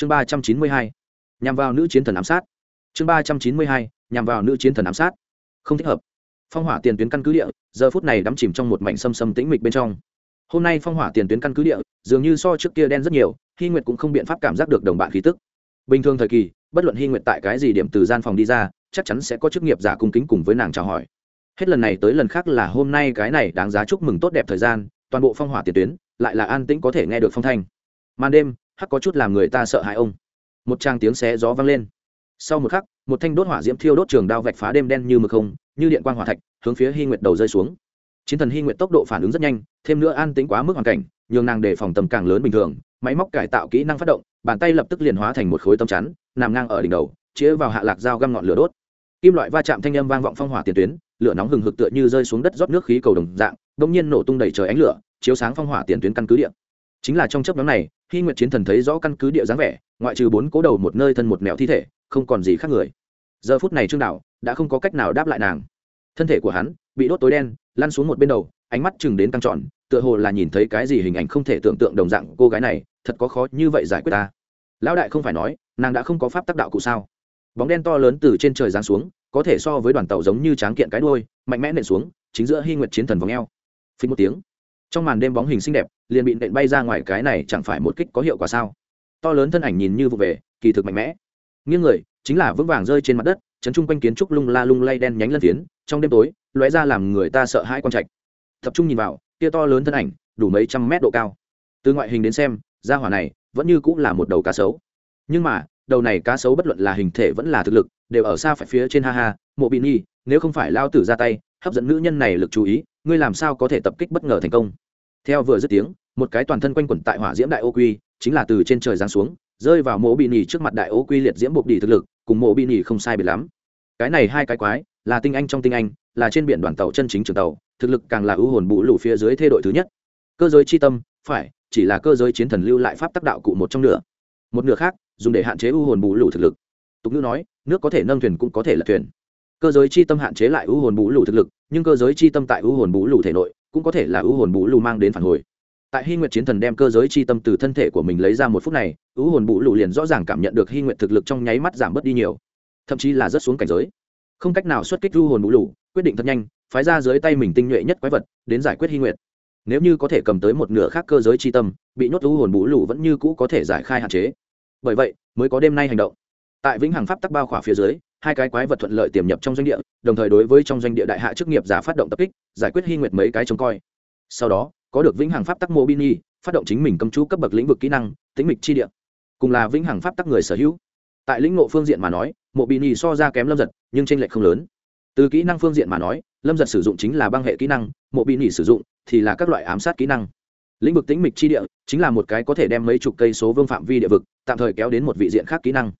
chương ba trăm chín mươi hai, nhằm vào nữ chiến thần ám sát. Chương ba trăm chín mươi hai, nhằm vào nữ chiến thần ám sát. Không thích hợp. Phong hỏa tiền tuyến căn cứ địa, giờ phút này đắm chìm trong một mảnh xâm xâm tĩnh mịch bên trong. Hôm nay phong hỏa tiền tuyến căn cứ địa, dường như so trước kia đen rất nhiều, hy nguyệt cũng không biện pháp cảm giác được đồng bạn khí tức. Bình thường thời kỳ, bất luận hy nguyệt tại cái gì điểm từ gian phòng đi ra, chắc chắn sẽ có chức nghiệp giả cung kính cùng với nàng chào hỏi. Hết lần này tới lần khác là hôm nay cái này đáng giá chúc mừng tốt đẹp thời gian, toàn bộ phong hỏa tiền tuyến, lại là an tĩnh có thể nghe được phong thanh. Màn đêm hắc có chút làm người ta sợ hãi ông. Một trang tiếng xé gió vang lên. Sau một khắc, một thanh đốt hỏa diễm thiêu đốt trường đao vạch phá đêm đen như mực không, như điện quang hỏa thạch, hướng phía hy nguyệt đầu rơi xuống. Chiến thần hy nguyệt tốc độ phản ứng rất nhanh, thêm nữa an tính quá mức hoàn cảnh, nhường nàng đề phòng tầm càng lớn bình thường, máy móc cải tạo kỹ năng phát động, bàn tay lập tức liền hóa thành một khối tấm chắn, nằm ngang ở đỉnh đầu, chĩa vào hạ lạc dao găm ngọn lửa đốt. Kim loại va chạm thanh âm vang vọng phong hỏa tiền tuyến, lửa nóng hừng hực tựa như rơi xuống đất rót nước khí cầu đồng dạng, đột nhiên nổ tung đầy trời ánh lửa, chiếu sáng phong hỏa tiền tuyến căn cứ địa chính là trong chấp nhóm này khi nguyệt chiến thần thấy rõ căn cứ địa dáng vẻ, ngoại trừ bốn cố đầu một nơi thân một mẹo thi thể, không còn gì khác người. Giờ phút này trương đạo đã không có cách nào đáp lại nàng. Thân thể của hắn bị đốt tối đen, lăn xuống một bên đầu, ánh mắt chừng đến căng trọn tựa hồ là nhìn thấy cái gì hình ảnh không thể tưởng tượng đồng dạng cô gái này, thật có khó như vậy giải quyết ta. Lão đại không phải nói, nàng đã không có pháp tác đạo cụ sao? Bóng đen to lớn từ trên trời giáng xuống, có thể so với đoàn tàu giống như tráng kiện cái đuôi, mạnh mẽ nện xuống, chính giữa hy nguyệt chiến thần vòng eo. Phí một tiếng trong màn đêm bóng hình xinh đẹp, liền bị nện bay ra ngoài cái này chẳng phải một kích có hiệu quả sao? To lớn thân ảnh nhìn như vụ về, kỳ thực mạnh mẽ. Nghiêng người, chính là vững vàng rơi trên mặt đất, chấn chung quanh kiến trúc lung la lung lay đen nhánh lân tiến trong đêm tối, lóe ra làm người ta sợ hãi con trạch. Tập trung nhìn vào tia to lớn thân ảnh, đủ mấy trăm mét độ cao. Từ ngoại hình đến xem ra hỏa này vẫn như cũng là một đầu cá sấu. Nhưng mà, đầu này cá sấu bất luận là hình thể vẫn là thực lực, đều ở xa phải phía trên ha ha, mộ bị nhi nếu không phải lao tử ra tay, hấp dẫn nữ nhân này lực chú ý ngươi làm sao có thể tập kích bất ngờ thành công? Theo vừa dứt tiếng, một cái toàn thân quanh quẩn tại hỏa diễm đại ô quy, chính là từ trên trời giáng xuống, rơi vào mộ bị nỉ trước mặt đại ô quy liệt diễm bộc đỉ thực lực, cùng mộ bị nỉ không sai biệt lắm. Cái này hai cái quái, là tinh anh trong tinh anh, là trên biển đoàn tàu chân chính trường tàu, thực lực càng là ưu hồn bụ lủ phía dưới thê đội thứ nhất. Cơ giới chi tâm, phải, chỉ là cơ giới chiến thần lưu lại pháp tác đạo cụ một trong nửa. Một nửa khác, dùng để hạn chế ưu hồn bụ lủ thực lực. Tục ngữ nói, nước có thể nâng thuyền cũng có thể là thuyền. Cơ giới chi tâm hạn chế lại ưu hồn bụ lủ thực lực nhưng cơ giới chi tâm tại ưu hồn bú lù thể nội, cũng có thể là ưu hồn bú lù mang đến phản hồi. Tại hy nguyệt chiến thần đem cơ giới chi tâm từ thân thể của mình lấy ra một phút này, ưu hồn bú lù liền rõ ràng cảm nhận được hy nguyệt thực lực trong nháy mắt giảm bớt đi nhiều. Thậm chí là rất xuống cảnh giới. Không cách nào xuất kích ưu hồn bú lù, quyết định thật nhanh, phái ra dưới tay mình tinh nhuệ nhất quái vật, đến giải quyết hy nguyệt. Nếu như có thể cầm tới một nửa khác cơ giới chi tâm, bị nhốt ưu hồn bú lù vẫn như cũ có thể giải khai hạn chế. Bởi vậy, mới có đêm nay hành động. Tại vĩnh hằng pháp tắc bao khỏa phía dưới hai cái quái vật thuận lợi tiềm nhập trong doanh địa, đồng thời đối với trong doanh địa đại hạ chức nghiệp giả phát động tập kích, giải quyết hy nguyệt mấy cái trông coi. Sau đó, có được vĩnh hằng pháp tắc mô bini phát động chính mình cầm chú cấp bậc lĩnh vực kỹ năng tính mịch chi địa. Cùng là vĩnh hằng pháp tắc người sở hữu. Tại lĩnh ngộ phương diện mà nói mộ bini so ra kém lâm giật, nhưng tranh lệch không lớn. Từ kỹ năng phương diện mà nói, lâm giật sử dụng chính là băng hệ kỹ năng mộ bini sử dụng thì là các loại ám sát kỹ năng. Lĩnh vực tính mịch chi địa chính là một cái có thể đem mấy chục cây số vương phạm vi địa vực, tạm thời kéo đến một vị diện khác kỹ năng.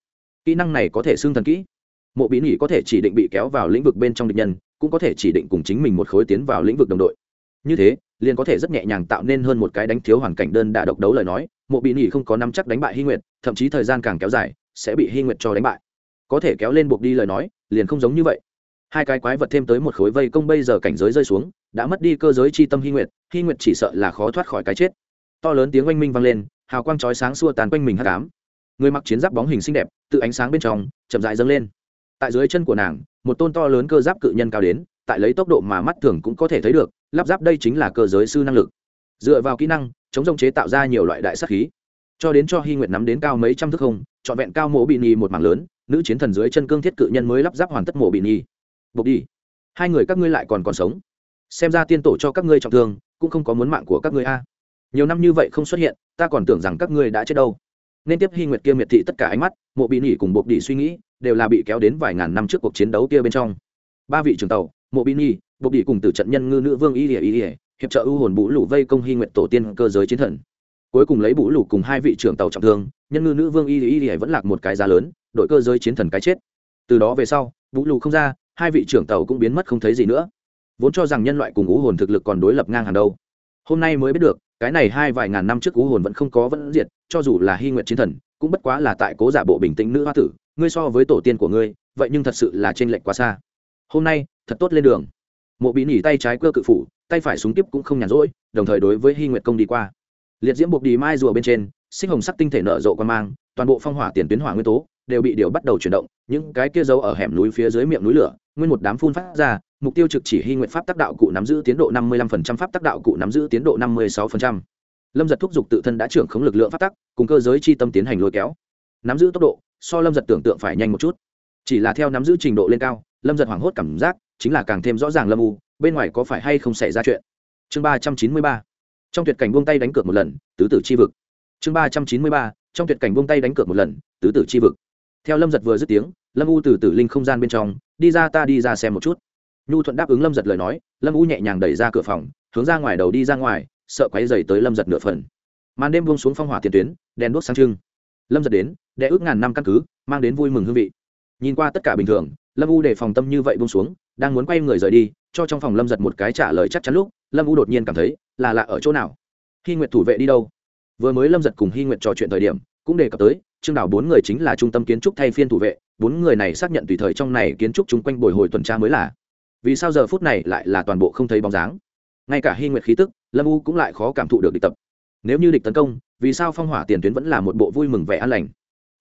Kỹ năng này có thể xưng thần kỹ mộ bí nghỉ có thể chỉ định bị kéo vào lĩnh vực bên trong địch nhân, cũng có thể chỉ định cùng chính mình một khối tiến vào lĩnh vực đồng đội. Như thế, liền có thể rất nhẹ nhàng tạo nên hơn một cái đánh thiếu hoàn cảnh đơn đà độc đấu lời nói, mộ bị nghỉ không có nắm chắc đánh bại hy nguyệt, thậm chí thời gian càng kéo dài, sẽ bị hy nguyệt cho đánh bại. Có thể kéo lên buộc đi lời nói, liền không giống như vậy. Hai cái quái vật thêm tới một khối vây công bây giờ cảnh giới rơi xuống, đã mất đi cơ giới chi tâm hy nguyệt hy nguyệt chỉ sợ là khó thoát khỏi cái chết. To lớn tiếng oanh minh vang lên, hào quang chói sáng xua tàn quanh mình hát cám người mặc chiến giáp bóng hình xinh đẹp, tự ánh sáng bên trong, chậm dại dâng lên tại dưới chân của nàng, một tôn to lớn cơ giáp cự nhân cao đến, tại lấy tốc độ mà mắt thường cũng có thể thấy được, lắp ráp đây chính là cơ giới sư năng lực. Dựa vào kỹ năng, chống rông chế tạo ra nhiều loại đại sắc khí. Cho đến cho hy nguyệt nắm đến cao mấy trăm thước không, trọn vẹn cao mộ bị nhì một mảng lớn, nữ chiến thần dưới chân cương thiết cự nhân mới lắp ráp hoàn tất mộ bị nhì. Buộc đi. Hai người các ngươi lại còn còn sống. Xem ra tiên tổ cho các ngươi trọng thương, cũng không có muốn mạng của các ngươi a. Nhiều năm như vậy không xuất hiện, ta còn tưởng rằng các ngươi đã chết đâu nên tiếp hy nguyệt kia miệt thị tất cả ánh mắt, mộ bị nỉ cùng buộc đi suy nghĩ, đều là bị kéo đến vài ngàn năm trước cuộc chiến đấu kia bên trong. Ba vị trưởng tàu, mộ bị nỉ buộc đi cùng từ trận nhân ngư nữ vương y ỉa y ỉa hiệp trợ ưu hồn bũ lũ vây công hy nguyệt tổ tiên cơ giới chiến thần. Cuối cùng lấy bũ lũ cùng hai vị trưởng tàu trọng thương, nhân ngư nữ vương y ỉa y ỉa vẫn lạc một cái giá lớn, đội cơ giới chiến thần cái chết. Từ đó về sau bũ lũ không ra, hai vị trưởng tàu cũng biến mất không thấy gì nữa. Vốn cho rằng nhân loại cùng ưu hồn thực lực còn đối lập ngang hàng đâu. Hôm nay mới biết được, cái này hai vài ngàn năm trước ưu hồn vẫn không có vẫn diệt cho dù là hy nguyện chiến thần, cũng bất quá là tại cố giả bộ bình tĩnh nữ hoa tử, ngươi so với tổ tiên của ngươi, vậy nhưng thật sự là t r ê n lệch quá xa. Hôm nay, thật tốt lên đường. Mộ bị nỉ tay trái cơ cự phủ, tay phải súng tiếp cũng không nhàn rỗi, đồng thời đối với hy nguyện công đi qua. Liệt diễm buộc đi mai rùa bên trên sinh hồng sắc tinh thể nở rộ quan mang, toàn bộ phong hỏa tiền tuyến hỏa nguyên tố, đều bị điều bắt đầu chuyển động, những cái kia giấu ở hẻm núi phía dưới miệng núi lửa, nguyên một đám phun phát ra, mục tiêu trực chỉ hy nguyện pháp tác đạo cụ nắm giữ tiến độ 55% pháp tác đạo cụ nắm giữ tiến độ 56% lâm giật thúc giục tự thân đã trưởng khống lực lượng phát tắc, cùng cơ giới chi tâm tiến hành lôi kéo. Nắm giữ tốc độ, so lâm giật tưởng tượng phải nhanh một chút. Chỉ là theo nắm giữ trình độ lên cao, lâm giật hoảng hốt cảm giác chính là càng thêm rõ ràng lâm u, bên ngoài có phải hay không xảy ra chuyện. Chương ba trăm chín mươi ba. Trong tuyệt cảnh buông tay đánh cược một lần, tứ tử chi vực. Chương ba trăm chín mươi ba. Trong tuyệt cảnh buông tay đánh cược một lần, tứ tử chi vực. Theo lâm giật vừa dứt tiếng, lâm u từ tử linh không gian bên trong, đi ra ta đi ra xem một chút. Nhu thuận đáp ứng lâm giật lời nói, lâm u nhẹ nhàng đẩy ra cửa phòng, hướng ra ngoài đầu đi ra ngoài sợ quấy dày tới lâm giật nửa phần. Màn đêm buông xuống phong hỏa tiền tuyến, đèn đuốc sáng trưng. Lâm giật đến đệ ước ngàn năm căn cứ, mang đến vui mừng hương vị. Nhìn qua tất cả bình thường, lâm u để phòng tâm như vậy buông xuống, đang muốn quay người rời đi, cho trong phòng lâm giật một cái trả lời chắc chắn lúc, lâm u đột nhiên cảm thấy, là lạ ở chỗ nào? Hy nguyệt thủ vệ đi đâu? Vừa mới lâm giật cùng hy nguyệt trò chuyện thời điểm, cũng đề cập tới, trương đảo bốn người chính là trung tâm kiến trúc thay phiên thủ vệ, bốn người này xác nhận tùy thời trong này kiến trúc chung quanh bồi hồi tuần tra mới là. Vì sao giờ phút này lại là toàn bộ không thấy bóng dáng? Ngay cả hy nguyệt khí tức, lâm u cũng lại khó cảm thụ được địch tập. Nếu như địch tấn công, vì sao phong hỏa tiền tuyến vẫn là một bộ vui mừng vẻ an lành?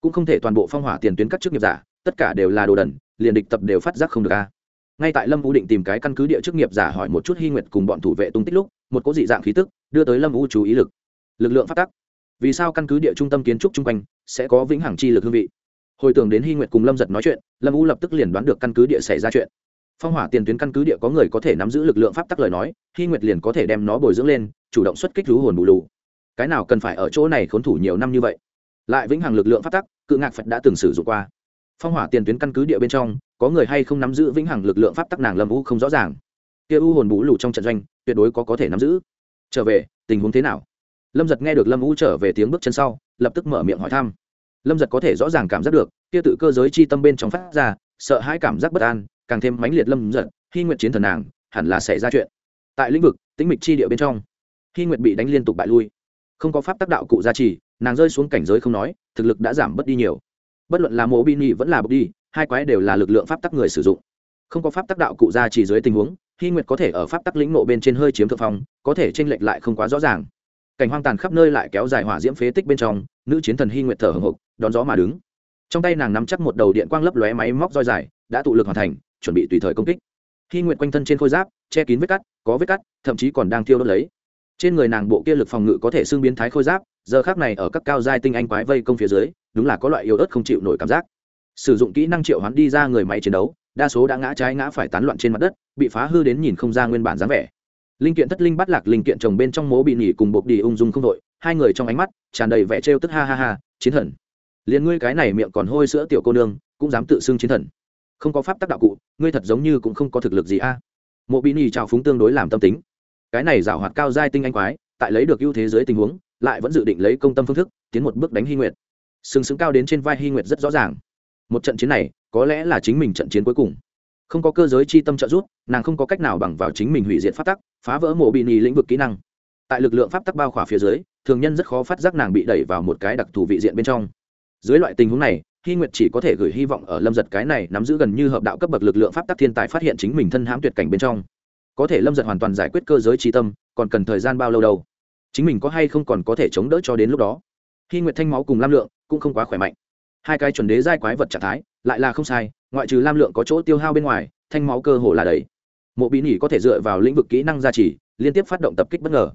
Cũng không thể toàn bộ phong hỏa tiền tuyến các chức nghiệp giả, tất cả đều là đồ đần, liền địch tập đều phát giác không được a. Ngay tại lâm u định tìm cái căn cứ địa chức nghiệp giả hỏi một chút hy nguyệt cùng bọn thủ vệ tung tích lúc, một cố dị dạng khí tức đưa tới lâm u chú ý lực. Lực lượng phát tắc. Vì sao căn cứ địa trung tâm kiến trúc chung quanh sẽ có vĩnh hằng chi lực hương vị? Hồi tưởng đến hy nguyệt cùng lâm giật nói chuyện, lâm u lập tức liền đoán được căn cứ địa xảy ra chuyện phong hỏa tiền tuyến căn cứ địa có người có thể nắm giữ lực lượng pháp tắc lời nói khi nguyệt liền có thể đem nó bồi dưỡng lên, chủ động xuất kích rú hồn bù lù. Cái nào cần phải ở chỗ này khốn thủ nhiều năm như vậy? Lại vĩnh hằng lực lượng pháp tắc, cự ngạc phật đã từng sử dụng qua. Phong hỏa tiền tuyến căn cứ địa bên trong, có người hay không nắm giữ vĩnh hằng lực lượng pháp tắc nàng lâm u không rõ ràng. Kia u hồn bù lù trong trận doanh, tuyệt đối có có thể nắm giữ. Trở về, tình huống thế nào? Lâm giật nghe được lâm u trở về tiếng bước chân sau, lập tức mở miệng hỏi thăm. Lâm giật có thể rõ ràng cảm giác được, kia tự cơ giới chi tâm bên trong phát ra, sợ hãi cảm giác bất an càng thêm mãnh liệt lâm giật khi nguyện chiến thần nàng, hẳn là xảy ra chuyện. Tại lĩnh vực, tĩnh mịch chi địa bên trong khi nguyện bị đánh liên tục bại lui. Không có pháp tác đạo cụ gia trì, nàng rơi xuống cảnh giới không nói, thực lực đã giảm bớt đi nhiều. Bất luận là mộ bi nhị vẫn là bốc đi, hai quái đều là lực lượng pháp tắc người sử dụng. Không có pháp tắc đạo cụ gia trì dưới tình huống, hy nguyệt có thể ở pháp tắc lĩnh nộ bên trên hơi chiếm thượng phong, có thể tranh lệch lại không quá rõ ràng. Cảnh hoang tàn khắp nơi lại kéo dài hỏa diễm phế tích bên trong, nữ chiến thần hy nguyệt thở hồng hộc, đón gió mà đứng. Trong tay nàng nắm chắc một đầu điện quang lấp lóe máy móc roi dài, đã tụ lực hoàn thành chuẩn bị tùy thời công kích. Khi nguyệt quanh thân trên khôi giáp, che kín vết cắt, có vết cắt, thậm chí còn đang thiêu đốt lấy. Trên người nàng bộ kia lực phòng ngự có thể xưng biến thái khôi giáp, giờ khác này ở các cao giai tinh anh quái vây công phía dưới, đúng là có loại yếu ớt không chịu nổi cảm giác. Sử dụng kỹ năng triệu hoán đi ra người máy chiến đấu, đa số đã ngã trái ngã phải tán loạn trên mặt đất, bị phá hư đến nhìn không ra nguyên bản dáng vẻ. Linh kiện thất linh bắt lạc linh kiện trồng bên trong mố bị nỉ cùng bột đi ung dung không đội, hai người trong ánh mắt tràn đầy vẻ trêu tức ha ha ha, chiến thần. Liền ngươi cái này miệng còn hôi sữa tiểu cô nương, cũng dám tự xưng chiến thần không có pháp tác đạo cụ, ngươi thật giống như cũng không có thực lực gì a. À. mộ bị nhì trào phúng tương đối làm tâm tính. Cái này giảo hoạt cao giai tinh anh quái, tại lấy được ưu thế dưới tình huống, lại vẫn dự định lấy công tâm phương thức, tiến một bước đánh hy nguyệt. Sừng sững cao đến trên vai hy nguyệt rất rõ ràng. Một trận chiến này, có lẽ là chính mình trận chiến cuối cùng. Không có cơ giới chi tâm trợ giúp, nàng không có cách nào bằng vào chính mình hủy diệt pháp tắc, phá vỡ mộ bị nhì lĩnh vực kỹ năng. Tại lực lượng pháp tắc bao khỏa phía dưới, thường nhân rất khó phát giác nàng bị đẩy vào một cái đặc thù vị diện bên trong. Dưới loại tình huống này hy nguyệt chỉ có thể gửi hy vọng ở lâm giật cái này nắm giữ gần như hợp đạo cấp bậc lực lượng pháp tắc thiên tài phát hiện chính mình thân hãm tuyệt cảnh bên trong. Có thể lâm giật hoàn toàn giải quyết cơ giới trí tâm, còn cần thời gian bao lâu đâu? Chính mình có hay không còn có thể chống đỡ cho đến lúc đó? Hy nguyệt thanh máu cùng lam lượng cũng không quá khỏe mạnh. Hai cái chuẩn đế giai quái vật trạng thái, lại là không sai, ngoại trừ lam lượng có chỗ tiêu hao bên ngoài, thanh máu cơ hồ là đầy. Mộ bí nỉ có thể dựa vào lĩnh vực kỹ năng gia trì, liên tiếp phát động tập kích bất ngờ.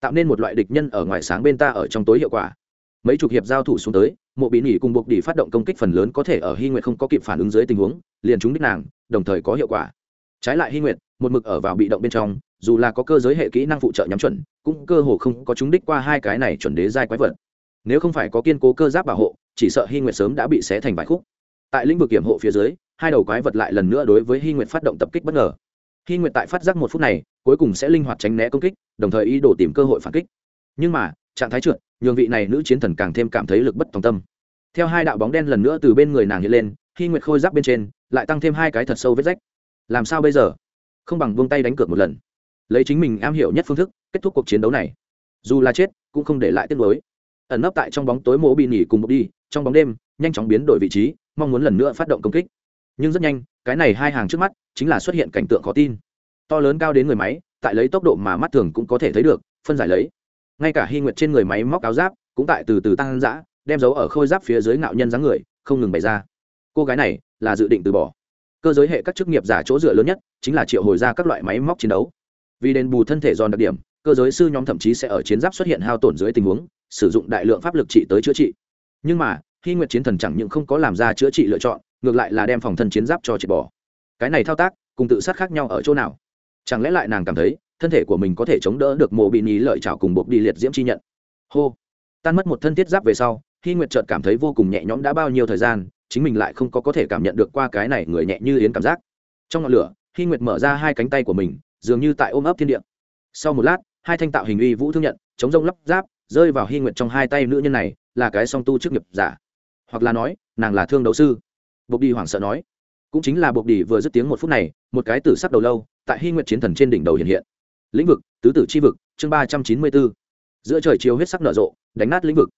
Tạo nên một loại địch nhân ở ngoài sáng bên ta ở trong tối hiệu quả mấy chục hiệp giao thủ xuống tới, mộ bí nỉ cùng buộc đỉ phát động công kích phần lớn có thể ở hy nguyệt không có kịp phản ứng dưới tình huống, liền trúng đích nàng, đồng thời có hiệu quả. Trái lại hy nguyệt, một mực ở vào bị động bên trong, dù là có cơ giới hệ kỹ năng phụ trợ nhắm chuẩn, cũng cơ hồ không có trúng đích qua hai cái này chuẩn đế giai quái vật. Nếu không phải có kiên cố cơ giáp bảo hộ, chỉ sợ hy nguyệt sớm đã bị xé thành vài khúc. Tại lĩnh vực kiểm hộ phía dưới, hai đầu quái vật lại lần nữa đối với hy nguyệt phát động tập kích bất ngờ. Hy nguyệt tại phát giác một phút này, cuối cùng sẽ linh hoạt tránh né công kích, đồng thời ý đồ tìm cơ hội phản kích. Nhưng mà, trạng thái trượt nhường vị này nữ chiến thần càng thêm cảm thấy lực bất tòng tâm. Theo hai đạo bóng đen lần nữa từ bên người nàng hiện lên, khi nguyệt khôi giáp bên trên, lại tăng thêm hai cái thật sâu vết rách. Làm sao bây giờ? Không bằng buông tay đánh cược một lần. Lấy chính mình am hiểu nhất phương thức, kết thúc cuộc chiến đấu này. Dù là chết, cũng không để lại tiếc lối ẩn nấp tại trong bóng tối mố bị nghỉ cùng một đi, trong bóng đêm, nhanh chóng biến đổi vị trí, mong muốn lần nữa phát động công kích. Nhưng rất nhanh, cái này hai hàng trước mắt, chính là xuất hiện cảnh tượng khó tin. To lớn cao đến người máy, tại lấy tốc độ mà mắt thường cũng có thể thấy được, phân giải lấy ngay cả hy nguyệt trên người máy móc áo giáp cũng tại từ từ tăng dã, đem dấu ở khôi giáp phía dưới ngạo nhân dáng người, không ngừng bày ra. Cô gái này là dự định từ bỏ. Cơ giới hệ các chức nghiệp giả chỗ dựa lớn nhất chính là triệu hồi ra các loại máy móc chiến đấu. Vì đền bù thân thể giòn đặc điểm, cơ giới sư nhóm thậm chí sẽ ở chiến giáp xuất hiện hao tổn dưới tình huống, sử dụng đại lượng pháp lực trị tới chữa trị. Nhưng mà khi nguyệt chiến thần chẳng những không có làm ra chữa trị lựa chọn, ngược lại là đem phòng thân chiến giáp cho triệt bỏ. Cái này thao tác, cùng tự sát khác nhau ở chỗ nào? Chẳng lẽ lại nàng cảm thấy thân thể của mình có thể chống đỡ được mộ bị nhì lợi chảo cùng buộc đi liệt diễm chi nhận. Hô. Tan mất một thân thiết giáp về sau khi nguyệt chợt cảm thấy vô cùng nhẹ nhõm đã bao nhiêu thời gian, chính mình lại không có có thể cảm nhận được qua cái này người nhẹ như yến cảm giác. Trong ngọn lửa khi nguyệt mở ra hai cánh tay của mình, dường như tại ôm ấp thiên địa. Sau một lát, hai thanh tạo hình uy vũ thương nhận, chống rông lắp giáp, rơi vào hy nguyệt trong hai tay nữ nhân này, là cái song tu chức nghiệp giả. Hoặc là nói, nàng là thương đấu sư. Bộc đi hoảng sợ nói. Cũng chính là bộc đi vừa dứt tiếng một phút này, một cái tử sắc đầu lâu, tại hy nguyệt chiến thần trên đỉnh đầu hiện hiện lĩnh vực, tứ tử chi vực, chương ba trăm chín mươi b ố giữa trời chiều huyết sắc nở rộ, đánh nát lĩnh vực.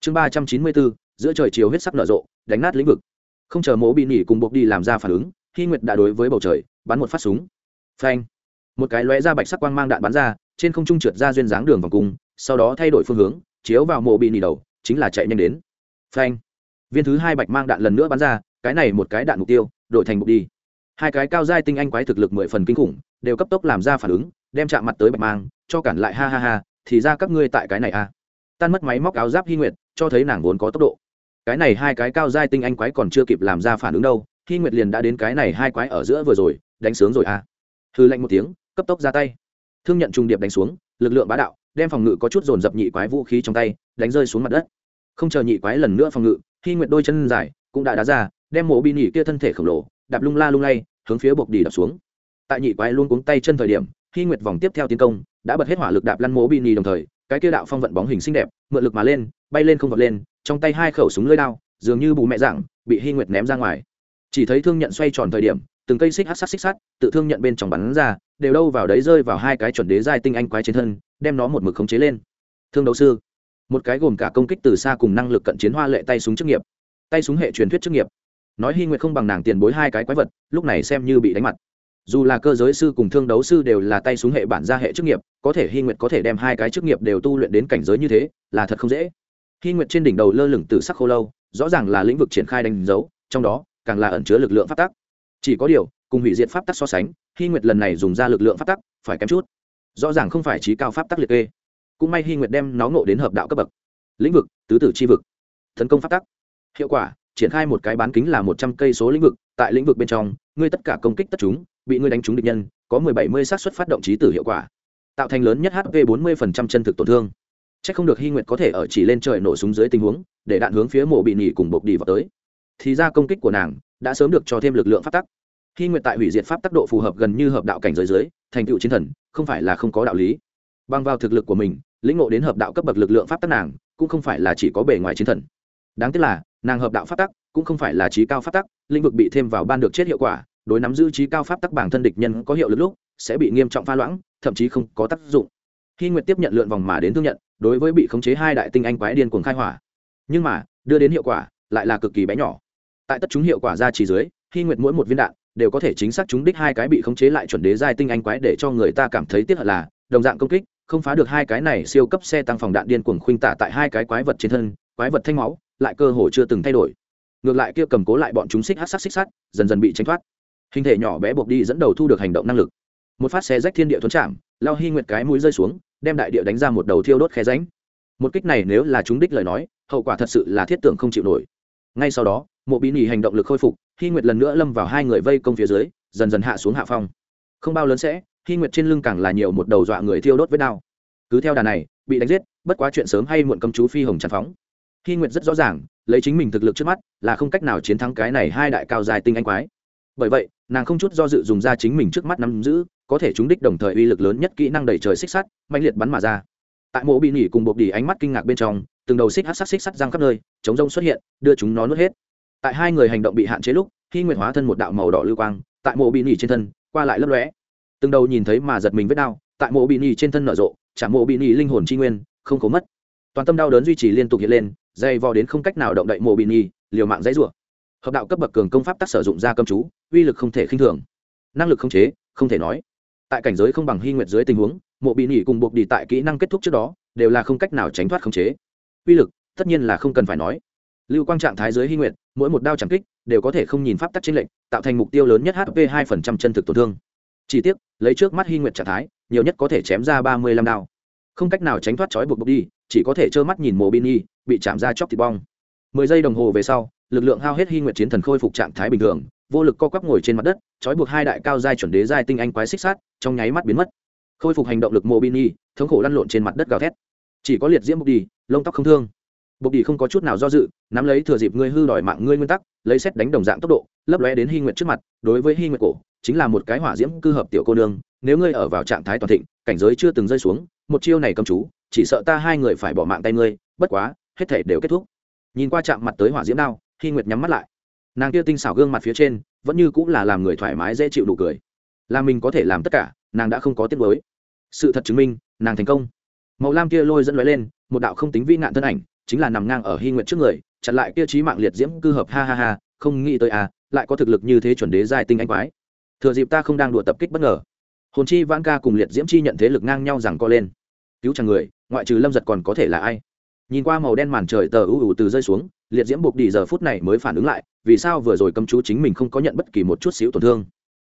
Chương ba trăm chín mươi b ố giữa trời chiều huyết sắc nở rộ, đánh nát lĩnh vực. Không chờ mố bị nỉ cùng bộc đi làm ra phản ứng hy nguyệt đã đối với bầu trời, bắn một phát súng. Phanh! Một cái lóe ra bạch sắc quang mang đạn bắn ra, trên không trung trượt ra duyên dáng đường vòng cung, sau đó thay đổi phương hướng, chiếu vào mộ bị nỉ đầu, chính là chạy nhanh đến. Phanh! Viên thứ hai bạch mang đạn lần nữa bắn ra, cái này một cái đạn mục tiêu, đổi thành mục đi. Hai cái cao giai tinh anh quái thực lực mười phần kinh khủng đều cấp tốc làm ra phản ứng, đem chạm mặt tới bạch mang, cho cản lại, ha ha ha, thì ra các ngươi tại cái này a à. tan mất máy móc áo giáp hy nguyệt, cho thấy nàng vốn có tốc độ cái này hai cái cao giai tinh anh quái còn chưa kịp làm ra phản ứng đâu hy nguyệt liền đã đến cái này hai quái ở giữa vừa rồi, đánh sướng rồi a à. hư lạnh một tiếng, cấp tốc ra tay thương nhận trung điệp đánh xuống, lực lượng bá đạo, đem phòng ngự có chút dồn dập nhị quái vũ khí trong tay, đánh rơi xuống mặt đất không chờ nhị quái lần nữa phòng ngự hy nguyệt đôi chân dài cũng đã đá ra, đem mộ bị nhị kia thân thể khổng lồ, đạp lung la lung lay, hướng phía bộc đi đập xuống tại nhị quái luôn cuống tay chân thời điểm khi nguyệt vòng tiếp theo tiến công, đã bật hết hỏa lực đạp lăn mố bị đồng thời, cái kia đạo phong vận bóng hình xinh đẹp, mượn lực mà lên, bay lên không vọt lên, trong tay hai khẩu súng lưỡi đao, dường như bù mẹ dạng, bị hy nguyệt ném ra ngoài. Chỉ thấy thương nhận xoay tròn thời điểm, từng cây xích hát sát xích sắt, tự thương nhận bên trong bắn ra, đều đâu vào đấy rơi vào hai cái chuẩn đế giai tinh anh quái trên thân, đem nó một mực khống chế lên. Thương đấu sư, một cái gồm cả công kích từ xa cùng năng lực cận chiến hoa lệ tay súng chức nghiệp, tay súng hệ truyền thuyết chức nghiệp. Nói hy nguyệt không bằng nàng tiền bối hai cái quái vật, lúc này xem như bị đánh mặt dù là cơ giới sư cùng thương đấu sư đều là tay súng hệ bản gia hệ chức nghiệp, có thể hy nguyệt có thể đem hai cái chức nghiệp đều tu luyện đến cảnh giới như thế, là thật không dễ. Hy nguyệt trên đỉnh đầu lơ lửng từ sắc khô lâu, rõ ràng là lĩnh vực triển khai đánh dấu, trong đó, càng là ẩn chứa lực lượng phát tắc. Chỉ có điều, cùng hủy diệt pháp tắc so sánh, hy nguyệt lần này dùng ra lực lượng pháp tắc, phải kém chút. Rõ ràng không phải trí cao pháp tắc liệt kê. Cũng may hy nguyệt đem nó ngộ đến hợp đạo cấp bậc. Lĩnh vực, tứ tử c h i vực. Tấn công pháp tắc. Hiệu quả, triển khai một cái bán kính là một trăm cây số lĩnh vực, tại lĩnh vực bên trong, ngươi tất cả công kích tất chúng bị ngươi đánh trúng địch nhân, có mười bảy mươi xác suất phát động trí tử hiệu quả, tạo thành lớn nhất hp bốn mươi phần trăm chân thực tổn thương. C h ắ c không được hy nguyệt có thể ở chỉ lên trời nổ súng dưới tình huống, để đạn hướng phía mộ bị nỉ cùng bộc đi vào tới. Thì ra công kích của nàng đã sớm được cho thêm lực lượng phát tắc. Hy nguyệt tại hủy diệt pháp tác độ phù hợp gần như hợp đạo cảnh giới dưới, thành tựu chiến thần, không phải là không có đạo lý. Bằng vào thực lực của mình, lĩnh ngộ đến hợp đạo cấp bậc lực lượng pháp tắc nàng cũng không phải là chỉ có bề ngoài chiến thần. Đáng tiếc là, nàng hợp đạo pháp tắc cũng không phải là trí cao pháp tắc, lĩnh vực bị thêm vào ban được chết hiệu quả đối nắm giữ trí cao pháp tắc bản thân địch nhân có hiệu lực lúc, sẽ bị nghiêm trọng pha loãng, thậm chí không có tác dụng. Khi nguyệt tiếp nhận lượn vòng mà đến thương nhận, đối với bị khống chế hai đại tinh anh quái điên cuồng khai hỏa. Nhưng mà, đưa đến hiệu quả, lại là cực kỳ bé nhỏ. Tại tất chúng hiệu quả ra chỉ dưới, khi nguyệt mỗi một viên đạn đều có thể chính xác chúng đích hai cái bị khống chế lại chuẩn đế giai tinh anh quái để cho người ta cảm thấy tiếc hận là, đồng dạng công kích, không phá được hai cái này siêu cấp xe tăng phòng đạn điên cuồng khuynh tả tại hai cái quái vật trên thân, quái vật thanh máu, lại cơ hồ chưa từng thay đổi. Ngược lại kia cầm cố lại bọn chúng xích hát sắc xích sắt, dần dần bị tránh thoát hình thể nhỏ bé buộc đi dẫn đầu thu được hành động năng lực. Một phát xe rách thiên địa thuấn chạm, lao hy nguyệt cái mũi rơi xuống, đem đại địa đánh ra một đầu thiêu đốt khe ránh một kích này nếu là chúng đích lời nói, hậu quả thật sự là thiết tưởng không chịu nổi. Ngay sau đó, mộ bí nỉ hành động lực khôi phục hy nguyệt lần nữa lâm vào hai người vây công phía dưới, dần dần hạ xuống hạ phong. Không bao lớn sẽ hy nguyệt trên lưng càng là nhiều một đầu dọa người thiêu đốt với đao cứ theo đà này, bị đánh giết, bất quá chuyện sớm hay muộn cầm chú phi hồng tràn phóng. Hy nguyệt rất rõ ràng, lấy chính mình thực lực trước mắt, là không cách nào chiến thắng cái này hai đại cao dài tinh anh quái. Bởi vậy nàng không chút do dự dùng ra chính mình trước mắt nắm giữ, có thể trúng đích đồng thời uy lực lớn nhất kỹ năng đẩy trời xích sắt mạnh liệt bắn mà ra. Tại mộ bị nỉ cùng bột đỉ ánh mắt kinh ngạc bên trong, từng đầu xích hát sắc xích sắt răng khắp nơi, chống rông xuất hiện, đưa chúng nó nuốt hết. Tại hai người hành động bị hạn chế lúc khi nguyện hóa thân một đạo màu đỏ lưu quang, tại mộ bị nỉ trên thân, qua lại lấp lóe. Từng đầu nhìn thấy mà giật mình vết đau, tại mộ bị nỉ trên thân nở rộ, chả mộ bị nỉ linh hồn tri nguyên, không có mất. Toàn tâm đau đớn duy trì liên tục hiện lên, dày vò đến không cách nào động đậy mộ bị nỉ, liều mạng dãy rủa. Hợp đạo cấp bậc cường công pháp tác sử dụng ra cầm chú uy lực không thể khinh thường. Năng lực không chế, không thể nói. Tại cảnh giới không bằng hy nguyệt dưới tình huống, mộ bị nỉ cùng buộc đi tại kỹ năng kết thúc trước đó, đều là không cách nào tránh thoát khống chế. Uy lực, tất nhiên là không cần phải nói. Lưu quang trạng thái dưới hy nguyện mỗi một đao chẳng kích, đều có thể không nhìn pháp tắc trên lệnh tạo thành mục tiêu lớn nhất hp hai phần trăm chân thực tổn thương. Chỉ tiếc, lấy trước mắt hy nguyện trạng thái, nhiều nhất có thể chém ra ba mươi lăm đao. Không cách nào tránh thoát trói buộc buộc đi, chỉ có thể trơ mắt nhìn mồ bini bị chạm ra chóc thịt bong. Mười giây đồng hồ về sau, lực lượng hao hết hy nguyện chiến thần khôi phục trạng thái bình thường vô lực co quắp ngồi trên mặt đất, trói buộc hai đại cao giai chuẩn đế giai tinh anh quái xích sát, trong nháy mắt biến mất. Khôi phục hành động lực mô bini thống khổ lăn lộn trên mặt đất gào thét. Chỉ có liệt diễm bục đi lông tóc không thương. Bục đi không có chút nào do dự, nắm lấy thừa dịp ngươi hư đòi mạng ngươi nguyên tắc, lấy xét đánh đồng dạng tốc độ, lấp lóe đến hy nguyện trước mặt, đối với hy nguyện cổ, chính là một cái hỏa diễm cư hợp tiểu cô nương, nếu ngươi ở vào trạng thái toàn thịnh, cảnh giới chưa từng rơi xuống, một chiêu này cầm chú, chỉ sợ ta hai người phải bỏ mạng tay ngươi, bất quá, hết thể đều kết thúc. Nhìn qua chạm mặt tới hỏa diễm đao, hy nguyệt nhắm mắt lại nàng kia tinh xảo gương mặt phía trên vẫn như cũng là làm người thoải mái dễ chịu đủ cười. Là mình có thể làm tất cả, nàng đã không có tiết mới sự thật chứng minh, nàng thành công. Màu lam kia lôi dẫn lóe lên, một đạo không tính vĩ nạn thân ảnh, chính là nằm ngang ở hy nguyện trước người, chặn lại kia trí mạng liệt diễm cư hợp, ha ha ha, không nghĩ tới à lại có thực lực như thế chuẩn đế giai tinh anh quái. Thừa dịp ta không đang đùa tập kích bất ngờ. Hồn chi vãn ca cùng liệt diễm chi nhận thế lực ngang nhau rằng co lên. Cứu chẳng người, ngoại trừ lâm giật còn có thể là ai? Nhìn qua màu đen màn trời tờ ưu ủ từ rơi xuống, liệt diễm buộc đi giờ phút này mới phản ứng lại vì sao vừa rồi cầm chú chính mình không có nhận bất kỳ một chút xíu tổn thương?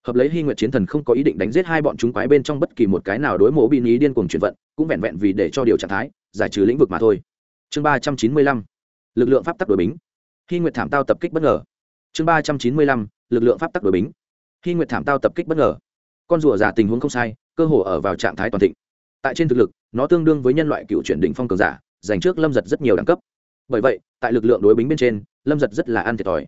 Hợp lấy hy nguyện chiến thần không có ý định đánh giết hai bọn chúng quái bên trong bất kỳ một cái nào đối mộ bin ý điên cuồng chuyển vận, cũng vẹn vẹn vì để cho điều trạng thái, giải trừ lĩnh vực mà thôi. Chương ba trăm chín mươi lăm, lực lượng pháp tắc đội bính. Hy nguyện thảm tao tập kích bất ngờ. Chương ba trăm chín mươi lăm, lực lượng pháp tắc đội bính. Hy nguyện thảm tao tập kích bất ngờ. Con rùa giả tình huống không sai, cơ hồ ở vào trạng thái toàn thịnh. Tại trên thực lực, nó tương đương với nhân loại cựu chuyển đỉnh phong cường giả dành trước lâm giật rất nhiều đẳng cấp. Bởi vậy, tại lực lượng đối bính bên trên, lâm giật rất là ăn thiệt thòi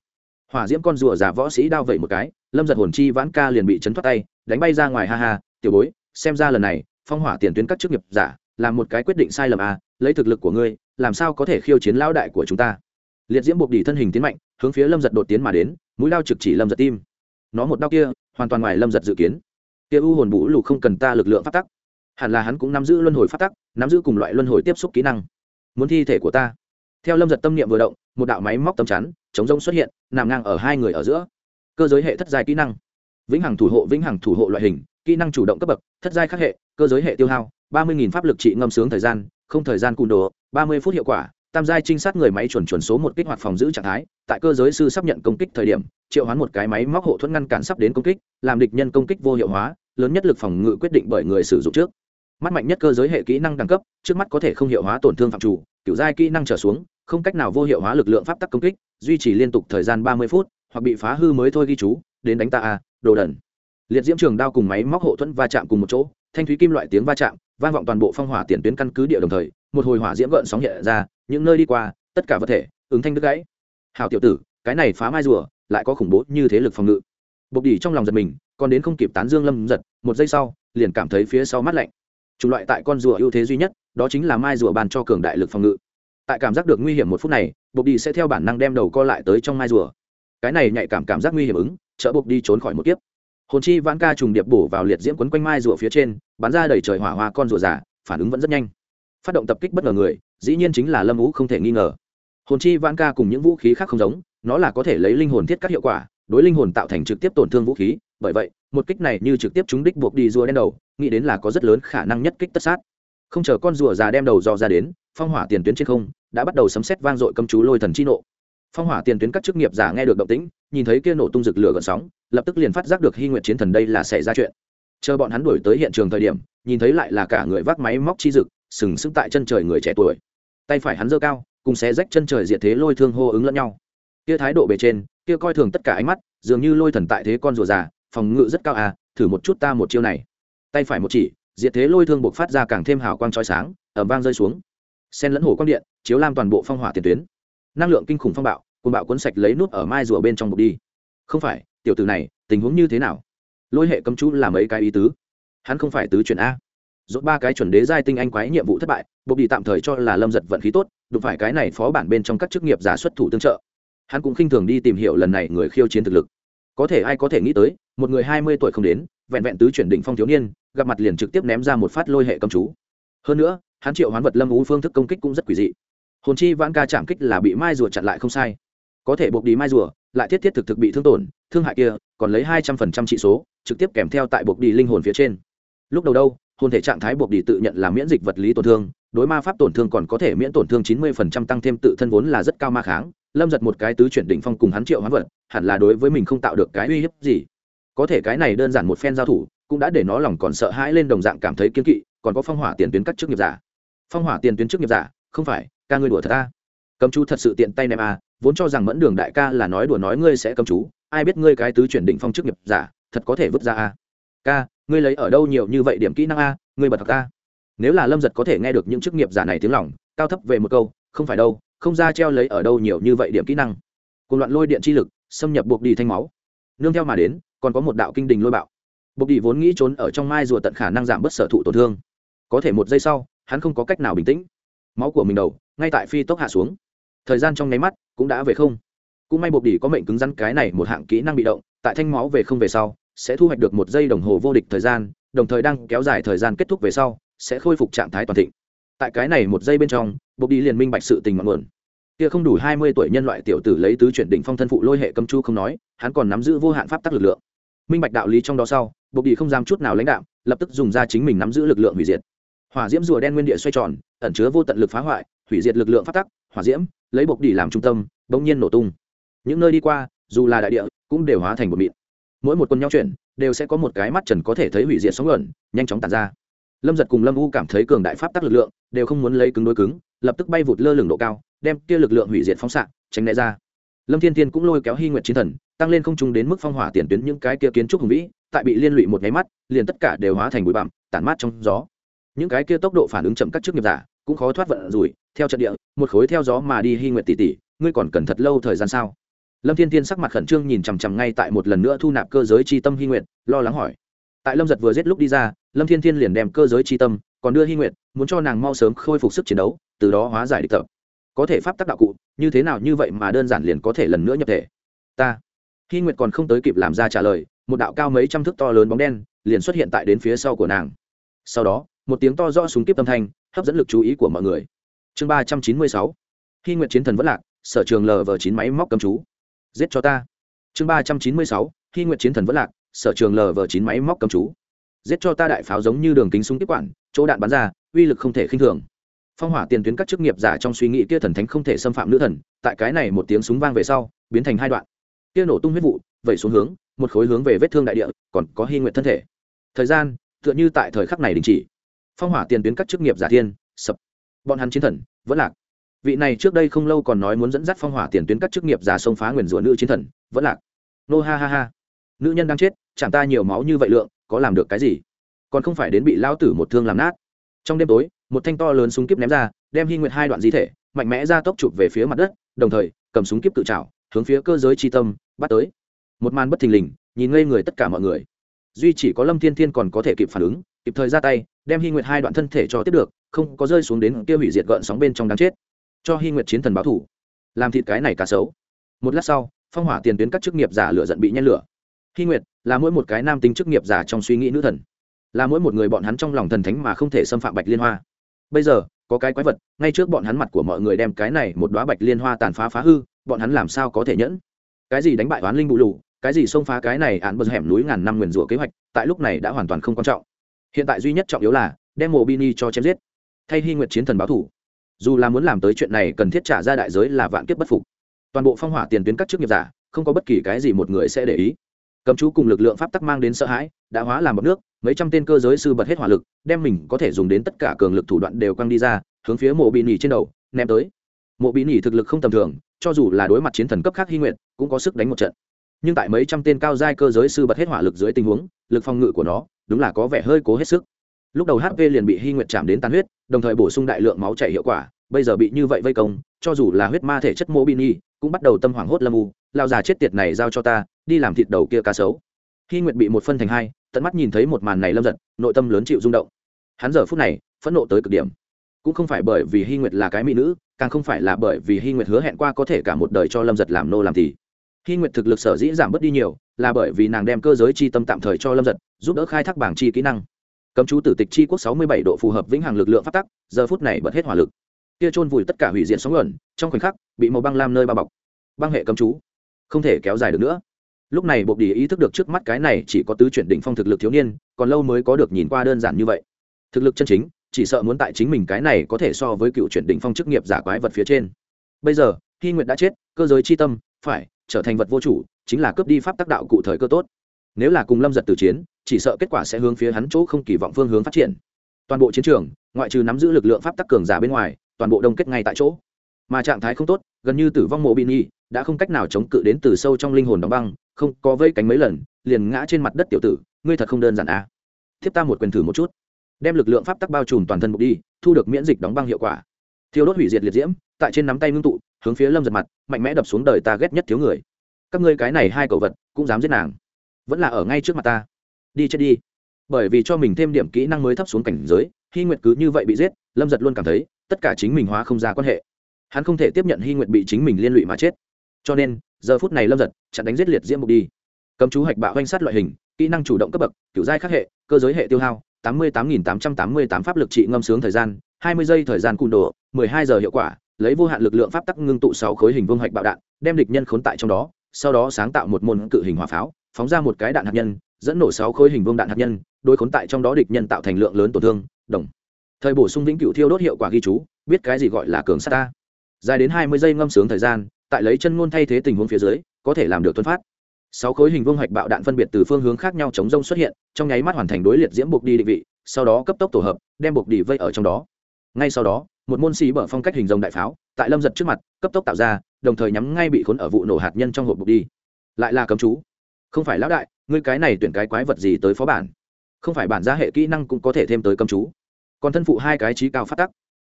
hỏa diễm con rùa giả võ sĩ đao vẩy một cái, lâm giật hồn chi vãn ca liền bị chấn thoát tay, đánh bay ra ngoài, ha ha, tiểu bối, xem ra lần này, phong hỏa tiền tuyến các chức nghiệp giả, làm một cái quyết định sai lầm à lấy thực lực của ngươi, làm sao có thể khiêu chiến lão đại của chúng ta? Liệt diễm buộc đỉ thân hình tiến mạnh, hướng phía lâm giật đột tiến mà đến, mũi đao trực chỉ lâm giật tim. Nó một đao kia, hoàn toàn ngoài lâm giật dự kiến. Kia u hồn bũ lù không cần ta lực lượng phát tắc. Hẳn là hắn cũng nắm giữ luân hồi phát tắc, nắm giữ cùng loại luân hồi tiếp xúc kỹ năng. Muốn thi thể của ta theo lâm giật tâm niệm vừa động, một đạo máy móc tầm chắn, chống rông xuất hiện, nằm ngang ở hai người ở giữa. Cơ giới hệ thất giai kỹ năng. Vĩnh hằng thủ hộ, vĩnh hằng thủ hộ loại hình, kỹ năng chủ động cấp bậc, thất giai khắc hệ, cơ giới hệ tiêu hao, ba mươi pháp lực trị ngâm sướng thời gian, không thời gian cùn đồ, ba mươi phút hiệu quả, tam giai trinh sát người máy chuẩn chuẩn số một kích hoạt phòng giữ trạng thái, tại cơ giới sư sắp nhận công kích thời điểm, triệu hoán một cái máy móc hộ thuẫn ngăn cản sắp đến công kích, làm địch nhân công kích vô hiệu hóa, lớn nhất lực phòng ngự quyết định bởi người sử dụng trước. Mắt mạnh nhất cơ giới hệ kỹ năng đẳng cấp, trước mắt có thể không hiệu hóa tổn thương phạm chủ, kiểu giai kỹ năng trở xuống không cách nào vô hiệu hóa lực lượng pháp tắc công kích, duy trì liên tục thời gian ba mươi phút, hoặc bị phá hư mới thôi ghi chú, đến đánh ta a, đồ đần. Liệt diễm trường đao cùng máy móc hộ thuẫn va chạm cùng một chỗ, thanh thúy kim loại tiếng va chạm, vang vọng toàn bộ phong hỏa tiền tuyến căn cứ địa đồng thời, một hồi hỏa diễm gợn sóng hiện ra, những nơi đi qua, tất cả vật thể, ứng thanh đứt gãy. Hào tiểu tử, cái này phá mai rùa, lại có khủng bố như thế lực phòng ngự. Bộc đỉ trong lòng giật mình, còn đến không kịp tán dương lâm giật, một giây sau, liền cảm thấy phía sau mắt lạnh. Chủng loại tại con rùa ưu thế duy nhất, đó chính là mai rùa bàn cho cường đại lực phòng ngự tại cảm giác được nguy hiểm một phút này, bộc đi sẽ theo bản năng đem đầu co lại tới trong mai rùa. Cái này nhạy cảm cảm giác nguy hiểm ứng, chợ bộc đi trốn khỏi một kiếp. Hồn chi vãn ca trùng điệp bổ vào liệt diễm quấn quanh mai rùa phía trên, bắn ra đầy trời hỏa hoa con rùa giả phản ứng vẫn rất nhanh. Phát động tập kích bất ngờ người, dĩ nhiên chính là lâm vũ không thể nghi ngờ. Hồn chi vãn ca cùng những vũ khí khác không giống, nó là có thể lấy linh hồn thiết các hiệu quả, đối linh hồn tạo thành trực tiếp tổn thương vũ khí, bởi vậy, một kích này như trực tiếp trúng đích buộc đi rùa đen đầu, nghĩ đến là có rất lớn khả năng nhất kích tất sát. Không chờ con rùa già đem đầu dò ra đến phong hỏa tiền tuyến trên không đã bắt đầu sấm xét vang dội cấm chú lôi thần chi nộ. Phong hỏa tiền tuyến các chức nghiệp giả nghe được động tĩnh, nhìn thấy kia nổ tung rực lửa gần sóng, lập tức liền phát giác được hy nguyện chiến thần đây là xảy ra chuyện. Chờ bọn hắn đuổi tới hiện trường thời điểm, nhìn thấy lại là cả người vác máy móc chi rực, sừng sững tại chân trời người trẻ tuổi. Tay phải hắn giơ cao, cùng xé rách chân trời diệt thế lôi thương hô ứng lẫn nhau. Kia thái độ bề trên, kia coi thường tất cả ánh mắt, dường như lôi thần tại thế con rùa già, phòng ngự rất cao à thử một chút ta một chiêu này. Tay phải một chỉ, diệt thế lôi thương buộc phát ra càng thêm hào quang trói sáng ẩm vang rơi xuống sen lẫn hồ quang điện, chiếu lam toàn bộ phong hỏa tiền tuyến. Năng lượng kinh khủng phong bạo côn bạo cuốn sạch lấy nút ở mai rùa bên trong bục đi. Không phải, tiểu tử này, tình huống như thế nào? Lôi hệ cấm chú làm mấy cái ý tứ? Hắn không phải tứ chuyển a. Dốt ba cái chuẩn đế giai tinh anh quái nhiệm vụ thất bại bục đi tạm thời cho là lâm giật vận khí tốt, đụng phải cái này phó bản bên trong các chức nghiệp giả xuất thủ tương trợ. Hắn cũng khinh thường đi tìm hiểu lần này người khiêu chiến thực lực. Có thể ai có thể nghĩ tới, một người hai mươi tuổi không đến, vẹn vẹn tứ chuyển đỉnh phong thiếu niên, gặp mặt liền trực tiếp ném ra một phát lôi hệ cầm chú. Hơn nữa hắn triệu hoán vật lâm ú phương thức công kích cũng rất quỷ dị. Hồn chi vãn ca chạm kích là bị mai rùa chặn lại không sai. Có thể buộc đi mai rùa, lại thiết thiết thực thực bị thương tổn, thương hại kia, còn lấy hai trăm phần trăm trị số, trực tiếp kèm theo tại buộc đi linh hồn phía trên. Lúc đầu đâu, hồn thể trạng thái buộc đi tự nhận là miễn dịch vật lý tổn thương, đối ma pháp tổn thương còn có thể miễn tổn thương chín mươi phần trăm, tăng thêm tự thân vốn là rất cao ma kháng. Lâm giật một cái tứ chuyển đỉnh phong cùng hắn triệu hoán vật, hẳn là đối với mình không tạo được cái uy hiếp gì. Có thể cái này đơn giản một phen giao thủ, cũng đã để nó lòng còn sợ hãi lên đồng dạng cảm thấy kiên kỵ, còn có phong hỏa tiền tuyến các chức nghiệp giả phong hỏa tiền tuyến chức nghiệp giả không phải ca ngươi đùa thật ta cầm chú thật sự tiện tay ném à vốn cho rằng mẫn đường đại ca là nói đùa nói ngươi sẽ cầm chú ai biết ngươi cái tứ chuyển định phong chức nghiệp giả thật có thể vứt ra à? ca ngươi lấy ở đâu nhiều như vậy điểm kỹ năng a ngươi bật thật ca nếu là lâm giật có thể nghe được những chức nghiệp giả này tiếng lỏng, cao thấp về một câu không phải đâu không ra treo lấy ở đâu nhiều như vậy điểm kỹ năng. Cùng loạn lôi điện chi lực xâm nhập buộc đi thanh máu. Nương theo mà đến còn có một đạo kinh đình lôi bạo. Buộc đi vốn nghĩ trốn ở trong mai rùa tận khả năng giảm bớt sở thụ tổn thương. Có thể một giây sau hắn không có cách nào bình tĩnh. Máu của mình đầu, ngay tại phi tốc hạ xuống. Thời gian trong nháy mắt cũng đã về không. Cũng may bột đỉ có mệnh cứng rắn cái này một hạng kỹ năng bị động, tại thanh máu về không về sau, sẽ thu hoạch được một giây đồng hồ vô địch thời gian, đồng thời đang kéo dài thời gian kết thúc về sau, sẽ khôi phục trạng thái toàn thịnh. Tại cái này một giây bên trong bột đi liền minh bạch sự tình mặn nguồn kia không đủ hai mươi tuổi nhân loại tiểu tử lấy tứ chuyển đỉnh phong thân phụ lôi hệ cấm chu không nói, hắn còn nắm giữ vô hạn pháp tắc lực lượng. Minh bạch đạo lý trong đó sau buộc đi không dám chút nào lãnh đạo, lập tức dùng ra chính mình nắm giữ lực lượng hủy diệt hỏa diễm rùa đen nguyên địa xoay tròn, ẩn chứa vô tận lực phá hoại, hủy diệt lực lượng phát tắc, hỏa diễm, lấy bộc đỉ làm trung tâm, bỗng nhiên nổ tung. Những nơi đi qua, dù là đại địa, cũng đều hóa thành bột mịn. Mỗi một con nhau chuyển, đều sẽ có một cái mắt trần có thể thấy hủy diệt sóng ẩn nhanh chóng tàn ra. Lâm giật cùng lâm u cảm thấy cường đại pháp tắc lực lượng, đều không muốn lấy cứng đối cứng, lập tức bay vụt lơ lửng độ cao, đem kia lực lượng hủy diệt phóng xạ, tránh né ra. Lâm thiên thiên cũng lôi kéo hy nguyện chiến thần, tăng lên không trung đến mức phong hỏa tiền tuyến những cái kia kiến trúc hùng vĩ, tại bị liên lụy một nháy mắt, liền tất cả đều hóa thành bụi bặm, tản mát trong gió những cái kia tốc độ phản ứng chậm các chức nghiệp giả cũng khó thoát vận rủi. Theo trận địa, một khối theo gió mà đi hy nguyện tỷ tỷ, ngươi còn cần thật lâu thời gian sao? Lâm thiên tiên sắc mặt khẩn trương nhìn chằm chằm ngay tại một lần nữa thu nạp cơ giới c h i tâm hy nguyện lo lắng hỏi. Tại lâm giật vừa giết lúc đi ra, lâm thiên thiên liền đem cơ giới c h i tâm còn đưa hy nguyện muốn cho nàng mau sớm khôi phục sức chiến đấu, từ đó hóa giải địch tập. Có thể pháp tác đạo cụ, như thế nào như vậy mà đơn giản liền có thể lần nữa nhập thể. Ta hy nguyện còn không tới kịp làm ra trả lời, một đạo cao mấy trăm thước to lớn bóng đen liền xuất hiện tại đến phía sau của nàng. Sau đó một tiếng to rõ súng kíp âm thanh, hấp dẫn lực chú ý của mọi người. Chương ba trăm chín mươi sáu. Hy nguyện chiến thần vẫn lạc, sở trường lv chín máy móc cầm chú. Giết cho ta. Chương ba trăm chín mươi sáu. Khi nguyện chiến thần vẫn lạc, sở trường lv chín máy móc cầm chú. Giết cho ta đại pháo giống như đường kính súng tiếp quản, chỗ đạn bắn ra, uy lực không thể khinh thường. Phong hỏa tiền tuyến các chức nghiệp giả trong suy nghĩ kia thần thánh không thể xâm phạm nữ thần, tại cái này một tiếng súng vang về sau, biến thành hai đoạn. Kia nổ tung huyết vụ, vẩy xuống hướng, một khối hướng về vết thương đại địa, còn có hy nguyện thân thể. Thời gian, tựa như tại thời khắc này đình chỉ phong hỏa tiền tuyến các chức nghiệp giả thiên, sập. Bọn hắn chiến thần, vẫn lạc. Vị này trước đây không lâu còn nói muốn dẫn dắt phong hỏa tiền tuyến các chức nghiệp giả sông phá nguyền rủa nữ chiến thần, vẫn lạc. Nô ha ha ha. Nữ nhân đang chết, chẳng ta nhiều máu như vậy lượng, có làm được cái gì? Còn không phải đến bị lao tử một thương làm nát. Trong đêm tối, một thanh to lớn súng kíp ném ra, đem hy nguyệt hai đoạn di thể, mạnh mẽ ra tốc chụp về phía mặt đất, đồng thời, cầm súng kíp tự trào hướng phía cơ giới tri tâm, bắt tới. Một màn bất thình lình, nhìn ngây người tất cả mọi người. Duy chỉ có lâm thiên thiên còn có thể kịp phản ứng kịp thời ra tay, đem hy nguyệt hai đoạn thân thể cho tiếp được, không có rơi xuống đến kia hủy diệt gợn sóng bên trong đáng chết. Cho hy nguyệt chiến thần báo thủ. Làm thịt cái này cá xấu một lát sau, phong hỏa tiền tuyến các chức nghiệp giả lửa giận bị nhen lửa. Hy nguyệt là mỗi một cái nam tính chức nghiệp giả trong suy nghĩ nữ thần. Là mỗi một người bọn hắn trong lòng thần thánh mà không thể xâm phạm bạch liên hoa. Bây giờ, có cái quái vật, ngay trước bọn hắn mặt của mọi người đem cái này một đoá bạch liên hoa tàn phá phá hư, bọn hắn làm sao có thể nhẫn? Cái gì đánh bại oán linh bù lù, cái gì xông phá cái này án bờ hẻm núi ngàn năm nguyền rủa kế hoạch, tại lúc này đã hoàn toàn không quan trọng hiện tại duy nhất trọng yếu là, đem mộ bini cho chém giết. Thay hy nguyệt chiến thần báo thủ. Dù là muốn làm tới chuyện này cần thiết trả ra đại giới là vạn kiếp bất phục. Toàn bộ phong hỏa tiền tuyến các chức nghiệp giả, không có bất kỳ cái gì một người sẽ để ý. Cầm chú cùng lực lượng pháp tắc mang đến sợ hãi, đã hóa làm bọc nước, mấy trăm tên cơ giới sư bật hết hỏa lực, đem mình có thể dùng đến tất cả cường lực thủ đoạn đều quăng đi ra, hướng phía mộ bị nỉ trên đầu, ném tới. Mộ bị nỉ thực lực không tầm thường, cho dù là đối mặt chiến thần cấp khác hy nguyện cũng có sức đánh một trận nhưng tại mấy trăm tên cao giai cơ giới sư bật hết hỏa lực dưới tình huống, lực phòng ngự của nó, đúng là có vẻ hơi cố hết sức. Lúc đầu hp liền bị hy nguyệt chạm đến tàn huyết, đồng thời bổ sung đại lượng máu chảy hiệu quả, bây giờ bị như vậy vây công, cho dù là huyết ma thể chất mô bini cũng bắt đầu tâm hoảng hốt lâm u. Lao già chết tiệt này giao cho ta, đi làm thịt đầu kia cá sấu. Hy nguyệt bị một phân thành hai, tận mắt nhìn thấy một màn này lâm giật, nội tâm lớn chịu rung động. Hắn giờ phút này, phẫn nộ tới cực điểm. Cũng không phải bởi vì hy nguyệt là cái mỹ nữ, càng không phải là bởi vì hy nguyệt hứa hẹn qua có thể cả một đời cho lâm giật làm nô làm thì hy nguyệt thực lực sở dĩ giảm bớt đi nhiều, là bởi vì nàng đem cơ giới chi tâm tạm thời cho lâm Dật giúp đỡ khai thác bảng chi kỹ năng. Cấm chú tử tịch chi quốc sáu mươi bảy độ phù hợp vĩnh hằng lực lượng pháp tắc, giờ phút này bật hết hỏa lực. Kia trôn vùi tất cả hủy diện sóng luận trong khoảnh khắc, bị màu băng lam nơi bao bọc. Băng hệ cấm chú. Không thể kéo dài được nữa. Lúc này bộc Đỉ ý thức được trước mắt cái này chỉ có tứ chuyển đỉnh phong thực lực thiếu niên, còn lâu mới có được nhìn qua đơn giản như vậy. Thực lực chân chính, chỉ sợ muốn tại chính mình cái này có thể so với cựu chuyển đỉnh phong chức nghiệp giả quái vật phía trên. Bây giờ khi Nguyệt đã chết, cơ giới chi tâm, phải trở thành vật vô chủ, chính là cướp đi pháp tác đạo cụ thời cơ tốt. Nếu là cùng lâm giật từ chiến, chỉ sợ kết quả sẽ hướng phía hắn chỗ không kỳ vọng phương hướng phát triển. Toàn bộ chiến trường, ngoại trừ nắm giữ lực lượng pháp tắc cường giả bên ngoài, toàn bộ đông kết ngay tại chỗ. Mà trạng thái không tốt, gần như tử vong mộ bị nghi đã không cách nào chống cự đến từ sâu trong linh hồn đóng băng, không có vây cánh mấy lần, liền ngã trên mặt đất tiểu tử, ngươi thật không đơn giản à. thiếp ta một quyền thử một chút. Đem lực lượng pháp tắc bao trùm toàn thân mục đi, thu được miễn dịch đóng băng hiệu quả thiêu đốt hủy diệt liệt diễm, tại trên nắm tay ngưng tụ, hướng phía lâm giật mặt, mạnh mẽ đập xuống đời ta ghét nhất thiếu người. Các ngươi cái này hai cậu vật, cũng dám giết nàng. Vẫn là ở ngay trước mặt ta. Đi chết đi. Bởi vì cho mình thêm điểm kỹ năng mới thấp xuống cảnh giới hy nguyệt cứ như vậy bị giết, lâm giật luôn cảm thấy, tất cả chính mình hóa không ra quan hệ. Hắn không thể tiếp nhận hy nguyệt bị chính mình liên lụy mà chết. Cho nên, giờ phút này lâm giật, chặn đánh giết liệt diễm mục đi. Cấm chú hạch bạo oanh sát loại hình, kỹ năng chủ động cấp bậc, kiểu giai khắc hệ, cơ giới hệ tiêu hao tám mươi tám nghìn tám trăm tám mươi tám pháp lực trị ngâm sướng thời gian, hai mươi giây thời gian cùn đồ, mười hai giờ hiệu quả, lấy vô hạn lực lượng pháp tắc ngưng tụ sáu khối hình vương hạch bạo đạn, đem địch nhân khốn tại trong đó, sau đó sáng tạo một môn cự hình hỏa pháo, phóng ra một cái đạn hạt nhân, dẫn nổ sáu khối hình vương đạn hạt nhân, đối khốn tại trong đó địch nhân tạo thành lượng lớn tổn thương, đồng. Thời bổ sung vĩnh cửu thiêu đốt hiệu quả ghi chú, biết cái gì gọi là cường sát ta. Dài đến hai mươi giây ngâm sướng thời gian, tại lấy chân ngôn thay thế tình huống phía dưới, có thể làm được tuân phát sáu khối hình vương hạch bạo đạn phân biệt từ phương hướng khác nhau chống rông xuất hiện, trong nháy mắt hoàn thành đối liệt diễm buộc đi định vị, sau đó cấp tốc tổ hợp, đem buộc đi vây ở trong đó. Ngay sau đó, một môn xì bở phong cách hình rồng đại pháo, tại lâm giật trước mặt, cấp tốc tạo ra, đồng thời nhắm ngay bị khốn ở vụ nổ hạt nhân trong hộp buộc đi. Lại là cấm chú. Không phải lão đại, ngươi cái này tuyển cái quái vật gì tới phó bản? Không phải bản gia hệ kỹ năng cũng có thể thêm tới cấm chú. Còn thân phụ hai cái trí cao phát tắc.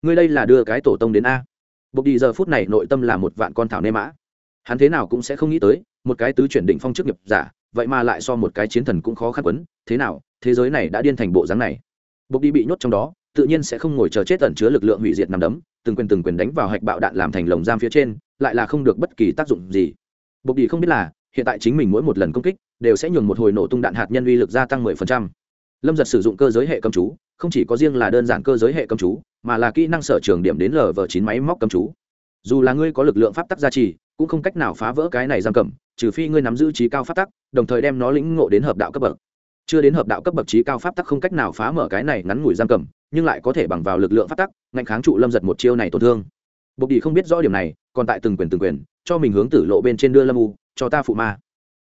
Ngươi đây là đưa cái tổ tông đến a. Buộc đi giờ phút này nội tâm là một vạn con thảo nê mã. Hắn thế nào cũng sẽ không nghĩ tới một cái tứ chuyển định phong chức nghiệp giả, vậy mà lại so một cái chiến thần cũng khó khăn quấn, thế nào, thế giới này đã điên thành bộ dáng này. Bộc đi bị nhốt trong đó, tự nhiên sẽ không ngồi chờ chết tẩn chứa lực lượng hủy diệt nằm đấm, từng quyền từng quyền đánh vào hạch bạo đạn làm thành lồng giam phía trên, lại là không được bất kỳ tác dụng gì. Bộc đi không biết là, hiện tại chính mình mỗi một lần công kích, đều sẽ nhường một hồi nổ tung đạn hạt nhân uy lực gia tăng 10%. lâm giật sử dụng cơ giới hệ cầm chú, không chỉ có riêng là đơn giản cơ giới hệ cầm chú, mà là kỹ năng sở trường điểm đến lv chín máy móc cầm chú dù là ngươi có lực lượng pháp tắc gia trì, cũng không cách nào phá vỡ cái này giam cầm, trừ phi ngươi nắm giữ trí cao pháp tắc, đồng thời đem nó lĩnh ngộ đến hợp đạo cấp bậc. Chưa đến hợp đạo cấp bậc trí cao pháp tắc không cách nào phá mở cái này ngắn ngủi giam cầm, nhưng lại có thể bằng vào lực lượng pháp tắc, ngạnh kháng trụ lâm giật một chiêu này tổn thương. Bộc đi không biết rõ điểm này, còn tại từng quyền từng quyền, cho mình hướng tử lộ bên trên đưa lâm u, cho ta phụ ma.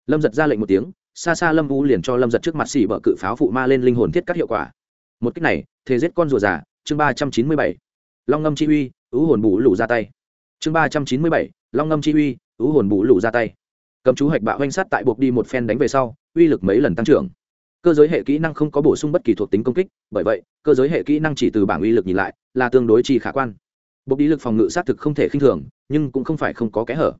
Lâm giật ra lệnh một tiếng, xa xa lâm u liền cho lâm giật trước mặt xỉ bợ cự pháo phụ ma lên linh hồn thiết cắt hiệu quả. Một cách này thế giết con rùa già, chương ba trăm chín mươi bảy. Long ngâm chi uy, ứ hồn bù lù ra tay chương ba trăm chín mươi bảy, long ngâm chi uy ứ hồn bù lù ra tay. Cầm chú hạch bạo hoanh sát tại buộc đi một phen đánh về sau, uy lực mấy lần tăng trưởng. Cơ giới hệ kỹ năng không có bổ sung bất kỳ thuộc tính công kích, bởi vậy, cơ giới hệ kỹ năng chỉ từ bảng uy lực nhìn lại, là tương đối chi khả quan. Buộc đi lực phòng ngự xác thực không thể khinh thường, nhưng cũng không phải không có kẽ hở.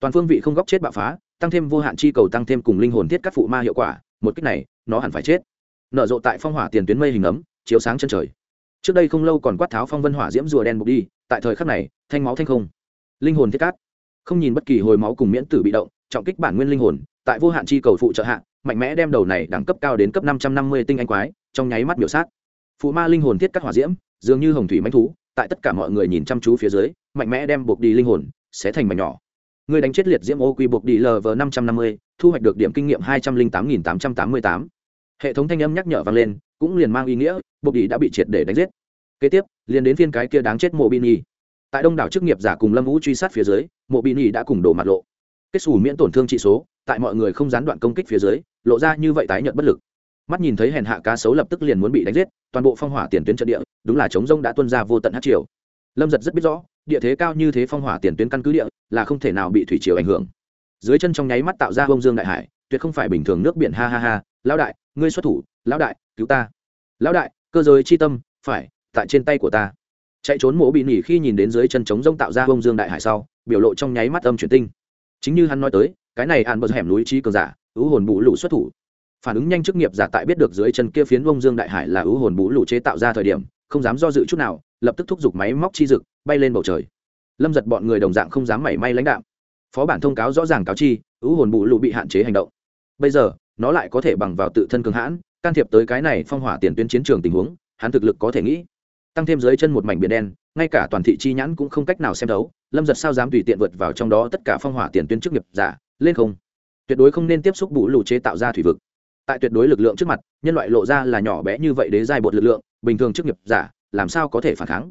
Toàn phương vị không góc chết bạo phá, tăng thêm vô hạn chi cầu tăng thêm cùng linh hồn thiết các phụ ma hiệu quả, một cách này, nó hẳn phải chết. Nở rộ tại phong hỏa tiền tuyến mây hình ấm, chiếu sáng chân trời. Trước đây không lâu còn quát tháo phong vân hỏa diễm rùa đen buộc đi, tại thời khắc này, thanh máu thanh không linh hồn thiết cát. Không nhìn bất kỳ hồi máu cùng miễn tử bị động, trọng kích bản nguyên linh hồn, tại vô hạn chi cầu phụ trợ hạ, mạnh mẽ đem đầu này đẳng cấp cao đến cấp năm trăm năm mươi tinh anh quái, trong nháy mắt biểu sát. Phụ ma linh hồn thiết cắt hỏa diễm, dường như hồng thủy mánh thú, tại tất cả mọi người nhìn chăm chú phía dưới, mạnh mẽ đem buộc đi linh hồn, sẽ thành mảnh nhỏ. Người đánh chết liệt diễm ô quy buộc đi lv năm trăm năm mươi, thu hoạch được điểm kinh nghiệm hai trăm linh tám nghìn tám trăm tám mươi tám. Hệ thống thanh âm nhắc nhở vang lên, cũng liền mang ý nghĩa, buộc đi đã bị triệt để đánh giết. Kế tiếp, liền đến phiên cái kia đáng chết mộ bin nhi tại đông đảo chức nghiệp giả cùng lâm vũ truy sát phía dưới, mộ bị nhi đã cùng đổ mặt lộ. Kết xù miễn tổn thương trị số, tại mọi người không gián đoạn công kích phía dưới, lộ ra như vậy tái nhận bất lực. Mắt nhìn thấy hèn hạ cá sấu lập tức liền muốn bị đánh giết, toàn bộ phong hỏa tiền tuyến trận địa, đúng là chống rông đã tuân ra vô tận hát triều. Lâm giật rất biết rõ, địa thế cao như thế phong hỏa tiền tuyến căn cứ địa, là không thể nào bị thủy triều ảnh hưởng. Dưới chân trong nháy mắt tạo ra bông dương đại hải, tuyệt không phải bình thường nước biển ha ha ha, lão đại, ngươi xuất thủ, lão đại, cứu ta. Lão đại, cơ giới chi tâm, phải, tại trên tay của ta chạy trốn mổ bị nỉ khi nhìn đến dưới chân trống rông tạo ra bông dương đại hải sau, biểu lộ trong nháy mắt âm chuyển tinh. Chính như hắn nói tới, cái này ạn bật hẻm núi trí cường giả, ưu hồn bù lụ xuất thủ. Phản ứng nhanh chức nghiệp giả tại biết được dưới chân kia phiến bông dương đại hải là ưu hồn bù lụ chế tạo ra thời điểm, không dám do dự chút nào, lập tức thúc giục máy móc chi dực, bay lên bầu trời. Lâm giật bọn người đồng dạng không dám mảy may lãnh đạo phó bản thông cáo rõ ràng cáo chi, ưu hồn bù lụ bị hạn chế hành động. Bây giờ, nó lại có thể bằng vào tự thân cường hãn, can thiệp tới cái này phong hỏa tiền tuyến chiến trường tình huống, hắn thực lực có thể nghĩ tăng thêm dưới chân một mảnh biển đen, ngay cả toàn thị chi nhãn cũng không cách nào xem đấu lâm giật sao dám tùy tiện vượt vào trong đó tất cả phong hỏa tiền tuyến chức nghiệp giả, lên không. Tuyệt đối không nên tiếp xúc bù lù chế tạo ra thủy vực. Tại tuyệt đối lực lượng trước mặt, nhân loại lộ ra là nhỏ bé như vậy đế dài bột lực lượng, bình thường chức nghiệp giả, làm sao có thể phản kháng?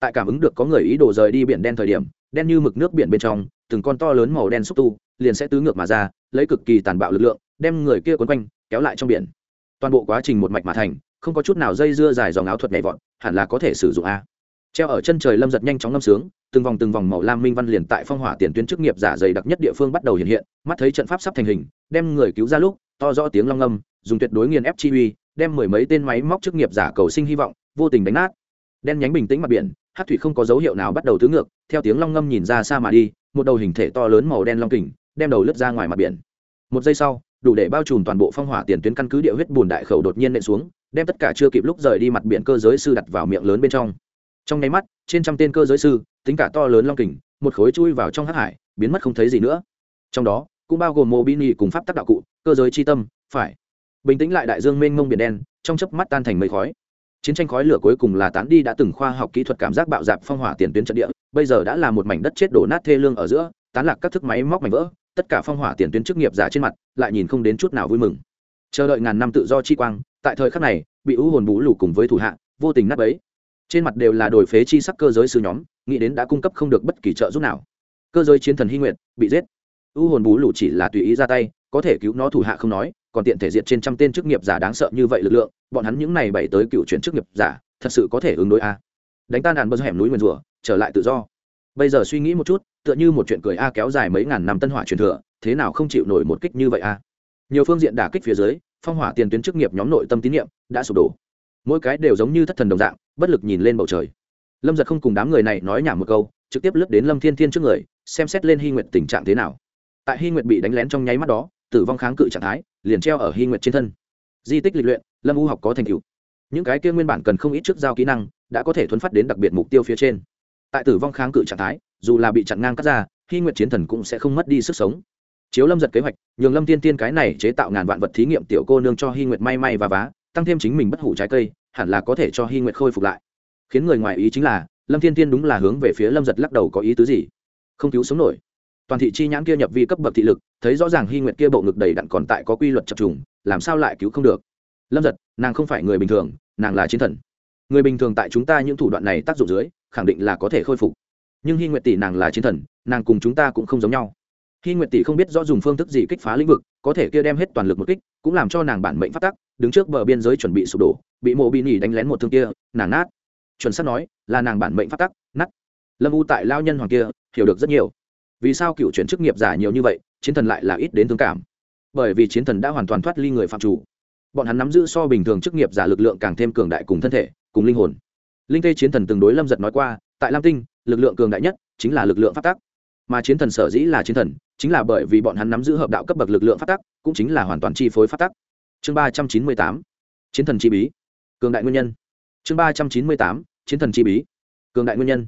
Tại cảm ứng được có người ý đồ rời đi biển đen thời điểm, đen như mực nước biển bên trong, từng con to lớn màu đen xúc tu, liền sẽ tứ ngược mà ra, lấy cực kỳ tàn bạo lực lượng, đem người kia quấn quanh, kéo lại trong biển. Toàn bộ quá trình một mạch mà thành không có chút nào dây dưa dài dòng áo thuật nhảy vọt, hẳn là có thể sử dụng a. Treo ở chân trời lâm giật nhanh chóng ngâm sướng, từng vòng từng vòng màu lam minh văn liền tại phong hỏa tiền tuyến chức nghiệp giả dày đặc nhất địa phương bắt đầu hiện hiện, mắt thấy trận pháp sắp thành hình, đem người cứu ra lúc, to rõ tiếng long ngâm, dùng tuyệt đối nghiền ép chi uy, đem mười mấy tên máy móc chức nghiệp giả cầu sinh hy vọng, vô tình đánh nát. Đen nhánh bình tĩnh mặt biển, hát thủy không có dấu hiệu nào bắt đầu tứ ngược, theo tiếng long ngâm nhìn ra xa mà đi, một đầu hình thể to lớn màu đen long kình, đem đầu lướt ra ngoài mặt biển. Một giây sau, đủ để bao trùm toàn bộ phong hỏa tiền tuyến căn cứ địa huyết bùn đại khẩu đột nhiên nện xuống đem tất cả chưa kịp lúc rời đi mặt biển cơ giới sư đặt vào miệng lớn bên trong. Trong nháy mắt, trên trăm tên cơ giới sư, tính cả to lớn long kình, một khối chui vào trong hắc hải, biến mất không thấy gì nữa. Trong đó, cũng bao gồm mô bini cùng pháp tác đạo cụ, cơ giới chi tâm, phải. Bình tĩnh lại đại dương mênh mông biển đen, trong chớp mắt tan thành mây khói. Chiến tranh khói lửa cuối cùng là tán đi, đã từng khoa học kỹ thuật cảm giác bạo dạp phong hỏa tiền tuyến trận địa, bây giờ đã là một mảnh đất chết đổ nát thê lương ở giữa, tán lạc các thức máy móc mảnh vỡ, tất cả phong hỏa tiền tuyến chức nghiệp giả trên mặt, lại nhìn không đến chút nào vui mừng. Chờ đợi ngàn năm tự do chi quang tại thời khắc này, bị u hồn bú lù cùng với thủ hạ, vô tình nát ấy. Trên mặt đều là đổi phế chi sắc cơ giới sư nhóm, nghĩ đến đã cung cấp không được bất kỳ trợ giúp nào. Cơ giới chiến thần hy nguyện bị giết. U hồn bú lù chỉ là tùy ý ra tay, có thể cứu nó thủ hạ không nói, còn tiện thể diện trên trăm tên chức nghiệp giả đáng sợ như vậy lực lượng, bọn hắn những này bày tới cựu chuyển chức nghiệp giả, thật sự có thể ứng đối a. Đánh tan đàn bơ hẻm núi nguyền rủa, trở lại tự do. Bây giờ suy nghĩ một chút, tựa như một chuyện cười a kéo dài mấy ngàn năm tân hỏa truyền thừa, thế nào không chịu nổi một kích như vậy a? Nhiều phương diện đả kích phía dưới phong hỏa tiền tuyến chức nghiệp nhóm nội tâm tín nhiệm đã sụp đổ. Mỗi cái đều giống như thất thần đồng dạng, bất lực nhìn lên bầu trời. Lâm giật không cùng đám người này nói nhảm một câu, trực tiếp lướt đến lâm thiên thiên trước người, xem xét lên hy nguyện tình trạng thế nào. Tại hy nguyện bị đánh lén trong nháy mắt đó, tử vong kháng cự trạng thái liền treo ở hy nguyện trên thân. Di tích lịch luyện, lâm u học có thành tựu. Những cái kia nguyên bản cần không ít trước giao kỹ năng, đã có thể thuấn phát đến đặc biệt mục tiêu phía trên. Tại tử vong kháng cự trạng thái, dù là bị chặn ngang cắt ra, hy nguyện chiến thần cũng sẽ không mất đi sức sống chiếu lâm giật kế hoạch, nhường lâm tiên tiên cái này chế tạo ngàn vạn vật thí nghiệm tiểu cô nương cho hy nguyệt may may và vá, tăng thêm chính mình bất hủ trái cây, hẳn là có thể cho hy nguyệt khôi phục lại. Khiến người ngoài ý chính là, lâm tiên tiên đúng là hướng về phía lâm giật lắc đầu có ý tứ gì? Không cứu sống nổi. Toàn thị chi nhãn kia nhập vi cấp bậc thị lực, thấy rõ ràng hy nguyệt kia bộ ngực đầy đặn còn tại có quy luật chập trùng, làm sao lại cứu không được? Lâm giật, nàng không phải người bình thường, nàng là chiến thần. Người bình thường tại chúng ta những thủ đoạn này tác dụng dưới, khẳng định là có thể khôi phục. Nhưng hy nguyệt tỷ nàng là chiến thần, nàng cùng chúng ta cũng không giống nhau hy Nguyệt tỷ không biết rõ dùng phương thức gì kích phá lĩnh vực, có thể kia đem hết toàn lực một kích, cũng làm cho nàng bản mệnh phát tắc, đứng trước bờ biên giới chuẩn bị sụp đổ, bị mộ bị nỉ đánh lén một thương kia, nàng nát. Chuẩn xác nói, là nàng bản mệnh phát tắc, nát. Lâm u tại lao nhân hoàng kia, hiểu được rất nhiều. Vì sao cựu chuyển chức nghiệp giả nhiều như vậy, chiến thần lại là ít đến thương cảm? Bởi vì chiến thần đã hoàn toàn thoát ly người phạm chủ. Bọn hắn nắm giữ so bình thường chức nghiệp giả lực lượng càng thêm cường đại cùng thân thể, cùng linh hồn. Linh tê chiến thần từng đối lâm giật nói qua, tại lam tinh, lực lượng cường đại nhất chính là lực lượng phát tắc mà chiến thần sở dĩ là chiến thần, chính là bởi vì bọn hắn nắm giữ hợp đạo cấp bậc lực lượng phát tắc, cũng chính là hoàn toàn chi phối phát tắc. Chương ba trăm chín mươi tám, chiến thần chi bí. Cường đại nguyên nhân. Chương ba trăm chín mươi tám, chiến thần chi bí. Cường đại nguyên nhân.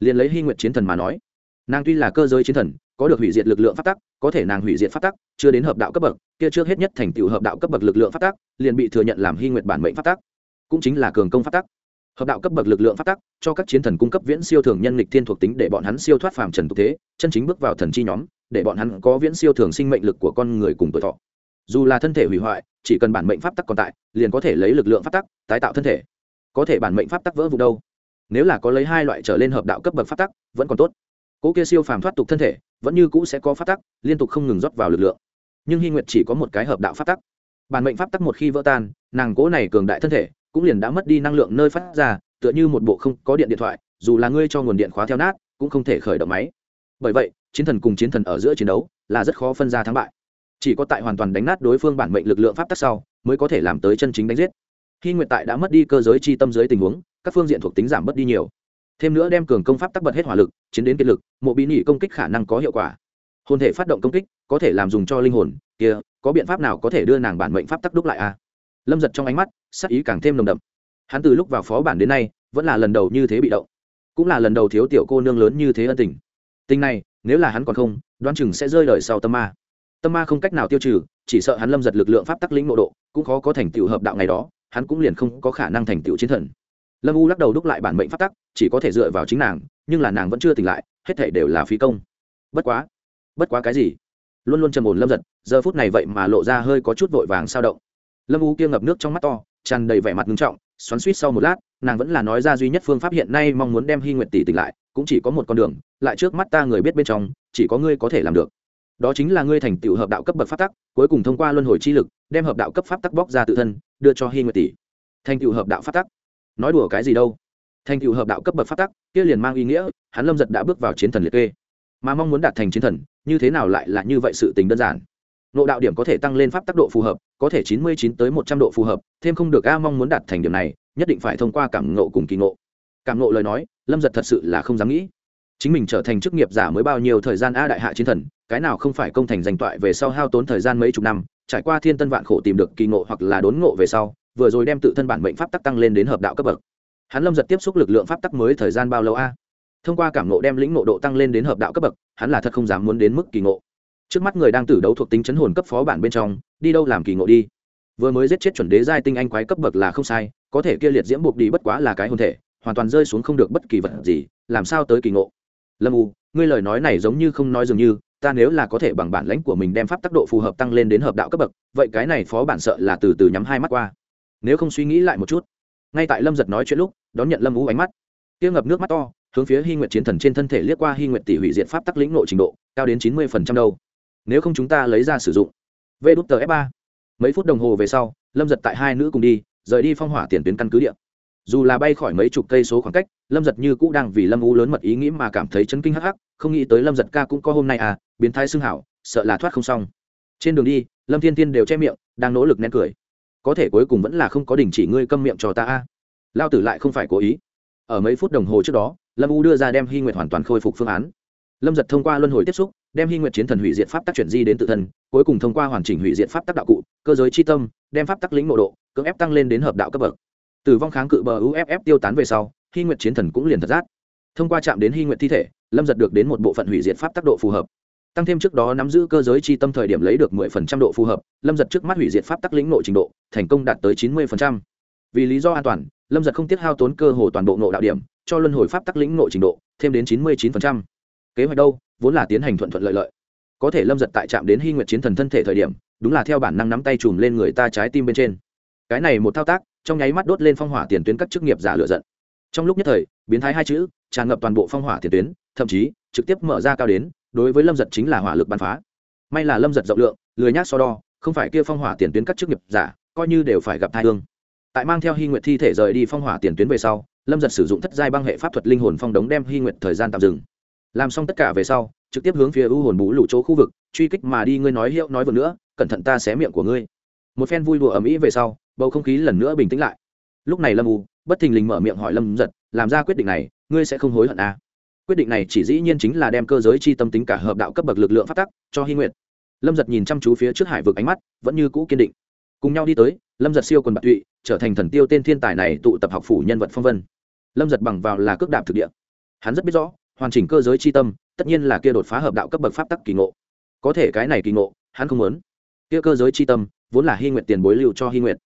Liền lấy hy nguyện chiến thần mà nói, nàng tuy là cơ giới chiến thần, có được hủy diệt lực lượng phát tắc, có thể nàng hủy diệt phát tắc, chưa đến hợp đạo cấp bậc, kia trước hết nhất thành tựu hợp đạo cấp bậc lực lượng phát tắc, liền bị thừa nhận làm hy nguyện bản mệnh phát tắc, cũng chính là cường công phát tắc hợp đạo cấp bậc lực lượng phát tắc, cho các chiến thần cung cấp viễn siêu thường nhân lịch thiên thuộc tính để bọn hắn siêu thoát phàm trần tục thế, chân chính bước vào thần chi nhóm, để bọn hắn có viễn siêu thường sinh mệnh lực của con người cùng tuổi thọ. Dù là thân thể hủy hoại, chỉ cần bản mệnh pháp tắc còn tại, liền có thể lấy lực lượng pháp tắc tái tạo thân thể. Có thể bản mệnh pháp tắc vỡ vụ đâu? Nếu là có lấy hai loại trở lên hợp đạo cấp bậc pháp tắc, vẫn còn tốt. Cỗ kia siêu phàm thoát tục thân thể, vẫn như cũ sẽ có pháp tắc, liên tục không ngừng rót vào lực lượng. Nhưng hy nguyệt chỉ có một cái hợp đạo pháp tắc. Bản mệnh pháp tắc một khi vỡ tan, nàng cỗ này cường đại thân thể cũng liền đã mất đi năng lượng nơi phát ra, tựa như một bộ không có điện điện thoại, dù là ngươi cho nguồn điện khóa theo nát, cũng không thể khởi động máy. Bởi vậy, chiến thần cùng chiến thần ở giữa chiến đấu là rất khó phân ra thắng bại. Chỉ có tại hoàn toàn đánh nát đối phương bản mệnh lực lượng pháp tắc sau, mới có thể làm tới chân chính đánh giết. Khi Nguyệt tại đã mất đi cơ giới chi tâm giới tình huống, các phương diện thuộc tính giảm mất đi nhiều. Thêm nữa đem cường công pháp tắc bật hết hỏa lực, chiến đến kiệt lực, mộ bí nhị công kích khả năng có hiệu quả. Hồn thể phát động công kích, có thể làm dùng cho linh hồn, kia, có biện pháp nào có thể đưa nàng bản mệnh pháp tắc đúc lại a à? Lâm giật trong ánh mắt, sắc ý càng thêm nồng đậm. Hắn từ lúc vào phó bản đến nay, vẫn là lần đầu như thế bị động. Cũng là lần đầu thiếu tiểu cô nương lớn như thế ân tình. Tình này, nếu là hắn còn không, đoán chừng sẽ rơi đời sau tâm ma. Tâm ma không cách nào tiêu trừ, chỉ sợ hắn lâm giật lực lượng pháp tắc lĩnh ngộ độ, cũng khó có thành tựu hợp đạo ngày đó, hắn cũng liền không có khả năng thành tựu chiến thần. Lâm u lắc đầu đúc lại bản mệnh pháp tắc, chỉ có thể dựa vào chính nàng, nhưng là nàng vẫn chưa tỉnh lại, hết thể đều là phí công. Bất quá bất quá cái gì? Luôn luôn trầm ổn lâm giật, giờ phút này vậy mà lộ ra hơi có chút vội vàng sao động lâm u kia ngập nước trong mắt to, tràn đầy vẻ mặt nghiêm trọng, xoắn suýt sau một lát, nàng vẫn là nói ra duy nhất phương pháp hiện nay mong muốn đem hy nguyện tỷ tỉnh lại, cũng chỉ có một con đường, lại trước mắt ta người biết bên trong, chỉ có ngươi có thể làm được. Đó chính là ngươi thành tựu hợp đạo cấp bậc pháp tắc, cuối cùng thông qua luân hồi chi lực, đem hợp đạo cấp pháp tắc bóc ra tự thân, đưa cho hy nguyệt tỷ. Thành tựu hợp đạo pháp tắc? Nói đùa cái gì đâu? Thành tựu hợp đạo cấp bậc pháp tắc, kia liền mang ý nghĩa, hắn lâm giật đã bước vào chiến thần liệt kê. Mà mong muốn đạt thành chiến thần, như thế nào lại là như vậy sự tình đơn giản? Nộ đạo điểm có thể tăng lên pháp tắc độ phù hợp, có thể chín mươi chín tới một trăm độ phù hợp, thêm không được a mong muốn đạt thành điểm này, nhất định phải thông qua cảm ngộ cùng kỳ ngộ. Cảm ngộ lời nói, lâm giật thật sự là không dám nghĩ. Chính mình trở thành chức nghiệp giả mới bao nhiêu thời gian a đại hạ chiến thần, cái nào không phải công thành danh toại về sau hao tốn thời gian mấy chục năm, trải qua thiên tân vạn khổ tìm được kỳ ngộ hoặc là đốn ngộ về sau, vừa rồi đem tự thân bản mệnh pháp tắc tăng lên đến hợp đạo cấp bậc. Hắn lâm giật tiếp xúc lực lượng pháp tắc mới thời gian bao lâu a? Thông qua cảm ngộ đem lĩnh ngộ độ tăng lên đến hợp đạo cấp bậc, hắn là thật không dám muốn đến mức kỳ ngộ trước mắt người đang tử đấu thuộc tính chấn hồn cấp phó bản bên trong, đi đâu làm kỳ ngộ đi. Vừa mới giết chết chuẩn đế giai tinh anh quái cấp bậc là không sai, có thể kia liệt diễm buộc đi bất quá là cái hồn thể, hoàn toàn rơi xuống không được bất kỳ vật gì, làm sao tới kỳ ngộ. Lâm u, ngươi lời nói này giống như không nói dường như, ta nếu là có thể bằng bản lãnh của mình đem pháp tác độ phù hợp tăng lên đến hợp đạo cấp bậc, vậy cái này phó bản sợ là từ từ nhắm hai mắt qua. Nếu không suy nghĩ lại một chút. Ngay tại lâm giật nói chuyện lúc, đón nhận lâm u ánh mắt. Kia ngập nước mắt to, hướng phía hy nguyện chiến thần trên thân thể liếc qua hy nguyện tỷ hủy diệt pháp tắc lĩnh nội trình độ, cao đến chín mươi phần trăm đâu nếu không chúng ta lấy ra sử dụng. Vê đút tờ f ba. Mấy phút đồng hồ về sau, lâm giật tại hai nữ cùng đi, rời đi phong hỏa tiền tuyến căn cứ địa. Dù là bay khỏi mấy chục cây số khoảng cách, lâm giật như cũ đang vì lâm u lớn mật ý nghĩ mà cảm thấy chấn kinh hắc hắc, không nghĩ tới lâm giật ca cũng có hôm nay à biến thái xưng hảo, sợ là thoát không xong. Trên đường đi, lâm thiên tiên đều che miệng, đang nỗ lực nén cười. Có thể cuối cùng vẫn là không có đình chỉ ngươi câm miệng cho ta a. Lao tử lại không phải cố ý. Ở mấy phút đồng hồ trước đó, lâm u đưa ra đem hy nguyệt hoàn toàn khôi phục phương án. Lâm giật thông qua luân hồi tiếp xúc đem hy nguyệt chiến thần hủy diệt pháp tác chuyển di đến tự thân, cuối cùng thông qua hoàn chỉnh hủy diệt pháp tác đạo cụ, cơ giới chi tâm, đem pháp tắc lĩnh nội độ, cưỡng ép tăng lên đến hợp đạo cấp bậc tử vong kháng cự bờ uff tiêu tán về sau, hy nguyệt chiến thần cũng liền thật giác thông qua chạm đến hy nguyệt thi thể, lâm giật được đến một bộ phận hủy diệt pháp tác độ phù hợp tăng thêm trước đó nắm giữ cơ giới chi tâm thời điểm lấy được 10% độ phù hợp, lâm giật trước mắt hủy diệt pháp tắc lĩnh nội trình độ, thành công đạt tới 90%. vì lý do an toàn, lâm giật không tiết hao tốn cơ hồ toàn bộ nội đạo điểm, cho luân hồi pháp tắc lĩnh nội trình độ, thêm đến 99%. kế hoạch đâu vốn là tiến hành thuận thuận lợi lợi. Có thể lâm giật tại trạm đến hy nguyệt chiến thần thân thể thời điểm, đúng là theo bản năng nắm tay chùm lên người ta trái tim bên trên. Cái này một thao tác, trong nháy mắt đốt lên phong hỏa tiền tuyến các chức nghiệp giả lựa giận. Trong lúc nhất thời, biến thái hai chữ, tràn ngập toàn bộ phong hỏa tiền tuyến, thậm chí, trực tiếp mở ra cao đến, đối với lâm giật chính là hỏa lực bắn phá. May là lâm giật rộng lượng, lười nhác so đo, không phải kia phong hỏa tiền tuyến các chức nghiệp giả, coi như đều phải gặp thai thương tại mang theo hy nguyệt thi thể rời đi phong hỏa tiền tuyến về sau, lâm giật sử dụng thất giai băng hệ pháp thuật linh hồn phong đống đem hy nguyệt thời gian tạm dừng làm xong tất cả về sau, trực tiếp hướng phía u hồn bú lụ chỗ khu vực, truy kích mà đi ngươi nói hiệu nói vừa nữa, cẩn thận ta xé miệng của ngươi. Một phen vui đùa ầm ĩ về sau, bầu không khí lần nữa bình tĩnh lại. Lúc này lâm u, bất thình lình mở miệng hỏi lâm giật làm ra quyết định này, ngươi sẽ không hối hận à. quyết định này chỉ dĩ nhiên chính là đem cơ giới chi tâm tính cả hợp đạo cấp bậc lực lượng phát tắc, cho hy nguyện lâm giật nhìn chăm chú phía trước hải vực ánh mắt, vẫn như cũ kiên định. Cùng nhau đi tới, lâm giật siêu quần bạc tụy, trở thành thần tiêu tên thiên tài này tụ tập học phủ nhân vật phong vân. Lâm giật bằng vào là cước đạp thực địa. Hắn rất biết rõ hoàn chỉnh cơ giới chi tâm, tất nhiên là kia đột phá hợp đạo cấp bậc pháp tắc kỳ ngộ. Có thể cái này kỳ ngộ, hắn không muốn. Kia cơ giới chi tâm, vốn là hy nguyện tiền bối lưu cho hy nguyện.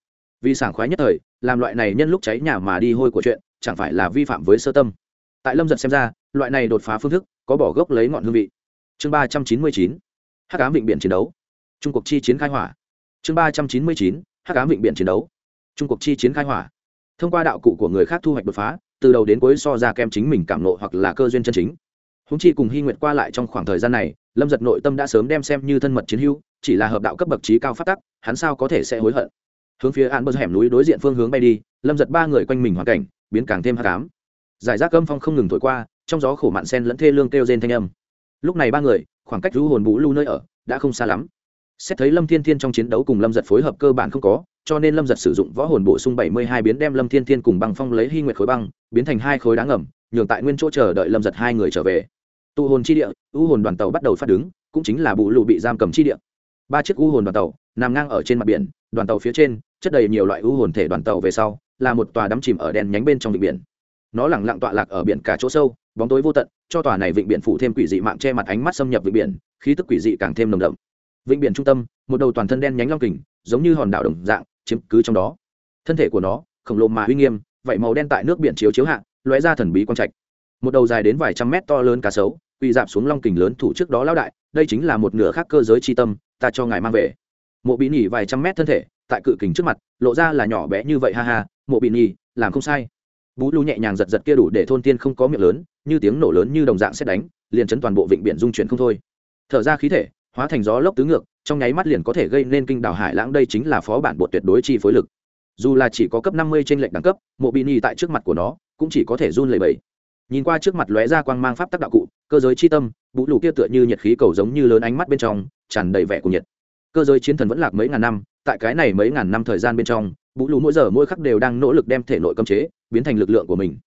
Vì sảng khoái nhất thời, làm loại này nhân lúc cháy nhà mà đi hôi của chuyện, chẳng phải là vi phạm với sơ tâm. Tại lâm giật xem ra, loại này đột phá phương thức, có bỏ gốc lấy ngọn hương vị. Chương ba trăm chín mươi chín, hắc ám vịnh biển chiến đấu. Trung cuộc chi chiến khai hỏa. Chương ba trăm chín mươi chín, hắc ám vịnh biển chiến đấu. Trung cuộc chi chiến khai hỏa. Thông qua đạo cụ của người khác thu hoạch đột phá từ đầu đến cuối so ra kem chính mình cảm nộ hoặc là cơ duyên chân chính. Húng chi cùng hy nguyệt qua lại trong khoảng thời gian này, lâm giật nội tâm đã sớm đem xem như thân mật chiến hữu, chỉ là hợp đạo cấp bậc trí cao phát tắc, hắn sao có thể sẽ hối hận? Hướng phía an bờ hẻm núi đối diện phương hướng bay đi, lâm giật ba người quanh mình hoàn cảnh, biến càng thêm hạ cám giải rác âm phong không ngừng thổi qua, trong gió khổ mạn sen lẫn thê lương kêu rên thanh âm. Lúc này ba người, khoảng cách rú hồn bú lưu nơi ở, đã không xa lắm. Xét thấy lâm thiên thiên trong chiến đấu cùng lâm giật phối hợp cơ bản không có cho nên lâm giật sử dụng võ hồn bổ sung bảy mươi hai biến đem lâm thiên thiên cùng băng phong lấy hy nguyệt khối băng, biến thành hai khối đá ngầm, nhường tại nguyên chỗ chờ đợi lâm giật hai người trở về. Tụ hồn chi địa, u hồn đoàn tàu bắt đầu phát đứng, cũng chính là bù lụ bị giam cầm chi địa. Ba chiếc u hồn đoàn tàu, nằm ngang ở trên mặt biển, đoàn tàu phía trên, chất đầy nhiều loại u hồn thể đoàn tàu về sau, là một tòa đắm chìm ở đèn nhánh bên trong vịnh biển. Nó lẳng lặng tọa lạc ở biển cả chỗ sâu, bóng tối vô tận, cho tòa này vịnh biển phủ thêm quỷ dị mạng che mặt ánh mắt xâm nhập vịnh biển, khí tức quỷ dị càng thêm nồng đậm. Vịnh biển trung tâm, một đầu toàn thân đen nhánh long kình, giống như hòn đảo đồng dạng chiếm cứ trong đó. Thân thể của nó, khổng lồ mà uy nghiêm vậy màu đen tại nước biển chiếu chiếu hạ, lóe ra thần bí quang trạch. Một đầu dài đến vài trăm mét to lớn cá sấu, quỳ dạp xuống long kình lớn thủ trước đó lão đại, đây chính là một nửa khác cơ giới chi tâm, ta cho ngài mang về. Mộ bị nhỉ vài trăm mét thân thể, tại cự kình trước mặt, lộ ra là nhỏ bé như vậy, ha ha, mộ bị nhỉ làm không sai. Bú lu nhẹ nhàng giật giật kia đủ để thôn tiên không có miệng lớn, như tiếng nổ lớn như đồng dạng xét đánh, liền chấn toàn bộ vịnh biển dung chuyển không thôi. Thở ra khí thể, hóa thành gió lốc tứ ngược trong nháy mắt liền có thể gây nên kinh đảo hải lãng đây chính là phó bản bột tuyệt đối chi phối lực. Dù là chỉ có cấp năm mươi trên lệnh đẳng cấp, mộ bị nhì tại trước mặt của nó cũng chỉ có thể run lẩy bẩy. Nhìn qua trước mặt lóe ra quang mang pháp tắc đạo cụ, cơ giới chi tâm bú lù kia tựa như nhiệt khí cầu giống như lớn ánh mắt bên trong, tràn đầy vẻ của nhiệt. Cơ giới chiến thần vẫn lạc mấy ngàn năm, tại cái này mấy ngàn năm thời gian bên trong bú lù mỗi giờ mỗi khắc đều đang nỗ lực đem thể nội cấm chế, biến thành lực lượng của mình.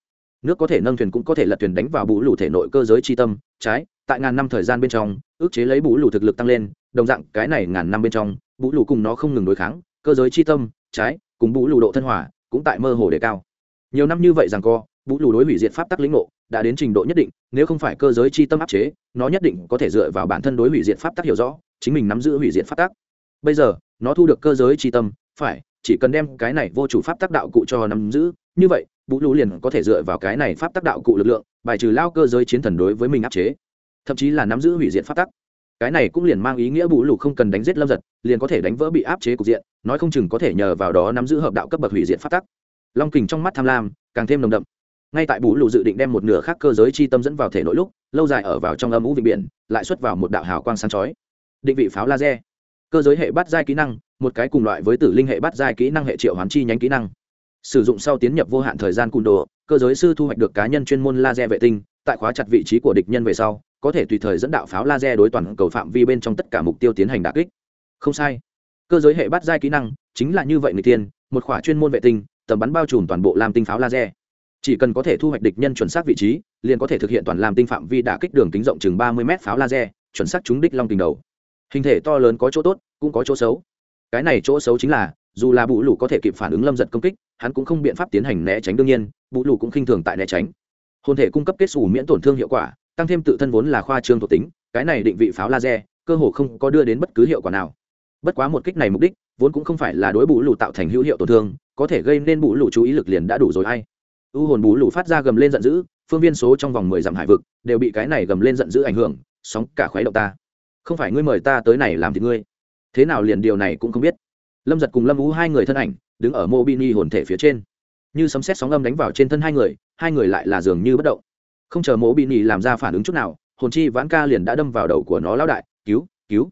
Nước có thể nâng thuyền cũng có thể lật thuyền đánh vào bú lù thể nội cơ giới chi tâm, trái tại ngàn năm thời gian bên trong, ước chế lấy bú lù thực lực tăng lên, đồng dạng, cái này ngàn năm bên trong bú lù cùng nó không ngừng đối kháng, cơ giới chi tâm, trái, cùng bú lù độ thân hòa, cũng tại mơ hồ đề cao. Nhiều năm như vậy rằng co bú lù đối hủy diệt pháp tắc lĩnh ngộ, đã đến trình độ nhất định, nếu không phải cơ giới chi tâm áp chế, nó nhất định có thể dựa vào bản thân đối hủy diệt pháp tắc hiểu rõ, chính mình nắm giữ hủy diệt pháp tắc. Bây giờ, nó thu được cơ giới chi tâm, phải, chỉ cần đem cái này vô chủ pháp tác đạo cụ cho nắm giữ, như vậy vũ lũ liền có thể dựa vào cái này pháp tác đạo cụ lực lượng, bài trừ lao cơ giới chiến thần đối với mình áp chế thậm chí là nắm giữ hủy diệt phát tắc. Cái này cũng liền mang ý nghĩa bù lù không cần đánh giết lâm giật, liền có thể đánh vỡ bị áp chế cục diện, nói không chừng có thể nhờ vào đó nắm giữ hợp đạo cấp bậc hủy diệt phát tắc. Long kình trong mắt tham lam, càng thêm nồng đậm. Ngay tại bù lù dự định đem một nửa khác cơ giới chi tâm dẫn vào thể nội lúc, lâu dài ở vào trong âm ú vịnh biển, lại xuất vào một đạo hào quang sáng chói. Định vị pháo laser. Cơ giới hệ bắt giai kỹ năng, một cái cùng loại với tử linh hệ bắt giai kỹ năng hệ triệu hoán chi nhánh kỹ năng. Sử dụng sau tiến nhập vô hạn thời gian cùn đồ, cơ giới sư thu hoạch được cá nhân chuyên môn laser vệ tinh, tại khóa chặt vị trí của địch nhân về sau có thể tùy thời dẫn đạo pháo laser đối toàn cầu phạm vi bên trong tất cả mục tiêu tiến hành đả kích. Không sai. Cơ giới hệ bắt giai kỹ năng chính là như vậy người tiên, một khỏa chuyên môn vệ tinh, tầm bắn bao trùm toàn bộ làm tinh pháo laser. Chỉ cần có thể thu hoạch địch nhân chuẩn xác vị trí, liền có thể thực hiện toàn làm tinh phạm vi đả kích đường kính rộng chừng ba mươi m pháo laser, chuẩn xác trúng đích long tình đầu. Hình thể to lớn có chỗ tốt, cũng có chỗ xấu. Cái này chỗ xấu chính là, dù là bụ lù có thể kịp phản ứng lâm giật công kích, hắn cũng không biện pháp tiến hành né tránh đương nhiên bụ lù cũng khinh thường tại né tránh. Hồn thể cung cấp kết xù miễn tổn thương hiệu quả tăng thêm tự thân vốn là khoa trương thuộc tính, cái này định vị pháo laser, cơ hồ không có đưa đến bất cứ hiệu quả nào. Bất quá một kích này mục đích, vốn cũng không phải là đối bù lù tạo thành hữu hiệu tổn thương, có thể gây nên bù lù chú ý lực liền đã đủ rồi hay. U hồn bù lù phát ra gầm lên giận dữ, phương viên số trong vòng mười dặm hải vực đều bị cái này gầm lên giận dữ ảnh hưởng, sóng cả khoái động ta. Không phải ngươi mời ta tới này làm thì ngươi. Thế nào liền điều này cũng không biết. Lâm giật cùng lâm ú hai người thân ảnh, đứng ở mô bini hồn thể phía trên. Như sấm xét sóng âm đánh vào trên thân hai người hai người lại là dường như bất động không chờ mỗ bị nỉ làm ra phản ứng chút nào, hồn chi vãn ca liền đã đâm vào đầu của nó lão đại, cứu cứu.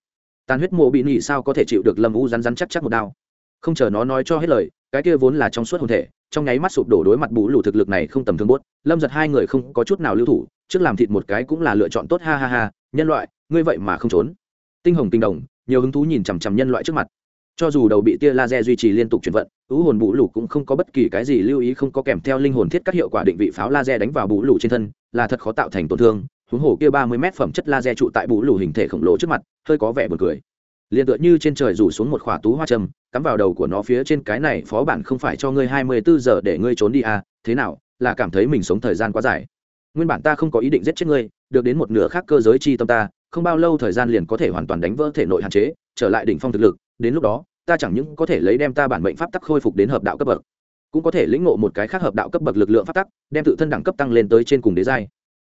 Tàn huyết mộ bị nỉ sao có thể chịu được lâm u rắn rắn chắc chắc một đao? Không chờ nó nói cho hết lời, cái kia vốn là trong suốt hồn thể, trong nháy mắt sụp đổ đối mặt bù lù thực lực này không tầm thương bốt lâm giật hai người không có chút nào lưu thủ, trước làm thịt một cái cũng là lựa chọn tốt, ha ha ha, nhân loại, ngươi vậy mà không trốn. Tinh hồng tinh đồng nhiều hứng thú nhìn chằm chằm nhân loại trước mặt cho dù đầu bị tia laser duy trì liên tục chuyển vận, ứ hồn bú lù cũng không có bất kỳ cái gì lưu ý, không có kèm theo linh hồn thiết các hiệu quả định vị pháo laser đánh vào bú lù trên thân, là thật khó tạo thành tổn thương. Huống hồ kia ba mươi mét phẩm chất laser trụ tại bú lù hình thể khổng lồ trước mặt, hơi có vẻ buồn cười. Liền tựa như trên trời rủ xuống một khỏa tú hoa trầm, cắm vào đầu của nó phía trên cái này, phó bản không phải cho ngươi hai mươi bốn giờ để ngươi trốn đi à thế nào, là cảm thấy mình sống thời gian quá dài. Nguyên bản ta không có ý định giết chết ngươi, được đến một nửa khác cơ giới chi tâm ta không bao lâu thời gian liền có thể hoàn toàn đánh vỡ thể nội hạn chế, trở lại đỉnh phong thực lực, đến lúc đó, ta chẳng những có thể lấy đem ta bản mệnh pháp tắc khôi phục đến hợp đạo cấp bậc, cũng có thể lĩnh ngộ một cái khác hợp đạo cấp bậc lực lượng pháp tắc, đem tự thân đẳng cấp tăng lên tới trên cùng đế giai.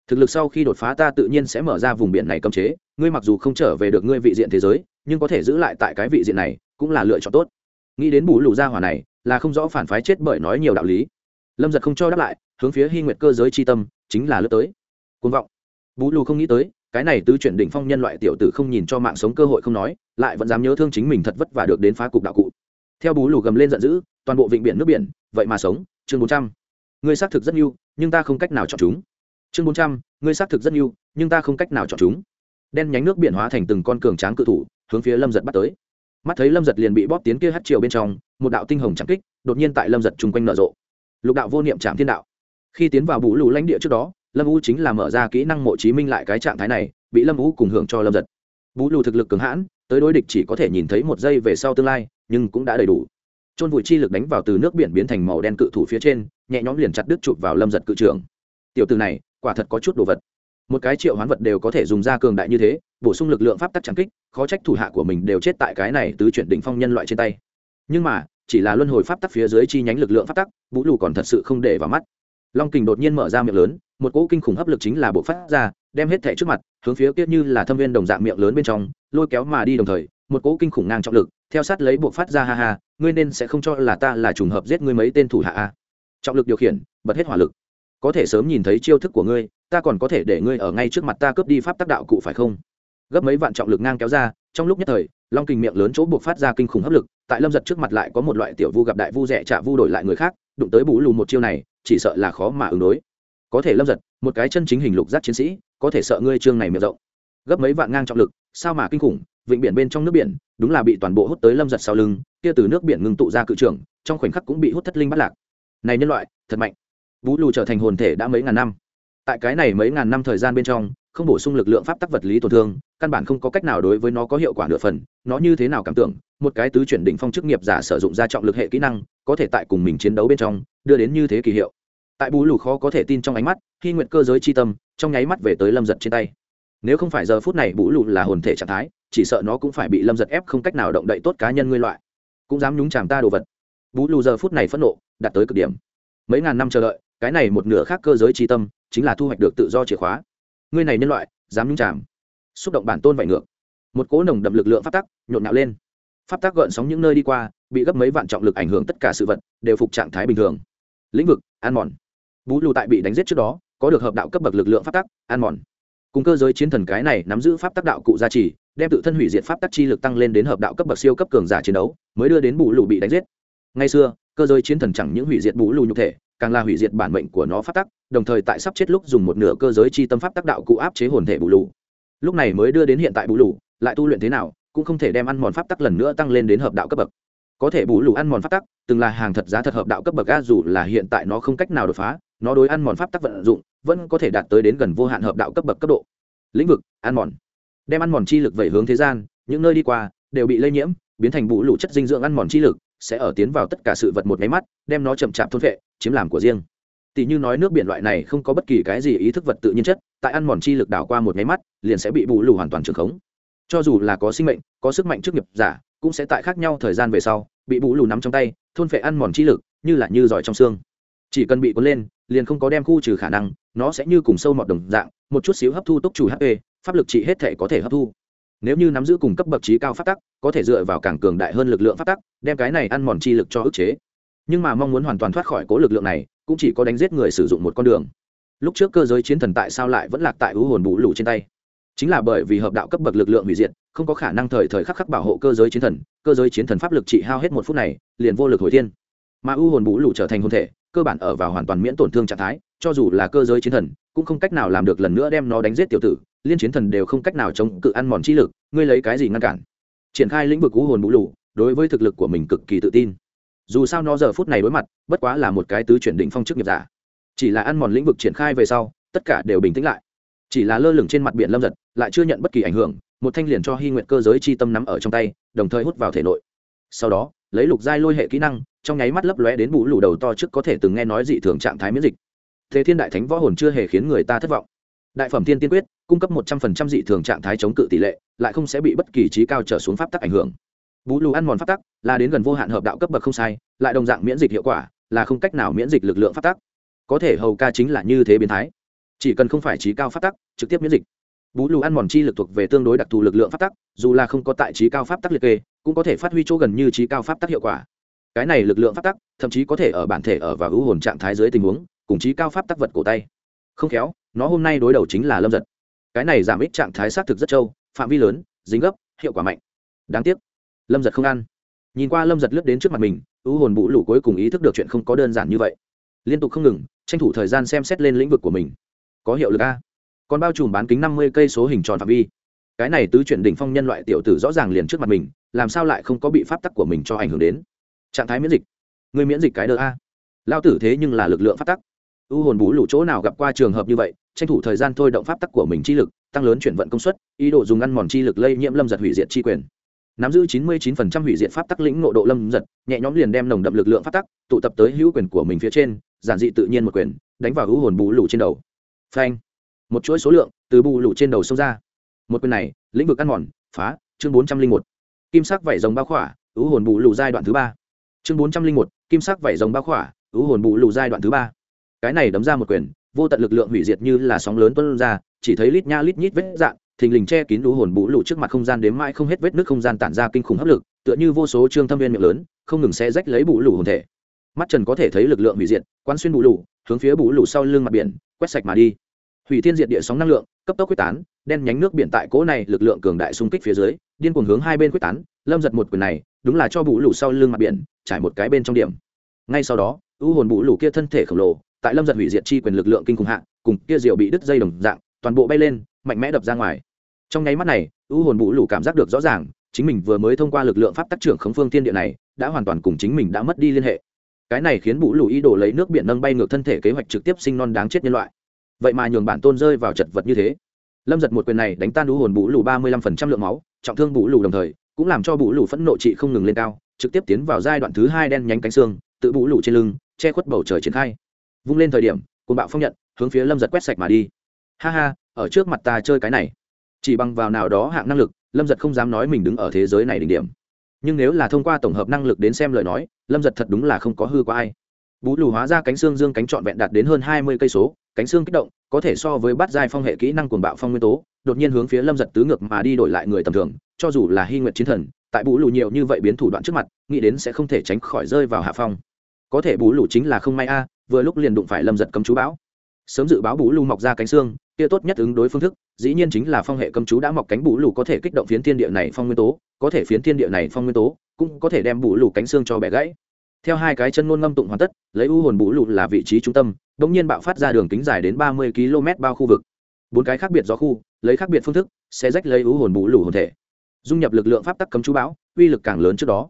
Thực lực sau khi đột phá ta tự nhiên sẽ mở ra vùng biển này cấm chế, ngươi mặc dù không trở về được ngươi vị diện thế giới, nhưng có thể giữ lại tại cái vị diện này, cũng là lựa chọn tốt. Nghĩ đến bù lù gia hỏa này, là không rõ phản phái chết bởi nói nhiều đạo lý. Lâm giật không cho đáp lại, hướng phía hy nguyệt cơ giới c tâm, chính là lướt tới. Côn vọng. Bù lù không nghĩ tới cái này tứ chuyển đỉnh phong nhân loại tiểu tử không nhìn cho mạng sống cơ hội không nói, lại vẫn dám nhớ thương chính mình thật vất vả được đến phá cục đạo cụ. Theo bú lù gầm lên giận dữ, toàn bộ vịnh biển nước biển, vậy mà sống. Chương bốn trăm. Ngươi xác thực rất nhiều nhưng ta không cách nào chọn chúng. Chương bốn trăm. Ngươi xác thực rất nhiều nhưng ta không cách nào chọn chúng. Đen nhánh nước biển hóa thành từng con cường tráng cự thủ, hướng phía lâm giật bắt tới. Mắt thấy lâm giật liền bị bóp tiến kia hắt chiều bên trong, một đạo tinh hồng trắng kích, đột nhiên tại lâm giật chung quanh nở rộ. Lục đạo vô niệm trạm thiên đạo. Khi tiến vào bù lù lãnh địa trước đó lâm u chính là mở ra kỹ năng mộ chí minh lại cái trạng thái này, bị lâm u cùng hưởng cho lâm giật. Bú lù thực lực cường hãn, tới đối địch chỉ có thể nhìn thấy một giây về sau tương lai, nhưng cũng đã đầy đủ. Chôn vùi chi lực đánh vào từ nước biển biến thành màu đen cự thủ phía trên, nhẹ nhõm liền chặt đứt chụp vào lâm giật cự trường tiểu từ này, quả thật có chút đồ vật. Một cái triệu hoán vật đều có thể dùng ra cường đại như thế, bổ sung lực lượng pháp tắc trắng kích, khó trách thủ hạ của mình đều chết tại cái này tứ chuyển đỉnh phong nhân loại trên tay. Nhưng mà, chỉ là luân hồi pháp tắc phía dưới chi nhánh lực lượng pháp tắc vũ lù còn thật sự không để vào mắt long kình đột nhiên mở ra miệng lớn, một cỗ kinh khủng hấp lực chính là bộ phát ra, đem hết thẻ trước mặt, hướng phía kia như là thâm viên đồng dạng miệng lớn bên trong, lôi kéo mà đi đồng thời, một cỗ kinh khủng ngang trọng lực, theo sát lấy bộ phát ra, ha ha, ngươi nên sẽ không cho là ta là trùng hợp giết ngươi mấy tên thủ hạ a. Trọng lực điều khiển, bật hết hỏa lực. Có thể sớm nhìn thấy chiêu thức của ngươi, ta còn có thể để ngươi ở ngay trước mặt ta cướp đi pháp tác đạo cụ phải không? Gấp mấy vạn trọng lực ngang kéo ra, trong lúc nhất thời, long kình miệng lớn chỗ buộc phát ra kinh khủng hấp lực tại lâm giật trước mặt lại có một loại tiểu vu gặp đại vu rẻ trả vu đổi lại người khác, đụng tới bù lù một chiêu này, chỉ sợ là khó mà ứng đối. Có thể lâm giật, một cái chân chính hình lục giác chiến sĩ, có thể sợ ngươi trương này miệng rộng. Gấp mấy vạn ngang trọng lực, sao mà kinh khủng, vịnh biển bên trong nước biển, đúng là bị toàn bộ hút tới lâm giật sau lưng, kia từ nước biển ngưng tụ ra cự trường trong khoảnh khắc cũng bị hút thất linh bắt lạc. Này nhân loại, thật mạnh. Vũ lù trở thành hồn thể đã mấy ngàn năm. Tại cái này mấy ngàn năm thời gian bên trong, không bổ sung lực lượng pháp tắc vật lý tổn thương, căn bản không có cách nào đối với nó có hiệu quả nửa phần, nó như thế nào cảm tưởng một cái tứ chuyển đỉnh phong chức nghiệp giả sử dụng ra trọng lực hệ kỹ năng, có thể tại cùng mình chiến đấu bên trong, đưa đến như thế kỳ hiệu. Tại bù lù khó có thể tin trong ánh mắt, khi nguyện cơ giới chi tâm, trong nháy mắt về tới lâm giật trên tay. Nếu không phải giờ phút này bù lù là hồn thể trạng thái, chỉ sợ nó cũng phải bị lâm giật ép không cách nào động đậy tốt cá nhân ngươi loại. Cũng dám nhúng chàm ta đồ vật. Bù lù giờ phút này phẫn nộ, đạt tới cực điểm. Mấy ngàn năm chờ đợi, cái này một nửa khác cơ giới chi tâm, chính là thu hoạch được tự do chìa khóa. Ngươi này nhân loại, dám nhúng chàm. Xúc động bản tôn vậy ngược. Một cỗ nồng đậm lực lượng pháp tắc, nhộn nhạo lên pháp tác gợn sóng những nơi đi qua, bị gấp mấy vạn trọng lực ảnh hưởng tất cả sự vật, đều phục trạng thái bình thường. Lĩnh vực, an mòn. Bú lù tại bị đánh giết trước đó, có được hợp đạo cấp bậc lực lượng pháp tắc an mòn. Cùng cơ giới chiến thần cái này nắm giữ pháp tác đạo cụ gia trì, đem tự thân hủy diệt pháp tác chi lực tăng lên đến hợp đạo cấp bậc siêu cấp cường giả chiến đấu, mới đưa đến bù lù bị đánh giết. Ngay xưa, cơ giới chiến thần chẳng những hủy diệt bù lù nhục thể, càng là hủy diệt bản mệnh của nó pháp tắc đồng thời tại sắp chết lúc dùng một nửa cơ giới chi tâm pháp tác đạo cụ áp chế hồn thể bù lù. Lúc này mới đưa đến hiện tại bù lù, lại tu luyện thế nào cũng không thể đem ăn mòn pháp tắc lần nữa tăng lên đến hợp đạo cấp bậc. Có thể bù lù ăn mòn pháp tắc, từng là hàng thật giá thật hợp đạo cấp bậc a dù là hiện tại nó không cách nào đột phá, nó đối ăn mòn pháp tắc vận dụng, vẫn có thể đạt tới đến gần vô hạn hợp đạo cấp bậc cấp độ. Lĩnh vực, ăn mòn. Đem ăn mòn chi lực về hướng thế gian, những nơi đi qua, đều bị lây nhiễm, biến thành bù lù chất dinh dưỡng ăn mòn chi lực, sẽ ở tiến vào tất cả sự vật một máy mắt, đem nó chậm chạp thôn vệ, chiếm làm của riêng. Tỷ như nói nước biển loại này không có bất kỳ cái gì ý thức vật tự nhiên chất, tại ăn mòn chi lực đảo qua một máy mắt, liền sẽ bị bù lù hoàn toàn trường khống cho dù là có sinh mệnh, có sức mạnh trước nghiệp giả, cũng sẽ tại khác nhau thời gian về sau, bị bù lù nắm trong tay, thôn phệ ăn mòn chi lực, như là như giỏi trong xương. Chỉ cần bị cuốn lên, liền không có đem khu trừ khả năng, nó sẽ như cùng sâu mọt đồng dạng, một chút xíu hấp thu tốc chủ hp pháp lực trị hết thể có thể hấp thu. Nếu như nắm giữ cùng cấp bậc trí cao phát tắc, có thể dựa vào càng cường đại hơn lực lượng phát tắc, đem cái này ăn mòn chi lực cho ức chế. Nhưng mà mong muốn hoàn toàn thoát khỏi cố lực lượng này, cũng chỉ có đánh giết người sử dụng một con đường. Lúc trước cơ giới chiến thần tại sao lại vẫn lạc tại ưu hồn bù lù trên tay? Chính là bởi vì hợp đạo cấp bậc lực lượng hủy diệt, không có khả năng thời thời khắc khắc bảo hộ cơ giới chiến thần, cơ giới chiến thần pháp lực trị hao hết một phút này, liền vô lực hồi thiên. Mà u hồn bú lù trở thành hồn thể, cơ bản ở vào hoàn toàn miễn tổn thương trạng thái, cho dù là cơ giới chiến thần, cũng không cách nào làm được lần nữa đem nó đánh giết tiểu tử, liên chiến thần đều không cách nào chống cự ăn mòn chi lực, ngươi lấy cái gì ngăn cản? Triển khai lĩnh vực u hồn bú lù, đối với thực lực của mình cực kỳ tự tin. Dù sao nó giờ phút này đối mặt, bất quá là một cái tứ chuyển định phong chức nghiệp giả. Chỉ là ăn mòn lĩnh vực triển khai về sau, tất cả đều bình tĩnh lại chỉ là lơ lửng trên mặt biển lâm giật, lại chưa nhận bất kỳ ảnh hưởng, một thanh liền cho hy nguyện cơ giới chi tâm nắm ở trong tay, đồng thời hút vào thể nội. Sau đó, lấy lục giai lôi hệ kỹ năng, trong nháy mắt lấp lóe đến bù lù đầu to trước có thể từng nghe nói dị thường trạng thái miễn dịch. Thế thiên đại thánh võ hồn chưa hề khiến người ta thất vọng. Đại phẩm thiên tiên quyết, cung cấp một trăm phần trăm dị thường trạng thái chống cự tỷ lệ, lại không sẽ bị bất kỳ trí cao trở xuống pháp tắc ảnh hưởng. Bú lù ăn mòn pháp tắc, là đến gần vô hạn hợp đạo cấp bậc không sai, lại đồng dạng miễn dịch hiệu quả, là không cách nào miễn dịch lực lượng pháp tắc. Có thể hầu ca chính là như thế biến thái chỉ cần không phải trí cao phát tắc, trực tiếp miễn dịch. Bú lù ăn mòn chi lực thuộc về tương đối đặc thù lực lượng phát tắc, dù là không có tại trí cao pháp tắc liệt kê, cũng có thể phát huy chỗ gần như trí cao pháp tắc hiệu quả. Cái này lực lượng phát tắc, thậm chí có thể ở bản thể ở và hữu hồn trạng thái dưới tình huống, cùng trí cao pháp tắc vật cổ tay. Không khéo, nó hôm nay đối đầu chính là lâm giật. Cái này giảm ít trạng thái xác thực rất trâu, phạm vi lớn, dính gấp, hiệu quả mạnh. Đáng tiếc, lâm giật không ăn. Nhìn qua lâm giật lướt đến trước mặt mình u hồn bụ lũ cuối cùng ý thức được chuyện không có đơn giản như vậy. Liên tục không ngừng, tranh thủ thời gian xem xét lên lĩnh vực của mình có hiệu lực a. Còn bao trùm bán kính năm mươi cây số hình tròn phạm vi. Cái này tứ chuyển đỉnh phong nhân loại tiểu tử rõ ràng liền trước mặt mình, làm sao lại không có bị pháp tắc của mình cho ảnh hưởng đến? Trạng thái miễn dịch. Người miễn dịch cái đỡ a. Lao tử thế nhưng là lực lượng pháp tắc. Ưu hồn bú lũ chỗ nào gặp qua trường hợp như vậy, tranh thủ thời gian thôi động pháp tắc của mình chi lực, tăng lớn chuyển vận công suất, ý đồ dùng ăn mòn chi lực lây nhiễm lâm giật hủy diệt chi quyền. Nắm giữ 99% hủy diệt pháp tắc lĩnh ngộ độ lâm giật, nhẹ nhõm liền đem nồng đậm lực lượng pháp tắc tụ tập tới hữu quyền của mình phía trên, giản dị tự nhiên một quyền, đánh vào hữu hồn bú lù trên đầu phanh. Một chuỗi số lượng từ bù lụ trên đầu sông ra. Một quyền này lĩnh vực ăn mòn phá chương 401. kim sắc vảy rồng bao khỏa ứ hồn bù lụ giai đoạn thứ ba. Chương 401, kim sắc vảy rồng bao khỏa ứ hồn bù lụ giai đoạn thứ ba. Cái này đấm ra một quyền vô tận lực lượng hủy diệt như là sóng lớn tuân ra chỉ thấy lít nha lít nhít vết dạn thình lình che kín đú hồn bù lụ trước mặt không gian đếm mãi không hết vết nước không gian tản ra kinh khủng hấp lực tựa như vô số trương thâm viên miệng lớn không ngừng xe rách lấy bù lụ hồn thể. Mắt trần có thể thấy lực lượng hủy diệt quan xuyên bù lụ hướng phía bù lù sau lưng mặt biển quét sạch mà đi hủy thiên diệt địa sóng năng lượng, cấp tốc quyết tán, đen nhánh nước biển tại cỗ này lực lượng cường đại xung kích phía dưới, điên cuồng hướng hai bên quyết tán, lâm giật một quyền này, đúng là cho bù lù sau lưng mặt biển, trải một cái bên trong điểm. Ngay sau đó u hồn bù lù kia thân thể khổng lồ, tại lâm giật hủy diệt chi quyền lực lượng kinh khủng hạ, cùng kia rượu bị đứt dây đồng dạng, toàn bộ bay lên, mạnh mẽ đập ra ngoài. Trong nháy mắt này u hồn bù lù cảm giác được rõ ràng, chính mình vừa mới thông qua lực lượng pháp tác trưởng khống phương thiên địa này, đã hoàn toàn cùng chính mình đã mất đi liên hệ. Cái này khiến bù lù ý đồ lấy nước biển nâng bay ngược thân thể kế hoạch trực tiếp sinh non đáng chết nhân loại vậy mà nhường bản tôn rơi vào chật vật như thế. Lâm giật một quyền này đánh tan đũ hồn bù lù ba mươi lăm phần trăm lượng máu, trọng thương bù lù đồng thời, cũng làm cho bù lù phẫn nộ trị không ngừng lên cao, trực tiếp tiến vào giai đoạn thứ hai đen nhánh cánh xương, tự bù lù trên lưng, che khuất bầu trời triển khai. Vung lên thời điểm côn bạo phong nhận, hướng phía lâm giật quét sạch mà đi. Ha ha, ở trước mặt ta chơi cái này. Chỉ bằng vào nào đó hạng năng lực, lâm giật không dám nói mình đứng ở thế giới này đỉnh điểm. Nhưng nếu là thông qua tổng hợp năng lực đến xem lời nói, lâm giật thật đúng là không có hư qua ai bú lù hóa ra cánh xương dương cánh trọn vẹn đạt đến hơn hai mươi cây số, cánh xương kích động, có thể so với bắt giai phong hệ kỹ năng cuồng bạo phong nguyên tố, đột nhiên hướng phía lâm giật tứ ngược mà đi đổi lại người tầm thường, cho dù là hy nguyện chiến thần, tại bú lù nhiều như vậy biến thủ đoạn trước mặt, nghĩ đến sẽ không thể tránh khỏi rơi vào hạ phong. Có thể bú lù chính là không may a, vừa lúc liền đụng phải lâm giật cấm chú bão. Sớm dự báo bú lù mọc ra cánh xương, kia tốt nhất ứng đối phương thức, dĩ nhiên chính là phong hệ cấm chú đã mọc cánh bú lù có thể kích động phiến thiên địa này phong nguyên tố, có thể phiến thiên địa này phong nguyên tố, cũng có thể đem bú lù cánh xương cho bẻ gãy theo hai cái chân ngôn ngâm tụng hoàn tất, lấy u hồn bù lụt là vị trí trung tâm đ ỗ n g nhiên bạo phát ra đường kính dài đến ba mươi km bao khu vực. Bốn cái khác biệt do khu, lấy khác biệt phương thức, sẽ rách lấy u hồn bù lụt hồn thể. Dung nhập lực lượng pháp tắc cấm chú bão, uy lực càng lớn trước đó.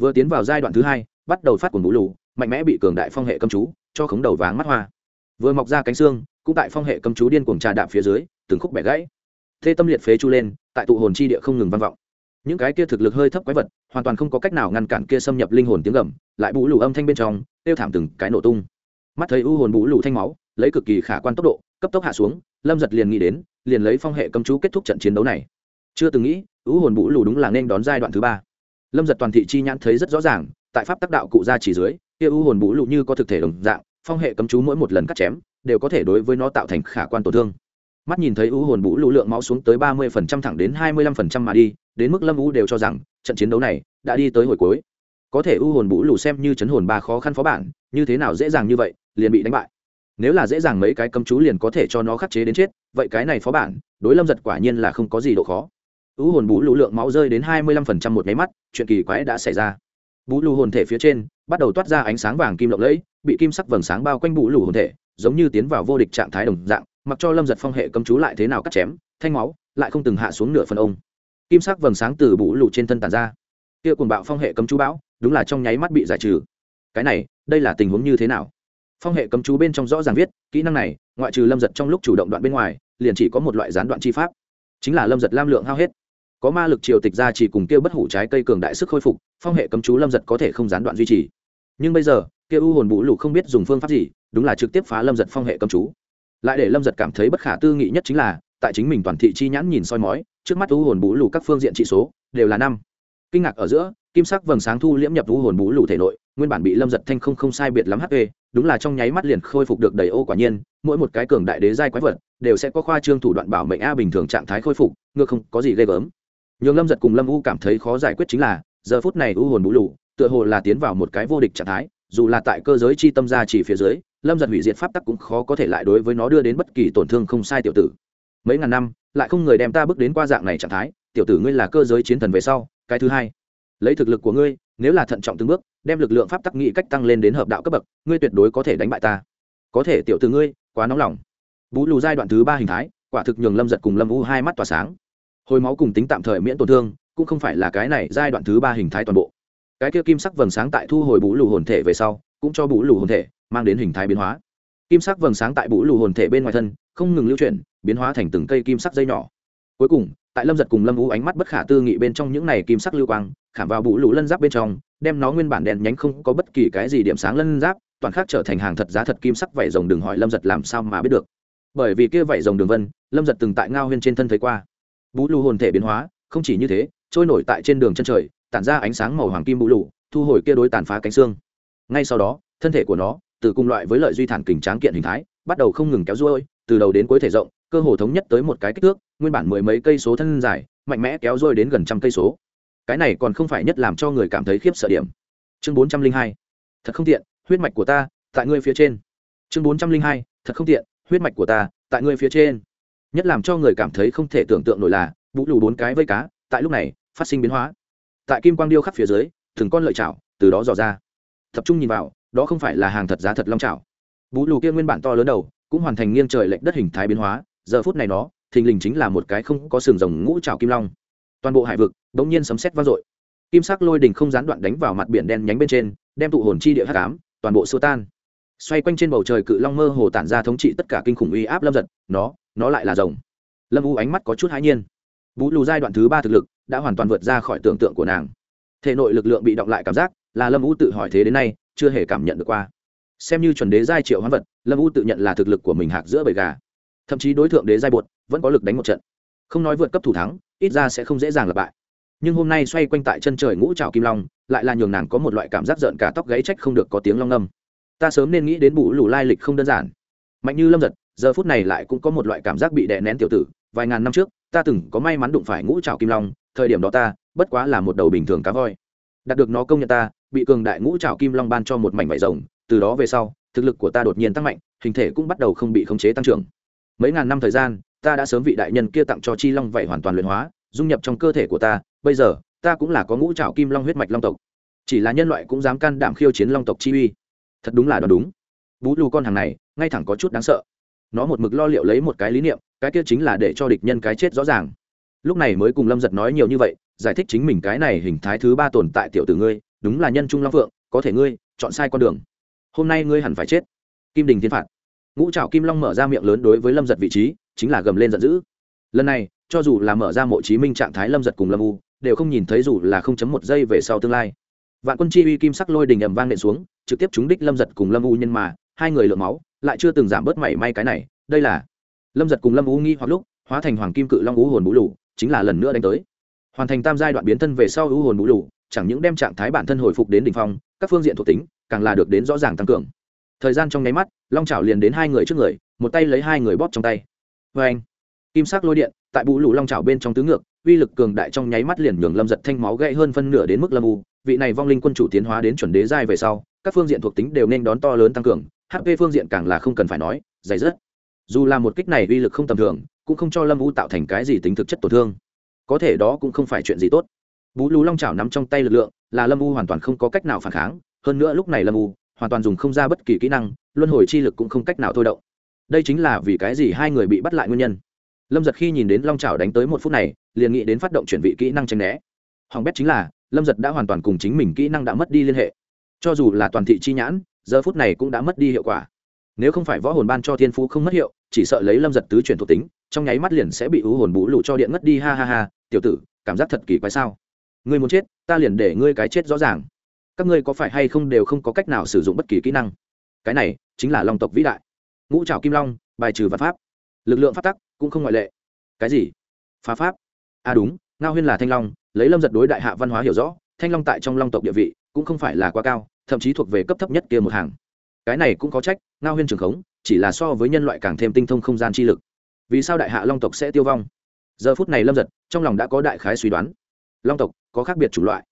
Vừa tiến vào giai đoạn thứ hai, bắt đầu phát cuồng bù lụt, mạnh mẽ bị cường đại phong hệ cấm chú cho khống đầu váng mắt hoa. Vừa mọc ra cánh xương, cũng tại phong hệ cấm chú điên cuồng trà đạp phía dưới, từng khúc bẻ gãy. Thê tâm liệt phế chu lên, tại tụ hồn chi địa không ngừng vang vọng những cái kia thực lực hơi thấp quái vật, hoàn toàn không có cách nào ngăn cản kia xâm nhập linh hồn tiếng gầm, lại bù lù âm thanh bên trong, tiêu thảm từng cái nổ tung. Mắt thấy u hồn bù lù thanh máu, lấy cực kỳ khả quan tốc độ, cấp tốc hạ xuống, lâm giật liền nghĩ đến, liền lấy phong hệ cấm chú kết thúc trận chiến đấu này. Chưa từng nghĩ, u hồn bù lù đúng là nên đón giai đoạn thứ ba. Lâm giật toàn thị chi nhãn thấy rất rõ ràng, tại pháp tác đạo cụ ra chỉ dưới, kia u hồn bù lù như có thực thể đồng dạng, phong hệ cấm chú mỗi một lần cắt chém, đều có thể đối với nó tạo thành khả quan tổn thương. Mắt nhìn thấy u hồn bù lù lượng máu xuống tới ba mươi phần trăm thẳng đến hai mươi lăm phần trăm mà đi đến mức lâm u đều cho rằng, trận chiến đấu này đã đi tới hồi cuối. Có thể u hồn bũ lù xem như chấn hồn ba khó khăn phó bản, như thế nào dễ dàng như vậy, liền bị đánh bại. Nếu là dễ dàng mấy cái cấm chú liền có thể cho nó khắc chế đến chết, vậy cái này phó bản, đối lâm giật quả nhiên là không có gì độ khó. U hồn bũ lù lượng máu rơi đến hai mươi lăm phần trăm một máy mắt, chuyện kỳ quái đã xảy ra. Bũ lù hồn thể phía trên, bắt đầu toát ra ánh sáng vàng kim lộng lẫy, bị kim sắc vầng sáng bao quanh bũ lù hồn thể, giống như tiến vào vô địch trạng thái đồng dạng, mặc cho lâm giật phong hệ cấm chú lại thế nào cắt chém, thanh máu, lại không từng hạ xuống nửa phần ông kim sắc vầng sáng từ bụ lụ trên thân tàn ra. Kia cùng bạo phong hệ cấm chú bão, đúng là trong nháy mắt bị giải trừ. Cái này, đây là tình huống như thế nào? Phong hệ cấm chú bên trong rõ ràng viết, kỹ năng này, ngoại trừ lâm giật trong lúc chủ động đoạn bên ngoài, liền chỉ có một loại gián đoạn chi pháp. Chính là lâm giật lam lượng hao hết. Có ma lực triều tịch ra chỉ cùng kia bất hủ trái cây cường đại sức khôi phục, phong hệ cấm chú lâm giật có thể không gián đoạn duy trì. Nhưng bây giờ, kia u hồn bụ lụ không biết dùng phương pháp gì, đúng là trực tiếp phá lâm giật phong hệ cấm chú. Lại để lâm giật cảm thấy bất khả tư nghị nhất chính là, tại chính mình toàn thị chi nhãn nhìn soi mói trước mắt u hồn bú lù các phương diện trị số đều là năm. Kinh ngạc ở giữa, kim sắc vầng sáng thu liễm nhập u hồn bú lù thể nội, nguyên bản bị lâm giật thanh không không sai biệt lắm hp đúng là trong nháy mắt liền khôi phục được đầy ô quả nhiên, mỗi một cái cường đại đế giai quái vật đều sẽ có khoa trương thủ đoạn bảo mệnh a bình thường trạng thái khôi phục, ngược không có gì ghê gớm. Nhường lâm giật cùng lâm u cảm thấy khó giải quyết chính là, giờ phút này u hồn bú lù tựa hồ là tiến vào một cái vô địch trạng thái, dù là tại cơ giới chi tâm gia chỉ phía dưới, lâm giật hủy diệt pháp tắc cũng khó có thể lại đối với nó đưa đến bất kỳ tổn thương không sai tiểu tử mấy ngàn năm, lại không người đem ta bước đến qua dạng này trạng thái, tiểu tử ngươi là cơ giới chiến thần về sau, cái thứ hai. Lấy thực lực của ngươi, nếu là thận trọng từng bước, đem lực lượng pháp tắc nghị cách tăng lên đến hợp đạo cấp bậc, ngươi tuyệt đối có thể đánh bại ta. Có thể tiểu tử ngươi, quá nóng lòng. Bú lù giai đoạn thứ ba hình thái, quả thực nhường lâm giật cùng lâm u hai mắt tỏa sáng. Hồi máu cùng tính tạm thời miễn tổn thương, cũng không phải là cái này giai đoạn thứ ba hình thái toàn bộ. Cái kia kim sắc vầng sáng tại thu hồi bú lù hồn thể về sau, cũng cho bú lù hồn thể mang đến hình thái biến hóa. Kim sắc vầng sáng tại bú lù hồn thể bên ngoài thân, không ngừng lưu chuyển biến hóa thành từng cây kim sắc dây nhỏ. Cuối cùng, tại lâm giật cùng lâm vũ ánh mắt bất khả tư nghị bên trong những này kim sắc lưu quang, khảm vào bú lũ lân giáp bên trong, đem nó nguyên bản đèn nhánh không có bất kỳ cái gì điểm sáng lân giáp, toàn khác trở thành hàng thật giá thật kim sắc vảy rồng đừng hỏi lâm giật làm sao mà biết được. Bởi vì kia vảy rồng đường vân, lâm giật từng tại ngao huyên trên thân thấy qua. Bú lù hồn thể biến hóa, không chỉ như thế, trôi nổi tại trên đường chân trời, tản ra ánh sáng màu hoàng kim bú lù thu hồi kia đối tàn phá cánh xương. Ngay sau đó, thân thể của nó, từ cùng loại với lợi duy thản kình tráng kiện hình thái, bắt đầu không ngừng kéo ruôi, từ đầu đến cuối thể rộng cơ hồ thống nhất tới một cái kích thước, nguyên bản mười mấy cây số thân dài, mạnh mẽ kéo dôi đến gần trăm cây số. Cái này còn không phải nhất làm cho người cảm thấy khiếp sợ điểm. Chương bốn trăm linh hai, thật không tiện, huyết mạch của ta, tại ngươi phía trên. Chương bốn trăm linh hai, thật không tiện, huyết mạch của ta, tại ngươi phía trên. Nhất làm cho người cảm thấy không thể tưởng tượng nổi là vũ lù bốn cái vây cá, tại lúc này, phát sinh biến hóa. Tại kim quang điêu khắc phía dưới, từng con lợi chảo từ đó dò ra. Tập trung nhìn vào, đó không phải là hàng thật giá thật long chảo. Vũ lù kia nguyên bản to lớn đầu, cũng hoàn thành nghiêng trời lệch đất hình thái biến hóa giờ phút này nó, thình lình chính là một cái không có sừng rồng ngũ trào kim long. Toàn bộ hải vực đ ỗ n g nhiên sấm xét vang dội. Kim sắc lôi đình không gián đoạn đánh vào mặt biển đen nhánh bên trên, đem tụ hồn chi địa h tám toàn bộ xua tan. Xoay quanh trên bầu trời cự long mơ hồ tản ra thống trị tất cả kinh khủng uy áp lâm giật, nó nó lại là rồng. Lâm u ánh mắt có chút hãi nhiên. Vũ lù giai đoạn thứ ba thực lực, đã hoàn toàn vượt ra khỏi tưởng tượng của nàng. Thể nội lực lượng bị động lại cảm giác, là lâm u tự hỏi thế đến nay, chưa hề cảm nhận được qua. Xem như chuẩn đế giai triệu hoán vật, lâm u tự nhận là thực lực của mình hạc giữa bầy gà thậm chí đối tượng đế giai bột vẫn có lực đánh một trận. Không nói vượt cấp thủ thắng, ít ra sẽ không dễ dàng lặp bại. Nhưng hôm nay xoay quanh tại chân trời ngũ trào kim long, lại là nhường nàng có một loại cảm giác giận cả tóc gáy trách không được có tiếng long âm ta sớm nên nghĩ đến bù lù lai lịch không đơn giản. Mạnh như lâm giật, giờ phút này lại cũng có một loại cảm giác bị đè nén tiểu tử, vài ngàn năm trước, ta từng có may mắn đụng phải ngũ trào kim long, thời điểm đó ta, bất quá là một đầu bình thường cá voi. Đạt được nó công nhận ta, bị cường đại ngũ trào kim long ban cho một mảnh vải rồng, từ đó về sau, thực lực của ta đột nhiên tăng mạnh, hình thể cũng bắt đầu không bị khống chế tăng trưởng mấy ngàn năm thời gian, ta đã sớm vị đại nhân kia tặng cho chi long vậy hoàn toàn luyện hóa, dung nhập trong cơ thể của ta, bây giờ, ta cũng là có ngũ trào kim long huyết mạch long tộc. Chỉ là nhân loại cũng dám can đảm khiêu chiến long tộc chi uy. Thật đúng là đoán đúng. Bú lù con hàng này, ngay thẳng có chút đáng sợ. Nó một mực lo liệu lấy một cái lý niệm, cái kia chính là để cho địch nhân cái chết rõ ràng. Lúc này mới cùng lâm giật nói nhiều như vậy, giải thích chính mình cái này hình thái thứ ba tồn tại tiểu tử ngươi, đúng là nhân trung long phượng, có thể ngươi chọn sai con đường. Hôm nay ngươi hẳn phải chết. Kim đình thiên phạt ngũ trào kim long mở ra miệng lớn đối với lâm giật vị trí, chính là gầm lên giận dữ. Lần này, cho dù là mở ra mộ chí minh trạng thái lâm giật cùng lâm u, đều không nhìn thấy dù là không chấm một giây về sau tương lai. Vạn quân chi uy kim sắc lôi đình ầm vang nện xuống, trực tiếp trúng đích lâm giật cùng lâm u nhân mà, hai người lượng máu, lại chưa từng giảm bớt mảy may cái này, đây là lâm giật cùng lâm u nghi hoặc lúc, hóa thành hoàng kim cự long u hồn bú lù, chính là lần nữa đánh tới. Hoàn thành tam giai đoạn biến thân về sau u hồn bú lù, chẳng những đem trạng thái bản thân hồi phục đến đ ỉ n h phong, các phương diện thuộc tính, càng là được đến rõ ràng tăng cường thời gian trong nháy mắt, long chảo liền đến hai người trước người, một tay lấy hai người bóp trong tay. Vê anh, kim sắc lôi điện, tại bú lù long chảo bên trong tứ ngược, uy lực cường đại trong nháy mắt liền nhường lâm giật thanh máu gãy hơn phân nửa đến mức lâm u. Vị này vong linh quân chủ tiến hóa đến chuẩn đế giai về sau, các phương diện thuộc tính đều nên đón to lớn tăng cường hp phương diện càng là không cần phải nói, dày dứt. Dù là một kích này uy lực không tầm thường, cũng không cho lâm u tạo thành cái gì tính thực chất tổn thương. Có thể đó cũng không phải chuyện gì tốt. Bú lú long chảo nắm trong tay lực lượng, là lâm u hoàn toàn không có cách nào phản kháng, hơn nữa lúc này lâm u hoàn toàn dùng không ra bất kỳ kỹ năng, luân hồi chi lực cũng không cách nào thôi động. Đây chính là vì cái gì hai người bị bắt lại nguyên nhân. Lâm giật khi nhìn đến long chảo đánh tới một phút này, liền nghĩ đến phát động chuyển vị kỹ năng tranh né. Hoàng bét chính là, lâm giật đã hoàn toàn cùng chính mình kỹ năng đã mất đi liên hệ. Cho dù là toàn thị chi nhãn, giờ phút này cũng đã mất đi hiệu quả. Nếu không phải võ hồn ban cho thiên phú không mất hiệu, chỉ sợ lấy lâm giật tứ chuyển thuộc tính, trong nháy mắt liền sẽ bị ưu hồn bú lụ cho điện mất đi, ha ha ha, tiểu tử, cảm giác thật kỳ quái sao? Ngươi muốn chết, ta liền để ngươi cái chết rõ ràng các ngươi có phải hay không đều không có cách nào sử dụng bất kỳ kỹ năng? Cái này chính là long tộc vĩ đại. Ngũ trào kim long, bài trừ vật pháp. Lực lượng phát tắc cũng không ngoại lệ. Cái gì? Phá pháp. À đúng, ngao huyên là thanh long, lấy lâm giật đối đại hạ văn hóa hiểu rõ, thanh long tại trong long tộc địa vị cũng không phải là quá cao, thậm chí thuộc về cấp thấp nhất kia một hàng. Cái này cũng có trách, ngao huyên trường khống, chỉ là so với nhân loại càng thêm tinh thông không gian chi lực. Vì sao đại hạ long tộc sẽ tiêu vong? Giờ phút này lâm giật trong lòng đã có đại khái suy đoán. Long tộc có khác biệt chủng loại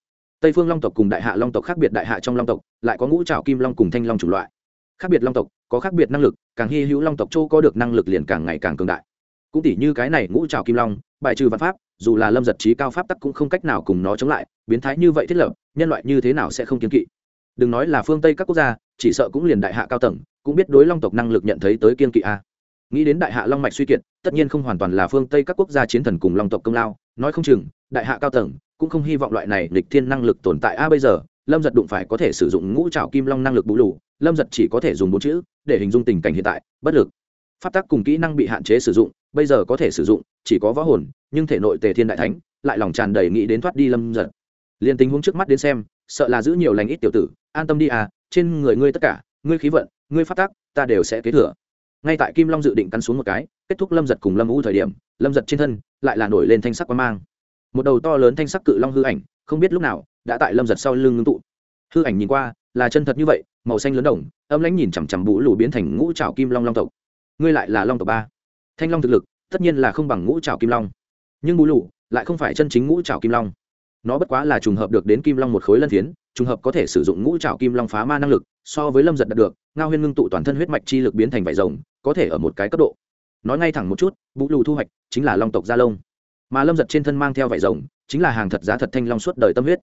tây phương long tộc cùng đại hạ long tộc khác biệt đại hạ trong long tộc, lại có ngũ trào kim long cùng thanh long chủng loại. Khác biệt long tộc, có khác biệt năng lực, càng hy hữu long tộc châu có được năng lực liền càng ngày càng cường đại. Cũng tỷ như cái này ngũ trào kim long, bài trừ văn pháp, dù là lâm giật trí cao pháp tắc cũng không cách nào cùng nó chống lại, biến thái như vậy thiết lập, nhân loại như thế nào sẽ không kiến kỵ? Đừng nói là phương tây các quốc gia, chỉ sợ cũng liền đại hạ cao tầng, cũng biết đối long tộc năng lực nhận thấy tới kiên kỵ a. Nghĩ đến đại hạ long mạch suy kiệt, tất nhiên không hoàn toàn là phương tây các quốc gia chiến thần cùng long tộc công lao, nói không chừng, đại hạ cao tầng cũng không hy vọng loại này lịch thiên năng lực tồn tại. A, bây giờ, lâm giật đụng phải có thể sử dụng ngũ trào kim long năng lực bù lù. Lâm giật chỉ có thể dùng bốn chữ, để hình dung tình cảnh hiện tại, bất lực. Pháp tác cùng kỹ năng bị hạn chế sử dụng, bây giờ có thể sử dụng, chỉ có võ hồn, nhưng thể nội tề thiên đại thánh, lại lòng tràn đầy nghĩ đến thoát đi lâm giật. Liền tình huống trước mắt đến xem, sợ là giữ nhiều lành ít tiểu tử. An tâm đi à trên người ngươi tất cả, ngươi khí vận, ngươi phát tác ta đều sẽ kế thừa. Ngay tại kim long dự định cắn xuống một cái, kết thúc lâm giật cùng lâm u thời điểm, lâm giật trên thân lại là nổi lên thanh sắc quan mang một đầu to lớn thanh sắc cự long hư ảnh, không biết lúc nào, đã tại lâm giật sau lưng ngưng tụ. Hư ảnh nhìn qua, là chân thật như vậy, màu xanh lớn đồng, âm lãnh nhìn chằm chằm bũ lù biến thành ngũ trào kim long long tộc. Ngươi lại là long tộc ba. Thanh long thực lực, tất nhiên là không bằng ngũ trào kim long. Nhưng bù lù lại không phải chân chính ngũ trào kim long. Nó bất quá là trùng hợp được đến kim long một khối lân phiến, trùng hợp có thể sử dụng ngũ trào kim long phá ma năng lực, so với lâm giật đạt được, ngao huyên ngưng tụ toàn thân huyết mạch chi lực biến thành vải rồng, có thể ở một cái cấp độ. Nói ngay thẳng một chút vũ lù thu hoạch chính là long tộc gia lông mà lâm giật trên thân mang theo vải rồng, chính là hàng thật giá thật thanh long suốt đời tâm huyết.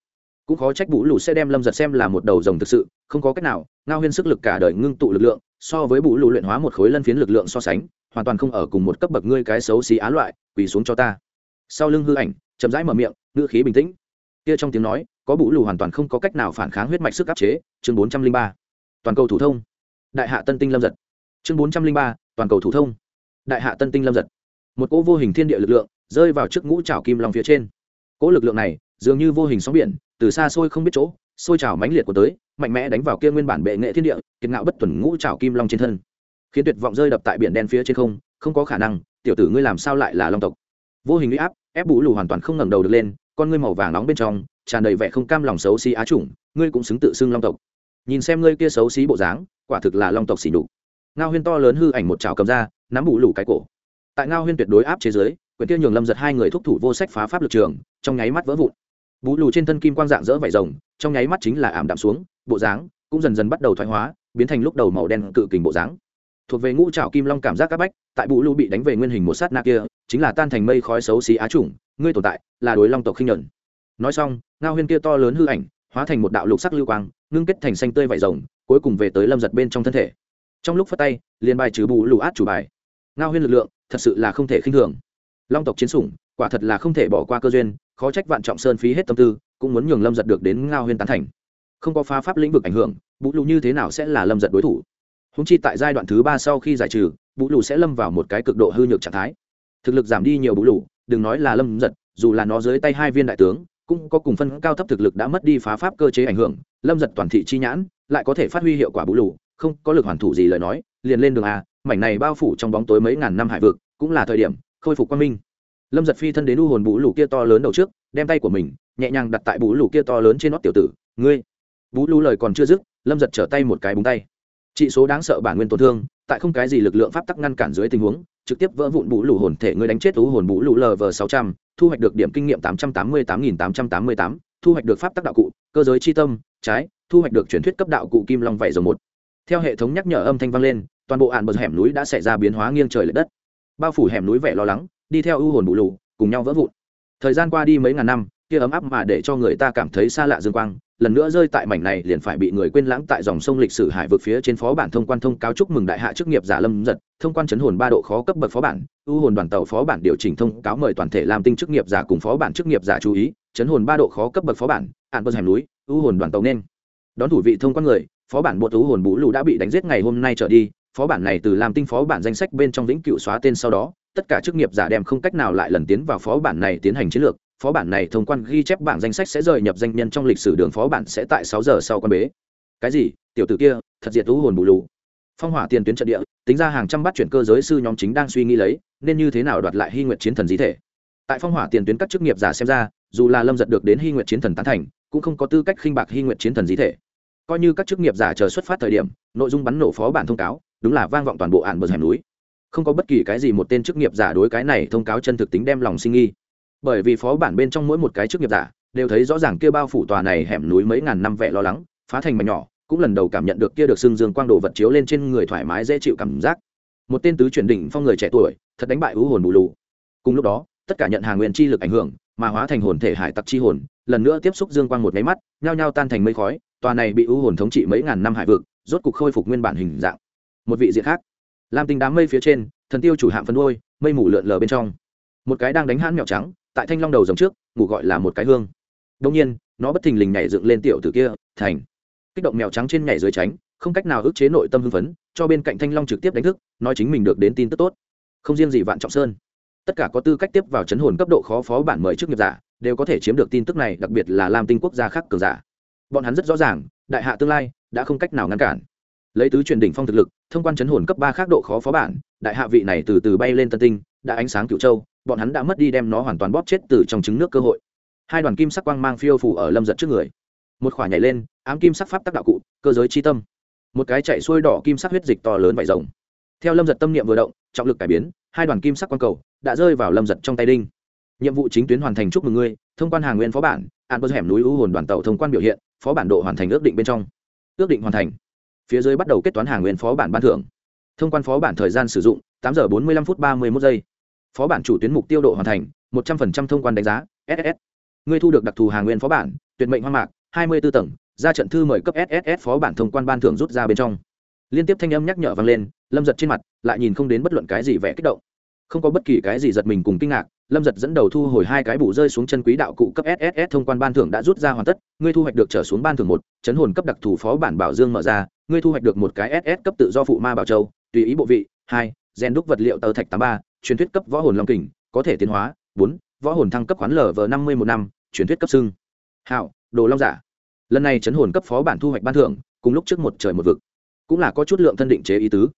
Cũng khó trách vũ lù sẽ đem lâm giật xem là một đầu rồng thực sự, không có cách nào, ngao huyên sức lực cả đời ngưng tụ lực lượng, so với vũ lù luyện hóa một khối lân phiến lực lượng so sánh, hoàn toàn không ở cùng một cấp bậc ngươi cái xấu xí á loại, quỳ xuống cho ta. Sau lưng hư ảnh, chậm rãi mở miệng, ngữ khí bình tĩnh. Kia trong tiếng nói, có vũ lù hoàn toàn không có cách nào phản kháng huyết mạch sức áp chế, chương bốn trăm linh ba. Toàn cầu thủ thông. Đại hạ tân tinh lâm giật. Chương bốn trăm linh ba, toàn cầu thủ thông. Đại hạ tân tinh lâm giật. Một cỗ vô hình thiên địa lực lượng rơi vào trước ngũ trào kim long phía trên. Cỗ lực lượng này, dường như vô hình sóng biển, từ xa xôi không biết chỗ xôi trào mãnh liệt của tới, mạnh mẽ đánh vào kia nguyên bản bệ nghệ thiên địa, kiệt ngạo bất tuần ngũ trào kim long trên thân. Khiến tuyệt vọng rơi đập tại biển đen phía trên không không có khả năng, tiểu tử ngươi làm sao lại là long tộc? Vô hình uy áp, ép bù lù hoàn toàn không ngẩng đầu được lên, con ngươi màu vàng nóng bên trong, tràn đầy vẻ không cam lòng xấu xí á chủng, ngươi cũng xứng tự xưng long tộc. Nhìn xem ngươi kia xấu xí bộ dáng, quả thực là long tộc xỉ nhục. Ngao huyên to lớn hư ảnh một trào cầm ra, nắm bù lù cái cổ. Tại ngao huyên tuyệt đối áp chế giới quyển kia nhường lâm giật hai người thúc thủ vô sách phá pháp lực trường, trong nháy mắt vỡ vụn. Bú lù trên thân kim quang dạng dỡ vải rồng, trong nháy mắt chính là ảm đạm xuống, bộ dáng cũng dần dần bắt đầu thoái hóa, biến thành lúc đầu màu đen cự kình bộ dáng. Thuộc về ngũ trảo kim long cảm giác các bách, tại bú lù bị đánh về nguyên hình một sát na kia, chính là tan thành mây khói xấu xí á chủng ngươi tồn tại là đối long tộc khinh nhuận nói xong, ngao huyên kia to lớn hư ảnh, hóa thành một đạo lục sắc lưu quang, ngưng kết thành xanh tươi vải rồng, cuối cùng về tới lâm giật bên trong thân thể. Trong lúc phát tay, liền bài trừ bù lù át chủ bài. Ngao huyên lực lượng thật sự là không thể khinh thường long tộc chiến sủng, quả thật là không thể bỏ qua cơ duyên, khó trách vạn trọng sơn phí hết tâm tư, cũng muốn nhường lâm giật được đến ngao huyên tán thành. Không có phá pháp lĩnh vực ảnh hưởng bù lù như thế nào sẽ là lâm giật đối thủ? Húng chi tại giai đoạn thứ ba sau khi giải trừ bù lù sẽ lâm vào một cái cực độ hư nhược trạng thái. Thực lực giảm đi nhiều bù lù, đừng nói là lâm giật, dù là nó dưới tay hai viên đại tướng, cũng có cùng phân cao thấp thực lực đã mất đi phá pháp cơ chế ảnh hưởng, lâm giật toàn thị chi nhãn, lại có thể phát huy hiệu quả bù lù, không có lực hoàn thủ gì lời nói, liền lên đường a, mảnh này bao phủ trong bóng tối mấy ngàn năm hải vực, cũng là thời điểm khôi phục quang minh. Lâm giật phi thân đến u hồn bú lù kia to lớn đầu trước, đem tay của mình, nhẹ nhàng đặt tại bú lù kia to lớn trên nót tiểu tử, ngươi. Bú lù lời còn chưa dứt, lâm giật trở tay một cái búng tay. Trị số đáng sợ bản nguyên tổn thương, tại không cái gì lực lượng pháp tắc ngăn cản dưới tình huống, trực tiếp vỡ vụn bú lù hồn thể ngươi đánh chết u hồn bú lù lv sáu trăm, thu hoạch được điểm kinh nghiệm tám trăm tám mươi tám nghìn tám trăm tám mươi tám, thu hoạch được pháp tắc đạo cụ, cơ giới chi tâm, trái, thu hoạch được truyền thuyết cấp đạo cụ kim long vảy dầu một. Theo hệ thống nhắc nhở âm thanh vang lên, toàn bộ ạn bờ hẻm núi đã xảy ra biến hóa nghiêng trời l ệ đất bao phủ hẻm núi vẻ lo lắng, đi theo ưu hồn bụ lù, cùng nhau vỡ vụn. Thời gian qua đi mấy ngàn năm, kia ấm áp mà để cho người ta cảm thấy xa lạ dương quang, lần nữa rơi tại mảnh này liền phải bị người quên lãng tại dòng sông lịch sử hải vực phía trên phó bản thông quan thông cáo chúc mừng đại hạ chức nghiệp giả lâm giật thông quan chấn hồn ba độ khó cấp bậc phó bản ưu hồn đoàn tàu phó bản điều chỉnh thông cáo mời toàn thể làm tinh chức nghiệp giả cùng phó bản chức nghiệp giả chú ý, chấn hồn ba độ khó cấp bậc phó bản ạn bờ hẻm núi ưu hồn đoàn tàu nên. Đón thủ vị thông quan người, phó bản bộ ưu hồn bú lù đã bị đánh giết ngày hôm nay trở đi phó bản này từ làm tinh phó bản danh sách bên trong vĩnh cựu xóa tên sau đó, tất cả chức nghiệp giả đem không cách nào lại lần tiến vào phó bản này tiến hành chiến lược. Phó bản này thông quan ghi chép bảng danh sách sẽ rời nhập danh nhân trong lịch sử đường phó bản sẽ tại sáu giờ sau quan bế. Cái gì? Tiểu tử kia, thật diệt thú hồn bù lù. Phong hỏa tiền tuyến trận địa, tính ra hàng trăm bát chuyển cơ giới sư nhóm chính đang suy nghĩ lấy, nên như thế nào đoạt lại hy nguyện chiến thần di thể. Tại phong hỏa tiền tuyến các chức nghiệp giả xem ra, dù là lâm giật được đến hy nguyện chiến thần tán thành, cũng không có tư cách khinh bạc hy nguyện chiến thần di thể. Coi như các chức nghiệp giả chờ xuất phát thời điểm, nội dung bắn nổ phó bản thông cáo đúng là vang vọng toàn bộ ạn bờ hẻm núi. Không có bất kỳ cái gì một tên chức nghiệp giả đối cái này thông cáo chân thực tính đem lòng sinh nghi. Bởi vì phó bản bên trong mỗi một cái chức nghiệp giả đều thấy rõ ràng kia bao phủ tòa này hẻm núi mấy ngàn năm vẻ lo lắng, phá thành mà nhỏ, cũng lần đầu cảm nhận được kia được xưng dương quang đồ vật chiếu lên trên người thoải mái dễ chịu cảm giác. Một tên tứ chuyển đỉnh phong người trẻ tuổi, thật đánh bại ưu hồn bù lù. Cùng lúc đó, tất cả nhận hàng nguyên chi lực ảnh hưởng, mà hóa thành hồn thể hải tặc chi hồn, lần nữa tiếp xúc dương quang một máy mắt, nhao nhao tan thành mây khói, tòa này bị ưu hồn thống trị mấy ngàn năm hải vực, rốt cục khôi phục nguyên bản hình dạng một vị diện khác. Lam tinh đám mây phía trên, thần tiêu chủ hạng phân đôi mây mù lượn lờ bên trong. Một cái đang đánh hãn mèo trắng, tại thanh long đầu dòng trước, ngủ gọi là một cái hương. Đông nhiên, nó bất thình lình nhảy dựng lên tiểu tử kia, thành. Kích động mèo trắng trên nhảy dưới tránh, không cách nào ức chế nội tâm hưng phấn, cho bên cạnh thanh long trực tiếp đánh thức, nói chính mình được đến tin tức tốt. Không riêng gì vạn trọng sơn, tất cả có tư cách tiếp vào chấn hồn cấp độ khó phó bản mời trước nghiệp giả, đều có thể chiếm được tin tức này, đặc biệt là lam tinh quốc gia khác cường giả. Bọn hắn rất rõ ràng, đại hạ tương lai, đã không cách nào ngăn cản lấy tứ truyền đỉnh phong thực lực, thông quan chấn hồn cấp ba khác độ khó phó bản, đại hạ vị này từ từ bay lên tân tinh, đã ánh sáng cựu châu, bọn hắn đã mất đi đem nó hoàn toàn bóp chết từ trong trứng nước cơ hội. Hai đoàn kim sắc quang mang phiêu phủ ở lâm giật trước người. Một khỏa nhảy lên, ám kim sắc pháp tác đạo cụ, cơ giới chi tâm. Một cái chạy xuôi đỏ kim sắc huyết dịch to lớn vải rồng. Theo lâm giật tâm niệm vừa động, trọng lực cải biến, hai đoàn kim sắc quang cầu đã rơi vào lâm giật trong tay đinh. Nhiệm vụ chính tuyến hoàn thành chúc mừng ngươi, thông quan hàng nguyên phó bản an bớt hẻm núi u hồn đoàn tàu thông quan biểu hiện, phó bản độ hoàn thành ước định bên trong. Ước định hoàn thành phía dưới bắt đầu kết toán hàng nguyên phó bản ban thưởng. Thông quan phó bản thời gian sử dụng tám giờ bốn mươi lăm phút ba mươi một giây. Phó bản chủ tuyến mục tiêu độ hoàn thành, một trăm linh thông quan đánh giá ss ngươi thu được đặc thù hàng nguyên phó bản, tuyệt mệnh hoang mạc, hai mươi b ố tầng, ra trận thư mời cấp ss phó bản thông quan ban thưởng rút ra bên trong. Liên tiếp thanh âm nhắc nhở vang lên, lâm giật trên mặt, lại nhìn không đến bất luận cái gì vẻ kích động không có bất kỳ cái gì giật mình cùng kinh ngạc, lâm giật dẫn đầu thu hồi hai cái bù rơi xuống chân quý đạo cụ cấp sss thông quan ban thưởng đã rút ra hoàn tất, ngươi thu hoạch được trở xuống ban thưởng một, chấn hồn cấp đặc thù phó bản bảo dương mở ra, ngươi thu hoạch được một cái ss cấp tự do phụ ma bảo châu, tùy ý bộ vị, hai, gen đúc vật liệu tờ thạch tám ba, truyền thuyết cấp võ hồn long kình, có thể tiến hóa, bốn, võ hồn thăng cấp khoán lở v năm mươi một năm, truyền thuyết cấp xưng. Hạo đồ long giả. Lần này chấn hồn cấp phó bản thu hoạch ban thưởng, cùng lúc trước một trời một vực. Cũng là có chút lượng thân định chế ý tứ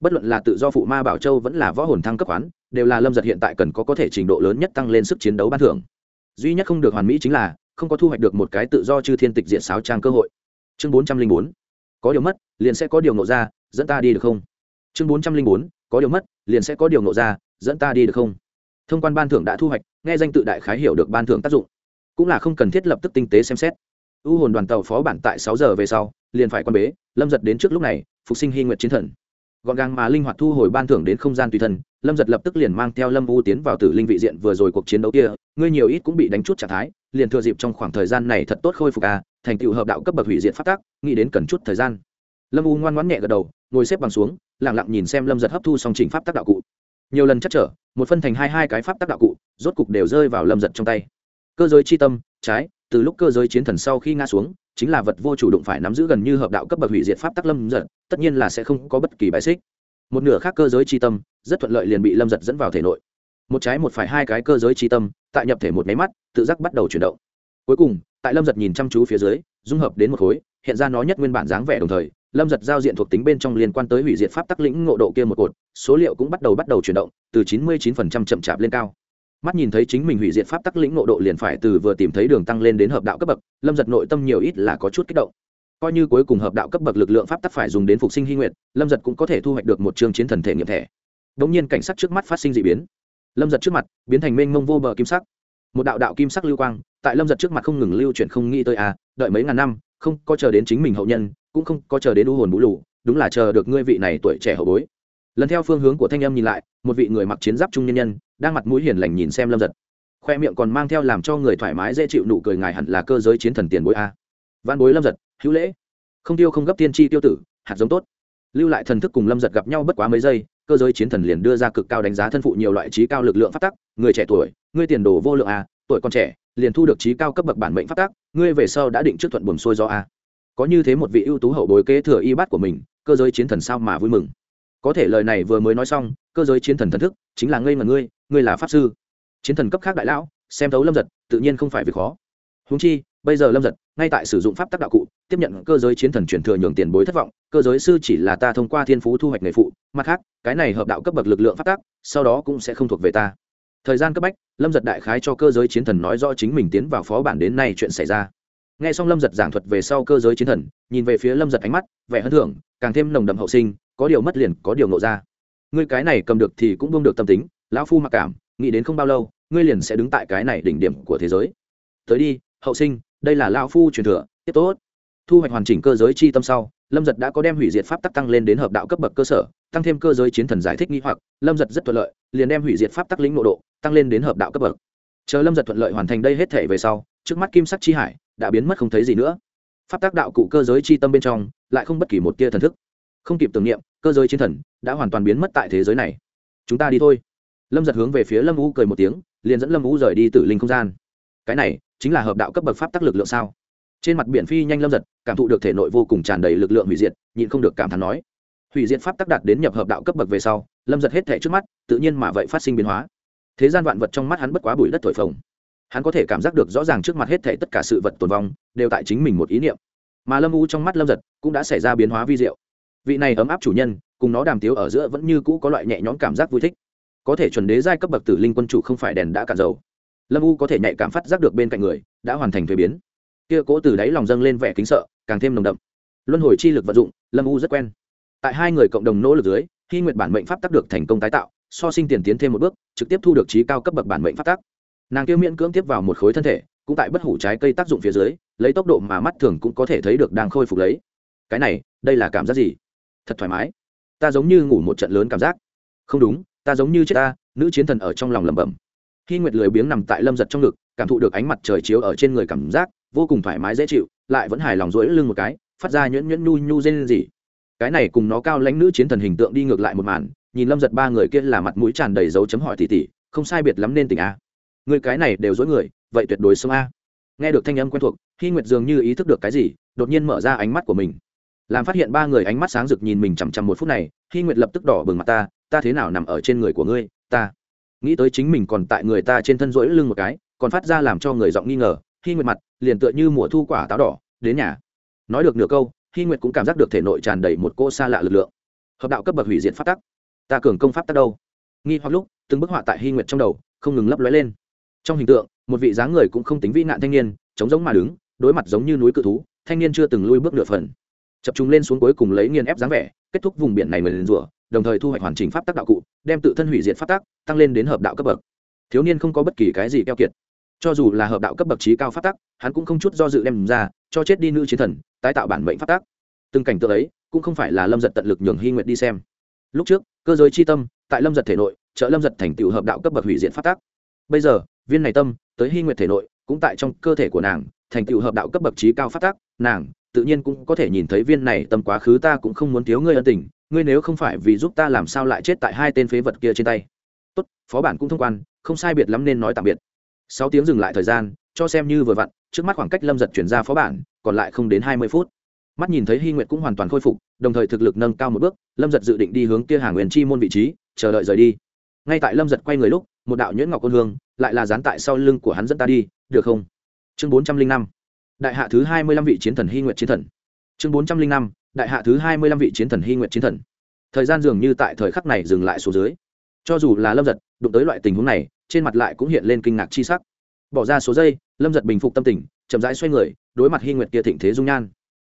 bất luận là tự do phụ ma bảo châu vẫn là võ hồn thăng cấp quán, đều là lâm giật hiện tại cần có có thể trình độ lớn nhất tăng lên sức chiến đấu ban thưởng. Duy nhất không được hoàn mỹ chính là không có thu hoạch được một cái tự do chư thiên tịch diện sáo trang cơ hội. Chương bốn trăm linh bốn có điều mất liền sẽ có điều nộ ra dẫn ta đi được không? Chương bốn trăm linh bốn có điều mất liền sẽ có điều nộ ra dẫn ta đi được không? Thông quan ban thưởng đã thu hoạch nghe danh tự đại khái hiểu được ban thưởng tác dụng. Cũng là không cần thiết lập tức tinh tế xem xét. U hồn đoàn tàu phó bản tại sáu giờ về sau liền phải quan bế lâm giật đến trước lúc này phục sinh hy nguyệt chiến thần gọn gàng mà linh hoạt thu hồi ban thưởng đến không gian tùy thân, lâm giật lập tức liền mang theo lâm u tiến vào tử linh vị diện vừa rồi cuộc chiến đấu kia, ngươi nhiều ít cũng bị đánh chút trạng thái, liền thừa dịp trong khoảng thời gian này thật tốt khôi phục à thành tựu hợp đạo cấp bậc hủy diệt phát tác nghĩ đến cần chút thời gian. Lâm u ngoan ngoãn nhẹ gật đầu, ngồi xếp bằng xuống lẳng lặng nhìn xem lâm giật hấp thu song trình pháp tác đạo cụ. Nhiều lần chắc trở, một phân thành hai hai cái pháp tác đạo cụ, rốt cục đều rơi vào lâm giật trong tay. Cơ giới chi tâm, trái từ lúc cơ giới chiến thần sau khi ngã xuống, chính là vật vô chủ đụng phải nắm giữ gần như hợp đạo cấp bậc hủy diệt pháp tắc lâm giật, tất nhiên là sẽ không có bất kỳ bài xích. Một nửa khác cơ giới tri tâm, rất thuận lợi liền bị lâm giật dẫn vào thể nội. Một trái một phải hai cái cơ giới tri tâm, tại nhập thể một máy mắt, tự giác bắt đầu chuyển động. Cuối cùng, tại lâm giật nhìn chăm chú phía dưới, dung hợp đến một khối, hiện ra nó nhất nguyên bản dáng vẻ đồng thời, lâm giật giao diện thuộc tính bên trong liên quan tới hủy diệt pháp tắc lĩnh ngộ độ kia một cột, số liệu cũng bắt đầu bắt đầu chuyển động, từ chín mươi 99% chậm chạp lên cao mắt nhìn thấy chính mình hủy diệt pháp tắc lĩnh nội độ liền phải từ vừa tìm thấy đường tăng lên đến hợp đạo cấp bậc, lâm giật nội tâm nhiều ít là có chút kích động. Coi như cuối cùng hợp đạo cấp bậc lực lượng pháp tắc phải dùng đến phục sinh hy nguyện lâm giật cũng có thể thu hoạch được một chương chiến thần thể nghiệm thẻ. Đ ỗ n g nhiên cảnh sắc trước mắt phát sinh d ị biến. Lâm giật trước mặt, biến thành mênh mông vô bờ kim sắc. Một đạo đạo kim sắc lưu quang, tại lâm giật trước mặt không ngừng lưu chuyển không nghĩ tới à đợi mấy ngàn năm, không có chờ đến chính mình hậu nhân, cũng không có chờ đến u hồn bú lù, đúng là chờ được ngươi vị này tuổi trẻ hậu bối lần theo phương hướng của thanh âm nhìn lại, một vị người mặc chiến giáp trung nhân nhân, đang mặt mũi hiền lành nhìn xem lâm giật. Khoe miệng còn mang theo làm cho người thoải mái dễ chịu nụ cười ngài hẳn là cơ giới chiến thần tiền bối a. Văn bối lâm giật, hữu lễ. Không tiêu không gấp tiên tri tiêu tử, hạt giống tốt. Lưu lại thần thức cùng lâm giật gặp nhau bất quá mấy giây, cơ giới chiến thần liền đưa ra cực cao đánh giá thân phụ nhiều loại trí cao lực lượng phát tắc, người trẻ tuổi, ngươi tiền đồ vô lượng a, tuổi còn trẻ, liền thu được trí cao cấp bậc bản mệnh phát tắc, ngươi về sau đã định trước thuận buồm xuôi do a. Có như thế một vị ưu tú hậu bối kế thừa y bát của mình, cơ giới chiến thần sao mà vui mừng có thể lời này vừa mới nói xong, cơ giới chiến thần thần thức chính là ngây mà ngươi ngươi là pháp sư. Chiến thần cấp khác đại lão, xem thấu lâm giật, tự nhiên không phải việc khó. Húng chi, bây giờ lâm giật ngay tại sử dụng pháp tác đạo cụ, tiếp nhận cơ giới chiến thần chuyển thừa nhường tiền bối thất vọng, cơ giới sư chỉ là ta thông qua thiên phú thu hoạch nghề phụ, mặt khác, cái này hợp đạo cấp bậc lực lượng pháp tác sau đó cũng sẽ không thuộc về ta. Thời gian cấp bách, lâm giật đại khái cho cơ giới chiến thần nói rõ chính mình tiến vào phó bản đến nay chuyện xảy ra. N g h e xong lâm giật giảng thuật về sau cơ giới chiến thần, nhìn về phía lâm giật ánh mắt, vẻ hân thưởng càng thêm nồng đậm hậu sinh có điều mất liền có điều nộ ra. Ngươi cái này cầm được thì cũng buông được tâm tính, lão phu mặc cảm, nghĩ đến không bao lâu, ngươi liền sẽ đứng tại cái này đỉnh điểm của thế giới. Tới đi, hậu sinh, đây là lão phu truyền thừa, tiếp tốt. Thu hoạch hoàn chỉnh cơ giới chi tâm sau, lâm giật đã có đem hủy diệt pháp tắc tăng lên đến hợp đạo cấp bậc cơ sở, tăng thêm cơ giới chiến thần giải thích nghi hoặc, lâm giật rất thuận lợi, liền đem hủy diệt pháp tắc lĩnh nội độ, tăng lên đến hợp đạo cấp bậc. Chờ lâm giật thuận lợi hoàn thành đây hết thể về sau, trước mắt kim sắc chi hải đã biến mất không thấy gì nữa. Pháp tác đạo cụ cơ giới chi tâm bên trong, lại không bất kỳ một tia thần thức không kịp tưởng niệm, cơ giới chiến thần đã hoàn toàn biến mất tại thế giới này. Chúng ta đi thôi. Lâm giật hướng về phía lâm u cười một tiếng, liền dẫn lâm u rời đi từ linh không gian. Cái này chính là hợp đạo cấp bậc pháp tắc lực lượng sao? Trên mặt biển phi nhanh lâm giật, cảm thụ được thể nội vô cùng tràn đầy lực lượng hủy diệt, nhịn không được cảm thán nói hủy diệt pháp tắc đạt đến nhập hợp đạo cấp bậc về sau, lâm giật hết thể trước mắt, tự nhiên mà vậy phát sinh biến hóa. Thế gian vạn vật trong mắt hắn bất quá bụi đất thổi phồng. Hắn có thể cảm giác được rõ ràng trước mặt hết thể tất cả sự vật tồn vong, đều tại chính mình một ý niệm. Mà lâm u trong mắt lâm giật cũng đã xảy ra biến hóa vi diệu vị này ấm áp chủ nhân, cùng nó đàm tiếu ở giữa vẫn như cũ có loại nhẹ nhõm cảm giác vui thích. Có thể chuẩn đế giai cấp bậc tử linh quân chủ không phải đèn đã cạn dầu. Lâm u có thể nhạy cảm phát giác được bên cạnh người, đã hoàn thành thuế biến. Kia cố từ đáy lòng dâng lên vẻ kính sợ, càng thêm nồng đậm. Luân hồi chi lực vận dụng, lâm u rất quen. Tại hai người cộng đồng nỗ lực dưới khi nguyện bản mệnh pháp tác được thành công tái tạo, so sinh tiền tiến thêm một bước, trực tiếp thu được trí cao cấp bậc bản mệnh pháp tác nàng kia miễn cưỡng tiếp vào một khối thân thể, cũng tại bất hủ trái cây tác dụng phía dưới, lấy tốc độ mà mắt thường cũng có thể thấy được đang khôi phục lấy. Cái này, đây là cảm giác gì? Thật thoải mái. Ta giống như ngủ một trận lớn cảm giác. Không đúng, ta giống như chết ta, nữ chiến thần ở trong lòng lẩm bẩm. Khi nguyệt lười biếng nằm tại lâm giật trong ngực, cảm thụ được ánh mặt trời chiếu ở trên người cảm giác, vô cùng thoải mái dễ chịu, lại vẫn hài lòng rỗi lưng một cái, phát ra nhuyễn nhuyễn nhu nhu dên gì cái này cùng nó cao lãnh nữ chiến thần hình tượng đi ngược lại một màn, nhìn lâm giật ba người kia là mặt mũi tràn đầy dấu chấm hỏi tỉ tỉ, không sai biệt lắm nên tỉnh a. Người cái này đều dối người, vậy tuyệt đối sống a. Nghe được thanh âm quen thuộc, khi nguyệt dường như ý thức được cái gì, đột nhiên mở ra ánh mắt của mình làm phát hiện ba người ánh mắt sáng rực nhìn mình chằm chằm một phút này hy nguyệt lập tức đỏ bừng mặt ta ta thế nào nằm ở trên người của ngươi, ta? Nghĩ tới chính mình còn tại người ta trên thân rỗi lưng một cái, còn phát ra làm cho người giọng nghi ngờ hy nguyệt mặt liền tựa như mùa thu quả táo đỏ, đến nhà. Nói được nửa câu hy nguyệt cũng cảm giác được thể nội tràn đầy một cô xa lạ lực lượng. Hợp đạo cấp bậc hủy diệt phát tắc. Ta cường công pháp tắc đâu? Nghi hoặc lúc, từng bức họa tại hy nguyệt trong đầu, không ngừng lấp lóe lên. Trong hình tượng, một vị dáng người cũng không tính vĩ nạn thanh niên chống giống mà đứng, đối mặt giống như núi cự thú, thanh niên chưa từng lui bước nửa phần chập chúng lên xuống cuối cùng lấy nghiền ép dáng vẻ, kết thúc vùng biển này mười lần rủa đồng thời thu hoạch hoàn chỉnh pháp tắc đạo cụ, đem tự thân hủy diệt pháp tắc, tăng lên đến hợp đạo cấp bậc. Thiếu niên không có bất kỳ cái gì keo kiệt. Cho dù là hợp đạo cấp bậc trí cao pháp tắc, hắn cũng không chút do dự đem ra, cho chết đi nữ chiến thần, tái tạo bản mệnh pháp tắc. Từng cảnh tượng ấy, cũng không phải là lâm giật tận lực nhường hy nguyện đi xem. Lúc trước, cơ giới chi tâm, tại lâm giật thể nội, trợ lâm giật thành tựu hợp đạo cấp bậc hủy diện pháp tắc. Bây giờ, viên này tâm, tới hy nguyện thể nội, cũng tại trong cơ thể của nàng, thành tựu hợp đạo cấp bậc trí cao pháp tắc, nàng tự nhiên cũng có thể nhìn thấy viên này tâm quá khứ ta cũng không muốn thiếu ngươi ân tình, ngươi nếu không phải vì giúp ta làm sao lại chết tại hai tên phế vật kia trên tay. Tốt, phó bản cũng thông quan, không sai biệt lắm nên nói tạm biệt. Sáu tiếng dừng lại thời gian, cho xem như vừa vặn, trước mắt khoảng cách lâm giật chuyển ra phó bản, còn lại không đến hai mươi phút. Mắt nhìn thấy hy nguyệt cũng hoàn toàn khôi phục, đồng thời thực lực nâng cao một bước, lâm giật dự định đi hướng kia hàng nguyên chi môn vị trí, chờ đợi rời đi. Ngay tại lâm giật quay người lúc, một đạo nhuyễn ngọc côn hương, lại là dán tại sau lưng của hắn dẫn ta đi, được không? Chương bốn trăm linh năm đại hạ thứ hai mươi lăm vị chiến thần hy nguyệt chiến thần. Chương bốn trăm linh năm, đại hạ thứ hai mươi lăm vị chiến thần hy nguyệt chiến thần. Thời gian dường như tại thời khắc này dừng lại số dưới. Cho dù là lâm giật, đụng tới loại tình huống này, trên mặt lại cũng hiện lên kinh ngạc chi sắc. Bỏ ra số giây, lâm giật bình phục tâm tình, chậm rãi xoay người, đối mặt hy nguyệt kia thịnh thế dung nhan.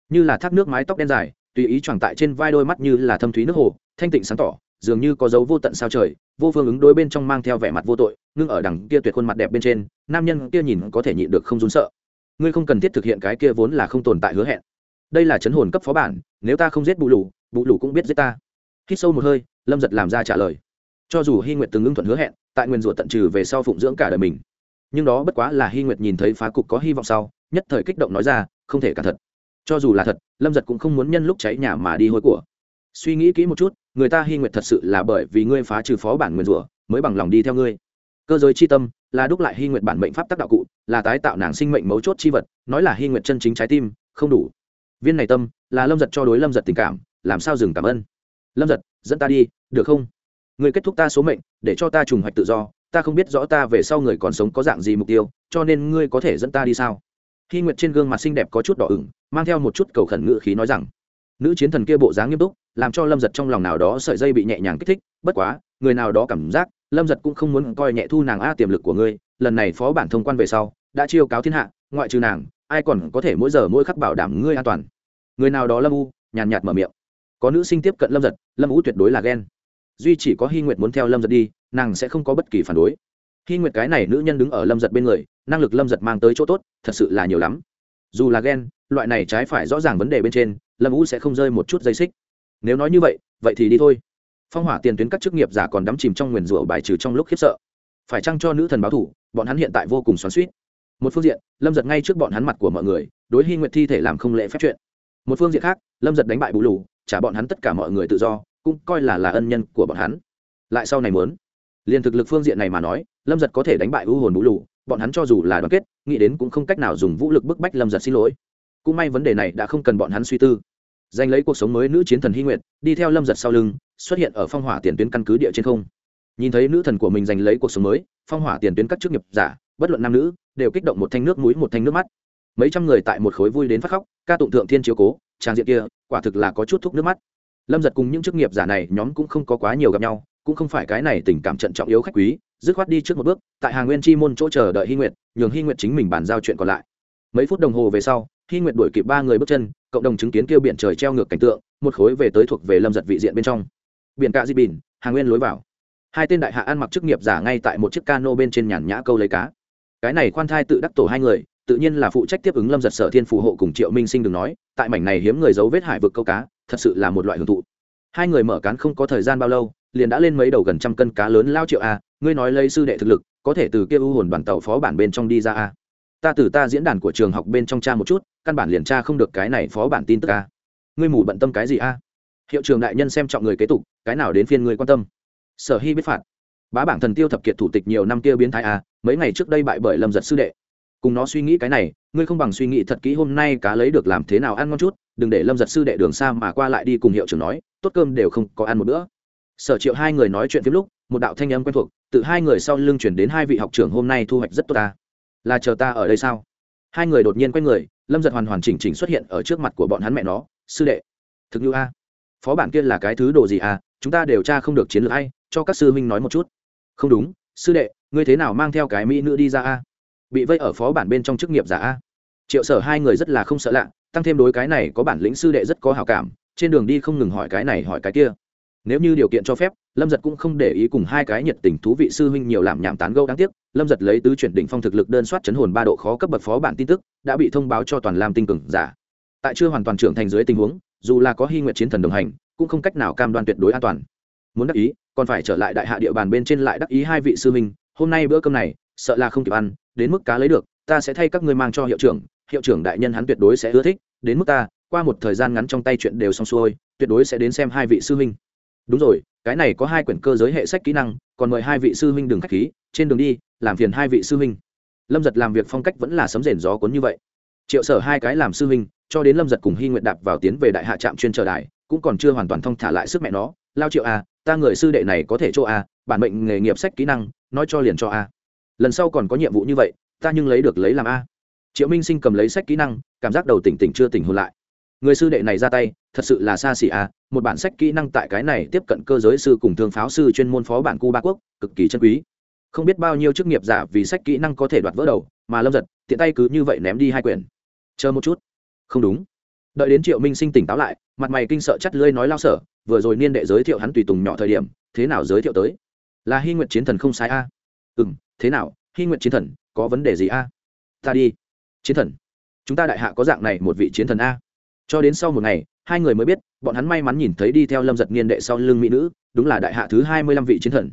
Như là thác nước mái tóc đen dài, tùy ý tròn tại trên vai đôi mắt như là thâm thúy nước hồ, thanh tịnh sáng tỏ, dường như có dấu vô tận sao trời, vô phương ứng đối bên trong mang theo vẻ mặt vô tội, ngưng ở đằng kia tuyệt khuôn mặt đẹp bên trên, nam nhân kia nhìn có thể nhịn được không run sợ ngươi không cần thiết thực hiện cái kia vốn là không tồn tại hứa hẹn. Đây là chấn hồn cấp phó bản, nếu ta không giết Bụ lù Bụ lù cũng biết giết ta. Hít sâu một hơi, lâm giật làm ra trả lời. Cho dù hy nguyệt từng ngưng thuận hứa hẹn, tại nguyên rủa tận trừ về sau phụng dưỡng cả đời mình. Nhưng đó bất quá là hy nguyệt nhìn thấy phá cục có hy vọng sau, nhất thời kích động nói ra, không thể cả thật cho dù là thật, lâm giật cũng không muốn nhân lúc cháy nhà mà đi hối của. Suy nghĩ kỹ một chút, người ta hy nguyệt thật sự là bởi vì ngươi phá trừ phó bản nguyên rủa, mới bằng lòng đi theo ngươi. Cơ giới c h i tâm là đúc lại hy nguyệt bản mệnh pháp tác đạo cụ là tái tạo nàng sinh mệnh mấu chốt chi vật nói là hy nguyện chân chính trái tim không đủ. Viên này tâm là lâm giật cho đối lâm giật tình cảm làm sao dừng cảm ơn? Lâm giật dẫn ta đi được không? Người kết thúc ta số mệnh để cho ta trùng hoạch tự do ta không biết rõ ta về sau người còn sống có dạng gì mục tiêu cho nên ngươi có thể dẫn ta đi sao? Hy Nguyệt trên gương mặt xinh đẹp có chút đỏ ửng, mang theo một chút cầu khẩn ngữ khí nói rằng, nữ chiến thần kia bộ dáng nghiêm túc, làm cho Lâm Giật trong lòng nào đó sợi dây bị nhẹ nhàng kích thích, bất quá, người nào đó cảm giác, Lâm Giật cũng không muốn coi nhẹ thu nàng a tiềm lực của ngươi, lần này phó bản thông quan về sau, đã chiêu cáo thiên hạ, ngoại trừ nàng, ai còn có thể mỗi giờ mỗi khắc bảo đảm ngươi an toàn. Người nào đó Lâm U, nhàn nhạt mở miệng. Có nữ sinh tiếp cận Lâm Giật, Lâm U tuyệt đối là ghen. Duy chỉ có Hy Nguyệt muốn theo Lâm Giật đi, nàng sẽ không có bất kỳ phản đối. Hy Nguyệt cái này nữ nhân đứng ở Lâm Giật bên người, năng lực lâm giật mang tới chỗ tốt thật sự là nhiều lắm dù là ghen loại này trái phải rõ ràng vấn đề bên trên lâm u sẽ không rơi một chút dây xích nếu nói như vậy vậy thì đi thôi phong hỏa tiền tuyến các chức nghiệp giả còn đắm chìm trong nguyền rủa bài trừ trong lúc khiếp sợ phải chăng cho nữ thần báo thủ, bọn hắn hiện tại vô cùng xoắn suýt một phương diện, lâm giật ngay trước bọn hắn mặt của mọi người, đối hy nguyện thi thể làm không lệ phép chuyện. Một phương diện khác, lâm giật đánh bại bù lù, trả bọn hắn tất cả mọi người tự do, cũng coi là là ân nhân của bọn hắn. Lại sau này muốn, liền thực lực phương diện này mà nói, lâm giật có thể đánh bại ưu hồn bù lù, bọn hắn cho dù là đoàn kết, nghĩ đến cũng không cách nào dùng vũ lực bức bách lâm giật xin lỗi. Cũng may vấn đề này đã không cần bọn hắn suy tư. Giành lấy cuộc sống mới nữ chiến thần hy nguyệt, đi theo lâm giật sau lưng, xuất hiện ở phong hỏa tiền tuyến căn cứ địa trên không nhìn thấy nữ thần của mình giành lấy cuộc sống mới, phong hỏa tiền tuyến các chức nghiệp giả, bất luận nam nữ, đều kích động một thanh nước mũi, một thanh nước mắt. Mấy trăm người tại một khối vui đến phát khóc, ca tụng thượng thiên chiếu cố, trang diện kia, quả thực là có chút thúc nước mắt. Lâm giật cùng những chức nghiệp giả này nhóm cũng không có quá nhiều gặp nhau, cũng không phải cái này tình cảm trận trọng yếu khách quý, dứt khoát đi trước một bước, tại hàng nguyên chi môn chỗ chờ đợi hy nguyệt, nhường hy nguyệt chính mình bàn giao chuyện còn lại. Mấy phút đồng hồ về sau hy nguyệt đuổi kịp ba người bước chân, cộng đồng chứng kiến kêu biển trời treo ngược cảnh tượng, một khối về tới thuộc về lâm giật vị diện bên trong. Biển cạ di bìn hàng nguyên lối vào hai tên đại hạ ăn mặc chức nghiệp giả ngay tại một chiếc cano bên trên nhàn nhã câu lấy cá. Cái này khoan thai tự đắc tổ hai người, tự nhiên là phụ trách tiếp ứng lâm giật sở thiên phù hộ cùng triệu minh sinh đừng nói, tại mảnh này hiếm người dấu vết hải vực câu cá, thật sự là một loại hưởng thụ. Hai người mở cán không có thời gian bao lâu, liền đã lên mấy đầu gần trăm cân cá lớn lao triệu a, ngươi nói lấy sư đệ thực lực, có thể từ kia u hồn bản tàu phó bản bên trong đi ra a. Ta từ ta diễn đàn của trường học bên trong cha một chút, căn bản liền tra không được cái này phó bản tin tức a. Ngươi mù bận tâm cái gì a? Hiệu trường đại nhân xem trọng người kế tục, cái nào đến phiên ngươi quan tâm? Sở hy biết phạt. Bá bảng thần tiêu thập kiệt thủ tịch nhiều năm kia biến thái a mấy ngày trước đây bại bởi lâm giật sư đệ. Cùng nó suy nghĩ cái này, ngươi không bằng suy nghĩ thật kỹ hôm nay cá lấy được làm thế nào ăn ngon chút, đừng để lâm giật sư đệ đường xa mà qua lại đi cùng hiệu trưởng nói, tốt cơm đều không có ăn một bữa. Sở triệu hai người nói chuyện phim lúc, một đạo thanh âm quen thuộc, tự hai người sau lưng chuyển đến hai vị học trưởng hôm nay thu hoạch rất tốt ta. Là chờ ta ở đây sao? Hai người đột nhiên quay người, lâm giật hoàn hoàn chỉnh chỉnh xuất hiện ở trước mặt của bọn hắn mẹ nó, sư đệ. Thực như a, phó bản kia là cái thứ đồ gì à chúng ta đều tra không được chiến lược hay cho các sư huynh nói một chút. Không đúng, sư đệ, ngươi thế nào mang theo cái mỹ nữ đi ra a? Bị vây ở phó bản bên trong chức nghiệp giả a? Triệu sở hai người rất là không sợ lạ, tăng thêm đối cái này có bản lĩnh sư đệ rất có hào cảm, trên đường đi không ngừng hỏi cái này hỏi cái kia. Nếu như điều kiện cho phép, lâm giật cũng không để ý cùng hai cái nhiệt tình thú vị sư huynh nhiều làm nhảm tán gâu đáng tiếc. Lâm giật lấy tứ chuyển đỉnh phong thực lực đơn soát chấn hồn ba độ khó cấp bậc phó bản tin tức, đã bị thông báo cho toàn lam tinh cường giả. Tại chưa hoàn toàn trưởng thành dưới tình huống, dù là có hy nguyện chiến thần đồng hành, cũng không cách nào cam đoan tuyệt đối an toàn muốn đắc ý còn phải trở lại đại hạ địa bàn bên trên lại đắc ý hai vị sư minh. hôm nay bữa cơm này sợ là không kịp ăn đến mức cá lấy được ta sẽ thay các ngươi mang cho hiệu trưởng hiệu trưởng đại nhân hắn tuyệt đối sẽ ưa thích đến mức ta qua một thời gian ngắn trong tay chuyện đều xong xuôi tuyệt đối sẽ đến xem hai vị sư minh. đúng rồi cái này có hai quyển cơ giới hệ sách kỹ năng còn mời hai vị sư minh đừng k h á c h khí trên đường đi làm phiền hai vị sư minh. lâm giật làm việc phong cách vẫn là sấm rền gió cuốn như vậy triệu sở hai cái làm sư minh, cho đến lâm giật cùng hy nguyện đạp vào tiến về đại hạ trạm chuyên chờ đài cũng còn chưa hoàn toàn thông thả lại sức mẹ nó lao triệu à ta người sư đệ này có thể cho a, bản mệnh nghề nghiệp sách kỹ năng, nói cho liền cho a. Lần sau còn có nhiệm vụ như vậy, ta nhưng lấy được lấy làm a. Triệu minh sinh cầm lấy sách kỹ năng, cảm giác đầu tỉnh tỉnh chưa tỉnh hôn lại. Người sư đệ này ra tay, thật sự là xa xỉ a, một bản sách kỹ năng tại cái này tiếp cận cơ giới sư cùng thương pháo sư chuyên môn phó bản cu ba quốc, cực kỳ chân quý. Không biết bao nhiêu chức nghiệp giả vì sách kỹ năng có thể đoạt vỡ đầu, mà lâm giật, tiện tay cứ như vậy ném đi hai quyển. Chờ một chút. Không đúng đợi đến triệu minh sinh tỉnh táo lại, mặt mày kinh sợ chắt lưới nói lao sở, vừa rồi niên đệ giới thiệu hắn tùy tùng nhỏ thời điểm, thế nào giới thiệu tới? Là hy nguyện chiến thần không sai a. À? ừ m thế nào, hy nguyện chiến thần, có vấn đề gì a? Ta đi. Chiến thần, chúng ta đại hạ có dạng này một vị chiến thần a. Cho đến sau một ngày, hai người mới biết, bọn hắn may mắn nhìn thấy đi theo lâm giật niên đệ sau lưng mỹ nữ, đúng là đại hạ thứ hai mươi lăm vị chiến thần.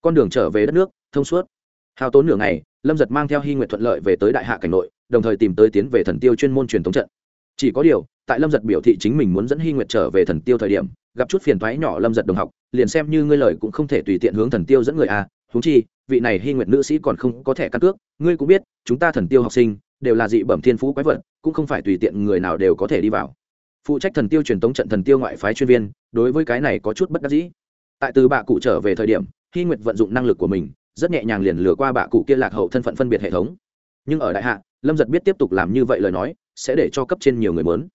Con đường trở về đất nước, thông suốt. Hao tốn nửa ngày, lâm giật mang theo hy nguyện thuận lợi về tới đại hạ cảnh nội, đồng thời tìm tới tiến về thần tiêu chuyên môn truyền thống trận. Chỉ có điều tại lâm giật biểu thị chính mình muốn dẫn hy Nguyệt trở về thần tiêu thời điểm, gặp chút phiền thoái nhỏ lâm giật đồng học, liền xem như ngươi lời cũng không thể tùy tiện hướng thần tiêu dẫn người à, a húng chi, vị này hy Nguyệt nữ sĩ còn không có thẻ căn cước, ngươi cũng biết, chúng ta thần tiêu học sinh, đều là dị bẩm thiên phú quái vật, cũng không phải tùy tiện người nào đều có thể đi vào. Phụ trách thần tiêu truyền tống trận thần tiêu ngoại phái chuyên viên, đối với cái này có chút bất đắc dĩ. Tại từ bạ cụ trở về thời điểm, hy nguyệt vận dụng năng lực của mình, rất nhẹ nhàng liền lừa qua bạ cụ kia lạc hậu thân phận phân biệt hệ thống. Nhưng ở đại hạ, lâm giật biết tiếp tục làm như vậy lời nói, sẽ để cho cấp trên nhiều người mớn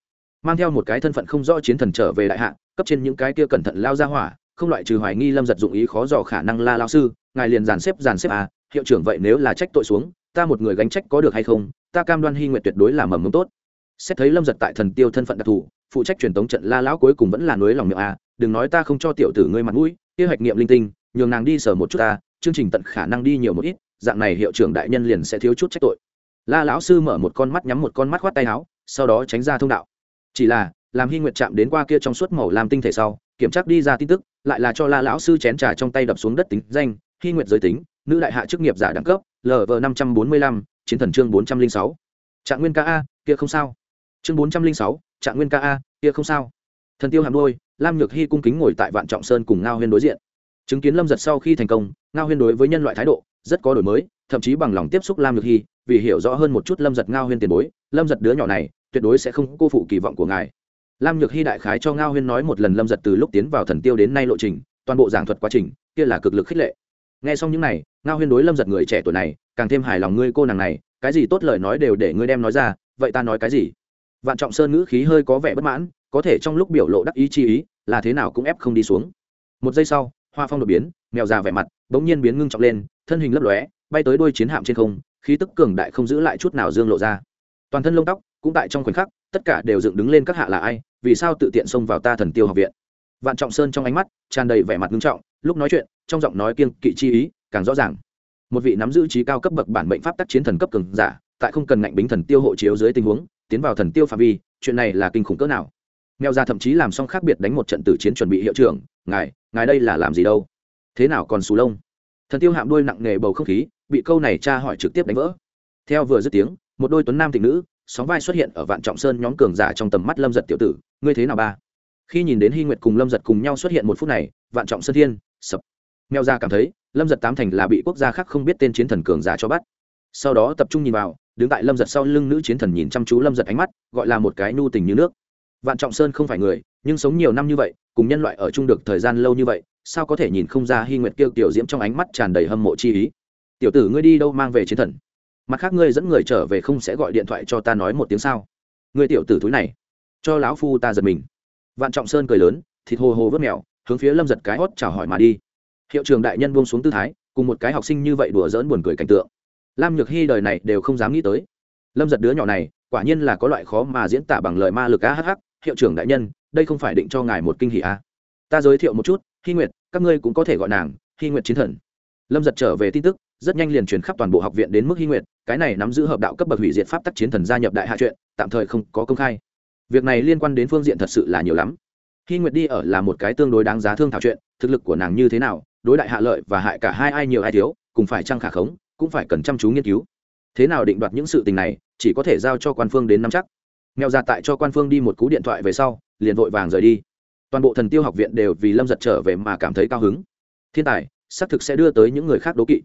mang theo một cái thân phận không rõ chiến thần trở về đại hạ, cấp trên những cái kia cẩn thận lao ra hỏa, không loại trừ hoài nghi lâm giật dụng ý khó dò khả năng la lao sư, ngài liền dàn xếp dàn xếp à hiệu trưởng vậy nếu là trách tội xuống, ta một người gánh trách có được hay không, ta cam đoan hy nguyện tuyệt đối là mầm mống tốt. Xét thấy lâm giật tại thần tiêu thân phận đặc thù, phụ trách truyền tống trận la lão cuối cùng vẫn là núi lòng miệng à đừng nói ta không cho tiểu tử ngươi mặt mũi kế hoạch nghiệm linh tinh, nhường nàng đi sở một chút ta, chương trình tận khả năng đi nhiều một ít, dạng này hiệu trưởng đại nhân liền sẽ thiếu chút trách tội. La lão sư mở một con mắt nhắm một con mắt khoát tay áo, sau đó tránh ra thông đạo chỉ là, làm hy nguyệt chạm đến qua kia trong suốt màu làm tinh thể sau, kiểm tra đi ra tin tức, lại là cho la lão sư chén trà trong tay đập xuống đất tính danh hy nguyệt giới tính, nữ đại hạ chức nghiệp giả đẳng cấp lv năm trăm bốn mươi lăm, chiến thần chương bốn trăm linh sáu. Trạng nguyên ca a, kia không sao. Chương bốn trăm linh sáu, trạng nguyên ca a, kia không sao. Thần tiêu hàm đôi lam nhược hy cung kính ngồi tại vạn trọng sơn cùng ngao huyên đối diện. Chứng kiến lâm giật sau khi thành công, ngao huyên đối với nhân loại thái độ, rất có đổi mới, thậm chí bằng lòng tiếp xúc lam nhược hy vì hiểu rõ hơn một chút lâm giật ngao huyên tiền bối. Lâm giật đứa nhỏ này tuyệt đối sẽ không cô phụ kỳ vọng của ngài. Lam nhược hy đại khái cho ngao huyên nói một lần lâm giật từ lúc tiến vào thần tiêu đến nay lộ trình, toàn bộ giảng thuật quá trình, kia là cực lực khích lệ. Nghe xong những này, ngao huyên đối lâm giật người trẻ tuổi này, càng thêm hài lòng ngươi cô nàng này, cái gì tốt lời nói đều để ngươi đem nói ra, vậy ta nói cái gì? Vạn trọng sơn ngữ khí hơi có vẻ bất mãn, có thể trong lúc biểu lộ đắc ý chi ý, là thế nào cũng ép không đi xuống. Một giây sau, hoa phong đột biến, mèo già vẻ mặt, bỗng nhiên biến ngưng trọng lên, thân hình lấp lóe, bay tới đôi chiến hạm trên không, khí tức cường đại không giữ lại chút nào dương lộ ra. Toàn thân lông tóc cũng tại trong khoảnh khắc, tất cả đều dựng đứng lên các hạ là ai, vì sao tự tiện xông vào ta thần tiêu học viện? Vạn trọng sơn trong ánh mắt tràn đầy vẻ mặt nghiêm trọng, lúc nói chuyện, trong giọng nói kiêng kỵ chi ý, càng rõ ràng. Một vị nắm giữ trí cao cấp bậc bản mệnh pháp tác chiến thần cấp cường giả, tại không cần ngạnh bính thần tiêu hộ chiếu dưới tình huống, tiến vào thần tiêu phạm vi, chuyện này là kinh khủng cỡ nào? Nghèo ra thậm chí làm xong khác biệt đánh một trận tử chiến chuẩn bị hiệu trưởng, ngài ngài đây là làm gì đâu? Thế nào còn xù lông? Thần tiêu hạm đuôi nặng nghề bầu không khí, bị câu này cha hỏi trực tiếp đánh vỡ. Theo vừa dứt tiếng, một đôi tuấn nam thị nữ sóng vai xuất hiện ở vạn trọng sơn nhóm cường giả trong tầm mắt lâm giật tiểu tử, ngươi thế nào ba? Khi nhìn đến hy nguyệt cùng lâm giật cùng nhau xuất hiện một phút này, vạn trọng sơn thiên, sập. Mèo ra cảm thấy, lâm giật tám thành là bị quốc gia khác không biết tên chiến thần cường giả cho bắt. Sau đó tập trung nhìn vào, đứng tại lâm giật sau lưng nữ chiến thần nhìn chăm chú lâm giật ánh mắt, gọi là một cái nhu tình như nước. Vạn trọng sơn không phải người, nhưng sống nhiều năm như vậy, cùng nhân loại ở chung được thời gian lâu như vậy, sao có thể nhìn không ra hy nguyệt kêu tiểu diễm trong ánh mắt tràn đầy hâm mộ chi ý? Tiểu tử ngươi đi đâu mang về chiến thần? Mặt khác ngươi dẫn người trở về không sẽ gọi điện thoại cho ta nói một tiếng sao? Ngươi tiểu tử thúi này, cho lão phu ta giật mình. Vạn trọng sơn cười lớn, thịt hồ hồ vớt mèo, hướng phía lâm giật cái hót chào hỏi mà đi. Hiệu trường đại nhân buông xuống tư thái, cùng một cái học sinh như vậy đùa dỡn buồn cười cảnh tượng. Lam nhược hy đời này đều không dám nghĩ tới. Lâm giật đứa nhỏ này, quả nhiên là có loại khó mà diễn tả bằng lời ma lực a hh hiệu trưởng đại nhân, đây không phải định cho ngài một kinh hỷ a à? ta giới thiệu một chút, hy nguyệt, các ngươi cũng có thể gọi nàng hy nguyệt chiến thần. Lâm giật trở về tin tức, rất nhanh liền truyền khắp toàn bộ học viện đến mức hy nguyệt cái này nắm giữ hợp đạo cấp bậc hủy diệt pháp tắc chiến thần gia nhập đại hạ chuyện, tạm thời không có công khai. Việc này liên quan đến phương diện thật sự là nhiều lắm. Hy nguyệt đi ở là một cái tương đối đáng giá thương thảo chuyện, thực lực của nàng như thế nào, đối đại hạ lợi và hại cả hai ai nhiều ai thiếu, cùng phải trăng khả khống, cũng phải cần chăm chú nghiên cứu. Thế nào định đoạt những sự tình này, chỉ có thể giao cho quan phương đến nắm chắc. Nghèo ra tại cho quan phương đi một cú điện thoại về sau, liền vội vàng rời đi. Toàn bộ thần tiêu học viện đều vì lâm giật trở về mà cảm thấy cao hứng. Thiên tài, xác thực sẽ đưa tới những người khác đố kỵ.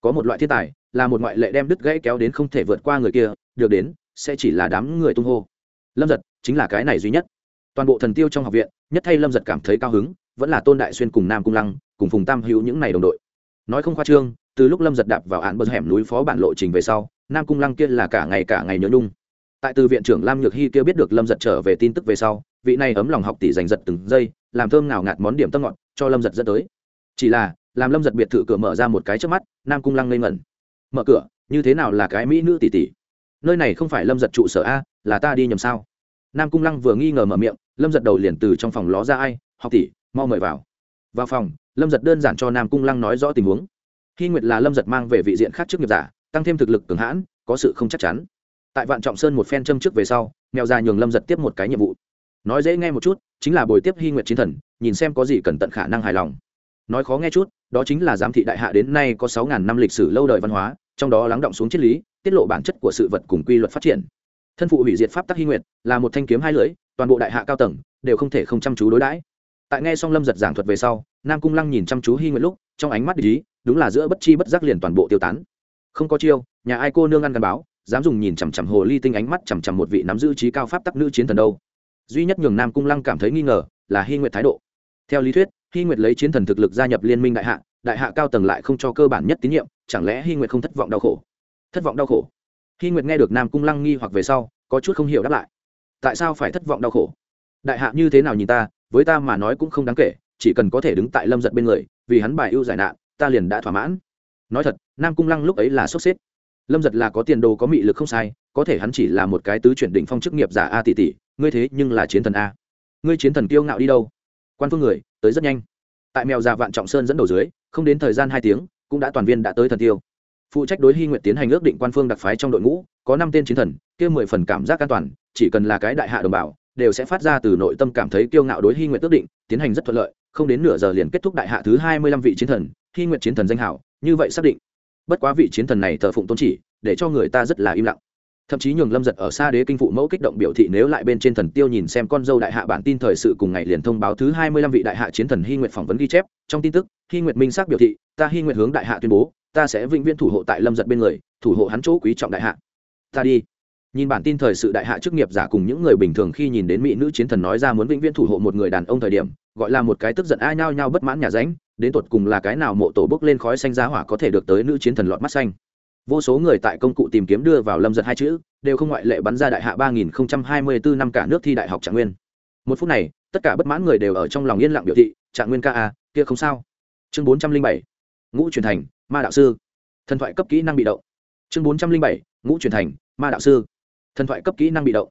Có một loại thiên tài là một ngoại lệ đem đứt gãy kéo đến không thể vượt qua người kia, được đến, sẽ chỉ là đám người tung hô. Lâm giật chính là cái này duy nhất. Toàn bộ thần tiêu trong học viện, nhất thay lâm giật cảm thấy cao hứng, vẫn là tôn đại xuyên cùng nam cung lăng, cùng phùng tam hữu những n à y đồng đội. Nói không khoa trương, từ lúc lâm giật đạp vào án bờ hẻm núi phó bản lộ trình về sau, nam cung lăng kia là cả ngày cả ngày nhớ nhung. Tại từ viện trưởng lam nhược hy kia biết được lâm giật trở về tin tức về sau, vị này ấm lòng học tỷ giành giật từng giây, làm thơm nào ngạt món điểm tâm ngọt cho lâm giật dẫn tới. Chỉ là, làm lâm giật biệt thự cửa mở ra một cái trước mắt, nam cung lăng ngây ngẩn mở cửa, như thế nào là cái mỹ nữ tỷ tỷ nơi này không phải lâm giật trụ sở a, là ta đi nhầm sao? Nam cung lăng vừa nghi ngờ mở miệng, lâm giật đầu liền từ trong phòng ló ra ai, học tỷ, mau mời vào. Vào phòng, lâm giật đơn giản cho nam cung lăng nói rõ tình huống. Hy nguyệt là lâm giật mang về vị diện khác trước nghiệp giả, tăng thêm thực lực cường hãn, có sự không chắc chắn. Tại vạn trọng sơn một phen châm trước về sau, mèo già nhường lâm giật tiếp một cái nhiệm vụ. Nói dễ nghe một chút, chính là bồi tiếp hy nguyệt chiến thần, nhìn xem có gì cần tận khả năng hài lòng nói khó nghe chút, đó chính là giám thị đại hạ đến nay có sáu ngàn năm lịch sử lâu đời văn hóa, trong đó lắng động xuống triết lý, tiết lộ bản chất của sự vật cùng quy luật phát triển. Thân phụ hủy diệt pháp tắc hy nguyệt, là một thanh kiếm hai lưỡi, toàn bộ đại hạ cao tầng, đều không thể không chăm chú đối đãi. Tại nghe xong lâm giật giảng thuật về sau, nam cung lăng nhìn chăm chú hy nguyệt lúc, trong ánh mắt ý, đúng là giữa bất chi bất giác liền toàn bộ tiêu tán. Không có chiêu, nhà ai cô nương ăn gắn báo, dám dùng nhìn chằm chằm hồ ly tinh ánh mắt chằm chằm một vị nắm giữ trí cao pháp tắc nữ chiến thần đâu. Duy nhất nhường nam cung lăng cảm thấy nghi ngờ là hy nguyệt thái độ. Theo lý thuyết hy nguyệt lấy chiến thần thực lực gia nhập liên minh đại hạ đại hạ cao tầng lại không cho cơ bản nhất tín nhiệm, chẳng lẽ hy nguyệt không thất vọng đau khổ? Thất vọng đau khổ? Hy nguyệt nghe được nam cung lăng nghi hoặc về sau, có chút không hiểu đáp lại. Tại sao phải thất vọng đau khổ? Đại hạ như thế nào nhìn ta, với ta mà nói cũng không đáng kể, chỉ cần có thể đứng tại lâm giật bên người, vì hắn bài ưu giải nạn, ta liền đã thỏa mãn. Nói thật, nam cung lăng lúc ấy là sốc xếp. Lâm giật là có tiền đồ có mị lực không sai, có thể hắn chỉ là một cái tứ chuyển đỉnh phong chức nghiệp giả a tỷ tỷ, ngươi thế nhưng là chiến thần a. Ngươi chiến thần kiêu ngạo đi đâu? Quan phương người tới rất nhanh. Tại mèo già vạn trọng sơn dẫn đầu dưới, không đến thời gian hai tiếng, cũng đã toàn viên đã tới thần tiêu. Phụ trách đối hy nguyện tiến hành ước định quan phương đặc phái trong đội ngũ, có năm tên chiến thần, kia mười phần cảm giác an toàn, chỉ cần là cái đại hạ đồng bào, đều sẽ phát ra từ nội tâm cảm thấy kiêu ngạo đối hy nguyện ước định, tiến hành rất thuận lợi, không đến nửa giờ liền kết thúc đại hạ thứ hai mươi lăm vị chiến thần, hy nguyện chiến thần danh hảo, như vậy xác định. Bất quá vị chiến thần này thờ phụng tôn chỉ, để cho người ta rất là im lặng thậm chí nhường lâm giật ở xa đế kinh phụ mẫu kích động biểu thị nếu lại bên trên thần tiêu nhìn xem con dâu đại hạ bản tin thời sự cùng ngày liền thông báo thứ hai mươi lăm vị đại hạ chiến thần hy nguyện phỏng vấn ghi chép. Trong tin tức, hy nguyện minh xác biểu thị, ta hy nguyện hướng đại hạ tuyên bố, ta sẽ vĩnh viễn thủ hộ tại lâm giật bên người, thủ hộ hắn chỗ quý trọng đại hạ. Ta đi. Nhìn bản tin thời sự đại hạ chức nghiệp giả cùng những người bình thường khi nhìn đến mỹ nữ chiến thần nói ra muốn vĩnh viễn thủ hộ một người đàn ông thời điểm, gọi là một cái tức giận ai nhao nhao bất mãn nhà ránh, đến tột cùng là cái nào mộ tổ bốc lên khói xanh giá hỏa có thể được tới nữ chiến thần lọt mắt xanh vô số người tại công cụ tìm kiếm đưa vào lâm giật hai chữ, đều không ngoại lệ bắn ra đại hạ ba nghìn hai mươi bốn năm cả nước thi đại học trạng nguyên. Một phút này, tất cả bất mãn người đều ở trong lòng yên lặng biểu thị, trạng nguyên ca a kia không sao. Chương bốn trăm linh bảy, ngũ truyền thành, ma đạo sư. Thần thoại cấp kỹ năng bị động. Chương bốn trăm linh bảy, ngũ truyền thành, ma đạo sư. Thần thoại cấp kỹ năng bị động.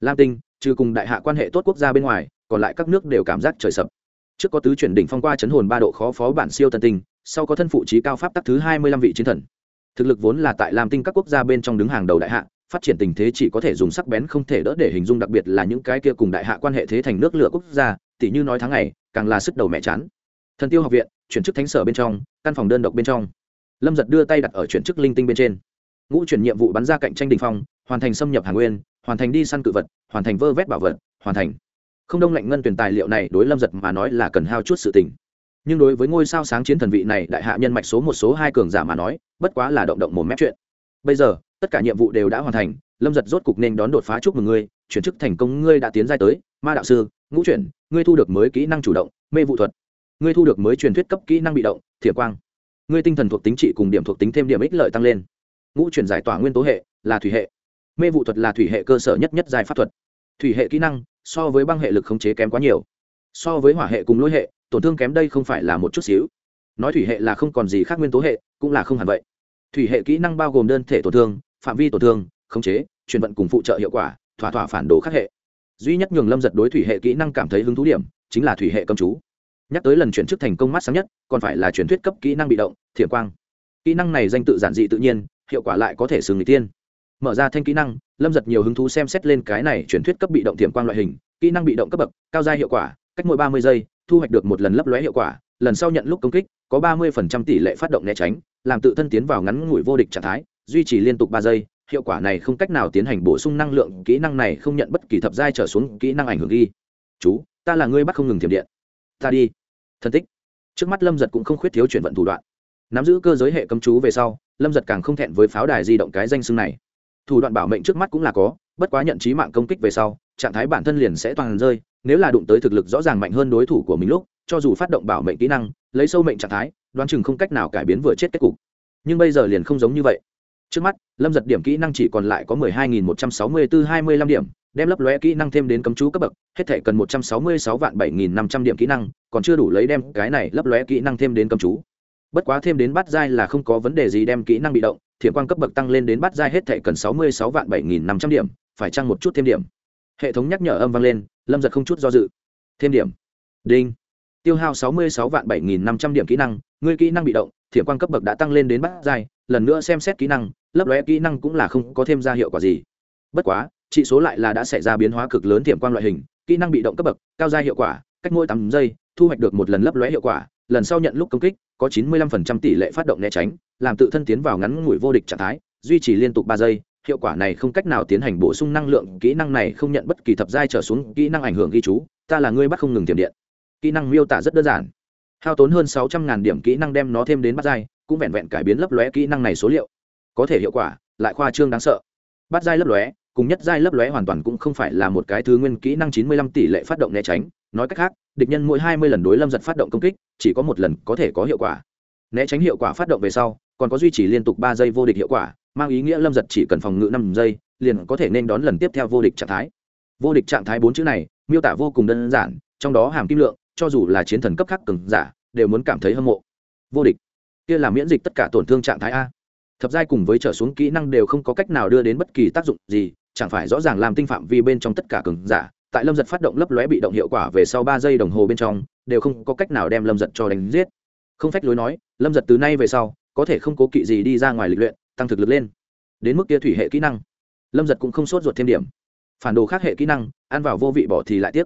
Lam tinh, trừ cùng đại hạ quan hệ tốt quốc gia bên ngoài, còn lại các nước đều cảm giác trời sập. Trước có tứ chuyển đỉnh phong qua chấn hồn ba độ khó phó bản siêu tân tinh, sau có thân phụ trí cao pháp tắc thứ hai mươi lăm vị chiến thần thực lực vốn là tại lam tinh các quốc gia bên trong đứng hàng đầu đại hạ, phát triển tình thế chỉ có thể dùng sắc bén không thể đỡ để hình dung đặc biệt là những cái kia cùng đại hạ quan hệ thế thành nước lửa quốc gia tỷ như nói tháng ngày, càng là sức đầu mẹ chán. Thần tiêu học viện, chuyển chức thánh sở bên trong, căn phòng đơn độc bên trong. Lâm giật đưa tay đặt ở chuyển chức linh tinh bên trên. Ngũ chuyển nhiệm vụ bắn ra cạnh tranh đình phong, hoàn thành xâm nhập hàng nguyên, hoàn thành đi săn cự vật, hoàn thành vơ vét bảo vật, hoàn thành. Không đông lạnh ngân tuyển tài liệu này đối lâm giật mà nói là cần hao chút sự tình nhưng đối với ngôi sao sáng chiến thần vị này, đại hạ nhân mạch số một, số hai cường giả mà nói, bất quá là động động một mép chuyện. Bây giờ, tất cả nhiệm vụ đều đã hoàn thành, lâm giật rốt cục nên đón đột phá chúc mừng ngươi, chuyển chức thành công ngươi đã tiến giai tới, ma đạo sư, ngũ chuyển, ngươi thu được mới kỹ năng chủ động, mê vụ thuật. Ngươi thu được mới truyền thuyết cấp kỹ năng bị động thiệp quang. Ngươi tinh thần thuộc tính trị cùng điểm thuộc tính thêm điểm ích lợi tăng lên. Ngũ chuyển giải tỏa nguyên tố hệ, là thủy hệ. Mê vụ thuật là thủy hệ cơ sở nhất nhất giải pháp thuật. Thủy hệ kỹ năng, so với băng hệ lực khống chế kém quá nhiều. So với hỏa hệ cùng lôi hệ tổn thương kém đây không phải là một chút xíu. Nói thủy hệ là không còn gì khác nguyên tố hệ, cũng là không hẳn vậy. Thủy hệ kỹ năng bao gồm đơn thể tổn thương, phạm vi tổn thương, khống chế, truyền vận cùng phụ trợ hiệu quả, thỏa thỏa phản đồ khác hệ. Duy nhất nhường lâm giật đối thủy hệ kỹ năng cảm thấy hứng thú điểm, chính là thủy hệ cầm chú. Nhắc tới lần chuyển chức thành công mắt sáng nhất, còn phải là truyền thuyết cấp kỹ năng bị động thiện quang. Kỹ năng này danh tự giản dị tự nhiên, hiệu quả lại có thể xử người tiên. Mở ra thanh kỹ năng, lâm giật nhiều hứng thú xem xét lên cái này truyền thuyết cấp bị động thiểm quang loại hình, kỹ năng bị động cấp bậc, cao gia hiệu quả, cách mỗi ba mươi giây thu hoạch được một lần lấp lóe hiệu quả, lần sau nhận lúc công kích, có ba mươi tỷ lệ phát động né tránh, làm tự thân tiến vào ngắn ngủi vô địch trạng thái, duy trì liên tục ba giây, hiệu quả này không cách nào tiến hành bổ sung năng lượng, kỹ năng này không nhận bất kỳ thập giai trở xuống kỹ năng ảnh hưởng ghi. Chú, ta là ngươi bắt không ngừng thiểm điện. Ta đi. Thân tích. Trước mắt lâm giật cũng không khuyết thiếu chuyển vận thủ đoạn. Nắm giữ cơ giới hệ cấm chú về sau, lâm giật càng không thẹn với pháo đài di động cái danh xưng này. Thủ đoạn bảo mệnh trước mắt cũng là có, bất quá nhận trí mạng công kích về sau, trạng thái bản thân liền sẽ toàn rơi nếu là đụng tới thực lực rõ ràng mạnh hơn đối thủ của mình lúc, cho dù phát động bảo mệnh kỹ năng, lấy sâu mệnh trạng thái, đoán chừng không cách nào cải biến vừa chết kết cục. Nhưng bây giờ liền không giống như vậy. Trước mắt, lâm giật điểm kỹ năng chỉ còn lại có mười hai nghìn một trăm sáu mươi bốn hai mươi lăm điểm, đem lấp lóe kỹ năng thêm đến cấm chú cấp bậc, hết thể cần một trăm sáu mươi sáu vạn bảy nghìn năm trăm điểm kỹ năng, còn chưa đủ lấy đem cái này lấp lóe kỹ năng thêm đến cấm chú. Bất quá thêm đến bắt giai là không có vấn đề gì đem kỹ năng bị động, thiểm quan cấp bậc tăng lên đến bắt giai hết thể cần sáu mươi sáu vạn bảy nghìn năm trăm điểm, phải chăng một chút thêm điểm. Hệ thống nhắc nhở âm vang lên lâm giật không chút do dự. Thêm điểm. Đinh. Tiêu hao sáu mươi sáu vạn bảy nghìn năm trăm điểm kỹ năng, ngươi kỹ năng bị động, thiểm quan cấp bậc đã tăng lên đến bắt giai, lần nữa xem xét kỹ năng, lấp lóe kỹ năng cũng là không có thêm ra hiệu quả gì. Bất quá trị số lại là đã xảy ra biến hóa cực lớn thiểm quan loại hình, kỹ năng bị động cấp bậc, cao giai hiệu quả, cách mỗi tám giây, thu hoạch được một lần lấp lóe hiệu quả, lần sau nhận lúc công kích, có chín mươi 95% tỷ lệ phát động né tránh, làm tự thân tiến vào ngắn ngủi vô địch trạng thái, duy trì liên tục ba giây hiệu quả này không cách nào tiến hành bổ sung năng lượng, kỹ năng này không nhận bất kỳ thập giai trở xuống, kỹ năng ảnh hưởng ghi chú, ta là ngươi bắt không ngừng tiềm điện. Kỹ năng miêu tả rất đơn giản. Hao tốn hơn sáu trăm ngàn điểm kỹ năng đem nó thêm đến bắt giai, cũng vẹn vẹn cải biến lấp lóe kỹ năng này số liệu. Có thể hiệu quả, lại khoa trương đáng sợ. Bắt giai lấp lóe, cùng nhất giai lấp lóe hoàn toàn cũng không phải là một cái thứ nguyên kỹ năng chín mươi lăm tỷ lệ phát động né tránh. Nói cách khác, địch nhân mỗi hai mươi lần đối lâm giật phát động công kích, chỉ có một lần có thể có hiệu quả. Né tránh hiệu quả phát động về sau, còn có duy trì liên tục ba giây vô địch hiệu quả mang ý nghĩa lâm giật chỉ cần phòng ngự năm giây, liền có thể nên đón lần tiếp theo vô địch trạng thái. Vô địch trạng thái bốn chữ này, miêu tả vô cùng đơn giản, trong đó hàm kim lượng, cho dù là chiến thần cấp khác cường giả, đều muốn cảm thấy hâm mộ. Vô địch. Kia là miễn dịch tất cả tổn thương trạng thái a. Thập giai cùng với trở xuống kỹ năng đều không có cách nào đưa đến bất kỳ tác dụng gì, chẳng phải rõ ràng làm tinh phạm vi bên trong tất cả cường giả, tại lâm giật phát động lấp lóe bị động hiệu quả về sau ba giây đồng hồ bên trong, đều không có cách nào đem lâm giật cho đánh giết. Không phách lối nói, lâm giật từ nay về sau, có thể không cố kỵ gì đi ra ngoài lịch luyện tăng thực lực lên. Đến mức kia thủy hệ kỹ năng, lâm giật cũng không sốt ruột thêm điểm. Phản đồ khác hệ kỹ năng, ăn vào vô vị bỏ thì lại tiếp.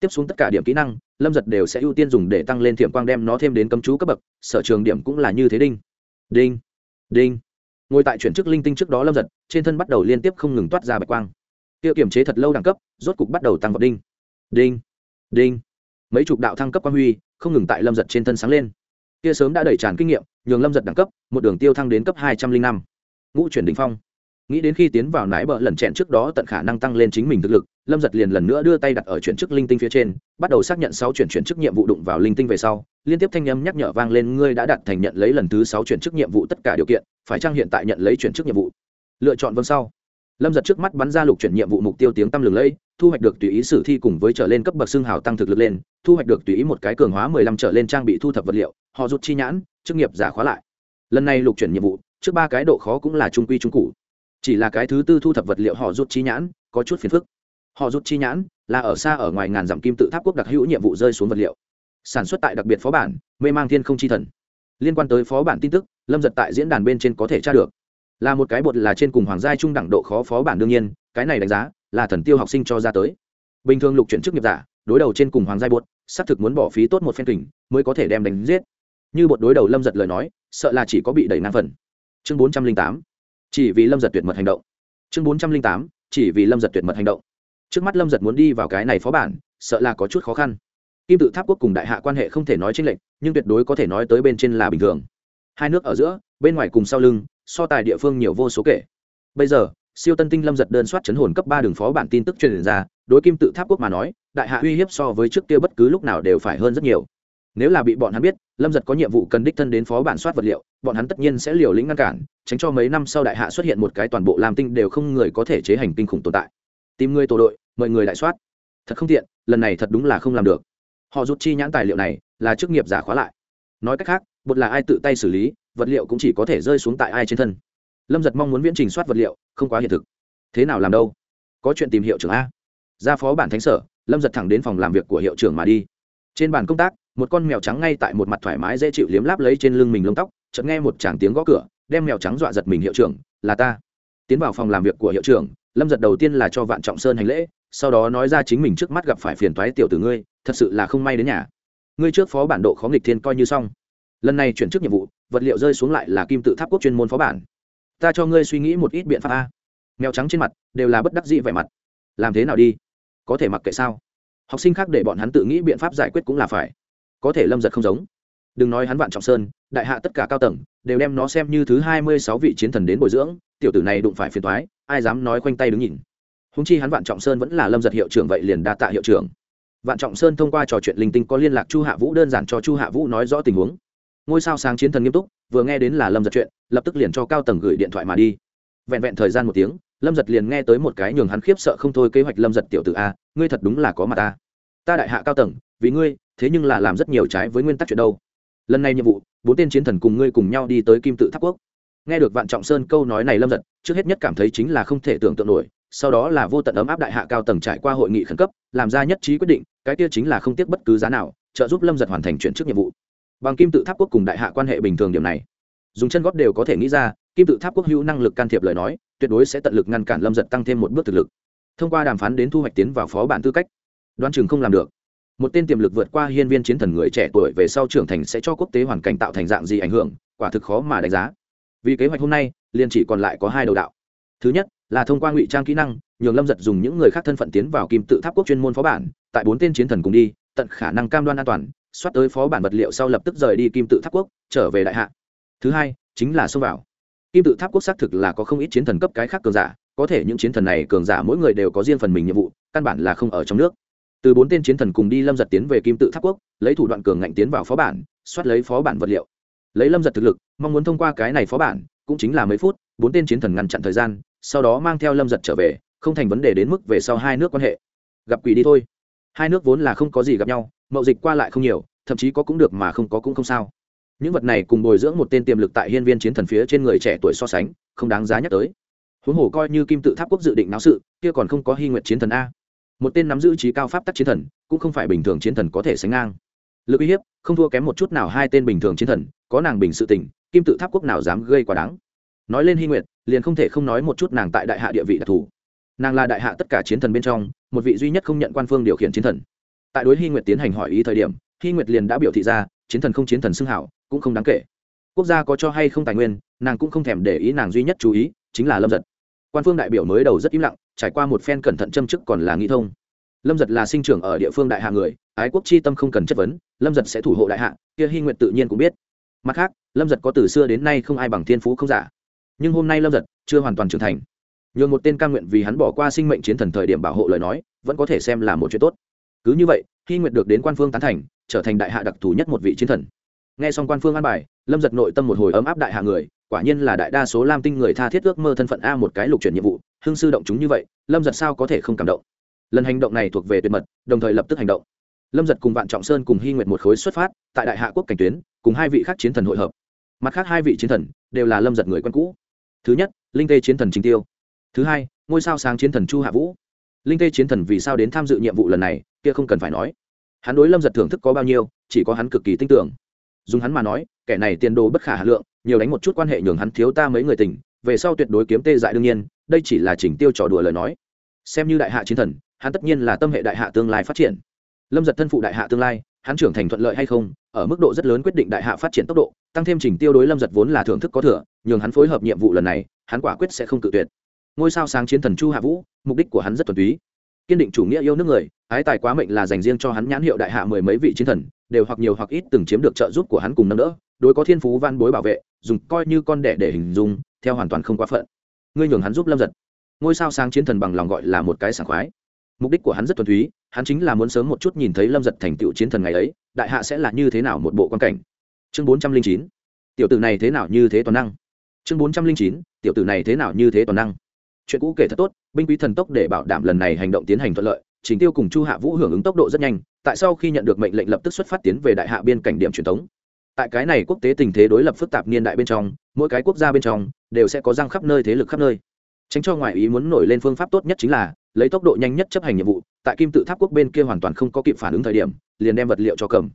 Tiếp xuống tất cả điểm kỹ năng, lâm giật đều sẽ ưu tiên dùng để tăng lên thiểm quang đem nó thêm đến cấm chú cấp bậc, sở trường điểm cũng là như thế đinh. Đinh đinh. Ngồi tại chuyển chức linh tinh trước đó lâm giật, trên thân bắt đầu liên tiếp không ngừng toát ra bạch quang. Kia kiểm chế thật lâu đẳng cấp, rốt cục bắt đầu tăng vào đinh. Đinh đinh. Mấy chục đạo thăng cấp quang huy, không ngừng tại lâm giật trên thân sáng lên. Kia sớm đã đẩy tràn kinh nghiệm, nhường lâm giật đẳng cấp, một đường tiêu thăng đến cấp hai trăm linh năm ngũ chuyển đình phong. Nghĩ đến khi tiến vào nái bờ lần chẹn trước đó tận khả năng tăng lên chính mình thực lực, lâm giật liền lần nữa đưa tay đặt ở chuyển chức linh tinh phía trên, bắt đầu xác nhận sáu chuyển chuyển chức nhiệm vụ đụng vào linh tinh về sau, liên tiếp thanh âm nhắc nhở vang lên, ngươi đã đặt thành nhận lấy lần thứ sáu chuyển chức nhiệm vụ tất cả điều kiện, phải chăng hiện tại nhận lấy chuyển chức nhiệm vụ? Lựa chọn vâng sau. Lâm giật trước mắt bắn ra lục chuyển nhiệm vụ mục tiêu tiếng tăm lừng lẫy, thu hoạch được tùy ý sử thi cùng với trở lên cấp bậc xương hào tăng thực lực lên, thu hoạch được tùy ý một cái cường hóa mười lăm trở lên trang bị thu thập vật liệu, họ rút chi nhãn, chức nghiệp giả khóa lại. Lần này lục chuyển nhiệm vụ trước ba cái độ khó cũng là trung quy trung cụ. Chỉ là cái thứ tư thu thập vật liệu họ rút chi nhãn, có chút phiền phức. Họ rút chi nhãn là ở xa ở ngoài ngàn dặm kim tự tháp quốc đặc hữu nhiệm vụ rơi xuống vật liệu. Sản xuất tại đặc biệt phó bản, mê mang thiên không chi thần. Liên quan tới phó bản tin tức, lâm giật tại diễn đàn bên trên có thể tra được. Là một cái bột là trên cùng hoàng gia trung đẳng độ khó phó bản đương nhiên, cái này đánh giá là thần tiêu học sinh cho ra tới. Bình thường lục chuyển chức nghiệp giả, đối đầu trên cùng hoàng gia bột, xác thực muốn bỏ phí tốt một phen kình mới có thể đem đánh giết. Như bột đối đầu lâm giật lời nói, sợ là chỉ có bị đẩy năng phần chương bốn trăm linh tám, chỉ vì lâm giật tuyệt mật hành động. Chương bốn trăm linh tám, chỉ vì lâm giật tuyệt mật hành động. Trước mắt lâm giật muốn đi vào cái này phó bản, sợ là có chút khó khăn. Kim tự tháp quốc cùng đại hạ quan hệ không thể nói tranh lệch, nhưng tuyệt đối có thể nói tới bên trên là bình thường. Hai nước ở giữa, bên ngoài cùng sau lưng, so tài địa phương nhiều vô số kể. Bây giờ, siêu tân tinh lâm giật đơn soát chấn hồn cấp ba đường phó bản tin tức truyền ra, đối kim tự tháp quốc mà nói, đại hạ uy hiếp so với trước kia bất cứ lúc nào đều phải hơn rất nhiều nếu là bị bọn hắn biết, lâm giật có nhiệm vụ cần đích thân đến phó bản soát vật liệu, bọn hắn tất nhiên sẽ liều lĩnh ngăn cản, tránh cho mấy năm sau đại hạ xuất hiện một cái toàn bộ làm tinh đều không người có thể chế hành kinh khủng tồn tại. Tìm người tổ đội, mời người đại soát. Thật không tiện, lần này thật đúng là không làm được. Họ rút chi nhãn tài liệu này, là chức nghiệp giả khóa lại. Nói cách khác, bột là ai tự tay xử lý, vật liệu cũng chỉ có thể rơi xuống tại ai trên thân. Lâm giật mong muốn viễn trình soát vật liệu, không quá hiện thực. Thế nào làm đâu? Có chuyện tìm hiệu trưởng a. Ra phó bản thánh sở, lâm giật thẳng đến phòng làm việc của hiệu trưởng mà đi. Trên bàn công tác một con mèo trắng ngay tại một mặt thoải mái dễ chịu liếm láp lấy trên lưng mình lông tóc, chợt nghe một chàng tiếng gõ cửa, đem mèo trắng dọa giật mình, hiệu trưởng, là ta. Tiến vào phòng làm việc của hiệu trưởng, lâm giật đầu tiên là cho vạn trọng sơn hành lễ, sau đó nói ra chính mình trước mắt gặp phải phiền toái tiểu tử ngươi, thật sự là không may đến nhà. Ngươi trước phó bản độ khó nghịch thiên coi như xong. Lần này chuyển chức nhiệm vụ, vật liệu rơi xuống lại là kim tự tháp quốc chuyên môn phó bản. Ta cho ngươi suy nghĩ một ít biện pháp a. Mèo trắng trên mặt đều là bất đắc dĩ vẻ mặt. Làm thế nào đi? Có thể mặc kệ sao? Học sinh khác để bọn hắn tự nghĩ biện pháp giải quyết cũng là phải có thể lâm giật không giống. Đừng nói hắn vạn trọng sơn, đại hạ tất cả cao tầng, đều đem nó xem như thứ hai mươi sáu vị chiến thần đến bồi dưỡng, tiểu tử này đụng phải phiền thoái ai dám nói khoanh tay đứng nhìn. Húng chi hắn vạn trọng sơn vẫn là lâm giật hiệu trưởng vậy liền đa tạ hiệu trưởng. Vạn trọng sơn thông qua trò chuyện linh tinh có liên lạc chu hạ vũ, đơn giản cho chu hạ vũ nói rõ tình huống. Ngôi sao sáng chiến thần nghiêm túc, vừa nghe đến là lâm giật chuyện, lập tức liền cho cao tầng gửi điện thoại mà đi. Vẹn vẹn thời gian một tiếng, lâm giật liền nghe tới một cái nhường hắn khiếp sợ không thôi kế hoạch lâm giật tiểu t ử a, ngươi thật đúng là có mặt ta ta đại hạ cao tầng, vì ngươi thế nhưng là làm rất nhiều trái với nguyên tắc chuyện đâu. Lần này nhiệm vụ, bốn tên chiến thần cùng ngươi cùng nhau đi tới kim tự tháp quốc. Nghe được vạn trọng sơn câu nói này lâm giật, trước hết nhất cảm thấy chính là không thể tưởng tượng nổi, sau đó là vô tận ấm áp đại hạ cao tầng trải qua hội nghị khẩn cấp, làm ra nhất trí quyết định, cái kia chính là không tiếc bất cứ giá nào, trợ giúp lâm giật hoàn thành chuyển chức nhiệm vụ. Bằng kim tự tháp quốc cùng đại hạ quan hệ bình thường điểm này, dùng chân góp đều có thể nghĩ ra, kim tự tháp quốc hữu năng lực can thiệp lời nói, tuyệt đối sẽ tận lực ngăn cản lâm giật tăng thêm một bước thực lực. Thông qua đàm phán đến thu hoạch tiến vào phó bản tư cách, đoán chừng không làm được một tên tiềm lực vượt qua hiên viên chiến thần người trẻ tuổi về sau trưởng thành sẽ cho quốc tế hoàn cảnh tạo thành dạng gì ảnh hưởng, quả thực khó mà đánh giá. Vì kế hoạch hôm nay, liền chỉ còn lại có hai đầu đạo. Thứ nhất, là thông qua ngụy trang kỹ năng, nhường lâm giật dùng những người khác thân phận tiến vào kim tự tháp quốc chuyên môn phó bản, tại bốn tên chiến thần cùng đi, tận khả năng cam đoan an toàn, soát tới phó bản vật liệu sau lập tức rời đi kim tự tháp quốc, trở về đại hạ. Thứ hai, chính là xông vào. Kim tự tháp quốc xác thực là có không ít chiến thần cấp cái khác cường giả, có thể những chiến thần này cường giả mỗi người đều có riêng phần mình nhiệm vụ, căn bản là không ở trong nước từ bốn tên chiến thần cùng đi lâm giật tiến về kim tự tháp quốc, lấy thủ đoạn cường ngạnh tiến vào phó bản, soát lấy phó bản vật liệu. Lấy lâm giật thực lực, mong muốn thông qua cái này phó bản, cũng chính là mấy phút, bốn tên chiến thần ngăn chặn thời gian, sau đó mang theo lâm giật trở về, không thành vấn đề đến mức về sau hai nước quan hệ. Gặp quỷ đi thôi. Hai nước vốn là không có gì gặp nhau, mậu dịch qua lại không nhiều, thậm chí có cũng được mà không có cũng không sao. Những vật này cùng bồi dưỡng một tên tiềm lực tại hiên viên chiến thần phía trên người trẻ tuổi so sánh, không đáng giá nhắc tới. Huống hồ coi như kim tự tháp quốc dự định náo sự, kia còn không có hy nguyện chiến thần a một tên nắm giữ trí cao pháp tắc chiến thần, cũng không phải bình thường chiến thần có thể sánh ngang. Lực uy hiếp, không thua kém một chút nào hai tên bình thường chiến thần, có nàng bình sự tình, kim tự tháp quốc nào dám gây quá đáng. Nói lên hy nguyện liền không thể không nói một chút nàng tại đại hạ địa vị đặc thù. Nàng là đại hạ tất cả chiến thần bên trong, một vị duy nhất không nhận quan phương điều khiển chiến thần. Tại đối hy nguyệt tiến hành hỏi ý thời điểm, hy nguyệt liền đã biểu thị ra, chiến thần không chiến thần xưng hảo, cũng không đáng kể. Quốc gia có cho hay không tài nguyên, nàng cũng không thèm để ý nàng duy nhất chú ý, chính là lâm giật. Quan phương đại biểu mới đầu rất im lặng trải qua một phen cẩn thận châm chức còn là nghĩ thông. Lâm giật là sinh trưởng ở địa phương đại hạ người, ái quốc chi tâm không cần chất vấn, lâm giật sẽ thủ hộ đại hạ, kia hy nguyện tự nhiên cũng biết. Mặt khác, lâm giật có từ xưa đến nay không ai bằng thiên phú không giả. Nhưng hôm nay lâm giật chưa hoàn toàn trưởng thành. Nhường một tên ca nguyện vì hắn bỏ qua sinh mệnh chiến thần thời điểm bảo hộ lời nói, vẫn có thể xem là một chuyện tốt. Cứ như vậy hy nguyện được đến quan phương tán thành, trở thành đại hạ đặc thù nhất một vị chiến thần nghe xong quan phương an bài, lâm giật nội tâm một hồi ấm áp đại hạ người, quả nhiên là đại đa số lam tinh người tha thiết ước mơ thân phận a một cái lục chuyển nhiệm vụ, hương sư động chúng như vậy, lâm giật sao có thể không cảm động? Lần hành động này thuộc về tuyệt mật, đồng thời lập tức hành động. Lâm giật cùng vạn trọng sơn cùng hy nguyện một khối xuất phát, tại đại hạ quốc cảnh tuyến, cùng hai vị khác chiến thần hội hợp. Mặt khác hai vị chiến thần, đều là lâm giật người quen cũ. Thứ nhất, linh tê chiến thần chính tiêu. Thứ hai, ngôi sao sáng chiến thần chu hạ vũ. Linh tê chiến thần vì sao đến tham dự nhiệm vụ lần này, kia không cần phải nói. Hắn đối lâm giật thưởng thức có bao nhiêu, chỉ có hắn cực kỳ tin tưởng dùng hắn mà nói, kẻ này tiền đồ bất khả hà lượng, nhiều đánh một chút quan hệ nhường hắn thiếu ta mấy người tình, về sau tuyệt đối kiếm tê dại đương nhiên, đây chỉ là chỉnh tiêu trò đùa lời nói. Xem như đại hạ chiến thần, hắn tất nhiên là tâm hệ đại hạ tương lai phát triển. Lâm giật thân phụ đại hạ tương lai, hắn trưởng thành thuận lợi hay không, ở mức độ rất lớn quyết định đại hạ phát triển tốc độ, tăng thêm chỉnh tiêu đối lâm giật vốn là thưởng thức có thừa, nhường hắn phối hợp nhiệm vụ lần này, hắn quả quyết sẽ không cự tuyệt. Ngôi sao sáng chiến thần chu hạ vũ, mục đích của hắn rất thuần túy. Kiên định chủ nghĩa yêu nước người ái tài quá mệnh là dành riêng cho hắn nhãn hiệu đại hạ mười mấy vị chiến thần, đều hoặc nhiều hoặc ít từng chiếm được trợ giúp của hắn cùng nâng đỡ, đối có thiên phú van bối bảo vệ, dùng coi như con đẻ để hình dung, theo hoàn toàn không quá phận. Ngươi nhường hắn giúp lâm giật. Ngôi sao sáng chiến thần bằng lòng gọi là một cái sảng khoái. Mục đích của hắn rất thuần túy, hắn chính là muốn sớm một chút nhìn thấy lâm giật thành tựu chiến thần ngày ấy, đại hạ sẽ là như thế nào một bộ quan cảnh. Chương bốn trăm linh chín, tiểu tử này thế nào như thế toàn năng. Chương bốn trăm linh chín, tiểu tử này thế nào như thế toàn năng. Chuyện cũ kể thật tốt, binh quý thần tốc để bảo đảm lần này hành động tiến hành thuận lợi trình tiêu cùng chu hạ vũ hưởng ứng tốc độ rất nhanh, tại sau khi nhận được mệnh lệnh lập tức xuất phát tiến về đại hạ biên cảnh điểm truyền thống. Tại cái này quốc tế tình thế đối lập phức tạp niên đại bên trong, mỗi cái quốc gia bên trong, đều sẽ có răng khắp nơi, thế lực khắp nơi. Tránh cho ngoại ý muốn nổi lên phương pháp tốt nhất chính là, lấy tốc độ nhanh nhất chấp hành nhiệm vụ, tại kim tự tháp quốc bên kia hoàn toàn không có kịp phản ứng thời điểm, liền đem vật liệu cho cầm.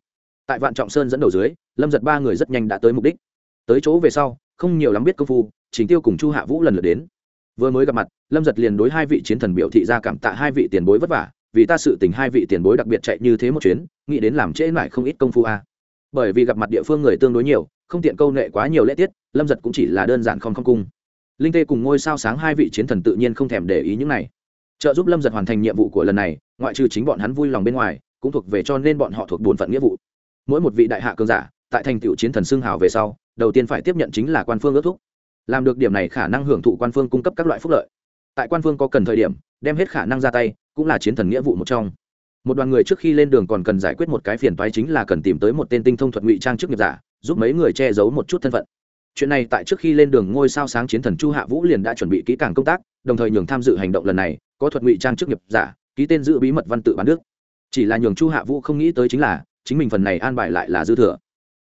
Tại vạn trọng sơn dẫn đầu dưới, lâm giật ba người rất nhanh đã tới mục đích. Tới chỗ về sau, không nhiều lắm biết công phu chính tiêu cùng chu hạ vũ lần lượt đến. Vừa mới gặp mặt, lâm giật liền đối hai vị chiến thần biểu thị ra cảm tạ hai vị tiền bối vất vả vì ta sự tình hai vị tiền bối đặc biệt chạy như thế một chuyến, nghĩ đến làm trễ mãi không ít công phu a. Bởi vì gặp mặt địa phương người tương đối nhiều, không tiện câu nệ quá nhiều lễ tiết, lâm giật cũng chỉ là đơn giản không không cung. Linh tê cùng ngôi sao sáng hai vị chiến thần tự nhiên không thèm để ý những này. Trợ giúp lâm giật hoàn thành nhiệm vụ của lần này, ngoại trừ chính bọn hắn vui lòng bên ngoài, cũng thuộc về cho nên bọn họ thuộc bổn phận nghĩa vụ. Mỗi một vị đại hạ cường giả, tại thành tựu chiến thần xưng hào về sau, đầu tiên phải tiếp nhận chính là quan phương ước thúc. Làm được điểm này khả năng hưởng thụ quan phương cung cấp các loại phúc lợi. Tại quan phương có cần thời điểm, đem hết khả năng ra tay cũng là chiến thần nghĩa vụ một trong. Một đoàn người trước khi lên đường còn cần giải quyết một cái phiền toái chính là cần tìm tới một tên tinh thông thuật ngụy trang chức nghiệp giả, giúp mấy người che giấu một chút thân phận. Chuyện này tại trước khi lên đường ngôi sao sáng chiến thần chu hạ vũ liền đã chuẩn bị kỹ càng công tác, đồng thời nhường tham dự hành động lần này, có thuật ngụy trang chức nghiệp giả, ký tên giữ bí mật văn tự bán nước chỉ là nhường chu hạ vũ không nghĩ tới chính là, chính mình phần này an bài lại là dư thừa.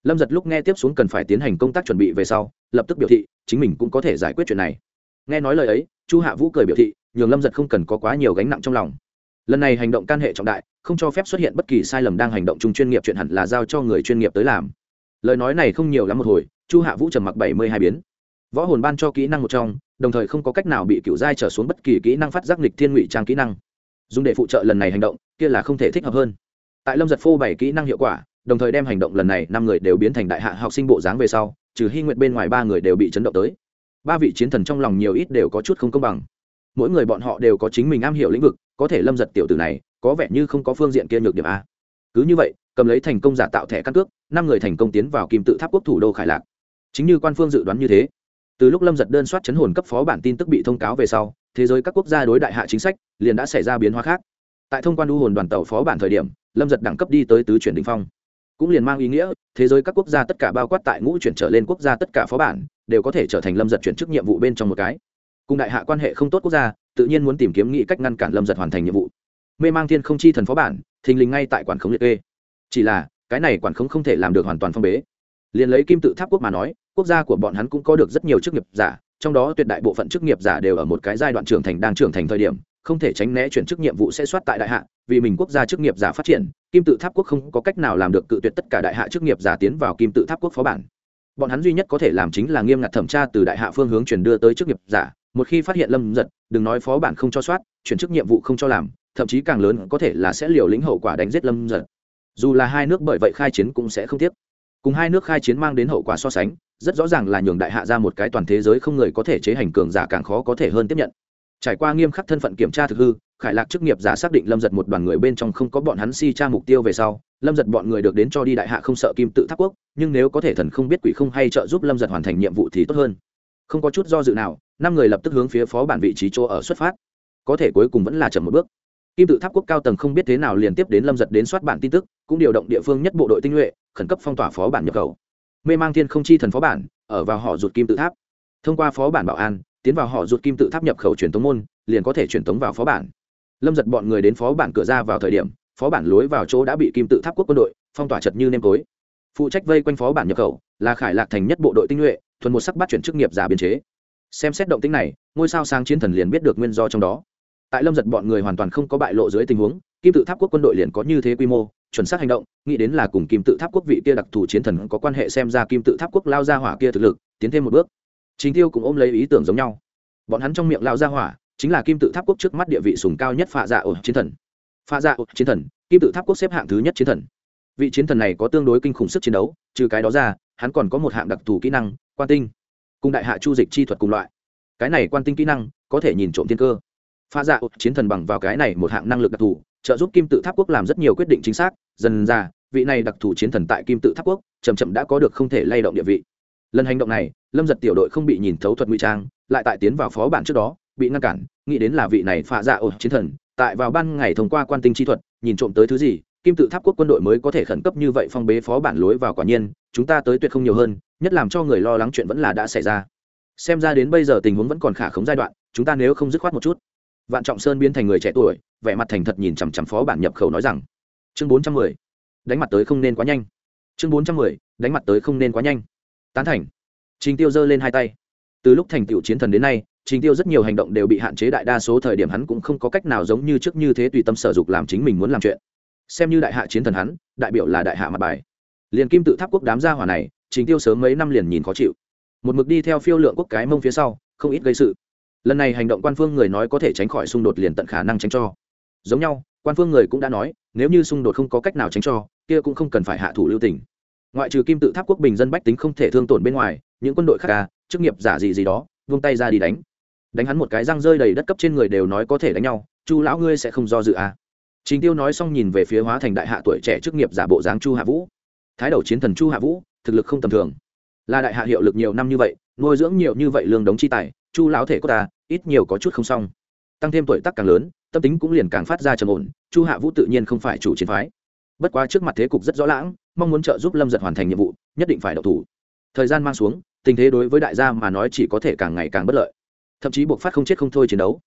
Lâm giật lúc nghe tiếp xuống cần phải tiến hành công tác chuẩn bị về sau, lập tức biểu thị, chính mình cũng có thể giải quyết chuyện này. Nghe nói lời ấy, chu hạ vũ cười biểu thị, nhường lâm giật không cần có quá nhiều gánh nặng trong lòng lần này hành động can hệ trọng đại, không cho phép xuất hiện bất kỳ sai lầm đang hành động chung chuyên nghiệp chuyện hẳn là giao cho người chuyên nghiệp tới làm. Lời nói này không nhiều lắm một hồi, chu hạ vũ trầm mặc bảy mươi hai biến. Võ hồn ban cho kỹ năng một trong, đồng thời không có cách nào bị cựu giai trở xuống bất kỳ kỹ năng phát giác lịch thiên ngụy trang kỹ năng. Dùng để phụ trợ lần này hành động, kia là không thể thích hợp hơn. Tại lâm giật phô bảy kỹ năng hiệu quả, đồng thời đem hành động lần này năm người đều biến thành đại hạ học sinh bộ dáng về sau, trừ hy nguyện bên ngoài ba người đều bị chấn động tới. Ba vị chiến thần trong lòng nhiều ít đều có chút không công bằng mỗi người bọn họ đều có chính mình am hiểu lĩnh vực, có thể lâm giật tiểu tử này, có vẻ như không có phương diện kia nhược điểm a. Cứ như vậy, cầm lấy thành công giả tạo thẻ căn cước, năm người thành công tiến vào kim tự tháp quốc thủ đô khải lạc. Chính như quan phương dự đoán như thế, từ lúc lâm giật đơn soát chấn hồn cấp phó bản tin tức bị thông cáo về sau, thế giới các quốc gia đối đại hạ chính sách liền đã xảy ra biến hóa khác. Tại thông quan u hồn đoàn tàu phó bản thời điểm, lâm giật đẳng cấp đi tới tứ chuyển đình phong. Cũng liền mang ý nghĩa, thế giới các quốc gia tất cả bao quát tại ngũ chuyển trở lên quốc gia tất cả phó bản, đều có thể trở thành lâm giật chuyển chức nhiệm vụ bên trong một cái cùng đại hạ quan hệ không tốt quốc gia, tự nhiên muốn tìm kiếm nghĩ cách ngăn cản lâm giật hoàn thành nhiệm vụ. Mê mang thiên không chi thần phó bản, thình lình ngay tại quản khống liệt kê. Chỉ là, cái này quản khống không thể làm được hoàn toàn phong bế. Liền lấy kim tự tháp quốc mà nói, quốc gia của bọn hắn cũng có được rất nhiều chức nghiệp giả, trong đó tuyệt đại bộ phận chức nghiệp giả đều ở một cái giai đoạn trưởng thành đang trưởng thành thời điểm, không thể tránh né chuyển chức nhiệm vụ sẽ soát tại đại hạ, vì mình quốc gia chức nghiệp giả phát triển, kim tự tháp quốc không có cách nào làm được cự tuyệt tất cả đại hạ chức nghiệp giả tiến vào kim tự tháp quốc phó bản. Bọn hắn duy nhất có thể làm chính là nghiêm ngặt thẩm tra từ đại hạ phương hướng chuyển đưa tới chức nghiệp giả một khi phát hiện lâm giật đừng nói phó bản không cho soát, chuyển chức nhiệm vụ không cho làm, thậm chí càng lớn có thể là sẽ liều lĩnh hậu quả đánh giết lâm giật dù là hai nước bởi vậy khai chiến cũng sẽ không tiếc. Cùng hai nước khai chiến mang đến hậu quả so sánh, rất rõ ràng là nhường đại hạ ra một cái toàn thế giới không người có thể chế hành cường giả càng khó có thể hơn tiếp nhận. Trải qua nghiêm khắc thân phận kiểm tra thực hư, khải lạc chức nghiệp giả xác định lâm giật một đoàn người bên trong không có bọn hắn si tra mục tiêu về sau, lâm giật bọn người được đến cho đi đại hạ không sợ kim tự tháp quốc, nhưng nếu có thể thần không biết quỷ không hay trợ giúp lâm giật hoàn thành nhiệm vụ thì tốt hơn. Không có chút do dự nào năm người lập tức hướng phía phó bản vị trí chỗ ở xuất phát. Có thể cuối cùng vẫn là chậm một bước. Kim tự tháp quốc cao tầng không biết thế nào liền tiếp đến lâm giật đến soát bản tin tức, cũng điều động địa phương nhất bộ đội tinh nhuệ, khẩn cấp phong tỏa phó bản nhập khẩu. Mê mang thiên không chi thần phó bản, ở vào họ rụt kim tự tháp. Thông qua phó bản bảo an, tiến vào họ rụt kim tự tháp nhập khẩu truyền tống môn, liền có thể truyền tống vào phó bản. Lâm giật bọn người đến phó bản cửa ra vào thời điểm, phó bản lối vào chỗ đã bị kim tự tháp quốc quân đội phong tỏa chật như nêm tối. Phụ trách vây quanh phó bản nhập khẩu là khải lạc thành nhất bộ đội tinh nhuệ, thuần một sắc bắt chuyển chức nghiệp giả biên chế xem xét động tính này, ngôi sao sáng chiến thần liền biết được nguyên do trong đó. Tại lâm giật bọn người hoàn toàn không có bại lộ dưới tình huống, kim tự tháp quốc quân đội liền có như thế quy mô, chuẩn xác hành động, nghĩ đến là cùng kim tự tháp quốc vị kia đặc thù chiến thần có quan hệ xem ra kim tự tháp quốc lao ra hỏa kia thực lực, tiến thêm một bước. Chính tiêu cũng ôm lấy ý tưởng giống nhau. Bọn hắn trong miệng lao ra hỏa, chính là kim tự tháp quốc trước mắt địa vị sùng cao nhất phạ dạ ổ chiến thần. Phạ dạ ổ chiến thần, kim tự tháp quốc xếp hạng thứ nhất chiến thần. Vị chiến thần này có tương đối kinh khủng sức chiến đấu, trừ cái đó ra, hắn còn có một hạng đặc thù kỹ năng, quan tinh cùng đại hạ chu dịch chi thuật cùng loại. Cái này quan tinh kỹ năng, có thể nhìn trộm thiên cơ. Pha dạ chiến thần bằng vào cái này một hạng năng lực đặc thù, trợ giúp kim tự tháp quốc làm rất nhiều quyết định chính xác. Dần ra, vị này đặc thù chiến thần tại kim tự tháp quốc chầm chậm đã có được không thể lay động địa vị. Lần hành động này, lâm giật tiểu đội không bị nhìn thấu thuật ngụy trang, lại tại tiến vào phó bản trước đó, bị ngăn cản, nghĩ đến là vị này pha dạ ổ chiến thần, tại vào ban ngày thông qua quan tinh chi thuật, nhìn trộm tới thứ gì kim tự tháp quốc quân đội mới có thể khẩn cấp như vậy phong bế phó bản lối vào quả nhiên, chúng ta tới tuyệt không nhiều hơn, nhất làm cho người lo lắng chuyện vẫn là đã xảy ra. Xem ra đến bây giờ tình huống vẫn còn khả khống giai đoạn, chúng ta nếu không dứt khoát một chút. Vạn trọng sơn biến thành người trẻ tuổi, vẻ mặt thành thật nhìn chằm chằm phó bản nhập khẩu nói rằng, chương bốn trăm mười, đánh mặt tới không nên quá nhanh. Chương bốn trăm mười, đánh mặt tới không nên quá nhanh. Tán thành. Trình tiêu giơ lên hai tay. Từ lúc thành tựu chiến thần đến nay, trình tiêu rất nhiều hành động đều bị hạn chế đại đa số thời điểm hắn cũng không có cách nào giống như trước như thế tùy tâm sở dục làm chính mình muốn làm chuyện xem như đại hạ chiến thần hắn, đại biểu là đại hạ mặt bài. Liền kim tự tháp quốc đám gia hỏa này, trình tiêu sớm mấy năm liền nhìn khó chịu. Một mực đi theo phiêu lượng quốc cái mông phía sau, không ít gây sự. Lần này hành động quan phương người nói có thể tránh khỏi xung đột liền tận khả năng tránh cho. Giống nhau, quan phương người cũng đã nói, nếu như xung đột không có cách nào tránh cho, kia cũng không cần phải hạ thủ lưu tình. Ngoại trừ kim tự tháp quốc bình dân bách tính không thể thương tổn bên ngoài, những quân đội khác ca chức nghiệp giả gì gì đó, vung tay ra đi đánh. Đánh hắn một cái răng rơi đầy đất cấp trên người đều nói có thể đánh nhau, chu lão ngươi sẽ không do dự à. Trình Tiêu nói xong nhìn về phía hóa thành đại hạ tuổi trẻ chức nghiệp giả bộ dáng Chu Hạ Vũ. Thái đầu chiến thần Chu Hạ Vũ, thực lực không tầm thường. Là đại hạ hiệu lực nhiều năm như vậy, nuôi dưỡng nhiều như vậy lương đống chi tài, Chu lão thể có ta, ít nhiều có chút không xong. Tăng thêm tuổi tác càng lớn, tâm tính cũng liền càng phát ra trầm ổn, Chu Hạ Vũ tự nhiên không phải chủ chiến phái. Bất quá trước mặt thế cục rất rõ lãng, mong muốn trợ giúp Lâm Dật hoàn thành nhiệm vụ, nhất định phải động thủ. Thời gian mang xuống, tình thế đối với đại gia mà nói chỉ có thể càng ngày càng bất lợi. Thậm chí buộc phát không chết không thôi chiến đấu.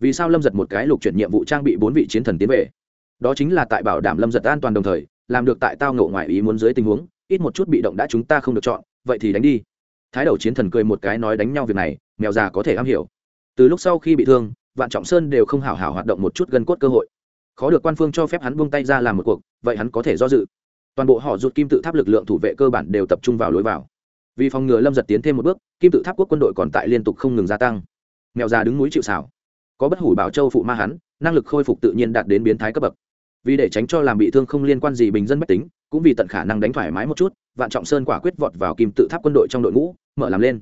Vì sao Lâm Giật một cái lục chuyển nhiệm vụ trang bị bốn vị chiến thần tiến về? Đó chính là tại bảo đảm lâm giật an toàn đồng thời, làm được tại tao ngộ ngoài ý muốn dưới tình huống, ít một chút bị động đã chúng ta không được chọn, vậy thì đánh đi. Thái đầu chiến thần cười một cái nói đánh nhau việc này, mèo già có thể am hiểu. Từ lúc sau khi bị thương, vạn trọng sơn đều không hảo hảo hoạt động một chút gân cốt cơ hội. Khó được quan phương cho phép hắn buông tay ra làm một cuộc, vậy hắn có thể do dự. Toàn bộ họ rụt kim tự tháp lực lượng thủ vệ cơ bản đều tập trung vào lối vào. Vì phòng ngừa lâm giật tiến thêm một bước, kim tự tháp quốc quân đội còn tại liên tục không ngừng gia tăng. Mèo già đứng núi chịu xảo có bất hủ bảo châu phụ ma hắn, năng lực khôi phục tự nhiên đạt đến biến thái cấp bậc vì để tránh cho làm bị thương không liên quan gì bình dân bách tính, cũng vì tận khả năng đánh thoải mái một chút, vạn trọng sơn quả quyết vọt vào kim tự tháp quân đội trong đội ngũ, mở làm lên.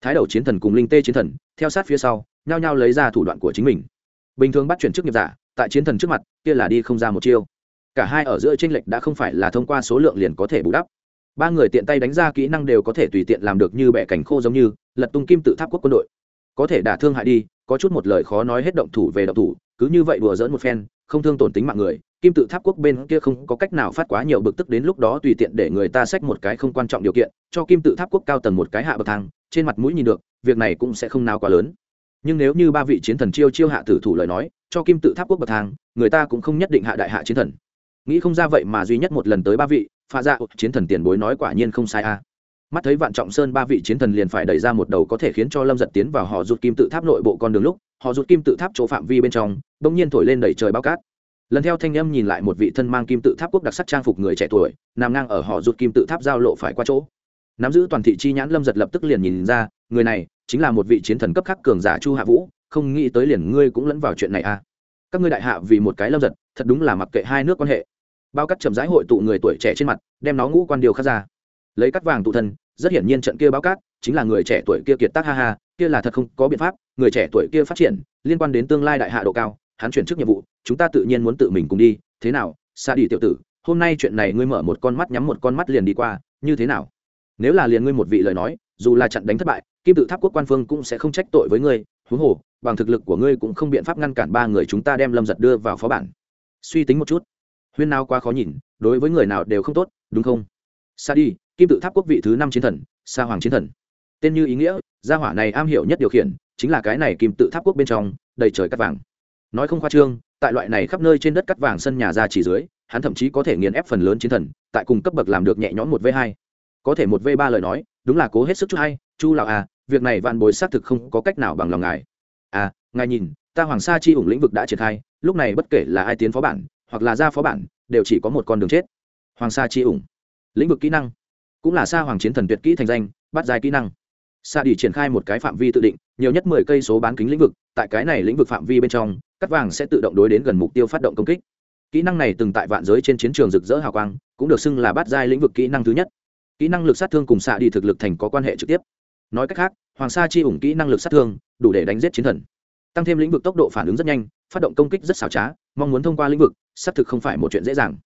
Thái đầu chiến thần cùng linh tê chiến thần, theo sát phía sau, nhao nhao lấy ra thủ đoạn của chính mình. Bình thường bắt chuyển chức nghiệp giả, tại chiến thần trước mặt, kia là đi không ra một chiêu. Cả hai ở giữa tranh lệch đã không phải là thông qua số lượng liền có thể bù đắp. Ba người tiện tay đánh ra kỹ năng đều có thể tùy tiện làm được như bẻ cảnh khô giống như, lật tung kim tự tháp quốc quân đội. Có thể đả thương hại đi, có chút một lời khó nói hết động thủ về động thủ, cứ như vậy đùa dỡn một phen, không thương tổn tính mạng người kim tự tháp quốc bên kia không có cách nào phát quá nhiều bực tức đến lúc đó tùy tiện để người ta xách một cái không quan trọng điều kiện, cho kim tự tháp quốc cao tầng một cái hạ bậc thang, trên mặt mũi nhìn được, việc này cũng sẽ không nào quá lớn. Nhưng nếu như ba vị chiến thần chiêu chiêu hạ tử thủ lời nói, cho kim tự tháp quốc bậc thang, người ta cũng không nhất định hạ đại hạ chiến thần. Nghĩ không ra vậy mà duy nhất một lần tới ba vị pha ra dạ chiến thần tiền bối nói quả nhiên không sai a. Mắt thấy vạn trọng sơn ba vị chiến thần liền phải đẩy ra một đầu có thể khiến cho lâm giật tiến vào họ rụt kim tự tháp nội bộ con đường lúc, họ rụt kim tự tháp chỗ phạm vi bên trong đ ỗ n g nhiên thổi lên đẩy trời bao cát lần theo thanh âm nhìn lại một vị thân mang kim tự tháp quốc đặc sắc trang phục người trẻ tuổi, nằm ngang ở họ rụt kim tự tháp giao lộ phải qua chỗ. Nắm giữ toàn thị chi nhãn lâm giật lập tức liền nhìn ra, người này chính là một vị chiến thần cấp khắc cường giả chu hạ vũ, không nghĩ tới liền ngươi cũng lẫn vào chuyện này à. Các ngươi đại hạ vì một cái lâm giật, thật đúng là mặc kệ hai nước quan hệ. Bao cắt chậm rãi hội tụ người tuổi trẻ trên mặt, đem nó ngũ quan điều khác ra. Lấy cắt vàng tụ thân, rất hiển nhiên trận kia báo cát chính là người trẻ tuổi kia kiệt tác ha ha, kia là thật không có biện pháp, người trẻ tuổi kia phát triển, liên quan đến tương lai đại hạ độ cao hắn chuyển chức nhiệm vụ, chúng ta tự nhiên muốn tự mình cùng đi. Thế nào xa đi tiểu tử, hôm nay chuyện này ngươi mở một con mắt nhắm một con mắt liền đi qua, như thế nào? Nếu là liền ngươi một vị lời nói, dù là chặn đánh thất bại, kim tự tháp quốc quan phương cũng sẽ không trách tội với ngươi. Huống hồ, bằng thực lực của ngươi cũng không biện pháp ngăn cản ba người chúng ta đem lâm giật đưa vào phó bản. Suy tính một chút. Huyên nào quá khó nhìn, đối với người nào đều không tốt, đúng không? Sa đi kim tự tháp quốc vị thứ năm chiến thần, sa hoàng chiến thần. Tên như ý nghĩa, gia hỏa này am hiểu nhất điều khiển, chính là cái này kim tự tháp quốc bên trong, đầy trời cắt vàng nói không khoa trương, tại loại này khắp nơi trên đất cắt vàng sân nhà ra chỉ dưới, hắn thậm chí có thể nghiền ép phần lớn chiến thần, tại cùng cấp bậc làm được nhẹ nhõm một v hai. Có thể một v ba lời nói, đúng là cố hết sức chút hay, chu lào à việc này vạn bối xác thực không có cách nào bằng lòng ngài. À ngài nhìn, ta hoàng sa chi ủng lĩnh vực đã triển khai, lúc này bất kể là ai tiến phó bản, hoặc là ra phó bản, đều chỉ có một con đường chết. Hoàng sa chi ủng. Lĩnh vực kỹ năng. Cũng là sa hoàng chiến thần tuyệt kỹ thành danh, bắt dài kỹ năng sa đi triển khai một cái phạm vi tự định, nhiều nhất mười cây số bán kính lĩnh vực, tại cái này lĩnh vực phạm vi bên trong, cắt vàng sẽ tự động đối đến gần mục tiêu phát động công kích. Kỹ năng này từng tại vạn giới trên chiến trường rực rỡ hào quang, cũng được xưng là bát giai lĩnh vực kỹ năng thứ nhất. Kỹ năng lực sát thương cùng xạ đi thực lực thành có quan hệ trực tiếp. Nói cách khác, hoàng sa chi ủng kỹ năng lực sát thương, đủ để đánh giết chiến thần. Tăng thêm lĩnh vực tốc độ phản ứng rất nhanh, phát động công kích rất xảo trá, mong muốn thông qua lĩnh vực, xác thực không phải một chuyện dễ dàng.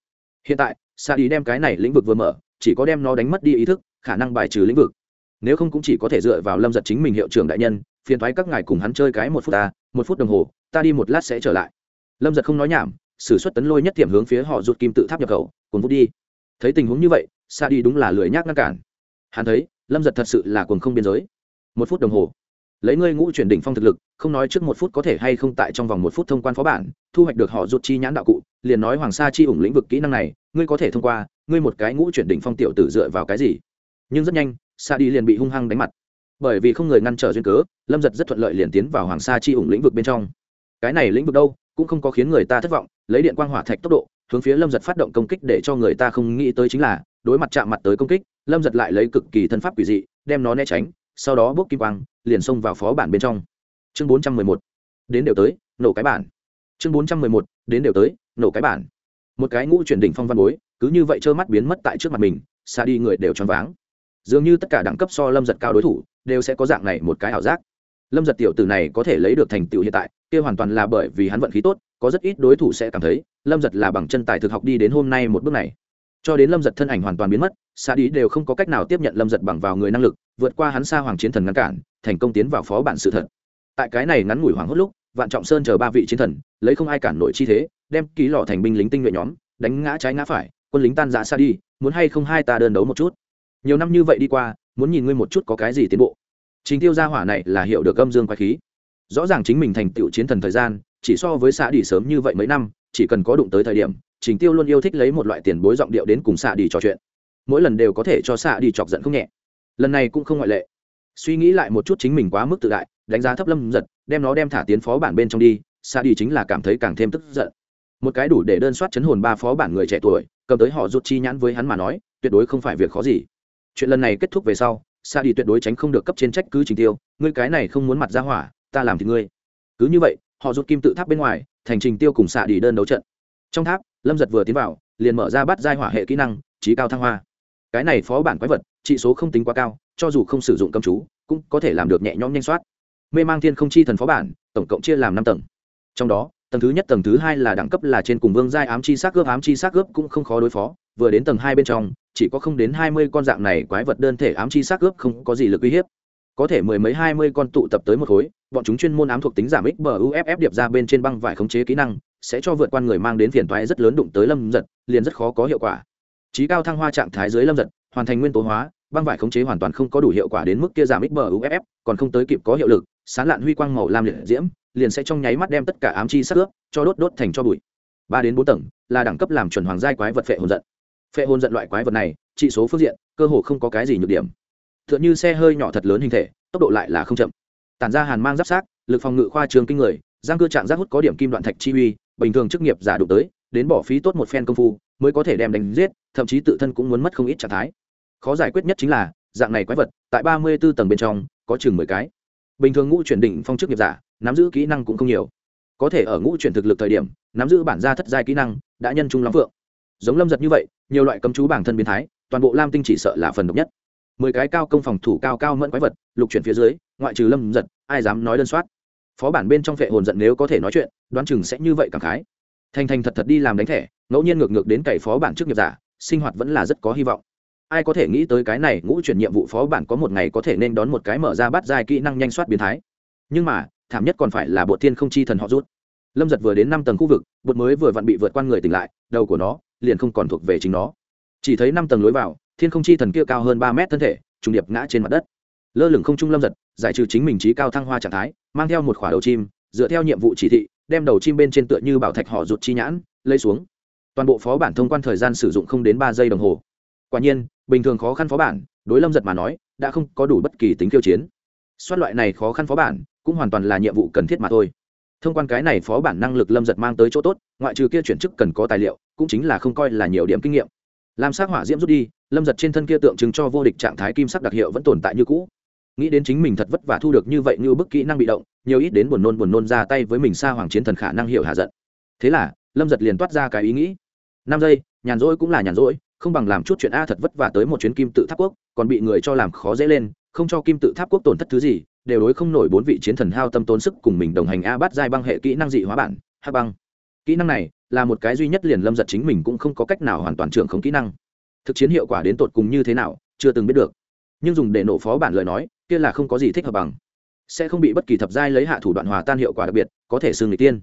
Hiện tại xạ đi đem cái này lĩnh vực vừa mở, chỉ có đem nó đánh mất đi ý thức, khả năng bài trừ lĩnh vực nếu không cũng chỉ có thể dựa vào lâm giật chính mình hiệu trưởng đại nhân, phiền thoái các ngài cùng hắn chơi cái một phút ta, một phút đồng hồ, ta đi một lát sẽ trở lại. Lâm giật không nói nhảm s ử suất tấn lôi nhất tiệm hướng phía họ rụt kim tự tháp nhập khẩu cùng vút đi. Thấy tình huống như vậy, sa đi đúng là lười nhác ngăn cản. Hắn thấy, lâm giật thật sự là cuồng không biên giới. Một phút đồng hồ. Lấy ngươi ngũ chuyển đỉnh phong thực lực, không nói trước một phút có thể hay không tại trong vòng một phút thông quan phó bản, thu hoạch được họ rụt chi nhãn đạo cụ, liền nói hoàng sa chi ủng lĩnh vực kỹ năng này, ngươi có thể thông qua, ngươi một cái ngũ chuyển đỉnh phong tiểu tử dựa vào cái gì? Nhưng rất nhanh sa đi liền bị hung hăng đánh mặt. Bởi vì không người ngăn trở duyên cớ, lâm giật rất thuận lợi liền tiến vào hoàng sa chi ủng lĩnh vực bên trong. Cái này lĩnh vực đâu, cũng không có khiến người ta thất vọng, lấy điện quang hỏa thạch tốc độ, hướng phía lâm giật phát động công kích để cho người ta không nghĩ tới chính là, đối mặt chạm mặt tới công kích, lâm giật lại lấy cực kỳ thân pháp quỷ dị, đem nó né tránh, sau đó bốc kim quang, liền xông vào phó bản bên trong. Chương bốn trăm mười một. Đến đều tới, nổ cái bản. Chương bốn trăm mười một. Đến đều tới, nổ cái bản. Một cái ngũ chuyển đỉnh phong văn bối, cứ như vậy trơ mắt biến mất tại trước mặt mình xa đi người đều choáng váng dường như tất cả đẳng cấp so lâm giật cao đối thủ, đều sẽ có dạng này một cái ảo giác. Lâm giật tiểu tử này có thể lấy được thành tựu hiện tại, kia hoàn toàn là bởi vì hắn vận khí tốt, có rất ít đối thủ sẽ cảm thấy lâm giật là bằng chân tài thực học đi đến hôm nay một bước này. Cho đến lâm giật thân ảnh hoàn toàn biến mất xa đi đều không có cách nào tiếp nhận lâm giật bằng vào người năng lực, vượt qua hắn xa hoàng chiến thần ngăn cản, thành công tiến vào phó bản sự thật. Tại cái này ngắn ngủi hoàng hốt lúc, vạn trọng sơn chờ ba vị chiến thần, lấy không ai cản nổi chi thế, đem ký lọ thành binh lính tinh nhuệ nhóm, đánh ngã trái ngã phải, quân lính tan giã xa đi muốn hay không hai ta đơn đấu một chút nhiều năm như vậy đi qua, muốn nhìn ngươi một chút có cái gì tiến bộ. Chính tiêu gia hỏa này là hiệu được âm dương quái khí. Rõ ràng chính mình thành tựu chiến thần thời gian, chỉ so với xạ đi sớm như vậy mấy năm, chỉ cần có đụng tới thời điểm, trình tiêu luôn yêu thích lấy một loại tiền bối giọng điệu đến cùng xạ đi trò chuyện. Mỗi lần đều có thể cho xạ đi chọc giận không nhẹ. Lần này cũng không ngoại lệ. Suy nghĩ lại một chút chính mình quá mức tự đại, đánh giá thấp lâm giật đem nó đem thả tiến phó bản bên trong đi xạ đi chính là cảm thấy càng thêm tức giận. Một cái đủ để đơn soát chấn hồn ba phó bản người trẻ tuổi, cầm tới họ rút chi nhãn với hắn mà nói, tuyệt đối không phải việc khó gì chuyện lần này kết thúc về sau, sa đi tuyệt đối tránh không được cấp trên trách cứ trình tiêu, ngươi cái này không muốn mặt ra hỏa, ta làm thì ngươi. Cứ như vậy, họ rút kim tự tháp bên ngoài, thành trình tiêu cùng xạ đi đơn đấu trận. Trong tháp, lâm giật vừa tiến vào, liền mở ra bắt giai hỏa hệ kỹ năng trí cao thăng hoa. Cái này phó bản quái vật, trị số không tính quá cao, cho dù không sử dụng cầm chú, cũng có thể làm được nhẹ nhõm nhanh soát. Mê mang thiên không chi thần phó bản, tổng cộng chia làm năm tầng. Trong đó, tầng thứ nhất, tầng thứ hai là đẳng cấp là trên cùng vương giai ám chi xác cướp ám chi xác cướp cũng không khó đối phó, vừa đến tầng hai bên trong chỉ có không đến hai mươi con dạng này quái vật đơn thể ám chi xác cướp không có gì lực uy hiếp. Có thể mười mấy, hai mươi con tụ tập tới một khối, bọn chúng chuyên môn ám thuộc tính giảm ích bờ uff điệp ra bên trên băng vải khống chế kỹ năng, sẽ cho vượt qua người mang đến phiền toái rất lớn đụng tới lâm giật, liền rất khó có hiệu quả. Trí cao thăng hoa trạng thái dưới lâm giật, hoàn thành nguyên tố hóa, băng vải khống chế hoàn toàn không có đủ hiệu quả đến mức kia giảm ích bờ uff còn không tới kịp có hiệu lực, sán lạn huy quang màu lam liệt diễm, liền sẽ trong nháy mắt đem tất cả ám chi sắc ướp cho đốt đốt thành cho bụi. Ba đến bốn tầng, là đẳng cấp làm chuẩn hoàng giai quái vật phệ hồn giận phệ hồn giận loại quái vật này trị số phương diện, cơ hồ không có cái gì nhược điểm. T h ư ợ n như xe hơi nhỏ thật lớn hình thể, tốc độ lại là không chậm. Tản ra hàn mang giáp sát, lực phòng ngự khoa trường kinh người, giang cơ trạng giác hút có điểm kim đoạn thạch chi uy, bình thường chức nghiệp giả đụng tới, đến bỏ phí tốt một phen công phu, mới có thể đem đánh giết, thậm chí tự thân cũng muốn mất không ít trạng thái. Khó giải quyết nhất chính là, dạng này quái vật, tại ba mươi b ố tầng bên trong, có chừng mười cái. Bình thường ngũ chuyển đỉnh phong chức nghiệp giả, nắm giữ kỹ năng cũng không nhiều. Có thể ở ngũ chuyển thực lực thời điểm, nắm giữ bản gia thất giai kỹ năng, đã nhân trung lắm vượng giống lâm giật như vậy, nhiều loại cấm chú bản thân biến thái, toàn bộ lam tinh chỉ sợ là phần độc nhất. Mười cái cao công phòng thủ cao cao mẫn quái vật, lục chuyển phía dưới, ngoại trừ lâm giật, ai dám nói đơn soát? Phó bản bên trong vệ hồn giận nếu có thể nói chuyện, đoán chừng sẽ như vậy cảm khái. Thành thành thật thật đi làm đánh thẻ, ngẫu nhiên ngược ngược đến cày phó bản trước nghiệp giả, sinh hoạt vẫn là rất có hy vọng. Ai có thể nghĩ tới cái này ngũ chuyển nhiệm vụ phó bản có một ngày có thể nên đón một cái mở ra bắt dài kỹ năng nhanh soát biến thái. Nhưng mà, thảm nhất còn phải là bộ thiên không chi thần họ rút. Lâm giật vừa đến năm tầng khu vực, bột mới vừa vặn bị vượt qua người tỉnh lại, đầu của nó liền không còn thuộc về chính nó. Chỉ thấy năm tầng lối vào, thiên không chi thần kia cao hơn ba mét thân thể, trùng điệp ngã trên mặt đất. Lơ lửng không trung lâm giật, giải trừ chính mình trí cao thăng hoa trạng thái, mang theo một khỏa đầu chim, dựa theo nhiệm vụ chỉ thị, đem đầu chim bên trên tựa như bảo thạch họ rụt chi nhãn, lấy xuống. Toàn bộ phó bản thông quan thời gian sử dụng không đến ba giây đồng hồ. Quả nhiên, bình thường khó khăn phó bản, đối lâm giật mà nói, đã không có đủ bất kỳ tính kiêu chiến. Soát loại này khó khăn phó bản, cũng hoàn toàn là nhiệm vụ cần thiết mà thôi thông quan cái này phó bản năng lực lâm giật mang tới chỗ tốt, ngoại trừ kia chuyển chức cần có tài liệu, cũng chính là không coi là nhiều điểm kinh nghiệm. Làm sát hỏa diễm rút đi, lâm giật trên thân kia tượng trưng cho vô địch trạng thái kim sắc đặc hiệu vẫn tồn tại như cũ. Nghĩ đến chính mình thật vất vả thu được như vậy như bức kỹ năng bị động, nhiều ít đến buồn nôn buồn nôn ra tay với mình xa hoàng chiến thần khả năng hiểu hạ giận. Thế là, lâm giật liền toát ra cái ý nghĩ. Năm giây, nhàn rỗi cũng là nhàn rỗi, không bằng làm chút chuyện a thật vất vả tới một chuyến kim tự tháp quốc, còn bị người cho làm khó dễ lên, không cho kim tự tháp quốc tổn thất thứ gì đều đối không nổi bốn vị chiến thần hao tâm tốn sức cùng mình đồng hành a bát giai băng hệ kỹ năng dị hóa bản, hắc băng. Kỹ năng này là một cái duy nhất liền lâm giật chính mình cũng không có cách nào hoàn toàn trưởng không kỹ năng. Thực chiến hiệu quả đến tột cùng như thế nào, chưa từng biết được. Nhưng dùng để nổ phó bản lời nói, kia là không có gì thích hợp bằng. Sẽ không bị bất kỳ thập giai lấy hạ thủ đoạn hòa tan hiệu quả đặc biệt, có thể xương người tiên.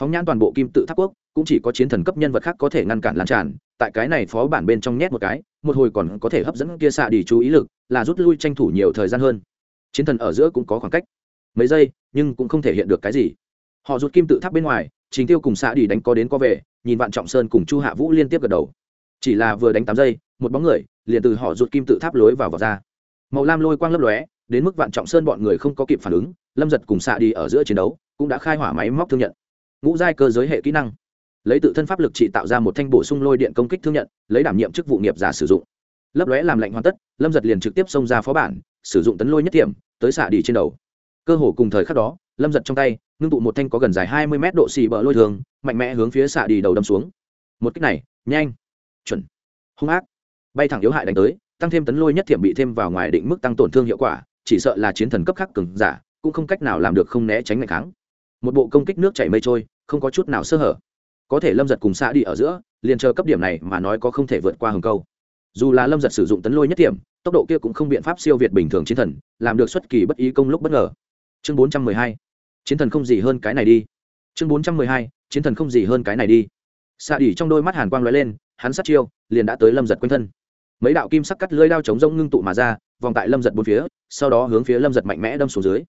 Phóng nhãn toàn bộ kim tự tháp quốc, cũng chỉ có chiến thần cấp nhân vật khác có thể ngăn cản lan tràn, tại cái này phó bản bên trong nhét một cái, một hồi còn có thể hấp dẫn kia xạ đi chú ý lực, là rút lui tranh thủ nhiều thời gian hơn chiến thần ở giữa cũng có khoảng cách. Mấy giây, nhưng cũng không thể hiện được cái gì. Họ rút kim tự tháp bên ngoài chính tiêu cùng xạ đi đánh có đến có về, nhìn vạn trọng sơn cùng chu hạ vũ liên tiếp gật đầu. Chỉ là vừa đánh tám giây, một bóng người liền từ họ rút kim tự tháp lối vào vào ra. Màu lam lôi quang lấp lóe, đến mức vạn trọng sơn bọn người không có kịp phản ứng, lâm giật cùng xạ đi ở giữa chiến đấu cũng đã khai hỏa máy móc thương nhận. Ngũ giai cơ giới hệ kỹ năng. Lấy tự thân pháp lực trị tạo ra một thanh bổ sung lôi điện công kích thương nhận, lấy đảm nhiệm chức vụ nghiệp giả sử dụng lấp lóe làm lạnh hoàn tất, lâm giật liền trực tiếp xông ra phó bản, sử dụng tấn lôi nhất tiệm, tới xạ đi trên đầu. Cơ hồ cùng thời khắc đó, lâm giật trong tay, ngưng tụ một thanh có gần dài hai mươi mét độ xì bờ lôi thường, mạnh mẽ hướng phía xạ đi đầu đâm xuống. Một cách này, nhanh, chuẩn, hung ác. Bay thẳng yếu hại đánh tới, tăng thêm tấn lôi nhất thiểm bị thêm vào ngoài định mức tăng tổn thương hiệu quả, chỉ sợ là chiến thần cấp khắc cường giả, cũng không cách nào làm được không né tránh ngày kháng. Một bộ công kích nước chảy mây trôi, không có chút nào sơ hở. Có thể lâm giật cùng xạ đi ở giữa, liền chờ cấp điểm này mà nói có không thể vượt qua hừng câu dù là lâm giật sử dụng tấn lôi nhất điểm tốc độ kia cũng không biện pháp siêu việt bình thường chiến thần, làm được xuất kỳ bất ý công lúc bất ngờ. Chương bốn trăm mười hai. Chiến thần không gì hơn cái này đi. Chương bốn trăm mười hai. Chiến thần không gì hơn cái này đi. Xạ đỉ trong đôi mắt hàn quang l ó e lên, hắn sát chiêu, liền đã tới lâm giật quanh thân. Mấy đạo kim sắc cắt lưới đao chống rông ngưng tụ mà ra, vòng tại lâm giật bốn phía, sau đó hướng phía lâm giật mạnh mẽ đâm xuống dưới.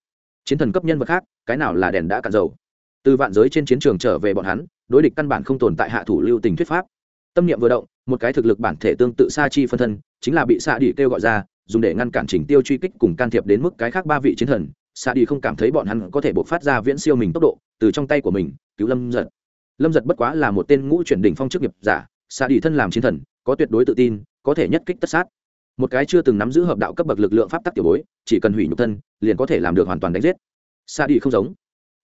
Chiến thần cấp nhân vật khác, cái nào là đèn đã cạn dầu? Từ vạn giới trên chiến trường trở về bọn hắn, đối địch căn bản không tồn tại hạ thủ lưu tình thuyết pháp. Tâm niệm vừa động một cái thực lực bản thể tương tự sa chi phân thân, chính là bị xạ đi kêu gọi ra, dùng để ngăn cản trình tiêu truy kích cùng can thiệp đến mức cái khác ba vị chiến thần. Xạ đi không cảm thấy bọn hắn có thể buộc phát ra viễn siêu mình tốc độ, từ trong tay của mình, cứu lâm giật. Lâm giật bất quá là một tên ngũ chuyển đỉnh phong chức nghiệp giả xạ đi thân làm chiến thần, có tuyệt đối tự tin, có thể nhất kích tất sát. Một cái chưa từng nắm giữ hợp đạo cấp bậc lực lượng pháp tắc tiểu bối, chỉ cần hủy nhục thân, liền có thể làm được hoàn toàn đánh giết. Xạ đi không giống.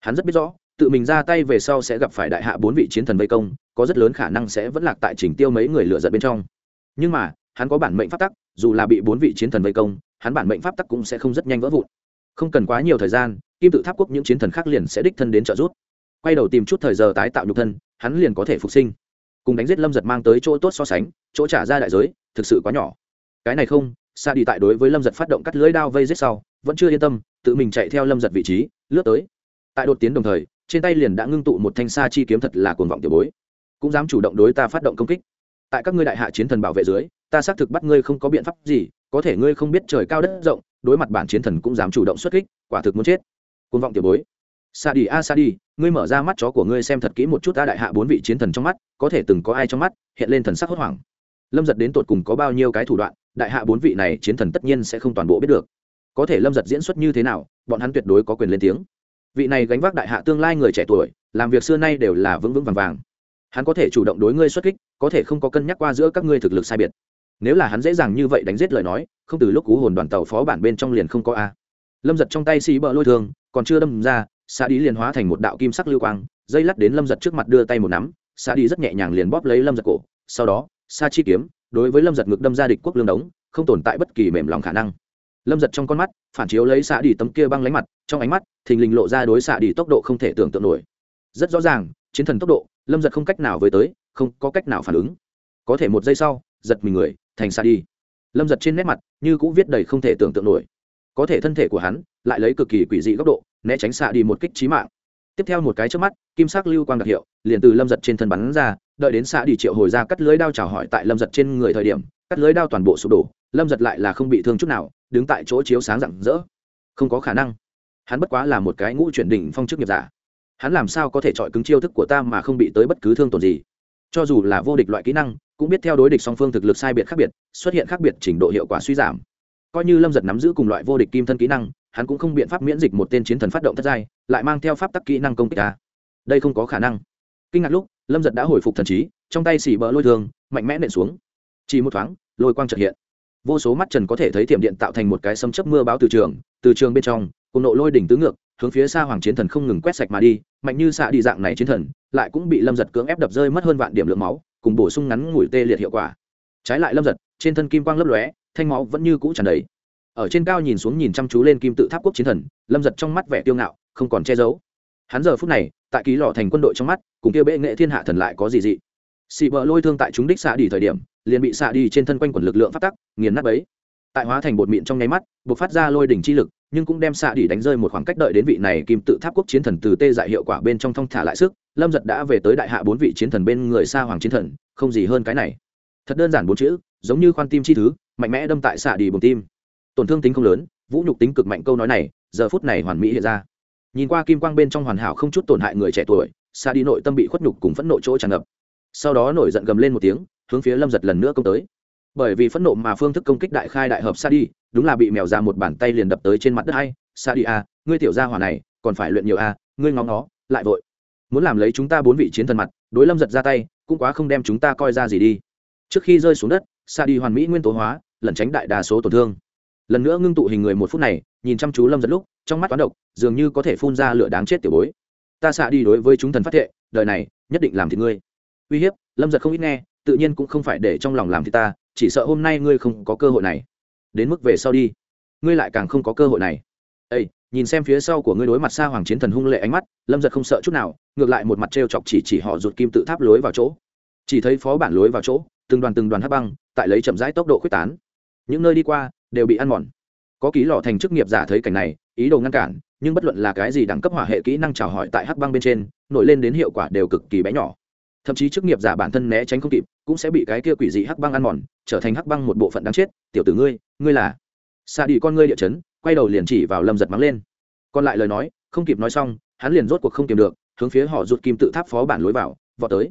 Hắn rất biết rõ tự mình ra tay về sau sẽ gặp phải đại hạ bốn vị chiến thần vây công, có rất lớn khả năng sẽ vẫn lạc tại trình tiêu mấy người lựa giận bên trong. Nhưng mà, hắn có bản mệnh pháp tắc, dù là bị bốn vị chiến thần vây công, hắn bản mệnh pháp tắc cũng sẽ không rất nhanh vỡ vụn. Không cần quá nhiều thời gian, kim tự tháp quốc những chiến thần khác liền sẽ đích thân đến trợ giúp. Quay đầu tìm chút thời giờ tái tạo nhục thân, hắn liền có thể phục sinh. Cùng đánh giết lâm giật mang tới chỗ tốt so sánh, chỗ trả ra đại giới, thực sự quá nhỏ. Cái này không xa đi tại đối với lâm giật phát động cắt lưới đao vây giết sau, vẫn chưa yên tâm, tự mình chạy theo lâm giật vị trí, lướt tới. Tại đột tiến đồng thời trên tay liền đã ngưng tụ một thanh sa chi kiếm thật là cuồng vọng tiểu bối. Cũng dám chủ động đối ta phát động công kích. Tại các ngươi đại hạ chiến thần bảo vệ dưới, ta xác thực bắt ngươi không có biện pháp gì, có thể ngươi không biết trời cao đất rộng, đối mặt bản chiến thần cũng dám chủ động xuất kích, quả thực muốn chết. Cuồng vọng tiểu bối. Sa đi, a, sa đi, ngươi mở ra mắt chó của ngươi xem thật kỹ một chút ta đại hạ bốn vị chiến thần trong mắt, có thể từng có ai trong mắt, hiện lên thần sắc hốt hoảng. Lâm giật đến tột cùng có bao nhiêu cái thủ đoạn, đại hạ bốn vị này chiến thần tất nhiên sẽ không toàn bộ biết được. Có thể lâm giật diễn xuất như thế nào, bọn hắn tuyệt đối có quyền lên tiếng vị này gánh vác đại hạ tương lai người trẻ tuổi, làm việc xưa nay đều là vững vững vàng vàng. Hắn có thể chủ động đối ngươi xuất kích, có thể không có cân nhắc qua giữa các ngươi thực lực sai biệt. Nếu là hắn dễ dàng như vậy đánh giết lời nói, không từ lúc cú hồn đoàn tàu phó bản bên trong liền không có a. Lâm giật trong tay xì bờ lôi thương, còn chưa đâm ra xa đi liền hóa thành một đạo kim sắc lưu quang, dây lắt đến lâm giật trước mặt đưa tay một nắm xa đi rất nhẹ nhàng liền bóp lấy lâm giật cổ, sau đó, sa chi kiếm, đối với lâm giật ngực đâm ra địch quốc lương đống, không tồn tại bất kỳ mềm lòng khả năng lâm giật trong con mắt, phản chiếu lấy xạ đi tấm kia băng lánh mặt, trong ánh mắt, thình lình lộ ra đối xạ đi tốc độ không thể tưởng tượng nổi. Rất rõ ràng, chiến thần tốc độ, lâm giật không cách nào với tới, không có cách nào phản ứng. Có thể một giây sau, giật mình người, thành xạ đi lâm giật trên nét mặt, như cũng viết đầy không thể tưởng tượng nổi. Có thể thân thể của hắn, lại lấy cực kỳ quỷ dị góc độ, né tránh xạ đi một kích trí mạng. Tiếp theo một cái trước mắt, kim sắc lưu quang đặc hiệu, liền từ lâm giật trên thân bắn ra, đợi đến xạ đi triệu hồi ra cắt lưới đao chào hỏi tại lâm giật trên người thời điểm, cắt lưới đao toàn bộ sụp đổ, lâm giật lại là không bị thương chút nào đứng tại chỗ chiếu sáng rạng rỡ. Không có khả năng. Hắn bất quá là một cái ngũ chuyển đỉnh phong chức nghiệp giả. Hắn làm sao có thể chọi cứng chiêu thức của ta mà không bị tới bất cứ thương tổn gì? Cho dù là vô địch loại kỹ năng cũng biết theo đối địch song phương thực lực sai biệt khác biệt xuất hiện khác biệt trình độ hiệu quả suy giảm. Coi như lâm giật nắm giữ cùng loại vô địch kim thân kỹ năng hắn cũng không biện pháp miễn dịch một tên chiến thần phát động thất giai lại mang theo pháp tắc kỹ năng công kích ta. Đây không có khả năng. Kinh ngạc lúc lâm giật đã hồi phục thần trí trong tay xỉ bờ lôi thường, mạnh mẽ nện xuống. Chỉ một thoáng lôi quang trật hiện vô số mắt trần có thể thấy thiểm điện tạo thành một cái sấm chấp mưa báo từ trường từ trường bên trong, cùng nộ lôi đỉnh tứ ngược, hướng phía xa hoàng chiến thần không ngừng quét sạch mà đi, mạnh như xạ đi dạng này chiến thần, lại cũng bị lâm giật cưỡng ép đập rơi mất hơn vạn điểm lượng máu, cùng bổ sung ngắn ngủi tê liệt hiệu quả. Trái lại lâm giật, trên thân kim quang lấp lóe, thanh máu vẫn như cũ tràn đầy. Ở trên cao nhìn xuống nhìn chăm chú lên kim tự tháp quốc chiến thần, lâm giật trong mắt vẻ tiêu ngạo, không còn che giấu. Hắn giờ phút này, tại ký lò thành quân đội trong mắt, cùng kia bệ nghệ thiên hạ thần lại có gì dị? Xị bờ lôi thương tại chúng đích xạ đi thời điểm, liền bị xạ đi trên thân quanh quần lực lượng phát tắc, nghiền nát ấy tại hóa thành bột mịn trong nháy mắt, buộc phát ra lôi đỉnh chi lực, nhưng cũng đem xạ đi đánh rơi một khoảng cách đợi đến vị này kim tự tháp quốc chiến thần từ tê dại hiệu quả bên trong thong thả lại sức, lâm giật đã về tới đại hạ bốn vị chiến thần bên người xa hoàng chiến thần, không gì hơn cái này. Thật đơn giản bốn chữ, giống như khoan tim chi thứ, mạnh mẽ đâm tại xạ đi bùng tim. Tổn thương tính không lớn, vũ nhục tính cực mạnh câu nói này, giờ phút này hoàn mỹ hiện ra. Nhìn qua kim quang bên trong hoàn hảo không chút tổn hại người trẻ tuổi, xạ đi nội tâm bị khuất nhục cùng phẫn nộ chỗ tràn ngập sau đó nổi giận gầm lên một tiếng hướng phía lâm giật lần nữa công tới. Bởi vì phẫn nộ mà phương thức công kích đại khai đại hợp sa đi đúng là bị mèo ra một bàn tay liền đập tới trên mặt đất hay. Sa đi a à, ngươi tiểu gia hỏa này còn phải luyện nhiều a à, ngươi ngóng nó lại vội. Muốn làm lấy chúng ta bốn vị chiến thần mặt đối lâm giật ra tay cũng quá không đem chúng ta coi ra gì đi. Trước khi rơi xuống đất sa đi hoàn mỹ nguyên tố hóa lẩn tránh đại đa số tổn thương. Lần nữa ngưng tụ hình người một phút này nhìn chăm chú lâm giật lúc trong mắt toán độc dường như có thể phun ra lửa đáng chết tiểu bối. Ta xạ đi đối với chúng thần phát thệ đời này nhất định làm thì ngươi uy hiếp, lâm giật không ít nghe, tự nhiên cũng không phải để trong lòng làm thì ta, chỉ sợ hôm nay ngươi không có cơ hội này. Đến mức về sau đi, ngươi lại càng không có cơ hội này. Ây nhìn xem phía sau của ngươi đối mặt xa hoàng chiến thần hung lệ ánh mắt, lâm giật không sợ chút nào, ngược lại một mặt t r e o chọc chỉ chỉ họ rụt kim tự tháp lối vào chỗ. Chỉ thấy phó bản lối vào chỗ, từng đoàn từng đoàn hấp băng, tại lấy chậm rãi tốc độ quyết tán. Những nơi đi qua, đều bị ăn mòn. Có ký lò thành chức nghiệp giả thấy cảnh này, ý đồ ngăn cản, nhưng bất luận là cái gì đẳng cấp hỏa hệ kỹ năng chào hỏi tại hắc băng bên trên, nổi lên đến hiệu quả đều cực kỳ bé nhỏ thậm chí chức nghiệp giả bản thân né tránh không kịp, cũng sẽ bị cái kia quỷ dị hắc băng ăn mòn, trở thành hắc băng một bộ phận đáng chết. Tiểu tử ngươi ngươi là? Xa đi con ngươi địa chấn, quay đầu liền chỉ vào lâm giật mắng lên. Còn lại lời nói, không kịp nói xong, hắn liền rốt cuộc không tìm được, hướng phía họ rụt kim tự tháp phó bản lối vào, vọt tới.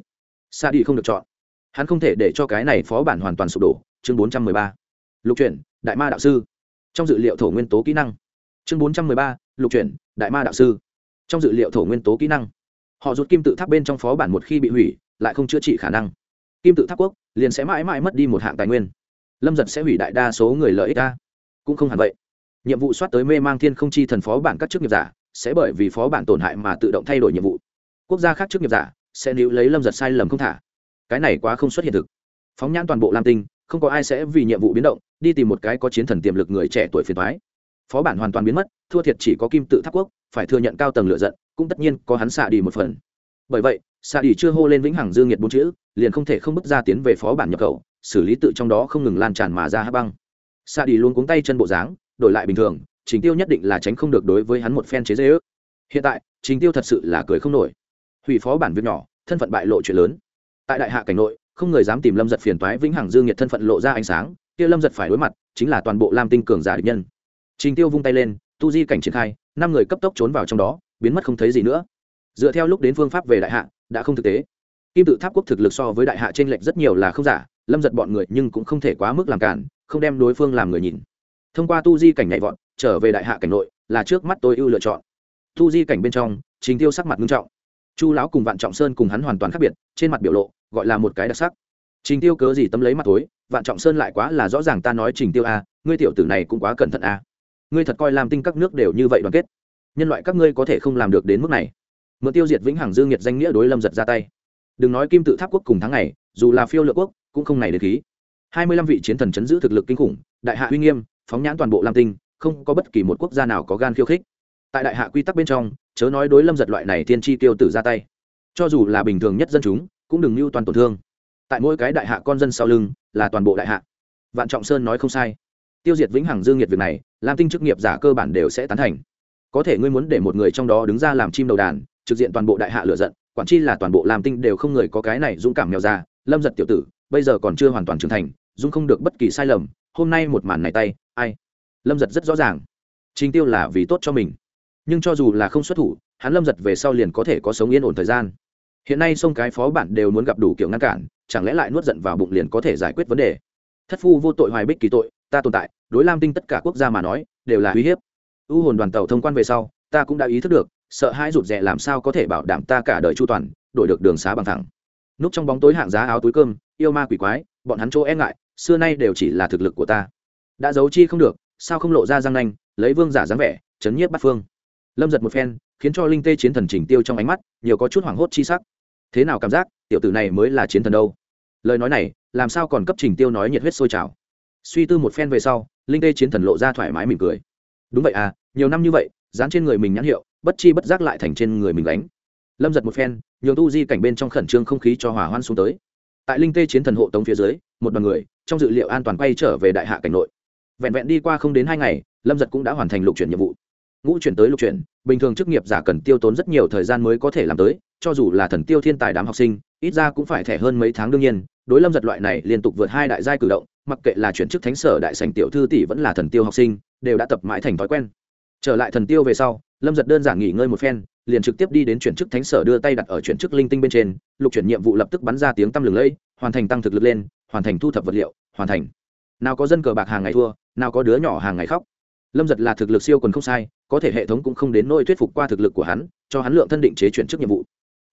Xa đi không được chọn. Hắn không thể để cho cái này phó bản hoàn toàn sụp đổ. Chương bốn trăm mười ba. Lục chuyển, đại ma đạo sư. Trong dự liệu thổ nguyên tố kỹ năng. Chương bốn trăm mười ba. Lục chuyển, đại ma đạo sư. Trong dự liệu thổ nguyên tố kỹ năng họ rút kim tự tháp bên trong phó bản một khi bị hủy, lại không chữa trị khả năng. Kim tự tháp quốc liền sẽ mãi mãi mất đi một hạng tài nguyên. Lâm giật sẽ hủy đại đa số người lợi ích ta cũng không hẳn vậy. Nhiệm vụ soát tới mê mang thiên không chi thần phó bản các chức nghiệp giả sẽ bởi vì phó bản tổn hại mà tự động thay đổi nhiệm vụ. Quốc gia khác chức nghiệp giả sẽ níu lấy lâm giật sai lầm không thả. Cái này quá không xuất hiện thực. Phóng nhãn toàn bộ lam tinh, không có ai sẽ vì nhiệm vụ biến động, đi tìm một cái có chiến thần tiềm lực người trẻ tuổi phiền thoái phó bản hoàn toàn biến mất, thua thiệt chỉ có kim tự tháp quốc, phải thừa nhận cao tầng lựa giận cũng tất nhiên có hắn xạ đi một phần. Bởi vậy, xạ đi chưa hô lên vĩnh hằng dương nhiệt bốn chữ, liền không thể không bước ra tiến về phó bản nhập khẩu, xử lý tự trong đó không ngừng lan tràn mà ra hát băng. Xạ đi luôn cuống tay chân bộ dáng, đổi lại bình thường, trình tiêu nhất định là tránh không được đối với hắn một phen chế dễ ước hiện tại, trình tiêu thật sự là cười không nổi. Hủy phó bản việc nhỏ, thân phận bại lộ chuyện lớn. Tại đại hạ cảnh nội, không người dám tìm lâm giật phiền toái vĩnh hằng dương nhiệt thân phận lộ ra ánh sáng, kia lâm giật phải đối mặt, chính là toàn bộ lam tinh cường giả địch nhân. Trình tiêu vung tay lên, tu di cảnh triển khai, năm người cấp tốc trốn vào trong đó biến mất không thấy gì nữa. Dựa theo lúc đến phương pháp về đại hạ, đã không thực tế. Kim tự tháp quốc thực lực so với đại hạ t r ê n lệch rất nhiều là không giả, lâm giật bọn người nhưng cũng không thể quá mức làm cản, không đem đối phương làm người nhìn. Thông qua tu di cảnh nhảy vọt, trở về đại hạ cảnh nội, là trước mắt tôi ưu lựa chọn. Tu di cảnh bên trong chính tiêu sắc mặt nghiêm trọng. Chu lão cùng vạn trọng sơn cùng hắn hoàn toàn khác biệt, trên mặt biểu lộ, gọi là một cái đặc sắc. Trình tiêu cớ gì tấm lấy mặt tối vạn trọng sơn lại quá là rõ ràng ta nói trình tiêu a ngươi tiểu tử này cũng quá cẩn thận a ngươi thật coi làm tinh các nước đều như vậy đoàn kết nhân loại các ngươi có thể không làm được đến mức này. Mượn tiêu diệt vĩnh hằng dương nhiệt danh nghĩa đối lâm giật ra tay. Đừng nói kim tự tháp quốc cùng tháng này dù là phiêu lựa quốc, cũng không này được khí. Hai mươi lăm vị chiến thần chấn giữ thực lực kinh khủng, đại hạ uy nghiêm, phóng nhãn toàn bộ lam tinh, không có bất kỳ một quốc gia nào có gan khiêu khích. Tại đại hạ quy tắc bên trong, chớ nói đối lâm giật loại này tiên tri tiêu tử ra tay. Cho dù là bình thường nhất dân chúng, cũng đừng mưu toàn tổn thương. Tại mỗi cái đại hạ con dân sau lưng, là toàn bộ đại hạ. Vạn trọng sơn nói không sai. Tiêu diệt vĩnh hằng dương nhiệt việc này, lam tinh chức nghiệp giả cơ bản đều sẽ tán thành có thể ngươi muốn để một người trong đó đứng ra làm chim đầu đàn, trực diện toàn bộ đại hạ lựa giận, quản chi là toàn bộ làm tinh đều không người có cái này dũng cảm nghèo già. lâm giật tiểu tử, bây giờ còn chưa hoàn toàn trưởng thành dung không được bất kỳ sai lầm, hôm nay một màn này tay, ai? Lâm giật rất rõ ràng. Trình tiêu là vì tốt cho mình. Nhưng cho dù là không xuất thủ, hắn lâm giật về sau liền có thể có sống yên ổn thời gian. Hiện nay sông cái phó bản đều muốn gặp đủ kiểu ngăn cản, chẳng lẽ lại nuốt giận vào bụng liền có thể giải quyết vấn đề? Thất phu vô tội hoài bích kỳ tội, ta tồn tại, đối lam tinh tất cả quốc gia mà nói, đều là uy hiếp u hồn đoàn tàu thông quan về sau, ta cũng đã ý thức được, sợ hãi rụt rè làm sao có thể bảo đảm ta cả đời chu toàn, đổi được đường xá bằng thẳng. Núp trong bóng tối hạng giá áo túi cơm, yêu ma quỷ quái, bọn hắn chỗ e ngại, xưa nay đều chỉ là thực lực của ta. Đã giấu chi không được, sao không lộ ra răng nanh, lấy vương giả dáng vẻ, chấn nhiếp bắt phương. Lâm giật một phen, khiến cho linh tê chiến thần chỉnh tiêu trong ánh mắt, nhiều có chút hoảng hốt chi sắc. Thế nào cảm giác, tiểu tử này mới là chiến thần đâu? Lời nói này, làm sao còn cấp trình tiêu nói nhiệt huyết sôi trào? Suy tư một phen về sau, linh tê chiến thần lộ ra thoải mái mỉm cười. Đúng vậy à nhiều năm như vậy, dán trên người mình nhãn hiệu, bất chi bất giác lại thành trên người mình đánh lâm giật một phen, nhường tu di cảnh bên trong khẩn trương không khí cho hỏa hoan xuống tới. Tại linh tê chiến thần hộ tống phía dưới, một đoàn người, trong dự liệu an toàn quay trở về đại hạ cảnh nội. Vẹn vẹn đi qua không đến hai ngày, lâm giật cũng đã hoàn thành lục chuyển nhiệm vụ. Ngũ chuyển tới lục chuyển, bình thường chức nghiệp giả cần tiêu tốn rất nhiều thời gian mới có thể làm tới, cho dù là thần tiêu thiên tài đám học sinh, ít ra cũng phải thẻ hơn mấy tháng đương nhiên. Đối lâm giật loại này liên tục vượt hai đại giai cử động, mặc kệ là chuyển chức thánh sở đại sành tiểu thư tỷ vẫn là thần tiêu học sinh, đều đã tập mãi thành thói quen trở lại thần tiêu về sau, lâm giật đơn giản nghỉ ngơi một phen, liền trực tiếp đi đến chuyển chức thánh sở đưa tay đặt ở chuyển chức linh tinh bên trên, lục chuyển nhiệm vụ lập tức bắn ra tiếng tăm lừng lẫy, hoàn thành tăng thực lực lên, hoàn thành thu thập vật liệu, hoàn thành. Nào có dân cờ bạc hàng ngày thua, nào có đứa nhỏ hàng ngày khóc. Lâm giật là thực lực siêu quần không sai, có thể hệ thống cũng không đến nỗi thuyết phục qua thực lực của hắn, cho hắn lượng thân định chế chuyển chức nhiệm vụ.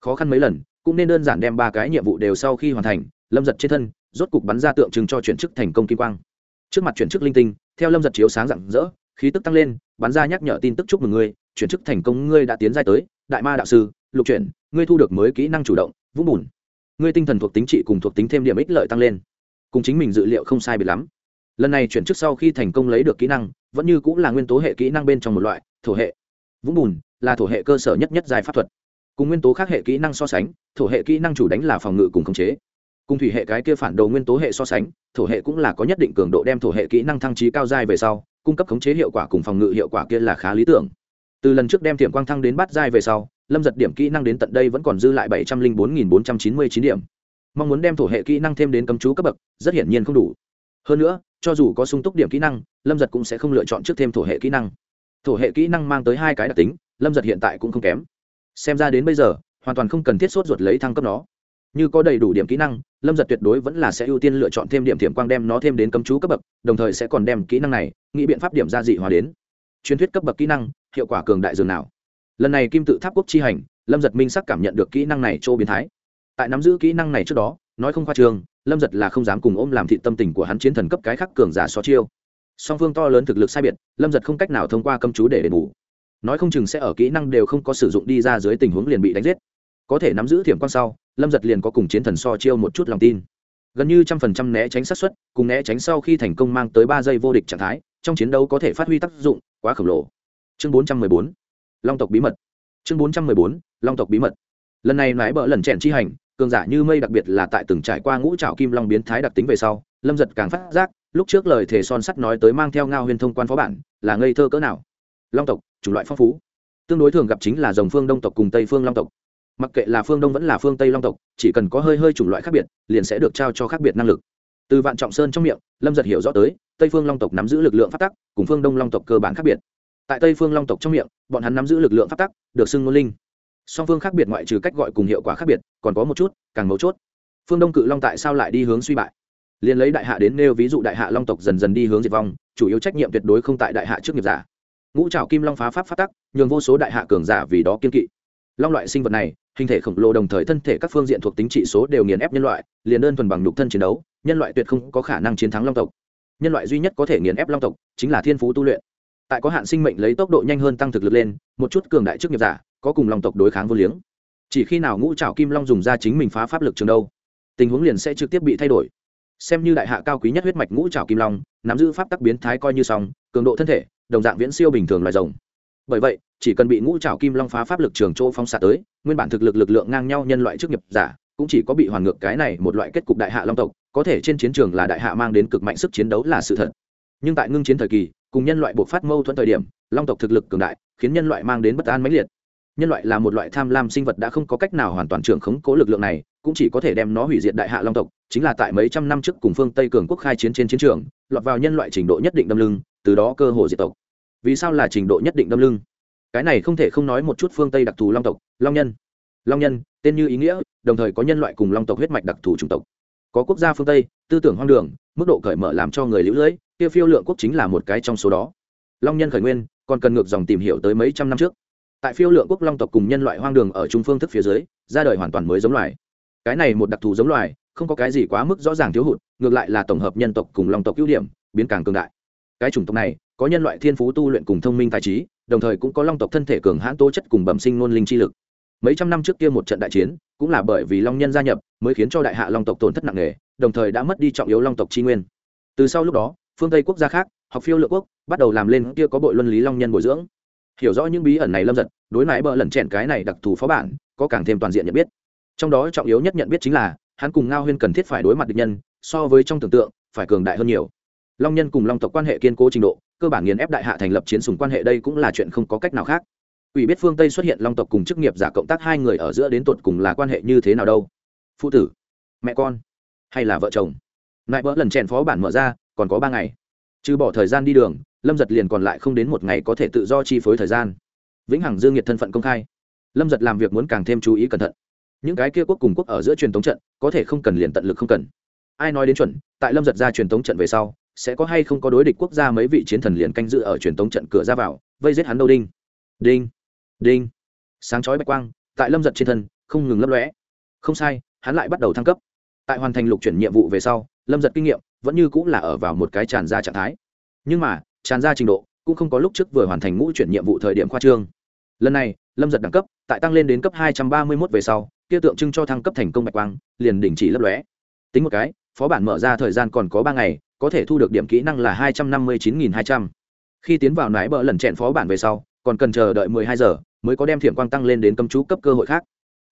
Khó khăn mấy lần, cũng nên đơn giản đem ba cái nhiệm vụ đều sau khi hoàn thành, lâm giật trên thân, rốt cục bắn ra tượng trưng cho chuyển chức thành công kim quang. Trước mặt chuyển chức linh tinh, theo lâm giật chiếu sáng rạng rỡ khí tức tăng lên, bắn ra nhắc nhở tin tức chúc mừng ngươi, chuyển chức thành công ngươi đã tiến giai tới, đại ma đạo sư, lục chuyển, ngươi thu được mới kỹ năng chủ động, vũng bùn. Ngươi tinh thần thuộc tính trị cùng thuộc tính thêm điểm ích lợi tăng lên. Cùng chính mình dự liệu không sai biệt lắm. Lần này chuyển chức sau khi thành công lấy được kỹ năng, vẫn như cũng là nguyên tố hệ kỹ năng bên trong một loại, thổ hệ. Vũng bùn là thổ hệ cơ sở nhất nhất dài pháp thuật. Cùng nguyên tố khác hệ kỹ năng so sánh, thổ hệ kỹ năng chủ đánh là phòng ngự cùng khống chế. Cùng thủy hệ cái kia phản đồ nguyên tố hệ so sánh, thổ hệ cũng là có nhất định cường độ đem thổ hệ kỹ năng thăng trí cao dai về sau cung cấp khống chế hiệu quả cùng phòng ngự hiệu quả kia là khá lý tưởng. Từ lần trước đem tiệm quang thăng đến bát giai về sau, lâm giật điểm kỹ năng đến tận đây vẫn còn dư lại bảy trăm linh bốn nghìn bốn trăm chín mươi chín điểm. Mong muốn đem thổ hệ kỹ năng thêm đến cấm chú cấp bậc, rất hiển nhiên không đủ. Hơn nữa, cho dù có sung túc điểm kỹ năng, lâm giật cũng sẽ không lựa chọn trước thêm thổ hệ kỹ năng. Thổ hệ kỹ năng mang tới hai cái đặc tính, lâm giật hiện tại cũng không kém. Xem ra đến bây giờ, hoàn toàn không cần thiết sốt ruột lấy thăng cấp nó. Như có đầy đủ điểm kỹ năng, lâm giật tuyệt đối vẫn là sẽ ưu tiên lựa chọn thêm điểm thiểm quang đem nó thêm đến cấm chú cấp bậc, đồng thời sẽ còn đem kỹ năng này nghĩ biện pháp điểm ra dị hóa đến. Truyền thuyết cấp bậc kỹ năng, hiệu quả cường đại dường nào. Lần này kim tự tháp quốc chi hành, lâm giật minh sắc cảm nhận được kỹ năng này chỗ biến thái. Tại nắm giữ kỹ năng này trước đó, nói không khoa trường, lâm giật là không dám cùng ôm làm thị tâm tình của hắn chiến thần cấp cái khắc cường giả so chiêu. Song phương to lớn thực lực sai biệt, lâm giật không cách nào thông qua cấm chú để đền bù. Nói không chừng sẽ ở kỹ năng đều không có sử dụng đi ra dưới tình huống liền bị đánh giết. Có thể nắm giữ thiểm quan sau, lâm giật liền có cùng chiến thần so chiêu một chút lòng tin. Gần như trăm phần trăm né tránh sát xuất cùng né tránh sau khi thành công mang tới ba giây vô địch trạng thái trong chiến đấu có thể phát huy tác dụng quá khổng lồ. Chương bốn trăm mười bốn, long tộc bí mật. Chương bốn trăm mười bốn, long tộc bí mật. Lần này mãi bỡ lần chèn chi hành, cường giả như mây đặc biệt là tại từng trải qua ngũ trảo kim long biến thái đặc tính về sau, lâm giật càng phát giác, lúc trước lời thề son sắt nói tới mang theo ngao huyền thông quan phó bản, là ngây thơ cỡ nào. Long tộc, chủng loại phong phú. Tương đối thường gặp chính là dòng phương đông tộc cùng tây phương long tộc. Mặc kệ là phương đông vẫn là phương tây long tộc, chỉ cần có hơi hơi chủng loại khác biệt, liền sẽ được trao cho khác biệt năng lực. Từ vạn trọng sơn trong miệng, lâm giật hiểu rõ tới tây phương long tộc nắm giữ lực lượng phát tắc, cùng phương đông long tộc cơ bản khác biệt. Tại tây phương long tộc trong miệng, bọn hắn nắm giữ lực lượng phát tắc, được xưng ngôn linh. Song phương khác biệt ngoại trừ cách gọi cùng hiệu quả khác biệt, còn có một chút, càng mấu chốt. Phương đông cự long tại sao lại đi hướng suy bại? Liền lấy đại hạ đến nêu ví dụ đại hạ long tộc dần dần đi hướng diệt vong, chủ yếu trách nhiệm tuyệt đối không tại đại hạ trước nghiệp giả. Ngũ trào kim long phá pháp phát tắc, nhường vô số đại hạ cường giả vì đó kiên kỵ. Long loại sinh vật này, hình thể khổng lồ đồng thời thân thể các phương diện thuộc tính trị số đều nghiền ép nhân loại, liền đơn thuần bằng nhục thân chiến đấu, nhân loại tuyệt không có khả năng chiến thắng long tộc nhân loại duy nhất có thể nghiền ép long tộc chính là thiên phú tu luyện. Tại có hạn sinh mệnh lấy tốc độ nhanh hơn tăng thực lực lên, một chút cường đại trước nghiệp giả có cùng long tộc đối kháng vô liếng. Chỉ khi nào ngũ trào kim long dùng ra chính mình phá pháp lực trường đâu, tình huống liền sẽ trực tiếp bị thay đổi. Xem như đại hạ cao quý nhất huyết mạch ngũ trào kim long, nắm giữ pháp tắc biến thái coi như xong, cường độ thân thể, đồng dạng viễn siêu bình thường loài rồng. Bởi vậy, chỉ cần bị ngũ trào kim long phá pháp lực trường chỗ phong xạ tới, nguyên bản thực lực lực lượng ngang nhau nhân loại trước nghiệp giả cũng chỉ có bị hoàn ngược cái này một loại kết cục đại hạ long tộc có thể trên chiến trường là đại hạ mang đến cực mạnh sức chiến đấu là sự thật. Nhưng tại ngưng chiến thời kỳ, cùng nhân loại buộc phát mâu thuẫn thời điểm, long tộc thực lực cường đại, khiến nhân loại mang đến bất an mãnh liệt. Nhân loại là một loại tham lam sinh vật đã không có cách nào hoàn toàn trưởng khống cố lực lượng này, cũng chỉ có thể đem nó hủy diệt đại hạ long tộc, chính là tại mấy trăm năm trước cùng phương tây cường quốc khai chiến trên chiến trường, lọt vào nhân loại trình độ nhất định đâm lưng, từ đó cơ hồ diệt tộc. Vì sao là trình độ nhất định đâm lưng? Cái này không thể không nói một chút phương tây đặc thù long tộc, long nhân. Long nhân, tên như ý nghĩa, đồng thời có nhân loại cùng long tộc huyết mạch đặc thù chủng tộc có quốc gia phương tây, tư tưởng hoang đường, mức độ cởi mở làm cho người lũ lưỡi kia phiêu lượng quốc chính là một cái trong số đó. Long nhân khởi nguyên còn cần ngược dòng tìm hiểu tới mấy trăm năm trước. Tại phiêu lượng quốc long tộc cùng nhân loại hoang đường ở trung phương thức phía dưới, ra đời hoàn toàn mới giống loài. Cái này một đặc thù giống loài, không có cái gì quá mức rõ ràng thiếu hụt, ngược lại là tổng hợp nhân tộc cùng long tộc ưu điểm, biến càng cường đại. Cái chủng tộc này, có nhân loại thiên phú tu luyện cùng thông minh tài trí, đồng thời cũng có long tộc thân thể cường hãn tố chất cùng bẩm sinh ngôn linh chi lực. Mấy trăm năm trước kia một trận đại chiến cũng là bởi vì long nhân gia nhập, mới khiến cho đại hạ long tộc tổn thất nặng nề, đồng thời đã mất đi trọng yếu long tộc tri nguyên. Từ sau lúc đó, phương tây quốc gia khác, học phiêu lựa quốc, bắt đầu làm lên kia có bội luân lý long nhân bồi dưỡng. Hiểu rõ những bí ẩn này lâm giật, đối mãi bỡ lần chèn cái này đặc thù phó bản, có càng thêm toàn diện nhận biết. Trong đó trọng yếu nhất nhận biết chính là, hắn cùng ngao huyên cần thiết phải đối mặt địch nhân, so với trong tưởng tượng, phải cường đại hơn nhiều. Long nhân cùng long tộc quan hệ kiên cố trình độ, cơ bản nghiền ép đại hạ thành lập chiến sùng quan hệ đây cũng là chuyện không có cách nào khác ủy biết phương tây xuất hiện long tộc cùng chức nghiệp giả cộng tác hai người ở giữa đến tột cùng là quan hệ như thế nào đâu? Phụ tử, mẹ con, hay là vợ chồng? Lại bỡ lần chèn phó bản mở ra, còn có ba ngày. Trừ bỏ thời gian đi đường, lâm giật liền còn lại không đến một ngày có thể tự do chi phối thời gian. Vĩnh hằng dương nhiệt thân phận công khai. Lâm giật làm việc muốn càng thêm chú ý cẩn thận. Những cái kia quốc cùng quốc ở giữa truyền thống trận, có thể không cần liền tận lực không cần. Ai nói đến chuẩn, tại lâm giật ra truyền thống trận về sau, sẽ có hay không có đối địch quốc gia mấy vị chiến thần liền canh dự ở truyền thống trận cửa ra vào, vây giết hắn đâu đinh. Đinh đinh. Sáng chói bạch quang, tại lâm giật trên thân, không ngừng lấp lóe. Không sai, hắn lại bắt đầu thăng cấp. Tại hoàn thành lục chuyển nhiệm vụ về sau, lâm giật kinh nghiệm vẫn như cũng là ở vào một cái tràn ra trạng thái. Nhưng mà, tràn ra trình độ cũng không có lúc trước vừa hoàn thành ngũ chuyển nhiệm vụ thời điểm khoa trương. Lần này, lâm giật đẳng cấp tại tăng lên đến cấp hai trăm ba mươi mốt về sau, kia tượng trưng cho thăng cấp thành công bạch quang, liền đình chỉ lấp lóe. Tính một cái, phó bản mở ra thời gian còn có ba ngày, có thể thu được điểm kỹ năng là hai trăm năm mươi chín nghìn hai trăm. Khi tiến vào nái bờ lần chẹn phó bản về sau còn cần chờ đợi mười hai giờ mới có đem thiểm quang tăng lên đến cấm chú cấp cơ hội khác.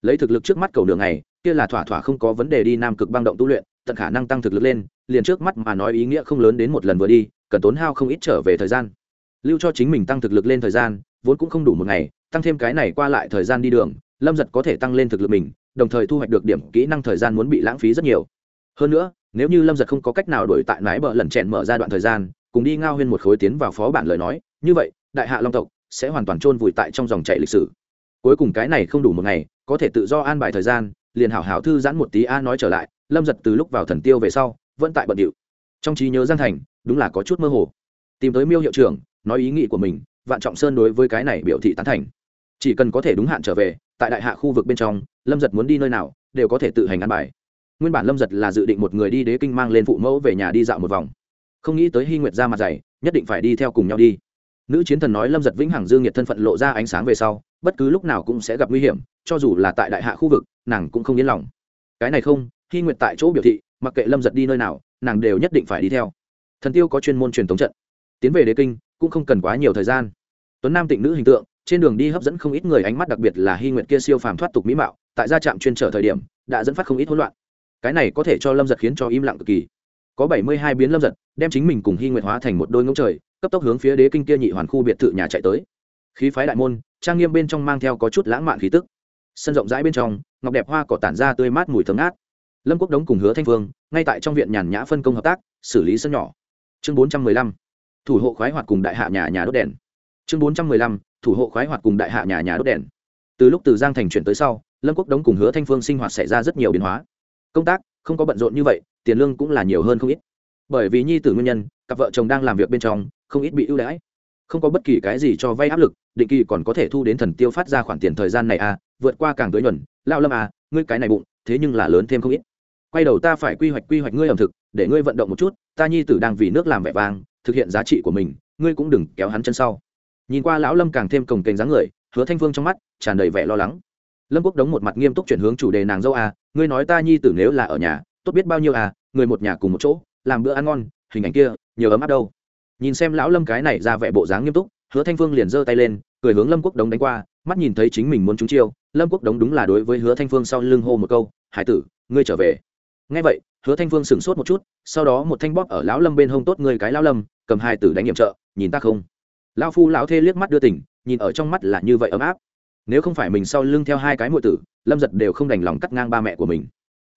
Lấy thực lực trước mắt cầu đường này kia là thỏa thỏa không có vấn đề đi nam cực băng động tu luyện, tận khả năng tăng thực lực lên, liền trước mắt mà nói ý nghĩa không lớn đến một lần vừa đi, cần tốn hao không ít trở về thời gian. Lưu cho chính mình tăng thực lực lên thời gian, vốn cũng không đủ một ngày, tăng thêm cái này qua lại thời gian đi đường, lâm giật có thể tăng lên thực lực mình, đồng thời thu hoạch được điểm kỹ năng thời gian muốn bị lãng phí rất nhiều. Hơn nữa, nếu như lâm giật không có cách nào đổi tại mái bờ lần chèn mở ra đoạn thời gian, cùng đi ngao huyên một khối tiến vào phó bản lời nói, như vậy, đại hạ long tộc sẽ hoàn toàn chôn vùi tại trong dòng chảy lịch sử. Cuối cùng cái này không đủ một ngày, có thể tự do an bài thời gian, liền hảo hảo thư giãn một tí a nói trở lại, lâm giật từ lúc vào thần tiêu về sau, vẫn tại bận điệu. Trong trí nhớ giang thành, đúng là có chút mơ hồ. Tìm tới miêu hiệu trưởng, nói ý nghĩ của mình, vạn trọng sơn đối với cái này biểu thị tán thành. Chỉ cần có thể đúng hạn trở về, tại đại hạ khu vực bên trong, lâm giật muốn đi nơi nào, đều có thể tự hành ăn bài. Nguyên bản lâm giật là dự định một người đi đế kinh mang lên phụ mẫu về nhà đi dạo một vòng. Không nghĩ tới hy nguyệt ra mặt dày, nhất định phải đi theo cùng nhau đi nữ chiến thần nói lâm giật vĩnh hằng dương nhiệt thân phận lộ ra ánh sáng về sau, bất cứ lúc nào cũng sẽ gặp nguy hiểm, cho dù là tại đại hạ khu vực, nàng cũng không yên lòng. Cái này không khi nguyệt tại chỗ biểu thị, mặc kệ lâm giật đi nơi nào, nàng đều nhất định phải đi theo. Thần tiêu có chuyên môn truyền thống trận. Tiến về đế kinh, cũng không cần quá nhiều thời gian. Tuấn nam tịnh nữ hình tượng, trên đường đi hấp dẫn không ít người, ánh mắt đặc biệt là hy nguyện kia siêu phàm thoát tục mỹ mạo, tại gia trạm chuyên trở thời điểm, đã dẫn phát không ít hỗn loạn. Cái này có thể cho lâm giật khiến cho im lặng cực kỳ. Có bảy mươi hai biến lâm giật, đem chính mình cùng hy nguyện hóa thành một đôi ngỗng trời cấp tốc hướng phía đế kinh kia nhị hoàn khu biệt thự nhà chạy tới. Khí phái đại môn, trang nghiêm bên trong mang theo có chút lãng mạn khí tức. Sân rộng rãi bên trong, ngọc đẹp hoa cỏ tản ra tươi mát mùi thơm ngát. Lâm quốc đống cùng hứa thanh phương ngay tại trong viện nhàn nhã phân công hợp tác, xử lý sân nhỏ. Chương bốn trăm mười lăm, thủ hộ khoái hoạt cùng đại hạ nhà nhà đốt đèn. Chương bốn trăm mười lăm, thủ hộ khoái hoạt cùng đại hạ nhà nhà đốt đèn. Từ lúc từ giang thành chuyển tới sau, lâm quốc đống cùng hứa thanh phương sinh hoạt xảy ra rất nhiều biến hóa. Công tác, không có bận rộn như vậy, tiền lương cũng là nhiều hơn không ít. Bởi vì nhi tử nguyên nhân, cặp vợ chồng đang làm việc bên trong không ít bị ưu đãi. Không có bất kỳ cái gì cho vay áp lực, định kỳ còn có thể thu đến thần tiêu phát ra khoản tiền thời gian này à vượt qua càng tới nhuần lao lâm à ngươi cái này bụng, thế nhưng là lớn thêm không ít. Quay đầu ta phải quy hoạch quy hoạch ngươi ẩm thực, để ngươi vận động một chút, ta nhi tử đang vì nước làm vẻ vang, thực hiện giá trị của mình, ngươi cũng đừng kéo hắn chân sau. Nhìn qua lão lâm càng thêm cồng kềnh dáng người, hứa thanh phương trong mắt tràn đầy vẻ lo lắng. Lâm quốc đống một mặt nghiêm túc chuyển hướng chủ đề nàng dâu à ngươi nói ta nhi tử nếu là ở nhà, tốt biết bao nhiêu à người một nhà cùng một chỗ, làm bữa ăn ngon, hình ảnh kia, nhiều ấm áp đâu nhìn xem lão lâm cái này ra vẻ bộ dáng nghiêm túc, hứa thanh phương liền giơ tay lên, cười hướng lâm quốc đống đánh qua, mắt nhìn thấy chính mình muốn trúng chiêu, lâm quốc đống đúng là đối với hứa thanh phương sau lưng hô một câu, hải tử, ngươi trở về. Ngay vậy, hứa thanh phương sửng sốt một chút, sau đó một thanh bóp ở lão lâm bên hông tốt ngươi cái lão lâm, cầm hai tử đánh nhiệm trợ, nhìn ta không? Lão phu lão thê liếc mắt đưa tỉnh, nhìn ở trong mắt là như vậy ấm áp. Nếu không phải mình sau lưng theo hai cái muội tử, lâm giật đều không đành lòng cắt ngang ba mẹ của mình.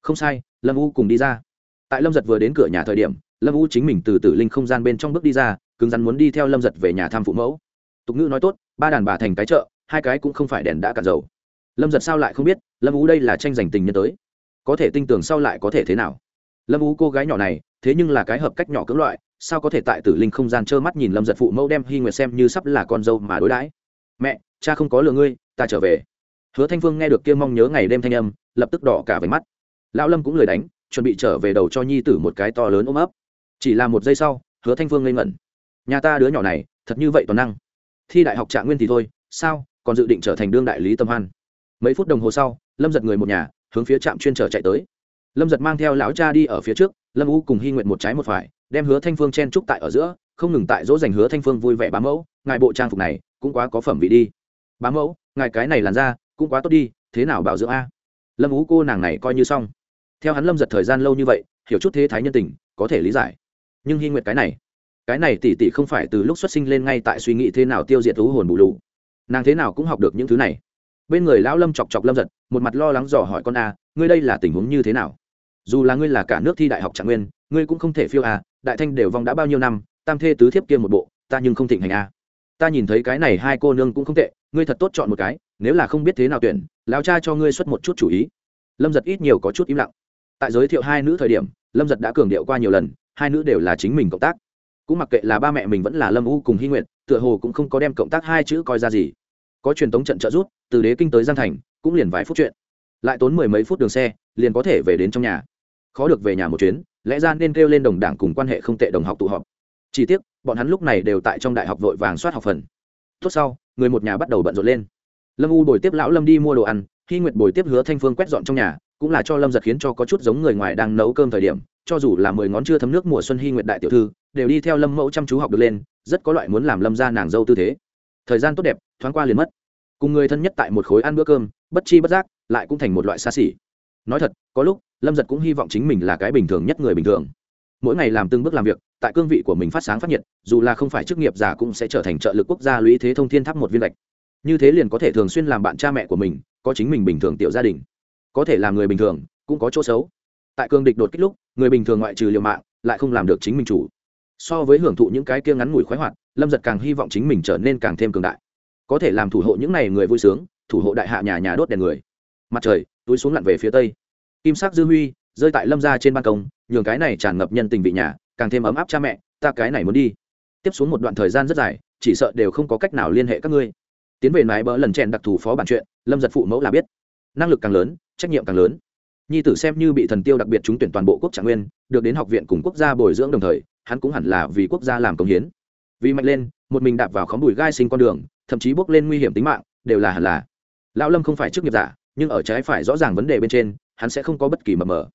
Không sai, lâm u cùng đi ra. Tại lâm giật vừa đến cửa nhà thời điểm lâm u chính mình từ tử linh không gian bên trong bước đi ra cứng rắn muốn đi theo lâm giật về nhà thăm phụ mẫu tục ngữ nói tốt ba đàn bà thành cái chợ hai cái cũng không phải đèn đã cạn dầu lâm giật sao lại không biết lâm u đây là tranh giành tình nhân tới có thể tin tưởng sau lại có thể thế nào lâm u cô gái nhỏ này thế nhưng là cái hợp cách nhỏ cưỡng loại sao có thể tại tử linh không gian trơ mắt nhìn lâm giật phụ mẫu đem hy nguyệt xem như sắp là con dâu mà đối đãi mẹ cha không có lừa ngươi ta trở về hứa thanh phương nghe được kia mong nhớ ngày đêm thanh âm lập tức đỏ cả váy mắt lão lâm cũng lười đánh chuẩn bị trở về đầu cho nhi tử một cái to lớn ôm ấp chỉ là một giây sau, hứa thanh phương ngây ngẩn. Nhà ta đứa nhỏ này, thật như vậy toàn năng. Thi đại học trạng nguyên thì thôi, sao, còn dự định trở thành đương đại lý tâm hoan? Mấy phút đồng hồ sau, lâm giật người một nhà, hướng phía trạm chuyên trở chạy tới. Lâm giật mang theo lão cha đi ở phía trước, lâm u cùng hy nguyện một trái một phải, đem hứa thanh phương chen trúc tại ở giữa, không ngừng tại dỗ dành hứa thanh phương vui vẻ bá mẫu, ngài bộ trang phục này, cũng quá có phẩm vị đi. Bá mẫu, ngài cái này làn ra cũng quá tốt đi, thế nào bảo dưỡng a? Lâm ú cô nàng này coi như xong. Theo hắn lâm giật thời gian lâu như vậy, hiểu chút thế thái nhân tình, có thể lý giải nhưng hy nguyệt cái này cái này tỉ tỉ không phải từ lúc xuất sinh lên ngay tại suy nghĩ thế nào tiêu diệt thú hồn bù lù. Nàng thế nào cũng học được những thứ này. Bên người lão lâm chọc chọc lâm giật, một mặt lo lắng dò hỏi con a, ngươi đây là tình huống như thế nào? Dù là ngươi là cả nước thi đại học trạng nguyên, ngươi cũng không thể phiêu a, đại thanh đều vong đã bao nhiêu năm, tam thê tứ thiếp kia một bộ, ta nhưng không thịnh hành a. Ta nhìn thấy cái này hai cô nương cũng không tệ, ngươi thật tốt chọn một cái, nếu là không biết thế nào tuyển, lão cha cho ngươi xuất một chút chủ ý. Lâm giật ít nhiều có chút im lặng. Tại giới thiệu hai nữ thời điểm, lâm giật đã cường điệu qua nhiều lần hai nữ đều là chính mình cộng tác. Cũng mặc kệ là ba mẹ mình vẫn là lâm u cùng hy nguyện tựa hồ cũng không có đem cộng tác hai chữ coi ra gì. Có truyền tống trận trợ rút từ đế kinh tới giang thành, cũng liền vài phút chuyện. Lại tốn mười mấy phút đường xe, liền có thể về đến trong nhà. Khó được về nhà một chuyến, lẽ ra nên kêu lên đồng đảng cùng quan hệ không tệ đồng học tụ họp. Chỉ tiếc, bọn hắn lúc này đều tại trong đại học vội vàng soát học phần. Tốt sau, người một nhà bắt đầu bận rộn lên. Lâm u bồi tiếp lão lâm đi mua đồ ăn khi nguyệt bồi tiếp hứa thanh phương quét dọn trong nhà, cũng là cho lâm giật khiến cho có chút giống người ngoài đang nấu cơm thời điểm cho dù là mười ngón chưa thấm nước mùa xuân hy nguyệt đại tiểu thư, đều đi theo lâm mẫu chăm chú học được lên, rất có loại muốn làm lâm ra nàng dâu tư thế. Thời gian tốt đẹp, thoáng qua liền mất. Cùng người thân nhất tại một khối ăn bữa cơm, bất chi bất giác, lại cũng thành một loại xa xỉ. Nói thật, có lúc, lâm giật cũng hy vọng chính mình là cái bình thường nhất người bình thường. Mỗi ngày làm từng bước làm việc, tại cương vị của mình phát sáng phát nhiệt, dù là không phải chức nghiệp giả cũng sẽ trở thành trợ lực quốc gia lũy thế thông thiên tháp một viên lệch. Như thế liền có thể thường xuyên làm bạn cha mẹ của mình, có chính mình bình thường tiểu gia đình. Có thể làm người bình thường, cũng có chỗ xấu tại cương địch đột kích lúc, người bình thường ngoại trừ liều mạng, lại không làm được chính mình chủ. So với hưởng thụ những cái kia ngắn ngủi khoái hoạt, lâm giật càng hy vọng chính mình trở nên càng thêm cường đại. Có thể làm thủ hộ những n à y người vui sướng, thủ hộ đại hạ nhà nhà đốt đèn người. Mặt trời, túi xuống lặn về phía tây. Kim sắc dư huy, rơi tại lâm ra trên ban công, nhường cái này tràn ngập nhân tình vị nhà, càng thêm ấm áp cha mẹ, ta cái này muốn đi. Tiếp xuống một đoạn thời gian rất dài, chỉ sợ đều không có cách nào liên hệ các ngươi. Tiến về mái bỡ lần chèn đặc thù phó bản chuyện, lâm giật phụ mẫu là biết. Năng lực càng lớn, trách nhiệm càng lớn nhi tử xem như bị thần tiêu đặc biệt trúng tuyển toàn bộ quốc trạng nguyên, được đến học viện cùng quốc gia bồi dưỡng đồng thời, hắn cũng hẳn là vì quốc gia làm công hiến. Vì mạnh lên, một mình đạp vào khóm bùi gai sinh con đường, thậm chí bước lên nguy hiểm tính mạng, đều là hẳn là. Lão lâm không phải chức nghiệp giả, nhưng ở trái phải rõ ràng vấn đề bên trên, hắn sẽ không có bất kỳ mập mờ.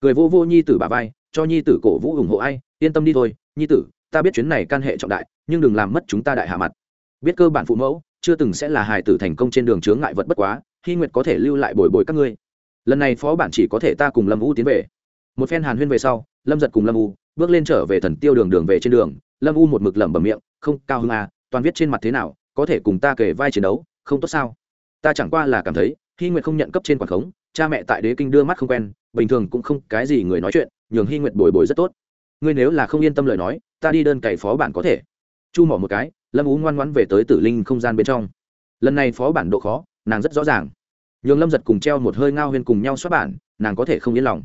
Cười vô vô nhi tử bà vai, cho nhi tử cổ vũ ủng hộ ai, yên tâm đi thôi, nhi tử, ta biết chuyến này can hệ trọng đại, nhưng đừng làm mất chúng ta đại hạ mặt. Biết cơ bản phụ mẫu, chưa từng sẽ là hài tử thành công trên đường chướng ngại vật bất quá, hy nguyệt có thể lưu lại bồi bồi các ngươi lần này phó bản chỉ có thể ta cùng lâm u tiến về. Một phen hàn huyên về sau, lâm giật cùng lâm u bước lên trở về thần tiêu đường đường về trên đường. Lâm u một mực lẩm bẩm miệng, không, cao hơn à toàn viết trên mặt thế nào, có thể cùng ta kể vai chiến đấu, không tốt sao? Ta chẳng qua là cảm thấy hy nguyệt không nhận cấp trên quảng khống, cha mẹ tại đế kinh đưa mắt không quen, bình thường cũng không cái gì người nói chuyện, nhường hy nguyệt bồi bồi rất tốt. Ngươi nếu là không yên tâm lời nói, ta đi đơn cày phó bản có thể. Chu mỏ một cái, lâm ú ngoan ngoãn về tới tử linh không gian bên trong. Lần này phó bản độ khó, nàng rất rõ ràng nhường lâm giật cùng treo một hơi ngao huyên cùng nhau xuất bản, nàng có thể không yên lòng.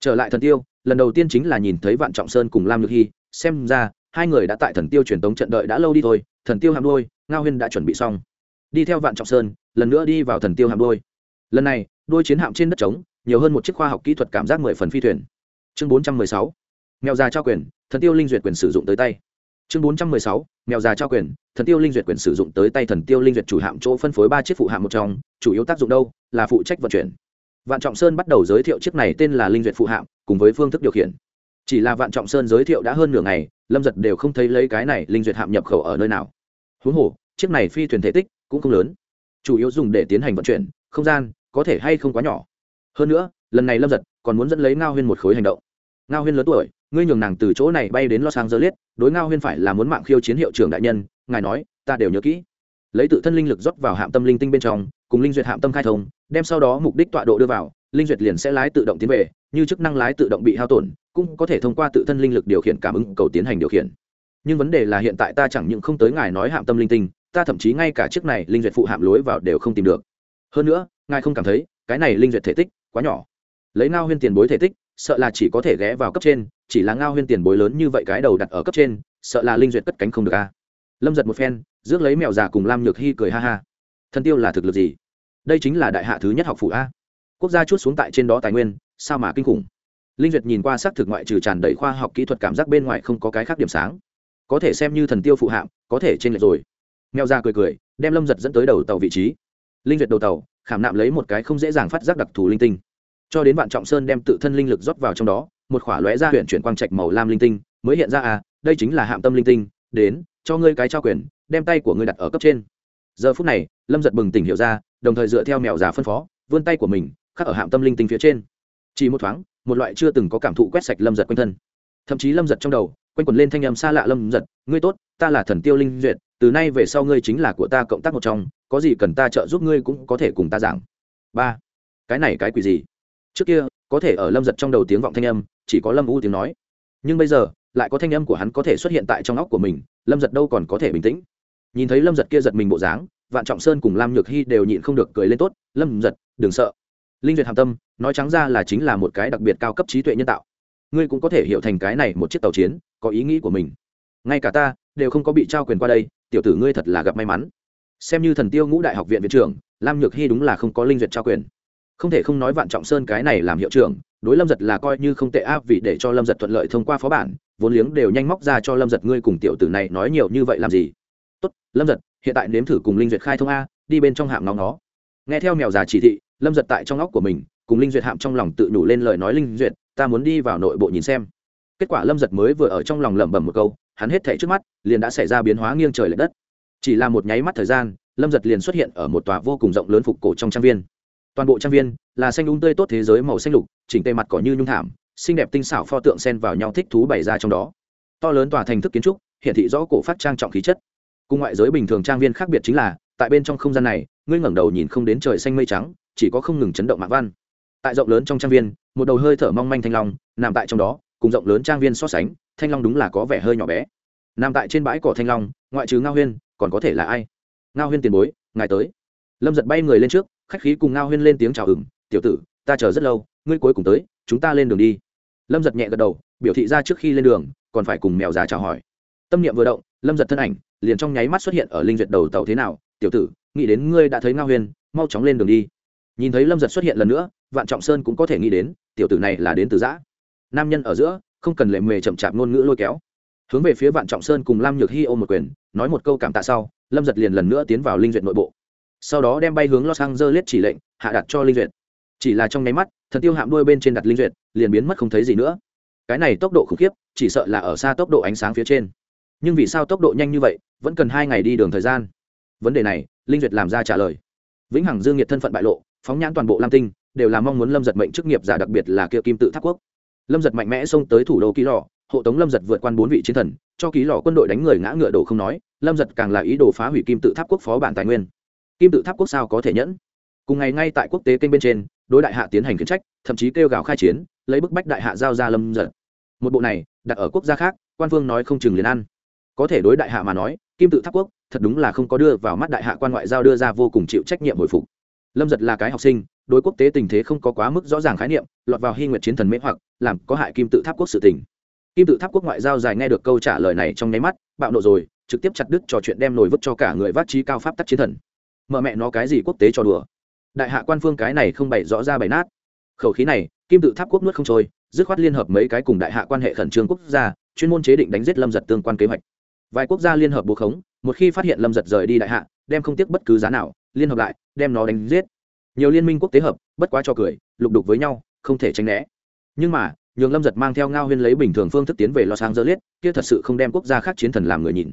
Trở lại thần tiêu, lần đầu tiên chính là nhìn thấy vạn trọng sơn cùng lam nhược hy, xem ra, hai người đã tại thần tiêu truyền tống trận đợi đã lâu đi thôi, thần tiêu hàm đôi ngao huyên đã chuẩn bị xong. Đi theo vạn trọng sơn, lần nữa đi vào thần tiêu hàm đôi lần này đôi chiến hạm trên đất trống, nhiều hơn một chiếc khoa học kỹ thuật cảm giác mười phần phi thuyền. Chương bốn trăm mười sáu, mèo già trao quyền, thần tiêu linh duyệt quyền sử dụng tới tay. Chương bốn trăm mười sáu, mèo già trao quyền thần tiêu linh duyệt quyền sử dụng tới tay thần tiêu linh duyệt chủ hạm chỗ phân phối ba chiếc phụ hạm một trong, chủ yếu tác dụng đâu? Là phụ trách vận chuyển. Vạn trọng sơn bắt đầu giới thiệu chiếc này tên là linh duyệt phụ hạm, cùng với phương thức điều khiển. Chỉ là vạn trọng sơn giới thiệu đã hơn nửa ngày, lâm giật đều không thấy lấy cái này linh duyệt hạm nhập khẩu ở nơi nào. Huống hồ, chiếc này phi thuyền thể tích cũng không lớn. Chủ yếu dùng để tiến hành vận chuyển, không gian, có thể hay không quá nhỏ. Hơn nữa, lần này lâm giật còn muốn dẫn lấy ngao huyên một khối hành động. Ngao huyên lớn tuổi, ngươi nhường nàng từ chỗ này bay đến los angeles, đối ngao huyên phải là muốn mạng khiêu chiến hiệu trưởng đại nhân ngài nói, ta đều nhớ kỹ. Lấy tự thân linh lực rót vào hạm tâm linh tinh bên trong, cùng linh duyệt hạm tâm khai thông, đem sau đó mục đích tọa độ đưa vào, linh duyệt liền sẽ lái tự động tiến về, như chức năng lái tự động bị hao tổn, cũng có thể thông qua tự thân linh lực điều khiển cảm ứng, cầu tiến hành điều khiển. Nhưng vấn đề là hiện tại ta chẳng những không tới ngài nói hạm tâm linh tinh, ta thậm chí ngay cả chiếc này linh duyệt phụ hạm lối vào đều không tìm được. Hơn nữa, ngài không cảm thấy, cái này linh duyệt thể tích quá nhỏ. Lấy ngao huyên tiền bối thể tích, sợ là chỉ có thể ghé vào cấp trên, chỉ là ngao huyên tiền bối lớn như vậy cái đầu đặt ở cấp trên, sợ là linh duyệt cất cánh không được a lâm giật một phen, rước lấy mèo già cùng lam nhược hy cười ha ha. Thân tiêu là thực lực gì? Đây chính là đại hạ thứ nhất học phủ a. Quốc gia chút xuống tại trên đó tài nguyên, sao mà kinh khủng? Linh duyệt nhìn qua xác thực ngoại trừ tràn đầy khoa học kỹ thuật cảm giác bên ngoài không có cái khác điểm sáng. Có thể xem như thần tiêu phụ hạm có thể trên lệch rồi. Mèo ra cười cười, đem lâm giật dẫn tới đầu tàu vị trí. Linh duyệt đầu tàu, khảm nạm lấy một cái không dễ dàng phát giác đặc thù linh tinh. Cho đến vạn trọng sơn đem tự thân linh lực rót vào trong đó, một khỏa lóe ra huyện chuyển quang trạch màu lam linh tinh, mới hiện ra à đây chính là hạm tâm linh tinh, đến cho ngươi cái trao quyền, đem tay của ngươi đặt ở cấp trên. Giờ phút này, lâm giật bừng tỉnh hiểu ra, đồng thời dựa theo mèo già phân phó, vươn tay của mình, khắc ở hạm tâm linh tinh phía trên. Chỉ một thoáng, một loại chưa từng có cảm thụ quét sạch lâm giật quanh thân. Thậm chí lâm giật trong đầu, quanh quẩn lên thanh âm xa lạ lâm giật, ngươi tốt, ta là thần tiêu linh duyệt, từ nay về sau ngươi chính là của ta cộng tác một trong, có gì cần ta trợ giúp ngươi cũng có thể cùng ta giảng. Ba. Cái này cái quỷ gì? Trước kia, có thể ở lâm giật trong đầu tiếng vọng thanh âm, chỉ có lâm u tiếng nói. Nhưng bây giờ lại có thanh âm của hắn có thể xuất hiện tại trong óc của mình, lâm giật đâu còn có thể bình tĩnh. Nhìn thấy lâm giật kia giật mình bộ dáng, vạn trọng sơn cùng lam nhược hy đều nhịn không được cười lên tốt, lâm giật, đừng sợ. Linh duyệt hàm tâm, nói trắng ra là chính là một cái đặc biệt cao cấp trí tuệ nhân tạo. Ngươi cũng có thể hiểu thành cái này một chiếc tàu chiến, có ý nghĩ của mình. Ngay cả ta đều không có bị trao quyền qua đây, tiểu tử ngươi thật là gặp may mắn. Xem như thần tiêu ngũ đại học viện viện trưởng, lam nhược hy đúng là không có linh duyệt trao quyền. Không thể không nói vạn trọng sơn cái này làm hiệu trưởng đối lâm giật là coi như không tệ áp vì để cho lâm giật thuận lợi thông qua phó bản, vốn liếng đều nhanh móc ra cho lâm giật ngươi cùng tiểu tử này nói nhiều như vậy làm gì. Tốt, lâm giật, hiện tại nếm thử cùng linh duyệt khai thông a đi bên trong hạm nóng nó. Nghe theo mèo già chỉ thị, lâm giật tại trong óc của mình, cùng linh duyệt hạm trong lòng tự nhủ lên lời nói linh duyệt, ta muốn đi vào nội bộ nhìn xem. Kết quả lâm giật mới vừa ở trong lòng lẩm bẩm một câu, hắn hết thảy trước mắt, liền đã xảy ra biến hóa nghiêng trời l ệ đất. Chỉ là một nháy mắt thời gian, lâm giật liền xuất hiện ở một tòa vô cùng rộng lớn phục cổ trong trang viên toàn bộ trang viên là xanh đúng tươi tốt thế giới màu xanh lục, chỉnh tề mặt cỏ như nhung thảm, xinh đẹp tinh xảo pho tượng sen vào nhau thích thú bày ra trong đó. To lớn tòa thành thức kiến trúc hiện thị rõ cổ phát trang trọng khí chất. Cùng ngoại giới bình thường trang viên khác biệt chính là, tại bên trong không gian này, ngươi ngẩng đầu nhìn không đến trời xanh mây trắng, chỉ có không ngừng chấn động mạc văn. Tại rộng lớn trong trang viên, một đầu hơi thở mong manh thanh long nằm tại trong đó, cùng rộng lớn trang viên so sánh, thanh long đúng là có vẻ hơi nhỏ bé. Nằm tại trên bãi cỏ thanh long, ngoại trừ ngao huyên, còn có thể là ai? Ngao huyên tiền bối, ngài tới. Lâm giật bay người lên trước khách khí cùng ngao huyên lên tiếng chào ừng, tiểu tử, ta chờ rất lâu, ngươi cuối cùng tới, chúng ta lên đường đi. Lâm giật nhẹ gật đầu, biểu thị ra trước khi lên đường, còn phải cùng mèo già chào hỏi. Tâm niệm vừa động, lâm giật thân ảnh, liền trong nháy mắt xuất hiện ở linh duyệt đầu tàu thế nào, tiểu tử, nghĩ đến ngươi đã thấy ngao huyên, mau chóng lên đường đi. Nhìn thấy lâm giật xuất hiện lần nữa, vạn trọng sơn cũng có thể nghĩ đến, tiểu tử này là đến từ giã nam nhân ở giữa, không cần lệ mề chậm chạp ngôn ngữ lôi kéo. Hướng về phía vạn trọng sơn cùng lam nhược hy ôm một quyền, nói một câu cảm tạ sau, lâm giật liền lần nữa tiến vào linh duyệt nội bộ sau đó đem bay hướng los angeles chỉ lệnh, hạ đặt cho linh duyệt. Chỉ là trong nháy mắt, thần tiêu hạm đuôi bên trên đặt linh duyệt, liền biến mất không thấy gì nữa. Cái này tốc độ khủng khiếp, chỉ sợ là ở xa tốc độ ánh sáng phía trên. Nhưng vì sao tốc độ nhanh như vậy, vẫn cần hai ngày đi đường thời gian? Vấn đề này, linh duyệt làm ra trả lời. Vĩnh hằng dương nhiệt thân phận bại lộ, phóng nhãn toàn bộ lam tinh, đều là mong muốn lâm giật mệnh chức nghiệp giả đặc biệt là kia kim tự tháp quốc. Lâm giật mạnh mẽ xông tới thủ đô ký lò, hộ tống lâm giật vượt qua bốn vị chiến thần, cho ký lò quân đội đánh người ngã ngựa đổ không nói, lâm giật càng là ý đồ phá hủy kim tự tháp quốc phó bản tài nguyên kim tự tháp quốc sao có thể nhẫn? Cùng ngày ngay tại quốc tế kênh bên trên, đối đại hạ tiến hành kiến trách, thậm chí kêu gào khai chiến, lấy bức bách đại hạ giao ra lâm giật một bộ này, đặt ở quốc gia khác, quan vương nói không chừng liền ăn. Có thể đối đại hạ mà nói, kim tự tháp quốc, thật đúng là không có đưa vào mắt đại hạ quan ngoại giao đưa ra vô cùng chịu trách nhiệm hồi phục. Lâm giật là cái học sinh, đối quốc tế tình thế không có quá mức rõ ràng khái niệm, lọt vào hy nguyện chiến thần mễ hoặc, làm có hại kim tự tháp quốc sự tình. Kim tự tháp quốc ngoại giao dài nghe được câu trả lời này trong nháy mắt, bạo nộ rồi, trực tiếp chặt đứt trò chuyện đem nổi vứt cho cả người vác trí cao pháp tắc chiến thần mợ mẹ nó cái gì quốc tế cho đùa. Đại hạ quan phương cái này không bày rõ ra bày nát. Khẩu khí này, kim tự tháp quốc nuốt không trôi, dứt khoát liên hợp mấy cái cùng đại hạ quan hệ khẩn trương quốc gia, chuyên môn chế định đánh giết lâm giật tương quan kế hoạch. Vài quốc gia liên hợp bố khống, một khi phát hiện lâm giật rời đi đại hạ, đem không tiếc bất cứ giá nào, liên hợp lại, đem nó đánh giết. Nhiều liên minh quốc tế hợp, bất quá cho cười, lục đục với nhau, không thể tránh né. Nhưng mà, nhường lâm giật mang theo ngao huyên lấy bình thường phương thức tiến về los angeles, kia thật sự không đem quốc gia khác chiến thần làm người nhìn.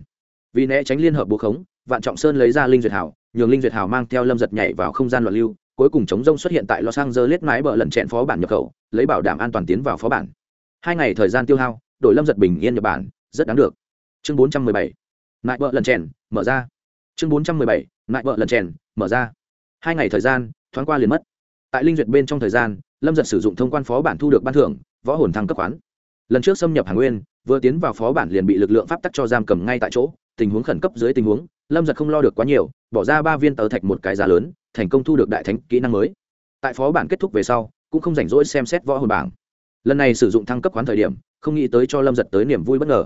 Vì né tránh liên hợp bố khống, vạn trọng sơn lấy ra linh duyệt hảo nhường linh duyệt Hào mang theo lâm giật nhảy vào không gian loạn lưu, cuối cùng chống rông xuất hiện tại los angeles mái bờ lần chẹn phó bản nhập khẩu, lấy bảo đảm an toàn tiến vào phó bản. Hai ngày thời gian tiêu hao, đổi lâm giật bình yên nhập bản, rất đáng được. Chương bốn trăm mười bảy nại bờ lần chèn mở ra. Chương bốn trăm mười bảy nại bờ lần chèn mở ra. Hai ngày thời gian, thoáng qua liền mất. Tại linh duyệt bên trong thời gian, lâm giật sử dụng thông quan phó bản thu được ban thưởng, võ hồn thăng cấp khoán. Lần trước xâm nhập hàng nguyên, vừa tiến vào phó bản liền bị lực lượng pháp tắc cho giam cầm ngay tại chỗ, tình huống khẩn cấp dưới tình huống lâm giật không lo được quá nhiều, bỏ ra ba viên tờ thạch một cái giá lớn, thành công thu được đại thánh kỹ năng mới. Tại phó bản kết thúc về sau, cũng không rảnh rỗi xem xét võ hồn bảng. Lần này sử dụng thăng cấp khoán thời điểm, không nghĩ tới cho lâm giật tới niềm vui bất ngờ.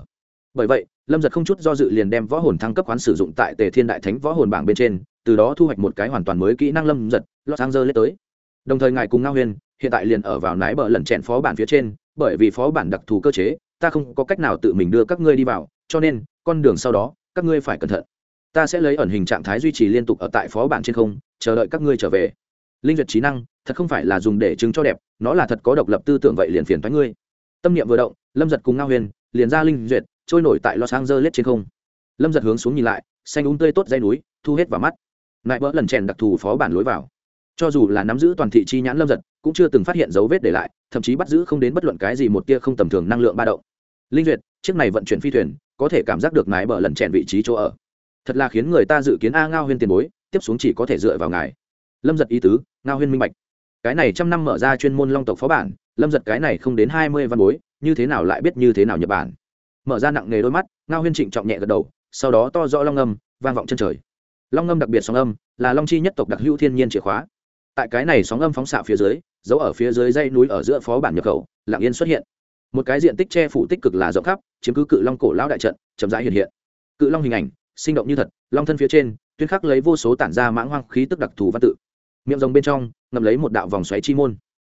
Bởi vậy, lâm giật không chút do dự liền đem võ hồn thăng cấp khoán sử dụng tại tề thiên đại thánh võ hồn bảng bên trên, từ đó thu hoạch một cái hoàn toàn mới kỹ năng lâm giật lọt sang dơ lên tới. Đồng thời ngài cùng ngao huyền, hiện tại liền ở vào nái bờ lần chẹn phó bản phía trên, bởi vì phó bản đặc thù cơ chế, ta không có cách nào tự mình đưa các ngươi đi vào, cho nên, con đường sau đó, các ngươi phải cẩn thận ta sẽ lấy ẩn hình trạng thái duy trì liên tục ở tại phó bản trên không, chờ đợi các ngươi trở về. Linh duyệt trí năng, thật không phải là dùng để chứng cho đẹp, nó là thật có độc lập tư tưởng vậy liền phiền thoái ngươi. Tâm niệm vừa động, lâm giật cùng ngao huyền liền ra linh duyệt, trôi nổi tại los angeles trên không. Lâm giật hướng xuống nhìn lại, xanh úng tươi tốt dây núi, thu hết vào mắt. Lại bỡ lần chèn đặc thù phó bản lối vào. Cho dù là nắm giữ toàn thị chi nhãn lâm giật, cũng chưa từng phát hiện dấu vết để lại, thậm chí bắt giữ không đến bất luận cái gì một tia không tầm thường năng lượng ba động. Linh duyệt, chiếc này vận chuyển phi thuyền, có thể cảm giác được nái bờ lần chèn vị trí chỗ ở thật là khiến người ta dự kiến a ngao huyên tiền bối, tiếp xuống chỉ có thể dựa vào ngài. Lâm giật ý tứ, ngao huyên minh bạch. Cái này trăm năm mở ra chuyên môn long tộc phó bản, lâm giật cái này không đến hai mươi văn bối, như thế nào lại biết như thế nào nhật bản? Mở ra nặng nề đôi mắt, ngao huyên trịnh trọng nhẹ gật đầu, sau đó to rõ long âm, vang vọng chân trời. Long âm đặc biệt sóng âm, là long chi nhất tộc đặc hữu thiên nhiên chìa khóa. Tại cái này sóng âm phóng xạ phía dưới giấu ở phía dưới dây núi ở giữa phó bản nhập khẩu lạng yên xuất hiện. Một cái diện tích che phủ tích cực là rộng khắp, chiếm cứ cự long cổ lão đại trận, chậm rãi hiện hiện. Cự long hình ảnh sinh động như thật, long thân phía trên, tuyên khắc lấy vô số tản ra mãng hoang khí tức đặc thù văn tự. Miệng rồng bên trong ngầm lấy một đạo vòng xoáy chi môn.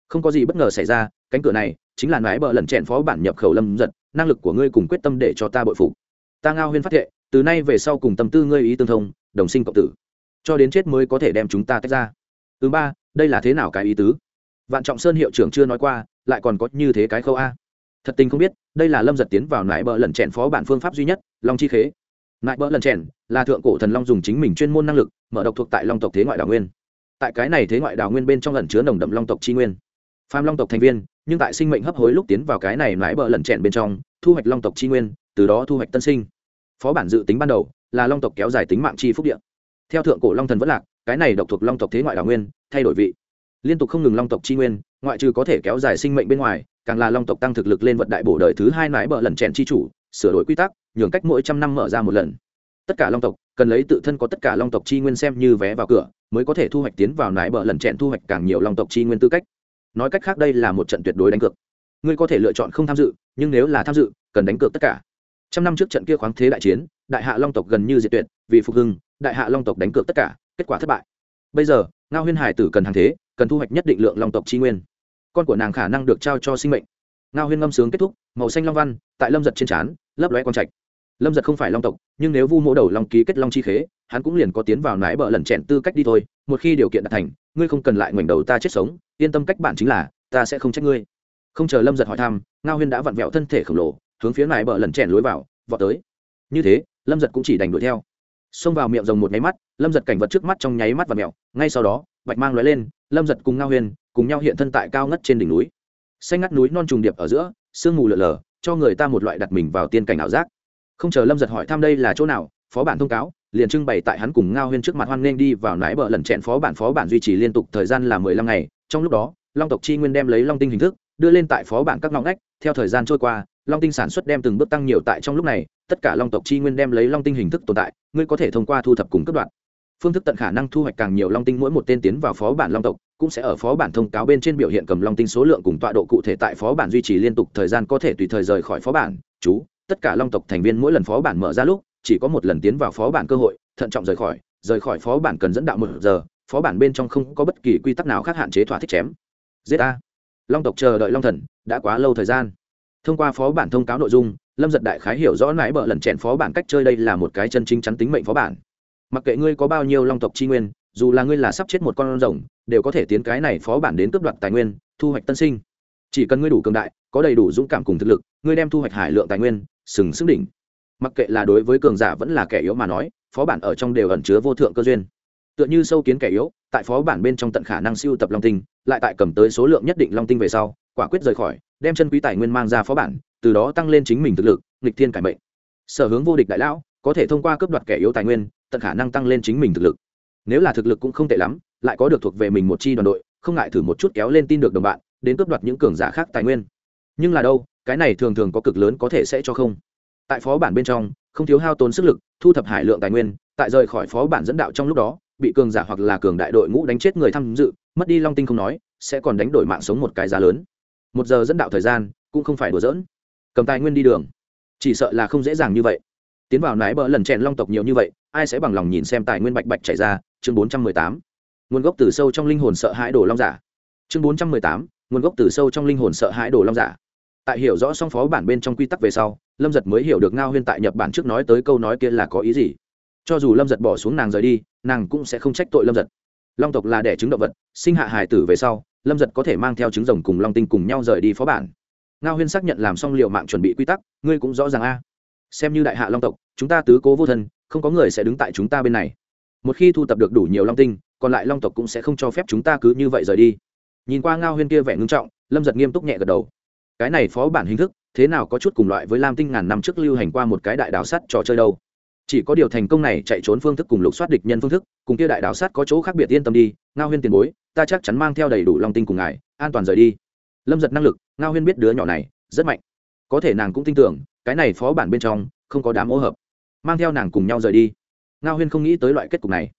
Không có gì bất ngờ xảy ra, cánh cửa này chính là nái bờ lần chèn phó bản nhập khẩu lâm giật năng lực của ngươi cùng quyết tâm để cho ta bội phục. Ta ngao huyên phát thệ, từ nay về sau cùng tâm tư ngươi ý tương thông, đồng sinh cộng tử. Cho đến chết mới có thể đem chúng ta tách ra. Thứ ba, đây là thế nào cái ý tứ? Vạn trọng sơn hiệu trưởng chưa nói qua, lại còn có như thế cái khâu a. Thật tình không biết, đây là lâm giật tiến vào nại bờ lần chèn phó bản phương pháp duy nhất, long chi khế nại bỡ lần chèn, là thượng cổ thần long dùng chính mình chuyên môn năng lực, mở độc thuộc tại long tộc thế ngoại đào nguyên. Tại cái này thế ngoại đào nguyên bên trong lần chứa nồng đậm long tộc chi nguyên. Phàm long tộc thành viên, nhưng tại sinh mệnh hấp hối lúc tiến vào cái này nãi bỡ lần chèn bên trong, thu hoạch long tộc chi nguyên, từ đó thu hoạch tân sinh. Phó bản dự tính ban đầu, là long tộc kéo dài tính mạng chi phúc địa. theo thượng cổ long thần vẫn lạc, cái này độc thuộc long tộc thế ngoại đào nguyên, thay đổi vị. Liên tục không ngừng long tộc chi nguyên, ngoại trừ có thể kéo dài sinh mệnh bên ngoài, càng là long tộc tăng thực lực lên vận đại bổ đời thứ hai nãi bờ lần chèn chi chủ, sửa đổi quy tắc nhường cách mỗi trăm năm mở ra một lần. Tất cả long tộc, cần lấy tự thân có tất cả long tộc chi nguyên xem như vé vào cửa, mới có thể thu hoạch tiến vào nãi bờ lần chẹn thu hoạch càng nhiều long tộc chi nguyên tư cách. Nói cách khác đây là một trận tuyệt đối đánh cược. Ngươi có thể lựa chọn không tham dự, nhưng nếu là tham dự, cần đánh cược tất cả. Trăm năm trước trận kia khoáng thế đại chiến, đại hạ long tộc gần như diệt tuyệt, vì phục hưng, đại hạ long tộc đánh cược tất cả, kết quả thất bại. Bây giờ, ngao huyên hải tử cần hàng thế, cần thu hoạch nhất định lượng long tộc chi nguyên. Con của nàng khả năng được trao cho sinh mệnh. Ngao huyên ngâm sướng kết thúc, màu xanh long văn, tại lâm giật trên trán, lấp lóe quang trạch lâm giật không phải long tộc, nhưng nếu vu mỗ đầu long ký kết long chi khế, hắn cũng liền có tiến vào nái bờ lần chèn tư cách đi thôi. Một khi điều kiện đã thành, ngươi không cần lại ngoảnh đầu ta chết sống, yên tâm cách bản chính là, ta sẽ không trách ngươi. Không chờ lâm giật hỏi thăm, ngao huyên đã vặn vẹo thân thể khổng lồ, hướng phía nái bờ lần chèn lối vào, vọt tới. Như thế, lâm giật cũng chỉ đành đuổi theo. Xông vào miệng rồng một nháy mắt, lâm giật cảnh vật trước mắt trong nháy mắt và mẹo ngay sau đó bạch mang lóe lên, lâm giật cùng ngao Huyên cùng nhau hiện thân tại cao ngất trên đỉnh núi. Xanh ngắt núi non trùng điệp ở giữa, sương mù lở lở, cho người ta một loại đặt mình vào tiên cảnh ảo giác không chờ lâm giật hỏi thăm đây là chỗ nào, phó bản thông cáo, liền trưng bày tại hắn cùng ngao huyên trước mặt hoan nghênh đi vào nái bờ lần chẹn phó bản phó bản duy trì liên tục thời gian là mười lăm ngày. Trong lúc đó, long tộc chi nguyên đem lấy long tinh hình thức, đưa lên tại phó bản các ngõ ngách. Theo thời gian trôi qua, long tinh sản xuất đem từng bước tăng nhiều tại trong lúc này. Tất cả long tộc chi nguyên đem lấy long tinh hình thức tồn tại, ngươi có thể thông qua thu thập cùng cấp đoạn. Phương thức tận khả năng thu hoạch càng nhiều long tinh mỗi một tên tiến vào phó bản long tộc, cũng sẽ ở phó bản thông cáo bên trên biểu hiện cầm long tinh số lượng cùng tọa độ cụ thể tại phó bản duy trì liên tục thời gian có thể tùy thời rời khỏi phó bản. Chú tất cả long tộc thành viên mỗi lần phó bản mở ra lúc, chỉ có một lần tiến vào phó bản cơ hội, thận trọng rời khỏi rời khỏi phó bản cần dẫn đạo một giờ, phó bản bên trong không có bất kỳ quy tắc nào khác hạn chế thỏa thích chém. Giết a long tộc chờ đợi long thần, đã quá lâu thời gian. Thông qua phó bản thông cáo nội dung, lâm giật đại khái hiểu rõ nãi bợ lần chèn phó bản cách chơi đây là một cái chân chính chắn tính mệnh phó bản. Mặc kệ ngươi có bao nhiêu long tộc tri nguyên, dù là ngươi là sắp chết một con rồng, đều có thể tiến cái này phó bản đến cướp đoạt tài nguyên, thu hoạch tân sinh. Chỉ cần ngươi đủ cường đại, có đầy đủ dũng cảm cùng thực lực, ngươi đem thu hoạch hải lượng tài nguyên sừng sững đỉnh. Mặc kệ là đối với cường giả vẫn là kẻ yếu mà nói, phó bản ở trong đều ẩn chứa vô thượng cơ duyên. Tựa như sâu kiến kẻ yếu, tại phó bản bên trong tận khả năng siêu tập long tinh, lại tại cầm tới số lượng nhất định long tinh về sau, quả quyết rời khỏi, đem chân quý tài nguyên mang ra phó bản, từ đó tăng lên chính mình thực lực, nghịch thiên cải mệnh. Sở hướng vô địch đại lão, có thể thông qua cướp đoạt kẻ yếu tài nguyên, tận khả năng tăng lên chính mình thực lực. Nếu là thực lực cũng không tệ lắm, lại có được thuộc về mình một chi đoàn đội, không ngại thử một chút kéo lên tin được đồng bạn, đến cướp đoạt những cường giả khác tài nguyên. Nhưng là đâu cái này thường thường có cực lớn có thể sẽ cho không. Tại phó bản bên trong, không thiếu hao tốn sức lực, thu thập hải lượng tài nguyên, tại rời khỏi phó bản dẫn đạo trong lúc đó, bị cường giả hoặc là cường đại đội ngũ đánh chết người tham dự, mất đi long tinh không nói, sẽ còn đánh đổi mạng sống một cái giá lớn. Một giờ dẫn đạo thời gian, cũng không phải đùa dỡn cầm tài nguyên đi đường. Chỉ sợ là không dễ dàng như vậy. Tiến vào nái bờ lần chèn long tộc nhiều như vậy, ai sẽ bằng lòng nhìn xem tài nguyên bạch bạch chảy ra? Chương bốn trăm mười tám. Nguồn gốc từ sâu trong linh hồn sợ hãi đổ long giả. Chương bốn trăm mười tám. Nguồn gốc từ sâu trong linh hồn sợ hãi đồ long giả tại hiểu rõ song phó bản bên trong quy tắc về sau, lâm giật mới hiểu được ngao huyên tại nhập bản trước nói tới câu nói kia là có ý gì. Cho dù lâm giật bỏ xuống nàng rời đi, nàng cũng sẽ không trách tội lâm giật. Long tộc là đẻ trứng động vật, sinh hạ hài tử về sau, lâm giật có thể mang theo trứng rồng cùng long tinh cùng nhau rời đi phó bản. Ngao huyên xác nhận làm xong liệu mạng chuẩn bị quy tắc, ngươi cũng rõ ràng a. Xem như đại hạ long tộc, chúng ta tứ cố vô thân, không có người sẽ đứng tại chúng ta bên này. Một khi thu tập được đủ nhiều long tinh, còn lại long tộc cũng sẽ không cho phép chúng ta cứ như vậy rời đi. Nhìn qua ngao huyên kia vẻ ngưng trọng, lâm giật nghiêm túc nhẹ gật đầu cái này phó bản hình thức, thế nào có chút cùng loại với lam tinh ngàn năm trước lưu hành qua một cái đại đào sắt trò chơi đâu. Chỉ có điều thành công này chạy trốn phương thức cùng lục soát địch nhân phương thức, cùng kia đại đào sắt có chỗ khác biệt yên tâm đi, ngao huyên tiền bối, ta chắc chắn mang theo đầy đủ long tinh cùng ngài, an toàn rời đi. Lâm giật năng lực, ngao huyên biết đứa nhỏ này, rất mạnh. Có thể nàng cũng tin tưởng, cái này phó bản bên trong, không có đám ô hợp. Mang theo nàng cùng nhau rời đi. Ngao huyên không nghĩ tới loại kết cục này.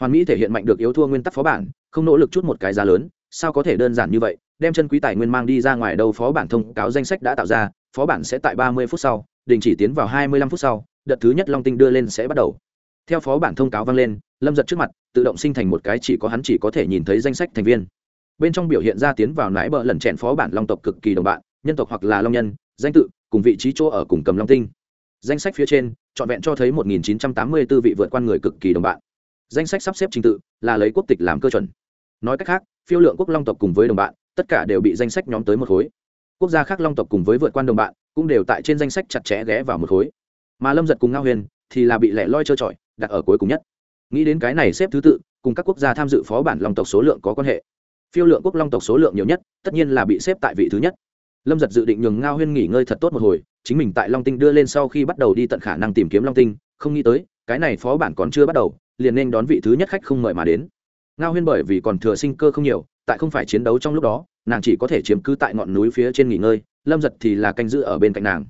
Hoàn mỹ thể hiện mạnh được yếu thua nguyên tắc phó bản, không nỗ lực chút một cái giá lớn, sao có thể đơn giản như vậy? Đem chân quý tài nguyên mang đi ra ngoài đâu phó bản thông cáo danh sách đã tạo ra, phó bản sẽ tại ba mươi phút sau, đình chỉ tiến vào hai mươi lăm phút sau, đợt thứ nhất long tinh đưa lên sẽ bắt đầu. Theo phó bản thông cáo vang lên, lâm giật trước mặt, tự động sinh thành một cái chỉ có hắn chỉ có thể nhìn thấy danh sách thành viên. Bên trong biểu hiện ra tiến vào nãi bờ lần chèn phó bản long tộc cực kỳ đồng bạn, nhân tộc hoặc là long nhân, danh tự, cùng vị trí chỗ ở cùng cầm long tinh. Danh sách phía trên, trọn vẹn cho thấy 1984 vị vượt qua người cực kỳ đồng bạn. Danh sách sắp xếp trình tự, là lấy quốc tịch làm cơ chuẩn. Nói cách khác, phiêu lượng quốc long tộc cùng với đồng bạn tất cả đều bị danh sách nhóm tới một khối. Quốc gia khác long tộc cùng với vượt qua đồng bạn cũng đều tại trên danh sách chặt chẽ ghé vào một khối. Mà lâm giật cùng ngao huyền thì là bị lẻ loi trơ trọi, đặt ở cuối cùng nhất. Nghĩ đến cái này xếp thứ tự, cùng các quốc gia tham dự phó bản long tộc số lượng có quan hệ. Phiêu lượng quốc long tộc số lượng nhiều nhất, tất nhiên là bị xếp tại vị thứ nhất. Lâm giật dự định nhường ngao huyên nghỉ ngơi thật tốt một hồi, chính mình tại long tinh đưa lên sau khi bắt đầu đi tận khả năng tìm kiếm long tinh. Không nghĩ tới, cái này phó bản còn chưa bắt đầu, liền nên đón vị thứ nhất khách không mời mà đến ngao huyên bởi vì còn thừa sinh cơ không nhiều, tại không phải chiến đấu trong lúc đó, nàng chỉ có thể chiếm cứ tại ngọn núi phía trên nghỉ ngơi, lâm giật thì là canh giữ ở bên cạnh nàng.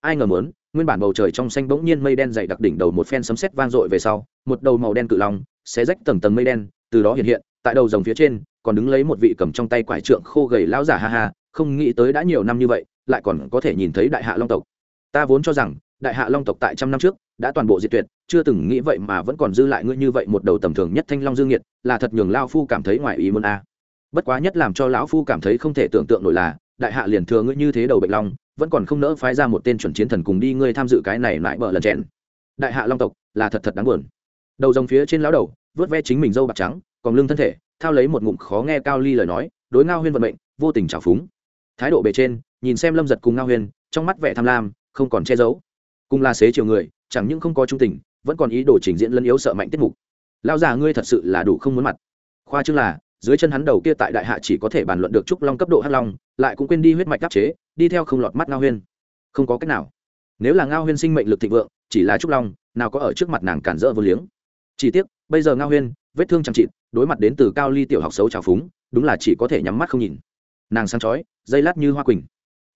Ai ngờ muốn, nguyên bản bầu trời trong xanh bỗng nhiên mây đen dày đặc đỉnh đầu một phen sấm sét vang dội về sau, một đầu màu đen cự long xé rách tầng tầng mây đen, từ đó hiện hiện, tại đầu rồng phía trên, còn đứng lấy một vị cầm trong tay quải trượng khô gầy lão giả ha ha, không nghĩ tới đã nhiều năm như vậy, lại còn có thể nhìn thấy đại hạ long tộc. Ta vốn cho rằng đại hạ long tộc tại trăm năm trước, đã toàn bộ diệt tuyệt, chưa từng nghĩ vậy mà vẫn còn dư lại ngươi như vậy một đầu tầm thường nhất thanh long dương nhiệt, là thật nhường lao phu cảm thấy ngoài ý muốn a. Bất quá nhất làm cho lão phu cảm thấy không thể tưởng tượng nổi là, đại hạ liền thừa ngươi như thế đầu bệnh long, vẫn còn không nỡ phái ra một tên chuẩn chiến thần cùng đi ngươi tham dự cái này lại bợ lần chèn. Đại hạ long tộc, là thật thật đáng buồn. Đầu dòng phía trên lão đầu, vớt ve chính mình dâu bạc trắng, còn lưng thân thể, thao lấy một ngụm khó nghe cao ly lời nói, đối ngao huyên vận mệnh, vô tình trào phúng. Thái độ bề trên, nhìn xem lâm giật cùng ngao huyên, trong mắt vẻ tham lam, không còn che giấu cùng là xế chiều người chẳng những không có trung tình vẫn còn ý đồ trình diễn lân yếu sợ mạnh tiết mục. Lao già ngươi thật sự là đủ không muốn mặt. Khoa chương là dưới chân hắn đầu kia tại đại hạ chỉ có thể bàn luận được trúc long cấp độ hắc long lại cũng quên đi huyết mạch đắc chế đi theo không lọt mắt ngao huyên. Không có cách nào. Nếu là ngao huyên sinh mệnh lực thịnh vượng chỉ là trúc long nào có ở trước mặt nàng cản rỡ vô liếng. Chỉ tiếc bây giờ ngao huyên vết thương chẳng trị, đối mặt đến từ cao ly tiểu học xấu trào phúng đúng là chỉ có thể nhắm mắt không nhìn. Nàng sáng chói dây lát như hoa quỳnh.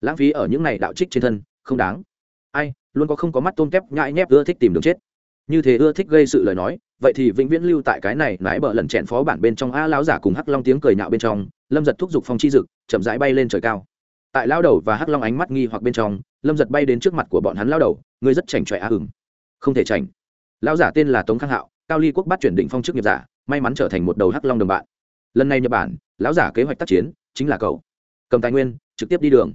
Lãng phí ở những này đạo trích trên thân không đáng. Ai luôn có không có mắt tôm tép nhãi nhép ưa thích tìm đường chết. Như thế ưa thích gây sự lời nói, vậy thì vĩnh viễn lưu tại cái này nãi bờ lần chèn phó bản bên trong a lão giả cùng hắc long tiếng cười nhạo bên trong, lâm giật thúc giục phong chi dực chậm rãi bay lên trời cao. Tại lao đầu và hắc long ánh mắt nghi hoặc bên trong, lâm giật bay đến trước mặt của bọn hắn lao đầu ngươi rất chảnh chọe a hừng không thể chảnh. Lão giả tên là tống khang hạo, cao ly quốc bắt chuyển định phong chức nghiệp giả, may mắn trở thành một đầu hắc long đồng bạn. Lần này nhật bản, lão giả kế hoạch tác chiến chính là cậu. Cầm tài nguyên, trực tiếp đi đường.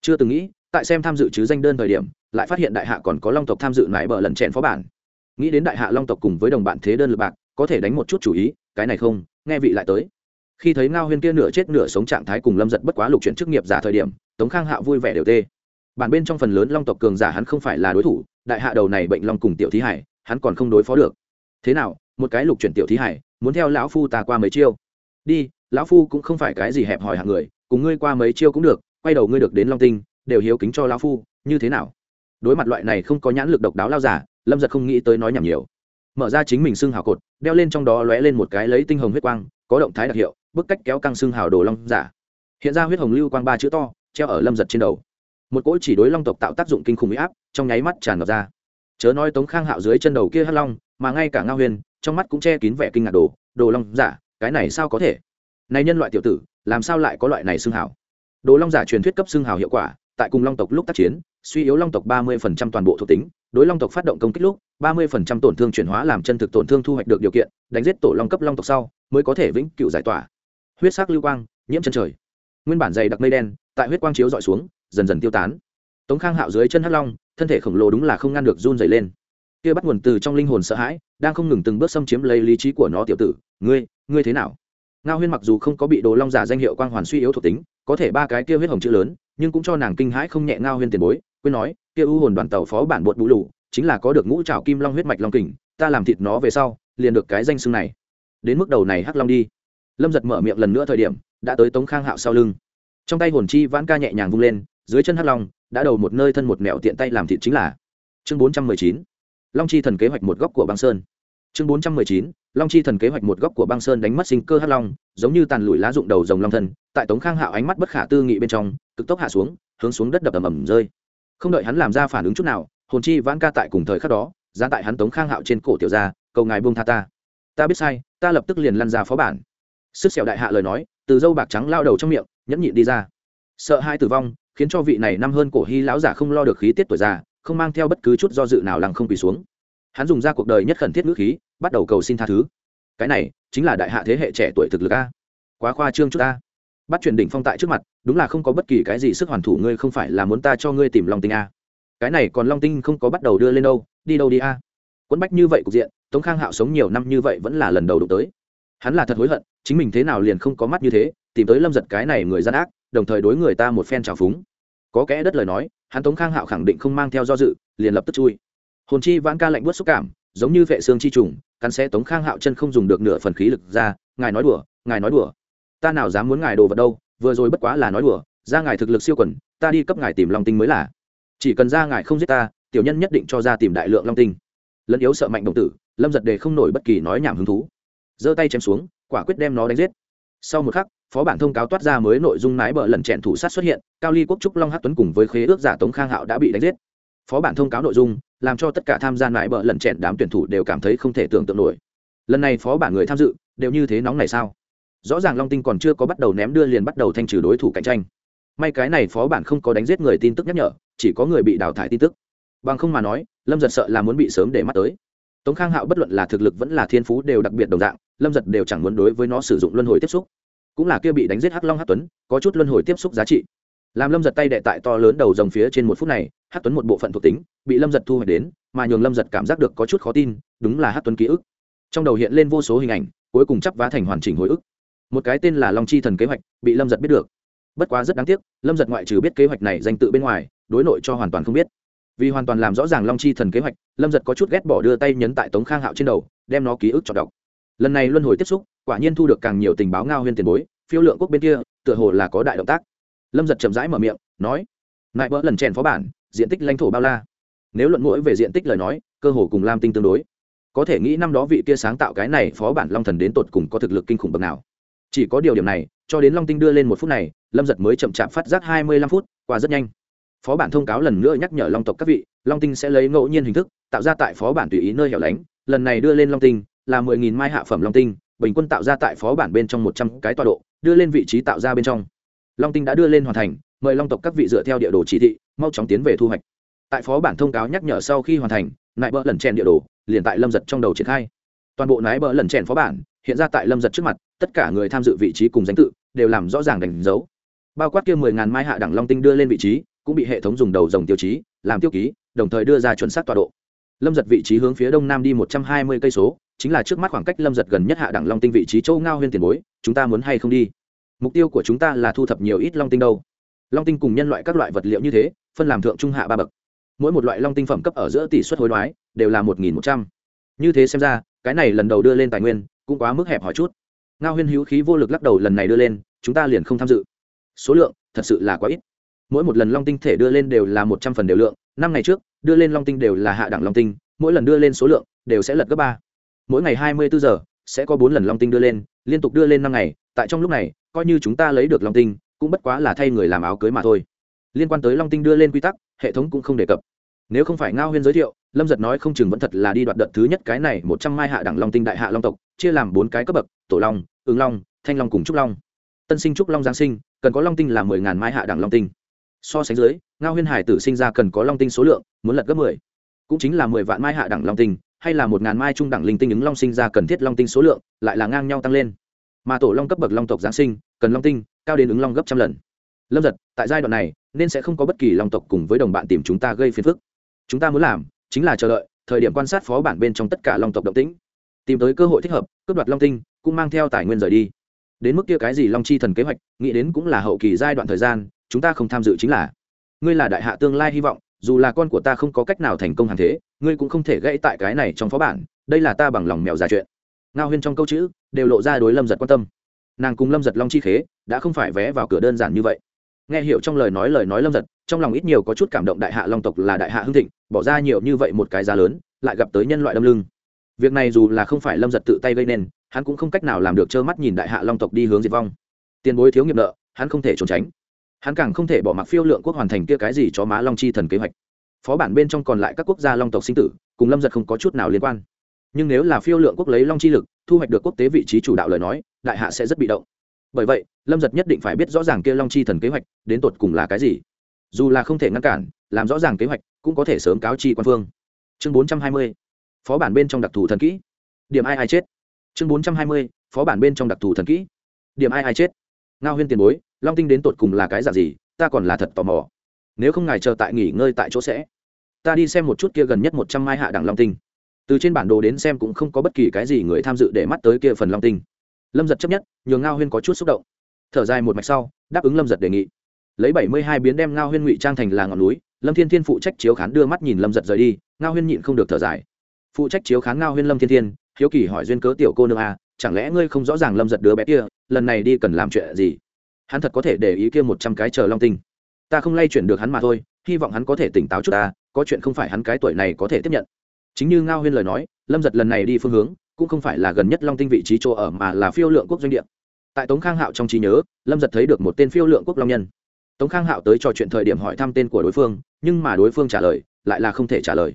Chưa từng nghĩ, tại xem tham dự chứ danh đơn thời điểm lại phát hiện đại hạ còn có long tộc tham dự nải bờ lần chèn phó bản. Nghĩ đến đại hạ long tộc cùng với đồng bạn thế đơn lực bạc, có thể đánh một chút chủ ý, cái này không, nghe vị lại tới. Khi thấy ngao huyên kia nửa chết nửa sống trạng thái cùng lâm giật bất quá lục chuyển chức nghiệp giả thời điểm, tống khang hạ vui vẻ đều tê. Bản bên trong phần lớn long tộc cường giả hắn không phải là đối thủ, đại hạ đầu này bệnh long cùng tiểu thí hải, hắn còn không đối phó được. Thế nào, một cái lục chuyển tiểu thí hải, muốn theo lão phu ta qua mấy chiêu? Đi, lão phu cũng không phải cái gì hẹp hòi hạng người, cùng ngươi qua mấy chiêu cũng được, quay đầu ngươi được đến long tinh, đều hiếu kính cho lão phu, như thế nào? Đối mặt loại này không có nhãn lực độc đáo lao giả, lâm giật không nghĩ tới nói nhảm nhiều. Mở ra chính mình xương hào cột, đeo lên trong đó lóe lên một cái lấy tinh hồng huyết quang, có động thái đặc hiệu, bức cách kéo căng xương hào đồ long giả. Hiện ra huyết hồng lưu quang ba chữ to, treo ở lâm giật trên đầu. Một cỗ chỉ đối long tộc tạo tác dụng kinh khủng huy áp, trong nháy mắt tràn ngập ra. Chớ nói tống khang hạo dưới chân đầu kia hắc long, mà ngay cả ngao huyền, trong mắt cũng che kín vẻ kinh ngạc đồ đồ long giả, cái này sao có thể? Này nhân loại tiểu tử, làm sao lại có loại này xương hào? Đồ long giả truyền thuyết cấp xương hào hiệu quả tại cùng long tộc lúc tác chiến, suy yếu long tộc ba mươi toàn bộ thuộc tính, đối long tộc phát động công kích lúc, ba mươi tổn thương chuyển hóa làm chân thực tổn thương thu hoạch được điều kiện, đánh giết tổ long cấp long tộc sau, mới có thể vĩnh cửu giải tỏa. Huyết sắc lưu quang, nhiễm chân trời. Nguyên bản dày đặc mây đen, tại huyết quang chiếu dọi xuống, dần dần tiêu tán. Tống khang hạo dưới chân hắc long, thân thể khổng lồ đúng là không ngăn được run dày lên. Kia bắt nguồn từ trong linh hồn sợ hãi, đang không ngừng từng bước xâm chiếm lấy lý trí của nó tiểu tử, ngươi ngươi thế nào? Ngao huyên mặc dù không có bị đồ long giả danh hiệu quang hoàn suy yếu thuộc tính, có thể ba cái kia huyết hồng chữ lớn nhưng cũng cho nàng kinh hãi không nhẹ ngao huyên tiền bối, quên nói, kia u hồn đoàn tàu phó bản bột bũ lù, chính là có được ngũ trào kim long huyết mạch long kình, ta làm thịt nó về sau, liền được cái danh xưng này. Đến mức đầu này hắc long đi. Lâm giật mở miệng lần nữa thời điểm, đã tới tống khang hạo sau lưng. Trong tay hồn chi vãn ca nhẹ nhàng vung lên, dưới chân hắc long, đã đầu một nơi thân một mẹo tiện tay làm thịt chính là chương bốn trăm mười chín. Long chi thần kế hoạch một góc của băng sơn. Chương bốn trăm mười chín long chi thần kế hoạch một góc của băng sơn đánh mất sinh cơ hắc long, giống như tàn lụi lá rụng đầu dòng long thân tại tống khang hạo ánh mắt bất khả tư nghị bên trong, cực tốc hạ xuống, hướng xuống đất đập ầm ầm rơi. Không đợi hắn làm ra phản ứng chút nào, hồn chi vãn ca tại cùng thời khắc đó ra tại hắn tống khang hạo trên cổ tiểu ra cầu ngài buông tha ta. Ta biết sai, ta lập tức liền lăn ra phó bản. Sức sẹo đại hạ lời nói, từ dâu bạc trắng lao đầu trong miệng, nhẫn nhịn đi ra. Sợ hai tử vong, khiến cho vị này năm hơn cổ hy lão giả không lo được khí tiết tuổi già, không mang theo bất cứ chút do dự nào lăng không quỳ xuống. Hắn dùng ra cuộc đời nhất khẩn thiết ngữ khí bắt đầu cầu xin tha thứ. Cái này chính là đại hạ thế hệ trẻ tuổi thực lực a. Quá khoa trương chút ta. Bắt truyền đỉnh phong tại trước mặt, đúng là không có bất kỳ cái gì sức hoàn thủ, ngươi không phải là muốn ta cho ngươi tìm long tinh a. Cái này còn long tinh không có bắt đầu đưa lên đâu, đi đâu đi a. Quấn bách như vậy cục diện, tống khang hạo sống nhiều năm như vậy vẫn là lần đầu đụng tới. Hắn là thật hối hận, chính mình thế nào liền không có mắt như thế, tìm tới lâm giật cái này người gian ác, đồng thời đối người ta một phen trào phúng. Có kẽ đất lời nói, hắn tống khang hạo khẳng định không mang theo do dự, liền lập tức chui. Hồn chi vãn ca lạnh bớt xúc cảm giống như vệ xương chi trùng, cắn xé tống khang hạo chân không dùng được nửa phần khí lực ra, ngài nói đùa, ngài nói đùa. Ta nào dám muốn ngài đồ vật đâu, vừa rồi bất quá là nói đùa, ra ngài thực lực siêu quần, ta đi cấp ngài tìm long tinh mới là. Chỉ cần ra ngài không giết ta, tiểu nhân nhất định cho ra tìm đại lượng long tinh. Lẫn yếu sợ mạnh đồng tử, lâm giật đề không nổi bất kỳ nói nhảm hứng thú. Giơ tay chém xuống, quả quyết đem nó đánh giết. Sau một khắc, phó bản thông cáo toát ra mới nội dung nái bờ lần chẹn thủ sát xuất hiện, cao ly quốc trúc long hát tuấn cùng với khế ước giả tống khang hạo đã bị đánh giết phó bản thông cáo nội dung, làm cho tất cả tham gia nái bờ lần chẹn đám tuyển thủ đều cảm thấy không thể tưởng tượng nổi. Lần này phó bản người tham dự, đều như thế nóng này sao? Rõ ràng long tinh còn chưa có bắt đầu ném đưa liền bắt đầu thanh trừ đối thủ cạnh tranh. May cái này phó bản không có đánh giết người tin tức nhắc nhở, chỉ có người bị đào thải tin tức. Bằng không mà nói, lâm giật sợ là muốn bị sớm để mắt tới. Tống khang hạo bất luận là thực lực vẫn là thiên phú đều đặc biệt đồng dạng, lâm giật đều chẳng muốn đối với nó sử dụng luân hồi tiếp xúc. Cũng là kia bị đánh giết hắc long hắc tuấn, có chút luân hồi tiếp xúc giá trị làm lâm giật tay đệ tại to lớn đầu dòng phía trên một phút này, hắc tuấn một bộ phận thuộc tính, bị lâm giật thu hoạch đến, mà nhường lâm giật cảm giác được có chút khó tin, đúng là hắc tuấn ký ức. Trong đầu hiện lên vô số hình ảnh, cuối cùng chắp vá thành hoàn chỉnh hồi ức. Một cái tên là long chi thần kế hoạch, bị lâm giật biết được. Bất quá rất đáng tiếc, lâm giật ngoại trừ biết kế hoạch này danh tự bên ngoài, đối nội cho hoàn toàn không biết. Vì hoàn toàn làm rõ ràng long chi thần kế hoạch, lâm giật có chút ghét bỏ đưa tay nhấn tại tống khang hạo trên đầu, đem nó ký ức cho đọc. Lần này luân hồi tiếp xúc, quả nhiên thu được càng nhiều tình báo ngao huyên tiền bối, phiêu lượng quốc bên kia, tựa hồ là có đại động tác lâm giật chậm rãi mở miệng, nói nại bỡ lần chèn phó bản, diện tích lãnh thổ bao la? Nếu luận mũi về diện tích lời nói, cơ hồ cùng lam tinh tương đối. Có thể nghĩ năm đó vị kia sáng tạo cái này phó bản long thần đến tột cùng có thực lực kinh khủng bậc nào. Chỉ có điều điểm này, cho đến long tinh đưa lên một phút này, lâm giật mới chậm chạp phát giác hai mươi lăm phút, qua rất nhanh. Phó bản thông cáo lần nữa nhắc nhở long tộc các vị, long tinh sẽ lấy ngẫu nhiên hình thức, tạo ra tại phó bản tùy ý nơi hẻo lánh, lần này đưa lên long tinh, là mười nghìn mai hạ phẩm long tinh, bình quân tạo ra tại phó bản bên trong một trăm cái tọa độ, đưa lên vị trí tạo ra bên trong long tinh đã đưa lên hoàn thành, mời long tộc các vị dựa theo địa đồ chỉ thị, mau chóng tiến về thu hoạch. Tại phó bản thông cáo nhắc nhở sau khi hoàn thành, nại bỡ lần chèn địa đồ, liền tại lâm giật trong đầu triển khai. Toàn bộ nái bỡ lần chèn phó bản, hiện ra tại lâm giật trước mặt, tất cả người tham dự vị trí cùng danh tự, đều làm rõ ràng đánh dấu. Bao quát kia mười ngàn mai hạ đẳng long tinh đưa lên vị trí, cũng bị hệ thống dùng đầu dòng tiêu chí, làm tiêu ký, đồng thời đưa ra chuẩn xác tọa độ. Lâm giật vị trí hướng phía đông nam đi một trăm hai mươi cây số, chính là trước mắt khoảng cách lâm giật gần nhất hạ đẳng long tinh vị trí châu ngao huyên tiền bối, chúng ta muốn hay không đi? Mục tiêu của chúng ta là thu thập nhiều ít long tinh đâu. Long tinh cùng nhân loại các loại vật liệu như thế, phân làm thượng trung hạ ba bậc. Mỗi một loại long tinh phẩm cấp ở giữa tỷ suất hối đoái đều là một nghìn một trăm. Như thế xem ra, cái này lần đầu đưa lên tài nguyên cũng quá mức hẹp hỏi chút. Ngao huyên hữu khí vô lực lắc đầu lần này đưa lên, chúng ta liền không tham dự. Số lượng thật sự là quá ít. Mỗi một lần long tinh thể đưa lên đều là một trăm phần đều lượng, năm ngày trước, đưa lên long tinh đều là hạ đẳng long tinh, mỗi lần đưa lên số lượng đều sẽ lật gấp ba. Mỗi ngày hai mươi bốn giờ, sẽ có bốn lần long tinh đưa lên, liên tục đưa lên năm ngày tại trong lúc này, coi như chúng ta lấy được long tinh, cũng bất quá là thay người làm áo cưới mà thôi. Liên quan tới long tinh đưa lên quy tắc, hệ thống cũng không đề cập. Nếu không phải ngao huyên giới thiệu, lâm giật nói không chừng vẫn thật là đi đoạt đợt thứ nhất cái này, một trăm mai hạ đẳng long tinh đại hạ long tộc, chia làm bốn cái cấp bậc, tổ long, ứng long, thanh long cùng trúc long. Tân sinh trúc long giáng sinh, cần có long tinh là mười ngàn mai hạ đẳng long tinh. So sánh dưới, ngao huyên hải tử sinh ra cần có long tinh số lượng, muốn lật gấp mười. Cũng chính là mười vạn mai hạ đẳng long tinh, hay là một ngàn mai trung đẳng linh tinh ứng long sinh ra cần thiết long tinh số lượng, lại là ngang nhau tăng lên mà tổ long cấp bậc long tộc giáng sinh, cần long tinh, cao đến ứng long gấp trăm lần. Lâm giật tại giai đoạn này, nên sẽ không có bất kỳ long tộc cùng với đồng bạn tìm chúng ta gây phiền phức. Chúng ta muốn làm chính là chờ đợi thời điểm quan sát phó bản bên trong tất cả long tộc động tĩnh, tìm tới cơ hội thích hợp, cướp đoạt long tinh, cũng mang theo tài nguyên rời đi. Đến mức kia cái gì long chi thần kế hoạch, nghĩ đến cũng là hậu kỳ giai đoạn thời gian, chúng ta không tham dự chính là, ngươi là đại hạ tương lai hy vọng, dù là con của ta không có cách nào thành công hàng thế, ngươi cũng không thể gãy tại cái này trong phó bản, đây là ta bằng lòng mèo già chuyện. Ngao huyên trong câu chữ đều lộ ra đối lâm giật quan tâm. Nàng cùng lâm giật long chi khế đã không phải vé vào cửa đơn giản như vậy. Nghe hiểu trong lời nói lời nói lâm giật, trong lòng ít nhiều có chút cảm động đại hạ long tộc là đại hạ hưng thịnh, bỏ ra nhiều như vậy một cái giá lớn, lại gặp tới nhân loại đâm lưng. Việc này dù là không phải lâm giật tự tay gây nên, hắn cũng không cách nào làm được trơ mắt nhìn đại hạ long tộc đi hướng diệt vong. Tiền bối thiếu nghiệp nợ, hắn không thể trốn tránh. Hắn càng không thể bỏ mặc phiêu lượng quốc hoàn thành kia cái gì cho má long chi thần kế hoạch. Phó bản bên trong còn lại các quốc gia long tộc sinh tử, cùng lâm giật không có chút nào liên quan nhưng nếu là phiêu lượng quốc lấy long chi lực, thu hoạch được quốc tế vị trí chủ đạo lời nói, đại hạ sẽ rất bị động. Bởi vậy, lâm giật nhất định phải biết rõ ràng kia long chi thần kế hoạch, đến tột cùng là cái gì. Dù là không thể ngăn cản, làm rõ ràng kế hoạch, cũng có thể sớm cáo chi quan phương. Chương bốn trăm hai mươi, phó bản bên trong đặc thù thần kỹ. Điểm ai ai chết. Chương bốn trăm hai mươi, phó bản bên trong đặc thù thần kỹ. Điểm ai ai chết. Ngao huyên tiền bối, long tinh đến tột cùng là cái dạng gì, ta còn là thật tò mò. Nếu không ngài chờ tại nghỉ ngơi tại chỗ sẽ. Ta đi xem một chút kia gần nhất một trăm mai hạ đẳng long tinh từ trên bản đồ đến xem cũng không có bất kỳ cái gì người tham dự để mắt tới kia phần long tinh. Lâm giật chấp nhất nhường ngao huyên có chút xúc động. Thở dài một mạch sau đáp ứng lâm giật đề nghị. Lấy bảy mươi hai biến đem ngao huyên ngụy trang thành là ngọn núi lâm thiên thiên phụ trách chiếu khán đưa mắt nhìn lâm giật rời đi ngao huyên nhịn không được thở dài. Phụ trách chiếu khán ngao huyên lâm thiên thiên hiếu kỳ hỏi duyên cớ tiểu cô nương a à, chẳng lẽ ngươi không rõ ràng lâm giật đứa bé kia lần này đi cần làm chuyện gì? Hắn thật có thể để ý kia một trăm cái chờ long tinh. Ta không lay chuyển được hắn mà thôi hy vọng hắn có thể tỉnh táo chút ta có chuyện không phải hắn cái tuổi này có thể tiếp nhận chính như ngao huyên lời nói, lâm giật lần này đi phương hướng, cũng không phải là gần nhất long tinh vị trí chỗ ở mà là phiêu lượng quốc doanh địa. Tại tống khang hạo trong trí nhớ, lâm giật thấy được một tên phiêu lượng quốc long nhân. Tống khang hạo tới trò chuyện thời điểm hỏi thăm tên của đối phương, nhưng mà đối phương trả lời, lại là không thể trả lời.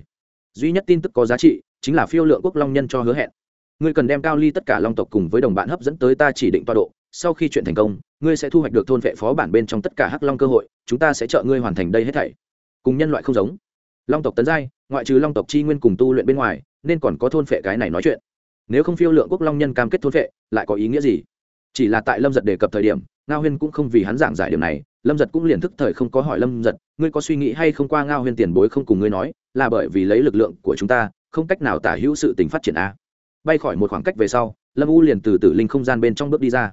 Duy nhất tin tức có giá trị, chính là phiêu lượng quốc long nhân cho hứa hẹn. Ngươi cần đem cao ly tất cả long tộc cùng với đồng bạn hấp dẫn tới ta chỉ định toa độ, sau khi chuyện thành công, ngươi sẽ thu hoạch được thôn vệ phó bản bên trong tất cả hắc long cơ hội, chúng ta sẽ trợ ngươi hoàn thành đây hết thảy. Cùng nhân loại không giống. Long tộc tấn giai ngoại trừ long tộc chi nguyên cùng tu luyện bên ngoài, nên còn có thôn phệ cái này nói chuyện. Nếu không phiêu lượng quốc long nhân cam kết thôn phệ, lại có ý nghĩa gì? Chỉ là tại lâm giật đề cập thời điểm, ngao huyên cũng không vì hắn giảng giải điều này, lâm giật cũng liền thức thời không có hỏi lâm giật, ngươi có suy nghĩ hay không qua ngao huyên tiền bối không cùng ngươi nói, là bởi vì lấy lực lượng của chúng ta, không cách nào tả hữu sự tình phát triển a. Bay khỏi một khoảng cách về sau, lâm u liền từ tử linh không gian bên trong bước đi ra.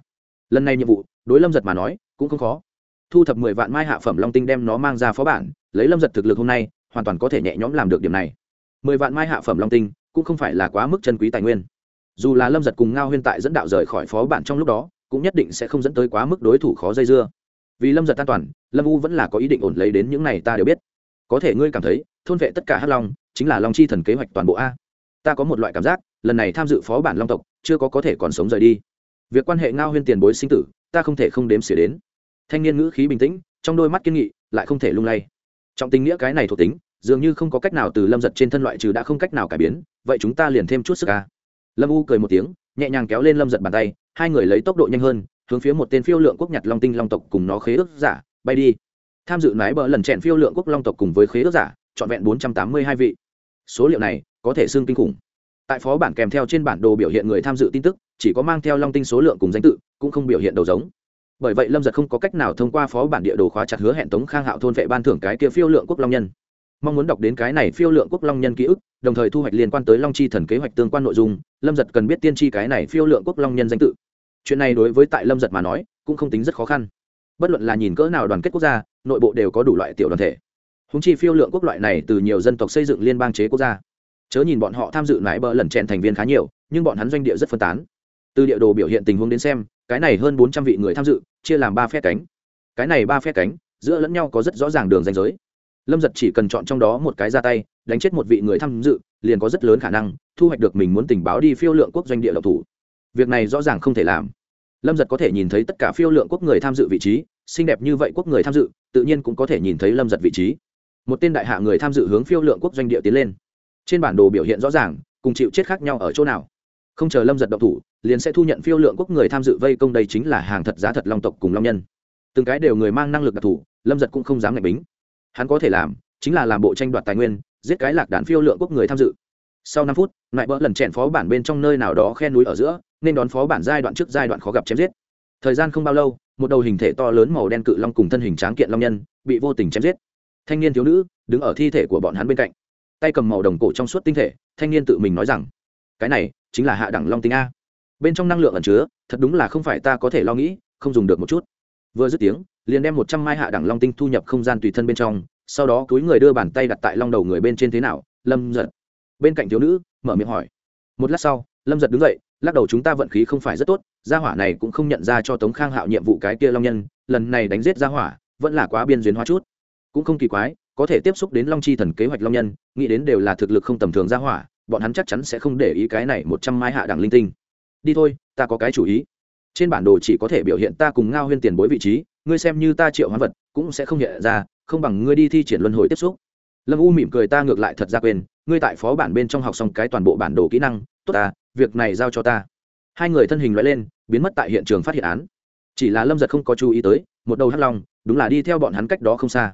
Lần này nhiệm vụ, đối lâm giật mà nói, cũng không khó. Thu thập mười vạn mai hạ phẩm long tinh đem nó mang ra phó bản, lấy lâm giật thực lực hôm nay hoàn toàn có thể nhẹ nhõm làm được điểm này. Mười vạn mai hạ phẩm long tinh cũng không phải là quá mức chân quý tài nguyên. Dù là lâm giật cùng ngao huyên tại dẫn đạo rời khỏi phó bản trong lúc đó, cũng nhất định sẽ không dẫn tới quá mức đối thủ khó dây dưa. Vì lâm giật an toàn, lâm u vẫn là có ý định ổn lấy đến những này ta đều biết. Có thể ngươi cảm thấy, thôn vệ tất cả hắc long chính là long chi thần kế hoạch toàn bộ a. Ta có một loại cảm giác, lần này tham dự phó bản long tộc, chưa có có thể còn sống rời đi. Việc quan hệ ngao huyên tiền bối sinh tử, ta không thể không đếm xỉa đến. Thanh niên ngữ khí bình tĩnh, trong đôi mắt kiên nghị, lại không thể lung lay trọng tình nghĩa cái này thuộc tính, dường như không có cách nào từ lâm giật trên thân loại trừ đã không cách nào cải biến, vậy chúng ta liền thêm chút sức ca lâm u cười một tiếng, nhẹ nhàng kéo lên lâm giật bàn tay, hai người lấy tốc độ nhanh hơn, hướng phía một tên phiêu lượng quốc nhặt long tinh long tộc cùng nó khế ước giả, bay đi. Tham dự nái bờ lần chèn phiêu lượng quốc long tộc cùng với khế ước giả, trọn vẹn bốn trăm tám mươi hai vị. Số liệu này có thể xương kinh khủng. Tại phó bản kèm theo trên bản đồ biểu hiện người tham dự tin tức, chỉ có mang theo long tinh số lượng cùng danh tự, cũng không biểu hiện đầu giống bởi vậy lâm giật không có cách nào thông qua phó bản địa đồ khóa chặt hứa hẹn tống khang hạo thôn vệ ban thưởng cái kia phiêu lượng quốc long nhân. Mong muốn đọc đến cái này phiêu lượng quốc long nhân ký ức, đồng thời thu hoạch liên quan tới long chi thần kế hoạch tương quan nội dung, lâm giật cần biết tiên tri cái này phiêu lượng quốc long nhân danh tự. Chuyện này đối với tại lâm giật mà nói, cũng không tính rất khó khăn. Bất luận là nhìn cỡ nào đoàn kết quốc gia, nội bộ đều có đủ loại tiểu đoàn thể. Húng chi phiêu lượng quốc loại này từ nhiều dân tộc xây dựng liên bang chế quốc gia. Chớ nhìn bọn họ tham dự nãi bờ lần chèn thành viên khá nhiều, nhưng bọn hắn doanh địa rất phân tán từ địa đồ biểu hiện tình huống đến xem, cái này hơn bốn trăm vị người tham dự, chia làm ba phe cánh. Cái này ba phe cánh, giữa lẫn nhau có rất rõ ràng đường danh giới. Lâm giật chỉ cần chọn trong đó một cái ra tay, đánh chết một vị người tham dự, liền có rất lớn khả năng thu hoạch được mình muốn tình báo đi phiêu lượng quốc doanh địa độc thủ. Việc này rõ ràng không thể làm. Lâm giật có thể nhìn thấy tất cả phiêu lượng quốc người tham dự vị trí, xinh đẹp như vậy quốc người tham dự, tự nhiên cũng có thể nhìn thấy lâm giật vị trí. Một tên đại hạ người tham dự hướng phiêu lượng quốc doanh địa tiến lên. Trên bản đồ biểu hiện rõ ràng, cùng chịu chết khác nhau ở chỗ nào? Không chờ lâm giật độc thủ, liền sẽ thu nhận phiêu lượng quốc người tham dự vây công đây chính là hàng thật giá thật long tộc cùng long nhân. Từng cái đều người mang năng lực đặc thù, lâm giật cũng không dám ngạch bính. Hắn có thể làm, chính là làm bộ tranh đoạt tài nguyên, giết cái lạc đàn phiêu lượng quốc người tham dự. Sau năm phút, lại bỡ lần chèn phó bản bên trong nơi nào đó khe núi ở giữa, nên đón phó bản giai đoạn trước giai đoạn khó gặp chém giết. Thời gian không bao lâu, một đầu hình thể to lớn màu đen cự long cùng thân hình tráng kiện long nhân, bị vô tình chém giết. Thanh niên thiếu nữ, đứng ở thi thể của bọn hắn bên cạnh. Tay cầm màu đồng cổ trong suốt tinh thể, thanh niên tự mình nói rằng cái này chính là hạ đẳng long tinh a. Bên trong năng lượng ẩn chứa, thật đúng là không phải ta có thể lo nghĩ, không dùng được một chút. Vừa dứt tiếng, liền đem một trăm mai hạ đẳng long tinh thu nhập không gian tùy thân bên trong, sau đó túi người đưa bàn tay đặt tại long đầu người bên trên thế nào, lâm giật. Bên cạnh thiếu nữ, mở miệng hỏi. Một lát sau, lâm giật đứng dậy, lắc đầu chúng ta vận khí không phải rất tốt, gia hỏa này cũng không nhận ra cho tống khang hạo nhiệm vụ cái kia long nhân, lần này đánh giết gia hỏa, vẫn là quá biên duyên hóa chút. Cũng không kỳ quái, có thể tiếp xúc đến long chi thần kế hoạch long nhân, nghĩ đến đều là thực lực không tầm thường gia hỏa bọn hắn chắc chắn sẽ không để ý cái này một trăm mai hạ đẳng linh tinh. Đi thôi, ta có cái chủ ý. Trên bản đồ chỉ có thể biểu hiện ta cùng ngao huyên tiền bối vị trí, ngươi xem như ta triệu hoán vật, cũng sẽ không hiện ra, không bằng ngươi đi thi triển luân hồi tiếp xúc. Lâm u mỉm cười ta ngược lại thật ra quên, ngươi tại phó bản bên trong học xong cái toàn bộ bản đồ kỹ năng, tốt ta, việc này giao cho ta. Hai người thân hình loại lên, biến mất tại hiện trường phát hiện án. Chỉ là lâm giật không có chú ý tới, một đầu hắt long, đúng là đi theo bọn hắn cách đó không xa.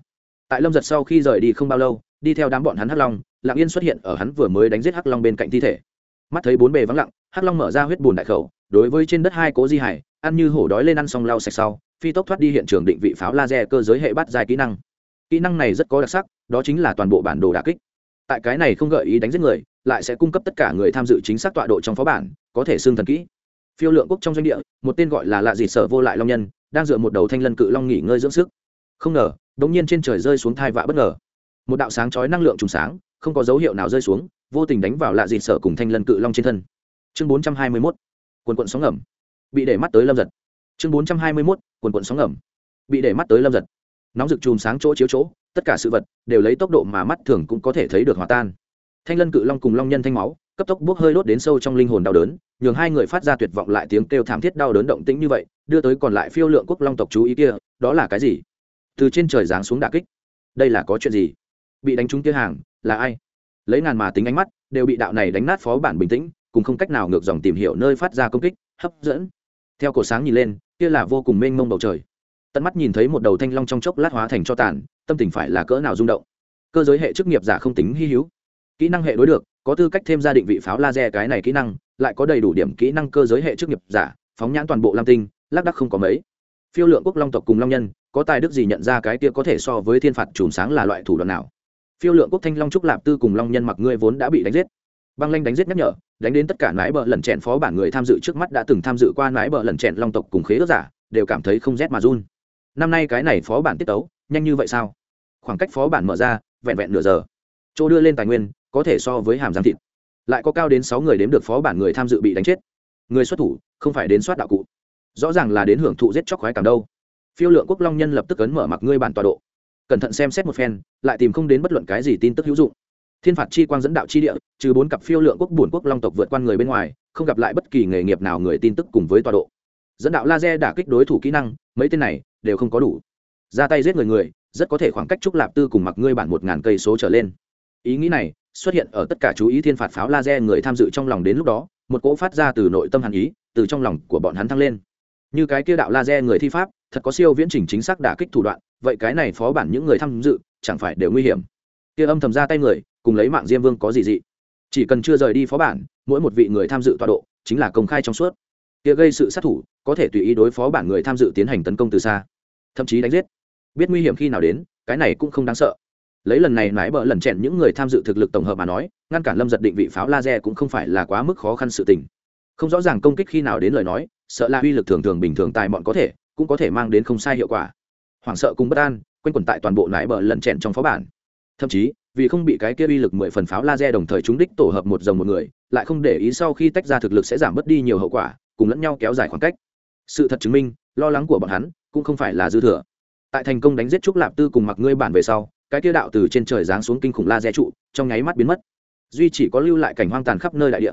Tại lâm giật sau khi rời đi không bao lâu đi theo đám bọn hắn hắc long, lạng yên xuất hiện ở hắn vừa mới đánh giết hắc long bên cạnh thi thể. Mắt thấy bốn bề vắng lặng, hắc long mở ra huyết bùn đại khẩu, đối với trên đất hai cố di hải, ăn như hổ đói lên ăn xong lau sạch sau, phi tốc thoát đi hiện trường định vị pháo laser cơ giới hệ bắt dài kỹ năng. Kỹ năng này rất có đặc sắc, đó chính là toàn bộ bản đồ đà kích. Tại cái này không gợi ý đánh giết người, lại sẽ cung cấp tất cả người tham dự chính xác tọa độ trong phó bản, có thể xương thần kỹ. Phiêu lượng quốc trong doanh địa, một tên gọi là lạ dịt sở vô lại long nhân, đang dựa một đầu thanh lân cự long nghỉ ngơi dưỡng sức. Không ngờ đ ỗ n g nhiên trên trời rơi xuống thai vạ bất ngờ một đạo sáng chói năng lượng trùng sáng, không có dấu hiệu nào rơi xuống, vô tình đánh vào lạ dị sở cùng thanh lân cự long trên thân. Chương bốn trăm hai mươi mốt, quần quận sóng ngầm. Bị để mắt tới lâm giật. Chương bốn trăm hai mươi mốt, quần quận sóng ngầm. Bị để mắt tới lâm giật. Nóng rực chùm sáng chỗ chiếu chỗ, tất cả sự vật đều lấy tốc độ mà mắt thường cũng có thể thấy được hòa tan. Thanh lân cự long cùng long nhân thanh máu, cấp tốc bốc hơi đốt đến sâu trong linh hồn đau đớn, nhường hai người phát ra tuyệt vọng lại tiếng kêu thảm thiết đau đớn động tĩnh như vậy, đưa tới còn lại phiêu lượng quốc long tộc chú ý kia, đó là cái gì? Từ trên trời giáng xuống đả kích. Đây là có chuyện gì? Bị đánh trúng kia hàng, là ai? Lấy ngàn mà tính ánh mắt, đều bị đạo này đánh nát phó bản bình tĩnh, cùng không cách nào ngược dòng tìm hiểu nơi phát ra công kích, hấp dẫn. Theo cổ sáng nhìn lên, kia là vô cùng mênh mông bầu trời. Tận mắt nhìn thấy một đầu thanh long trong chốc lát hóa thành cho tàn, tâm tình phải là cỡ nào rung động. Cơ giới hệ chức nghiệp giả không tính hy hữu. Kỹ năng hệ đối được, có tư cách thêm ra định vị pháo laser cái này kỹ năng, lại có đầy đủ điểm kỹ năng cơ giới hệ chức nghiệp giả, phóng nhãn toàn bộ lam tinh, lác đắc không có mấy. Phiêu lượng quốc long tộc cùng long nhân, có tài đức gì nhận ra cái kia có thể so với thiên phạt chùm sáng là loại thủ đoạn nào? Phiêu lượng quốc thanh long trúc lạp tư cùng long nhân mặc ngươi vốn đã bị đánh giết. Băng lanh đánh giết nhắc nhở, đánh đến tất cả nái bờ lần chèn phó bản người tham dự trước mắt đã từng tham dự qua nái bờ lần chèn long tộc cùng khế ước giả, đều cảm thấy không rét mà run. Năm nay cái này phó bản tiết tấu, nhanh như vậy sao? Khoảng cách phó bản mở ra, vẹn vẹn nửa giờ. Chỗ đưa lên tài nguyên, có thể so với hàm giang thịt. Lại có cao đến sáu người đếm được phó bản người tham dự bị đánh chết. Người xuất thủ, không phải đến soát đạo cụ. Rõ ràng là đến hưởng thụ giết chóc khoái cảm đâu. Phiêu lượng quốc long nhân lập tức ấn mở mặc ngươi bản tọa độ cẩn thận xem xét một phen, lại tìm không đến bất luận cái gì tin tức hữu dụng. Thiên phạt chi quang dẫn đạo chi địa, trừ bốn cặp phiêu lượng quốc bổn quốc, long tộc vượt qua người bên ngoài, không gặp lại bất kỳ nghề nghiệp nào người tin tức cùng với tọa độ. Dẫn đạo laser đả kích đối thủ kỹ năng, mấy tên này đều không có đủ. Ra tay giết người người, rất có thể khoảng cách trúc lạp tư cùng mặc ngươi bản một ngàn cây số trở lên. Ý nghĩ này xuất hiện ở tất cả chú ý thiên phạt pháo laser người tham dự trong lòng đến lúc đó, một cỗ phát ra từ nội tâm hàn ý, từ trong lòng của bọn hắn thăng lên. Như cái kia đạo laser người thi pháp thật có siêu viễn trình chính xác đả kích thủ đoạn, vậy cái này phó bản những người tham dự chẳng phải đều nguy hiểm. Kia âm thầm ra tay người, cùng lấy mạng diêm vương có gì dị. Chỉ cần chưa rời đi phó bản, mỗi một vị người tham dự tọa độ chính là công khai trong suốt. Kia gây sự sát thủ, có thể tùy ý đối phó bản người tham dự tiến hành tấn công từ xa. Thậm chí đánh giết. Biết nguy hiểm khi nào đến, cái này cũng không đáng sợ. Lấy lần này nãi bỡ lần chèn những người tham dự thực lực tổng hợp mà nói, ngăn cản lâm giật định vị pháo laser cũng không phải là quá mức khó khăn sự tình. Không rõ ràng công kích khi nào đến lời nói, sợ là uy lực thường thường bình thường tài bọn có thể cũng có thể mang đến không sai hiệu quả. Hoảng sợ cùng bất an, quanh quẩn tại toàn bộ nãi bờ lần chèn trong phó bản. Thậm chí, vì không bị cái kia uy lực mười phần pháo laser đồng thời trúng đích tổ hợp một dòng một người, lại không để ý sau khi tách ra thực lực sẽ giảm bớt đi nhiều hậu quả, cùng lẫn nhau kéo dài khoảng cách. Sự thật chứng minh, lo lắng của bọn hắn cũng không phải là dư thừa. Tại thành công đánh giết trúc lạp tư cùng mặc ngươi bản về sau, cái kia đạo từ trên trời giáng xuống kinh khủng laser trụ, trong nháy mắt biến mất. Duy chỉ có lưu lại cảnh hoang tàn khắp nơi đại địa.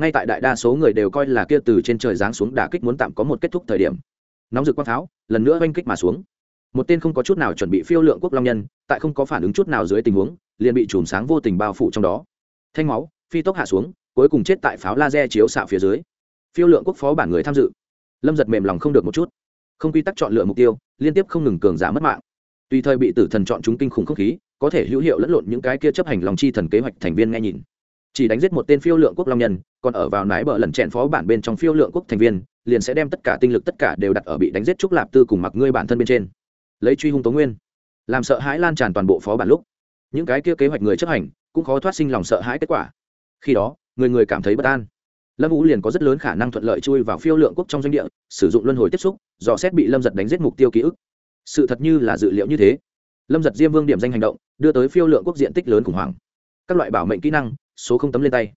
Ngay tại đại đa số người đều coi là kia từ trên trời giáng xuống đả kích muốn tạm có một kết thúc thời điểm nóng rực quang pháo, lần nữa oanh kích mà xuống. Một tên không có chút nào chuẩn bị phiêu lượng quốc long nhân, tại không có phản ứng chút nào dưới tình huống, liền bị chùm sáng vô tình bao phủ trong đó. Thanh máu, phi tốc hạ xuống, cuối cùng chết tại pháo laser chiếu xạ phía dưới. Phiêu lượng quốc phó bản người tham dự. Lâm giật mềm lòng không được một chút. Không quy tắc chọn lựa mục tiêu, liên tiếp không ngừng cường giả mất mạng. Tùy thời bị tử thần chọn chúng kinh khủng không khí, có thể hữu hiệu lẫn lộn những cái kia chấp hành lòng chi thần kế hoạch thành viên nghe nhìn chỉ đánh giết một tên phiêu lượng quốc long nhân, còn ở vào nái bờ lần chèn phó bản bên trong phiêu lượng quốc thành viên, liền sẽ đem tất cả tinh lực tất cả đều đặt ở bị đánh giết trúc lạp tư cùng mặc ngươi bản thân bên trên. Lấy truy hung tố nguyên. Làm sợ hãi lan tràn toàn bộ phó bản lúc, những cái kia kế hoạch người chấp hành cũng khó thoát sinh lòng sợ hãi kết quả. Khi đó, người người cảm thấy bất an. Lâm vũ liền có rất lớn khả năng thuận lợi chui vào phiêu lượng quốc trong doanh địa, sử dụng luân hồi tiếp xúc, dò xét bị lâm giật đánh giết mục tiêu ký ức. Sự thật như là dự liệu như thế. Lâm giật diêm vương điểm danh hành động, đưa tới phiêu lượng quốc diện tích lớn khủng hoảng các loại bảo mệnh kỹ năng, số không tấm lên tay.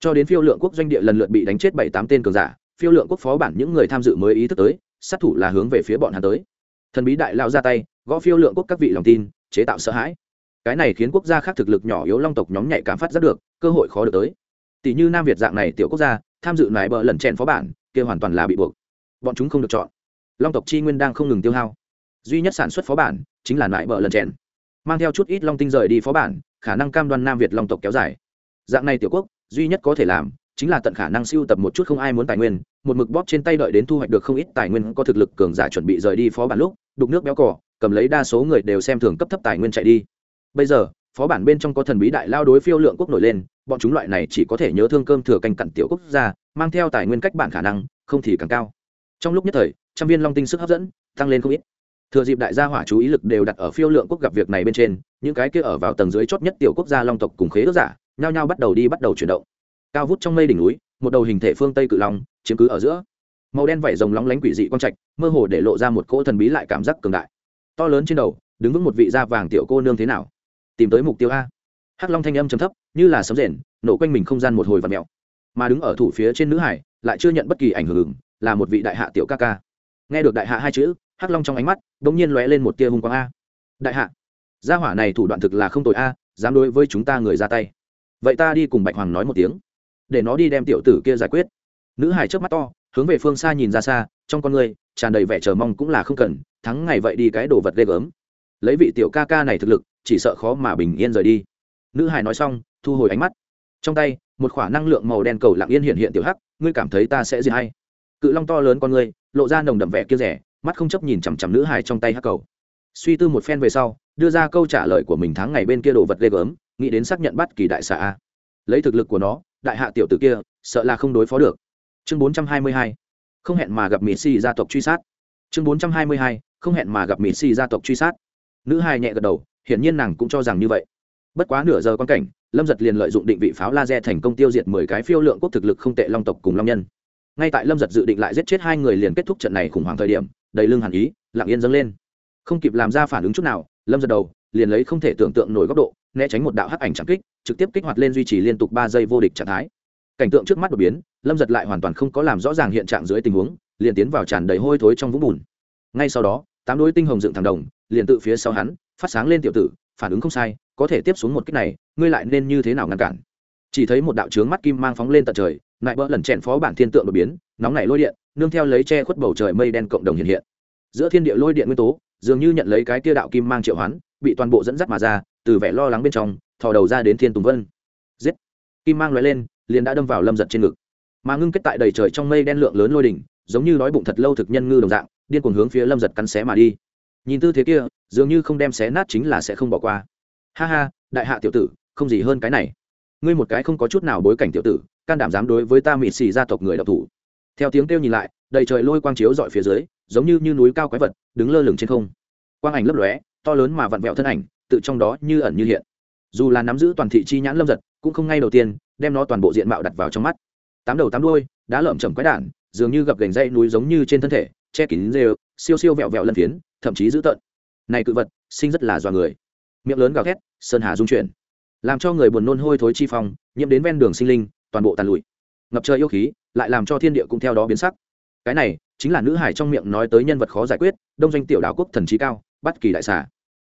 Cho đến phiêu lượng quốc doanh địa lần lượt bị đánh chết bảy tám tên cường giả, phiêu lượng quốc phó bản những người tham dự mới ý thức tới, sát thủ là hướng về phía bọn hắn tới. Thần bí đại lao ra tay, gõ phiêu lượng quốc các vị lòng tin, chế tạo sợ hãi. Cái này khiến quốc gia khác thực lực nhỏ yếu long tộc nhóm nhạy cảm phát rất được, cơ hội khó được tới. Tỷ như nam việt dạng này tiểu quốc gia, tham dự nải bờ lần chèn phó bản, kia hoàn toàn là bị buộc. Bọn chúng không được chọn. Long tộc chi nguyên đang không ngừng tiêu hao. Duy nhất sản xuất phó bản chính là nải bờ lần chèn. Mang theo chút ít long tinh rời đi phó bản khả năng cam đoan nam việt long tộc kéo dài. Dạng này tiểu quốc, duy nhất có thể làm, chính là tận khả năng siêu tập một chút không ai muốn tài nguyên, một mực bóp trên tay đợi đến thu hoạch được không ít tài nguyên, có thực lực cường giả chuẩn bị rời đi phó bản lúc, đục nước béo cỏ cầm lấy đa số người đều xem thường cấp thấp tài nguyên chạy đi. Bây giờ, phó bản bên trong có thần bí đại lao đối phiêu lượng quốc nổi lên, bọn chúng loại này chỉ có thể nhớ thương cơm thừa canh cặn tiểu quốc gia, mang theo tài nguyên cách bản khả năng, không thì càng cao. Trong lúc nhất thời, trăm viên long tinh sức hấp dẫn, tăng lên không ít thừa dịp đại gia hỏa chú ý lực đều đặt ở phiêu lượng quốc gặp việc này bên trên, những cái kia ở vào tầng dưới chót nhất tiểu quốc gia long tộc cùng khế ước giả, nhao nhao bắt đầu đi bắt đầu chuyển động. Cao vút trong mây đỉnh núi, một đầu hình thể phương tây cự long, chiếm cứ ở giữa. Màu đen vảy rồng lóng lánh quỷ dị quang trạch, mơ hồ để lộ ra một cỗ thần bí lại cảm giác cường đại. To lớn trên đầu, đứng vững một vị da vàng tiểu cô nương thế nào? Tìm tới mục tiêu a. Hắc long thanh âm trầm thấp, như là sấm rền, nổ quanh mình không gian một hồi và mèo. Mà đứng ở thủ phía trên nữ hải, lại chưa nhận bất kỳ ảnh hưởng, là một vị đại hạ tiểu ca ca. Nghe được đại hạ hai chữ hắc long trong ánh mắt đ ỗ n g nhiên lóe lên một tia hung quang a. Đại hạ, gia hỏa này thủ đoạn thực là không tội a, dám đối với chúng ta người ra tay. Vậy ta đi cùng bạch hoàng nói một tiếng, để nó đi đem tiểu tử kia giải quyết. Nữ hải trước mắt to, hướng về phương xa nhìn ra xa, trong con người tràn đầy vẻ chờ mong cũng là không cần, thắng ngày vậy đi cái đồ vật ghê gớm. Lấy vị tiểu ca ca này thực lực, chỉ sợ khó mà bình yên rời đi. Nữ hải nói xong, thu hồi ánh mắt. Trong tay, một khoả năng lượng màu đen cầu lặng yên hiện hiện tiểu hắc, ngươi cảm thấy ta sẽ gì hay? Cự long to lớn con ngươi, lộ ra nồng đậm vẻ kia rẻ mắt không chấp nhìn chằm chằm nữ hài trong tay hắc cầu. Suy tư một phen về sau, đưa ra câu trả lời của mình tháng ngày bên kia đồ vật ghê gớm, nghĩ đến xác nhận bắt kỳ đại xạ a. Lấy thực lực của nó, đại hạ tiểu tử kia, sợ là không đối phó được. Chương bốn trăm hai mươi hai, không hẹn mà gặp mỹ si gia tộc truy sát. Chương bốn trăm hai mươi hai, không hẹn mà gặp mỹ si gia tộc truy sát. Nữ hài nhẹ gật đầu, hiển nhiên nàng cũng cho rằng như vậy. Bất quá nửa giờ quan cảnh, lâm giật liền lợi dụng định vị pháo laser thành công tiêu diệt mười cái phiêu lượng quốc thực lực không tệ long tộc cùng long nhân. Ngay tại lâm giật dự định lại giết chết hai người liền kết thúc trận này khủng hoảng thời điểm đầy lưng hàn ý, lặng yên dâng lên. Không kịp làm ra phản ứng chút nào, lâm giật đầu, liền lấy không thể tưởng tượng nổi góc độ, né tránh một đạo hắc ảnh trắng kích, trực tiếp kích hoạt lên duy trì liên tục ba giây vô địch trạng thái. Cảnh tượng trước mắt đột biến, lâm giật lại hoàn toàn không có làm rõ ràng hiện trạng dưới tình huống, liền tiến vào tràn đầy hôi thối trong vũng bùn. Ngay sau đó, tám đối tinh hồng dựng thằng đồng, liền tự phía sau hắn, phát sáng lên tiểu tử, phản ứng không sai, có thể tiếp xuống một cách này, ngươi lại nên như thế nào ngăn cản? Chỉ thấy một đạo trướng mắt kim mang phóng lên tận trời nại bỡ lần chèn phó bản thiên tượng đột biến, nóng nảy lôi điện, nương theo lấy che khuất bầu trời mây đen cộng đồng hiện hiện. Giữa thiên địa lôi điện nguyên tố, dường như nhận lấy cái tia đạo kim mang triệu hoán, bị toàn bộ dẫn dắt mà ra, từ vẻ lo lắng bên trong, thò đầu ra đến thiên tùng vân. Giết! Kim mang lóe lên, liền đã đâm vào lâm giật trên ngực. Mà ngưng kết tại đầy trời trong mây đen lượng lớn lôi đỉnh, giống như đói bụng thật lâu thực nhân ngư đồng dạng, điên cuồng hướng phía lâm giật cắn xé mà đi. Nhìn tư thế kia, dường như không đem xé nát chính là sẽ không bỏ qua. Ha ha, đại hạ tiểu tử, không gì hơn cái này ngươi một cái không có chút nào bối cảnh tiểu tử can đảm dám đối với ta mị xì gia tộc người đọc thủ. Theo tiếng kêu nhìn lại đầy trời lôi quang chiếu dọi phía dưới giống như, như núi cao quái vật đứng lơ lửng trên không. Quang ảnh lấp lóe to lớn mà vặn vẹo thân ảnh tự trong đó như ẩn như hiện. Dù là nắm giữ toàn thị chi nhãn lâm giật cũng không ngay đầu tiên đem nó toàn bộ diện mạo đặt vào trong mắt. Tám đầu tám đuôi đá lởm chầm quái đản dường như gập gành dây núi giống như trên thân thể che kín rêu siêu siêu vẹo vẹo lân phiến thậm chí dữ tợn. Này cự vật sinh rất là dọa người. Miệng lớn gào thét sơn hà dung chuyển làm cho người buồn nôn hôi thối chi phong, nhiễm đến ven đường sinh linh, toàn bộ tàn lụi. Ngập trời yêu khí, lại làm cho thiên địa cũng theo đó biến sắc. Cái này chính là nữ hải trong miệng nói tới nhân vật khó giải quyết, đông doanh tiểu đảo quốc thần trí cao bắt kỳ đại xà.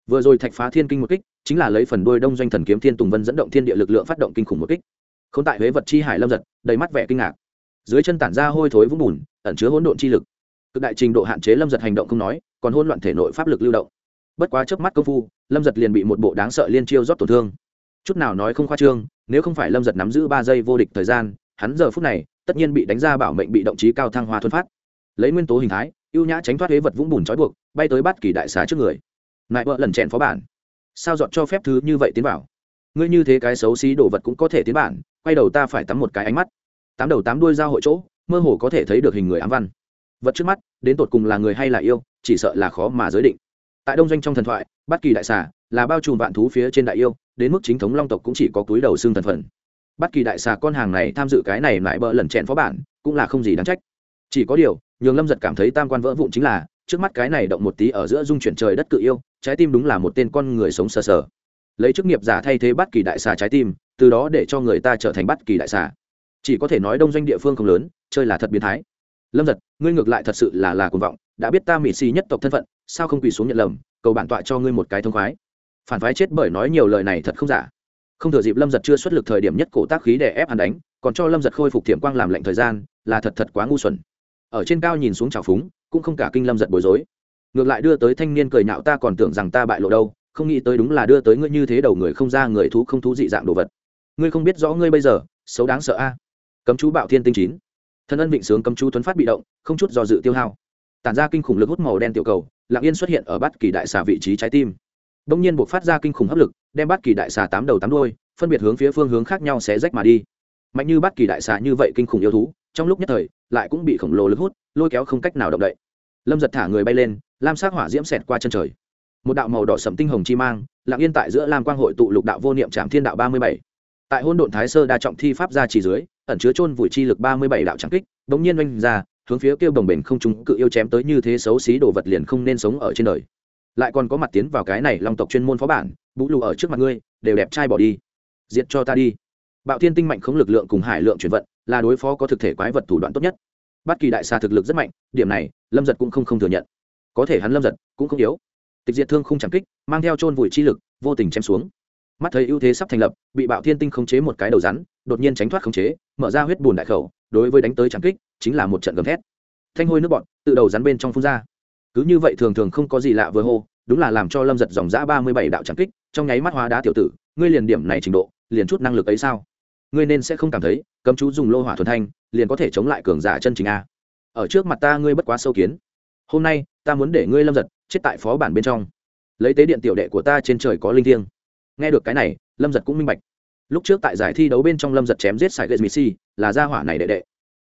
Vừa rồi thạch phá thiên kinh một kích, chính là lấy phần đôi đông doanh thần kiếm thiên tùng vân dẫn động thiên địa lực lượng phát động kinh khủng một kích. K h n tại huế vật chi hải lâm giật, đầy mắt vẻ kinh ngạc. Dưới chân tản ra hôi thối vũng bùn, ẩn chứa hỗn độn chi lực. Cực đại trình độ hạn chế lâm giật hành động không nói, còn hôn loạn thể nội pháp lực lưu động. Bất quá trước mắt công phu, lâm giật liền bị một bộ đáng sợ liên chiêu rót tổn thương chút nào nói không khoa trương, nếu không phải lâm giật nắm giữ ba giây vô địch thời gian, hắn giờ phút này, tất nhiên bị đánh ra bảo mệnh bị động trí cao thăng hoa thuần phát. Lấy nguyên tố hình thái, ưu nhã tránh thoát huế vật vũng bùn trói buộc, bay tới bắt kỳ đại xá trước người. Nại vợ lần chèn phó bản. Sao dọn cho phép thứ như vậy tiến vào? Ngươi như thế cái xấu xí đồ vật cũng có thể tiến bản, quay đầu ta phải tắm một cái ánh mắt. Tám đầu tám đuôi ra hội chỗ, mơ hồ có thể thấy được hình người ám văn. Vật trước mắt, đến tột cùng là người hay là yêu, chỉ sợ là khó mà giới định. Tại đông doanh trong thần thoại bất kỳ đại xà là bao trùm vạn thú phía trên đại yêu đến mức chính thống long tộc cũng chỉ có túi đầu xương thần phận bất kỳ đại xà con hàng này tham dự cái này lại bỡ lần chẹn phó bản, cũng là không gì đáng trách. Chỉ có điều, nhường lâm giật cảm thấy tam quan vỡ vụn chính là, trước mắt cái này động một tí ở giữa dung chuyển trời đất cự yêu, trái tim đúng là một tên con người sống sờ sờ. Lấy chức nghiệp giả thay thế bất kỳ đại xà trái tim, từ đó để cho người ta trở thành bất kỳ đại xà. Chỉ có thể nói đông doanh địa phương không lớn, chơi là thật biến thái. Lâm giật, ngươi ngược lại thật sự là là cuồng vọng, đã biết ta mỹ xì nhất tộc thân phận, sao không quỳ xuống nhận lầm, cầu bản tọa cho ngươi một cái thông khoái phản phái chết bởi nói nhiều lời này thật không giả. Không thừa dịp lâm giật chưa xuất lực thời điểm nhất cổ tác khí để ép hắn đánh, còn cho lâm giật khôi phục thiểm quang làm lệnh thời gian, là thật thật quá ngu xuẩn. Ở trên cao nhìn xuống trào phúng, cũng không cả kinh lâm giật bối rối. Ngược lại đưa tới thanh niên cười nhạo ta còn tưởng rằng ta bại lộ đâu, không nghĩ tới đúng là đưa tới ngươi như thế đầu người không ra người thú không thú dị dạng đồ vật. Ngươi không biết rõ ngươi bây giờ, xấu đáng sợ a. Cấm chú bạo thiên tinh chín. Thân ân vịnh sướng cấm chú tuấn phát bị động, không chút do dự tiêu hao. Tản ra kinh khủng lực hút màu đen tiểu cầu lạng yên xuất hiện ở bát kỳ đại xà vị trí trái tim đông nhiên buộc phát ra kinh khủng hấp lực, đem bát kỳ đại xà tám đầu tám đôi phân biệt hướng phía phương hướng khác nhau sẽ rách mà đi. Mạnh như bát kỳ đại xà như vậy kinh khủng yêu thú, trong lúc nhất thời, lại cũng bị khổng lồ lực hút, lôi kéo không cách nào động đậy. Lâm giật thả người bay lên, lam sát hỏa diễm xẹt qua chân trời. Một đạo màu đỏ sầm tinh hồng chi mang, lặng yên tại giữa lam quang hội tụ lục đạo vô niệm trạm thiên đạo ba mươi bảy. Tại hôn độn thái sơ đa trọng thi pháp ra chỉ dưới, ẩn chứa chôn vùi chi lực ba mươi bảy đạo trắng kích bỗng nhiên oanh ra, hướng phía kêu bồng bềnh không chúng cự yêu chém tới như thế xấu xí đồ vật liền không nên sống ở trên đời lại còn có mặt tiến vào cái này long tộc chuyên môn phó bản, bú lù ở trước mặt ngươi, đều đẹp trai bỏ đi. Diệt cho ta đi. Bạo thiên tinh mạnh không lực lượng cùng hải lượng chuyển vận, là đối phó có thực thể quái vật thủ đoạn tốt nhất. Bất kỳ đại xà thực lực rất mạnh, điểm này, lâm giật cũng không không thừa nhận. Có thể hắn lâm giật cũng không yếu. Tịch diệt thương không chẳng kích, mang theo chôn vùi chi lực, vô tình chém xuống. Mắt thấy ưu thế sắp thành lập, bị bạo thiên tinh khống chế một cái đầu rắn, đột nhiên tránh thoát khống chế, mở ra huyết bùn đại khẩu, đối với đánh tới chẳng kích, chính là một trận gầm thét. Thanh hôi nước bọn tự đầu rắn bên trong phun ra cứ như vậy thường thường không có gì lạ với hô, đúng là làm cho lâm giật dòng giã ba mươi bảy đạo chẳng kích, trong nháy mắt hóa đá tiểu tử, ngươi liền điểm này trình độ, liền chút năng lực ấy sao? Ngươi nên sẽ không cảm thấy, cấm chú dùng lô hỏa thuần thanh, liền có thể chống lại cường giả chân chính a. Ở trước mặt ta ngươi bất quá sâu kiến. Hôm nay, ta muốn để ngươi lâm giật chết tại phó bản bên trong. Lấy tế điện tiểu đệ của ta trên trời có linh thiêng. Nghe được cái này, lâm giật cũng minh bạch. Lúc trước tại giải thi đấu bên trong lâm giật chém giết sài ghét missy là gia hỏa này đệ đệ.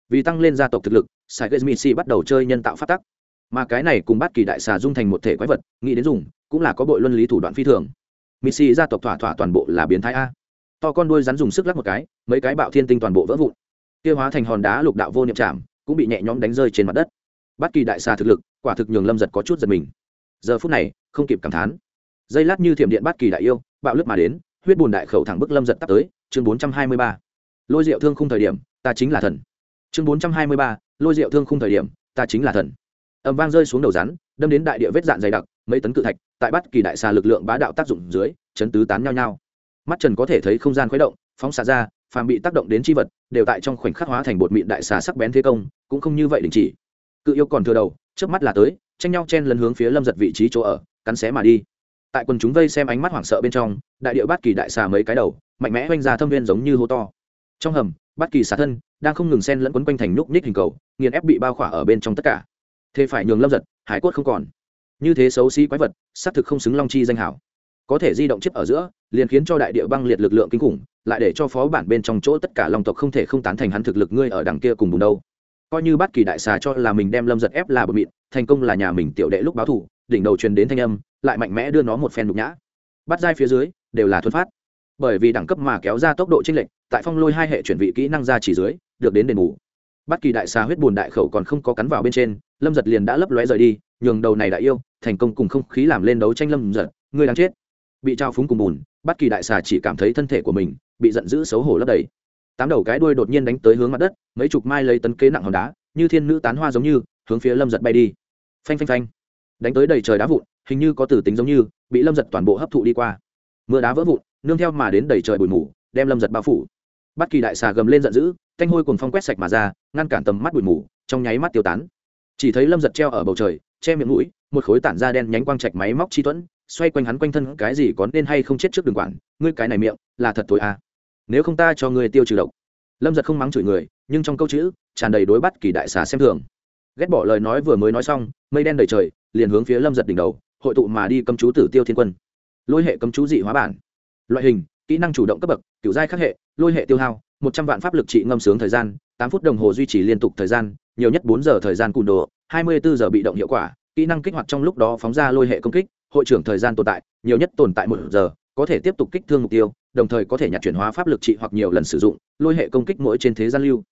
Vì tăng lên gia tộc thực lực sài ghét missy bắt đầu chơi nhân tạo phát tắc mà cái này cùng bắt kỳ đại xà dung thành một thể quái vật, nghĩ đến dùng, cũng là có bội luân lý thủ đoạn phi thường. Missy gia tộc thỏa thỏa toàn bộ là biến thái a. To con đuôi rắn dùng sức lắc một cái, mấy cái bạo thiên tinh toàn bộ vỡ vụn. Tiêu hóa thành hòn đá lục đạo vô niệm chạm, cũng bị nhẹ nhõm đánh rơi trên mặt đất. Bất kỳ đại xà thực lực, quả thực nhường lâm giật có chút giật mình. Giờ phút này, không kịp cảm thán. Dây lát như thiểm điện bất kỳ đại yêu, bạo lướt mà đến, huyết bùn đại khẩu thẳng bức lâm giật tắt tới, chương bốn trăm hai mươi ba. Lôi rượu thương khung thời điểm, ta chính là thần. Chương bốn trăm hai mươi ba, lôi rượu thương khung thời điểm, ta chính là thần ầm vang rơi xuống đầu rắn, đâm đến đại địa vết dạn dày đặc, mấy tấn cự thạch, tại bất kỳ đại xà lực lượng bá đạo tác dụng dưới, chấn tứ tán nhau nhau. Mắt trần có thể thấy không gian khuấy động, phóng xạ ra, phàm bị tác động đến chi vật, đều tại trong khoảnh khắc hóa thành bột mịn đại xà sắc bén thế công, cũng không như vậy đình chỉ. Cự yêu còn thừa đầu trước mắt là tới, tranh nhau chen lấn hướng phía lâm giật vị trí chỗ ở, cắn xé mà đi. Tại quần chúng vây xem ánh mắt hoảng sợ bên trong, đại điệu bát kỳ đại xà mấy cái đầu, mạnh mẽ oanh ra thâm viên giống như hô to. Trong hầm, bát kỳ xà thân đang không ngừng xen lẫn quấn quanh thành núc nhích hình cầu, nghiền ép bị bao khỏa ở bên trong tất cả thế phải nhường lâm giật, hải cốt không còn. Như thế xấu xí quái vật, xác thực không xứng long chi danh hảo. Có thể di động chiếc ở giữa, liền khiến cho đại địa băng liệt lực lượng kinh khủng, lại để cho phó bản bên trong chỗ tất cả long tộc không thể không tán thành hắn thực lực ngươi ở đằng kia cùng bùn đâu. Coi như bất kỳ đại xà cho là mình đem lâm giật ép là bờ mịn, thành công là nhà mình tiểu đệ lúc báo thủ đỉnh đầu truyền đến thanh âm, lại mạnh mẽ đưa nó một phen nhục nhã. Bắt dai phía dưới, đều là thuần phát. Bởi vì đẳng cấp mà kéo ra tốc độ chênh lệch, tại phong lôi hai hệ chuyển vị kỹ năng ra chỉ dưới, được đến đền bù bất kỳ đại xà huyết buồn đại khẩu còn không có cắn vào bên trên, lâm giật liền đã lấp lóe rời đi, nhường đầu này đại yêu, thành công cùng không khí làm lên đấu tranh lâm giật người đang chết. Bị trao phúng cùng bùn, bất kỳ đại xà chỉ cảm thấy thân thể của mình bị giận dữ xấu hổ lấp đầy. Tám đầu cái đuôi đột nhiên đánh tới hướng mặt đất, mấy chục mai lấy tấn kế nặng hòn đá, như thiên nữ tán hoa giống như, hướng phía lâm giật bay đi. Phanh phanh phanh. Đánh tới đầy trời đá vụn, hình như có từ tính giống như, bị lâm giật toàn bộ hấp thụ đi qua. Mưa đá vỡ vụn, nương theo mà đến đầy trời bụi mù, đem lâm giật bao phủ. Bất kỳ đại xà gầm lên giận dữ thanh hôi cùng phong quét sạch mà ra, ngăn cản tầm mắt bụi mù, trong nháy mắt tiêu tán. Chỉ thấy lâm giật treo ở bầu trời, che miệng mũi, một khối tản da đen nhánh quang trạch máy móc chi tuẫn, xoay quanh hắn quanh thân cái gì có nên hay không chết trước đường quản, ngươi cái này miệng, là thật tối à. nếu không ta cho ngươi tiêu trừ độc. Lâm giật không mắng chửi người, nhưng trong câu chữ, tràn đầy đối bắt kỳ đại xà xem thường. Ghét bỏ lời nói vừa mới nói xong, mây đen đầy trời, liền hướng phía lâm giật đỉnh đầu, hội tụ mà đi cấm chú tử tiêu thiên quân. Lôi hệ cấm chú dị hóa bản. Loại hình, kỹ năng chủ động cấp bậc, kiểu giai khắc hệ, lôi hệ tiêu hao một trăm vạn pháp lực trị ngâm sướng thời gian, tám phút đồng hồ duy trì liên tục thời gian, nhiều nhất bốn giờ thời gian cùn đồ, hai mươi bốn giờ bị động hiệu quả, kỹ năng kích hoạt trong lúc đó phóng ra lôi hệ công kích, hội trưởng thời gian tồn tại, nhiều nhất tồn tại một giờ, có thể tiếp tục kích thương mục tiêu, đồng thời có thể nhặt chuyển hóa pháp lực trị hoặc nhiều lần sử dụng, lôi hệ công kích mỗi trên thế gian lưu.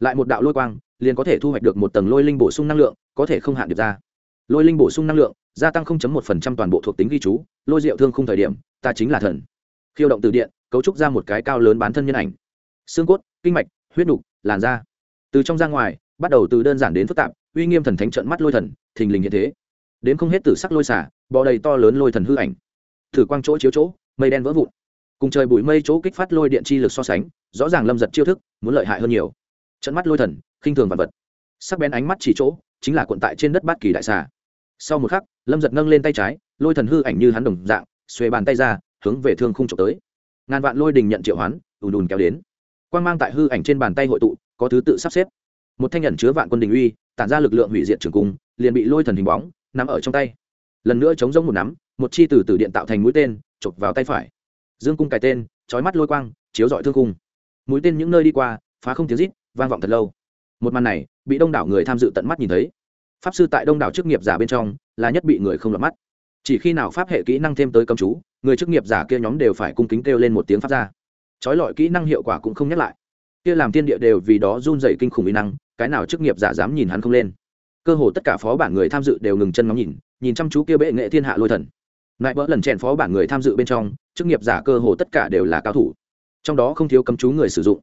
Lại một đạo lôi quang, liền có thể thu hoạch được một tầng lôi linh bổ sung năng lượng, có thể không hạn được ra. Lôi linh bổ sung năng lượng, gia tăng 0.1% toàn bộ thuộc tính ghi chú, lôi diệu thương không thời điểm, ta chính là thần. Khiêu động từ điện, cấu trúc ra một cái cao lớn bán thân nhân ảnh xương cốt, kinh mạch, huyết đục làn da. Từ trong ra ngoài, bắt đầu từ đơn giản đến phức tạp, uy nghiêm thần thánh trận mắt lôi thần, thình lình hiện thế. Đến không hết tử sắc lôi xả, bò đầy to lớn lôi thần hư ảnh. Thử quang chỗ chiếu chỗ, mây đen vỡ vụn. Cùng trời bụi mây chỗ kích phát lôi điện chi lực so sánh, rõ ràng lâm giật chiêu thức, muốn lợi hại hơn nhiều. Trận mắt lôi thần, khinh thường vật vật. Sắc bén ánh mắt chỉ chỗ, chính là cuộn tại trên đất bát kỳ đại xà. Sau một khắc, lâm giật nâng lên tay trái, lôi thần hư ảnh như hắn đồng dạng, xuề bàn tay ra, hướng về thương khung trộm tới. Ngàn vạn lôi đình nhận triệu hoán, ùn ùn kéo đến quan g mang tại hư ảnh trên bàn tay hội tụ, có thứ tự sắp xếp. Một thanh nhận chứa vạn quân đình uy, tản ra lực lượng hủy diệt trường cung, liền bị lôi thần hình bóng, nắm ở trong tay. Lần nữa chống giống một nắm, một chi từ từ điện tạo thành mũi tên, chụp vào tay phải. Dương cung cài tên trói mắt lôi quang, chiếu dọi thương cung. Mũi tên những nơi đi qua, phá không tiếng rít, vang vọng thật lâu. Một màn này, bị đông đảo người tham dự tận mắt nhìn thấy. Pháp sư tại đông đảo chức nghiệp giả bên trong, là nhất bị người không lọt mắt. Chỉ khi nào pháp hệ kỹ năng thêm tới cấm chú, người chức nghiệp giả kia nhóm đều phải cung kính kêu lên một tiếng pháp ra trói lọi kỹ năng hiệu quả cũng không nhắc lại. Kia làm tiên địa đều vì đó run dày kinh khủng kỹ năng, cái nào chức nghiệp giả dám nhìn hắn không lên. Cơ hồ tất cả phó bản người tham dự đều ngừng chân ngắm nhìn nhìn chăm chú kia bệ nghệ thiên hạ lôi thần. Lại bỡ lần chèn phó bản người tham dự bên trong, chức nghiệp giả cơ hồ tất cả đều là cao thủ. Trong đó không thiếu cấm chú người sử dụng.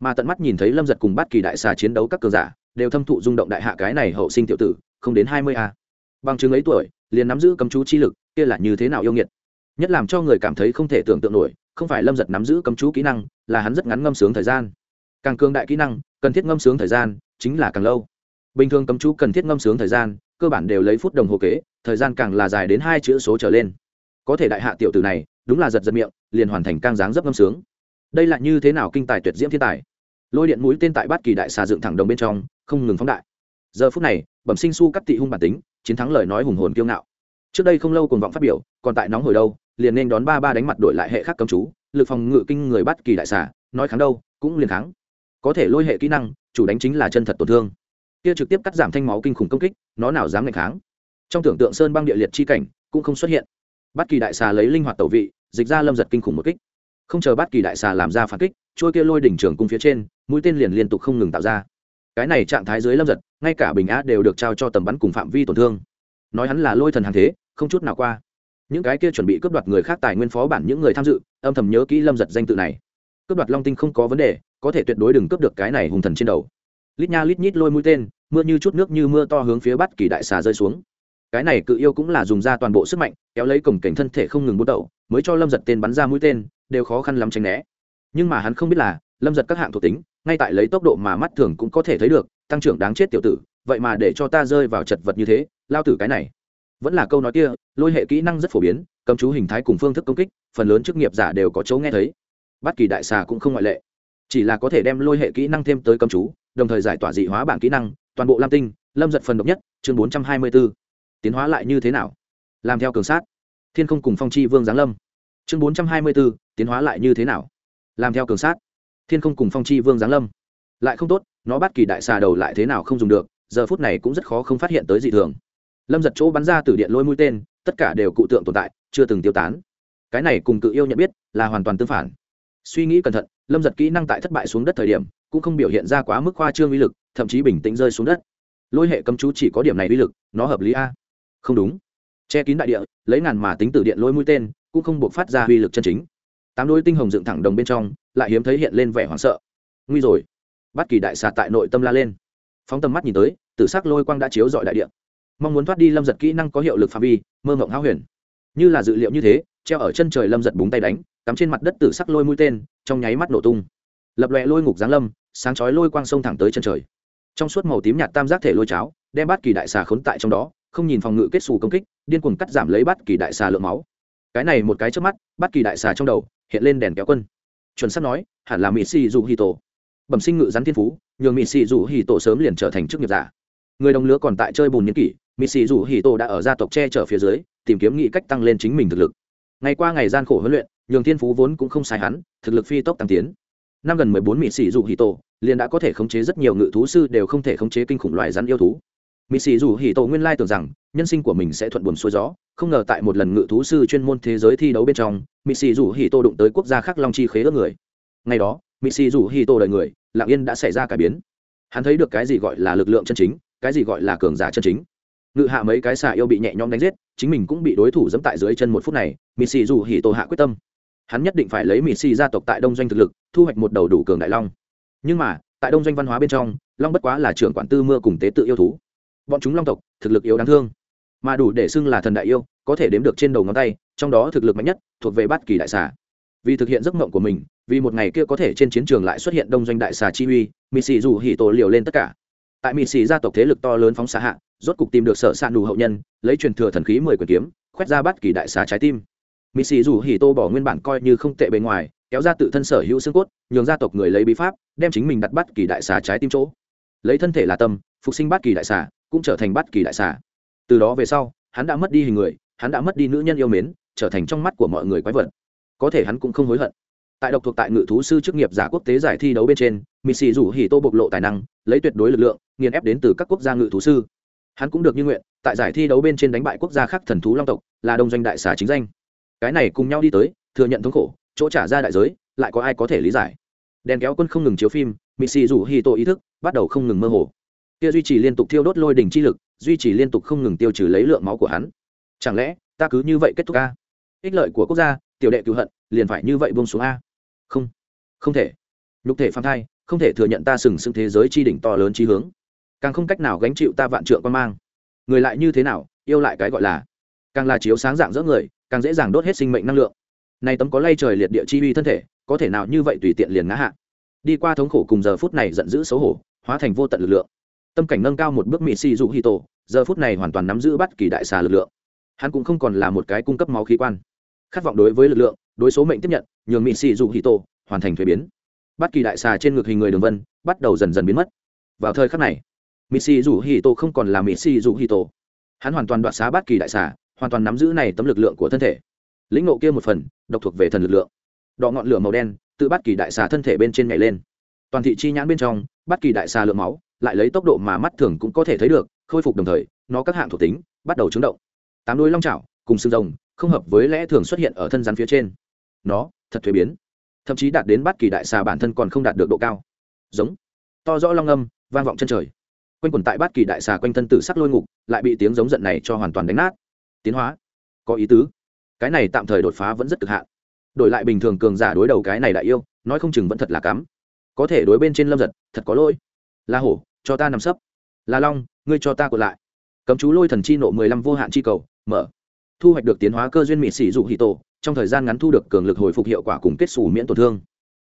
Mà tận mắt nhìn thấy lâm giật cùng bát kỳ đại xà chiến đấu các cường giả, đều thâm thụ rung động đại hạ cái này hậu sinh tiểu tử, không đến hai mươi a. Bằng chứng ấy tuổi, liền nắm giữ cấm chú chi lực, kia là như thế nào yêu nghiệt? Nhất làm cho người cảm thấy không thể tưởng tượng nổi không phải lâm giật nắm giữ cấm chú kỹ năng, là hắn rất ngắn ngâm sướng thời gian. Càng cường đại kỹ năng, cần thiết ngâm sướng thời gian chính là càng lâu. Bình thường cấm chú cần thiết ngâm sướng thời gian, cơ bản đều lấy phút đồng hồ kế, thời gian càng là dài đến hai chữ số trở lên. Có thể đại hạ tiểu tử này, đúng là giật giật miệng, liền hoàn thành càng dáng dấp ngâm sướng. Đây là như thế nào kinh tài tuyệt diễm thiên tài? Lôi điện mũi tên tại bát kỳ đại xà dựng thẳng đồng bên trong, không ngừng phóng đại. Giờ phút này, bẩm sinh su cắt tị hung bản tính, chiến thắng lời nói hùng hồn kiêu ngạo. Trước đây không lâu cùng vọng phát biểu, còn tại nóng hồi đâu liền nên đón ba ba đánh mặt đổi lại hệ khác cấm chú, lực phòng ngự kinh người bắt kỳ đại xà, nói kháng đâu, cũng liền kháng. Có thể lôi hệ kỹ năng, chủ đánh chính là chân thật tổn thương. Kia trực tiếp cắt giảm thanh máu kinh khủng công kích, nó nào dám ngày kháng? Trong tưởng tượng sơn băng địa liệt chi cảnh, cũng không xuất hiện. Bắt kỳ đại xà lấy linh hoạt tẩu vị, dịch ra lâm giật kinh khủng một kích. Không chờ bắt kỳ đại xà làm ra phản kích trôi kia lôi đỉnh trường cung phía trên, mũi tên liền liên tục không ngừng tạo ra. Cái này trạng thái dưới lâm giật, ngay cả bình á đều được trao cho tầm bắn cùng phạm vi tổn thương. Nói hắn là lôi thần hàng thế, không chút nào qua những cái kia chuẩn bị cướp đoạt người khác tài nguyên phó bản những người tham dự, âm thầm nhớ kỹ lâm giật danh tự này. Cướp đoạt long tinh không có vấn đề, có thể tuyệt đối đừng cướp được cái này hùng thần trên đầu. Lít nha lít nhít lôi mũi tên, mưa như chút nước như mưa to hướng phía bắt kỳ đại xà rơi xuống. Cái này cự yêu cũng là dùng ra toàn bộ sức mạnh, kéo lấy cổng cảnh thân thể không ngừng bút đậu mới cho lâm giật tên bắn ra mũi tên, đều khó khăn lắm tránh né. Nhưng mà hắn không biết là, lâm giật các hạng thuộc tính, ngay tại lấy tốc độ mà mắt thường cũng có thể thấy được, tăng trưởng đáng chết tiểu tử, vậy mà để cho ta rơi vào chật vật như thế, lao tử cái này vẫn là câu nói kia, lôi hệ kỹ năng rất phổ biến cấm chú hình thái cùng phương thức công kích, phần lớn chức nghiệp giả đều có chỗ nghe thấy. Bất kỳ đại xà cũng không ngoại lệ. Chỉ là có thể đem lôi hệ kỹ năng thêm tới cấm chú, đồng thời giải tỏa dị hóa bản kỹ năng, toàn bộ lam tinh, lâm giật phần độc nhất, chương bốn trăm hai mươi b ố tiến hóa lại như thế nào? Làm theo cường sát. Thiên không cùng phong chi vương giáng lâm. Chương bốn trăm hai mươi b ố tiến hóa lại như thế nào? Làm theo cường sát. Thiên không cùng phong chi vương giáng lâm. Lại không tốt, nó bắt kỳ đại xà đầu lại thế nào không dùng được, giờ phút này cũng rất khó không phát hiện tới dị thường lâm giật chỗ bắn ra từ điện lôi mũi tên, tất cả đều cụ tượng tồn tại, chưa từng tiêu tán. Cái này cùng cự yêu nhận biết là hoàn toàn tương phản. Suy nghĩ cẩn thận, lâm giật kỹ năng tại thất bại xuống đất thời điểm, cũng không biểu hiện ra quá mức khoa trương uy lực, thậm chí bình tĩnh rơi xuống đất. Lôi hệ cấm chú chỉ có điểm này uy lực, nó hợp lý a? Không đúng. Che kín đại địa, lấy ngàn mà tính từ điện lôi mũi tên, cũng không buộc phát ra uy lực chân chính. Tám đôi tinh hồng dựng thẳng đồng bên trong, lại hiếm thấy hiện lên vẻ hoảng sợ. Nguy rồi. Bắt kỳ đại xà tại nội tâm la lên. Phóng tầm mắt nhìn tới, tử sắc lôi quang đã chiếu dọi đại địa mong muốn thoát đi lâm giật kỹ năng có hiệu lực phạm vi, mơ mộng háo huyền. Như là dự liệu như thế, treo ở chân trời lâm giật búng tay đánh, cắm trên mặt đất tử sắc lôi mũi tên, trong nháy mắt nổ tung. Lập lòe lôi ngục giáng lâm, sáng chói lôi quang sông thẳng tới chân trời. Trong suốt màu tím nhạt tam giác thể lôi cháo, đem bát kỳ đại xà khốn tại trong đó, không nhìn phòng ngự kết xù công kích, điên cuồng cắt giảm lấy bát kỳ đại xà lượng máu. Cái này một cái trước mắt, bát kỳ đại xà trong đầu hiện lên đèn kéo quân. Chuẩn sắp nói, hẳn là mỹ xì dù hì tổ bẩm sinh ngự rắn thiên phú nhường mỹ xì dù hì tổ sớm liền trở thành chức nghiệp giả người đồng lứa còn tại chơi bùn n kỷ mỹ sĩ dù hì tô đã ở gia tộc che chở phía dưới, tìm kiếm nghị cách tăng lên chính mình thực lực. Ngày qua ngày gian khổ huấn luyện, nhường thiên phú vốn cũng không sai hắn, thực lực phi tốc tăng tiến. Năm gần mười bốn mỹ sĩ dù hì tô liền đã có thể khống chế rất nhiều ngự thú sư đều không thể khống chế kinh khủng loài rắn yêu thú. Mỹ sĩ dù hì tô nguyên lai tưởng rằng, nhân sinh của mình sẽ thuận buồm xuôi gió, không ngờ tại một lần ngự thú sư chuyên môn thế giới thi đấu bên trong mỹ sĩ dù hì tô đụng tới quốc gia khác long chi khế ước người. Ngày đó mỹ sĩ dù hì tô đời người lạng yên đã xảy ra cải biến. Hắn thấy được cái gì gọi là lực lượng chân chính cái gì gọi là cường giả chân chính? Ngự hạ mấy cái xà yêu bị nhẹ nhõm đánh giết, chính mình cũng bị đối thủ dẫm tại dưới chân một phút này mỹ xì dù hỉ tổ hạ quyết tâm. Hắn nhất định phải lấy mỹ xì gia tộc tại đông doanh thực lực, thu hoạch một đầu đủ cường đại long. Nhưng mà, tại đông doanh văn hóa bên trong, long bất quá là trưởng quản tư mưa cùng tế tự yêu thú. Bọn chúng long tộc, thực lực yếu đáng thương. Mà đủ để xưng là thần đại yêu, có thể đếm được trên đầu ngón tay, trong đó thực lực mạnh nhất, thuộc về bát kỳ đại xà. Vì thực hiện giấc mộng của mình, vì một ngày kia có thể trên chiến trường lại xuất hiện đông doanh đại xà chi uy mỹ xì dù hỉ tổ liều lên tất cả tại mỹ sĩ gia tộc thế lực to lớn phóng xạ hạ, rốt cục tìm được sở s ạ nù hậu nhân, lấy truyền thừa thần khí mười quyền kiếm, khoét ra bắt kỳ đại xá trái tim. Mỹ sĩ dù hỉ tô bỏ nguyên bản coi như không tệ bề ngoài, kéo ra tự thân sở hữu xương cốt, nhường gia tộc người lấy bí pháp, đem chính mình đặt bắt kỳ đại xá trái tim chỗ. Lấy thân thể là tâm, phục sinh bắt kỳ đại xà cũng trở thành bắt kỳ đại xà từ đó về sau, hắn đã mất đi hình người, hắn đã mất đi nữ nhân yêu mến, trở thành trong mắt của mọi người quái vật. Có thể hắn cũng không hối hận tại độc thuộc tại ngự thú sư chức nghiệp giả quốc tế giải thi đấu bên trên mỹ xì rủ hỉ tô bộc lộ tài năng, lấy tuyệt đối lực lượng, nghiền ép đến từ các quốc gia ngự thú sư. Hắn cũng được như nguyện, tại giải thi đấu bên trên đánh bại quốc gia khác thần thú long tộc, là đông doanh đại xà chính danh. Cái này cùng nhau đi tới, thừa nhận thống khổ, chỗ trả ra đại giới, lại có ai có thể lý giải. Đèn kéo quân không ngừng chiếu phim mỹ xì rủ hì tổ ý thức bắt đầu không ngừng mơ hồ. Kia duy trì liên tục thiêu đốt lôi đỉnh chi lực, duy trì liên tục không ngừng tiêu trừ lấy lượng máu của hắn. Chẳng lẽ, ta cứ như vậy kết thúc a? Ích lợi của quốc gia, tiểu đệ cựu hận, liền phải như vậy buông xuống a? Không. Không thể. Nhục thể phang thai, không thể thừa nhận ta sừng sững thế giới chi đỉnh to lớn chi hướng. Càng không cách nào gánh chịu ta vạn trượng quan mang. Người lại như thế nào, yêu lại cái gọi là? Càng là chiếu sáng dạng dỡ người, càng dễ dàng đốt hết sinh mệnh năng lượng. Này tấm có lay trời liệt địa chi uy thân thể, có thể nào như vậy tùy tiện liền ngã hạ? Đi qua thống khổ cùng giờ phút này giận dữ xấu hổ, hóa thành vô tận lực lượng. Tâm cảnh nâng cao một bước mỹ si dụ hi tổ, giờ phút này hoàn toàn nắm giữ bất kỳ đại xà lực lượng. Hắn cũng không còn là một cái cung cấp máu khí quan khát vọng đối với lực lượng, đối số mệnh tiếp nhận, nhường mỹ xì dụ hì tổ hoàn thành thuế biến. Bắt kỳ đại xà trên ngực hình người đường vân, bắt đầu dần dần biến mất. Vào thời khắc này mỹ xì dù hì tổ không còn là mỹ xì dù hì tổ. Hắn hoàn toàn đoạt xá bắt kỳ đại xà, hoàn toàn nắm giữ này tấm lực lượng của thân thể. Lĩnh nộ kia một phần, độc thuộc về thần lực lượng. Đọ ngọn lửa màu đen, tự bắt kỳ đại xà thân thể bên trên nhảy lên. Toàn thị chi nhãn bên trong bắt kỳ đại xà lượng máu, lại lấy tốc độ mà mắt thường cũng có thể thấy được, khôi phục đồng thời, nó các hạng thuộc tính, bắt đầu chứng động. Tám đôi long trào cùng xương rồng không hợp với lẽ thường xuất hiện ở thân rắn phía trên. Nó, thật thuế biến. Thậm chí đạt đến bát kỳ đại xà bản thân còn không đạt được độ cao. Giống. To rõ long âm, vang vọng chân trời. Quanh quẩn tại bát kỳ đại xà quanh thân tử sắc lôi ngục, lại bị tiếng giống giận này cho hoàn toàn đánh nát. Tiến hóa. Có ý tứ. Cái này tạm thời đột phá vẫn rất cực hạn. Đổi lại bình thường cường giả đối đầu cái này đại yêu, nói không chừng vẫn thật là cắm. Có thể đối bên trên lâm giật, thật có lỗi. La hổ, cho ta nằm sấp. La long, ngươi cho ta còn lại. Cấm chú lôi thần chi nộ mười lăm vô hạn chi cầu, mở thu hoạch được tiến hóa cơ duyên mỹ sĩ dụ hì tổ, trong thời gian ngắn thu được cường lực hồi phục hiệu quả cùng kết xù miễn tổn thương.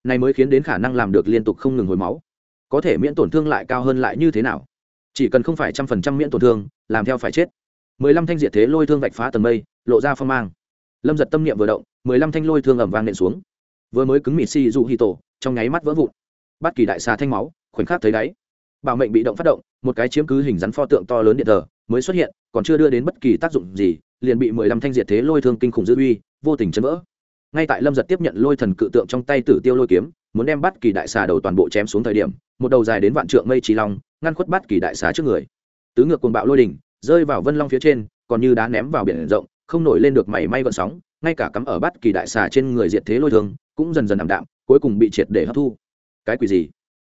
Này mới khiến đến khả năng làm được liên tục không ngừng hồi máu. Có thể miễn tổn thương lại cao hơn lại như thế nào? Chỉ cần không phải trăm phần trăm miễn tổn thương, làm theo phải chết. Mười lăm thanh diệt thế lôi thương vạch phá tầng mây, lộ ra phong mang. Lâm giật tâm niệm vừa động, mười lăm thanh lôi thương ẩm vang nện xuống. Vừa mới cứng mịt si dụ hì tổ, trong nháy mắt vỡ vụn. Bắt kỳ đại xà thanh máu, khoảnh khắc thấy đáy. Bảo mệnh bị động phát động, một cái chiếm cứ hình rắn pho tượng to lớn điện thờ mới xuất hiện, còn chưa đưa đến bất kỳ tác dụng gì, liền bị mười lăm thanh diệt thế lôi thương kinh khủng dư uy, vô tình chấn vỡ. Ngay tại lâm giật tiếp nhận lôi thần cự tượng trong tay tử tiêu lôi kiếm, muốn đem bắt kỳ đại xà đầu toàn bộ chém xuống thời điểm, một đầu dài đến vạn trượng mây trí long, ngăn khuất bắt kỳ đại xà trước người. Tứ ngược cuồng bạo lôi đỉnh, rơi vào vân long phía trên, còn như đá ném vào biển rộng, không nổi lên được mảy may gọn sóng, ngay cả cắm ở bắt kỳ đại xà trên người diệt thế lôi thương, cũng dần dần ảm đạm, cuối cùng bị triệt để hấp thu. Cái quỷ gì?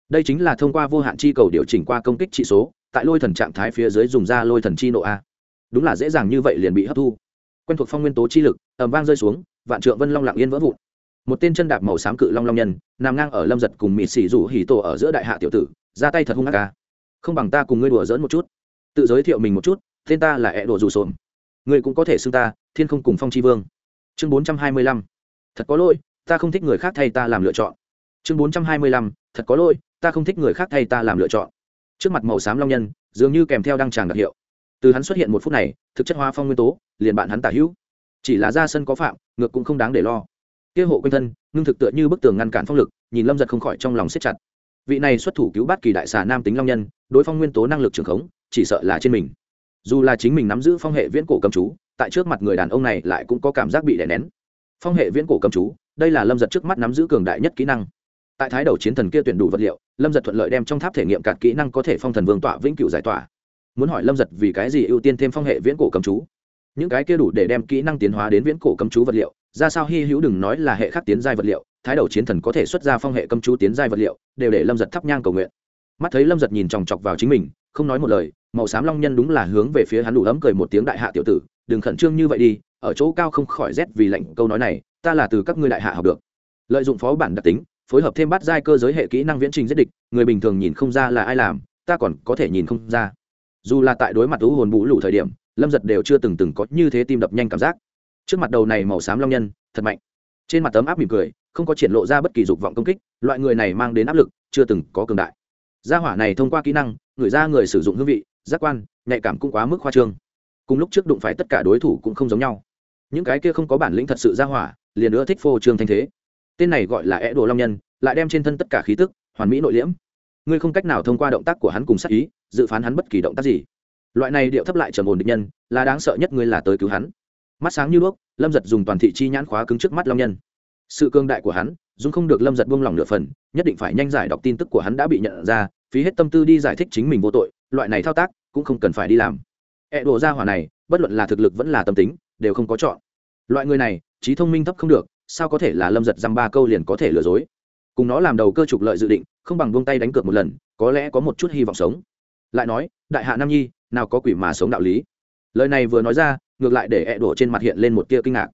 Đây chính là thông qua vô hạn chi cầu điều chỉnh qua công kích trị số tại lôi thần trạng thái phía dưới dùng ra lôi thần chi nộ a. Đúng là dễ dàng như vậy liền bị hấp thu. Quen thuộc phong nguyên tố chi lực ẩm vang rơi xuống, vạn trượng vân long lặng yên vỡ vụn. Một tên chân đạp màu xám cự long long nhân, nằm ngang ở lâm giật cùng mịt xỉ rủ hỉ tổ ở giữa đại hạ tiểu tử, ra tay thật hung ác ca không bằng ta cùng ngươi đùa dỡn một chút. Tự giới thiệu mình một chút, tên ta là ẹ đùa dù sồn ngươi cũng có thể xưng ta, thiên không cùng phong tri vương. Chương bốn trăm hai mươi lăm. Thật có lỗi, ta không thích người khác thay ta làm lựa chọn. Chương bốn trăm hai mươi lăm. Thật có lỗi, ta không thích người khác thay ta làm lựa chọn trước mặt màu xám long nhân, dường như kèm theo đăng tràng đặc hiệu. Từ hắn xuất hiện một phút này, thực chất hóa phong nguyên tố, liền bạn hắn tả hữu. Chỉ là ra sân có phạm, ngược cũng không đáng để lo. Kia hộ quanh thân, ngưng thực tựa như bức tường ngăn cản phong lực, nhìn lâm giật không khỏi trong lòng siết chặt. Vị này xuất thủ cứu bát kỳ đại xà nam tính long nhân, đối phong nguyên tố năng lực trường khống, chỉ sợ là trên mình. Dù là chính mình nắm giữ phong hệ viễn cổ cầm chú, tại trước mặt người đàn ông này lại cũng có cảm giác bị đè nén. Phong hệ viễn cổ cầm chú, đây là lâm giật trước mắt nắm giữ cường đại nhất kỹ năng tại thái đầu chiến thần kia tuyển đủ vật liệu, lâm giật thuận lợi đem trong tháp thể nghiệm cạt kỹ năng có thể phong thần vương tọa vĩnh cửu giải tỏa. Muốn hỏi lâm giật vì cái gì ưu tiên thêm phong hệ viễn cổ cầm chú? Những cái kia đủ để đem kỹ năng tiến hóa đến viễn cổ cầm chú vật liệu, ra sao hy hữu đừng nói là hệ Khác tiến giai vật liệu, thái đầu chiến thần có thể xuất ra phong hệ cầm chú tiến giai vật liệu, đều để lâm giật thắp nhang cầu nguyện. Mắt thấy lâm giật nhìn chòng chọc vào chính mình, không nói một lời, màu xám long nhân đúng là hướng về phía hắn đủ ấm cười một tiếng đại hạ tiểu tử, đừng khẩn trương như vậy đi, ở chỗ cao không khỏi rét vì lạnh câu nói này, ta là từ các ngươi đại hạ học được. Lợi dụng phó bản đặc tính phối hợp thêm bắt giai cơ giới hệ kỹ năng viễn trình giết địch, người bình thường nhìn không ra là ai làm, ta còn có thể nhìn không ra. Dù là tại đối mặt thú hồn bụ lủ thời điểm, lâm giật đều chưa từng từng có như thế tim đập nhanh cảm giác. Trước mặt đầu này màu xám long nhân, thật mạnh. Trên mặt tấm áp mỉm cười, không có triển lộ ra bất kỳ dục vọng công kích, loại người này mang đến áp lực, chưa từng có cường đại. Gia hỏa này thông qua kỹ năng, người ra người sử dụng hương vị, giác quan, nhạy cảm cũng quá mức khoa trương. Cùng lúc trước đụng phải tất cả đối thủ cũng không giống nhau. Những cái kia không có bản lĩnh thật sự gia hỏa, liền nữa thích phô trương thanh thế tên này gọi là é đồ long nhân, lại đem trên thân tất cả khí tức, hoàn mỹ nội liễm. Ngươi không cách nào thông qua động tác của hắn cùng sát ý, dự phán hắn bất kỳ động tác gì. Loại này điệu thấp lại trầm ổn định nhân, là đáng sợ nhất ngươi là tới cứu hắn. Mắt sáng như đuốc, lâm giật dùng toàn thị chi nhãn khóa cứng trước mắt long nhân. Sự cương đại của hắn dung không được lâm giật buông lỏng nửa phần, nhất định phải nhanh giải đọc tin tức của hắn đã bị nhận ra, phí hết tâm tư đi giải thích chính mình vô tội, loại này thao tác cũng không cần phải đi làm. Ẹ e đồ ra hỏa này, bất luận là thực lực vẫn là tâm tính, đều không có chọn. Loại người này, trí thông minh thấp không được sao có thể là lâm giật dăm ba câu liền có thể lừa dối? Cùng nó làm đầu cơ trục lợi dự định, không bằng buông tay đánh cược một lần, có lẽ có một chút hy vọng sống. Lại nói, đại hạ nam nhi, nào có quỷ mà sống đạo lý. Lời này vừa nói ra, ngược lại để ẹ đổ trên mặt hiện lên một tia kinh ngạc.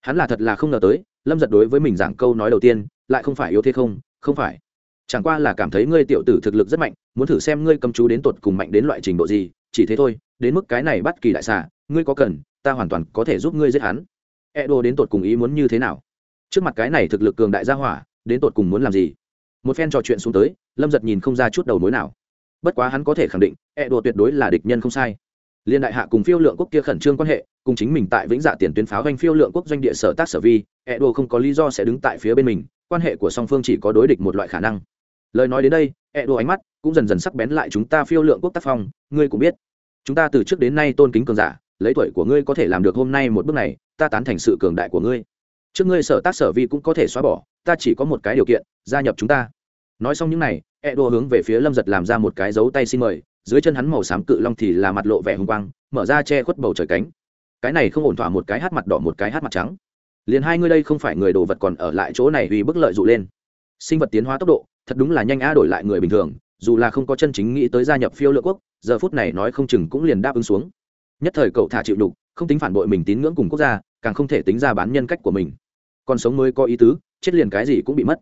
Hắn là thật là không ngờ tới, lâm giật đối với mình giảng câu nói đầu tiên, lại không phải yếu thế không? Không phải. Chẳng qua là cảm thấy ngươi tiểu tử thực lực rất mạnh, muốn thử xem ngươi cầm chú đến tột cùng mạnh đến loại trình độ gì, chỉ thế thôi, đến mức cái này bắt kỳ đại xà, ngươi có cần, ta hoàn toàn có thể giúp ngươi giết hắn. E đồ đến tột cùng ý muốn như thế nào? Trước mặt cái này thực lực cường đại gia hỏa, đến tột cùng muốn làm gì? Một phen trò chuyện xuống tới, lâm giật nhìn không ra chút đầu mối nào. Bất quá hắn có thể khẳng định e đồ tuyệt đối là địch nhân không sai. Liên đại hạ cùng phiêu lượng quốc kia khẩn trương quan hệ, cùng chính mình tại vĩnh dạ tiền tuyến pháo doanh phiêu lượng quốc doanh địa sở tác sở vi e đồ không có lý do sẽ đứng tại phía bên mình, quan hệ của song phương chỉ có đối địch một loại khả năng. Lời nói đến đây e đồ ánh mắt cũng dần dần sắc bén lại chúng ta phiêu lượng quốc tác phong, ngươi cũng biết. Chúng ta từ trước đến nay tôn kính cường giả, lấy tuổi của ngươi có thể làm được hôm nay một bước này, ta tán thành sự cường đại của ngươi trước ngươi sở tác sở vi cũng có thể xóa bỏ, ta chỉ có một cái điều kiện, gia nhập chúng ta. Nói xong những này e đua hướng về phía lâm giật làm ra một cái dấu tay xin mời, dưới chân hắn màu xám cự long thì là mặt lộ vẻ hùng quang, mở ra che khuất bầu trời cánh. Cái này không ổn thỏa một cái hát mặt đỏ, một cái hát mặt trắng. Liền hai ngươi đây không phải người đồ vật còn ở lại chỗ này vì bức lợi dụ lên. Sinh vật tiến hóa tốc độ, thật đúng là nhanh a đổi lại người bình thường, dù là không có chân chính nghĩ tới gia nhập phiêu lựa quốc, giờ phút này nói không chừng cũng liền đáp ứng xuống. Nhất thời cậu thả chịu đục không tính phản bội mình tín ngưỡng cùng quốc gia, càng không thể tính ra bán nhân cách của mình còn sống mới có ý tứ, chết liền cái gì cũng bị mất.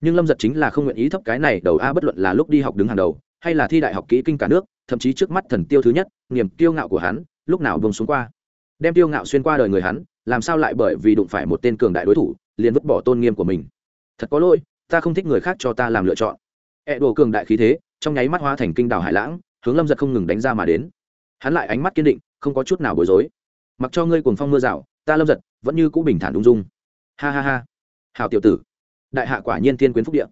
Nhưng lâm giật chính là không nguyện ý thấp cái này đầu a bất luận là lúc đi học đứng hàng đầu, hay là thi đại học kỹ kinh cả nước, thậm chí trước mắt thần tiêu thứ nhất, niềm tiêu ngạo của hắn, lúc nào bông xuống qua. Đem tiêu ngạo xuyên qua đời người hắn, làm sao lại bởi vì đụng phải một tên cường đại đối thủ, liền vứt bỏ tôn nghiêm của mình. Thật có lỗi, ta không thích người khác cho ta làm lựa chọn. Ẹ đồ cường đại khí thế, trong nháy mắt hoa thành kinh đảo hải lãng, hướng lâm giật không ngừng đánh ra mà đến. Hắn lại ánh mắt kiên định, không có chút nào bối rối. Mặc cho ngươi cuồng phong mưa rào, ta lâm giật vẫn như cũ bình thản đúng dung ha ha ha. Hào tiểu tử. Đại hạ quả nhiên thiên quyến phúc địa.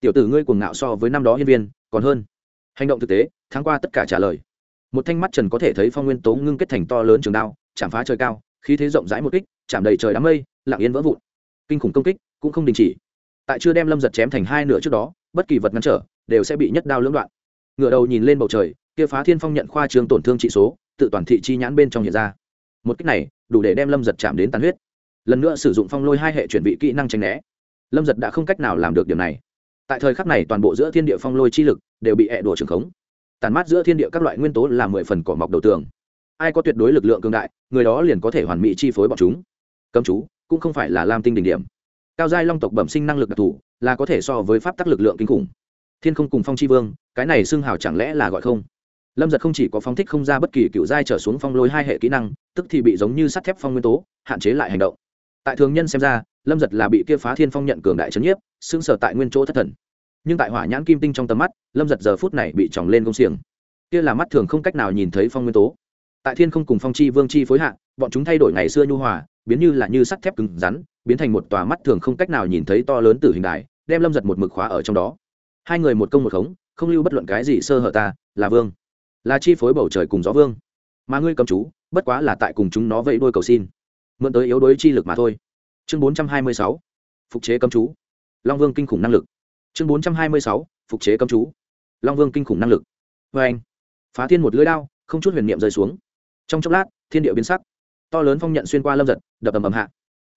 Tiểu tử ngươi cuồng ngạo so với năm đó hiên viên, còn hơn. Hành động thực tế, tháng qua tất cả trả lời. Một thanh mắt trần có thể thấy phong nguyên tố ngưng kết thành to lớn trường đao, chạm phá trời cao, khí thế rộng rãi một kích, chạm đầy trời đám mây, lặng yên vỡ vụn. Kinh khủng công kích, cũng không đình chỉ. Tại chưa đem lâm giật chém thành hai nửa trước đó, bất kỳ vật ngăn trở, đều sẽ bị nhất đao lưỡng đoạn. Ngựa đầu nhìn lên bầu trời, kia phá thiên phong nhận khoa trường tổn thương trị số, tự toàn thị chi nhãn bên trong hiện ra. Một cách này, đủ để đem lâm giật chạm đến tàn huyết lần nữa sử dụng phong lôi hai hệ chuẩn bị kỹ năng tranh né. Lâm giật đã không cách nào làm được điều này. Tại thời khắc này toàn bộ giữa thiên địa phong lôi chi lực đều bị hẹ đùa trường khống. Tàn mát giữa thiên địa các loại nguyên tố là mười phần cỏ mọc đầu tường. Ai có tuyệt đối lực lượng cường đại, người đó liền có thể hoàn mỹ chi phối bọn chúng. Cấm chú, cũng không phải là lam tinh đỉnh điểm. Cao giai long tộc bẩm sinh năng lực đặc thù, là có thể so với pháp tắc lực lượng kinh khủng. Thiên không cùng phong chi vương, cái này xưng hào chẳng lẽ là gọi không? Lâm giật không chỉ có phóng thích không ra bất kỳ cựu giai trở xuống phong lôi hai hệ kỹ năng, tức thì bị giống như sắt thép phong nguyên tố, hạn chế lại hành động tại thường nhân xem ra, lâm giật là bị kia phá thiên phong nhận cường đại trấn nhiếp xứng sở tại nguyên chỗ thất thần. Nhưng tại hỏa nhãn kim tinh trong tầm mắt, lâm giật giờ phút này bị tròng lên công xiềng. Kia là mắt thường không cách nào nhìn thấy phong nguyên tố. Tại thiên không cùng phong chi vương chi phối hạ, bọn chúng thay đổi ngày xưa nhu hòa, biến như là như sắt thép cứng rắn, biến thành một tòa mắt thường không cách nào nhìn thấy to lớn từ hình đài, đem lâm giật một mực khóa ở trong đó. Hai người một công một khống, không lưu bất luận cái gì sơ hở ta, là vương. Là chi phối bầu trời cùng gió vương. Mà ngươi cầm chú, bất quá là tại cùng chúng nó vẫy đôi cầu xin mượn tới yếu đuối chi lực mà thôi. Chương bốn trăm hai mươi sáu, phục chế cấm chú. Long vương kinh khủng năng lực. Chương bốn trăm hai mươi sáu, phục chế cấm chú. Long vương kinh khủng năng lực. Vê anh, phá thiên một lưỡi đao, không chút huyền niệm rơi xuống. Trong chốc lát, thiên địa biến sắc. To lớn phong nhận xuyên qua lâm giật, đập ầm ầm hạ.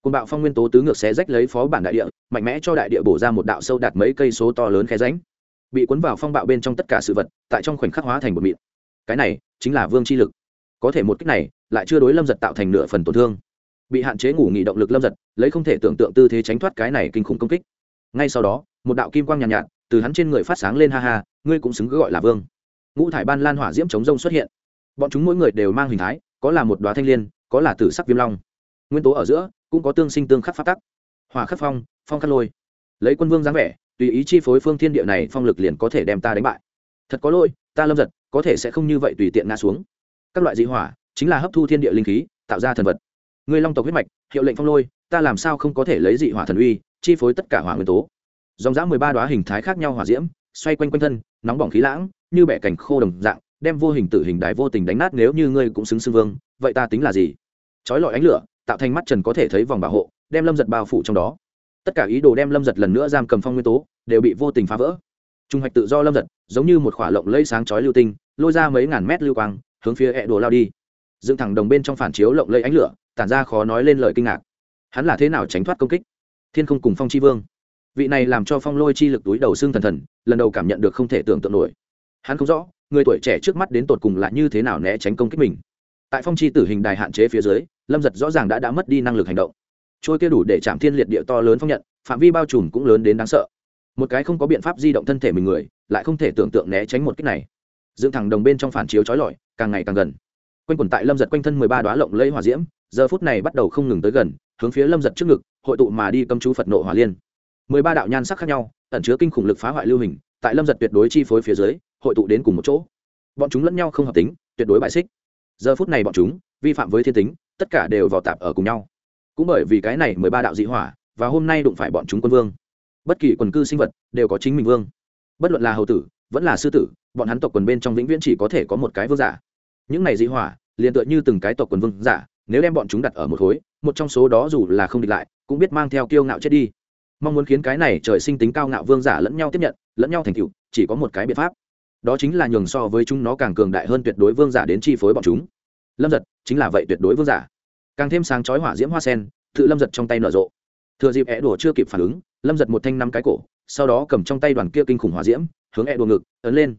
Côn bạo phong nguyên tố tứ ngược xé rách lấy phó bản đại địa, mạnh mẽ cho đại địa bổ ra một đạo sâu đạt mấy cây số to lớn khe ránh bị cuốn vào phong bạo bên trong tất cả sự vật, tại trong khoảnh khắc hóa thành một mịn. Cái này chính là vương chi lực. Có thể một cách này, lại chưa đối lâm giật tạo thành nửa phần tổn thương bị hạn chế ngủ nghỉ động lực lâm giật lấy không thể tưởng tượng tư thế tránh thoát cái này kinh khủng công kích. Ngay sau đó một đạo kim quang nhàn nhạt, nhạt từ hắn trên người phát sáng lên ha ha ngươi cũng xứng gọi là vương. Ngũ thải ban lan hỏa diễm chống rông xuất hiện. Bọn chúng mỗi người đều mang hình thái có là một đoá thanh l i ê n có là tử sắc viêm long. Nguyên tố ở giữa cũng có tương sinh tương khắc phát tắc. Hỏa khắc phong phong khắc lôi. Lấy quân vương dáng vẻ tùy ý chi phối phương thiên địa này phong lực liền có thể đem ta đánh bại. Thật có lôi ta lâm giật có thể sẽ không như vậy tùy tiện ngã xuống. Các loại dị hỏa chính là hấp thu thiên địa linh khí tạo ra thần vật người long tộc huyết mạch, hiệu lệnh phong lôi, ta làm sao không có thể lấy dị hỏa thần uy, chi phối tất cả hỏa nguyên tố? Dòng dã mười ba đoá hình thái khác nhau hỏa diễm, xoay quanh quanh thân, nóng bỏng khí lãng, như bẻ cành khô đồng dạng, đem vô hình tử hình đài vô tình đánh nát nếu như ngươi cũng xứng xưng vương, vậy ta tính là gì? Trói lọi ánh lửa, tạo thành mắt trần có thể thấy vòng bảo hộ, đem lâm giật bao phủ trong đó. Tất cả ý đồ đem lâm giật lần nữa giam cầm phong nguyên tố, đều bị vô tình phá vỡ. Trung hoạch tự do lâm giật, giống như một khỏa lộng lây sáng chói lưu tinh, lôi ra mấy ngàn mét lưu quang, hướng phía hẹ đồ lao đi. Dựng thẳng đồng bên trong phản chiếu lộng lây ánh lửa tản ra khó nói lên lời kinh ngạc. Hắn là thế nào tránh thoát công kích? Thiên không cùng phong chi vương. Vị này làm cho phong lôi chi lực túi đầu xương thần thần, lần đầu cảm nhận được không thể tưởng tượng nổi. Hắn không rõ, người tuổi trẻ trước mắt đến tột cùng là như thế nào né tránh công kích mình. Tại phong chi tử hình đài hạn chế phía dưới, lâm giật rõ ràng đã đã mất đi năng lực hành động. Trôi kia đủ để chạm thiên liệt địa to lớn phong nhận, phạm vi bao trùm cũng lớn đến đáng sợ. Một cái không có biện pháp di động thân thể mình người, lại không thể tưởng tượng né tránh một cách này. Dựng thẳng đồng bên trong phản chiếu trói lọi, càng ngày càng gần. Quanh quẩn tại lâm giật quanh thân mười ba đoá lộng lẫy hỏa diễm giờ phút này bắt đầu không ngừng tới gần, hướng phía lâm giật trước ngực, hội tụ mà đi cấm chú phật nộ hỏa liên. Mười ba đạo nhan sắc khác nhau, ẩn chứa kinh khủng lực phá hoại lưu hình, tại lâm giật tuyệt đối chi phối phía dưới, hội tụ đến cùng một chỗ. Bọn chúng lẫn nhau không hợp tính, tuyệt đối bại xích. Giờ phút này bọn chúng, vi phạm với thiên tính, tất cả đều vào tạp ở cùng nhau. Cũng bởi vì cái này mười ba đạo dị hỏa, và hôm nay đụng phải bọn chúng quân vương. Bất kỳ quần cư sinh vật đều có chính mình vương. Bất luận là hầu tử, vẫn là sư tử, bọn hắn tộc quần bên trong vĩnh viễn chỉ có thể có một cái vương giả. Những này dị hỏa, liền tựa như từng cái tộc quần vương giả nếu đem bọn chúng đặt ở một khối, một trong số đó dù là không địch lại, cũng biết mang theo kiêu ngạo chết đi. Mong muốn khiến cái này trời sinh tính cao ngạo vương giả lẫn nhau tiếp nhận, lẫn nhau thành tựu, chỉ có một cái biện pháp. Đó chính là nhường so với chúng nó càng cường đại hơn tuyệt đối vương giả đến chi phối bọn chúng. Lâm giật, chính là vậy tuyệt đối vương giả. Càng thêm sáng chói hỏa diễm hoa sen, tự lâm giật trong tay nở rộ. Thừa dịp ẹ đùa chưa kịp phản ứng, lâm giật một thanh năm cái cổ, sau đó cầm trong tay đoàn kia kinh khủng hỏa diễm, hướng ẹ đùa ngực, ấn lên.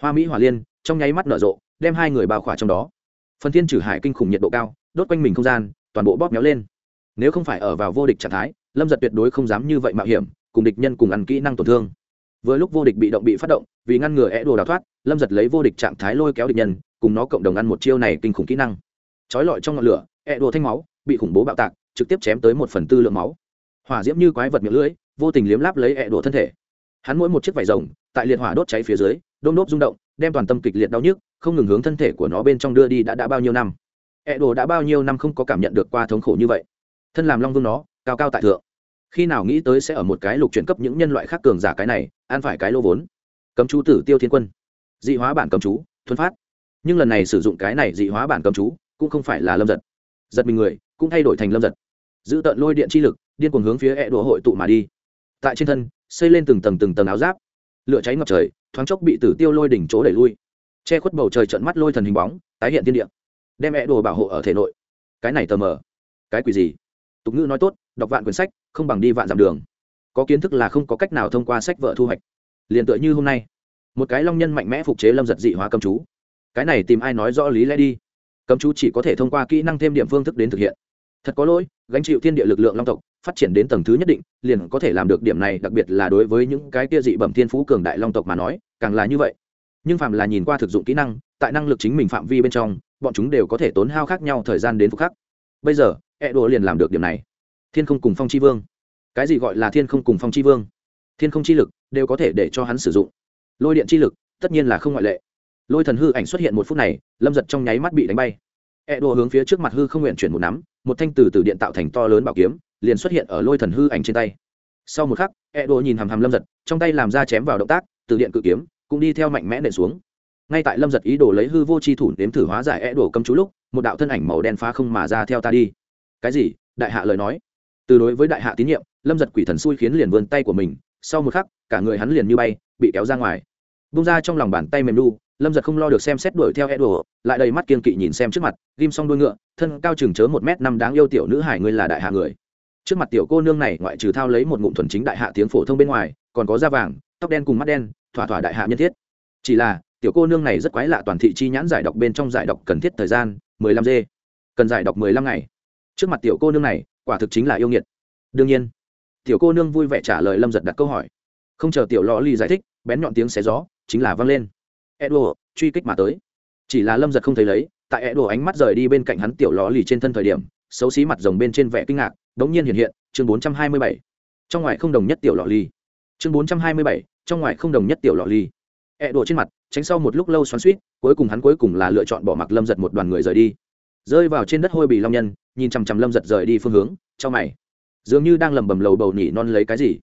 Hoa mỹ hỏa liên, trong nháy mắt nở rộ, đem hai người bao khỏa trong đó. Phần thiên trừ hải kinh khủng nhiệt độ cao đốt quanh mình không gian, toàn bộ bóp méo lên. Nếu không phải ở vào vô địch trạng thái, lâm giật tuyệt đối không dám như vậy mạo hiểm, cùng địch nhân cùng ăn kỹ năng tổn thương. Vừa lúc vô địch bị động bị phát động, vì ngăn ngừa é đồ đào thoát, lâm giật lấy vô địch trạng thái lôi kéo địch nhân, cùng nó cộng đồng ăn một chiêu này kinh khủng kỹ năng. Trói lọi trong ngọn lửa é đồ thanh máu, bị khủng bố bạo tạc, trực tiếp chém tới một phần tư lượng máu. Hỏa diễm như quái vật miệng lưỡi, vô tình liếm láp lấy é đồ thân thể. Hắn mỗi một chiếc vải rồng, tại liệt hỏa đốt cháy phía dưới, đôm đốt rung động, đem toàn tâm kịch liệt đau nhức, không ngừng hướng thân thể của nó bên trong đưa đi đã đã bao nhiêu năm ẹ đồ đã bao nhiêu năm không có cảm nhận được qua thống khổ như vậy. Thân làm long vương nó, cao cao tại thượng. Khi nào nghĩ tới sẽ ở một cái lục chuyển cấp những nhân loại khác cường giả cái này, ăn phải cái lô vốn. Cấm chú tử tiêu thiên quân. Dị hóa bản cấm chú, thuần phát. Nhưng lần này sử dụng cái này dị hóa bản cấm chú, cũng không phải là lâm giật. Giật mình người, cũng thay đổi thành lâm giật. Giữ tận lôi điện chi lực, điên cuồng hướng phía ẹ đồ hội tụ mà đi. Tại trên thân, xây lên từng tầng từng tầng áo giáp. Lửa cháy ngập trời, thoáng chốc bị tử tiêu lôi đỉnh chỗ đẩy lui. Che khuất bầu trời trận mắt lôi thần hình bóng, tái hiện tiên địa đem mẹ đồ bảo hộ ở thể nội. Cái này tờ mờ. Cái quỷ gì? Tục ngữ nói tốt, đọc vạn quyển sách, không bằng đi vạn dặm đường. Có kiến thức là không có cách nào thông qua sách vợ thu hoạch. Liền tựa như hôm nay, một cái long nhân mạnh mẽ phục chế lâm giật dị hóa cầm chú. Cái này tìm ai nói rõ lý lẽ đi? Cầm chú chỉ có thể thông qua kỹ năng thêm điểm phương thức đến thực hiện. Thật có lỗi, gánh chịu thiên địa lực lượng long tộc, phát triển đến tầng thứ nhất định, liền có thể làm được điểm này, đặc biệt là đối với những cái kia dị bẩm thiên phú cường đại long tộc mà nói, càng là như vậy. Nhưng phạm là nhìn qua thực dụng kỹ năng, tại năng lực chính mình phạm vi bên trong bọn chúng đều có thể tốn hao khác nhau thời gian đến phục khắc. Bây giờ e đùa liền làm được điểm này. Thiên không cùng phong chi vương. Cái gì gọi là thiên không cùng phong chi vương? Thiên không chi lực đều có thể để cho hắn sử dụng. Lôi điện chi lực, tất nhiên là không ngoại lệ. Lôi thần hư ảnh xuất hiện một phút này, lâm giật trong nháy mắt bị đánh bay. E đùa hướng phía trước mặt hư không nguyện chuyển một nắm, một thanh từ từ điện tạo thành to lớn bảo kiếm, liền xuất hiện ở lôi thần hư ảnh trên tay. Sau một khắc e đùa nhìn hàm hàm lâm giật, trong tay làm ra chém vào động tác, từ điện cự kiếm, cũng đi theo mạnh mẽ nện xuống ngay tại lâm giật ý đồ lấy hư vô chi thủ nếm thử hóa giải e đổ cầm chú lúc, một đạo thân ảnh màu đen phá không mà ra theo ta đi. Cái gì? Đại hạ lời nói. Từ đối với đại hạ tín nhiệm, lâm giật quỷ thần xui khiến liền vươn tay của mình, sau một khắc, cả người hắn liền như bay, bị kéo ra ngoài. Bung ra trong lòng bàn tay mềm đu lâm giật không lo được xem xét đuổi theo edo lại đầy mắt kiên kỵ nhìn xem trước mặt, ghim xong đuôi ngựa, thân cao chừng chớ một m năm đáng yêu tiểu nữ hải ngươi là đại hạ người. Trước mặt tiểu cô nương này ngoại trừ thao lấy một ngụm thuần chính đại hạ tiếng phổ thông bên ngoài, còn có da vàng, tóc đen cùng mắt đen, thỏa thỏa đại hạ nhân thiết. Chỉ là tiểu cô nương này rất quái lạ toàn thị chi nhãn giải đọc bên trong giải đọc cần thiết thời gian, mười lăm g cần giải đọc mười lăm ngày. Trước mặt tiểu cô nương này, quả thực chính là yêu nghiệt. Đương nhiên, tiểu cô nương vui vẻ trả lời lâm giật đặt câu hỏi. Không chờ tiểu lò ly giải thích, bén nhọn tiếng xé gió, chính là văng lên. Edo truy kích mà tới. Chỉ là lâm giật không thấy lấy, tại edo ánh mắt rời đi bên cạnh hắn tiểu lò lì trên thân thời điểm, xấu xí mặt rồng bên trên vẻ kinh ngạc, đống nhiên hiện hiện, chương bốn trăm hai mươi bảy. Trong ngoài không đồng nhất tiểu lò ly. Chương bốn trăm hai mươi bảy, trong ngoài không đồng nhất tiểu lò ly edo trên mặt, tránh sau một lúc lâu xoắn suýt, cuối cùng hắn cuối cùng là lựa chọn bỏ mặc lâm giật một đoàn người rời đi. Rơi vào trên đất hôi bì long nhân, nhìn chằm chằm lâm giật rời đi phương hướng cho mày. Dường như đang lầm bầm lầu bầu nỉ non lấy cái gì.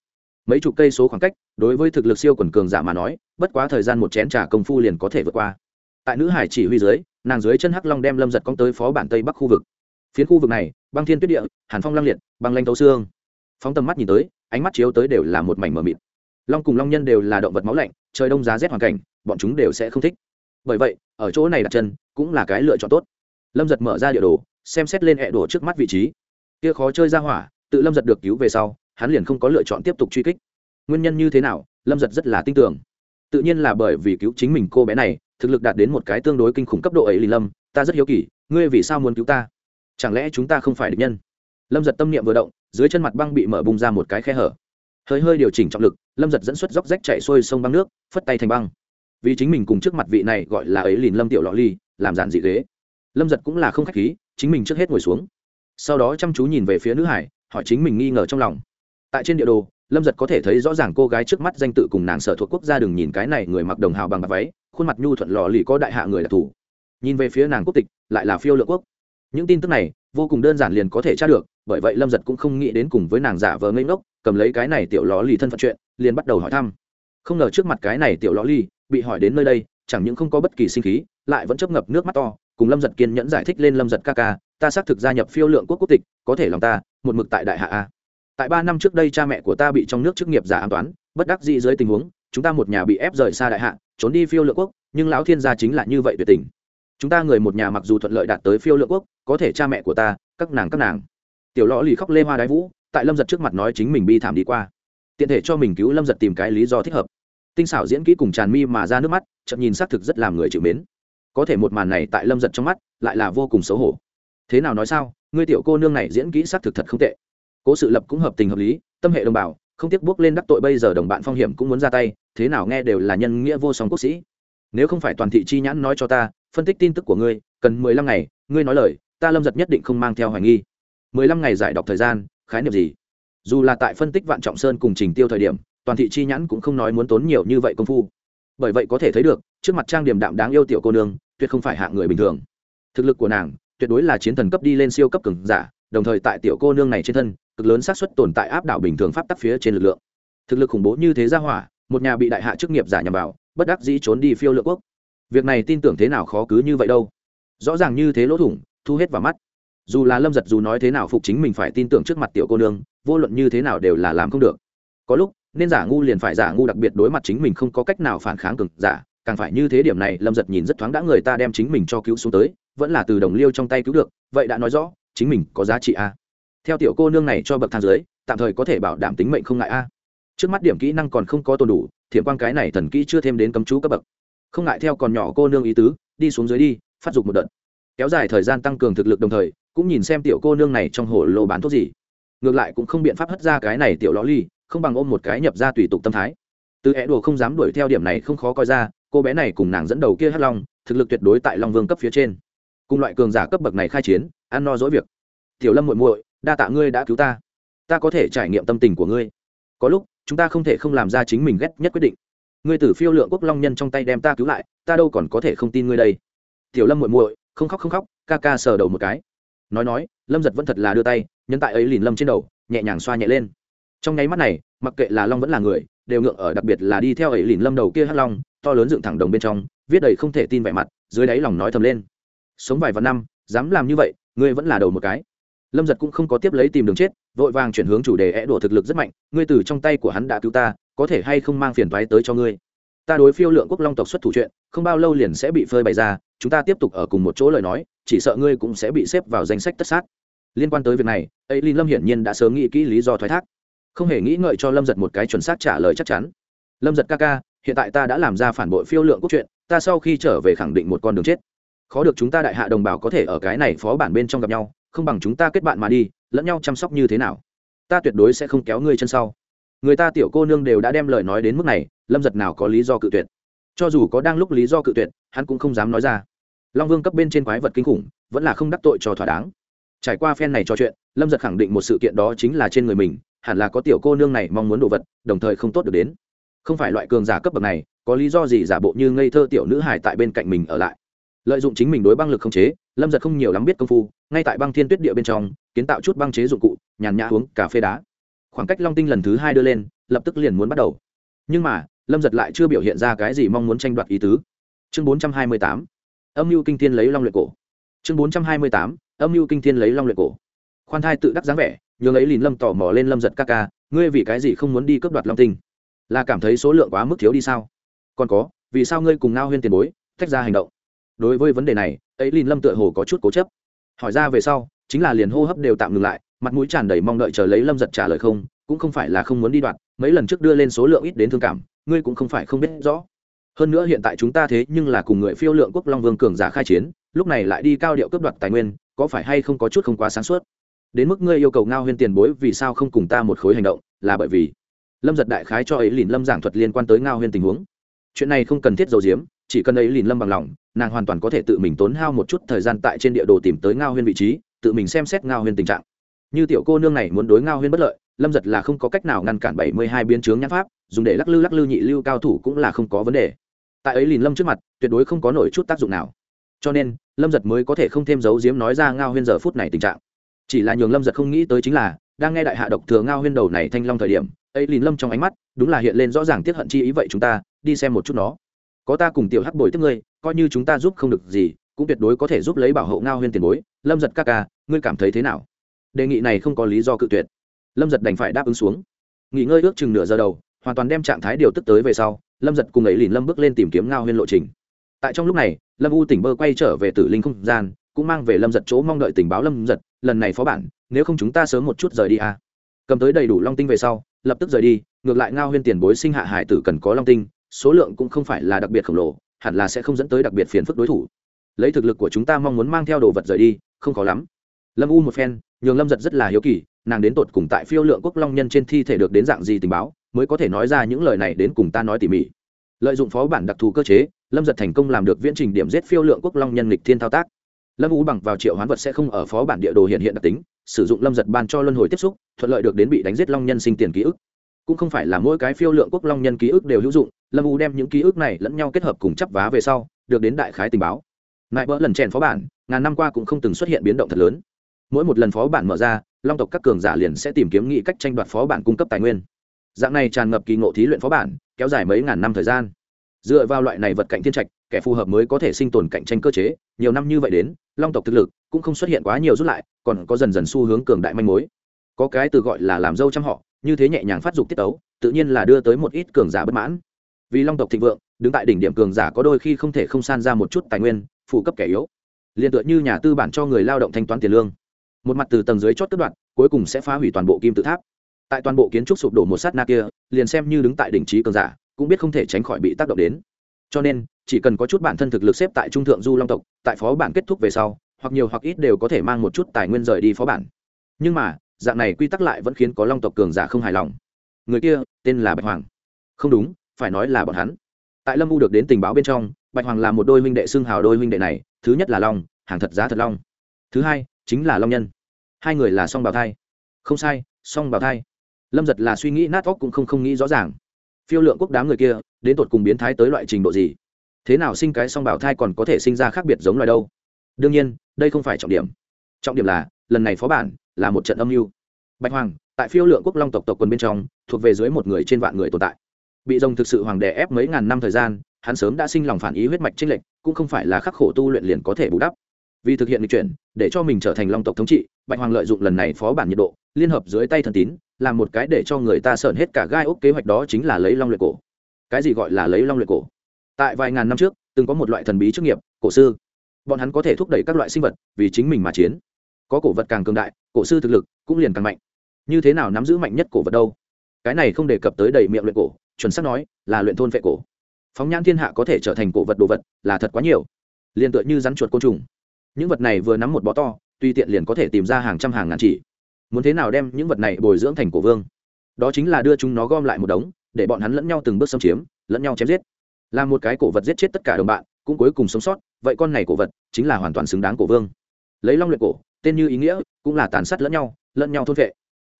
Mấy chục cây số khoảng cách, đối với thực lực siêu quần cường giả mà nói, bất quá thời gian một chén t r à công phu liền có thể vượt qua. Tại nữ hải chỉ huy dưới, nàng dưới chân hắc long đem lâm giật cong tới phó bản tây bắc khu vực. Phiến khu vực này, băng thiên tuyết địa, hàn phong lăng liệt, băng lanh tấu xương. Phóng tầm mắt nhìn tới, ánh mắt chiếu tới đều là một mảnh mờ mịt. Long cùng long nhân đều là động vật máu lạnh trời đông giá rét hoàn cảnh, bọn chúng đều sẽ không thích. Bởi vậy, ở chỗ này đặt chân cũng là cái lựa chọn tốt. Lâm giật mở ra địa đồ, xem xét lên hẹ đổ trước mắt vị trí. Kia khó chơi ra hỏa, tự lâm giật được cứu về sau, hắn liền không có lựa chọn tiếp tục truy kích. Nguyên nhân như thế nào, lâm giật rất là tin tưởng. Tự nhiên là bởi vì cứu chính mình cô bé này, thực lực đạt đến một cái tương đối kinh khủng cấp độ ấy lì lâm, ta rất hiếu kỳ, ngươi vì sao muốn cứu ta? Chẳng lẽ chúng ta không phải địch nhân? Lâm giật tâm niệm vừa động, dưới chân mặt băng bị mở bung ra một cái khe hở hơi hơi điều chỉnh trọng lực, lâm giật dẫn xuất dốc rách chạy xuôi sông băng nước, phất tay thành băng. Vì chính mình cùng trước mặt vị này gọi là ấy lìn lâm tiểu lọ ly, làm giản dị ghế. Lâm giật cũng là không k h á c h khí, chính mình trước hết ngồi xuống. Sau đó chăm chú nhìn về phía nữ hải, hỏi chính mình nghi ngờ trong lòng. Tại trên địa đồ, lâm giật có thể thấy rõ ràng cô gái trước mắt danh tự cùng nàng sở thuộc quốc gia đừng nhìn cái này người mặc đồng hào bằng bạc váy, khuôn mặt nhu thuận lò lì có đại hạ người đặc thù. Nhìn về phía nàng quốc tịch, lại là phiêu lựa quốc những tin tức này, vô cùng đơn giản liền có thể tra được, bởi vậy lâm giật cũng không nghĩ đến cùng với nàng giả vờ ngây ngốc, cầm lấy cái này tiểu ló lì thân phận chuyện, liền bắt đầu hỏi thăm. Không ngờ trước mặt cái này tiểu ló lì, bị hỏi đến nơi đây, chẳng những không có bất kỳ sinh khí, lại vẫn chấp ngập nước mắt to, cùng lâm giật kiên nhẫn giải thích lên lâm giật ca ca, ta xác thực gia nhập phiêu lượng quốc quốc tịch, có thể lòng ta, một mực tại đại hạ a. Tại ba năm trước đây cha mẹ của ta bị trong nước chức nghiệp giả an toán, bất đắc dĩ dưới tình huống, chúng ta một nhà bị ép rời xa đại hạ, trốn đi phiêu lượng quốc, nhưng lão thiên gia chính là như vậy tuyệt tình chúng ta người một nhà mặc dù thuận lợi đạt tới phiêu lượng quốc, có thể cha mẹ của ta, các nàng các nàng. Tiểu lõ lì khóc lê hoa đái vũ, tại lâm giật trước mặt nói chính mình bi thảm đi qua. Tiện thể cho mình cứu lâm giật tìm cái lý do thích hợp. Tinh xảo diễn kỹ cùng tràn mi mà ra nước mắt chậm nhìn xác thực rất làm người chịu mến. Có thể một màn này tại lâm giật trong mắt, lại là vô cùng xấu hổ. Thế nào nói sao, ngươi tiểu cô nương này diễn kỹ xác thực thật không tệ. Cố sự lập cũng hợp tình hợp lý, tâm hệ đồng bào, không tiếc bước lên đắc tội bây giờ đồng bạn phong hiểm cũng muốn ra tay, thế nào nghe đều là nhân nghĩa vô song quốc sĩ. Nếu không phải toàn thị chi nhãn nói cho ta phân tích tin tức của ngươi, cần mười lăm ngày, ngươi nói lời, ta lâm giật nhất định không mang theo hoài nghi. Mười lăm ngày giải đọc thời gian, khái niệm gì? Dù là tại phân tích vạn trọng sơn cùng trình tiêu thời điểm, toàn thị chi nhãn cũng không nói muốn tốn nhiều như vậy công phu. Bởi vậy có thể thấy được, trước mặt trang điểm đạm đáng yêu tiểu cô nương, tuyệt không phải hạng người bình thường. Thực lực của nàng, tuyệt đối là chiến thần cấp đi lên siêu cấp cường giả, đồng thời tại tiểu cô nương này trên thân, cực lớn xác suất tồn tại áp đảo bình thường pháp tắc phía trên lực lượng. Thực lực khủng bố như thế ra hỏa, một nhà bị đại hạ chức nghiệp giả nhằm vào, bất đắc dĩ trốn đi phiêu lượng quốc việc này tin tưởng thế nào khó cứ như vậy đâu. Rõ ràng như thế lỗ thủng, thu hết vào mắt. Dù là lâm giật dù nói thế nào phục chính mình phải tin tưởng trước mặt tiểu cô nương, vô luận như thế nào đều là làm không được. Có lúc, nên giả ngu liền phải giả ngu đặc biệt đối mặt chính mình không có cách nào phản kháng cực giả, càng phải như thế điểm này lâm giật nhìn rất thoáng đã người ta đem chính mình cho cứu xuống tới, vẫn là từ đồng liêu trong tay cứu được, vậy đã nói rõ, chính mình có giá trị a theo tiểu cô nương này cho bậc thang dưới, tạm thời có thể bảo đảm tính mệnh không ngại a. Trước mắt điểm kỹ năng còn không có tồn đủ, thiểm quan cái này thần kỹ chưa thêm đến cấm chú cấp bậc không ngại theo còn nhỏ cô nương ý tứ, đi xuống dưới đi, phát dục một đợt. Kéo dài thời gian tăng cường thực lực đồng thời, cũng nhìn xem tiểu cô nương này trong hồ lô bán thuốc gì. Ngược lại cũng không biện pháp hất ra cái này tiểu ló ly, không bằng ôm một cái nhập ra tùy tục tâm thái. Từ é đồ không dám đuổi theo điểm này không khó coi ra, cô bé này cùng nàng dẫn đầu kia hắc long, thực lực tuyệt đối tại long vương cấp phía trên. Cùng loại cường giả cấp bậc này khai chiến, ăn no dỗi việc. Tiểu lâm muội muội, đa tạ ngươi đã cứu ta. Ta có thể trải nghiệm tâm tình của ngươi. Có lúc, chúng ta không thể không làm ra chính mình ghét nhất quyết định ngươi tử phiêu lượng quốc long nhân trong tay đem ta cứu lại, ta đâu còn có thể không tin ngươi đây. Tiểu lâm muội muội, không khóc không khóc, ca ca sờ đầu một cái. Nói nói, lâm giật vẫn thật là đưa tay nhân tại ấy lìn lâm trên đầu, nhẹ nhàng xoa nhẹ lên. Trong nháy mắt này, mặc kệ là long vẫn là người, đều ngượng ở đặc biệt là đi theo ấy lìn lâm đầu kia hắc long, to lớn dựng thẳng đồng bên trong, viết đầy không thể tin vẻ mặt, dưới đáy lòng nói thầm lên. Sống vài vạn năm, dám làm như vậy, ngươi vẫn là đầu một cái. Lâm giật cũng không có tiếp lấy tìm đường chết, vội vàng chuyển hướng chủ đề é đổ thực lực rất mạnh, ngươi từ trong tay của hắn đã cứu ta có thể hay không mang phiền toái tới cho ngươi. Ta đối phiêu lượng quốc long tộc xuất thủ chuyện, không bao lâu liền sẽ bị phơi bày ra, chúng ta tiếp tục ở cùng một chỗ lời nói, chỉ sợ ngươi cũng sẽ bị xếp vào danh sách tất sát. Liên quan tới việc này ấy linh lâm hiển nhiên đã sớm nghĩ kỹ lý do thoái thác. Không hề nghĩ ngợi cho lâm giật một cái chuẩn xác trả lời chắc chắn. Lâm giật ca ca, hiện tại ta đã làm ra phản bội phiêu lượng quốc chuyện, ta sau khi trở về khẳng định một con đường chết. Khó được chúng ta đại hạ đồng bào có thể ở cái này phó bản bên trong gặp nhau, không bằng chúng ta kết bạn mà đi, lẫn nhau chăm sóc như thế nào? Ta tuyệt đối sẽ không kéo ngươi chân sau người ta tiểu cô nương đều đã đem lời nói đến mức này, lâm giật nào có lý do cự tuyệt? Cho dù có đang lúc lý do cự tuyệt, hắn cũng không dám nói ra. Long vương cấp bên trên quái vật kinh khủng, vẫn là không đắc tội cho thỏa đáng. Trải qua phen này trò chuyện, lâm giật khẳng định một sự kiện đó chính là trên người mình, hẳn là có tiểu cô nương này mong muốn đồ vật, đồng thời không tốt được đến. Không phải loại cường giả cấp bậc này, có lý do gì giả bộ như ngây thơ tiểu nữ hải tại bên cạnh mình ở lại. Lợi dụng chính mình đối băng lực không chế, lâm giật không nhiều lắm biết công phu, ngay tại băng thiên tuyết địa bên trong, kiến tạo chút băng chế dụng cụ, nhàn nhã uống cà phê đá khoảng cách long tinh lần thứ hai đưa lên, lập tức liền muốn bắt đầu. Nhưng mà, lâm giật lại chưa biểu hiện ra cái gì mong muốn tranh đoạt ý tứ. Chương bốn trăm hai mươi tám, âm mưu kinh thiên lấy long luyện cổ. Chương bốn trăm hai mươi tám, âm mưu kinh thiên lấy long luyện cổ. Khoan thai tự đắc dáng vẻ, nhường ấy lìn lâm tò mò lên lâm giật ca ca, ngươi vì cái gì không muốn đi cướp đoạt long tinh? Là cảm thấy số lượng quá mức thiếu đi sao? Còn có, vì sao ngươi cùng ngao huyên tiền bối tách ra hành động? Đối với vấn đề này, ấy lìn lâm tựa hồ có chút cố chấp. Hỏi ra về sau, chính là liền hô hấp đều tạm ngừng lại mặt mũi tràn đầy mong đợi chờ lấy lâm giật trả lời không, cũng không phải là không muốn đi đoạt mấy lần trước đưa lên số lượng ít đến thương cảm, ngươi cũng không phải không biết rõ. Hơn nữa hiện tại chúng ta thế nhưng là cùng người phiêu lượng quốc long vương cường giả khai chiến, lúc này lại đi cao điệu cướp đoạt tài nguyên, có phải hay không có chút không quá sáng suốt? Đến mức ngươi yêu cầu ngao huyên tiền bối vì sao không cùng ta một khối hành động, là bởi vì lâm giật đại khái cho ấy lìn lâm giảng thuật liên quan tới ngao huyên tình huống. Chuyện này không cần thiết dầu diếm, chỉ cần ấy lìn lâm bằng lòng, nàng hoàn toàn có thể tự mình tốn hao một chút thời gian tại trên địa đồ tìm tới ngao huyên vị trí, tự mình xem xét ngao huyên tình trạng như tiểu cô nương này muốn đối ngao huyên bất lợi, lâm giật là không có cách nào ngăn cản bảy mươi hai biến chướng nhãn pháp, dùng để lắc lư lắc lư nhị lưu cao thủ cũng là không có vấn đề. Tại ấy lìn lâm trước mặt, tuyệt đối không có nổi chút tác dụng nào. Cho nên, lâm giật mới có thể không thêm dấu diếm nói ra ngao huyên giờ phút này tình trạng. Chỉ là nhường lâm giật không nghĩ tới chính là, đang nghe đại hạ độc thừa ngao huyên đầu này thanh long thời điểm, ấy lìn lâm trong ánh mắt, đúng là hiện lên rõ ràng tiết hận chi ý vậy chúng ta, đi xem một chút nó. Có ta cùng tiểu hắc bồi tiếp ngươi, coi như chúng ta giúp không được gì, cũng tuyệt đối có thể giúp lấy bảo hộ ngao huyên tiền bối. Lâm giật ca ca, ngươi cảm thấy thế nào? Đề nghị này không có lý do cự tuyệt. Lâm giật đành phải đáp ứng xuống. Nghỉ ngơi ước chừng nửa giờ đầu, hoàn toàn đem trạng thái điều tức tới về sau, lâm giật cùng ấy lìn lâm bước lên tìm kiếm ngao huyên lộ trình. Tại trong lúc này, lâm u tỉnh bơ quay trở về tử linh không gian, cũng mang về lâm giật chỗ mong đợi tình báo lâm giật, lần này phó bản, nếu không chúng ta sớm một chút rời đi à. cầm tới đầy đủ long tinh về sau, lập tức rời đi, ngược lại ngao huyên tiền bối sinh hạ hải tử cần có long tinh, số lượng cũng không phải là đặc biệt khổng lồ, hẳn là sẽ không dẫn tới đặc biệt phiền phức đối thủ. Lấy thực lực của chúng ta mong muốn mang theo đồ vật rời đi, không khó lắm. Lâm u một phen nhường lâm giật rất là hiếu kỳ, nàng đến tột cùng tại phiêu lượng quốc long nhân trên thi thể được đến dạng gì tình báo, mới có thể nói ra những lời này đến cùng ta nói tỉ mỉ. Lợi dụng phó bản đặc thù cơ chế, lâm giật thành công làm được viễn trình điểm giết phiêu lượng quốc long nhân lịch thiên thao tác. Lâm u bằng vào triệu hoán vật sẽ không ở phó bản địa đồ hiện hiện đặc tính, sử dụng lâm giật ban cho luân hồi tiếp xúc, thuận lợi được đến bị đánh giết long nhân sinh tiền ký ức. Cũng không phải là mỗi cái phiêu lượng quốc long nhân ký ức đều hữu dụng, lâm u đem những ký ức này lẫn nhau kết hợp cùng chắp vá về sau, được đến đại khái tình báo. Nại bỡ lần chèn phó bản, ngàn năm qua cũng không từng xuất hiện biến động thật lớn mỗi một lần phó bản mở ra, long tộc các cường giả liền sẽ tìm kiếm nghị cách tranh đoạt phó bản cung cấp tài nguyên. Dạng này tràn ngập kỳ ngộ thí luyện phó bản, kéo dài mấy ngàn năm thời gian. Dựa vào loại này vật cạnh thiên trạch, kẻ phù hợp mới có thể sinh tồn cạnh tranh cơ chế, nhiều năm như vậy đến, long tộc thực lực cũng không xuất hiện quá nhiều rút lại, còn có dần dần xu hướng cường đại manh mối. Có cái từ gọi là làm dâu trăm họ, như thế nhẹ nhàng phát dục tiết tấu, tự nhiên là đưa tới một ít cường giả bất mãn. Vì long tộc thịnh vượng, đứng tại đỉnh điểm cường giả có đôi khi không thể không san ra một chút tài nguyên phụ cấp kẻ yếu. Liền tựa như nhà tư bản cho người lao động thanh toán tiền lương một mặt từ tầng dưới chót cất đoạn, cuối cùng sẽ phá hủy toàn bộ kim tự tháp. Tại toàn bộ kiến trúc sụp đổ một sát na kia, liền xem như đứng tại đỉnh trí cường giả, cũng biết không thể tránh khỏi bị tác động đến. Cho nên, chỉ cần có chút bản thân thực lực xếp tại trung thượng du long tộc, tại phó bản kết thúc về sau, hoặc nhiều hoặc ít đều có thể mang một chút tài nguyên rời đi phó bản. Nhưng mà, dạng này quy tắc lại vẫn khiến có long tộc cường giả không hài lòng. Người kia, tên là bạch hoàng. Không đúng, phải nói là bọn hắn. Tại lâm u được đến tình báo bên trong, bạch hoàng là một đôi huynh đệ xưng hào đôi huynh đệ này, thứ nhất là long, hàng thật giá thật long. Thứ hai chính là long nhân. Hai người là song bào thai. Không sai, song bào thai. Lâm giật là suy nghĩ nát óc cũng không không nghĩ rõ ràng. Phiêu lượng quốc đám người kia, đến tột cùng biến thái tới loại trình độ gì? Thế nào sinh cái song bảo thai còn có thể sinh ra khác biệt giống loài đâu? Đương nhiên, đây không phải trọng điểm. Trọng điểm là, lần này phó bản là một trận âm mưu. Bạch hoàng, tại phiêu lượng quốc long tộc tộc quân bên trong, thuộc về dưới một người trên vạn người tồn tại. Bị rồng thực sự hoàng đè ép mấy ngàn năm thời gian, hắn sớm đã sinh lòng phản ý huyết mạch trinh lệnh cũng không phải là khắc khổ tu luyện liền có thể bù đắp vì thực hiện lịch chuyển, để cho mình trở thành long tộc thống trị, bạch hoàng lợi dụng lần này phó bản nhiệt độ, liên hợp dưới tay thần tín, làm một cái để cho người ta sợn hết cả gai ốc, kế hoạch đó chính là lấy long luyện cổ. Cái gì gọi là lấy long luyện cổ? Tại vài ngàn năm trước, từng có một loại thần bí chức nghiệp, cổ sư. Bọn hắn có thể thúc đẩy các loại sinh vật vì chính mình mà chiến. Có cổ vật càng cường đại, cổ sư thực lực cũng liền càng mạnh. Như thế nào nắm giữ mạnh nhất cổ vật đâu? Cái này không đề cập tới đầy miệng luyện cổ, chuẩn xác nói là luyện thôn vệ cổ. Phóng nhãn thiên hạ có thể trở thành cổ vật đồ vật là thật quá nhiều. Liền tựa như rắn chuột côn trùng những vật này vừa nắm một bó to, tuy tiện liền có thể tìm ra hàng trăm hàng ngàn chỉ. Muốn thế nào đem những vật này bồi dưỡng thành cổ vương? Đó chính là đưa chúng nó gom lại một đống, để bọn hắn lẫn nhau từng bước xâm chiếm, lẫn nhau chém giết. Làm một cái cổ vật giết chết tất cả đồng bạn, cũng cuối cùng sống sót, vậy con này cổ vật chính là hoàn toàn xứng đáng cổ vương. Lấy long luyện cổ, tên như ý nghĩa, cũng là tàn sát lẫn nhau lẫn nhau thôn vệ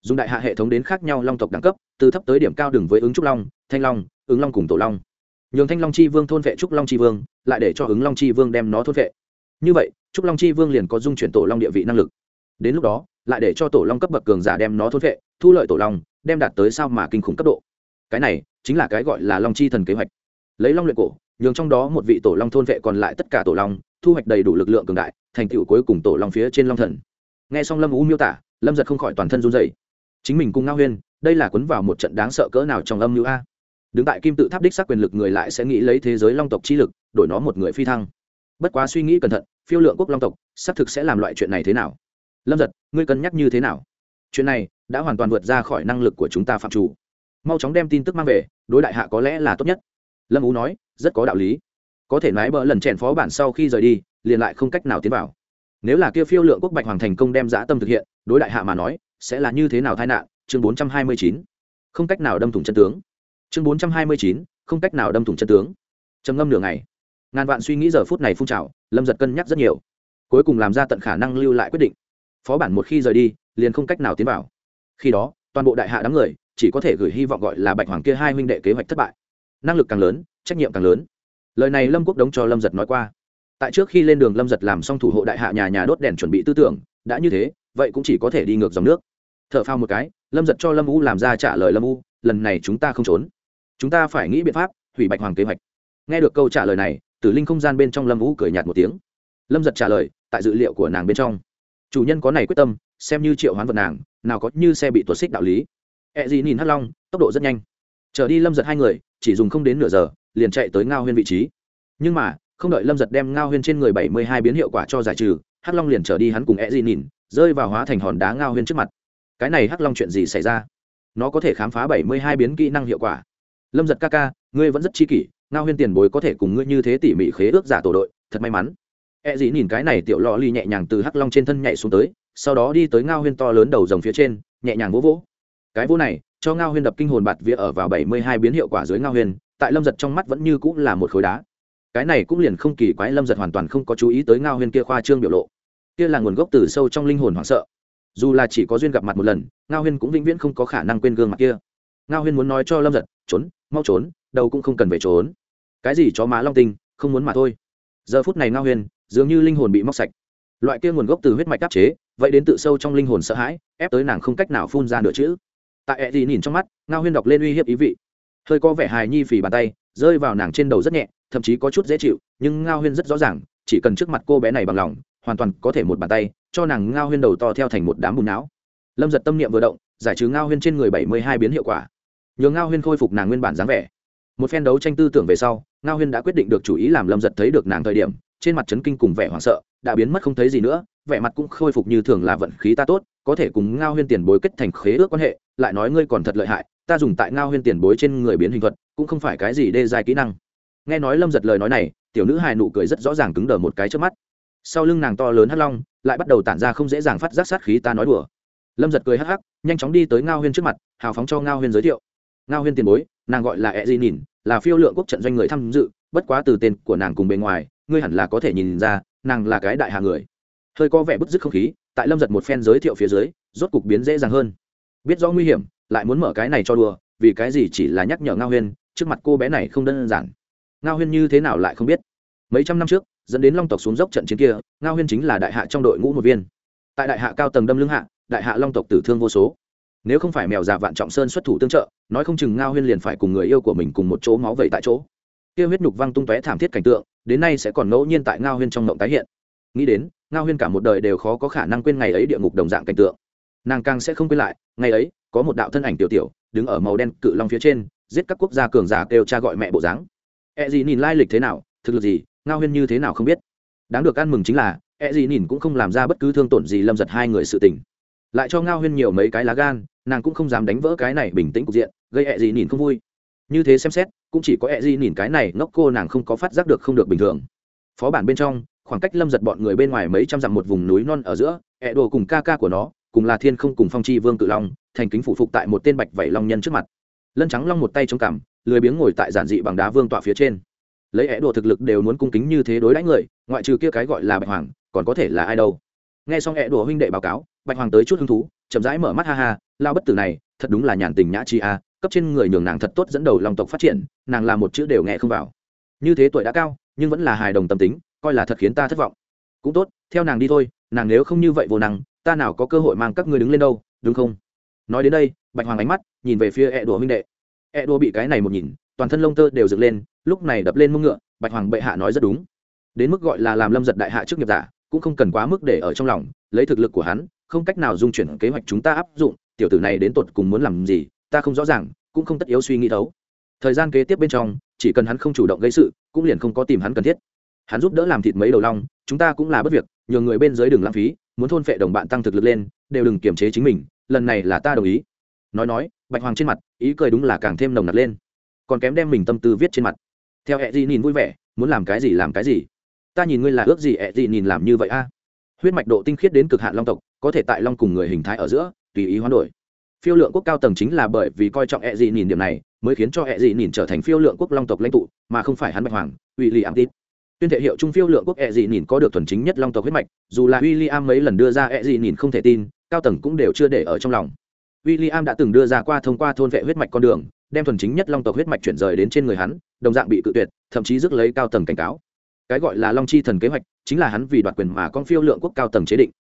dùng đại hạ hệ thống đến khác nhau long tộc đẳng cấp, từ thấp tới điểm cao đừng với ứng trúc long, thanh long, ứng long cùng tổ long. Nhường thanh long chi vương thôn vệ trúc long chi vương, lại để cho ứng long chi vương đem nó thôn vệ như vậy, trúc long chi vương liền có dung chuyển tổ long địa vị năng lực. Đến lúc đó, lại để cho tổ long cấp bậc cường giả đem nó thôn vệ thu lợi tổ long, đem đạt tới sao mà kinh khủng cấp độ. Cái này chính là cái gọi là long chi thần kế hoạch. Lấy long luyện cổ, nhường trong đó một vị tổ long thôn vệ còn lại tất cả tổ long, thu hoạch đầy đủ lực lượng cường đại, thành tựu cuối cùng tổ long phía trên long thần. Nghe xong lâm ú miêu tả, lâm giật không khỏi toàn thân run dày chính mình cùng ngao huyên, đây là cuốn vào một trận đáng sợ cỡ nào trong âm mưu a. Đứng tại kim tự tháp đích xác quyền lực người lại sẽ nghĩ lấy thế giới long tộc chi lực, đổi nó một người phi thăng bất quá suy nghĩ cẩn thận, phiêu lượng quốc long tộc, xác thực sẽ làm loại chuyện này thế nào? Lâm giật, ngươi cân nhắc như thế nào? Chuyện này đã hoàn toàn vượt ra khỏi năng lực của chúng ta phạm chủ. Mau chóng đem tin tức mang về, đối đại hạ có lẽ là tốt nhất. Lâm ú nói, rất có đạo lý. Có thể nói bỡ lần chèn phó bản sau khi rời đi, liền lại không cách nào tiến vào. Nếu là kia phiêu lượng quốc bạch hoàng thành công đem giã tâm thực hiện, đối đại hạ mà nói, sẽ là như thế nào tai nạn? Chương bốn trăm hai mươi chín. Không cách nào đâm thủng chân tướng. Chương bốn trăm hai mươi chín, không cách nào đâm thủng chân tướng. Trầm ngâm nửa ngày ngàn vạn suy nghĩ giờ phút này phun trào, lâm giật cân nhắc rất nhiều. Cuối cùng làm ra tận khả năng lưu lại quyết định. Phó bản một khi rời đi, liền không cách nào tiến vào. Khi đó, toàn bộ đại hạ đám người chỉ có thể gửi hy vọng gọi là bạch hoàng kia hai huynh đệ kế hoạch thất bại. Năng lực càng lớn, trách nhiệm càng lớn. Lời này lâm quốc đống cho lâm giật nói qua. Tại trước khi lên đường lâm giật làm xong thủ hộ đại hạ nhà nhà đốt đèn chuẩn bị tư tưởng, đã như thế, vậy cũng chỉ có thể đi ngược dòng nước. T h ở phao một cái, lâm giật cho lâm u làm ra trả lời lâm u, lần này chúng ta không trốn. Chúng ta phải nghĩ biện pháp hủy bạch hoàng kế hoạch. Nghe được câu trả lời này tử linh không gian bên trong lâm Vũ cười nhạt một tiếng. Lâm giật trả lời, tại dự liệu của nàng bên trong. Chủ nhân có này quyết tâm, xem như triệu hoán vật nàng, nào có như xe bị tuột xích đạo lý. E nhìn hắt long, tốc độ rất nhanh. Trở đi lâm giật hai người, chỉ dùng không đến nửa giờ, liền chạy tới ngao huyên vị trí. Nhưng mà, không đợi lâm giật đem ngao huyên trên người bảy mươi hai biến hiệu quả cho giải trừ, hắc long liền trở đi hắn cùng e d nhìn, rơi vào hóa thành hòn đá ngao huyên trước mặt. Cái này hắc long chuyện gì xảy ra? Nó có thể khám phá bảy mươi hai biến kỹ năng hiệu quả. Lâm giật ca ca, ngươi vẫn rất chi kỷ ngao huyên tiền bối có thể cùng ngươi như thế tỉ mỉ khế ước giả tổ đội, thật may mắn. E dĩ nhìn cái này tiểu lò ly nhẹ nhàng từ hắc long trên thân nhảy xuống tới, sau đó đi tới ngao huyên to lớn đầu rồng phía trên, nhẹ nhàng vỗ vỗ. Cái vỗ này, cho ngao huyên đập kinh hồn bạt vía ở vào bảy mươi hai biến hiệu quả dưới ngao huyên, tại lâm giật trong mắt vẫn như cũng là một khối đá. Cái này cũng liền không kỳ quái lâm giật hoàn toàn không có chú ý tới ngao huyên kia khoa trương biểu lộ. Kia là nguồn gốc từ sâu trong linh hồn hoảng sợ. Dù là chỉ có duyên gặp mặt một lần, ngao huyên cũng vĩnh viễn không có khả năng quên gương mặt kia. Ngao huyên muốn nói cho lâm giật, trốn, mau trốn đâu cũng không cần về trốn cái gì chó má long tinh, không muốn mà thôi. Giờ phút này ngao huyền, dường như linh hồn bị móc sạch. Loại kia nguồn gốc từ huyết mạch áp chế, vậy đến tự sâu trong linh hồn sợ hãi, ép tới nàng không cách nào phun ra nửa chữ. Tại ẹ gì nhìn trong mắt, ngao huyên đọc lên uy hiếp ý vị. Hơi có vẻ hài nhi phì bàn tay, rơi vào nàng trên đầu rất nhẹ, thậm chí có chút dễ chịu, nhưng ngao huyên rất rõ ràng, chỉ cần trước mặt cô bé này bằng lòng, hoàn toàn có thể một bàn tay, cho nàng ngao huyên đầu to theo thành một đám bùn não. Lâm giật tâm niệm vừa động, giải trừ ngao huyên trên người bảy mươi hai biến hiệu quả. Nhờ ngao huyên khôi phục nàng nguyên bản dáng vẻ một phen đấu tranh tư tưởng về sau, ngao huyên đã quyết định được chủ ý làm lâm giật thấy được nàng thời điểm, trên mặt trấn kinh cùng vẻ hoảng sợ, đã biến mất không thấy gì nữa, vẻ mặt cũng khôi phục như thường là vận khí ta tốt, có thể cùng ngao huyên tiền bối kết thành khế ước quan hệ, lại nói ngươi còn thật lợi hại, ta dùng tại ngao huyên tiền bối trên người biến hình thuật, cũng không phải cái gì đê dài kỹ năng. Nghe nói lâm giật lời nói này, tiểu nữ hài nụ cười rất rõ ràng cứng đờ một cái trước mắt. Sau lưng nàng to lớn hắt long, lại bắt đầu tản ra không dễ dàng phát giác sát khí ta nói đùa. Lâm giật cười hắc hắc, nhanh chóng đi tới ngao huyên trước mặt, hào phóng cho ngao huyên giới thiệu. Ngao huyên tiền bối nàng gọi là e di nhìn, là phiêu lượng quốc trận doanh người tham dự, bất quá từ tên của nàng cùng bề ngoài, ngươi hẳn là có thể nhìn ra, nàng là cái đại hà người. Hơi có vẻ bức dứt không khí, tại lâm giật một phen giới thiệu phía dưới, rốt cục biến dễ dàng hơn. Biết rõ nguy hiểm, lại muốn mở cái này cho đùa, vì cái gì chỉ là nhắc nhở ngao huyên, trước mặt cô bé này không đơn giản. Ngao huyên như thế nào lại không biết? Mấy trăm năm trước, dẫn đến long tộc xuống dốc trận chiến kia, ngao huyên chính là đại hạ trong đội ngũ một viên. Tại đại hạ cao tầng đâm lưng hạ, đại hạ long tộc tử thương vô số nếu không phải mèo già vạn trọng sơn xuất thủ tương trợ, nói không chừng ngao huyên liền phải cùng người yêu của mình cùng một chỗ máu vẩy tại chỗ. Kia huyết nhục văng tung tóe thảm thiết cảnh tượng, đến nay sẽ còn ngẫu nhiên tại ngao huyên trong mộng tái hiện. Nghĩ đến, ngao huyên cả một đời đều khó có khả năng quên ngày ấy địa ngục đồng dạng cảnh tượng. Nàng càng sẽ không quên lại, ngày ấy, có một đạo thân ảnh tiểu tiểu, đứng ở màu đen cự long phía trên, giết các quốc gia cường giả kêu cha gọi mẹ bộ dáng. E gì nhìn lai lịch thế nào, thực lực gì, ngao huyên như thế nào không biết. Đáng được ăn mừng chính là e gì nhìn cũng không làm ra bất cứ thương tổn gì lâm giật hai người sự tình. Lại cho ngao huyên nhiều mấy cái lá gan nàng cũng không dám đánh vỡ cái này bình tĩnh cục diện, gây ẹ gì nhìn không vui. Như thế xem xét, cũng chỉ có ẹ gì nhìn cái này, ngốc cô nàng không có phát giác được không được bình thường. Phó bản bên trong, khoảng cách lâm giật bọn người bên ngoài mấy trăm dặm một vùng núi non ở giữa, ẹ đồ cùng ca ca của nó, cùng là thiên không cùng phong chi vương cự long, thành kính phủ phục tại một tên bạch vẩy long nhân trước mặt. Lân trắng long một tay chống cằm, lười biếng ngồi tại giản dị bằng đá vương tọa phía trên. Lấy ẹ đồ thực lực đều muốn cung kính như thế đối đãi người, ngoại trừ kia cái gọi là bạch hoàng, còn có thể là ai đâu. Nghe xong ẹ đồ huynh đệ báo cáo, bạch hoàng tới chút hứng thú, chậm rãi mở mắt ha ha lao bất tử này, thật đúng là nhàn tình nhã chi a, cấp trên người nhường nàng thật tốt dẫn đầu lòng tộc phát triển, nàng làm một chữ đều nghe không vào. Như thế tuổi đã cao, nhưng vẫn là hài đồng tâm tính, coi là thật khiến ta thất vọng. Cũng tốt, theo nàng đi thôi, nàng nếu không như vậy vô năng, ta nào có cơ hội mang các ngươi đứng lên đâu, đúng không? Nói đến đây, bạch hoàng ánh mắt nhìn về phía e đùa huynh đệ. E đùa bị cái này một nhìn, toàn thân lông tơ đều dựng lên, lúc này đập lên mông ngựa, bạch hoàng bệ hạ nói rất đúng. Đến mức gọi là làm lâm giật đại hạ trước nghiệp giả, cũng không cần quá mức để ở trong lòng, lấy thực lực của hắn, không cách nào dung chuyển kế hoạch chúng ta áp dụng tiểu tử này đến tột cùng muốn làm gì, ta không rõ ràng, cũng không tất yếu suy nghĩ thấu. Thời gian kế tiếp bên trong, chỉ cần hắn không chủ động gây sự, cũng liền không có tìm hắn cần thiết. Hắn giúp đỡ làm thịt mấy đầu long, chúng ta cũng là bất việc nhờ người bên dưới đừng lãng phí, muốn thôn phệ đồng bạn tăng thực lực lên, đều đừng kiềm chế chính mình, lần này là ta đồng ý. Nói nói, bạch hoàng trên mặt, ý cười đúng là càng thêm nồng nặc lên. Còn kém đem mình tâm tư viết trên mặt. Theo ẹ gì nhìn vui vẻ, muốn làm cái gì làm cái gì. Ta nhìn ngươi là ước gì ẹ gì nhìn làm như vậy a. Huyết mạch độ tinh khiết đến cực hạn long tộc, có thể tại long cùng người hình thái ở giữa tùy ý hoán đổi. Phiêu lượng quốc cao tầng chính là bởi vì coi trọng hệ dị nhìn điểm này, mới khiến cho hệ dị nhìn trở thành phiêu lượng quốc long tộc lãnh tụ, mà không phải hắn bạch hoàng uy ly ảm tít tuyên thể hiệu trung phiêu lượng quốc hệ dị nhìn có được thuần chính nhất long tộc huyết mạch, dù là uy ly am mấy lần đưa ra hệ dị nhìn không thể tin, cao tầng cũng đều chưa để ở trong lòng. W i l l i am đã từng đưa ra qua thông qua thôn vệ huyết mạch con đường, đem thuần chính nhất long tộc huyết mạch chuyển rời đến trên người hắn, đồng dạng bị cự tuyệt, thậm chí rước lấy cao tầng cảnh cáo. Cái gọi là long chi thần kế hoạch, chính là hắn vì đoạt quyền mà con phiêu lượng quốc cao tầng chế định.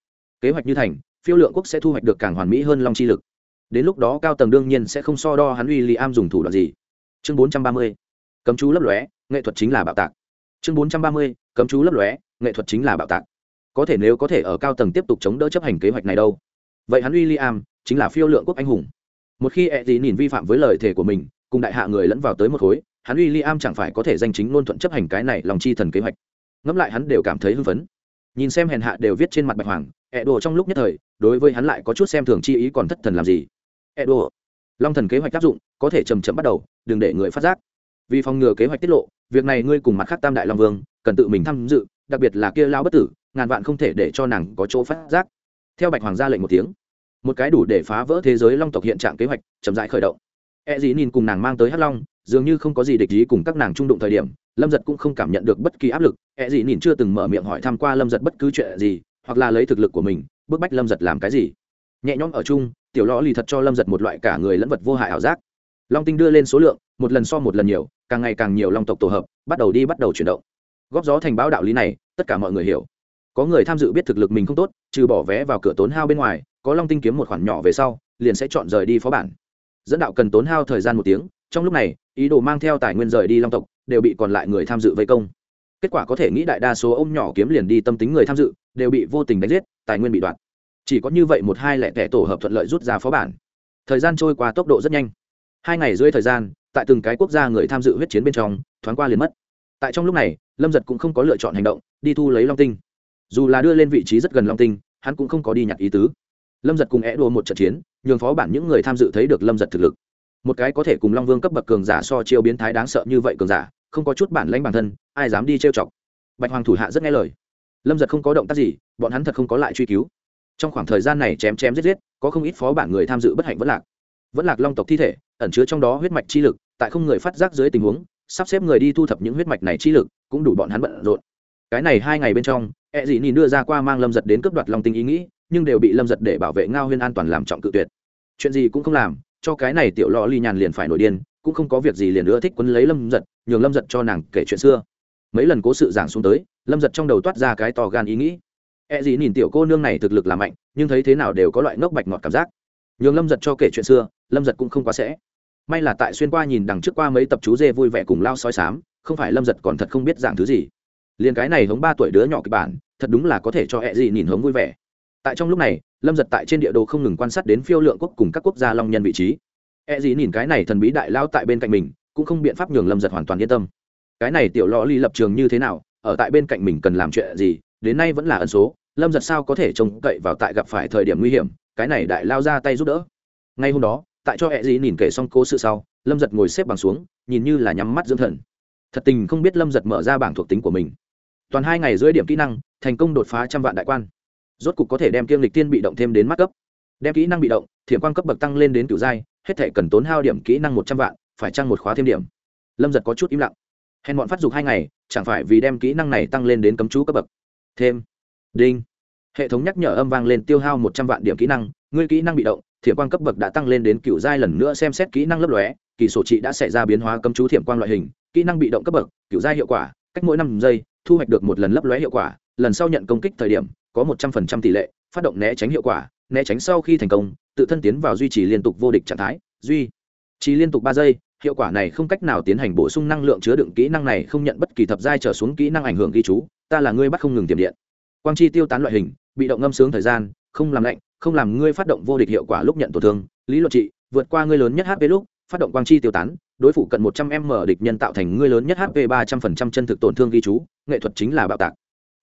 Kế hoạch như thành phiêu lượng quốc sẽ thu hoạch được càng hoàn mỹ hơn long chi lực. Đến lúc đó cao tầng đương nhiên sẽ không so đo hắn uy li am dùng thủ đoạn gì. Chương bốn trăm ba mươi, cấm chú lấp lóe, nghệ thuật chính là bạo tạc. Chương bốn trăm ba mươi, cấm chú lấp lóe, nghệ thuật chính là bạo tạc. Có thể nếu có thể ở cao tầng tiếp tục chống đỡ chấp hành kế hoạch này đâu. Vậy hắn uy li am chính là phiêu lượng quốc anh hùng. Một khi ẹ gì nhìn vi phạm với lời thề của mình, cùng đại hạ người lẫn vào tới một khối, hắn uy li am chẳng phải có thể danh chính ngôn thuận chấp hành cái này lòng chi thần kế hoạch. Ngẫm lại hắn đều cảm thấy hưng phấn nhìn xem hèn hạ đều viết trên mặt bạch hoàng ẹ đồ trong lúc nhất thời, đối với hắn lại có chút xem thường chi ý còn thất thần làm gì. Ẹ đồ long thần kế hoạch áp dụng, có thể chầm chậm bắt đầu, đừng để người phát giác. Vì phòng ngừa kế hoạch tiết lộ, việc này ngươi cùng mặt khác tam đại long vương, cần tự mình tham dự, đặc biệt là kia lao bất tử, ngàn vạn không thể để cho nàng có chỗ phát giác. Theo bạch hoàng ra lệnh một tiếng, một cái đủ để phá vỡ thế giới long tộc hiện trạng kế hoạch chậm rãi khởi động. E dĩ nhìn cùng nàng mang tới hắc long, dường như không có gì địch ý cùng các nàng trung đụng thời điểm lâm giật cũng không cảm nhận được bất kỳ áp lực e gì nhìn chưa từng mở miệng hỏi tham q u a lâm giật bất cứ chuyện gì, hoặc là lấy thực lực của mình, bức bách lâm giật làm cái gì. Nhẹ nhõm ở chung, tiểu lõ lì thật cho lâm giật một loại cả người lẫn vật vô hại ảo giác. Long tinh đưa lên số lượng, một lần so một lần nhiều, càng ngày càng nhiều long tộc tổ hợp, bắt đầu đi bắt đầu chuyển động. Góp gió thành báo đạo lý này, tất cả mọi người hiểu. Có người tham dự biết thực lực mình không tốt, trừ bỏ vé vào cửa tốn hao bên ngoài, có long tinh kiếm một khoản nhỏ về sau, liền sẽ chọn rời đi phó bản. Dẫn đạo cần tốn hao thời gian một tiếng, trong lúc này, ý đồ mang theo tài nguyên rời đi long tộc đều bị còn lại người tham dự vây công. Kết quả có thể nghĩ đại đa số ông nhỏ kiếm liền đi tâm tính người tham dự, đều bị vô tình đánh giết, tài nguyên bị đoạt. Chỉ có như vậy một hai lẻ tẻ tổ hợp thuận lợi rút ra phó bản. Thời gian trôi qua tốc độ rất nhanh. Hai ngày dưới thời gian, tại từng cái quốc gia người tham dự huyết chiến bên trong, thoáng qua liền mất. Tại trong lúc này, lâm giật cũng không có lựa chọn hành động, đi thu lấy long tinh. Dù là đưa lên vị trí rất gần long tinh, hắn cũng không có đi nhặt ý tứ. Lâm giật cùng é đua một trận chiến, nhường phó bản những người tham dự thấy được lâm giật thực lực một cái có thể cùng long vương cấp bậc cường giả so chiêu biến thái đáng sợ như vậy cường giả, không có chút bản lãnh bản thân, ai dám đi trêu chọc? Bạch hoàng thủ hạ rất nghe lời. Lâm giật không có động tác gì, bọn hắn thật không có lại truy cứu. Trong khoảng thời gian này chém chém giết giết, có không ít phó bản người tham dự bất hạnh vẫn lạc. Vẫn lạc long tộc thi thể, ẩn chứa trong đó huyết mạch chi lực, tại không người phát giác dưới tình huống, sắp xếp người đi thu thập những huyết mạch này chi lực, cũng đủ bọn hắn bận rộn. Cái này hai ngày bên trong e dị nhìn đưa ra qua mang lâm giật đến cướp đoạt long tinh ý nghĩ, nhưng đều bị lâm giật để bảo vệ ngao huyên an toàn làm trọng cự tuyệt. Chuyện gì cũng không làm cho cái này tiểu lọ ly nhàn liền phải nổi điên, cũng không có việc gì liền nữa thích quấn lấy lâm giật, nhường lâm giật cho nàng kể chuyện xưa. Mấy lần cố sự giảng xuống tới, lâm giật trong đầu toát ra cái to gan ý nghĩ. E gì nhìn tiểu cô nương này thực lực là mạnh, nhưng thấy thế nào đều có loại ngốc bạch ngọt cảm giác. Nhường lâm giật cho kể chuyện xưa, lâm giật cũng không quá sẽ. May là tại xuyên qua nhìn đằng trước qua mấy tập chú dê vui vẻ cùng lao soi sám không phải lâm giật còn thật không biết dạng thứ gì. Liền cái này hống ba tuổi đứa nhỏ kịch bản, thật đúng là có thể cho e gì nhìn hống vui vẻ tại trong lúc này, lâm giật tại trên địa đồ không ngừng quan sát đến phiêu lượng quốc cùng các quốc gia long nhân vị trí. E gì nhìn cái này thần bí đại lao tại bên cạnh mình, cũng không biện pháp nhường lâm giật hoàn toàn yên tâm. Cái này tiểu lò ly lập trường như thế nào, ở tại bên cạnh mình cần làm chuyện gì, đến nay vẫn là ẩn số, lâm giật sao có thể trông cậy vào tại gặp phải thời điểm nguy hiểm, cái này đại lao ra tay giúp đỡ. Ngay hôm đó, tại cho E gì nhìn kể xong cố sự sau, lâm giật ngồi xếp bằng xuống, nhìn như là nhắm mắt dưỡng thần. Thật tình không biết lâm giật mở ra bảng thuộc tính của mình. Toàn hai ngày dưới điểm kỹ năng, thành công đột phá trăm vạn đại quan rốt cục có thể đem kiêm lịch tiên bị động thêm đến mắt cấp. Đem kỹ năng bị động, thiểm quan cấp bậc tăng lên đến cửu giai, hết thể cần tốn hao điểm kỹ năng một trăm vạn, phải trăng một khóa thêm điểm? Lâm giật có chút im lặng. Hèn bọn phát dục hai ngày, chẳng phải vì đem kỹ năng này tăng lên đến cấm chú cấp bậc. Thêm. Đinh. Hệ thống nhắc nhở âm vang lên tiêu hao một trăm vạn điểm kỹ năng, ngươi kỹ năng bị động, thiểm quang cấp bậc đã tăng lên đến cựu giai lần nữa xem xét kỹ năng lấp lóe, kỳ sổ trị đã xảy ra biến hóa cấm chú thiểm quang loại hình, kỹ năng bị động cấp bậc cựu giai hiệu quả, cách mỗi năm giây, thu hoạch được một lần lấp lóe hiệu quả, lần sau nhận công kích thời điểm có một trăm phần trăm tỷ lệ, phát động né tránh hiệu quả, né tránh sau khi thành công, tự thân tiến vào duy trì liên tục vô địch trạng thái, duy trì liên tục ba giây, hiệu quả này không cách nào tiến hành bổ sung năng lượng chứa đựng kỹ năng này không nhận bất kỳ thập giai trở xuống kỹ năng ảnh hưởng ghi chú, ta là ngươi bắt không ngừng tiềm điện. Quang chi tiêu tán loại hình, bị động ngâm sướng thời gian, không làm lạnh, không làm ngươi phát động vô địch hiệu quả lúc nhận tổn thương. Lý luận trị, vượt qua ngươi lớn nhất hp lúc, phát động quang chi tiêu tán, đối phủ cận một trăm m địch nhân tạo thành ngươi lớn nhất hp ba trăm phần trăm chân thực tổn thương ghi chú, nghệ thuật chính là bạo tạc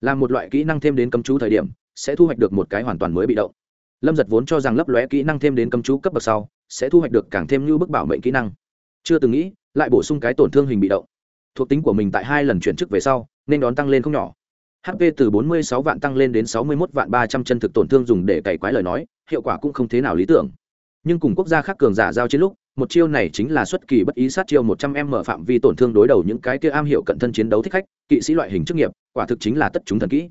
là một loại kỹ năng thêm đến cấm chú thời điểm, sẽ thu hoạch được một cái hoàn toàn mới bị động. Lâm giật vốn cho rằng lấp lóe kỹ năng thêm đến cấm chú cấp bậc sau, sẽ thu hoạch được càng thêm như bức bảo mệnh kỹ năng. Chưa từng nghĩ, lại bổ sung cái tổn thương hình bị động. Thuộc tính của mình tại hai lần chuyển chức về sau, nên đón tăng lên không nhỏ. Hp từ 46 vạn tăng lên đến 61 vạn 300 chân thực tổn thương dùng để cày quái lời nói, hiệu quả cũng không thế nào lý tưởng. Nhưng cùng quốc gia khác cường giả giao chiến lúc một chiêu này chính là xuất kỳ bất ý sát chiêu 100 m mở phạm vi tổn thương đối đầu những cái kia am hiểu cận thân chiến đấu thích khách, kỵ sĩ loại hình chức nghiệp, quả thực chính là tất chúng thần kỹ.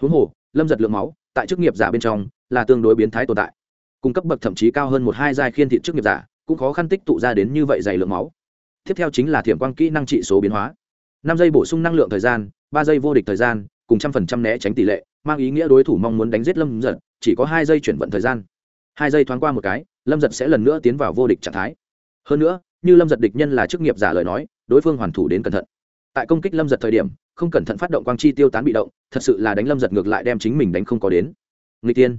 Huống hồ, lâm giật lượng máu, tại chức nghiệp giả bên trong, là tương đối biến thái tồn tại. Cung cấp bậc thậm chí cao hơn một hai giai khiên thị chức nghiệp giả, cũng khó khăn tích tụ ra đến như vậy dày lượng máu. Tiếp theo chính là thiểm quang kỹ năng trị số biến hóa. năm giây bổ sung năng lượng thời gian, ba giây vô địch thời gian, cùng trăm phần trăm né tránh tỷ lệ, mang ý nghĩa đối thủ mong muốn đánh giết lâm giật, chỉ có hai giây chuyển vận thời gian. Hai giây thoáng qua một cái, lâm giật sẽ lần nữa tiến vào vô địch trạng thái hơn nữa, như lâm giật địch nhân là chức nghiệp giả lời nói, đối phương hoàn thủ đến cẩn thận. Tại công kích lâm giật thời điểm, không cẩn thận phát động quang chi tiêu tán bị động, thật sự là đánh lâm giật ngược lại đem chính mình đánh không có đến. Người tiên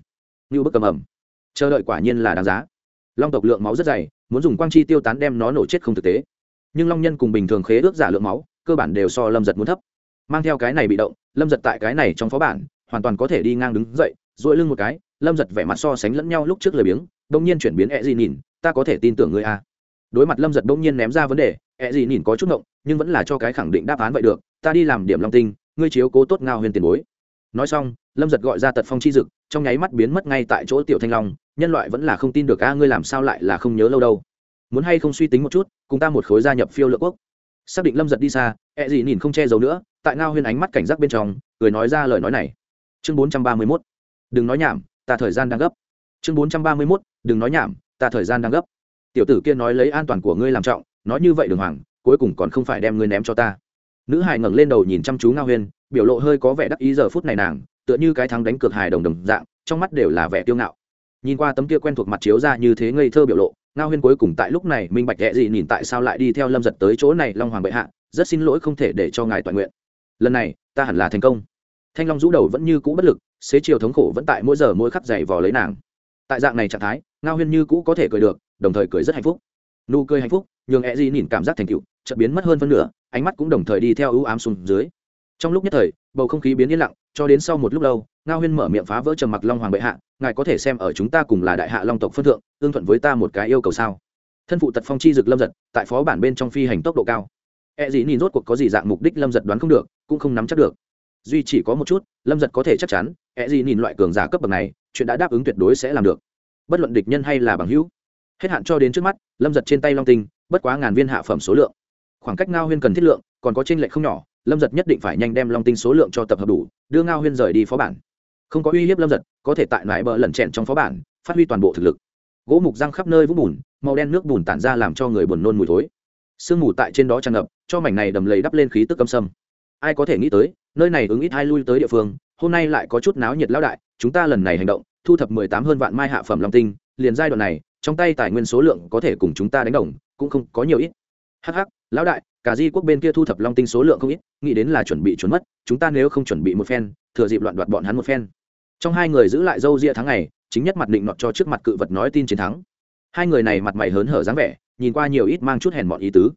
như bức cầm ẩm. Chờ đợi quả nhiên là đáng giá. Long tộc lượng máu rất dày, muốn dùng quang chi tiêu tán đem nó nổ chết không thực tế. Nhưng long nhân cùng bình thường khế ước giả lượng máu, cơ bản đều so lâm giật muốn thấp. Mang theo cái này bị động, lâm giật tại cái này trong phó bản, hoàn toàn có thể đi ngang đứng dậy dội lưng một cái, lâm giật vẻ mặt so sánh lẫn nhau lúc trước lời biếng đông nhiên chuyển biến e gì nhìn, ta có thể tin tưởng ngươi a à đối mặt lâm giật bỗng nhiên ném ra vấn đề, ẹ gì nhìn có chút ngộng, nhưng vẫn là cho cái khẳng định đáp án vậy được, ta đi làm điểm long tinh, ngươi chiếu cố tốt ngao huyền tiền bối. Nói xong, lâm giật gọi ra tật phong chi dực, trong nháy mắt biến mất ngay tại chỗ tiểu thanh long, nhân loại vẫn là không tin được a, ngươi làm sao lại là không nhớ lâu đâu. Muốn hay không suy tính một chút, cùng ta một khối gia nhập phiêu lựa quốc. Xác định lâm giật đi xa, ẹ gì nhìn không che giấu nữa, tại ngao huyền ánh mắt cảnh giác bên trong, cười nói ra lời nói này. Chương bốn trăm ba mươi mốt, đừng nói nhảm, ta thời gian đang gấp. Chương bốn trăm ba mươi mốt, đừng nói nhảm, ta thời gian đang gấp tiểu tử kia nói lấy an toàn của ngươi làm trọng, nói như vậy đường hoàng, cuối cùng còn không phải đem ngươi ném cho ta. Nữ hải ngẩng lên đầu nhìn chăm chú ngao huyên, biểu lộ hơi có vẻ đắc ý giờ phút này nàng, tựa như cái thắng đánh cược hài đồng đồng dạng, trong mắt đều là vẻ kiêu ngạo. Nhìn qua tấm kia quen thuộc mặt chiếu ra như thế ngây thơ biểu lộ, ngao huyên cuối cùng tại lúc này minh bạch ghẹ gì nhìn tại sao lại đi theo lâm giật tới chỗ này long hoàng bệ hạ, rất xin lỗi không thể để cho ngài toàn nguyện. Lần này, ta hẳn là thành công. Thanh long rũ đầu vẫn như cũ bất lực, xế chiều thống khổ vẫn tại mỗi giờ mỗi khắc dày vò lấy nàng. Tại dạng này trạng thái, ngao huyên như cũ có thể cười được đồng thời cười rất hạnh phúc. Nụ cười hạnh phúc, nhường e di nhìn cảm giác thành cựu chợt biến mất hơn phân nửa, ánh mắt cũng đồng thời đi theo ưu ám xuống dưới. Trong lúc nhất thời, bầu không khí biến yên lặng, cho đến sau một lúc lâu, ngao huyên mở miệng phá vỡ trầm mặc long hoàng bệ hạ, ngài có thể xem ở chúng ta cùng là đại hạ long tộc phân thượng tương thuận với ta một cái yêu cầu sao? Thân phụ tật phong chi dực lâm giật, tại phó bản bên trong phi hành tốc độ cao. E gì nhìn rốt cuộc có gì dạng mục đích lâm giật đoán không được, cũng không nắm chắc được. Duy chỉ có một chút, lâm giật có thể chắc chắn e gì nhìn loại cường giả cấp bậc này, chuyện đã đáp ứng tuyệt đối sẽ làm được. Bất luận địch nhân hay là bằng hữu hết hạn cho đến trước mắt, lâm giật trên tay long tinh, bất quá ngàn viên hạ phẩm số lượng. Khoảng cách ngao huyên cần thiết lượng, còn có tranh lệch không nhỏ, lâm giật nhất định phải nhanh đem long tinh số lượng cho tập hợp đủ, đưa ngao huyên rời đi phó bản. Không có uy hiếp lâm giật, có thể tại nải bờ lẩn chẹn trong phó bản, phát huy toàn bộ thực lực. Gỗ mục răng khắp nơi vũng bùn, màu đen nước bùn tản ra làm cho người buồn nôn mùi thối. Sương mù tại trên đó tràn ngập, cho mảnh này đầm lầy đắp lên khí tức câm sâm. Ai có thể nghĩ tới, nơi này ứng ít hai lui tới địa phương, hôm nay lại có chút náo nhiệt lão đại, chúng ta lần này hành động, thu thập mười tám hơn vạn mai hạ phẩm long tinh, liền giai đoạn này trong tay tài nguyên số lượng có thể cùng chúng ta đánh đồng, cũng không có nhiều ít. Hh lão đại, cả di quốc bên kia thu thập long tinh số lượng không ít, nghĩ đến là chuẩn bị trốn mất, chúng ta nếu không chuẩn bị một phen, thừa dịp loạn đoạt bọn hắn một phen. Trong hai người giữ lại dâu ria tháng ngày, chính nhất mặt định nọt cho trước mặt cự vật nói tin chiến thắng. Hai người này mặt mày hớn hở dáng vẻ, nhìn qua nhiều ít mang chút hèn bọn ý tứ.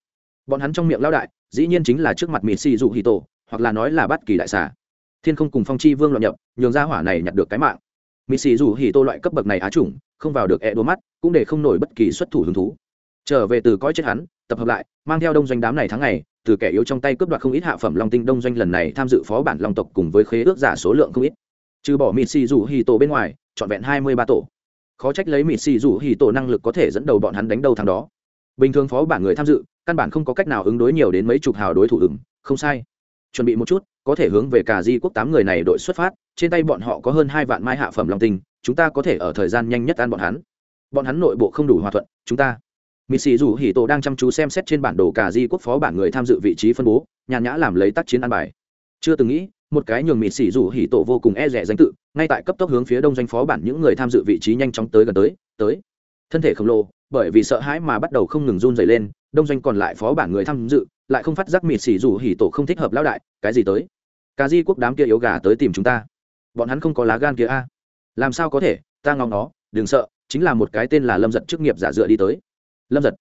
Bọn hắn trong miệng lao đại, dĩ nhiên chính là trước mặt mịt xì dụ hì tổ, hoặc là nói là bắt kỳ đại xà. Thiên không cùng phong chi vương loạn nhập, nhường ra hỏa này nhặt được cái mạng. Mịt xì dụ hì tô loại cấp bậc này á chủng không vào được e đua mắt, cũng để không nổi bất kỳ xuất thủ hứng thú. Trở về từ coi chết hắn, tập hợp lại, mang theo đông doanh đám này tháng ngày, từ kẻ yếu trong tay cướp đoạt không ít hạ phẩm long tinh đông doanh lần này tham dự phó bản long tộc cùng với khế ước giả số lượng không ít. Trừ bỏ mịt xì rủ hì tổ bên ngoài, trọn vẹn hai mươi ba tổ. Khó trách lấy mịt xì rủ hì tổ năng lực có thể dẫn đầu bọn hắn đánh đầu thằng đó. Bình thường phó bản người tham dự, căn bản không có cách nào ứng đối nhiều đến mấy chục hào đối thủ ứng không sai. Chuẩn bị một chút, có thể hướng về cả di quốc tám người này đội xuất phát, trên tay bọn họ có hơn hai vạn mai hạ phẩm long tinh chúng ta có thể ở thời gian nhanh nhất ăn bọn hắn. Bọn hắn nội bộ không đủ hòa thuận, chúng ta. Mỹ sĩ dù hỉ tổ đang chăm chú xem xét trên bản đồ cả di quốc phó bản người tham dự vị trí phân bố, nhàn nhã làm lấy tác chiến ăn bài. Chưa từng nghĩ, một cái nhường mỹ sĩ dù hỉ tổ vô cùng e rẻ danh tự, ngay tại cấp tốc hướng phía đông doanh phó bản những người tham dự vị trí nhanh chóng tới gần tới tới. Thân thể khổng lồ, bởi vì sợ hãi mà bắt đầu không ngừng run dày lên, đông doanh còn lại phó bản người tham dự, lại không phát giác mịt xỉ dù hỉ tổ không thích hợp lão đại, cái gì tới? Cả di quốc đám kia yếu gà tới tìm chúng ta. Bọn hắn không có lá gan kia a làm sao có thể, ta ngóng nó, đừng sợ, chính là một cái tên là lâm giật chức nghiệp giả dựa đi tới. Lâm giật.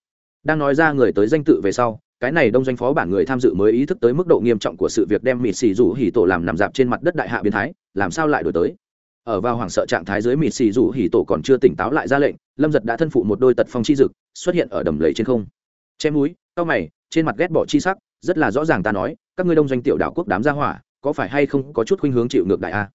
Đang nói ra người tới danh tự về sau, cái này đông doanh phó bản người tham dự mới ý thức tới mức độ nghiêm trọng của sự việc đem mịt xì rủ hỉ tổ làm nằm dạp trên mặt đất đại hạ biến thái, làm sao lại đổi tới? Ở vào hoảng sợ trạng thái dưới mịt xì rủ hỉ tổ còn chưa tỉnh táo lại ra lệnh, lâm giật đã thân phụ một đôi tật phong chi dực, xuất hiện ở đầm lầy trên không. Chém núi cao mày, trên mặt ghét bỏ chi sắc, rất là rõ ràng ta nói, các ngươi đông doanh tiểu đảo quốc đám gia hỏa, có phải hay không có chút khuynh hướng chịu ngược đại a?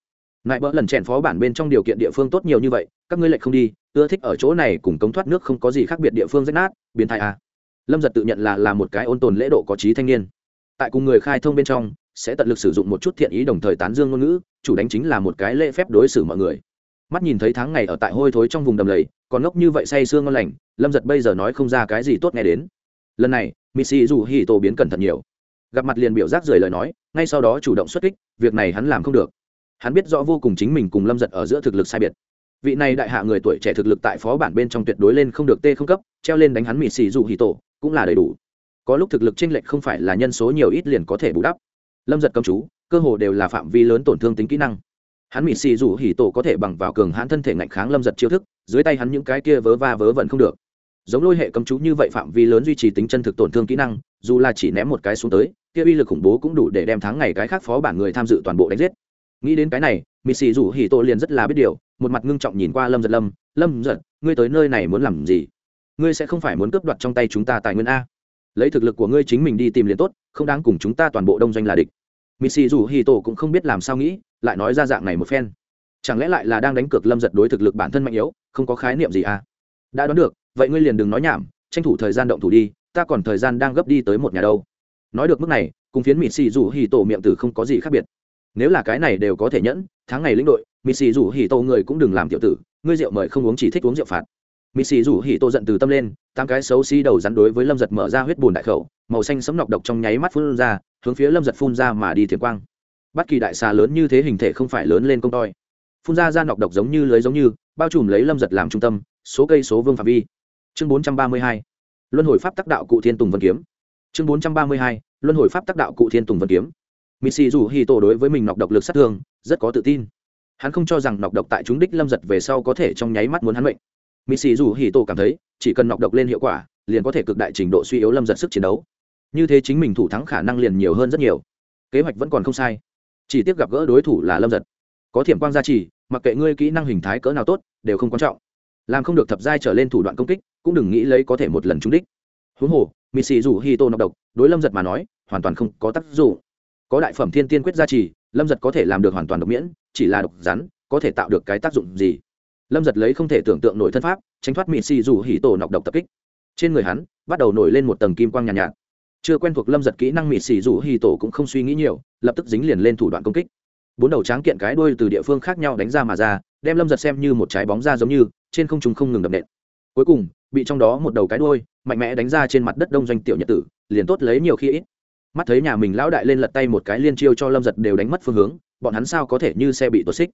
Ngại bỡ lần chèn phó bản bên trong điều kiện địa phương tốt nhiều như vậy, các ngươi lại không đi, ưa thích ở chỗ này cùng cống thoát nước không có gì khác biệt địa phương rách nát, biến thái à? lâm giật tự nhận là là một cái ôn tồn lễ độ có trí thanh niên. Tại cùng người khai thông bên trong, sẽ tận lực sử dụng một chút thiện ý đồng thời tán dương ngôn ngữ, chủ đánh chính là một cái lễ phép đối xử mọi người. Mắt nhìn thấy tháng ngày ở tại hôi thối trong vùng đầm lầy, còn ngốc như vậy say sương ngon lành, lâm giật bây giờ nói không ra cái gì tốt nghe đến. Lần này, missy dù hi tô biến cẩn thận nhiều. Gặp mặt liền biểu giác rời lời nói, ngay sau đó chủ động xuất kích, việc này hắn làm không được hắn biết rõ vô cùng chính mình cùng lâm giật ở giữa thực lực sai biệt. Vị này đại hạ người tuổi trẻ thực lực tại phó bản bên trong tuyệt đối lên không được tê không cấp, treo lên đánh hắn mịt xì dù hì tổ, cũng là đầy đủ. Có lúc thực lực tranh lệch không phải là nhân số nhiều ít liền có thể bù đắp. Lâm giật cầm chú, cơ hồ đều là phạm vi lớn tổn thương tính kỹ năng. Hắn mịt xì dù hì tổ có thể bằng vào cường hãn thân thể ngạnh kháng lâm giật chiêu thức, dưới tay hắn những cái kia vớ va vớ vẩn không được. Giống lôi hệ cầm chú như vậy phạm vi lớn duy trì tính chân thực tổn thương kỹ năng, dù là chỉ ném một cái xuống tới, kia uy lực khủng bố cũng đủ để đem tháng ngày cái khác phó bản người tham dự toàn bộ đánh giết nghĩ đến cái này mịt xì rủ hì tô liền rất là biết điều, một mặt ngưng trọng nhìn qua lâm giật lâm. Lâm giật, ngươi tới nơi này muốn làm gì? Ngươi sẽ không phải muốn cướp đoạt trong tay chúng ta tài nguyên a. Lấy thực lực của ngươi chính mình đi tìm liền tốt, không đáng cùng chúng ta toàn bộ đông doanh là địch. Missy rủ hì tô cũng không biết làm sao nghĩ, lại nói ra dạng này một phen. Chẳng lẽ lại là đang đánh cược lâm giật đối thực lực bản thân mạnh yếu, không có khái niệm gì à đã đoán được, vậy ngươi liền đừng nói nhảm, tranh thủ thời gian động thủ đi, ta còn thời gian đang gấp đi tới một nhà đâu. Nói được mức này, cùng phiến mịt xì rủ hì tổ miệng tử không có gì khác biệt nếu là cái này đều có thể nhẫn, tháng ngày lĩnh đội mì xì rủ hì tô người cũng đừng làm tiểu tử, ngươi rượu mời không uống chỉ thích uống rượu phạt. Mì xì rủ hì tô giận từ tâm lên, tám cái xấu xí đầu rắn đối với lâm giật mở ra huyết bùn đại khẩu, màu xanh sấm nọc độc trong nháy mắt phun ra, hướng phía lâm giật phun ra mà đi thiền quang. Bất kỳ đại xà lớn như thế hình thể không phải lớn lên công toi phun ra ra nọc độc giống như lưới giống như, bao trùm lấy lâm giật làm trung tâm, số cây số vương phạm vi. Chương bốn trăm ba mươi hai, luân hồi pháp tác đạo cụ thiên tùng vân kiếm. Chương bốn trăm ba mươi hai, luân hồi pháp tác đạo cụ thiên tùng vân kiếm missy dù hi tổ đối với mình nọc độc lực sát thương, rất có tự tin. Hắn không cho rằng nọc độc tại chúng đích lâm giật về sau có thể trong nháy mắt muốn hắn mệnh. Missy dù hi tổ cảm thấy, chỉ cần nọc độc lên hiệu quả, liền có thể cực đại trình độ suy yếu lâm giật sức chiến đấu. Như thế chính mình thủ thắng khả năng liền nhiều hơn rất nhiều. Kế hoạch vẫn còn không sai. Chỉ tiếc gặp gỡ đối thủ là lâm giật. Có thiểm quang gia trì, mặc kệ ngươi kỹ năng hình thái cỡ nào tốt, đều không quan trọng. Làm không được thập giai trở lên thủ đoạn công kích, cũng đừng nghĩ lấy có thể một lần trúng đích. Huống hồ missy dù hi tô nọc độc, đối lâm giật mà nói, hoàn toàn không có tác dụng có đại phẩm thiên tiên quyết gia trì lâm giật có thể làm được hoàn toàn độc miễn chỉ là độc rắn có thể tạo được cái tác dụng gì? Lâm giật lấy không thể tưởng tượng nổi thân pháp tránh thoát mị xì dù hỉ tổ nọc độc tập kích. Trên người hắn bắt đầu nổi lên một tầng kim quang nhàn nhạt, nhạt. Chưa quen thuộc lâm giật kỹ năng mị xì dù hỉ tổ cũng không suy nghĩ nhiều lập tức dính liền lên thủ đoạn công kích. Bốn đầu tráng kiện cái đuôi từ địa phương khác nhau đánh ra mà ra đem lâm giật xem như một trái bóng ra giống như trên không trung không ngừng đập nện. Cuối cùng bị trong đó một đầu cái đuôi mạnh mẽ đánh ra trên mặt đất đông doanh tiểu nhật tử liền tốt lấy nhiều khi ít mắt thấy nhà mình lão đại lên lật tay một cái liên chiêu cho lâm giật đều đánh mất phương hướng, bọn hắn sao có thể như xe bị tuột xích?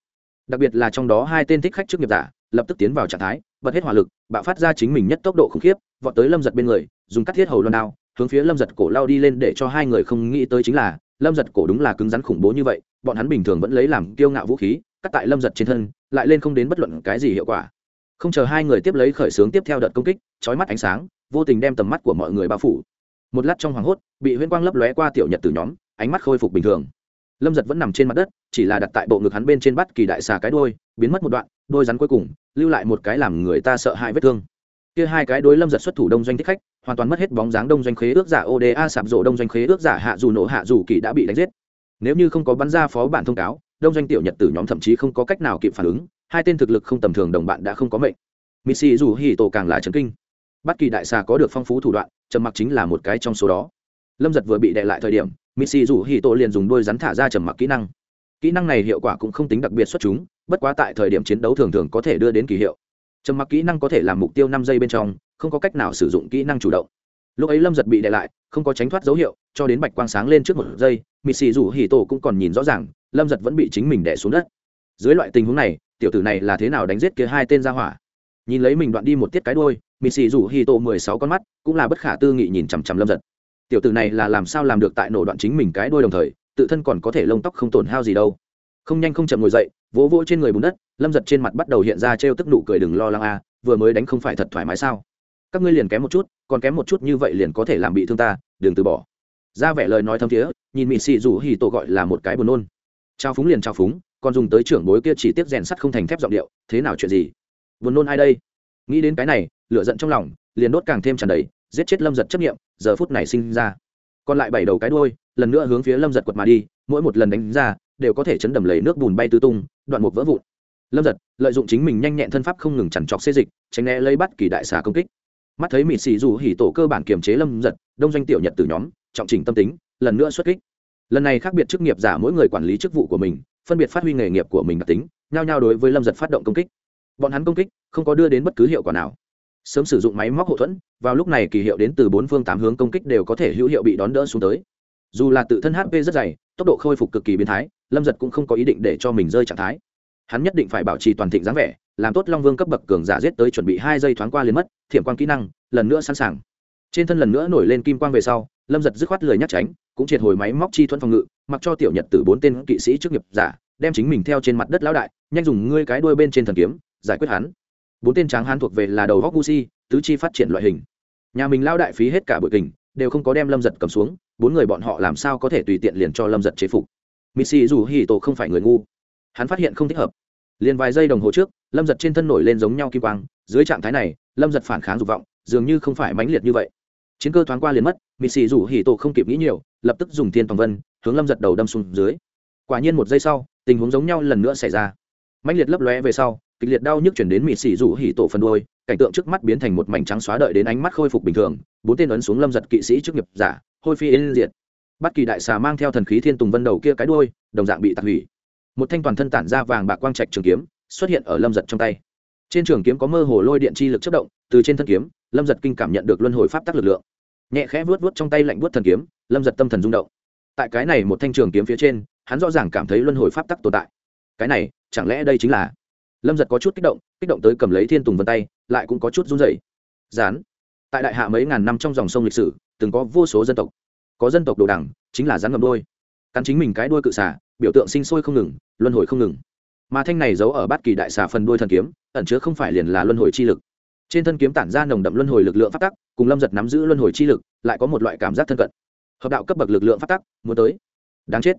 Đặc biệt là trong đó hai tên thích khách trước nghiệp giả, lập tức tiến vào trạng thái, bật hết hỏa lực, bạo phát ra chính mình nhất tốc độ khủng khiếp, vọt tới lâm giật bên người, dùng cắt thiết hầu loan đao, hướng phía lâm giật cổ lao đi lên để cho hai người không nghĩ tới chính là, lâm giật cổ đúng là cứng rắn khủng bố như vậy, bọn hắn bình thường vẫn lấy làm kiêu ngạo vũ khí, cắt tại lâm giật trên thân, lại lên không đến bất luận cái gì hiệu quả. Không chờ hai người tiếp lấy khởi xướng tiếp theo đợt công kích trói mắt ánh sáng, vô tình đem tầm mắt của mọi người bao phủ một lát trong hoàng hốt, bị huyễn quang lấp lóe qua tiểu nhật từ nhóm, ánh mắt khôi phục bình thường. Lâm giật vẫn nằm trên mặt đất, chỉ là đặt tại bộ ngực hắn bên trên bắt kỳ đại xà cái đôi biến mất một đoạn, đôi rắn cuối cùng, lưu lại một cái làm người ta sợ hãi vết thương. Kia hai cái đối lâm giật xuất thủ đông doanh thích khách, hoàn toàn mất hết bóng dáng đông doanh khế ước giả oda sạp rộ đông doanh khế ước giả hạ dù nổ hạ dù kỳ đã bị đánh giết. Nếu như không có bắn ra phó bản thông cáo, đông doanh tiểu nhật tử nhóm thậm chí không có cách nào kịp phản ứng, hai tên thực lực không tầm thường đồng bạn đã không có mệnh. Missy dù hì tổ càng là trấn kinh bất kỳ đại xà có được phong phú thủ đoạn, trầm mặc chính là một cái trong số đó. Lâm giật vừa bị đệ lại thời điểm missy rủ hì tổ liền dùng đôi rắn thả ra trầm mặc kỹ năng. Kỹ năng này hiệu quả cũng không tính đặc biệt xuất chúng, bất quá tại thời điểm chiến đấu thường thường có thể đưa đến kỳ hiệu. Trầm mặc kỹ năng có thể làm mục tiêu năm giây bên trong, không có cách nào sử dụng kỹ năng chủ động. Lúc ấy lâm giật bị đệ lại, không có tránh thoát dấu hiệu, cho đến bạch quang sáng lên trước một giây mịt xì rủ hì tổ cũng còn nhìn rõ ràng, lâm giật vẫn bị chính mình đẻ xuống đất. Dưới loại tình huống này, tiểu tử này là thế nào đánh giết kia hai tên ra hỏa? Nhìn lấy mình đoạn đi một tiết cái đôi mịt xì rủ hì tô mười sáu con mắt, cũng là bất khả tư nghị nhìn chằm chằm lâm giật. Tiểu tử này là làm sao làm được tại nổ đoạn chính mình cái đôi đồng thời, tự thân còn có thể lông tóc không tổn hao gì đâu. Không nhanh không chậm ngồi dậy, vỗ vỗ trên người bùn đất, lâm giật trên mặt bắt đầu hiện ra trêu tức nụ cười đừng lo lắng a, vừa mới đánh không phải thật thoải mái sao? Các ngươi liền kém một chút, còn kém một chút như vậy liền có thể làm bị thương ta, đừng từ bỏ. Ra vẻ lời nói thâm thiế, nhìn mị xì rủ hì tổ gọi là một cái buồn nôn. Trao phúng liền trao phúng, còn dùng tới trưởng bối kia chỉ tiếp rèn sắt không thành thép giọng điệu, thế nào chuyện gì? Buồn nôn ai đây? Nghĩ đến cái này, lửa giận trong lòng, liền đốt càng thêm tràn đầy, giết chết lâm giật chấp nghiệm giờ phút này sinh ra. Còn lại bảy đầu cái đôi lần nữa hướng phía lâm giật quật mà đi, mỗi một lần đánh ra, đều có thể chấn đầm lấy nước bùn bay tứ tung, đoạn mục vỡ vụn. Lâm giật, lợi dụng chính mình nhanh nhẹn thân pháp không ngừng chằn trọc xê dịch, tránh né lấy bắt kỳ đại xà công kích. Mắt thấy mịt xì dù hỉ tổ cơ bản kiềm chế lâm giật, đông doanh tiểu nhật từ nhóm, trọng trình tâm tính, lần nữa xuất kích. Lần này khác biệt chức nghiệp giả mỗi người quản lý chức vụ của mình, phân biệt phát huy nghề nghiệp của mình đặc tính, nhao nhao đối với lâm giật phát động công kích bọn hắn công kích, không có đưa đến bất cứ hiệu quả nào. Sớm sử dụng máy móc hậu thuẫn, vào lúc này kỳ hiệu đến từ bốn phương tám hướng công kích đều có thể hữu hiệu bị đón đỡ xuống tới. Dù là tự thân hp rất dày, tốc độ khôi phục cực kỳ biến thái, lâm giật cũng không có ý định để cho mình rơi trạng thái. Hắn nhất định phải bảo trì toàn thịnh dáng vẻ, làm tốt long vương cấp bậc cường giả giết tới chuẩn bị hai giây thoáng qua liền mất, thiểm quan kỹ năng, lần nữa sẵn sàng. Trên thân lần nữa nổi lên kim quang về sau, lâm giật dứt khoát lười nhắc tránh, cũng triệt hồi máy móc chi thuẫn phòng ngự, mặc cho tiểu nhật từ bốn tên kỵ sĩ trước nghiệp giả, đem chính mình theo trên mặt đất lão đại, nhanh dùng ngươi cái đuôi bên trên thần kiếm giải quyết hắn. Bốn tên tráng hán thuộc về là đầu góc gu si, tứ chi phát triển loại hình. Nhà mình lao đại phí hết cả bội kình, đều không có đem lâm giật cầm xuống, bốn người bọn họ làm sao có thể tùy tiện liền cho lâm giật chế phục? Missy dù hì tổ không phải người ngu. Hắn phát hiện không thích hợp. Liền vài giây đồng hồ trước, lâm giật trên thân nổi lên giống nhau kim quang, dưới trạng thái này, lâm giật phản kháng dục vọng, dường như không phải mãnh liệt như vậy. Chiến cơ thoáng qua liền mất missy dù hì tổ không kịp nghĩ nhiều, lập tức dùng thiên toàn vân, hướng lâm giật đầu đâm xuống dưới. Quả nhiên một giây sau, tình huống giống nhau lần nữa xảy ra. Mãnh liệt lấp lóe về sau kịch liệt đau nhức chuyển đến mị xỉ rủ hỉ tổ phần đôi, cảnh tượng trước mắt biến thành một mảnh trắng xóa đợi đến ánh mắt khôi phục bình thường, bốn tên ấn xuống lâm giật kỵ sĩ trước nghiệp giả, hôi phi yên diệt. Bất kỳ đại xà mang theo thần khí thiên tùng vân đầu kia cái đuôi, đồng dạng bị tạc hủy. Một thanh toàn thân tản ra vàng bạc quang trạch trường kiếm, xuất hiện ở lâm giật trong tay. Trên trường kiếm có mơ hồ lôi điện chi lực chất động, từ trên thân kiếm, lâm giật kinh cảm nhận được luân hồi pháp tắc lực lượng. Nhẹ khẽ vuốt vuốt trong tay lạnh vuốt thần kiếm, lâm giật tâm thần rung động. Tại cái này một thanh trường kiếm phía trên, hắn rõ ràng cảm thấy luân hồi pháp tắc tồn tại. Cái này, chẳng lẽ đây chính là lâm giật có chút kích động kích động tới cầm lấy thiên tùng vân tay, lại cũng có chút run rẩy. Dán tại đại hạ mấy ngàn năm trong dòng sông lịch sử, từng có vô số dân tộc. Có dân tộc đồ đẳng chính là rắn ngầm đôi cắn chính mình cái đuôi cự xả biểu tượng sinh sôi không ngừng, luân hồi không ngừng. Mà thanh này giấu ở bát kỳ đại xà phần đuôi thần kiếm, ẩn chứa không phải liền là luân hồi chi lực. Trên thân kiếm tản ra nồng đậm luân hồi lực lượng phát tắc, cùng lâm giật nắm giữ luân hồi chi lực, lại có một loại cảm giác thân cận. Hợp đạo cấp bậc lực lượng phát tắc, muốn tới. Đáng chết.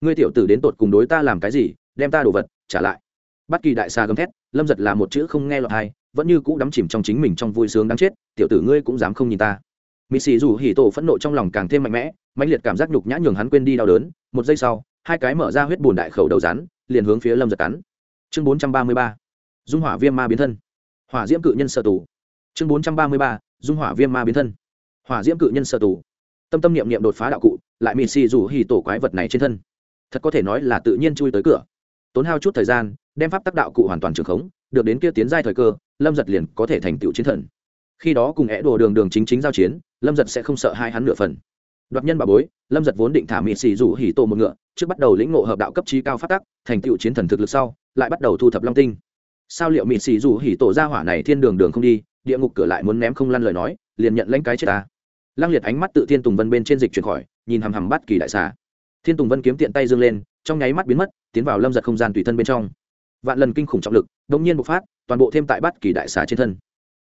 Ngươi tiểu tử đến tột cùng đối ta làm cái gì, đem ta đồ vật trả lại bất kỳ đại xà gầm thét, lâm giật là một chữ không nghe lọt hay vẫn như cũ đắm chìm trong chính mình trong vui sướng đáng chết, tiểu tử ngươi cũng dám không nhìn ta. Mỹ sĩ dù hỉ tổ phẫn nộ trong lòng càng thêm mạnh mẽ mạnh liệt cảm giác nhục nhã nhường hắn quên đi đau đớn. Một giây sau, hai cái mở ra huyết bùn đại khẩu đầu rắn, liền hướng phía lâm giật cắn. Chương bốn trăm ba mươi ba, dung hỏa viêm ma biến thân. Hỏa diễm cự nhân sợ tù. Chương bốn trăm ba mươi ba, dung hỏa viêm ma biến thân. Hỏa diễm cự nhân sợ tù. Tâm tâm niệm niệm đột phá đạo cụ, lại mịt xì dù hỉ tổ quái vật này trên thân. Thật có thể nói là tự nhiên chui tới cửa tốn hao chút thời gian, đem pháp tác đạo cụ hoàn toàn trường khống, được đến kia tiến giai thời cơ, lâm giật liền có thể thành tựu chiến thần. Khi đó cùng é đồ đường đường chính chính giao chiến, lâm giật sẽ không sợ hai hắn nửa phần. Đoạt nhân bà bối, lâm giật vốn định thả mị xì rủ hỉ tổ một ngựa, trước bắt đầu lĩnh ngộ hợp đạo cấp trí cao phát tắc, thành tựu chiến thần thực lực sau, lại bắt đầu thu thập long tinh. Sao liệu mị xì rủ hỉ tổ ra hỏa này thiên đường đường không đi, địa ngục cửa lại muốn ném không lăn lời nói, liền nhận lãnh cái chết ta. Lăng liệt ánh mắt tự thiên tùng vân bên trên dịch chuyển khỏi, nhìn hằm hằm bắt kỳ đại xà. Thiên tùng vân kiếm tiện tay dương lên trong nháy mắt biến mất, tiến vào lâm giật không gian tùy thân bên trong. Vạn lần kinh khủng trọng lực đông nhiên bộc phát, toàn bộ thêm tại bát kỳ đại xà trên thân.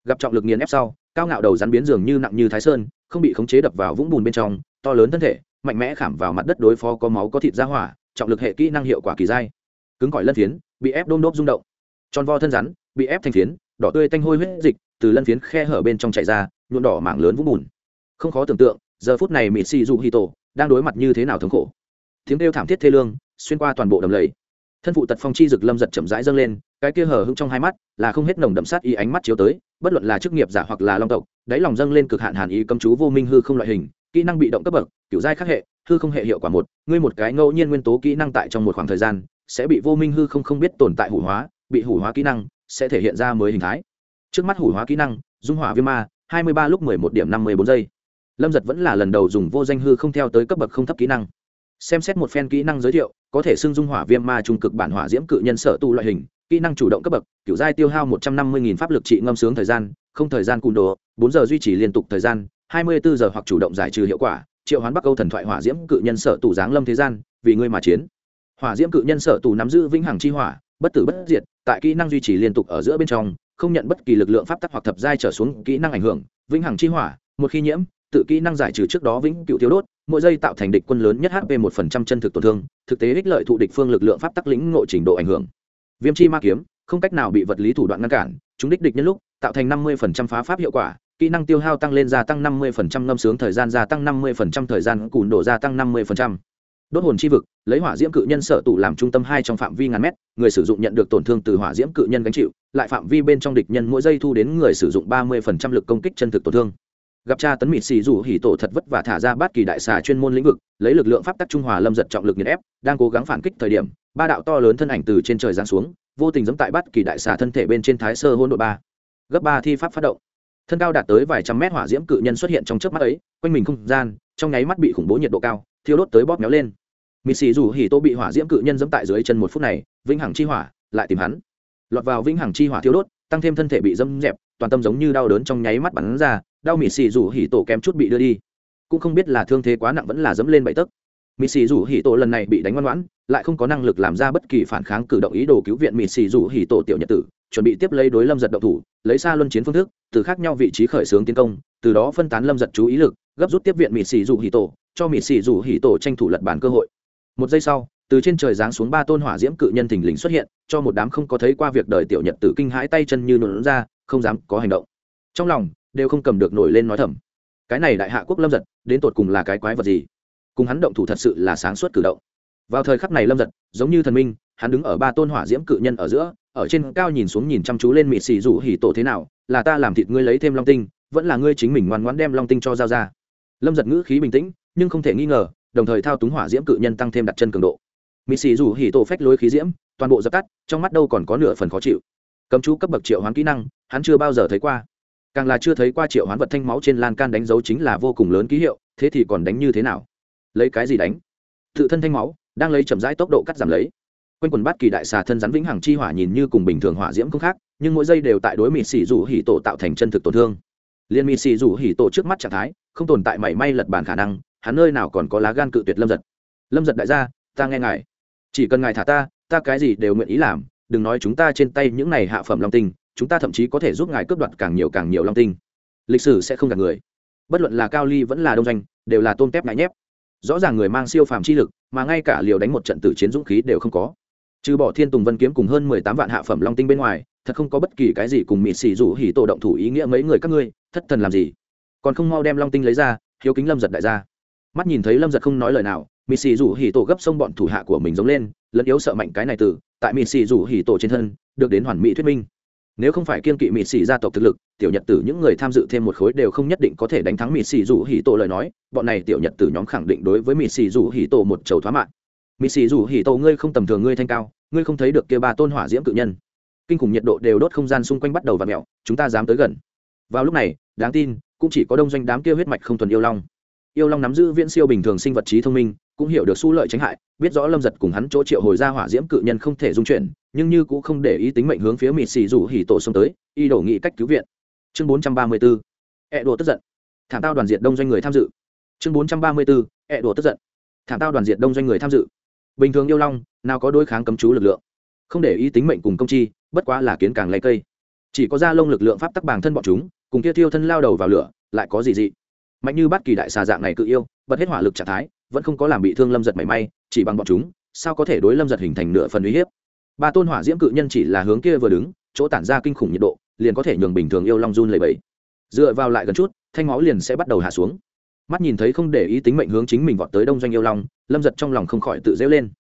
Gặp trọng lực nghiền ép sau, cao ngạo đầu rắn biến dường như nặng như thái sơn, không bị khống chế đập vào vũng bùn bên trong, to lớn thân thể, mạnh mẽ khảm vào mặt đất đối phó có máu có thịt ra hỏa, trọng lực hệ kỹ năng hiệu quả kỳ dai. Cứng cỏi lân phiến, bị ép đôm đốp rung động. Tròn vo thân rắn, bị ép thành phiến, đỏ tươi tanh hôi huyết dịch từ lân phiến khe hở bên trong chạy ra, nhuộm đỏ mảng lớn vũng bùn. Không khó tưởng tượng, giờ phút này mỹ xì dù hi tổ đang đối mặt như thế nào thống khổ. Tiếng kêu thảm thiết thê lương xuyên qua toàn bộ đầm lầy. Thân phụ tật phong chi rực lâm giật chậm rãi dâng lên, cái kia hở hững trong hai mắt là không hết nồng đậm sát y ánh mắt chiếu tới, bất luận là chức nghiệp giả hoặc là long tộc, đáy lòng dâng lên cực hạn hàn ý cấm chú vô minh hư không loại hình, kỹ năng bị động cấp bậc, kiểu giai khắc hệ, hư không hệ hiệu quả một, ngươi một cái ngẫu nhiên nguyên tố kỹ năng tại trong một khoảng thời gian, sẽ bị vô minh hư không không biết tồn tại hủ hóa, bị hủ hóa kỹ năng sẽ thể hiện ra mới hình thái. Trước mắt hủ hóa kỹ năng, dung hỏa viêm ma, hai mươi ba lúc mười một điểm năm mươi bốn giây. Lâm giật vẫn là lần đầu dùng vô danh hư không theo tới cấp bậc không thấp kỹ năng xem xét một phen kỹ năng giới thiệu, có thể xưng dung hỏa viêm ma trung cực bản hỏa diễm cự nhân sở tu loại hình, kỹ năng chủ động cấp bậc, kiểu giai tiêu hao một trăm năm mươi pháp lực trị ngâm sướng thời gian, không thời gian cùn đồ, bốn giờ duy trì liên tục thời gian, hai mươi bốn giờ hoặc chủ động giải trừ hiệu quả, triệu hoán bắc âu thần thoại hỏa diễm cự nhân sở tù giáng lâm thế gian, vì ngươi mà chiến. Hỏa diễm cự nhân sở tù nắm giữ vĩnh hằng chi hỏa, bất tử bất diệt, tại kỹ năng duy trì liên tục ở giữa bên trong, không nhận bất kỳ lực lượng pháp tắc hoặc thập giai trở xuống kỹ năng ảnh hưởng, vĩnh hằng chi hỏa, một khi nhiễm tự kỹ năng giải trừ trước đó vĩnh cựu thiếu đốt, mỗi giây tạo thành địch quân lớn nhất hp một phần trăm chân thực tổn thương, thực tế ích lợi thụ địch phương lực lượng pháp tắc lĩnh ngộ trình độ ảnh hưởng. Viêm chi ma kiếm, không cách nào bị vật lý thủ đoạn ngăn cản, chúng đích địch nhân lúc, tạo thành năm mươi phần trăm phá pháp hiệu quả, kỹ năng tiêu hao tăng lên gia tăng năm mươi phần trăm, ngâm sướng thời gian gia tăng năm mươi phần trăm, thời gian cùn đổ gia tăng năm mươi phần trăm. Đốt hồn chi vực, lấy hỏa diễm cự nhân sở tụ làm trung tâm hai trong phạm vi ngàn mét, người sử dụng nhận được tổn thương từ hỏa diễm cự nhân gánh chịu, lại phạm vi bên trong địch nhân mỗi giây thu đến người sử dụng ba mươi phần trăm lực công kích chân thực tổn thương gặp cha tấn mịt xì rủ hỉ tổ thật vất và thả ra bát kỳ đại xà chuyên môn lĩnh vực, lấy lực lượng pháp tắc trung hòa lâm giật trọng lực nghiền ép, đang cố gắng phản kích thời điểm, ba đạo to lớn thân ảnh từ trên trời giáng xuống, vô tình giẫm tại bát kỳ đại xà thân thể bên trên thái sơ hôn đội ba. Gấp ba thi pháp phát động. Thân cao đạt tới vài trăm mét hỏa diễm cự nhân xuất hiện trong trước mắt ấy, quanh mình không gian, trong nháy mắt bị khủng bố nhiệt độ cao, thiêu đốt tới bóp méo lên. Mịt xì rủ hỉ tô bị hỏa diễm cự nhân giẫm tại dưới chân một phút này, vĩnh hằng chi hỏa lại tìm hắn. Lọt vào vĩnh hằng chi hỏa thiêu đốt, tăng thêm thân thể bị dâm dẹp, toàn tâm giống như đau đớn trong nháy mắt bắn ra đau mịt xì rủ hỉ tổ kém chút bị đưa đi. Cũng không biết là thương thế quá nặng vẫn là dẫm lên bậy tấc. Mịt xì rủ hỉ tổ lần này bị đánh ngoan ngoãn, lại không có năng lực làm ra bất kỳ phản kháng cử động ý đồ cứu viện mịt xì rủ hỉ tổ tiểu nhật tử, chuẩn bị tiếp lấy đối lâm giật động thủ, lấy xa luân chiến phương thức, từ khác nhau vị trí khởi xướng tiến công, từ đó phân tán lâm giật chú ý lực, gấp rút tiếp viện mịt xì rủ hỉ tổ, cho mịt xì rủ hỉ tổ tranh thủ lật bản cơ hội. Một giây sau, từ trên trời giáng xuống ba tôn hỏa diễm cự nhân thình lình xuất hiện, cho một đám không có thấy qua việc đời tiểu nhật tử kinh hãi tay chân như nhuộn ra, không dám có hành động. Trong lòng đều không cầm được nổi lên nói thầm. Cái này đại hạ quốc lâm giật, đến tột cùng là cái quái vật gì? Cùng hắn động thủ thật sự là sáng suốt cử động. Vào thời khắc này lâm giật, giống như thần minh, hắn đứng ở ba tôn hỏa diễm cự nhân ở giữa, ở trên cao nhìn xuống nhìn chăm chú lên mịt xì rủ hỉ tổ thế nào, là ta làm thịt ngươi lấy thêm long tinh, vẫn là ngươi chính mình ngoan ngoãn đem long tinh cho giao ra. Lâm giật ngữ khí bình tĩnh, nhưng không thể nghi ngờ, đồng thời thao túng hỏa diễm cự nhân tăng thêm đặt chân cường độ. Mịt xì rủ hỉ tổ phách lối khí diễm, toàn bộ dập tắt, trong mắt đâu còn có nửa phần khó chịu. Cấm chú cấp bậc triệu hoán kỹ năng, hắn chưa bao giờ thấy qua càng là chưa thấy qua triệu hoán vật thanh máu trên lan can đánh dấu chính là vô cùng lớn ký hiệu, thế thì còn đánh như thế nào? Lấy cái gì đánh? Tự thân thanh máu, đang lấy chậm rãi tốc độ cắt giảm lấy. Quanh quần bát kỳ đại xà thân rắn vĩnh hằng chi hỏa nhìn như cùng bình thường hỏa diễm không khác, nhưng mỗi giây đều tại đối mịt xì rủ hỉ tổ tạo thành chân thực tổn thương. Liên mịt xì rủ hỉ tổ trước mắt trạng thái, không tồn tại mảy may lật bàn khả năng, hắn nơi nào còn có lá gan cự tuyệt lâm giật. Lâm giật đại gia, ta nghe ngài. Chỉ cần ngài thả ta ta cái gì đều nguyện ý làm, đừng nói chúng ta trên tay những này hạ phẩm long tinh chúng ta thậm chí có thể giúp ngài cướp đoạt càng nhiều càng nhiều long tinh. Lịch sử sẽ không gạt người. Bất luận là cao ly vẫn là đông doanh, đều là tôn tép ngại nhép. Rõ ràng người mang siêu phàm chi lực, mà ngay cả liều đánh một trận tử chiến dũng khí đều không có. Trừ bỏ thiên tùng vân kiếm cùng hơn mười tám vạn hạ phẩm long tinh bên ngoài, thật không có bất kỳ cái gì cùng mịt xì rủ hỉ tổ động thủ ý nghĩa mấy người các ngươi, thất thần làm gì? Còn không mau đem long tinh lấy ra, hiếu kính lâm giật đại gia. Mắt nhìn thấy lâm giật không nói lời nào, mịt xì rủ hỉ tổ gấp xông bọn thủ hạ của mình giống lên, lẫn yếu sợ mạnh cái này từ, tại mịt xì rủ hỉ tổ trên thân, được đến hoàn mỹ thuyết minh nếu không phải kiên kỵ mịt xì gia tộc thực lực, tiểu nhật tử những người tham dự thêm một khối đều không nhất định có thể đánh thắng mịt xì dù hỉ tổ lời nói, bọn này tiểu nhật tử nhóm khẳng định đối với mịt xì dù hỉ tổ một chầu thoá mạng. Mịt xì dù hỉ tổ, ngươi không tầm thường, ngươi thanh cao, ngươi không thấy được kia ba tôn hỏa diễm cự nhân. Kinh khủng nhiệt độ đều đốt không gian xung quanh bắt đầu và mẹo chúng ta dám tới gần. Vào lúc này, đáng tin, cũng chỉ có đông doanh đám kia huyết mạch không thuần yêu long. Yêu long nắm giữ viễn siêu bình thường sinh vật trí thông minh, cũng hiểu được su lợi tránh hại, biết rõ lâm giật cùng hắn chỗ triệu hồi ra hỏa diễm cự nhân không thể dung chuyển nhưng như cũng không để ý tính mệnh hướng phía mịt xì rủ hỉ tổ xông tới, y đổ nghị cách cứu viện. Chương bốn trăm ba mươi bốn ẹ đồ tức giận. Thảm tao đoàn diệt đông doanh người tham dự. Chương bốn trăm ba mươi bốn ẹ đồ tức giận. Thảm tao đoàn diệt đông doanh người tham dự. Bình thường yêu long, nào có đối kháng cấm chú lực lượng. Không để ý tính mệnh cùng công chi, bất quá là kiến càng lấy cây. Chỉ có da lông lực lượng pháp tắc bản thân bọn chúng, cùng kia thiêu thân lao đầu vào lửa, lại có gì dị. Mạnh như bất kỳ đại xà dạng này cự yêu, bật hết hỏa lực trạng thái, vẫn không có làm bị thương lâm giật mảy may, chỉ bằng bọn chúng, sao có thể đối lâm giật hình thành nửa phần uy hiếp? Ba tôn hỏa diễm cự nhân chỉ là hướng kia vừa đứng, chỗ tản ra kinh khủng nhiệt độ, liền có thể nhường bình thường yêu long run lầy bẫy dựa vào lại gần chút, thanh máu liền sẽ bắt đầu hạ xuống. Mắt nhìn thấy không để ý tính mệnh hướng chính mình vọt tới đông doanh yêu long, lâm giật trong lòng không khỏi tự dễu lên.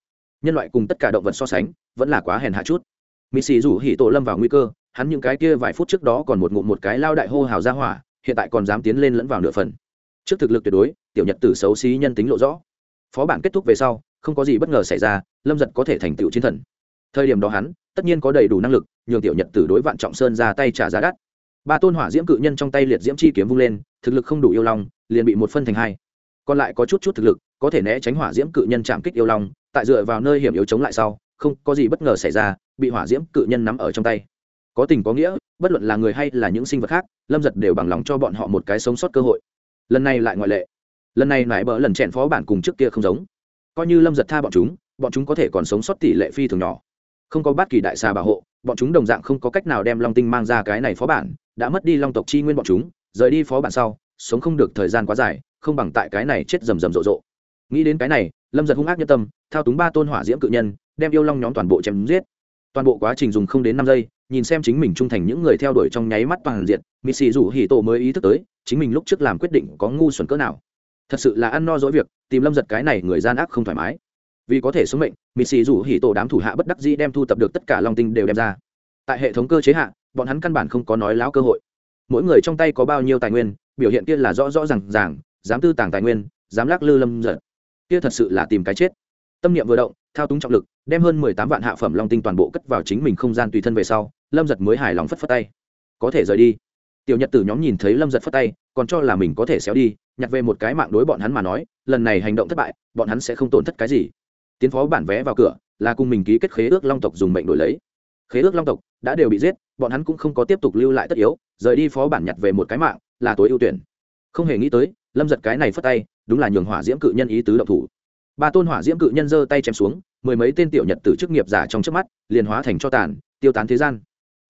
Nhân loại cùng tất cả động vật so sánh, vẫn là quá hèn hạ chút. Mỹ xì rủ hỉ tổ lâm vào nguy cơ, hắn những cái kia vài phút trước đó còn một ngụm một cái lao đại hô hào ra hỏa, hiện tại còn dám tiến lên lẫn vào nửa phần. Trước thực lực tuyệt đối, tiểu nhật tử xấu xí nhân tính lộ rõ. Phó bản kết thúc về sau, không có gì bất ngờ xảy ra, lâm giật có thể thành tựu chiến thần thời điểm đó hắn, tất nhiên có đầy đủ năng lực, nhường tiểu nhật tử đối vạn trọng sơn ra tay trả giá đắt. Ba tôn hỏa diễm cự nhân trong tay liệt diễm chi kiếm vung lên, thực lực không đủ yêu long, liền bị một phân thành hai. Còn lại có chút chút thực lực, có thể né tránh hỏa diễm cự nhân chạm kích yêu long, tại dựa vào nơi hiểm yếu chống lại sau, không có gì bất ngờ xảy ra, bị hỏa diễm cự nhân nắm ở trong tay. Có tình có nghĩa, bất luận là người hay là những sinh vật khác, lâm giật đều bằng lòng cho bọn họ một cái sống sót cơ hội. Lần này lại ngoại lệ. Lần này nải bỡ lần chẹn phó bản cùng trước kia không giống. Coi như lâm giật tha bọn chúng bọn chúng có thể còn sống sót tỷ lệ phi thường nhỏ không có bất kỳ đại xà bảo hộ, bọn chúng đồng dạng không có cách nào đem long tinh mang ra cái này phó bản, đã mất đi long tộc chi nguyên bọn chúng, rời đi phó bản sau, sống không được thời gian quá dài, không bằng tại cái này chết rầm rầm rộ rộ. Nghĩ đến cái này, lâm giật hung ác nhân tâm, thao túng ba tôn hỏa diễm cự nhân, đem yêu long nhóm toàn bộ chém giết. Toàn bộ quá trình dùng không đến năm giây, nhìn xem chính mình trung thành những người theo đuổi trong nháy mắt toàn diện mỹ xì rủ hì tổ mới ý thức tới, chính mình lúc trước làm quyết định có ngu xuẩn cỡ nào. Thật sự là ăn no dỗi việc, tìm lâm giật cái này người gian ác không thoải mái vì có thể sống mệnh mì xì rủ hì tổ đám thủ hạ bất đắc dĩ đem thu tập được tất cả long tinh đều đem ra. Tại hệ thống cơ chế hạ, bọn hắn căn bản không có nói láo cơ hội. Mỗi người trong tay có bao nhiêu tài nguyên, biểu hiện kia là rõ rõ r à n g ràng, dám tư tàng tài nguyên, dám lắc lư lâm giật kia thật sự là tìm cái chết. Tâm niệm vừa động, thao túng trọng lực, đem hơn mười tám vạn hạ phẩm long tinh toàn bộ cất vào chính mình không gian tùy thân về sau, lâm giật mới hài lòng phất phất tay. Có thể rời đi. Tiểu nhật tử nhóm nhìn thấy lâm giật phất tay, còn cho là mình có thể xéo đi, nhặt về một cái mạng đối bọn hắn mà nói, lần này hành động thất bại, bọn hắn sẽ không tổn thất cái gì tiến phó bản vé vào cửa, là cùng mình ký kết khế ước long tộc dùng mệnh đổi lấy. Khế ước long tộc đã đều bị giết, bọn hắn cũng không có tiếp tục lưu lại tất yếu, rời đi phó bản nhặt về một cái mạng, là tối ưu tuyển. Không hề nghĩ tới, lâm giật cái này phất tay, đúng là nhường hỏa diễm cự nhân ý tứ độc thủ. Ba tôn hỏa diễm cự nhân giơ tay chém xuống, mười mấy tên tiểu nhật tử chức nghiệp giả trong trước mắt, liền hóa thành cho tàn, tiêu tán thế gian.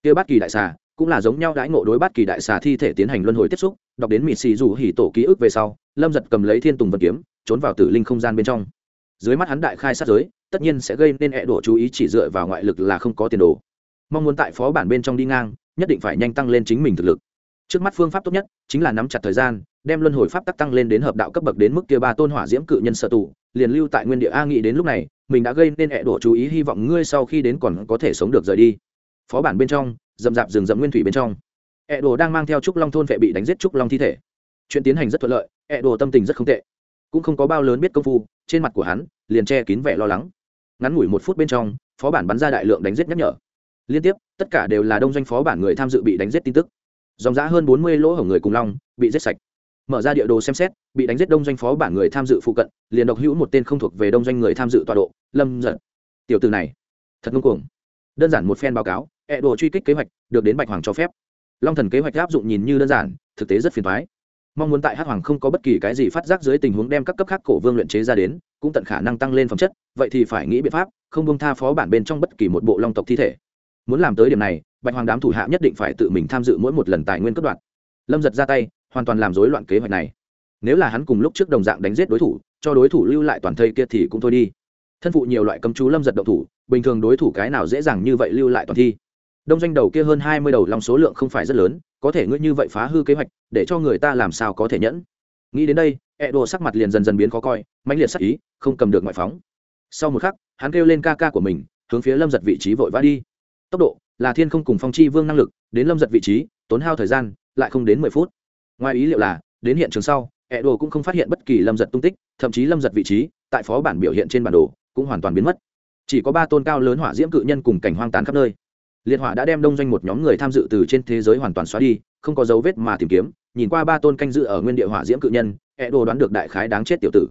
Kia bát kỳ đại xà cũng là giống nhau đãi ngộ đối bát kỳ đại xà thi thể tiến hành luân hồi tiếp xúc, đọc đến mịt xì dù hỉ tổ ký ức về sau, lâm giật cầm lấy thiên tùng vật kiếm, trốn vào tử linh không gian bên trong dưới mắt hắn đại khai sát giới, tất nhiên sẽ gây nên hẹ đổ chú ý chỉ dựa vào ngoại lực là không có tiền đồ. Mong muốn tại phó bản bên trong đi ngang, nhất định phải nhanh tăng lên chính mình thực lực. Trước mắt phương pháp tốt nhất chính là nắm chặt thời gian, đem luân hồi pháp tắc tăng lên đến hợp đạo cấp bậc đến mức kia ba tôn hỏa diễm cự nhân sở tù, liền lưu tại nguyên địa a nghĩ đến lúc này, mình đã gây nên hẹ đổ chú ý, hy vọng ngươi sau khi đến còn có thể sống được rời đi. Phó bản bên trong dầm dạp rừng rậm nguyên thủy bên trong. Hẹ đổ đang mang theo trúc long thôn vệ bị đánh giết trúc long thi thể. Chuyện tiến hành rất thuận lợi hẹ đổ tâm tình rất không tệ cũng không có bao lớn biết công phu, trên mặt của hắn liền che kín vẻ lo lắng. Ngắn ngủi một phút bên trong, phó bản bắn ra đại lượng đánh giết nhắc nhở. Liên tiếp, tất cả đều là đông doanh phó bản người tham dự bị đánh giết tin tức. Dòng giã hơn bốn mươi lỗ hổng người cùng long, bị giết sạch. Mở ra địa đồ xem xét, bị đánh giết đông doanh phó bản người tham dự phụ cận, liền độc hữu một tên không thuộc về đông doanh người tham dự tọa độ, lâm giật tiểu từ này, thật ngông cuồng. Đơn giản một phen báo cáo e đồ truy kích kế hoạch được đến bạch hoàng cho phép. Long thần kế hoạch áp dụng nhìn như đơn giản, thực tế rất phiền thoái mong muốn tại hát hoàng không có bất kỳ cái gì phát giác dưới tình huống đem các cấp khác cổ vương luyện chế ra đến, cũng tận khả năng tăng lên phẩm chất, vậy thì phải nghĩ biện pháp, không bông tha phó bản bên trong bất kỳ một bộ long tộc thi thể. Muốn làm tới điểm này, bạch hoàng đám thủ hạ nhất định phải tự mình tham dự mỗi một lần tài nguyên cấp đoạn. Lâm giật ra tay, hoàn toàn làm rối loạn kế hoạch này. Nếu là hắn cùng lúc trước đồng dạng đánh giết đối thủ, cho đối thủ lưu lại toàn thây kia thì cũng thôi đi. Thân phụ nhiều loại cấm chú lâm giật động thủ, bình thường đối thủ cái nào dễ dàng như vậy lưu lại toàn thi. Đông doanh đầu kia hơn hai mươi đầu long số lượng không phải rất lớn có thể ngươi như vậy phá hư kế hoạch, để cho người ta làm sao có thể nhẫn? Nghĩ đến đây ẹ đồ sắc mặt liền dần dần biến khó coi, mãnh liệt sắc ý, không cầm được ngoại phóng. Sau một khắc, hắn kêu lên ca ca của mình, hướng phía lâm giật vị trí vội vã đi. Tốc độ, là thiên không cùng phong chi vương năng lực, đến lâm giật vị trí, tốn hao thời gian, lại không đến mười phút. Ngoài ý liệu là, đến hiện trường sau ẹ đồ cũng không phát hiện bất kỳ lâm giật tung tích, thậm chí lâm giật vị trí, tại phó bản biểu hiện trên bản đồ, cũng hoàn toàn biến mất. Chỉ có ba tôn cao lớn hỏa diễm cự nhân cùng cảnh hoang tàn khắp nơi liệt hỏa đã đem đông doanh một nhóm người tham dự từ trên thế giới hoàn toàn xóa đi, không có dấu vết mà tìm kiếm, nhìn qua ba tôn canh dự ở nguyên địa hỏa diễm cự nhân e đồ đoán được đại khái đáng chết tiểu tử.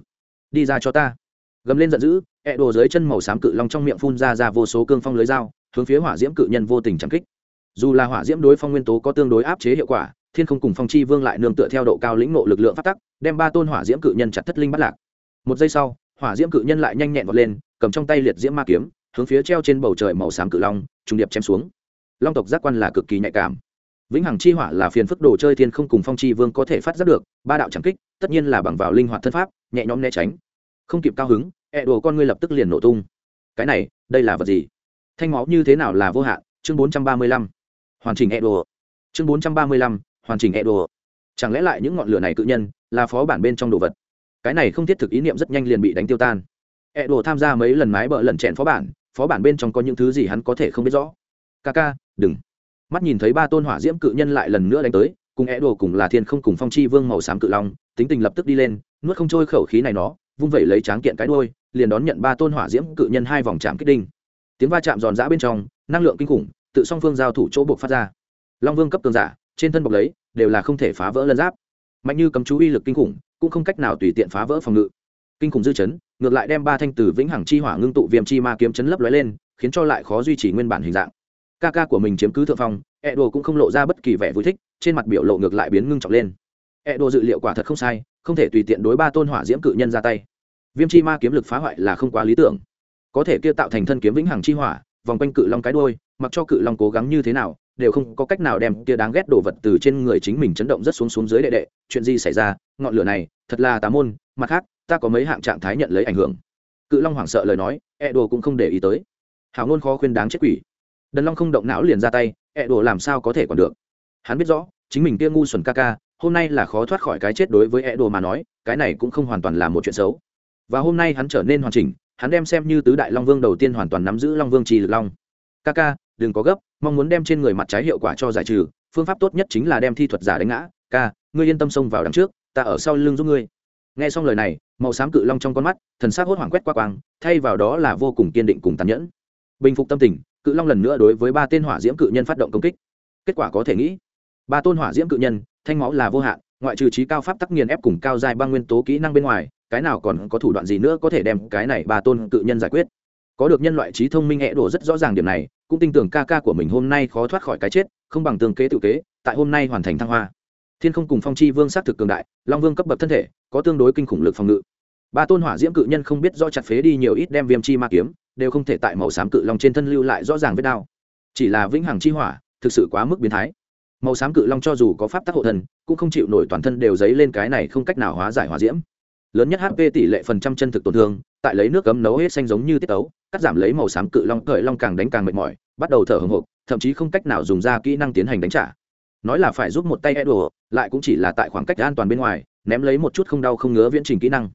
Đi ra cho ta. Gầm lên giận dữ e đồ dưới chân màu xám cự long trong miệng phun ra ra vô số cương phong lưới dao, hướng phía hỏa diễm cự nhân vô tình chẳng kích. Dù là hỏa diễm đối phong nguyên tố có tương đối áp chế hiệu quả, thiên không cùng phong chi vương lại nương tựa theo độ cao lĩnh nộ lực lượng phát tắc, đem ba tôn hỏa diễm cự nhân chặt thất linh bắt lạc. Một giây sau, hỏa diễm cự nhân lại nhanh nhẹn vọt lên, cầm trong tay liệt diễm ma kiếm hướng phía treo trên bầu trời màu xám cự long, trùng điệp chém xuống. Long tộc giác quan là cực kỳ nhạy cảm. Vĩnh hằng chi hỏa là phiền phức đồ chơi thiên không cùng phong chi vương có thể phát giác được, ba đạo chẳng kích, tất nhiên là bằng vào linh hoạt thân pháp, nhẹ nhõm né tránh. Không kịp cao hứng, ẹ đồ con ngươi lập tức liền nổ tung. Cái này, đây là vật gì? Thanh máu như thế nào là vô hạn? Chương bốn trăm ba mươi lăm. Hoàn chỉnh ẹ đồ. Chương bốn trăm ba mươi lăm, hoàn chỉnh ẹ đồ. Chẳng lẽ lại những ngọn lửa này cự nhân, là phó bản bên trong đồ vật? Cái này không thiết thực ý niệm rất nhanh liền bị đánh tiêu tan. Ẹ đồ tham gia mấy lần mái bợ lần chèn phó bản phó bản bên trong có những thứ gì hắn có thể không biết rõ. Ca ca, đừng. Mắt nhìn thấy ba tôn hỏa diễm cự nhân lại lần nữa đánh tới, cùng é đồ cùng là thiên không cùng phong chi vương màu xám cự long, tính tình lập tức đi lên, nuốt không trôi khẩu khí này nó, vung vẩy lấy tráng kiện cái đôi liền đón nhận ba tôn hỏa diễm cự nhân hai vòng chạm kích đinh. Tiếng va chạm giòn giã bên trong, năng lượng kinh khủng, tự song phương giao thủ chỗ buộc phát ra. Long vương cấp cường giả, trên thân bọc lấy, đều là không thể phá vỡ lân giáp. Mạnh như cấm chú uy lực kinh khủng, cũng không cách nào tùy tiện phá vỡ phòng ngự. Kinh khủng dư chấn ngược lại đem ba thanh từ vĩnh hằng chi hỏa ngưng tụ viêm chi ma kiếm chấn lấp lóe lên, khiến cho lại khó duy trì nguyên bản hình dạng. Ca ca của mình chiếm cứ thượng phong e đồ cũng không lộ ra bất kỳ vẻ vui thích, trên mặt biểu lộ ngược lại biến ngưng trọng lên. E đồ dự liệu quả thật không sai, không thể tùy tiện đối ba tôn hỏa diễm cự nhân ra tay. Viêm chi ma kiếm lực phá hoại là không quá lý tưởng. Có thể kia tạo thành thân kiếm vĩnh hằng chi hỏa, vòng quanh cự long cái đôi mặc cho cự long cố gắng như thế nào, đều không có cách nào đem kia đáng ghét đồ vật từ trên người chính mình chấn động rất xuống xuống dưới đệ đệ, chuyện gì xảy ra, ngọn lửa này, thật là tà môn, mặt khác ta có mấy hạng trạng thái nhận lấy ảnh hưởng. Cự long hoảng sợ lời nói e đồ cũng không để ý tới. Hảo ngôn khó khuyên đáng chết quỷ. Đần long không động não liền ra tay E đồ làm sao có thể còn được? Hắn biết rõ, chính mình kia ngu xuẩn ca ca, hôm nay là khó thoát khỏi cái chết đối với E đồ mà nói, cái này cũng không hoàn toàn là một chuyện xấu. Và hôm nay hắn trở nên hoàn chỉnh, hắn đem xem như tứ đại long vương đầu tiên hoàn toàn nắm giữ long vương trì lực long. Ca ca, đừng có gấp, mong muốn đem trên người mặt trái hiệu quả cho giải trừ, phương pháp tốt nhất chính là đem thi thuật giả đánh ngã. Ca, ngươi yên tâm xông vào đằng trước, ta ở sau lưng giúp ngươi. Nghe xong lời này màu xám cự long trong con mắt, thần sắc hốt hoảng quét qua quang, thay vào đó là vô cùng kiên định cùng tàn nhẫn. Bình phục tâm tình, cự long lần nữa đối với ba tên hỏa diễm cự nhân phát động công kích. Kết quả có thể nghĩ, ba tôn hỏa diễm cự nhân, thanh máu là vô hạn, ngoại trừ trí cao pháp tắc nghiền ép cùng cao dài ba nguyên tố kỹ năng bên ngoài, cái nào còn có thủ đoạn gì nữa có thể đem cái này ba tôn cự nhân giải quyết? Có được nhân loại trí thông minh hẹ đổ rất rõ ràng điểm này, cũng tin tưởng ca ca của mình hôm nay khó thoát khỏi cái chết, không bằng tương kế tự kế, tại hôm nay hoàn thành thăng hoa. Thiên không cùng phong chi vương s á thực cường đại, long vương cấp bậc thân thể có tương đối kinh khủng lực phòng ngự. Ba tôn hỏa diễm cự nhân không biết do chặt phế đi nhiều ít đem viêm chi ma kiếm, đều không thể tại màu xám cự long trên thân lưu lại rõ ràng vết đao. Chỉ là vĩnh hằng chi hỏa, thực sự quá mức biến thái. Màu xám cự long cho dù có pháp tắc hộ thân cũng không chịu nổi toàn thân đều dấy lên cái này không cách nào hóa giải hỏa diễm. Lớn nhất hp tỷ lệ phần trăm chân thực tổn thương, tại lấy nước cấm nấu hết xanh giống như tiết tấu, cắt giảm lấy màu xám cự long, cởi long càng đánh càng mệt mỏi, bắt đầu thở hồng hộc, thậm chí không cách nào dùng ra kỹ năng tiến hành đánh trả. Nói là phải giúp một tay e đùa lại cũng chỉ là tại khoảng cách an toàn bên ngoài ném lấy một chút không đau không ngứa viễn trình kỹ năng.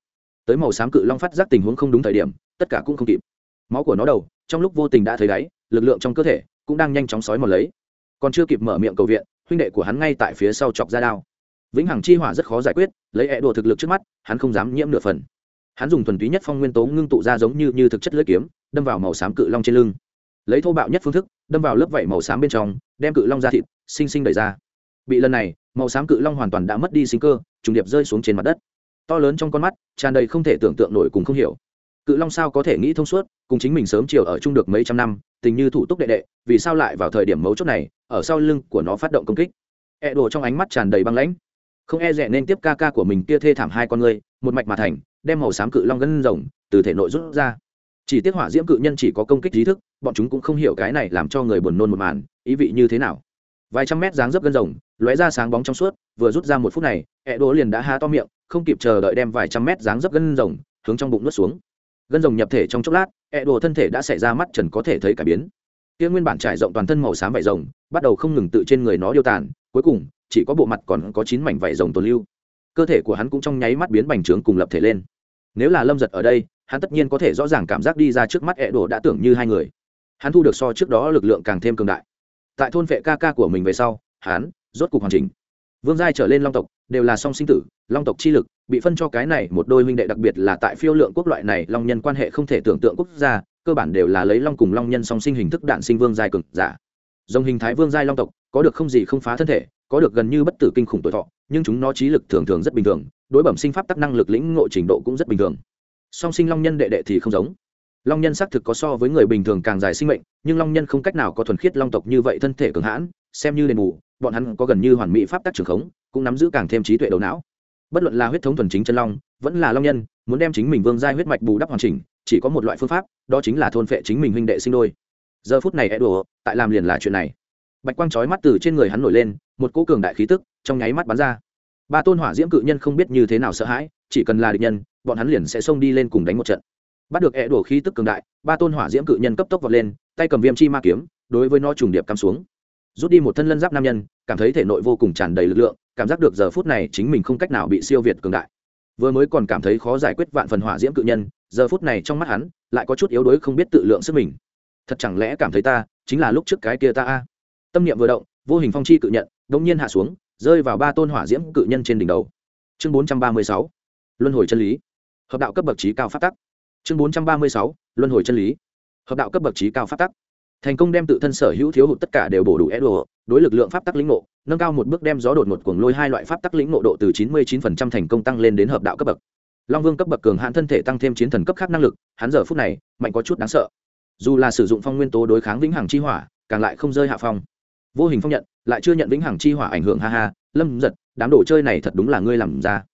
Tới màu xám cự long phát giác tình huống không đúng thời điểm, tất cả cũng không kịp. Máu của nó đầu, trong lúc vô tình đã thấy đáy, lực lượng trong cơ thể cũng đang nhanh chóng sói mòn lấy. Còn chưa kịp mở miệng cầu viện, huynh đệ của hắn ngay tại phía sau chọc ra đao. Vĩnh hằng chi hỏa rất khó giải quyết, lấy ẹ đồ thực lực trước mắt, hắn không dám nhiễm nửa phần. Hắn dùng thuần túy nhất phong nguyên tố ngưng tụ ra giống như như thực chất lưỡi kiếm, đâm vào màu xám cự long trên lưng. Lấy thô bạo nhất phương thức, đâm vào lớp vảy màu xám bên trong, đem cự long ra thịt xinh xinh đẩy ra. Bị lần này, màu xám cự long hoàn toàn đã mất đi sinh cơ trùng điệp rơi xuống trên mặt đất. To lớn trong con mắt, tràn đầy không thể tưởng tượng nổi cùng không hiểu. Cự long sao có thể nghĩ thông suốt, cùng chính mình sớm chiều ở chung được mấy trăm năm, tình như thủ túc đệ đệ, vì sao lại vào thời điểm mấu chốt này, ở sau lưng của nó phát động công kích. E đồ trong ánh mắt tràn đầy băng lãnh. Không e rẻ nên tiếp ca ca của mình kia thê thảm hai con người, một mạch mà thành, đem màu xám cự long gân rồng từ thể nội rút ra. Chỉ tiếc hỏa diễm cự nhân chỉ có công kích trí thức, bọn chúng cũng không hiểu cái này làm cho người buồn nôn một màn, ý vị như thế nào vài trăm mét dáng dấp gân rồng, lóe ra sáng bóng trong suốt, vừa rút ra một phút này, ẹ đỗ liền đã há to miệng, không kịp chờ đợi đem vài trăm mét dáng dấp gân rồng hướng trong bụng nuốt xuống. Gân rồng nhập thể trong chốc lát, ẹ đỗ thân thể đã xảy ra mắt trần có thể thấy cả biến. Kia nguyên bản trải rộng toàn thân màu xám vải rồng, bắt đầu không ngừng tự trên người nó điêu tàn, cuối cùng, chỉ có bộ mặt còn có chín mảnh vải rồng tồn lưu. Cơ thể của hắn cũng trong nháy mắt biến bành trướng cùng lập thể lên. Nếu là lâm giật ở đây, hắn tất nhiên có thể rõ ràng cảm giác đi ra trước mắt ẹ đỗ đã tưởng như hai người. Hắn thu được so trước đó lực lượng càng thêm cường đại tại thôn vệ ca ca của mình về sau, hắn rốt cục hoàn chỉnh. Vương giai trở lên long tộc, đều là song sinh tử, long tộc chi lực, bị phân cho cái này một đôi huynh đệ đặc biệt là tại phiêu lượng quốc loại này long nhân quan hệ không thể tưởng tượng quốc gia, cơ bản đều là lấy long cùng long nhân song sinh hình thức đạn sinh vương giai cực giả. Dòng hình thái vương giai long tộc, có được không gì không phá thân thể, có được gần như bất tử kinh khủng tuổi thọ, nhưng chúng nó trí lực thường thường rất bình thường, đối bẩm sinh pháp tắc năng lực lĩnh ngộ trình độ cũng rất bình thường. Song sinh long nhân đệ đệ thì không giống long nhân xác thực có so với người bình thường càng dài sinh mệnh, nhưng long nhân không cách nào có thuần khiết long tộc như vậy thân thể cường hãn, xem như đền bù, bọn hắn có gần như hoàn mỹ pháp tắc trường khống, cũng nắm giữ càng thêm trí tuệ đầu não. Bất luận là huyết thống thuần chính chân long, vẫn là long nhân, muốn đem chính mình vương giai huyết mạch bù đắp hoàn chỉnh, chỉ có một loại phương pháp, đó chính là thôn phệ chính mình huynh đệ sinh đôi. Giờ phút này e đùa tại làm liền là chuyện này. Bạch quang chói mắt từ trên người hắn nổi lên, một cỗ cường đại khí tức trong nháy mắt bắn ra. Ba tôn hỏa diễm cự nhân không biết như thế nào sợ hãi, chỉ cần là địch nhân, bọn hắn liền sẽ xông đi lên cùng đánh một trận bắt được e đổ khí tức cường đại, ba tôn hỏa diễm cự nhân cấp tốc vọt lên, tay cầm viêm chi ma kiếm, đối với nó trùng điệp cắm xuống. Rút đi một thân lân giáp nam nhân, cảm thấy thể nội vô cùng tràn đầy lực lượng, cảm giác được giờ phút này chính mình không cách nào bị siêu việt cường đại. Vừa mới còn cảm thấy khó giải quyết vạn phần hỏa diễm cự nhân, giờ phút này trong mắt hắn, lại có chút yếu đuối không biết tự lượng sức mình. Thật chẳng lẽ cảm thấy ta chính là lúc trước cái kia ta a? Tâm niệm vừa động, vô hình phong chi cự nhận, đống nhiên hạ xuống, rơi vào ba tôn hỏa diễm cự nhân trên đỉnh đầu. Chương bốn trăm ba mươi sáu, luân hồi chân lý. Hợp đạo cấp bậc trí cao phát tắc chương bốn trăm ba mươi sáu, luân hồi chân lý. Hợp đạo cấp bậc trí cao pháp tắc. Thành công đem tự thân sở hữu thiếu hụt tất cả đều bổ đủ edo, đối lực lượng pháp tắc lĩnh ngộ, nâng cao một bước đem gió đột ngột cuồng lôi hai loại pháp tắc lĩnh ngộ độ từ chín mươi 99% thành công tăng lên đến hợp đạo cấp bậc. Long vương cấp bậc cường hãn thân thể tăng thêm chiến thần cấp khác năng lực, hắn giờ phút này, mạnh có chút đáng sợ. Dù là sử dụng phong nguyên tố đối kháng vĩnh hằng chi hỏa, càng lại không rơi hạ phong. Vô hình phong nhận, lại chưa nhận vĩnh hằng chi hỏa ảnh hưởng, ha ha, lâm giật, đám đồ chơi này thật đúng là ngươi làm ra.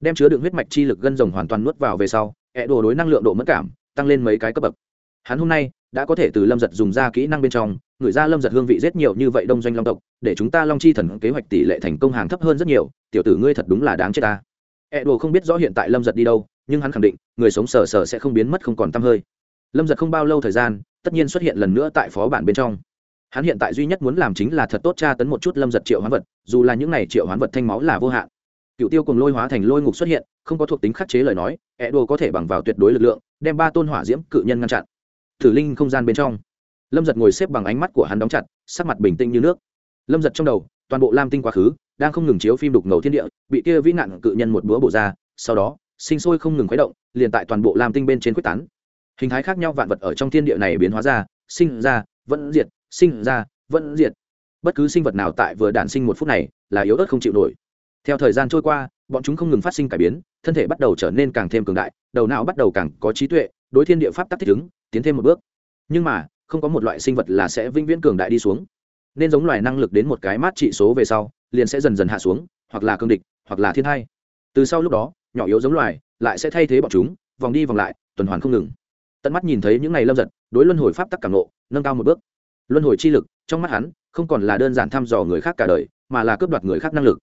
Đem chứa đựng huyết mạch chi lực gân rồng hoàn toàn nuốt vào về sau ẹ đồ đối năng lượng độ mất cảm tăng lên mấy cái cấp bậc. Hắn hôm nay đã có thể từ lâm giật dùng ra kỹ năng bên trong, người ra lâm giật hương vị rất nhiều như vậy đông doanh long tộc, để chúng ta long chi thần kế hoạch tỷ lệ thành công hàng thấp hơn rất nhiều, tiểu tử ngươi thật đúng là đáng chết ta. E đồ không biết rõ hiện tại lâm giật đi đâu, nhưng hắn khẳng định, người sống sờ sờ sẽ không biến mất không còn t hơi. Lâm giật không bao lâu thời gian, tất nhiên xuất hiện lần nữa tại phó bản bên trong. Hắn hiện tại duy nhất muốn làm chính là thật tốt tra tấn một chút lâm giật triệu hoán vật, dù là những n à y triệu hoán vật thanh máu là vô hạn cựu tiêu cùng lôi hóa thành lôi ngục xuất hiện, không có thuộc tính khắc chế lời nói, ẹ đồ có thể bằng vào tuyệt đối lực lượng, đem ba tôn hỏa diễm cự nhân ngăn chặn. Thử linh không gian bên trong, lâm giật ngồi xếp bằng ánh mắt của hắn đóng chặt, sắc mặt bình tĩnh như nước. Lâm giật trong đầu, toàn bộ lam tinh quá khứ, đang không ngừng chiếu phim đục ngầu thiên địa, bị kia vĩ nạn cự nhân một búa bổ ra, sau đó, sinh sôi không ngừng khuấy động, liền tại toàn bộ lam tinh bên trên quyết tán. Hình thái khác nhau vạn vật ở trong thiên địa này biến hóa ra, sinh ra, vẫn diệt, sinh ra, vẫn diệt. Bất cứ sinh vật nào tại vừa đản sinh một phút này, là yếu ớt không chịu nổi theo thời gian trôi qua, bọn chúng không ngừng phát sinh cải biến, thân thể bắt đầu trở nên càng thêm cường đại, đầu não bắt đầu càng có trí tuệ, đối thiên địa pháp tắc thích ứng, tiến thêm một bước. Nhưng mà, không có một loại sinh vật là sẽ vĩnh viễn cường đại đi xuống. Nên giống loài năng lực đến một cái mát trị số về sau, liền sẽ dần dần hạ xuống, hoặc là cương địch, hoặc là thiên hai từ sau lúc đó, nhỏ yếu giống loài lại sẽ thay thế bọn chúng, vòng đi vòng lại, tuần hoàn không ngừng. Tận mắt nhìn thấy những ngày lâm giật, đối luân hồi pháp tắc cảm nộ nâng cao một bước. Luân hồi chi lực, trong mắt hắn, không còn là đơn giản thăm dò người khác cả đời, mà là cướp đoạt người khác năng lực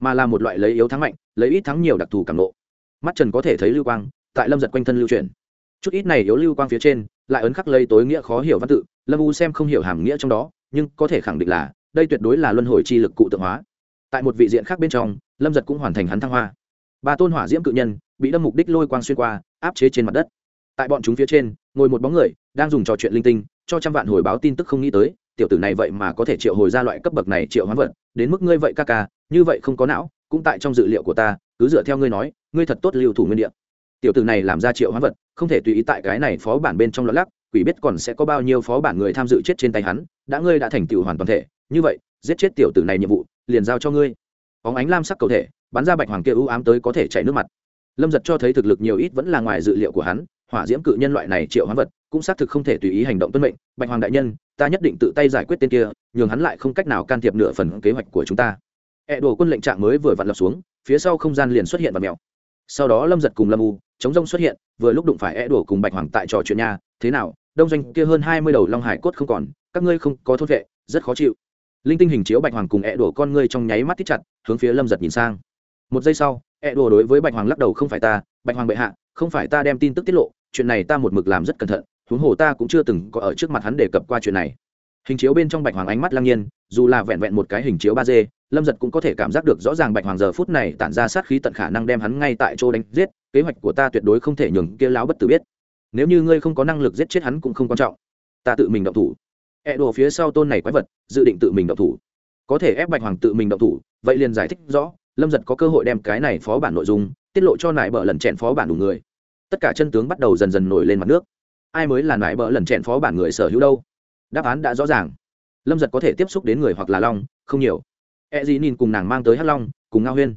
mà là một loại lấy yếu thắng mạnh, lấy ít thắng nhiều đặc thù cảm nộ mắt trần có thể thấy lưu quang, tại lâm giật quanh thân lưu truyền chút ít này yếu lưu quang phía trên, lại ấn khắc lấy tối nghĩa khó hiểu văn tự, lâm u xem không hiểu hàm nghĩa trong đó, nhưng có thể khẳng định là, đây tuyệt đối là luân hồi chi lực cụ tượng hóa. Tại một vị diện khác bên trong, lâm giật cũng hoàn thành hắn thăng hoa. Ba tôn hỏa diễm cự nhân, bị đâm mục đích lôi quang xuyên qua, áp chế trên mặt đất. Tại bọn chúng phía trên, ngồi một bóng người, đang dùng trò chuyện linh tinh, cho trăm vạn hồi báo tin tức không nghĩ tới, tiểu tử này vậy mà có thể triệu hồi ra loại cấp bậc này triệu hoán vật, đến mức ngươi vậy ca ca như vậy không có não, cũng tại trong dự liệu của ta, cứ dựa theo ngươi nói, ngươi thật tốt lưu thủ nguyên địa. Tiểu tử này làm ra triệu hoán vật, không thể tùy ý tại cái này phó bản bên trong lót lắc, quỷ biết còn sẽ có bao nhiêu phó bản người tham dự chết trên tay hắn, đã ngươi đã thành tựu hoàn toàn thể, như vậy, giết chết tiểu tử này nhiệm vụ, liền giao cho ngươi. Óng ánh lam sắc cầu thể, bắn ra bạch hoàng kia ưu ám tới có thể chảy nước mặt. Lâm giật cho thấy thực lực nhiều ít vẫn là ngoài dự liệu của hắn, hỏa diễm cự nhân loại này triệu hoán vật, cũng xác thực không thể tùy ý hành động tuân mệnh. Bạch hoàng đại nhân, ta nhất định tự tay giải quyết tên kia, nhường hắn lại không cách nào can thiệp nửa phần kế hoạch của chúng ta. E đồ quân lệnh trạng mới vừa vặn lập xuống, phía sau không gian liền xuất hiện và mèo. Sau đó lâm giật cùng lâm u, chống rông xuất hiện, vừa lúc đụng phải E đổ cùng bạch hoàng tại trò chuyện nhà thế nào, đông doanh kia hơn hai mươi đầu long hải cốt không còn, các ngươi không có thốt vệ, rất khó chịu. Linh tinh hình chiếu bạch hoàng cùng E đổ con ngươi trong nháy mắt thích chặt, hướng phía lâm giật nhìn sang. Một giây sau E đổ đối với bạch hoàng lắc đầu, không phải ta, bạch hoàng bệ hạ, không phải ta đem tin tức tiết lộ, chuyện này ta một mực làm rất cẩn thận, huống hồ ta cũng chưa từng có ở trước mặt hắn đề cập qua chuyện này. Hình chiếu bên trong bạch hoàng ánh mắt lăng nhiên, dù là vẹn vẹn một cái hình chiếu ba d lâm giật cũng có thể cảm giác được rõ ràng bạch hoàng giờ phút này tản ra sát khí tận khả năng đem hắn ngay tại chỗ đánh giết, kế hoạch của ta tuyệt đối không thể nhường kia lão bất tử biết. Nếu như ngươi không có năng lực giết chết hắn cũng không quan trọng. Ta tự mình động thủ. E đồ phía sau tôn này quái vật, dự định tự mình động thủ. Có thể ép bạch hoàng tự mình động thủ, vậy liền giải thích rõ, lâm giật có cơ hội đem cái này phó bản nội dung, tiết lộ cho nải bờ lần chèn phó bản đủ người. Tất cả chân tướng bắt đầu dần dần nổi lên mặt nước. Ai mới là nải bờ lần chèn phó bản người sở hữu đâu? Đáp án đã rõ ràng. Lâm giật có thể tiếp xúc đến người hoặc là long, không nhiều e Dị nhìn cùng nàng mang tới hắc long, cùng ngao huyên.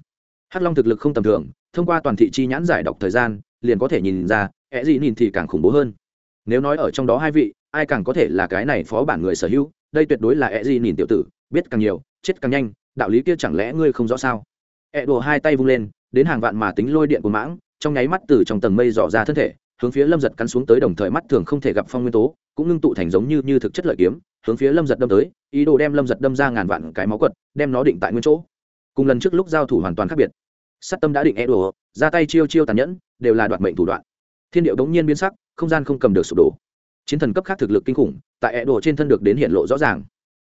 Hắc long thực lực không tầm thường, thông qua toàn thị chi nhãn giải đọc thời gian, liền có thể nhìn ra e Dị nhìn thì càng khủng bố hơn. Nếu nói ở trong đó hai vị, ai càng có thể là cái này phó bản người sở hữu, đây tuyệt đối là e Dị nhìn tiểu tử, biết càng nhiều, chết càng nhanh, đạo lý kia chẳng lẽ ngươi không rõ sao? E đùa hai tay vung lên, đến hàng vạn mà tính lôi điện của mãng, trong nháy mắt từ trong tầng mây dò ra thân thể hướng phía lâm giật cắn xuống tới đồng thời mắt thường không thể gặp phong nguyên tố, cũng ngưng tụ thành giống như như thực chất lợi kiếm, hướng phía lâm giật đâm tới, ý đồ đem lâm giật đâm ra ngàn vạn cái máu quật, đem nó định tại nguyên chỗ. Cùng lần trước lúc giao thủ hoàn toàn khác biệt. Sát tâm đã định e đồ, ra tay chiêu chiêu tàn nhẫn, đều là đoạt mệnh thủ đoạn. Thiên điệu bỗng nhiên biến sắc, không gian không cầm được sụp đổ. Chiến thần cấp khác thực lực kinh khủng, tại e đồ trên thân được đến hiện lộ rõ ràng.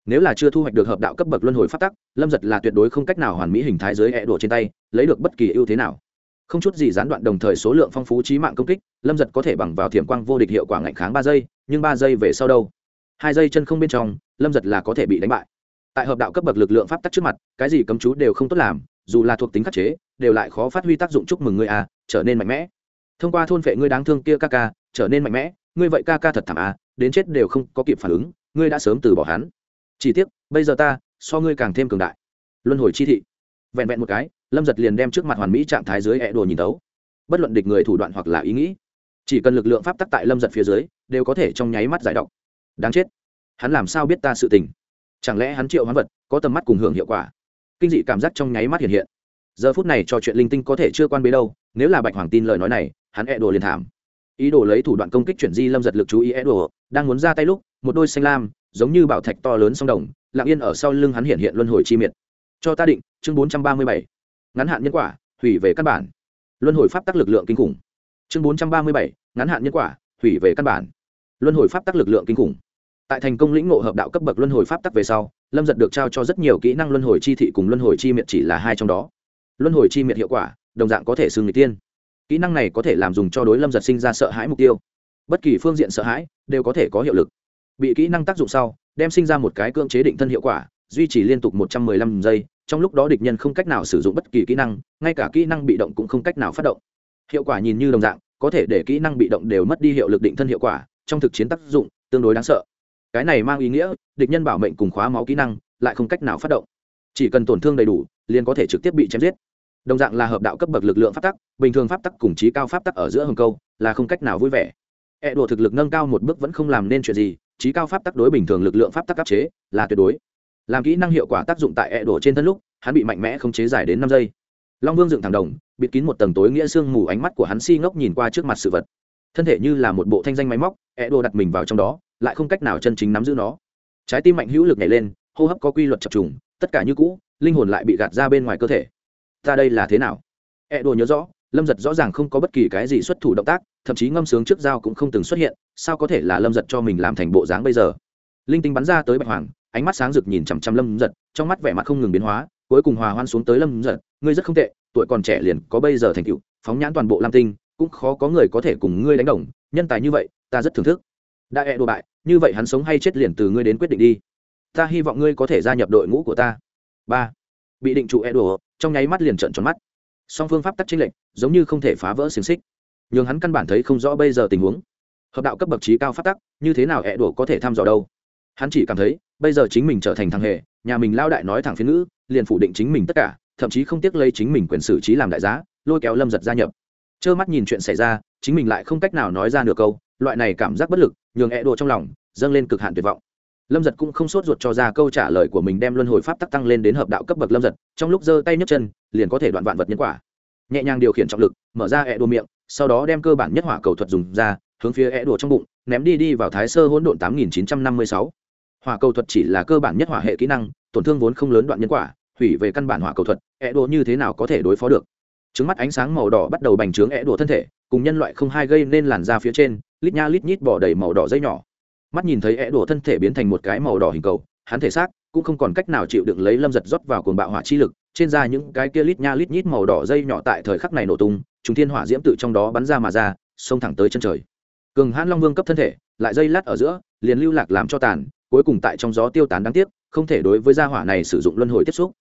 Nếu là chưa thu hoạch được hợp đạo cấp bậc luân hồi phát tắc, lâm giật là tuyệt đối không cách nào hoàn mỹ hình thái dưới e đồ trên tay, lấy được bất kỳ ưu thế nào không chút gì gián đoạn đồng thời số lượng phong phú trí mạng công kích, lâm giật có thể bằng vào thiểm quang vô địch hiệu quả ngạnh kháng ba giây, nhưng ba giây về sau đâu? Hai giây chân không bên trong, lâm giật là có thể bị đánh bại. Tại hợp đạo cấp bậc lực lượng pháp tắc trước mặt, cái gì cấm chú đều không tốt làm, dù là thuộc tính khắc chế, đều lại khó phát huy tác dụng chúc mừng ngươi à trở nên mạnh mẽ. Thông qua thôn vệ ngươi đáng thương kia ca ca, trở nên mạnh mẽ, ngươi vậy ca ca thật thảm à đến chết đều không có kịp phản ứng, ngươi đã sớm từ bỏ hắn. Chỉ tiếc, bây giờ ta so ngươi càng thêm cường đại. Luân hồi chi thị. Vẹn vẹn một cái lâm giật liền đem trước mặt hoàn mỹ trạng thái dưới hẹ đồ nhìn tấu. Bất luận địch người thủ đoạn hoặc là ý nghĩ, chỉ cần lực lượng pháp tắc tại lâm giật phía dưới, đều có thể trong nháy mắt giải độc. Đáng chết. Hắn làm sao biết ta sự tình? Chẳng lẽ hắn triệu hoán vật, có tầm mắt cùng hưởng hiệu quả? Kinh dị cảm giác trong nháy mắt hiện hiện. Giờ phút này trò chuyện linh tinh có thể chưa quan bế đâu, nếu là bạch hoàng tin lời nói này, hắn e đồ liền thảm. Ý đồ lấy thủ đoạn công kích chuyển di lâm giật lực chú ý e đồ, đang muốn ra tay lúc, một đôi xanh lam, giống như bảo thạch to lớn sông đồng, lặng yên ở sau lưng hắn hiện hiện luân hồi chi miệt. Cho ta định, chương bốn trăm ba mươi bảy ngắn hạn nhân quả, hủy về căn bản. Luân hồi pháp tắc lực lượng kinh khủng. Chương bốn trăm ba mươi bảy, ngắn hạn nhân quả, hủy về căn bản. Luân hồi pháp tắc lực lượng kinh khủng. Tại thành công lĩnh ngộ hợp đạo cấp bậc luân hồi pháp tắc về sau, lâm giật được trao cho rất nhiều kỹ năng luân hồi chi thị cùng luân hồi chi miệng chỉ là hai trong đó. Luân hồi chi miệng hiệu quả, đồng dạng có thể xưng người tiên. Kỹ năng này có thể làm dùng cho đối lâm giật sinh ra sợ hãi mục tiêu. Bất kỳ phương diện sợ hãi đều có thể có hiệu lực. Bị kỹ năng tác dụng sau, đem sinh ra một cái cưỡng chế định thân hiệu quả, duy trì liên tục một trăm mười lăm giây trong lúc đó địch nhân không cách nào sử dụng bất kỳ kỹ năng, ngay cả kỹ năng bị động cũng không cách nào phát động. Hiệu quả nhìn như đồng dạng, có thể để kỹ năng bị động đều mất đi hiệu lực định thân hiệu quả, trong thực chiến tác dụng tương đối đáng sợ. Cái này mang ý nghĩa, địch nhân bảo mệnh cùng khóa máu kỹ năng lại không cách nào phát động. Chỉ cần tổn thương đầy đủ, liền có thể trực tiếp bị chém giết. Đồng dạng là hợp đạo cấp bậc lực lượng pháp tắc, bình thường pháp tắc cùng trí cao pháp tắc ở giữa hồng câu là không cách nào vui vẻ. E đùa thực lực nâng cao một bước vẫn không làm nên chuyện gì, trí cao pháp tắc đối bình thường lực lượng pháp tắc áp chế là tuyệt đối làm kỹ năng hiệu quả tác dụng tại E đổ trên thân lúc, hắn bị mạnh mẽ không chế dài đến năm giây. Long vương dựng thẳng đồng, bịt kín một tầng tối nghĩa sương mù ánh mắt của hắn si ngốc nhìn qua trước mặt sự vật. Thân thể như là một bộ thanh danh máy móc E đổ đặt mình vào trong đó, lại không cách nào chân chính nắm giữ nó. Trái tim mạnh hữu lực nhảy lên, hô hấp có quy luật chập trùng, tất cả như cũ, linh hồn lại bị gạt ra bên ngoài cơ thể. Ta đây là thế nào? E đổ nhớ rõ, lâm giật rõ ràng không có bất kỳ cái gì xuất thủ động tác, thậm chí ngâm sướng trước dao cũng không từng xuất hiện, sao có thể là lâm giật cho mình làm thành bộ dáng bây giờ? Linh tinh bắn ra tới bạch hoàng ánh mắt sáng rực nhìn chằm chằm lâm giật trong mắt vẻ mặt không ngừng biến hóa, cuối cùng hòa hoan xuống tới lâm giật ngươi rất không tệ, tuổi còn trẻ liền có bây giờ thành tựu, phóng nhãn toàn bộ lam tinh, cũng khó có người có thể cùng ngươi đánh đồng, nhân tài như vậy, ta rất thưởng thức. Đã e đồ bại, như vậy hắn sống hay chết liền từ ngươi đến quyết định đi. Ta hy vọng ngươi có thể gia nhập đội ngũ của ta. Ba. Bị định trụ e đồ, trong nháy mắt liền trợn tròn mắt. Song phương pháp tắc chính lệnh giống như không thể phá vỡ xiềng xích. Nhưng hắn căn bản thấy không rõ bây giờ tình huống. Hợp đạo cấp bậc trí cao pháp tắc, như thế nào e đồ có thể thăm dò đâu? Hắn chỉ cảm thấy bây giờ chính mình trở thành thằng hề, nhà mình lao đại nói thẳng phiên ngữ, liền phủ định chính mình tất cả, thậm chí không tiếc lấy chính mình quyền xử trí làm đại giá, lôi kéo lâm giật gia nhập. Trơ mắt nhìn chuyện xảy ra, chính mình lại không cách nào nói ra được câu, loại này cảm giác bất lực, nhường e đồ trong lòng, dâng lên cực hạn tuyệt vọng. Lâm giật cũng không sốt ruột cho ra câu trả lời của mình đem luân hồi pháp tắc tăng lên đến hợp đạo cấp bậc lâm giật, trong lúc giơ tay nhấc chân, liền có thể đoạn vạn vật nhân quả. Nhẹ nhàng điều khiển trọng lực, mở ra ẹ đồ miệng, sau đó đem cơ bản nhất hỏa cầu thuật dùng ra, hướng phía ẹ đồ trong bụng, ném đi đi vào thái sơ hỗn độn tám nghìn chín trăm năm mươi sáu hỏa cầu thuật chỉ là cơ bản nhất hỏa hệ kỹ năng, tổn thương vốn không lớn đoạn nhân quả, hủy về căn bản hỏa cầu thuật ẹ đồ như thế nào có thể đối phó được? Trứng mắt ánh sáng màu đỏ bắt đầu bành trướng ẹ đồ thân thể, cùng nhân loại không hai gây nên làn da phía trên, lít nha lít nhít bỏ đầy màu đỏ dây nhỏ. Mắt nhìn thấy é đổ thân thể biến thành một cái màu đỏ hình cầu, hắn thể xác cũng không còn cách nào chịu đựng lấy lâm giật rót vào cuồng bạo hỏa chi lực, trên da những cái kia lít nha lít nhít màu đỏ dây nhỏ tại thời khắc này nổ tung chúng thiên hỏa diễm tự trong đó bắn ra mà ra, xông thẳng tới chân trời. Cường hãn long vương cấp thân thể, lại dây lát ở giữa, liền lưu lạc làm cho tàn cuối cùng tại trong gió tiêu tán đáng tiếc, không thể đối với gia hỏa này sử dụng luân hồi tiếp xúc.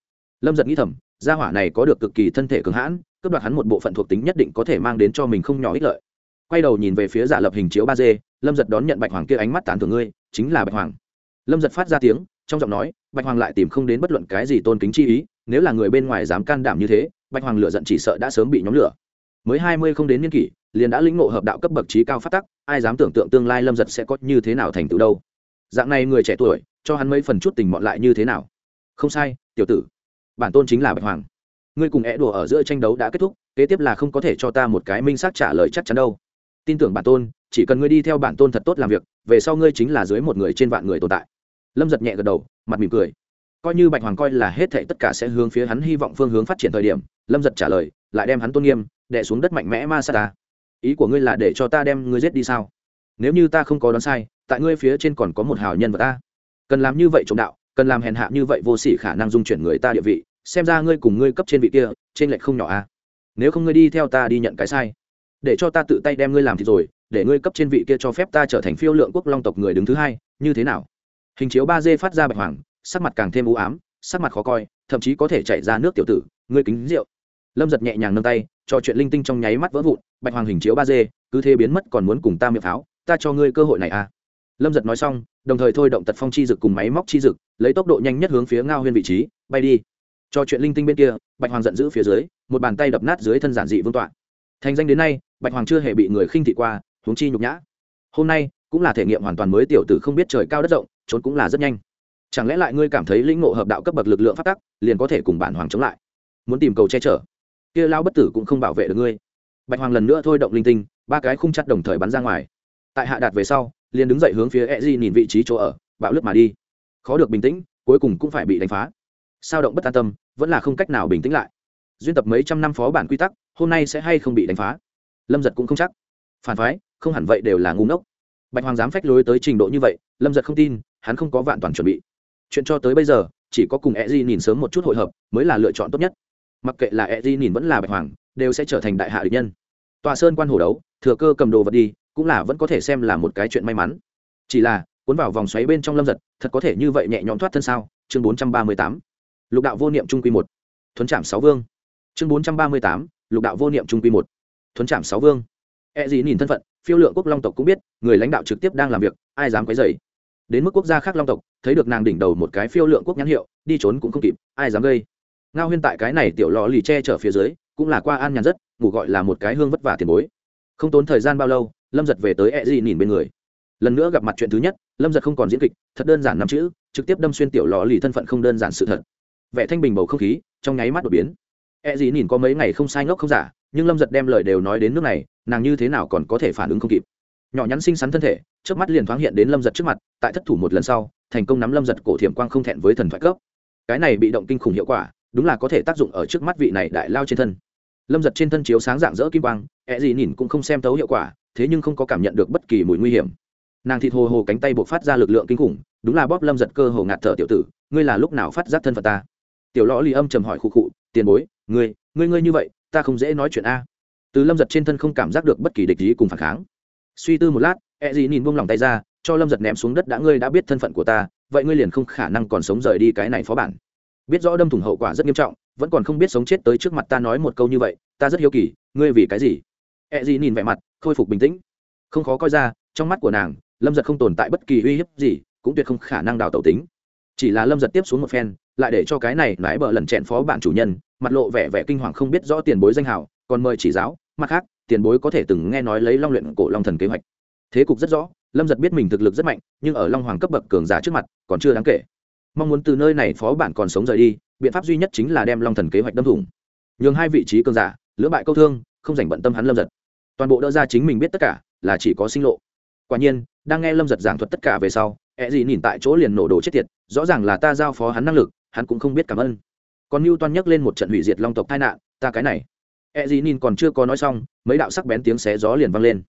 Lâm giật nghĩ thầm, gia hỏa này có được cực kỳ thân thể cường hãn, cướp đoạt hắn một bộ phận thuộc tính nhất định có thể mang đến cho mình không nhỏ ích lợi. Quay đầu nhìn về phía giả lập hình chiếu ba d, lâm giật đón nhận bạch hoàng kia ánh mắt tán thưởng ngươi, chính là bạch hoàng. Lâm giật phát ra tiếng, trong giọng nói, bạch hoàng lại tìm không đến bất luận cái gì tôn kính chi ý, nếu là người bên ngoài dám can đảm như thế, bạch hoàng lựa giận chỉ sợ đã sớm bị nhóm lửa. Mới hai mươi không đến niên kỷ, liền đã lĩnh ngộ hợp đạo cấp bậc trí cao phát tắc, ai dám tưởng tượng tương lai lâm giật sẽ có như thế nào thành tựu đâu? Dạng này người trẻ tuổi, cho hắn mấy phần chút tình mọn lại như thế nào? Không sai, tiểu tử. Bản tôn chính là bạch hoàng. Ngươi cùng é đùa ở giữa tranh đấu đã kết thúc, kế tiếp là không có thể cho ta một cái minh xác trả lời chắc chắn đâu. Tin tưởng bản tôn, chỉ cần ngươi đi theo bản tôn thật tốt làm việc, về sau ngươi chính là dưới một người trên vạn người tồn tại. Lâm giật nhẹ gật đầu, mặt mỉm cười. Coi như bạch hoàng coi là hết thệ tất cả sẽ hướng phía hắn hy vọng phương hướng phát triển thời điểm, lâm giật trả lời, lại đem hắn tôn nghiêm đẻ xuống đất mạnh mẽ ma sa ta. Ý của ngươi là để cho ta đem ngươi giết đi sao? Nếu như ta không có đoán sai, tại ngươi phía trên còn có một hào nhân vật ta cần làm như vậy trộm đạo, cần làm hèn hạ như vậy vô sỉ khả năng dung chuyển người ta địa vị, xem ra ngươi cùng ngươi cấp trên vị kia, trên lệch không nhỏ a. À? nếu không ngươi đi theo ta đi nhận cái sai, để cho ta tự tay đem ngươi làm thì rồi, để ngươi cấp trên vị kia cho phép ta trở thành phiêu lượng quốc long tộc người đứng thứ hai, như thế nào? Hình chiếu ba d phát ra bạch hoàng, sắc mặt càng thêm u ám, sắc mặt khó coi, thậm chí có thể chạy ra nước tiểu tử, ngươi kính rượu. Lâm giật nhẹ nhàng nâng tay cho chuyện linh tinh trong nháy mắt vỡ vụn, bạch hoàng hình chiếu ba d, cứ thế biến mất còn muốn cùng ta miệng pháo ta cho ngươi cơ hội này à. Lâm giật nói xong, đồng thời thôi động tật phong chi dực cùng máy móc chi dực, lấy tốc độ nhanh nhất hướng phía ngao huyên vị trí, bay đi. Cho chuyện linh tinh bên kia, bạch hoàng giận dữ phía dưới, một bàn tay đập nát dưới thân giản dị vương tọa. Thành danh đến nay, bạch hoàng chưa hề bị người khinh thị qua, huống chi nhục nhã. Hôm nay, cũng là thể nghiệm hoàn toàn mới tiểu tử không biết trời cao đất rộng, trốn cũng là rất nhanh. Chẳng lẽ lại ngươi cảm thấy lĩnh ngộ hợp đạo cấp bậc lực lượng phát tắc, liền có thể cùng bản hoàng chống lại? Muốn tìm cầu che chở. Kia lao bất tử cũng không bảo vệ được ngươi. Bạch hoàng lần nữa thôi động linh tinh, ba cái khung chặt đồng thời bắn ra ngoài tại hạ đạt về sau, liền đứng dậy hướng phía e di nhìn vị trí chỗ ở, bạo lướt mà đi. Khó được bình tĩnh, cuối cùng cũng phải bị đánh phá. Sao động bất an tâm, vẫn là không cách nào bình tĩnh lại. Duyên tập mấy trăm năm phó bản quy tắc, hôm nay sẽ hay không bị đánh phá? Lâm giật cũng không chắc. Phản phái, không hẳn vậy đều là ngu ngốc. Bạch hoàng dám phách lối tới trình độ như vậy, lâm giật không tin, hắn không có vạn toàn chuẩn bị. Chuyện cho tới bây giờ, chỉ có cùng e di nhìn sớm một chút hội hợp, mới là lựa chọn tốt nhất. Mặc kệ là e di nhìn vẫn là bạch hoàng, đều sẽ trở thành đại hạ địch nhân. Tòa sơn quan hồ đấu, thừa cơ cầm đồ vật đi cũng là vẫn có thể xem là một cái chuyện may mắn. Chỉ là, cuốn vào vòng xoáy bên trong lâm giật, thật có thể như vậy nhẹ nhõm thoát thân sao? Chương bốn trăm ba mươi tám. Lục đạo vô niệm trung quy một. Thuấn trạm sáu vương. Chương bốn trăm ba mươi tám. Lục đạo vô niệm trung quy một. Thuấn trạm sáu vương. E gì nhìn thân phận, phiêu lượng quốc long tộc cũng biết, người lãnh đạo trực tiếp đang làm việc, ai dám quấy dày đến mức quốc gia khác long tộc, thấy được nàng đỉnh đầu một cái phiêu lượng quốc nhãn hiệu, đi trốn cũng không kịp, ai dám gây? Ngao huyên tại cái này tiểu lò lì che chở phía dưới, cũng là qua an nhàn rất, ngủ gọi là một cái hương vất vả tiền bối. Không tốn thời gian bao lâu lâm giật về tới e gì nhìn bên người lần nữa gặp mặt chuyện thứ nhất lâm giật không còn diễn kịch thật đơn giản năm chữ trực tiếp đâm xuyên tiểu lò lì thân phận không đơn giản sự thật vẻ thanh bình bầu không khí trong nháy mắt đột biến e gì nhìn có mấy ngày không sai ngốc không giả nhưng lâm giật đem lời đều nói đến nước này nàng như thế nào còn có thể phản ứng không kịp nhỏ nhắn xinh xắn thân thể trước mắt liền thoáng hiện đến lâm giật trước mặt tại thất thủ một lần sau thành công nắm lâm giật cổ thiểm quang không thẹn với thần thoại cấp cái này bị động kinh khủng hiệu quả đúng là có thể tác dụng ở trước mắt vị này đại lao trên thân lâm giật trên thân chiếu sáng dạng dỡ kim quang ẹ gì nhìn cũng không xem tấu hiệu quả, thế nhưng không có cảm nhận được bất kỳ mùi nguy hiểm. Nàng thịt hồ hồ cánh tay buộc phát ra lực lượng kinh khủng, đúng là bóp lâm giật cơ hồ ngạt thở tiểu tử, ngươi là lúc nào phát giác thân phận ta? Tiểu lõ lì âm trầm hỏi khụ khụ, tiền bối, ngươi ngươi ngươi như vậy, ta không dễ nói chuyện a. Từ lâm giật trên thân không cảm giác được bất kỳ địch ý cùng phản kháng. Suy tư một lát e gì nhìn buông lòng tay ra, cho lâm giật ném xuống đất, đã ngươi đã biết thân phận của ta, vậy ngươi liền không khả năng còn sống rời đi cái này phó bản biết rõ đâm thủng hậu quả rất nghiêm trọng, vẫn còn không biết sống chết tới trước mặt ta nói một câu như vậy, ta rất hiếu kỳ, ngươi vì cái gì? E gì nhìn vẻ mặt, khôi phục bình tĩnh. Không khó coi ra, trong mắt của nàng, lâm giật không tồn tại bất kỳ uy hiếp gì, cũng tuyệt không khả năng đào tẩu tính. Chỉ là lâm giật tiếp xuống một phen, lại để cho cái này nái bờ lần chẹn phó bản chủ nhân, mặt lộ vẻ vẻ kinh hoàng không biết rõ tiền bối danh hào, còn mời chỉ giáo, mặt khác, tiền bối có thể từng nghe nói lấy long luyện cổ long thần kế hoạch. Thế cục rất rõ, lâm giật biết mình thực lực rất mạnh, nhưng ở long hoàng cấp bậc cường giả trước mặt, còn chưa đáng kể mong muốn từ nơi này phó bản còn sống rời đi, biện pháp duy nhất chính là đem long thần kế hoạch đâm thủng. Nhường hai vị trí cường giả, lưỡng bại câu thương, không dành bận tâm hắn lâm giật. Toàn bộ đỡ ra chính mình biết tất cả, là chỉ có sinh lộ. Quả nhiên, đang nghe lâm giật giảng thuật tất cả về sau ẹ gì nhìn tại chỗ liền nổ đồ chết tiệt, rõ ràng là ta giao phó hắn năng lực, hắn cũng không biết cảm ơn. Còn mưu toan nhắc lên một trận hủy diệt long tộc tai nạn, ta cái này. Ẹ gì nhìn còn chưa có nói xong, mấy đạo sắc bén tiếng xé gió liền vang lên.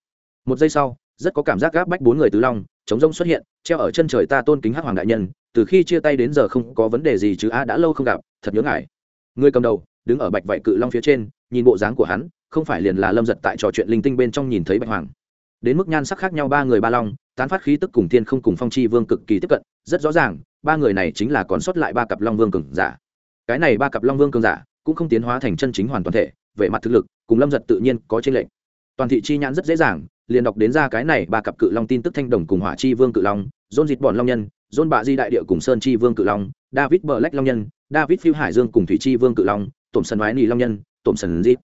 Một giây sau, rất có cảm giác gáp bách bốn người tứ long, chống rông xuất hiện, treo ở chân trời ta tôn kính hắc hoàng đại nhân từ khi chia tay đến giờ không có vấn đề gì chứ a, đã lâu không gặp, thật nhớ ngại người cầm đầu, đứng ở bạch vạy cự long phía trên, nhìn bộ dáng của hắn, không phải liền là lâm giật tại trò chuyện linh tinh bên trong nhìn thấy bạch hoàng. Đến mức nhan sắc khác nhau ba người ba long, tán phát khí tức cùng thiên không cùng phong chi vương cực kỳ tiếp cận, rất rõ ràng, ba người này chính là còn sót lại ba cặp long vương cường giả. Cái này ba cặp long vương cường giả, cũng không tiến hóa thành chân chính hoàn toàn thể về mặt thực lực, cùng lâm giật tự nhiên có trên lệnh toàn thị chi nhãn rất dễ dàng, liền đọc đến ra cái này ba cặp cự long tin tức thanh đồng cùng hỏa chi vương cự long, dôn dịt bọn long nhân John bạ di đại địa cùng sơn chi vương cự long, david bờ lách long nhân, david phiêu hải dương cùng thủy chi vương cự long, tổm sần đoái nì long nhân, tổm sần dít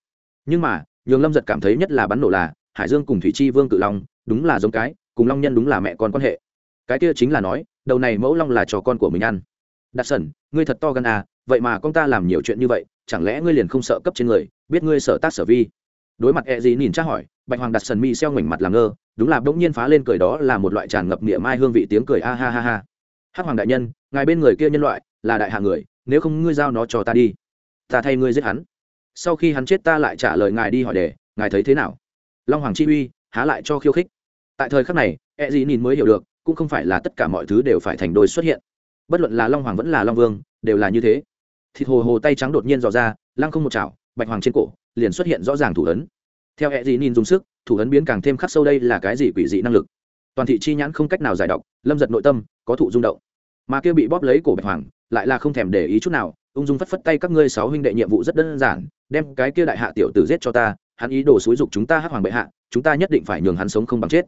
nhưng mà, nhường lâm giật cảm thấy nhất là bắn nổ là, hải dương cùng thủy chi vương cự long, đúng là giống cái, cùng long nhân đúng là mẹ con quan hệ. Cái kia chính là nói, đầu này mẫu long là trò con của mình ăn. Đặt sẩn ngươi thật to gan à vậy mà con ta làm nhiều chuyện như vậy, chẳng lẽ ngươi liền không sợ cấp trên người, biết ngươi sợ tác sở vi? Đối mặt e gì nhìn tra hỏi, bạch hoàng đặt sần mi xeo ngoảnh mặt làm ngơ, đúng là bỗng nhiên phá lên cười đó là một loại tràn ngập niệm mai hương vị tiếng cười, a ha ha ha hắc hoàng đại nhân ngài bên người kia nhân loại là đại hạ người nếu không ngươi giao nó cho ta đi. Ta thay ngươi giết hắn. Sau khi hắn chết ta lại trả lời ngài đi hỏi đề ngài thấy thế nào? Long hoàng chi uy há lại cho khiêu khích. Tại thời khắc này e Dĩ nhìn mới hiểu được cũng không phải là tất cả mọi thứ đều phải thành đôi xuất hiện. Bất luận là long hoàng vẫn là long vương đều là như thế. Thịt hồ hồ tay trắng đột nhiên dò ra lăng không một chảo bạch hoàng trên cổ liền xuất hiện rõ ràng thủ ấn. Theo E dị nhìn dùng sức thủ ấn biến càng thêm khắc sâu đây là cái gì quỷ dị năng lực. Toàn thị chi nhãn không cách nào giải đọc, lâm giật nội tâm có thụ rung động mà kia bị bóp lấy cổ bạch hoàng, lại là không thèm để ý chút nào, ung dung phất phất tay các ngươi sáu huynh đệ nhiệm vụ rất đơn giản, đem cái kia đại hạ tiểu tử giết cho ta, hắn ý đồ xúi dục chúng ta hắc hoàng bệ hạ, chúng ta nhất định phải nhường hắn sống không bằng chết.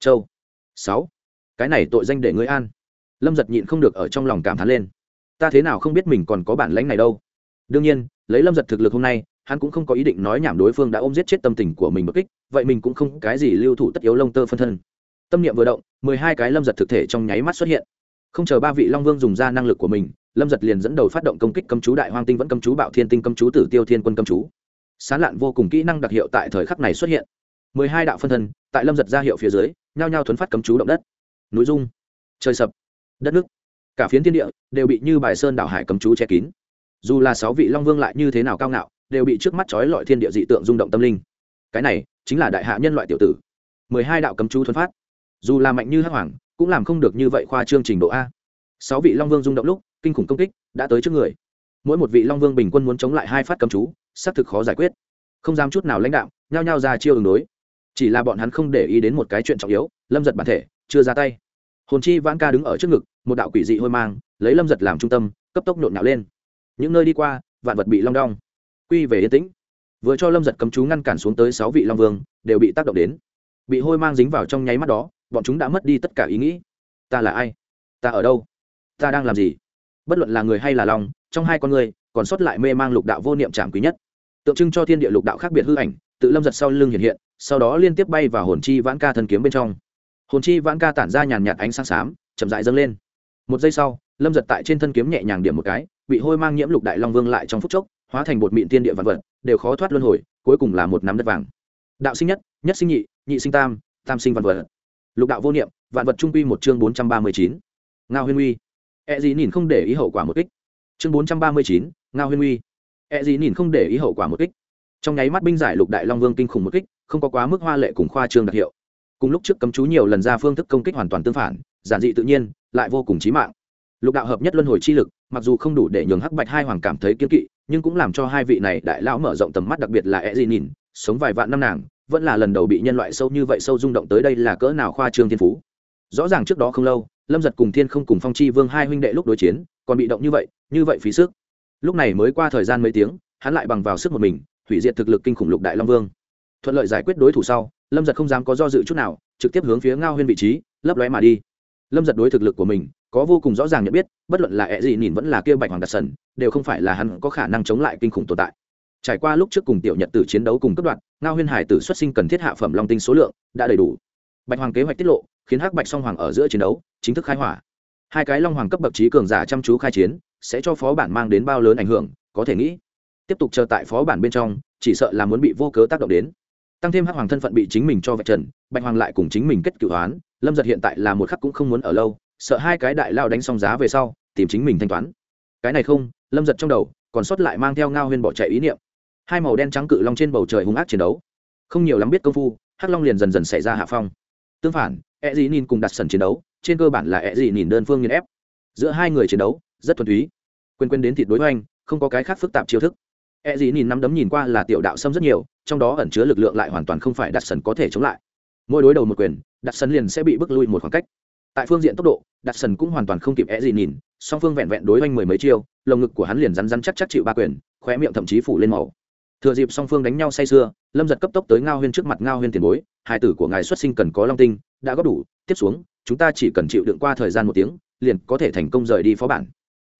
Châu. Sáu. Cái này tội danh để ngươi an. Lâm giật nhịn không được ở trong lòng cảm thán lên. Ta thế nào không biết mình còn có bản lãnh này đâu. Đương nhiên, lấy lâm giật thực lực hôm nay, hắn cũng không có ý định nói nhảm đối phương đã ôm giết chết tâm tình của mình bất kích, vậy mình cũng không cái gì lưu thủ tất yếu lông tơ phân thân. Tâm niệm vừa động, mười hai cái lâm giật thực thể trong nháy mắt xuất hiện không chờ ba vị long vương dùng ra năng lực của mình, lâm giật liền dẫn đầu phát động công kích cấm chú đại hoang tinh vẫn cấm chú, bạo thiên tinh cấm chú, tử tiêu thiên quân cấm chú. Sán lạn vô cùng kỹ năng đặc hiệu tại thời khắc này xuất hiện. Mười hai đạo phân thân, tại lâm giật ra hiệu phía dưới, nhao nhao thuấn phát cấm chú động đất. Núi dung trời sập, đất nước, cả phiến thiên địa đều bị như bài sơn đảo hải cấm chú che kín. Dù là sáu vị long vương lại như thế nào cao ngạo, đều bị trước mắt trói lọi thiên địa dị tượng rung động tâm linh. Cái này chính là đại hạ nhân loại tiểu tử. Mười hai đạo cấm chú thuấn phát. Dù là mạnh như hắc hoàng cũng làm không được như vậy khoa trương trình độ a. Sáu vị long vương rung động lúc, kinh khủng công kích đã tới trước người. Mỗi một vị long vương bình quân muốn chống lại hai phát cấm chú, xác thực khó giải quyết. Không dám chút nào lãnh đạo, nhao nhao ra chiêu ứng đối. Chỉ là bọn hắn không để ý đến một cái chuyện trọng yếu, lâm giật bản thể, chưa ra tay. Hồn chi vãn ca đứng ở trước ngực, một đạo quỷ dị hôi mang, lấy lâm giật làm trung tâm, cấp tốc nhộn nhạo lên. Những nơi đi qua, vạn vật bị long đong. Quy về yên tĩnh. Vừa cho lâm giật cấm chú ngăn cản xuống tới sáu vị long vương, đều bị tác động đến. Bị hôi mang dính vào trong nháy mắt đó bọn chúng đã mất đi tất cả ý nghĩ. Ta là ai? Ta ở đâu? Ta đang làm gì? Bất luận là người hay là long trong hai con người, còn sót lại mê mang lục đạo vô niệm trảm quý nhất. Tượng trưng cho thiên địa lục đạo khác biệt hư ảnh, tự lâm giật sau lưng hiện hiện, sau đó liên tiếp bay vào hồn chi vãn ca thần kiếm bên trong. Hồn chi vãn ca tản ra nhàn nhạt ánh sáng xám, chậm rãi dâng lên. Một giây sau, lâm giật tại trên thân kiếm nhẹ nhàng điểm một cái, bị hôi mang nhiễm lục đại long vương lại trong phút chốc, hóa thành bột mịn tiên địa vạn vật, đều khó thoát luân hồi, cuối cùng là một nắm đất vàng. Đạo sinh nhất nhất sinh nhị nhị sinh tam tam sinh vạn vật lục đạo vô niệm, vạn vật trung quy một chương bốn trăm ba mươi chín. Ngao huyên uy. E gì nhìn không để ý hậu quả một kích. Chương bốn trăm ba mươi chín, ngao huyên uy. E gì nhìn không để ý hậu quả một kích. Trong nháy mắt binh giải lục đại long vương kinh khủng một kích, không có quá mức hoa lệ cùng khoa trương đặc hiệu. Cùng lúc trước cấm chú nhiều lần ra phương thức công kích hoàn toàn tương phản, giản dị tự nhiên, lại vô cùng chí mạng. Lục đạo hợp nhất luân hồi chi lực, mặc dù không đủ để nhường hắc bạch hai hoàng cảm thấy kiên kỵ, nhưng cũng làm cho hai vị này đại lão mở rộng tầm mắt, đặc biệt là e gì nhìn, sống vài vạn năm nàng vẫn là lần đầu bị nhân loại sâu như vậy sâu rung động tới đây là cỡ nào khoa trương thiên phú. Rõ ràng trước đó không lâu, lâm giật cùng thiên không cùng phong chi vương hai huynh đệ lúc đối chiến, còn bị động như vậy như vậy phí sức. Lúc này mới qua thời gian mấy tiếng, hắn lại bằng vào sức một mình, hủy diệt thực lực kinh khủng lục đại long vương. Thuận lợi giải quyết đối thủ sau, lâm giật không dám có do dự chút nào, trực tiếp hướng phía ngao huyên vị trí, lấp lóe mà đi. Lâm giật đối thực lực của mình, có vô cùng rõ ràng nhận biết, bất luận là ẹ gì nhìn vẫn là kia bạch hoàng đặt sần đều không phải là hắn có khả năng chống lại kinh khủng tồn tại trải qua lúc trước cùng tiểu nhật tử chiến đấu cùng cấp đoạn, ngao huyên hải tử xuất sinh cần thiết hạ phẩm long tinh số lượng đã đầy đủ. Bạch hoàng kế hoạch tiết lộ, khiến hắc bạch song hoàng ở giữa chiến đấu chính thức khai hỏa. Hai cái long hoàng cấp bậc trí cường giả chăm chú khai chiến, sẽ cho phó bản mang đến bao lớn ảnh hưởng, có thể nghĩ, tiếp tục chờ tại phó bản bên trong, chỉ sợ là muốn bị vô cớ tác động đến. Tăng thêm hắc hoàng thân phận bị chính mình cho vạch trần, bạch hoàng lại cùng chính mình kết cựu hoán lâm giật hiện tại là một khắc cũng không muốn ở lâu, sợ hai cái đại lao đánh xong giá về sau, tìm chính mình thanh toán. Cái này không, lâm giật trong đầu còn sót lại mang theo ngao huyên bỏ chạy ý niệm hai màu đen trắng cự long trên bầu trời hung ác chiến đấu. Không nhiều lắm biết công phu, hắc long liền dần dần xảy ra hạ phong. Tương phản e dị nhìn cùng đặt sần chiến đấu, trên cơ bản là e dị nhìn đơn phương nghiên ép. Giữa hai người chiến đấu, rất thuần túy. Quên quên đến thịt đối hoành, không có cái khác phức tạp chiêu thức. E dị nhìn nắm đấm nhìn qua là tiểu đạo xâm rất nhiều, trong đó ẩn chứa lực lượng lại hoàn toàn không phải đặt sần có thể chống lại. Mỗi đối đầu một quyền, đặt sần liền sẽ bị bước lui một khoảng cách. Tại phương diện tốc độ, đặt sần cũng hoàn toàn không kịp é gì nhìn song phương vẹn vẹn đối oanh mười mấy chiêu, lồng ngực của hắn liền rắn rắn chắc chắc chịu ba quyền, khóe miệng thậm chí phủ lên màu thừa dịp song phương đánh nhau say sưa, lâm giật cấp tốc tới ngao huyên trước mặt ngao huyên tiền bối, hai tử của ngài xuất sinh cần có long tinh, đã góp đủ, tiếp xuống, chúng ta chỉ cần chịu đựng qua thời gian một tiếng, liền có thể thành công rời đi phó bản.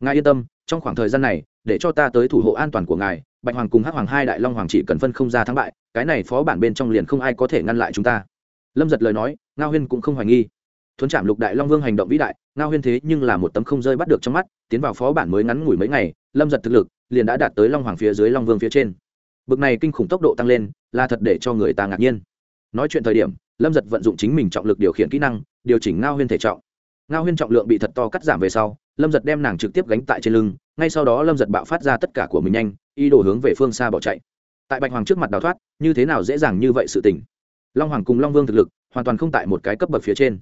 Ngài yên tâm, trong khoảng thời gian này, để cho ta tới thủ hộ an toàn của ngài, bạch hoàng cùng hắc hoàng hai đại long hoàng chỉ cần phân không ra thắng bại, cái này phó bản bên trong liền không ai có thể ngăn lại chúng ta. Lâm giật lời nói, ngao huyên cũng không hoài nghi. Thuấn trạm lục đại long vương hành động vĩ đại, ngao huyên thế nhưng là một tấm không rơi bắt được trong mắt, tiến vào phó bản mới ngắn ngủi mấy ngày, lâm giật thực lực liền đã đạt tới long hoàng phía dưới long vương phía trên bực này kinh khủng tốc độ tăng lên, là thật để cho người ta ngạc nhiên. Nói chuyện thời điểm, lâm giật vận dụng chính mình trọng lực điều khiển kỹ năng, điều chỉnh ngao huyên thể trọng. Ngao huyên trọng lượng bị thật to cắt giảm về sau, lâm giật đem nàng trực tiếp gánh tại trên lưng, ngay sau đó lâm giật bạo phát ra tất cả của mình nhanh, ý đồ hướng về phương xa bỏ chạy. Tại bạch hoàng trước mặt đào thoát, như thế nào dễ dàng như vậy sự tình? Long hoàng cùng long vương thực lực, hoàn toàn không tại một cái cấp bậc phía trên.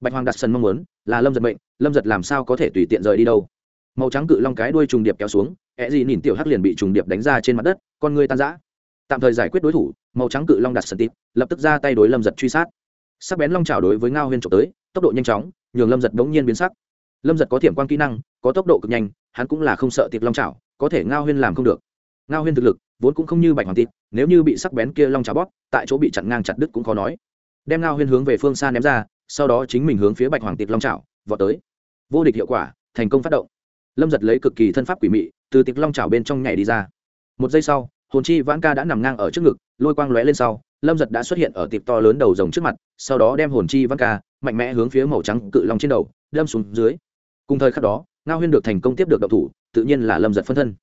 Bạch hoàng đặt sân mong muốn, là lâm giật mệnh, lâm giật làm sao có thể tùy tiện rời đi đâu? Màu trắng cự long cái đuôi trùng điệp kéo xuống ẹ gì nhìn tiểu hắc liền bị trùng điệp đánh ra trên mặt đất, con người tan giã tạm thời giải quyết đối thủ, màu trắng cự long đặt sân tịp lập tức ra tay đối lâm giật truy sát. Sắc bén long trào đối với ngao huyên trộm tới, tốc độ nhanh chóng, nhường lâm giật đống nhiên biến sắc. Lâm giật có thiểm quan kỹ năng, có tốc độ cực nhanh, hắn cũng là không sợ tiệp long trào có thể ngao huyên làm không được. Ngao huyên thực lực, vốn cũng không như bạch hoàng tịp nếu như bị sắc bén kia long trào bóp, tại chỗ bị chặn ngang chặt đứt cũng khó nói. Đem ngao huyên hướng về phương xa ném ra, sau đó chính mình hướng phía bạch hoàng tịp long trào vọt tới. Vô địch hiệu quả, thành công phát động. Lâm giật lấy cực kỳ thân pháp quỷ mị từ tiệc long trào bên trong nhảy đi ra. Một giây sau, hồn chi vãn ca đã nằm ngang ở trước ngực, lôi quang lóe lên sau, lâm giật đã xuất hiện ở tiệp to lớn đầu rồng trước mặt, sau đó đem hồn chi vãn ca mạnh mẽ hướng phía màu trắng cự long trên đầu, đâm xuống dưới. Cùng thời khắc đó, ngao huyên được thành công tiếp được đậu thủ, tự nhiên là lâm giật phân thân.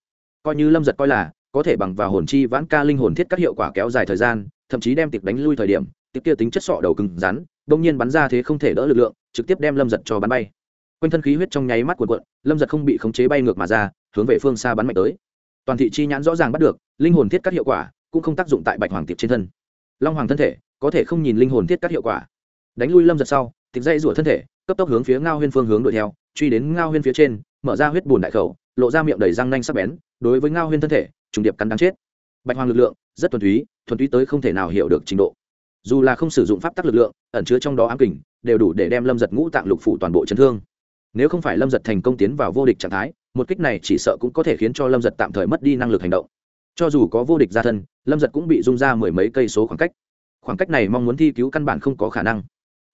Coi như lâm giật coi là, có thể bằng vào hồn chi vãn ca linh hồn thiết các hiệu quả kéo dài thời gian, thậm chí đem tiệp đánh lui thời điểm tiệp kia tính chất sọ đầu cứng rắn đông nhiên bắn ra thế không thể đỡ lực lượng, trực tiếp đem lâm giật cho bắn bay. Quanh thân khí huyết trong nháy mắt cuộn cuộn, lâm giật không bị khống chế bay ngược mà ra hướng về phương xa bắn mạnh tới. Toàn thị chi nhãn rõ ràng bắt được, linh hồn thiết các hiệu quả cũng không tác dụng tại bạch hoàng tiệp trên thân. Long hoàng thân thể có thể không nhìn linh hồn thiết các hiệu quả. Đánh lui lâm giật sau, tiệp dây rủa thân thể, cấp tốc hướng phía ngao huyên phương hướng đuổi theo, truy đến ngao huyên phía trên, mở ra huyết bùn đại khẩu, lộ ra miệng đầy răng nanh sắc bén, đối với ngao huyên thân thể, trùng điệp cắn đáng chết. Bạch hoàng lực lượng rất thuần túy thuần túy tới không thể nào hiểu được trình độ. Dù là không sử dụng pháp tắc lực lượng, ẩn chứa trong đó ám kình, đều đủ để đem lâm giật ngũ tạng lục phủ toàn bộ chấn thương nếu không phải lâm giật thành công tiến vào vô địch trạng thái, một kích này chỉ sợ cũng có thể khiến cho lâm giật tạm thời mất đi năng lực hành động. Cho dù có vô địch gia thân, lâm giật cũng bị rung ra mười mấy cây số khoảng cách. Khoảng cách này mong muốn thi cứu căn bản không có khả năng.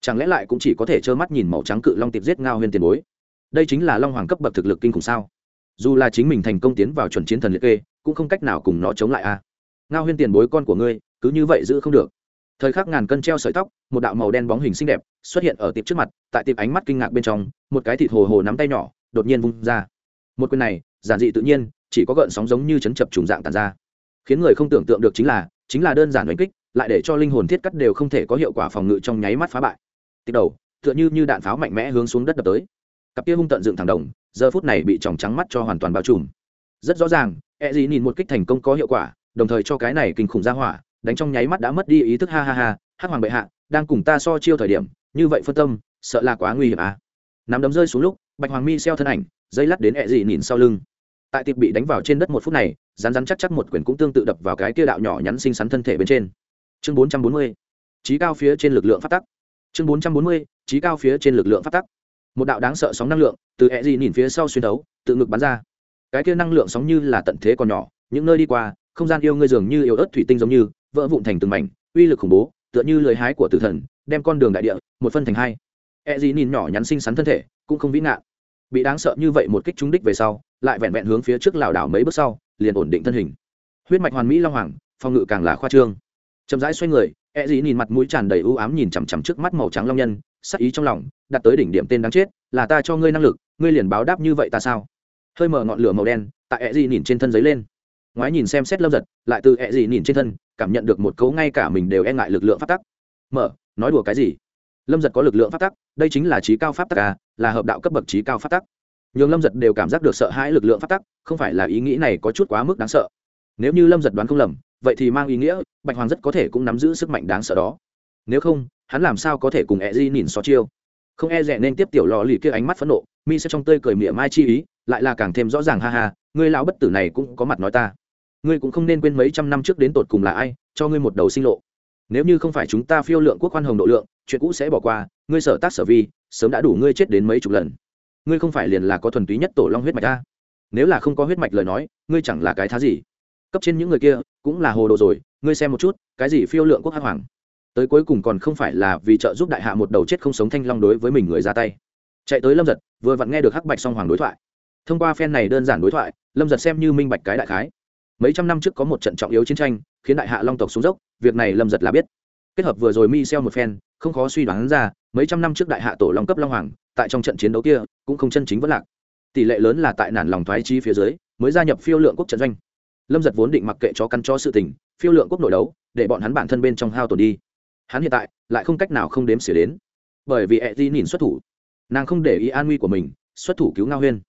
Chẳng lẽ lại cũng chỉ có thể trơ mắt nhìn màu trắng cự long tiệp giết ngao huyền tiền bối? Đây chính là long hoàng cấp bậc thực lực kinh khủng sao? Dù là chính mình thành công tiến vào chuẩn chiến thần liệt kê, cũng không cách nào cùng nó chống lại a. Ngao huyên tiền bối con của ngươi, cứ như vậy giữ không được thời khắc ngàn cân treo sợi tóc, một đạo màu đen bóng hình xinh đẹp xuất hiện ở tiệp trước mặt, tại tiệp ánh mắt kinh ngạc bên trong, một cái thịt hồ hồ nắm tay nhỏ, đột nhiên vung ra. Một quyền này, giản dị tự nhiên, chỉ có gợn sóng giống như chấn chập trùng dạng tàn ra. Khiến người không tưởng tượng được chính là chính là đơn giản đánh kích, lại để cho linh hồn thiết cắt đều không thể có hiệu quả phòng ngự trong nháy mắt phá bại. Tiếp đầu, tựa như như đạn pháo mạnh mẽ hướng xuống đất đập tới. Cặp kia hung tận dựng thẳng đồng, giờ phút này bị tròng trắng mắt cho hoàn toàn bao trùm. Rất rõ ràng e gì nhìn một kích thành công có hiệu quả, đồng thời cho cái này kinh khủng ra hỏa đánh trong nháy mắt đã mất đi ý thức, ha ha ha, hắc hoàng bệ hạ, đang cùng ta so chiêu thời điểm, như vậy phân tâm, sợ là quá nguy hiểm à. Nắm đấm rơi xuống lúc, bạch hoàng mi xeo thân ảnh, dây lắt đến ẹ dị nhìn sau lưng. Tại tiệp bị đánh vào trên đất một phút này rán rán chắc chắc một quyển cũng tương tự đập vào cái kia đạo nhỏ nhắn xinh xắn thân thể bên trên. Chương bốn trăm bốn mươi, trí cao phía trên lực lượng phát tắc. Chương bốn trăm bốn mươi, trí cao phía trên lực lượng phát tắc. Một đạo đáng sợ sóng năng lượng từ ẹ dị nhìn phía sau xuyên đấu tự ngực bắn ra. Cái kia năng lượng sóng như là tận thế còn nhỏ, những nơi đi qua, không gian yêu ngươi dường như yêu ớt thủy tinh giống như vỡ vụn thành từng mảnh, uy lực khủng bố, tựa như lời hái của tử thần, đem con đường đại địa một phân thành hai. E dì nhìn nhỏ nhắn xinh xắn thân thể, cũng không vĩ ngạn. Bị đáng sợ như vậy một kích trúng đích về sau, lại vẹn vẹn hướng phía trước lảo đảo mấy bước sau, liền ổn định thân hình. Huyết mạch hoàn mỹ long hoàng, phòng ngự càng là khoa trương. Chậm rãi xoay người e dì nhìn mặt mũi tràn đầy ưu ám nhìn chằm chằm trước mắt màu trắng long nhân, sắc ý trong lòng, đặt tới đỉnh điểm tên đáng chết, là ta cho ngươi năng lực, ngươi liền báo đáp như vậy ta sao? Hơi mở ngọn lửa màu đen, tại e dì nhìn trên thân giấy lên. Ngoái nhìn xem xét lâm giật, lại từ e dì nhìn trên thân cảm nhận được một cấu ngay cả mình đều e ngại lực lượng pháp tắc. Mở, nói đùa cái gì? Lâm giật có lực lượng pháp tắc, đây chính là trí cao pháp tắc à là hợp đạo cấp bậc trí cao pháp tắc. Nhường lâm giật đều cảm giác được sợ hãi lực lượng pháp tắc, không phải là ý nghĩ này có chút quá mức đáng sợ. Nếu như lâm giật đoán không lầm, vậy thì mang ý nghĩa, bạch hoàng rất có thể cũng nắm giữ sức mạnh đáng sợ đó. Nếu không, hắn làm sao có thể cùng e di nhìn xó chiêu? Không e rẻ nên tiếp tiểu lò lì kia ánh mắt phẫn nộ, mi sẽ trong tơi cười mỉa mai chi ý, lại là càng thêm rõ ràng, ha ha ngươi lão bất tử này cũng có mặt nói ta ngươi cũng không nên quên mấy trăm năm trước đến tột cùng là ai, cho ngươi một đầu sinh lộ. Nếu như không phải chúng ta phiêu lượng quốc khoan hồng độ lượng, chuyện cũ sẽ bỏ qua, ngươi sở tác sở vi, sớm đã đủ ngươi chết đến mấy chục lần. Ngươi không phải liền là có thuần túy nhất tổ long huyết mạch ta nếu là không có huyết mạch lời nói, ngươi chẳng là cái thá gì. Cấp trên những người kia, cũng là hồ đồ rồi, ngươi xem một chút, cái gì phiêu lượng quốc hắc hoàng? Tới cuối cùng còn không phải là vì trợ giúp đại hạ một đầu chết không sống thanh long đối với mình người ra tay. Chạy tới lâm giật, vừa vặn nghe được hắc bạch song hoàng đối thoại. Thông qua phen này đơn giản đối thoại, lâm giật xem như minh bạch cái đại khái mấy trăm năm trước có một trận trọng yếu chiến tranh, khiến đại hạ long tộc xuống dốc, việc này lâm giật là biết. Kết hợp vừa rồi mi xeo một phen, không khó suy đoán ra, mấy trăm năm trước đại hạ tổ long cấp long hoàng, tại trong trận chiến đấu kia, cũng không chân chính vẫn lạc. Tỷ lệ lớn là tại nản lòng thoái chi phía dưới, mới gia nhập phiêu lượng quốc trận doanh. Lâm giật vốn định mặc kệ cho căn cho sự tình, phiêu lượng quốc nội đấu, để bọn hắn bản thân bên trong hao tổn đi. Hắn hiện tại, lại không cách nào không đếm xỉa đến. Bởi vì e d nhìn xuất thủ, nàng không để ý an nguy của mình, xuất thủ cứu ngao huyên.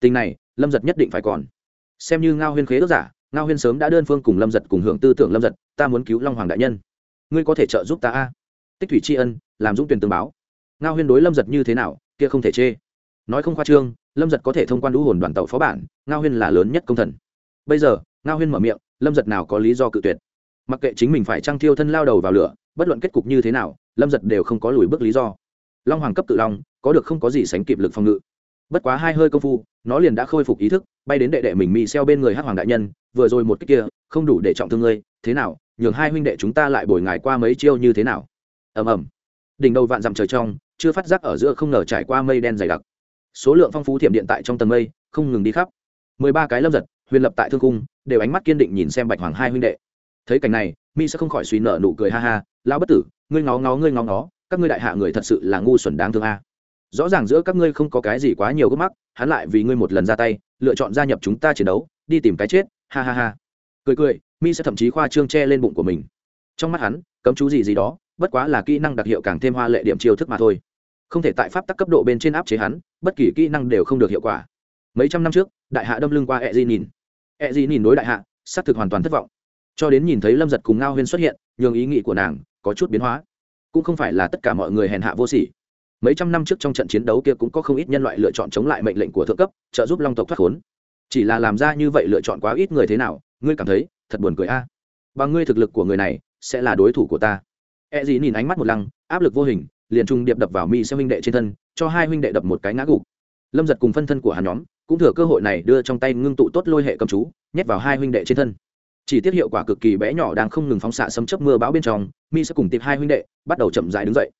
Tình này, lâm giật nhất định phải còn. Xem như ngao huyên khế ước giả ngao huyên sớm đã đơn phương cùng lâm giật cùng hưởng tư tưởng lâm giật, ta muốn cứu long hoàng đại nhân. Ngươi có thể trợ giúp ta a? Tích thủy tri ân, làm dũng tuyển tương báo. Ngao huyên đối lâm giật như thế nào, kia không thể chê. Nói không khoa trương, lâm giật có thể thông quan lũ hồn đoàn tàu phó bản, ngao huyên là lớn nhất công thần. Bây giờ, ngao huyên mở miệng, lâm giật nào có lý do cự tuyệt? Mặc kệ chính mình phải trăng thiêu thân lao đầu vào lửa, bất luận kết cục như thế nào, lâm giật đều không có lùi bước lý do. Long hoàng cấp tự long, có được không có gì sánh kịp lực phòng ngự. Bất quá hai hơi công phu, nó liền đã khôi phục ý thức bay đến đệ đệ mình mì xeo bên người hát hoàng đại nhân, vừa rồi một cái kia, không đủ để trọng thương ngươi, thế nào, nhường hai huynh đệ chúng ta lại bồi ngài qua mấy chiêu như thế nào? Ầm ầm. Đỉnh đầu vạn dặm trời trong, chưa phát giác ở giữa không ngờ trải qua mây đen dày đặc. Số lượng phong phú thiểm điện tại trong tầng mây, không ngừng đi khắp. Mười ba cái lâm giật, huyền lập tại thương cung, đều ánh mắt kiên định nhìn xem bạch hoàng hai huynh đệ. Thấy cảnh này, mi sẽ không khỏi suy nợ nụ cười ha ha lao bất tử, ngươi ngó ngó, ngươi ngó ngó, các ngươi đại hạ người thật sự là ngu xuẩn đáng thương a rõ ràng giữa các ngươi không có cái gì quá nhiều gốc mắc, hắn lại vì ngươi một lần ra tay, lựa chọn gia nhập chúng ta chiến đấu, đi tìm cái chết, ha ha ha. Cười cười, mi sẽ thậm chí khoa trương che lên bụng của mình. Trong mắt hắn, cấm chú gì gì đó, bất quá là kỹ năng đặc hiệu càng thêm hoa lệ điểm chiêu thức mà thôi. Không thể tại pháp tắc cấp độ bên trên áp chế hắn, bất kỳ kỹ năng đều không được hiệu quả. Mấy trăm năm trước, đại hạ đâm lưng qua e d nhìn e d nhìn đối đại hạ, xác thực hoàn toàn thất vọng. Cho đến nhìn thấy lâm giật cùng ngao huyên xuất hiện, nhường ý nghĩ của nàng có chút biến hóa. Cũng không phải là tất cả mọi người hèn hạ vô sỉ mấy trăm năm trước trong trận chiến đấu kia cũng có không ít nhân loại lựa chọn chống lại mệnh lệnh của thượng cấp, trợ giúp long tộc thoát khốn. Chỉ là làm ra như vậy lựa chọn quá ít người thế nào, ngươi cảm thấy, thật buồn cười a. À. bằng ngươi thực lực của người này, sẽ là đối thủ của ta. E dì nhìn ánh mắt một lăng, áp lực vô hình, liền trung điệp đập vào mi xem huynh đệ trên thân, cho hai huynh đệ đập một cái ngã gục. Lâm giật cùng phân thân của hắn nhóm, cũng thừa cơ hội này đưa trong tay ngưng tụ tốt lôi hệ cầm chú, nhét vào hai huynh đệ trên thân. Chỉ tiết hiệu quả cực kỳ bé nhỏ đang không ngừng phóng xạ sấm chấp mưa bão bên trong, mi sẽ cùng tìm hai huynh đệ, bắt đầu chậm dại đứng dậy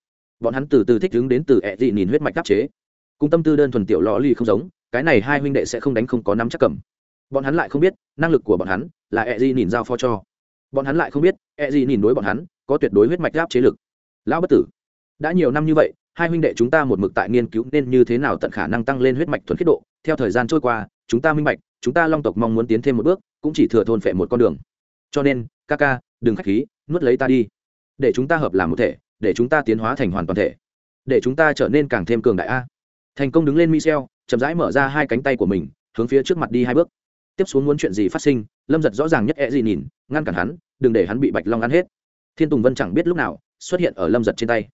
bọn hắn từ từ thích đứng đến từ ẹ dị nhìn huyết mạch đáp chế. Cùng tâm tư đơn thuần tiểu lò ly không giống cái này hai huynh đệ sẽ không đánh không có nắm chắc cầm. Bọn hắn lại không biết năng lực của bọn hắn là ẹ dị nhìn giao pho cho. Bọn hắn lại không biết ẹ dị nhìn đối bọn hắn có tuyệt đối huyết mạch đáp chế lực. Lão bất tử đã nhiều năm như vậy hai huynh đệ chúng ta một mực tại nghiên cứu nên như thế nào tận khả năng tăng lên huyết mạch thuần khiết độ. Theo thời gian trôi qua chúng ta minh mạch, chúng ta long tộc mong muốn tiến thêm một bước cũng chỉ thừa thôn phệ một con đường. Cho nên ca ca đừng k h á c h khí nuốt lấy ta đi. Để chúng ta hợp làm một thể để chúng ta tiến hóa thành hoàn toàn thể, để chúng ta trở nên càng thêm cường đại a. Thành công đứng lên michel, chậm rãi mở ra hai cánh tay của mình, hướng phía trước mặt đi hai bước. Tiếp xuống muốn chuyện gì phát sinh, lâm giật rõ ràng nhất e gì nhìn, ngăn cản hắn, đừng để hắn bị bạch long ăn hết. Thiên tùng vân chẳng biết lúc nào xuất hiện ở lâm giật trên tay.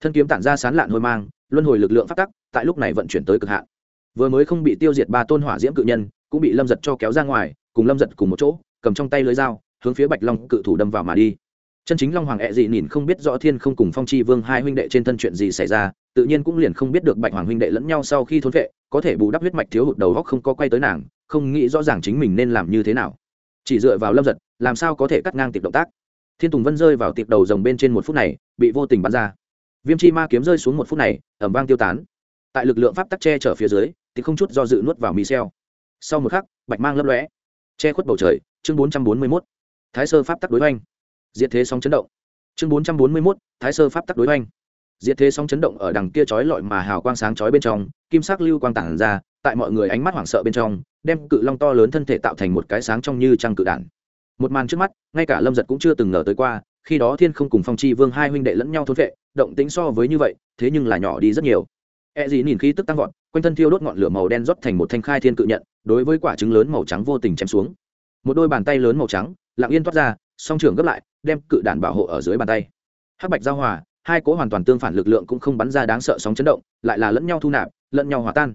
Thân kiếm tản ra sán lạn hôi mang, luân hồi lực lượng phát tắc, tại lúc này vận chuyển tới cực hạn. Vừa mới không bị tiêu diệt ba tôn hỏa diễm cự nhân, cũng bị lâm giật cho kéo ra ngoài, cùng lâm giật cùng một chỗ, cầm trong tay lưới dao, hướng phía bạch long cự thủ đâm vào mà đi chân chính long hoàng ẹ dị nhìn không biết rõ thiên không cùng phong chi vương hai huynh đệ trên thân chuyện gì xảy ra, tự nhiên cũng liền không biết được bạch hoàng huynh đệ lẫn nhau sau khi thốn vệ, có thể bù đắp huyết mạch thiếu hụt đầu góc không có quay tới nàng, không nghĩ rõ ràng chính mình nên làm như thế nào. Chỉ dựa vào lâm giật làm sao có thể cắt ngang tiệp động tác? Thiên tùng vân rơi vào tiệp đầu rồng bên trên một phút này, bị vô tình bắn ra. Viêm chi ma kiếm rơi xuống một phút này ẩm vang tiêu tán. Tại lực lượng pháp tắc che chở phía dưới, thì không chút do dự nuốt vào mì xeo. Sau một khắc, bạch mang lấp lóe. Che khuất bầu trời, chương bốn trăm bốn mươi mốt. Thái sơ pháp tắc đối oanh diệt thế sóng chấn động. Chương bốn trăm bốn mươi mốt thái sơ pháp tắc đối oanh diệt thế sóng chấn động ở đằng kia chói lọi mà hào quang sáng chói bên trong kim sắc lưu quang tản ra tại mọi người ánh mắt hoảng sợ bên trong đem cự long to lớn thân thể tạo thành một cái sáng trong như trăng cự đản. Một màn trước mắt ngay cả lâm giật cũng chưa từng ngờ tới qua khi đó thiên không cùng phong chi vương hai huynh đệ lẫn nhau thốn vệ động tính so với như vậy thế nhưng là nhỏ đi rất nhiều. E dì nhìn khí tức tăng vọt, quanh thân thiêu đốt ngọn lửa màu đen rót thành một thanh khai thiên cự nhận, đối với quả trứng lớn màu trắng vô tình chém xuống. Một đôi bàn tay lớn màu trắng, lặng yên toát ra, song trưởng gấp lại, đem cự đản bảo hộ ở dưới bàn tay. Hắc bạch giao hòa, hai cố hoàn toàn tương phản lực lượng cũng không bắn ra đáng sợ sóng chấn động, lại là lẫn nhau thu nạp, lẫn nhau hòa tan.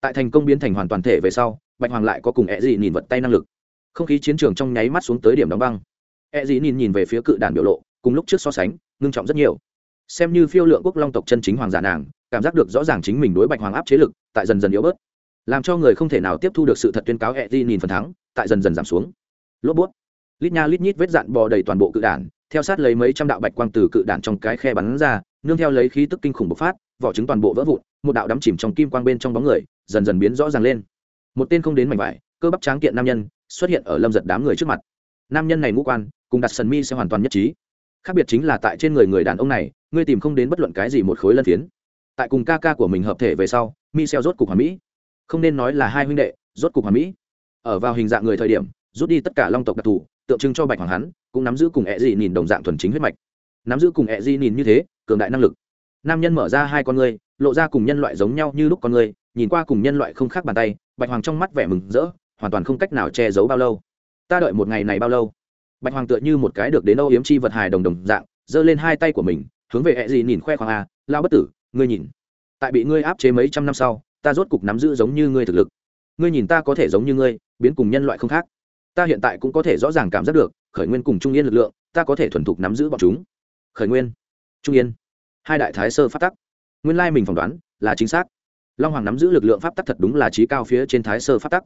Tại thành công biến thành hoàn toàn thể về sau, Bạch Hoàng lại có cùng E dị nhìn vật tay năng lực. Không khí chiến trường trong nháy mắt xuống tới điểm đóng băng. E dị nhìn nhìn về phía cự đản biểu lộ, cùng lúc trước so sánh, ngưng trọng rất nhiều. Xem như phiêu lượng quốc long tộc chân chính hoàng giả nàng, cảm giác được rõ ràng chính mình đối bạch hoàng áp chế lực tại dần dần yếu bớt làm cho người không thể nào tiếp thu được sự thật tuyên cáo e dị nhìn phần thắng tại dần dần giảm xuống lốp bút lít nha lít nhít vết dạn bò đầy toàn bộ cự đản, theo sát lấy mấy trăm đạo bạch quang từ cự đản trong cái khe bắn ra, nương theo lấy khí tức kinh khủng bộc phát, vỏ trứng toàn bộ vỡ vụn, một đạo đắm chìm trong kim quang bên trong bóng người, dần dần biến rõ ràng lên. Một tên không đến mảnh vải, cơ bắp tráng kiện nam nhân, xuất hiện ở lâm giật đám người trước mặt. Nam nhân này ngũ quan, cùng đặt sần mi sẽ hoàn toàn nhất trí. Khác biệt chính là tại trên người người đàn ông này, ngươi tìm không đến bất luận cái gì một khối lân phiến. Tại cùng ca ca của mình hợp thể về sau, mi xeo rốt cục hòa mỹ. Không nên nói là hai huynh đệ, rốt cục hòa mỹ. Ở vào hình dạng người thời điểm, rút đi tất cả long tộc đặc thù tượng trưng cho bạch hoàng hắn, cũng nắm giữ cùng e ẹ dị nhìn đồng dạng thuần chính huyết mạch. Nắm giữ cùng e ẹ dị nhìn như thế, cường đại năng lực. Nam nhân mở ra hai con ngươi, lộ ra cùng nhân loại giống nhau như lúc con ngươi, nhìn qua cùng nhân loại không khác bàn tay, bạch hoàng trong mắt vẻ mừng rỡ, hoàn toàn không cách nào che giấu bao lâu. Ta đợi một ngày này bao lâu? Bạch hoàng tựa như một cái được đến âu yếm chi vật hài đồng đồng dạng, giơ lên hai tay của mình, hướng về e ẹ dị nhìn khoe khoang a lao bất tử, ngươi nhìn, tại bị ngươi áp chế mấy trăm năm sau, ta rốt cục nắm giữ giống như ngươi thực lực. Ngươi nhìn ta có thể giống như ngươi, biến cùng nhân loại không khác ta hiện tại cũng có thể rõ ràng cảm giác được, khởi nguyên cùng trung yên lực lượng, ta có thể thuần thục nắm giữ bọn chúng. Khởi nguyên, trung yên. Hai đại thái sơ phát tắc. Nguyên lai mình phỏng đoán là chính xác. Long hoàng nắm giữ lực lượng pháp tắc thật đúng là trí cao phía trên thái sơ pháp tắc.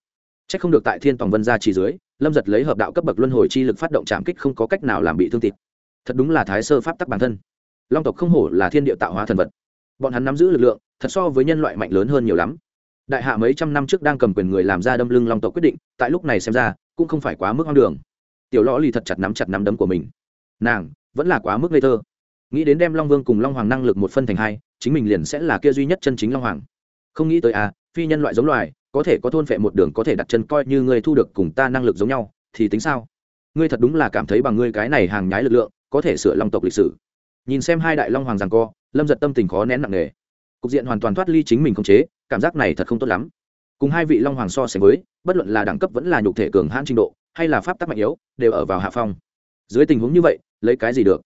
C h ắ c không được tại thiên tòng vân ra chỉ dưới, lâm giật lấy hợp đạo cấp bậc luân hồi chi lực phát động trảm kích không có cách nào làm bị thương tịt. Thật đúng là thái sơ pháp tắc bản thân. Long tộc không hổ là thiên địa tạo hóa thần vật. Bọn hắn nắm giữ lực lượng, thật so với nhân loại mạnh lớn hơn nhiều lắm. Đại hạ mấy trăm năm trước đang cầm quyền người làm ra đâm lưng long tộc quyết định, tại lúc này xem ra cũng không phải quá mức hoang đường. Tiểu lõ lì thật chặt nắm chặt nắm đấm của mình. Nàng, vẫn là quá mức ngây thơ. Nghĩ đến đem long vương cùng long hoàng năng lực một phân thành hai, chính mình liền sẽ là kia duy nhất chân chính long hoàng. Không nghĩ tới à phi nhân loại giống loài, có thể có thôn phệ một đường có thể đặt chân coi như ngươi thu được cùng ta năng lực giống nhau, thì tính sao? Ngươi thật đúng là cảm thấy bằng ngươi cái này hàng nhái lực lượng, có thể sửa long tộc lịch sử. Nhìn xem hai đại long hoàng rằng co, lâm giật tâm tình khó nén nặng nề. Cục diện hoàn toàn thoát ly chính mình không chế, cảm giác này thật không tốt lắm cùng hai vị long hoàng so sánh với, bất luận là đẳng cấp vẫn là nhục thể cường hãn trình độ, hay là pháp tắc mạnh yếu, đều ở vào hạ phong. Dưới tình huống như vậy, lấy cái gì được?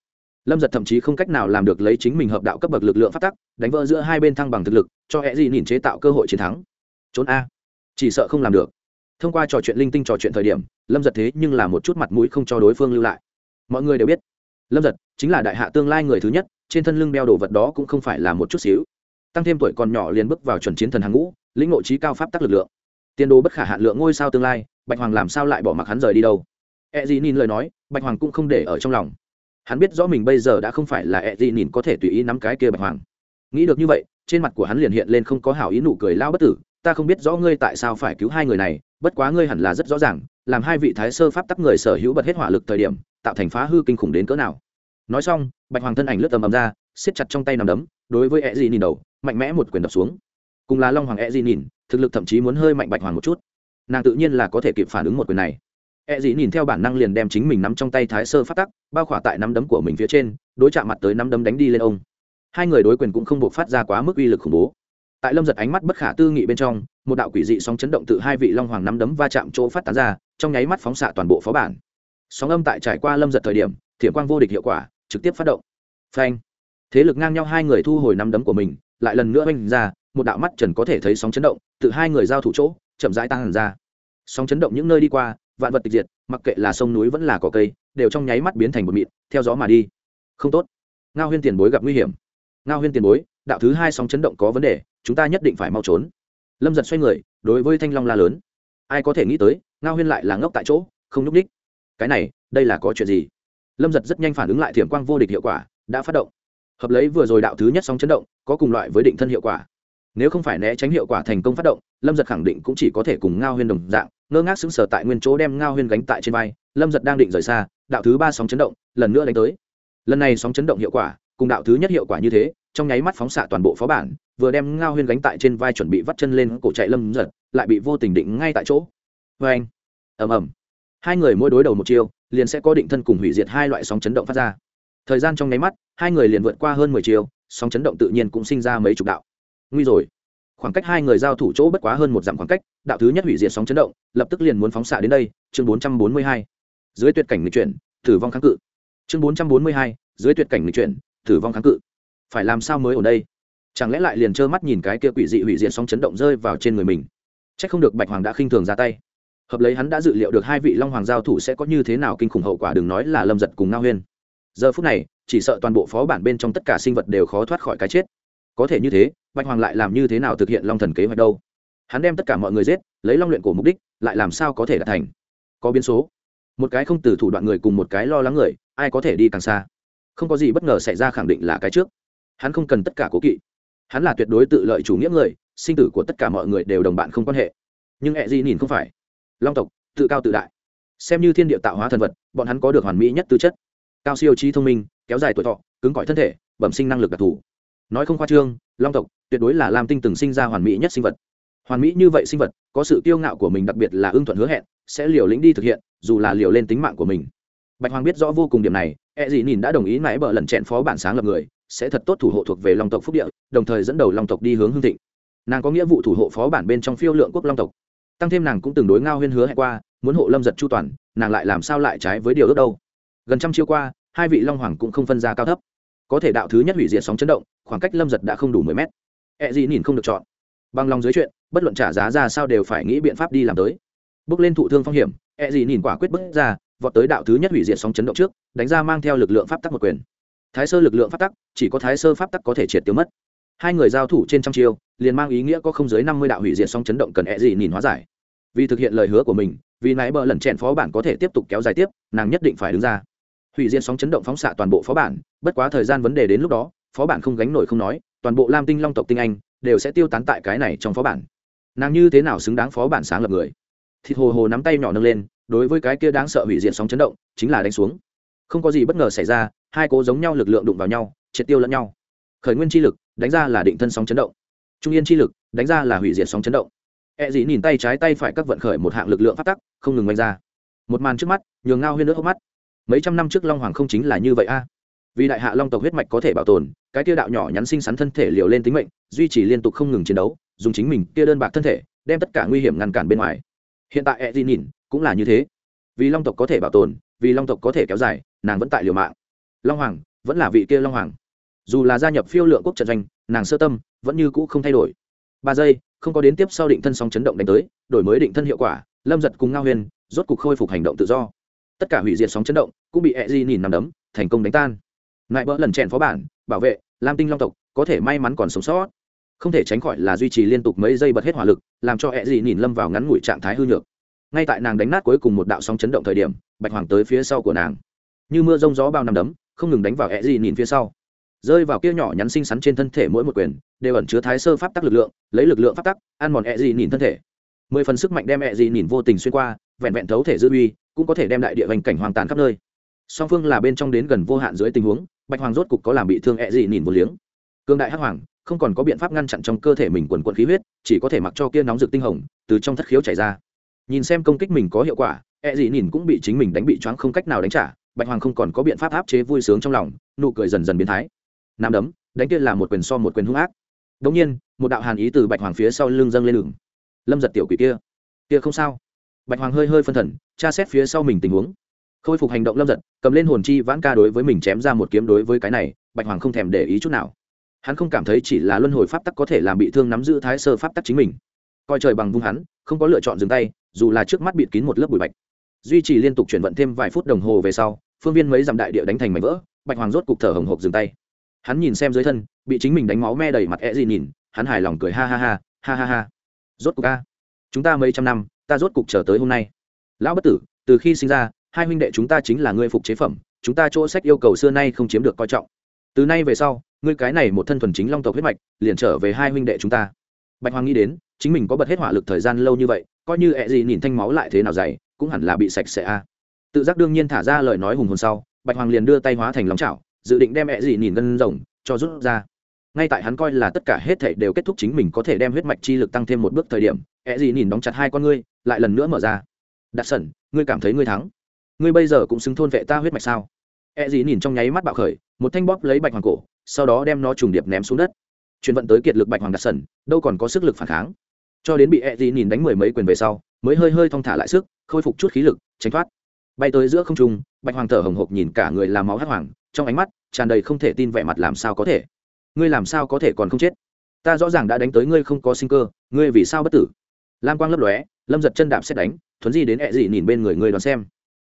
Lâm giật thậm chí không cách nào làm được lấy chính mình hợp đạo cấp bậc lực lượng pháp tắc, đánh vỡ giữa hai bên thăng bằng thực lực, cho hẹ gì nhìn chế tạo cơ hội chiến thắng. Trốn a. Chỉ sợ không làm được. Thông qua trò chuyện linh tinh trò chuyện thời điểm, lâm giật thế nhưng là một chút mặt mũi không cho đối phương lưu lại. Mọi người đều biết, lâm giật chính là đại hạ tương lai người thứ nhất, trên thân lưng đeo đồ vật đó cũng không phải là một chút xíu. Tăng thêm tuổi còn nhỏ liền bước vào chuẩn chiến thần hàng ngũ lĩnh ngộ trí cao pháp tắc lực lượng. Tiền đồ bất khả hạn lượng ngôi sao tương lai, bạch hoàng làm sao lại bỏ mặc hắn rời đi đâu? E d nhìn lời nói, bạch hoàng cũng không để ở trong lòng. Hắn biết rõ mình bây giờ đã không phải là e d nhìn có thể tùy ý nắm cái kia bạch hoàng. Nghĩ được như vậy, trên mặt của hắn liền hiện lên không có hảo ý nụ cười lao bất tử, ta không biết rõ ngươi tại sao phải cứu hai người này, bất quá ngươi hẳn là rất rõ ràng, làm hai vị thái sơ pháp tắc người sở hữu bật hết hỏa lực thời điểm, tạo thành phá hư kinh khủng đến cỡ nào. Nói xong, bạch hoàng thân ảnh lướt tầm ầm ra, siết chặt trong tay nằm đấm, đối với e d nhìn đầu, mạnh mẽ một quyền đập xuống cùng là long hoàng e d nhìn, thực lực thậm chí muốn hơi mạnh bạch hoàng một chút. Nàng tự nhiên là có thể kịp phản ứng một quyền này. E d nhìn theo bản năng liền đem chính mình nắm trong tay thái sơ phát tắc, bao khỏa tại nắm đấm của mình phía trên, đối chạm mặt tới nắm đấm đánh đi lên ông. Hai người đối quyền cũng không buộc phát ra quá mức uy lực khủng bố. Tại lâm giật ánh mắt bất khả tư nghị bên trong, một đạo quỷ dị sóng chấn động từ hai vị long hoàng nắm đấm va chạm chỗ phát tán ra, trong nháy mắt phóng xạ toàn bộ phó bản. Sóng âm tại trải qua lâm giật thời điểm, thiểm quang vô địch hiệu quả, trực tiếp phát động. Phanh. Thế lực ngang nhau hai người thu hồi nắm đấm của mình, lại lần nữa oanh ra một đạo mắt trần có thể thấy sóng chấn động từ hai người giao thủ chỗ, chậm rãi tăng hẳn ra. Sóng chấn động những nơi đi qua, vạn vật tịch diệt, mặc kệ là sông núi vẫn là cỏ cây, đều trong nháy mắt biến thành một mịn, theo gió mà đi. Không tốt. Ngao huyên tiền bối gặp nguy hiểm. Ngao huyên tiền bối, đạo thứ hai sóng chấn động có vấn đề, chúng ta nhất định phải mau trốn. Lâm giật xoay người, đối với thanh long la lớn. Ai có thể nghĩ tới, ngao huyên lại là ngốc tại chỗ, không nhúc ních cái này, đây là có chuyện gì? Lâm giật rất nhanh phản ứng lại thiểm quang vô địch hiệu quả, đã phát động. Hợp lấy vừa rồi đạo thứ nhất sóng chấn động, có cùng loại với định thân hiệu quả nếu không phải né tránh hiệu quả thành công phát động, lâm giật khẳng định cũng chỉ có thể cùng ngao huyên đồng dạng, ngơ ngác xứng sở tại nguyên chỗ đem ngao huyên gánh tại trên vai. Lâm giật đang định rời xa, đạo thứ ba sóng chấn động, lần nữa đánh tới. Lần này sóng chấn động hiệu quả, cùng đạo thứ nhất hiệu quả như thế, trong nháy mắt phóng xạ toàn bộ phó bản, vừa đem ngao huyên gánh tại trên vai chuẩn bị vắt chân lên cổ chạy lâm giật, lại bị vô tình định ngay tại chỗ. Vê anh, ầm ầm. Hai người mỗi đối đầu một chiêu, liền sẽ có định thân cùng hủy diệt hai loại sóng chấn động phát ra. Thời gian trong nháy mắt, hai người liền vượt qua hơn mười chiều sóng chấn động tự nhiên cũng sinh ra mấy chục đạo nguy rồi. Khoảng cách hai người giao thủ chỗ bất quá hơn một dặm khoảng cách, đạo thứ nhất hủy diệt sóng chấn động, lập tức liền muốn phóng xạ đến đây, chương bốn trăm bốn mươi hai. Dưới tuyệt cảnh lịch chuyển, tử vong kháng cự. Chương bốn trăm bốn mươi hai, dưới tuyệt cảnh lịch chuyển, tử vong kháng cự. Phải làm sao mới ở đây? Chẳng lẽ lại liền trơ mắt nhìn cái kia quỷ dị hủy diệt sóng chấn động rơi vào trên người mình? C h ắ c không được bạch hoàng đã khinh thường ra tay. Hợp lấy hắn đã dự liệu được hai vị long hoàng giao thủ sẽ có như thế nào kinh khủng hậu quả đừng nói là lâm giật cùng ngao huyên. Giờ phút này, chỉ sợ toàn bộ phó bản bên trong tất cả sinh vật đều khó thoát khỏi cái chết có thể như thế, bạch hoàng lại làm như thế nào thực hiện long thần kế hoạch đâu? Hắn đem tất cả mọi người giết, lấy long luyện của mục đích, lại làm sao có thể đạt thành? Có biến số. Một cái không từ thủ đoạn người cùng một cái lo lắng người, ai có thể đi càng xa? Không có gì bất ngờ xảy ra khẳng định là cái trước. Hắn không cần tất cả cố kỵ. Hắn là tuyệt đối tự lợi chủ nghĩa người, sinh tử của tất cả mọi người đều đồng bạn không quan hệ. Nhưng e hẹ gì nhìn không phải. Long tộc, tự cao tự đại. Xem như thiên địa tạo hóa thần vật, bọn hắn có được hoàn mỹ nhất tư chất. Cao siêu trí thông minh, kéo dài tuổi thọ, cứng cỏi thân thể, bẩm sinh năng lực đặc thù nói không khoa trương, long tộc, tuyệt đối là lam tinh từng sinh ra hoàn mỹ nhất sinh vật. Hoàn mỹ như vậy sinh vật, có sự kiêu ngạo của mình đặc biệt là ưng thuận hứa hẹn, sẽ liều lĩnh đi thực hiện, dù là liều lên tính mạng của mình. Bạch hoàng biết rõ vô cùng điểm này e dị nhìn đã đồng ý mãi bờ lần chẹn phó bản sáng lập người, sẽ thật tốt thủ hộ thuộc về long tộc phúc địa, đồng thời dẫn đầu long tộc đi hướng hương thịnh. Nàng có nghĩa vụ thủ hộ phó bản bên trong phiêu lượng quốc long tộc. Tăng thêm nàng cũng từng đối ngao huyên hứa hẹn qua, muốn hộ lâm giật chu toàn, nàng lại làm sao lại trái với điều ước đâu? Gần trăm chiêu qua, hai vị long hoàng cũng không phân ra cao thấp. Có thể đạo thứ nhất hủy diệt sóng chấn động khoảng cách lâm giật đã không đủ mười mét. E gì nhìn không được chọn. Bằng lòng dưới chuyện, bất luận trả giá ra sao đều phải nghĩ biện pháp đi làm tới. Bước lên thụ thương phong hiểm e gì nhìn quả quyết bước ra, vọt tới đạo thứ nhất hủy diệt sóng chấn động trước, đánh ra mang theo lực lượng pháp tắc một quyền. Thái sơ lực lượng pháp tắc, chỉ có thái sơ pháp tắc có thể triệt tiêu mất. Hai người giao thủ trên trăm chiêu, liền mang ý nghĩa có không dưới năm mươi đạo hủy diệt song chấn động cần e gì nhìn hóa giải. Vì thực hiện lời hứa của mình, vì nãy bờ lần chèn phó bản có thể tiếp tục kéo dài tiếp, nàng nhất định phải đứng ra. Hủy diệt sóng chấn động phóng xạ toàn bộ phó bản, bất quá thời gian vấn đề đến lúc đó phó bản không gánh nổi không nói, toàn bộ lam tinh long tộc tinh anh đều sẽ tiêu tán tại cái này trong phó bản. Nàng như thế nào xứng đáng phó bản sáng lập người? Thịt hồ hồ nắm tay nhỏ nâng lên, đối với cái kia đáng sợ hủy diệt sóng chấn động, chính là đánh xuống. Không có gì bất ngờ xảy ra, hai cố giống nhau lực lượng đụng vào nhau, triệt tiêu lẫn nhau. Khởi nguyên chi lực, đánh ra là định thân sóng chấn động. Trung yên chi lực, đánh ra là hủy diệt sóng chấn động. E dĩ nhìn tay trái tay phải các vận khởi một hạng lực lượng phát tắc, không ngừng đánh ra. Một màn trước mắt, nhường ngao huyên nước hốc mắt. Mấy trăm năm trước long hoàng không chính là như vậy a vì đại hạ long tộc huyết mạch có thể bảo tồn, cái tia đạo nhỏ nhắn sinh sắn thân thể liều lên tính mệnh, duy trì liên tục không ngừng chiến đấu, dùng chính mình kia đơn bạc thân thể, đem tất cả nguy hiểm ngăn cản bên ngoài. Hiện tại E dĩ nhìn, cũng là như thế. Vì long tộc có thể bảo tồn, vì long tộc có thể kéo dài, nàng vẫn tại liều mạng. Long hoàng, vẫn là vị kia long hoàng. Dù là gia nhập phiêu lượng quốc trận doanh, nàng sơ tâm, vẫn như cũ không thay đổi. Ba giây, không có đến tiếp sau định thân sóng chấn động đánh tới, đổi mới định thân hiệu quả, lâm giật cùng ngao huyền, rốt cục khôi phục hành động tự do. Tất cả hủy diệt sóng chấn động, cũng bị e di nhìn nằm đấm, thành công đánh tan. Nại bỡ lần chèn phó bản, bảo vệ, lam tinh long tộc, có thể may mắn còn sống sót. Không thể tránh khỏi là duy trì liên tục mấy giây bật hết hỏa lực, làm cho e dị nhìn lâm vào ngắn ngủi trạng thái hư nhược. Ngay tại nàng đánh nát cuối cùng một đạo sóng chấn động thời điểm, bạch hoàng tới phía sau của nàng. Như mưa rông gió bao năm đấm, không ngừng đánh vào e dị nhìn phía sau. Rơi vào kia nhỏ nhắn xinh xắn trên thân thể mỗi một quyền, đều ẩn chứa thái sơ pháp tắc lực lượng, lấy lực lượng pháp tắc, ăn mòn ẹ gì nhìn thân thể. Mười phần sức mạnh đem ẹ gì nhìn vô tình xuyên qua, vẹn vẹn thấu thể dư uy, cũng có thể đem đại địa vành cảnh hoàng tàn khắp nơi song phương là bên trong đến gần vô hạn dưới tình huống, bạch hoàng rốt cục có làm bị thương ẹ gì nhìn vô liếng. Cương đại hắc hoàng, không còn có biện pháp ngăn chặn trong cơ thể mình quần quận khí huyết, chỉ có thể mặc cho kia nóng rực tinh hồng từ trong thất khiếu chảy ra. Nhìn xem công kích mình có hiệu quả, ẹ gì nhìn cũng bị chính mình đánh bị choáng không cách nào đánh trả, bạch hoàng không còn có biện pháp áp chế vui sướng trong lòng, nụ cười dần dần biến thái. Nam đấm, đánh kia là một quyền so một quyền hung ác. Đống nhiên, một đạo hàn ý từ bạch hoàng phía sau lưng dâng lên đường. Lâm giật tiểu quỷ kia. Kia không sao. Bạch hoàng hơi hơi phân thần, tra xét phía sau mình tình huống khôi phục hành động lâm giật, cầm lên hồn chi vãn ca đối với mình chém ra một kiếm đối với cái này, bạch hoàng không thèm để ý chút nào. Hắn không cảm thấy chỉ là luân hồi pháp tắc có thể làm bị thương nắm giữ thái sơ pháp tắc chính mình. Coi trời bằng vung hắn, không có lựa chọn dừng tay, dù là trước mắt bịt kín một lớp bụi bạch. Duy trì liên tục chuyển vận thêm vài phút đồng hồ về sau, phương viên mấy dặm đại địa đánh thành mảnh vỡ, bạch hoàng rốt cục thở hồng hộc dừng tay. Hắn nhìn xem dưới thân, bị chính mình đánh máu me đầy mặt e gì nhìn, hắn hài lòng cười ha ha ha ha ha ha. Rốt cục a, chúng ta mấy trăm năm, ta rốt cục chờ tới hôm nay. Lão bất tử, từ khi sinh ra hai huynh đệ chúng ta chính là ngươi phục chế phẩm, chúng ta chỗ sách yêu cầu xưa nay không chiếm được coi trọng. Từ nay về sau, ngươi cái này một thân thuần chính long tộc huyết mạch, liền trở về hai huynh đệ chúng ta. Bạch hoàng nghĩ đến, chính mình có bật hết hỏa lực thời gian lâu như vậy, coi như ẹ gì nhìn thanh máu lại thế nào dày cũng hẳn là bị sạch sẽ a. Tự giác đương nhiên thả ra lời nói hùng hồn sau, bạch hoàng liền đưa tay hóa thành lòng chảo, dự định đem ẹ gì nhìn gân rồng, cho rút ra. Ngay tại hắn coi là tất cả hết thảy đều kết thúc chính mình có thể đem huyết mạch chi lực tăng thêm một bước thời điểm ẹ gì nhìn đóng chặt hai con ngươi, lại lần nữa mở ra. Đặt sẩn, ngươi cảm thấy ngươi thắng ngươi bây giờ cũng xứng thôn vệ ta huyết mạch sao? E dì nhìn trong nháy mắt bạo khởi một thanh bóp lấy bạch hoàng cổ sau đó đem nó trùng điệp ném xuống đất. Chuyển vận tới kiệt lực bạch hoàng đặt sần, đâu còn có sức lực phản kháng. Cho đến bị e dì nhìn đánh mười mấy quyền về sau mới hơi hơi thong thả lại sức khôi phục chút khí lực tránh thoát. Bay tới giữa không trung bạch hoàng thở hồng hộc nhìn cả người làm máu hắc hoàng trong ánh mắt tràn đầy không thể tin vẻ mặt làm sao có thể. Ngươi làm sao có thể còn không chết? Ta rõ ràng đã đánh tới ngươi không có sinh cơ ngươi vì sao bất tử? Lam quang lấp lóe lâm giật chân đạp xét đánh thuấn di đến e ẹ dị nhìn bên người ngươi đón xem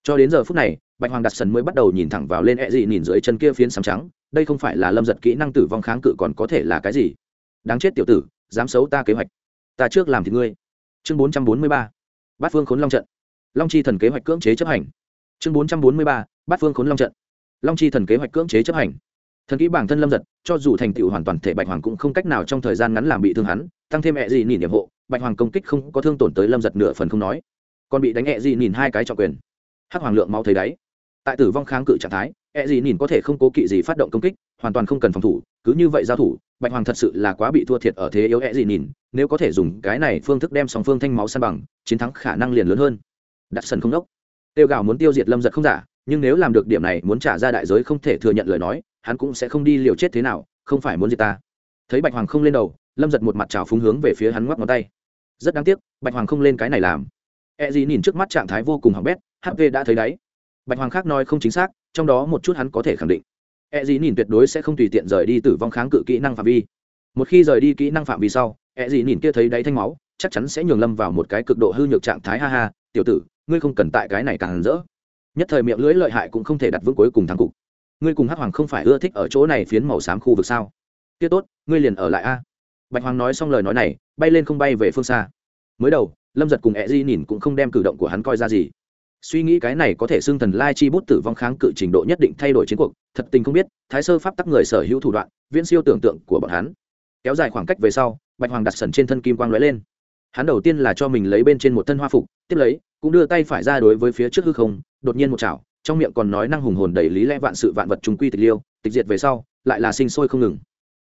cho đến giờ phút này, bạch hoàng đặt sần mới bắt đầu nhìn thẳng vào lên e dị nhìn dưới chân kia phiến sám trắng, đây không phải là lâm giật kỹ năng tử vong kháng cự còn có thể là cái gì? Đáng chết tiểu tử, dám xấu ta kế hoạch. Ta trước làm thì ngươi. Chương bốn trăm bốn mươi ba, bát phương khốn long trận. Long chi thần kế hoạch cưỡng chế chấp hành. Chương bốn trăm bốn mươi ba, bát phương khốn long trận. Long chi thần kế hoạch cưỡng chế chấp hành. Thần kỹ bản thân lâm giật, cho dù thành tựu hoàn toàn thể bạch hoàng cũng không cách nào trong thời gian ngắn làm bị thương hắn, tăng thêm hẹ dị nhìn nhiệm hộ, bạch hoàng công kích không có thương tổn tới lâm giật nửa phần không nói. Còn bị đánh hẹ dị nhìn hai cái trọng quyền hắc hoàng lượng mau thấy đáy. Tại tử vong kháng cự trạng thái e gì nhìn có thể không cố kỵ gì phát động công kích, hoàn toàn không cần phòng thủ, cứ như vậy giao thủ, bạch hoàng thật sự là quá bị thua thiệt ở thế yếu e gì nhìn, nếu có thể dùng cái này phương thức đem song phương thanh máu san bằng, chiến thắng khả năng liền lớn hơn. Đặt sần không đốc. Tiêu gạo muốn tiêu diệt lâm giật không giả, nhưng nếu làm được điểm này, muốn trả ra đại giới không thể thừa nhận lời nói, hắn cũng sẽ không đi liều chết thế nào, không phải muốn gì ta. Thấy bạch hoàng không lên đầu, lâm giật một mặt trào phúng hướng về phía hắn ngoắc ngón tay. Rất đáng tiếc, bạch hoàng không lên cái này làm. E gì nhìn trước mắt trạng thái vô cùng hỏng bét hp đã thấy đáy bạch hoàng khác nói không chính xác, trong đó một chút hắn có thể khẳng định. E gì nhìn tuyệt đối sẽ không tùy tiện rời đi tử vong kháng cự kỹ năng phạm vi. Một khi rời đi kỹ năng phạm vi sau e gì nhìn kia thấy đáy thanh máu, chắc chắn sẽ nhường lâm vào một cái cực độ hư nhược trạng thái, ha ha, tiểu tử, ngươi không cần tại cái này càng rỡ. Nhất thời miệng lưỡi lợi hại cũng không thể đặt vững cuối cùng thắng cục. Ngươi cùng hắc hoàng không phải ưa thích ở chỗ này phiến màu xám khu vực sao? Kia tốt, ngươi liền ở lại a. Bạch hoàng nói xong lời nói này, bay lên không bay về phương xa. Mới đầu, lâm giật cùng e di nhìn cũng không đem cử động của hắn coi ra gì suy nghĩ cái này có thể xưng thần lai chi bút tử vong kháng cự trình độ nhất định thay đổi chiến cuộc, thật tình không biết, thái sơ pháp tắc người sở hữu thủ đoạn, viễn siêu tưởng tượng của bọn hắn. Kéo dài khoảng cách về sau, bạch hoàng đặt sần trên thân kim quang lóe lên. Hắn đầu tiên là cho mình lấy bên trên một thân hoa phục, tiếp lấy, cũng đưa tay phải ra đối với phía trước hư không, đột nhiên một chảo, trong miệng còn nói năng hùng hồn đầy lý lẽ vạn sự vạn vật trùng quy tịch liêu, tịch diệt về sau, lại là sinh sôi không ngừng.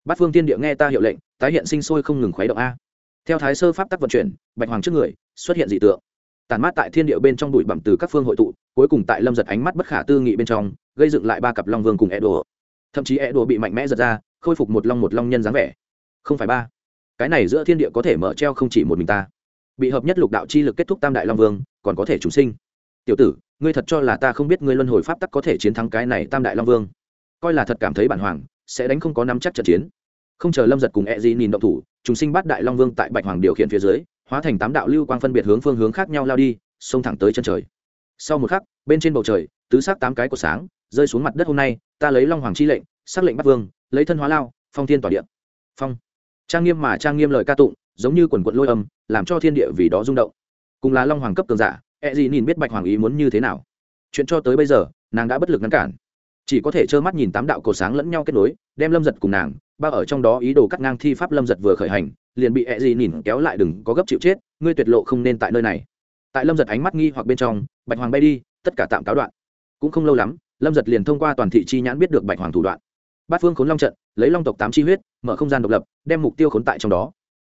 Bát phương tiên địa nghe ta hiệu lệnh, tái hiện sinh sôi không ngừng khuấy động a. Theo thái sơ pháp tắc vận chuyển, bạch hoàng trước người, xuất hiện dị tượng tàn mát tại thiên địa bên trong bụi bặm từ các phương hội tụ, cuối cùng tại lâm giật ánh mắt bất khả tư nghị bên trong, gây dựng lại ba cặp long vương cùng e đồ thậm chí e đồ bị mạnh mẽ giật ra, khôi phục một long một long nhân dáng vẻ. Không phải ba. Cái này giữa thiên địa có thể mở treo không chỉ một mình ta. Bị hợp nhất lục đạo chi lực kết thúc tam đại long vương, còn có thể chúng sinh. Tiểu tử, ngươi thật cho là ta không biết ngươi luân hồi pháp tắc có thể chiến thắng cái này tam đại long vương? Coi là thật cảm thấy bản hoàng, sẽ đánh không có nắm chắc trận chiến. Không chờ lâm giật cùng e di nhìn động thủ, chúng sinh bắt đại long vương tại bạch hoàng điều khiển phía dưới hóa thành tám đạo lưu quang phân biệt hướng phương hướng khác nhau lao đi, xông thẳng tới chân trời. Sau một khắc, bên trên bầu trời, tứ xác tám cái của sáng, rơi xuống mặt đất hôm nay, ta lấy long hoàng chi lệnh xác lệnh bắt vương, lấy thân hóa lao, phong thiên tỏa điện phong. Trang nghiêm mà trang nghiêm lời ca tụng, giống như quần quận lôi âm, làm cho thiên địa vì đó rung động. Cùng là long hoàng cấp cường giả e gì nhìn biết bạch hoàng ý muốn như thế nào. Chuyện cho tới bây giờ, nàng đã bất lực ngăn cản. Chỉ có thể trơ mắt nhìn tám đạo cổ sáng lẫn nhau kết nối, đem lâm giật cùng nàng, bao ở trong đó ý đồ cắt ngang thi pháp lâm giật vừa khởi hành liền bị ẹ gì nhìn kéo lại đừng có gấp chịu chết, ngươi tuyệt lộ không nên tại nơi này. Tại lâm giật ánh mắt nghi hoặc bên trong, bạch hoàng bay đi, tất cả tạm cáo đoạn. Cũng không lâu lắm, lâm giật liền thông qua toàn thị chi nhãn biết được bạch hoàng thủ đoạn. Bát phương khốn long trận, lấy long tộc tám chi huyết, mở không gian độc lập, đem mục tiêu khốn tại trong đó.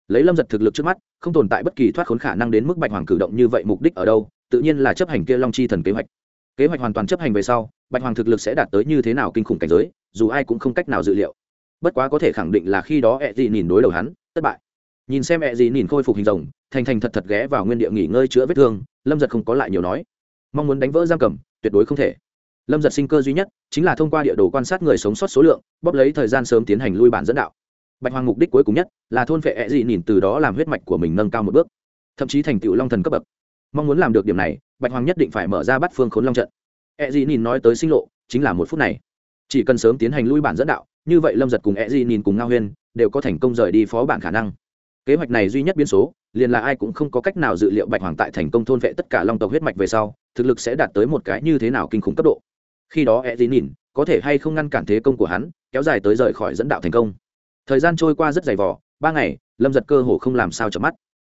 Lấy lâm giật thực lực trước mắt, không tồn tại bất kỳ thoát khốn khả năng đến mức bạch hoàng cử động như vậy mục đích ở đâu, tự nhiên là chấp hành kia long chi thần kế hoạch. Kế hoạch hoàn toàn chấp hành về sau, bạch hoàng thực lực sẽ đạt tới như thế nào kinh khủng cảnh giới, dù ai cũng không cách nào dự liệu. Bất quá có thể khẳng định là khi đó ẹ dị nhìn đối đầu hắn, thất bại nhìn xem mẹ gì nhìn khôi phục hình rồng, thành thành thật thật ghé vào nguyên địa nghỉ ngơi chữa vết thương, lâm giật không có lại nhiều nói. Mong muốn đánh vỡ giam cầm, tuyệt đối không thể. Lâm giật sinh cơ duy nhất chính là thông qua địa đồ quan sát người sống sót số lượng, bóp lấy thời gian sớm tiến hành lui bản dẫn đạo. Bạch hoàng mục đích cuối cùng nhất là thôn vệ ẹ dị nhìn từ đó làm huyết mạch của mình nâng cao một bước. Thậm chí thành tựu long thần cấp bậc. Mong muốn làm được điểm này, bạch hoàng nhất định phải mở ra bắt phương khốn long trận. Ẹ dị nhìn nói tới sinh lộ, chính là một phút này. Chỉ cần sớm tiến hành lui bản dẫn đạo, như vậy lâm giật cùng e dị nhìn cùng ngao huyên đều có thành công rời đi phó bản khả năng kế hoạch này duy nhất biến số, liền là ai cũng không có cách nào dự liệu bạch hoàng tại thành công thôn vệ tất cả long tộc huyết mạch về sau, thực lực sẽ đạt tới một cái như thế nào kinh khủng cấp độ. Khi đó e dí nhìn, có thể hay không ngăn cản thế công của hắn, kéo dài tới rời khỏi dẫn đạo thành công. Thời gian trôi qua rất dày vỏ ba ngày, lâm giật cơ hồ không làm sao chợp mắt.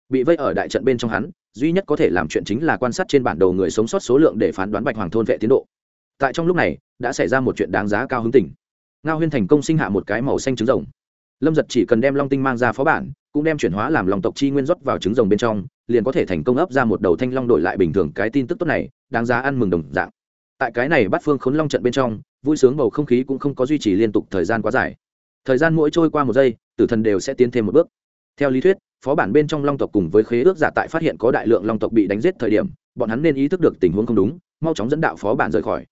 Bị vây ở đại trận bên trong hắn, duy nhất có thể làm chuyện chính là quan sát trên bản đồ người sống sót số lượng để phán đoán bạch hoàng thôn vệ tiến độ. Tại trong lúc này, đã xảy ra một chuyện đáng giá cao hứng tỉnh ngao huyên thành công sinh hạ một cái màu xanh trứng rồng. Lâm giật chỉ cần đem long tinh mang ra phó bản cũng đem chuyển hóa làm lòng tộc chi nguyên rót vào trứng rồng bên trong, liền có thể thành công ấp ra một đầu thanh long đổi lại bình thường cái tin tức tốt này, đáng giá ăn mừng đồng dạng. Tại cái này bắt phương khốn long trận bên trong, vui sướng bầu không khí cũng không có duy trì liên tục thời gian quá dài. Thời gian mỗi trôi qua một giây, tử thần đều sẽ tiến thêm một bước. Theo lý thuyết, phó bản bên trong long tộc cùng với khế ước giả tại phát hiện có đại lượng long tộc bị đánh giết thời điểm, bọn hắn nên ý thức được tình huống không đúng, mau chóng dẫn đạo phó bản rời khỏi.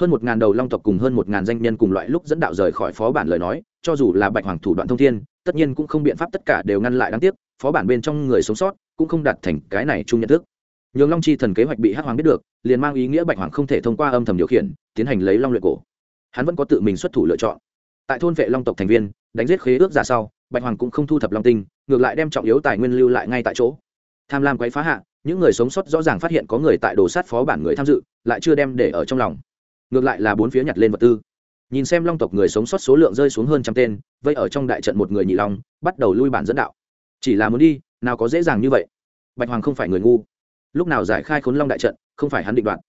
Hơn một ngàn đầu long tộc cùng hơn một ngàn danh nhân cùng loại lúc dẫn đạo rời khỏi phó bản lời nói, cho dù là bạch hoàng thủ đoạn thông thiên tất nhiên cũng không biện pháp tất cả đều ngăn lại đáng tiếc, phó bản bên trong người sống sót cũng không đạt thành cái này chung nhận thức. Nhường long chi thần kế hoạch bị hắc hoàng biết được, liền mang ý nghĩa bạch hoàng không thể thông qua âm thầm điều khiển, tiến hành lấy long luyện cổ. Hắn vẫn có tự mình xuất thủ lựa chọn. Tại thôn vệ long tộc thành viên, đánh giết khế ước ra sau, bạch hoàng cũng không thu thập long tinh, ngược lại đem trọng yếu tài nguyên lưu lại ngay tại chỗ. Tham lam quấy phá hạ, những người sống sót rõ ràng phát hiện có người tại đồ sát phó bản người tham dự, lại chưa đem để ở trong lòng. Ngược lại là bốn phía nhặt lên vật tư nhìn xem long tộc người sống sót số lượng rơi xuống hơn trăm tên, vây ở trong đại trận một người nhị long, bắt đầu lui bản dẫn đạo. Chỉ là muốn đi, nào có dễ dàng như vậy. Bạch hoàng không phải người ngu. Lúc nào giải khai khốn long đại trận, không phải hắn định đoạn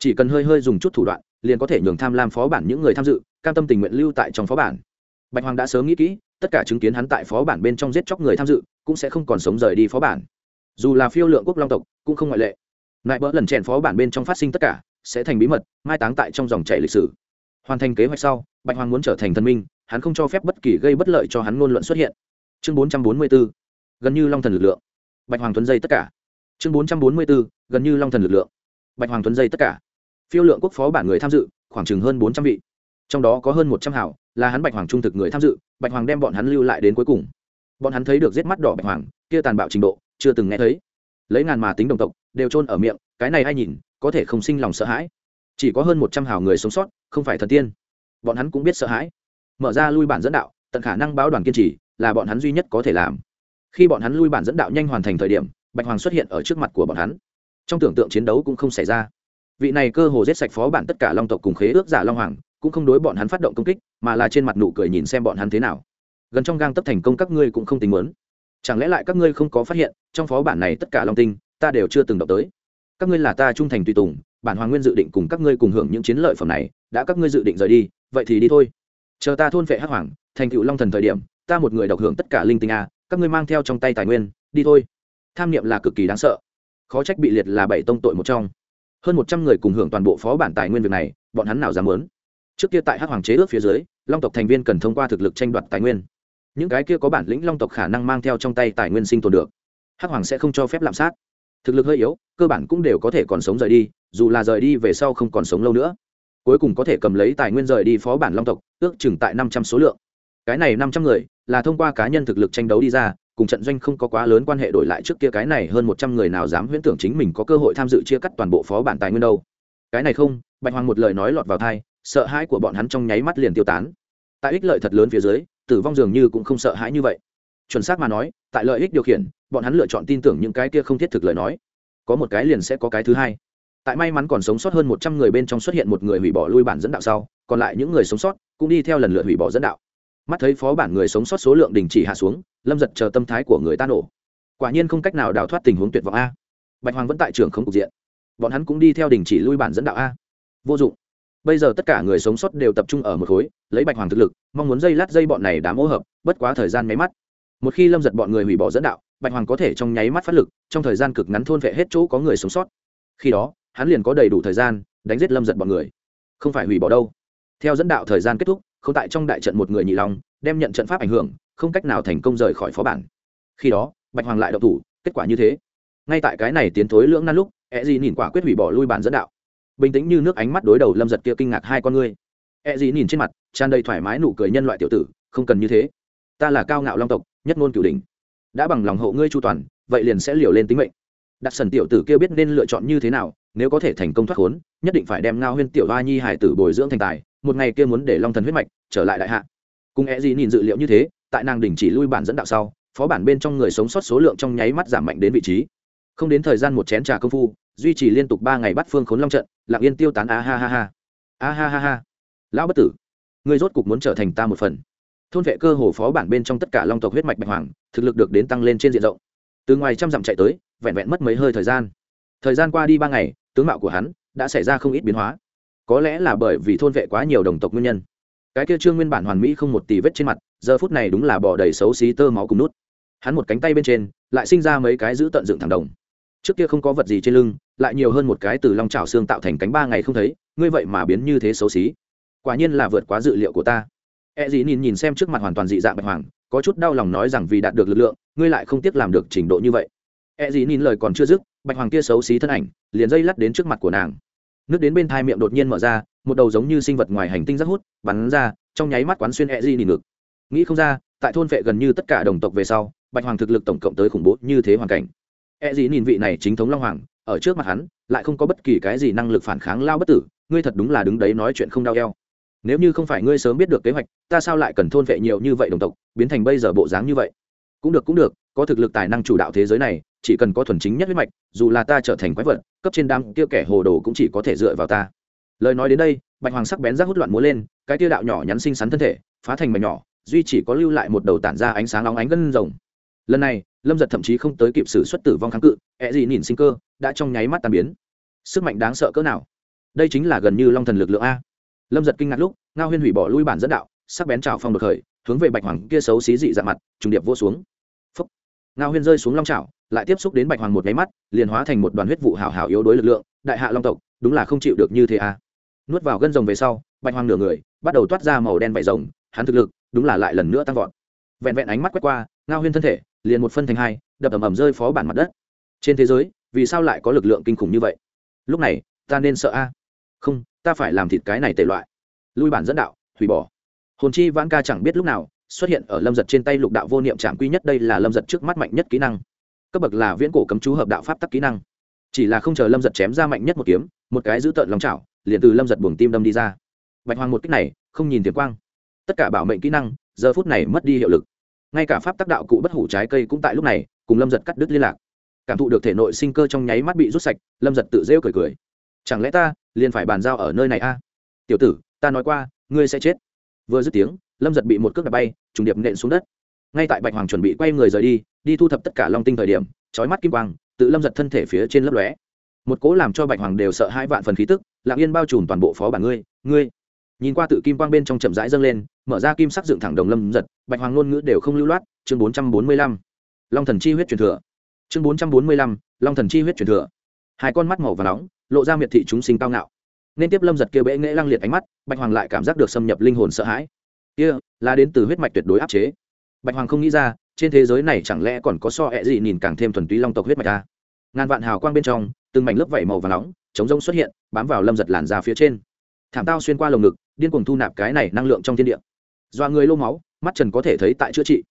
chỉ cần hơi hơi dùng chút thủ đoạn, liền có thể nhường tham lam phó bản những người tham dự, cam tâm tình nguyện lưu tại trong phó bản. Bạch hoàng đã sớm nghĩ kỹ, tất cả chứng kiến hắn tại phó bản bên trong giết chóc người tham dự, cũng sẽ không còn sống rời đi phó bản. Dù là phiêu lượng quốc long tộc, cũng không ngoại lệ. Lại bỡ lần chèn phó bản bên trong phát sinh tất cả, sẽ thành bí mật, mai táng tại trong dòng chảy lịch sử hoàn thành kế hoạch sau, bạch hoàng muốn trở thành thần minh, hắn không cho phép bất kỳ gây bất lợi cho hắn ngôn luận xuất hiện. Chương 444 gần như long thần lực lượng. Bạch hoàng tuấn dây tất cả. Chương 444 gần như long thần lực lượng. Bạch hoàng tuấn dây tất cả. Phiêu lượng quốc phó bản người tham dự, khoảng chừng hơn bốn trăm vị. Trong đó có hơn một trăm hảo là hắn bạch hoàng trung thực người tham dự, bạch hoàng đem bọn hắn lưu lại đến cuối cùng. Bọn hắn thấy được giết mắt đỏ bạch hoàng, kia tàn bạo trình độ, chưa từng nghe thấy. Lấy ngàn mà tính đồng tộc, đều trôn ở miệng, cái này ai nhìn, có thể không sinh lòng sợ hãi chỉ có hơn một trăm hào người sống sót, không phải thần tiên. Bọn hắn cũng biết sợ hãi. Mở ra lui bản dẫn đạo, tận khả năng báo đoàn kiên trì là bọn hắn duy nhất có thể làm. Khi bọn hắn lui bản dẫn đạo nhanh hoàn thành thời điểm, bạch hoàng xuất hiện ở trước mặt của bọn hắn. Trong tưởng tượng chiến đấu cũng không xảy ra. Vị này cơ hồ giết sạch phó bản tất cả long tộc cùng khế ước giả long hoàng, cũng không đối bọn hắn phát động công kích, mà là trên mặt nụ cười nhìn xem bọn hắn thế nào. Gần trong gang tấp thành công các ngươi cũng không tính muốn. Chẳng lẽ lại các ngươi không có phát hiện, trong phó bản này tất cả long tinh, ta đều chưa từng động tới. Các ngươi là ta trung thành tùy tùng bản hoàng nguyên dự định cùng các ngươi cùng hưởng những chiến lợi phẩm này, đã các ngươi dự định rời đi, vậy thì đi thôi. Chờ ta thôn vệ hắc hoàng, thành cựu long thần thời điểm, ta một người độc hưởng tất cả linh tinh a, các ngươi mang theo trong tay tài nguyên, đi thôi. Tham niệm là cực kỳ đáng sợ. Khó trách bị liệt là bảy tông tội một trong. Hơn một trăm người cùng hưởng toàn bộ phó bản tài nguyên việc này, bọn hắn nào dám muốn? Trước kia tại hắc hoàng chế ước phía dưới, long tộc thành viên cần thông qua thực lực tranh đoạt tài nguyên. Những cái kia có bản lĩnh long tộc khả năng mang theo trong tay tài nguyên sinh tồn được. Hắc hoàng sẽ không cho phép lạm sát. Thực lực hơi yếu, cơ bản cũng đều có thể còn sống rời đi dù là rời đi về sau không còn sống lâu nữa, cuối cùng có thể cầm lấy tài nguyên rời đi phó bản long tộc, ước chừng tại năm trăm số lượng. Cái này năm trăm người là thông qua cá nhân thực lực tranh đấu đi ra, cùng trận doanh không có quá lớn quan hệ đổi lại trước kia cái này hơn một trăm người nào dám huyễn tưởng chính mình có cơ hội tham dự chia cắt toàn bộ phó bản tài nguyên đâu. Cái này không, bạch hoàng một lời nói lọt vào thai sợ hãi của bọn hắn trong nháy mắt liền tiêu tán. Tại ích lợi thật lớn phía dưới, tử vong dường như cũng không sợ hãi như vậy. Chuẩn xác mà nói, tại lợi ích điều khiển, bọn hắn lựa chọn tin tưởng những cái kia không thiết thực lời nói. Có một cái liền sẽ có cái thứ hai tại may mắn còn sống sót hơn một trăm người bên trong xuất hiện một người hủy bỏ lui bản dẫn đạo sau, còn lại những người sống sót cũng đi theo lần lượt hủy bỏ dẫn đạo. Mắt thấy phó bản người sống sót số lượng đình chỉ hạ xuống, lâm giật chờ tâm thái của người ta nổ. Quả nhiên không cách nào đào thoát tình huống tuyệt vọng a. Bạch hoàng vẫn tại trường không cục diện. Bọn hắn cũng đi theo đình chỉ lui bản dẫn đạo a. Vô dụng. Bây giờ tất cả người sống sót đều tập trung ở một khối, lấy bạch hoàng thực lực, mong muốn dây lát dây bọn này đã mỗ hợp, bất quá thời gian máy mắt. Một khi lâm giật bọn người hủy bỏ dẫn đạo, bạch hoàng có thể trong nháy mắt phát lực, trong thời gian cực ngắn thôn vệ hết chỗ có người sống sót. Khi đó hắn liền có đầy đủ thời gian đánh giết lâm giật bọn người không phải hủy bỏ đâu theo dẫn đạo thời gian kết thúc không tại trong đại trận một người nhị lòng đem nhận trận pháp ảnh hưởng không cách nào thành công rời khỏi phó bản khi đó bạch hoàng lại đậu thủ kết quả như thế ngay tại cái này tiến thối lưỡng nan lúc e gì nhìn quả quyết hủy bỏ lui bản dẫn đạo bình tĩnh như nước ánh mắt đối đầu lâm giật kia kinh ngạc hai con ngươi e gì nhìn trên mặt tràn đầy thoải mái nụ cười nhân loại tiểu tử không cần như thế ta là cao ngạo long tộc nhất ngôn cửu đình đã bằng lòng hộ ngươi chu toàn vậy liền sẽ liều lên tính mệnh đặt sần tiểu tử kia biết nên lựa chọn như thế nào nếu có thể thành công thoát khốn, nhất định phải đem ngao huyên tiểu hoa nhi hải tử bồi dưỡng thành tài, một ngày kia muốn để long thần huyết mạch trở lại đại hạ. Cùng e gì nhìn dự liệu như thế, tại nàng đỉnh chỉ lui bản dẫn đạo sau, phó bản bên trong người sống sót số lượng trong nháy mắt giảm mạnh đến vị trí. Không đến thời gian một chén trà công phu, duy trì liên tục ba ngày bắt phương khốn long trận, lặng yên tiêu tán a ha ha ha. A ha ha ha. Lão bất tử người rốt cục muốn trở thành ta một phần. Thôn vệ cơ hồ phó bản bên trong tất cả long tộc huyết mạch bạch hoàng, thực lực được đến tăng lên trên diện rộng. Từ ngoài trăm dặm chạy tới, vẹn vẹn mất mấy hơi thời gian thời gian qua đi ba ngày, tướng mạo của hắn đã xảy ra không ít biến hóa. Có lẽ là bởi vì thôn vệ quá nhiều đồng tộc nguyên nhân. Cái kia trương nguyên bản hoàn mỹ không một tì vết trên mặt, giờ phút này đúng là bỏ đầy xấu xí tơ máu cùng nút. Hắn một cánh tay bên trên, lại sinh ra mấy cái giữ tận dựng thẳng đồng. Trước kia không có vật gì trên lưng, lại nhiều hơn một cái từ long trào xương tạo thành cánh ba ngày không thấy, ngươi vậy mà biến như thế xấu xí. Quả nhiên là vượt quá dự liệu của ta. E dĩ nhìn nhìn xem trước mặt hoàn toàn dị dạng bạch hoàng, có chút đau lòng nói rằng vì đạt được lực lượng, ngươi lại không tiếc làm được trình độ như vậy e gì nhìn lời còn chưa dứt, bạch hoàng kia xấu xí thân ảnh, liền dây lắt đến trước mặt của nàng. Nước đến bên thai miệng đột nhiên mở ra, một đầu giống như sinh vật ngoài hành tinh rất hút, bắn ra, trong nháy mắt quán xuyên e gì nhìn ngực. Nghĩ không ra, tại thôn vệ gần như tất cả đồng tộc về sau, bạch hoàng thực lực tổng cộng tới khủng bố như thế hoàn cảnh. E gì nhìn vị này chính thống long hoàng, ở trước mặt hắn, lại không có bất kỳ cái gì năng lực phản kháng lao bất tử, ngươi thật đúng là đứng đấy nói chuyện không đau eo. Nếu như không phải ngươi sớm biết được kế hoạch, ta sao lại cần thôn vệ nhiều như vậy đồng tộc, biến thành bây giờ bộ dáng như vậy? Cũng được cũng được, có thực lực tài năng chủ đạo thế giới này chỉ cần có thuần chính nhất huyết mạch, dù là ta trở thành quái vật, cấp trên đám kia kẻ hồ đồ cũng chỉ có thể dựa vào ta. Lời nói đến đây, bạch hoàng sắc bén rác hút loạn múa lên, cái tia đạo nhỏ nhắn xinh xắn thân thể, phá thành mảnh nhỏ, duy chỉ có lưu lại một đầu tản ra ánh sáng óng ánh gân rồng. Lần này, lâm giật thậm chí không tới kịp xử xuất tử vong kháng cự e ẹ gì nhìn sinh cơ đã trong nháy mắt tàn biến. Sức mạnh đáng sợ cỡ nào? Đây chính là gần như long thần lực lượng a. Lâm giật kinh ngạc lúc, ngao huyên hủy bỏ lui bản dẫn đạo, sắc bén trào phong đột khởi, hướng về bạch hoàng kia xấu xí dị dạng mặt, trùng điệp vô xuống. Phúc. ngao huyên rơi xuống long trào lại tiếp xúc đến bạch hoàng một nháy mắt, liền hóa thành một đoàn huyết vụ hảo hảo yếu đối lực lượng, đại hạ long tộc, đúng là không chịu được như thế à. Nuốt vào gân rồng về sau, bạch hoàng nửa người, bắt đầu toát ra màu đen vải rồng, hắn thực lực, đúng là lại lần nữa tăng vọt. Vẹn vẹn ánh mắt quét qua, ngao huyên thân thể, liền một phân thành hai, đập ầm ầm rơi phó bản mặt đất. Trên thế giới, vì sao lại có lực lượng kinh khủng như vậy? Lúc này, ta nên sợ a. Không, ta phải làm thịt cái này tệ loại. Lui bản dẫn đạo, hủy bỏ. Hồn chi vãn ca chẳng biết lúc nào, xuất hiện ở lâm giật trên tay lục đạo vô niệm trạm quy nhất đây là lâm giật trước mắt mạnh nhất kỹ năng cấp bậc là viễn cổ cấm chú hợp đạo pháp tắc kỹ năng. Chỉ là không chờ lâm giật chém ra mạnh nhất một kiếm, một cái giữ tợn lòng chảo, liền từ lâm giật buồng tim đâm đi ra. Bạch hoàng một cách này, không nhìn tiếng quang. Tất cả bảo mệnh kỹ năng, giờ phút này mất đi hiệu lực. Ngay cả pháp tác đạo cụ bất hủ trái cây cũng tại lúc này, cùng lâm giật cắt đứt liên lạc. Cảm thụ được thể nội sinh cơ trong nháy mắt bị rút sạch, lâm giật tự rêu cười cười. Chẳng lẽ ta, liền phải bàn giao ở nơi này a? Tiểu tử, ta nói qua, ngươi sẽ chết. Vừa dứt tiếng, lâm giật bị một cước đạp bay, trùng điệp nện xuống đất ngay tại bạch hoàng chuẩn bị quay người rời đi đi thu thập tất cả long tinh thời điểm trói mắt kim quang, tự lâm giật thân thể phía trên lớp lóe. Một cố làm cho bạch hoàng đều sợ hai vạn phần khí tức lạng yên bao trùm toàn bộ phó bản ngươi ngươi. Nhìn qua tự kim quang bên trong chậm rãi dâng lên, mở ra kim sắc dựng thẳng đồng lâm giật, bạch hoàng ngôn ngữ đều không lưu loát, chương bốn trăm bốn mươi lăm. Long thần chi huyết truyền thừa. Chương bốn trăm bốn mươi lăm, long thần chi huyết truyền thừa. Hai con mắt màu và nóng, lộ ra miệt thị chúng sinh cao ngạo. Nên tiếp lâm giật kia bệ nghễ lăng liệt ánh mắt, bạch hoàng lại cảm giác được xâm nhập linh hồn sợ hãi. Kia, là đến từ huyết mạch tuyệt đối áp chế bạch hoàng không nghĩ ra, trên thế giới này chẳng lẽ còn có so ẹ gì nhìn càng thêm thuần túy long tộc huyết mạch ta? Ngàn vạn hào quang bên trong, từng mảnh lớp vảy màu và nóng, chống rông xuất hiện, bám vào lâm giật làn ra phía trên. Thảm tao xuyên qua lồng ngực, điên cuồng thu nạp cái này năng lượng trong thiên địa. Doa người lô máu, mắt trần có thể thấy tại chữa trị.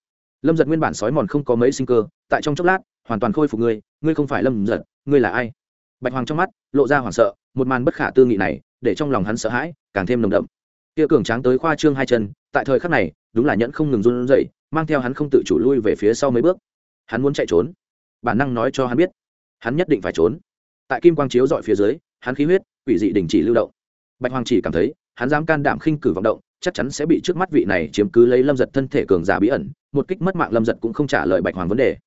Lâm giật nguyên bản sói mòn không có mấy sinh cơ, tại trong chốc lát, hoàn toàn khôi phục ngươi ngươi không phải lâm giật, ngươi là ai? Bạch hoàng trong mắt, lộ ra hoảng sợ, một màn bất khả tư nghị này, để trong lòng hắn sợ hãi, càng thêm nồng đậm. Kia cường tráng tới khoa trương hai chân, tại thời khắc này, đúng là nhẫn không ngừng run rẩy mang theo hắn không tự chủ lui về phía sau mấy bước. Hắn muốn chạy trốn. Bản năng nói cho hắn biết, hắn nhất định phải trốn. Tại kim quang chiếu dọi phía dưới, hắn khí huyết, quỷ dị đình chỉ lưu động. Bạch hoàng chỉ cảm thấy, hắn dám can đảm khinh cử vọng động, chắc chắn sẽ bị trước mắt vị này chiếm cứ lấy lâm giật thân thể cường giả bí ẩn, một kích mất mạng lâm giật cũng không trả lời bạch hoàng vấn đề.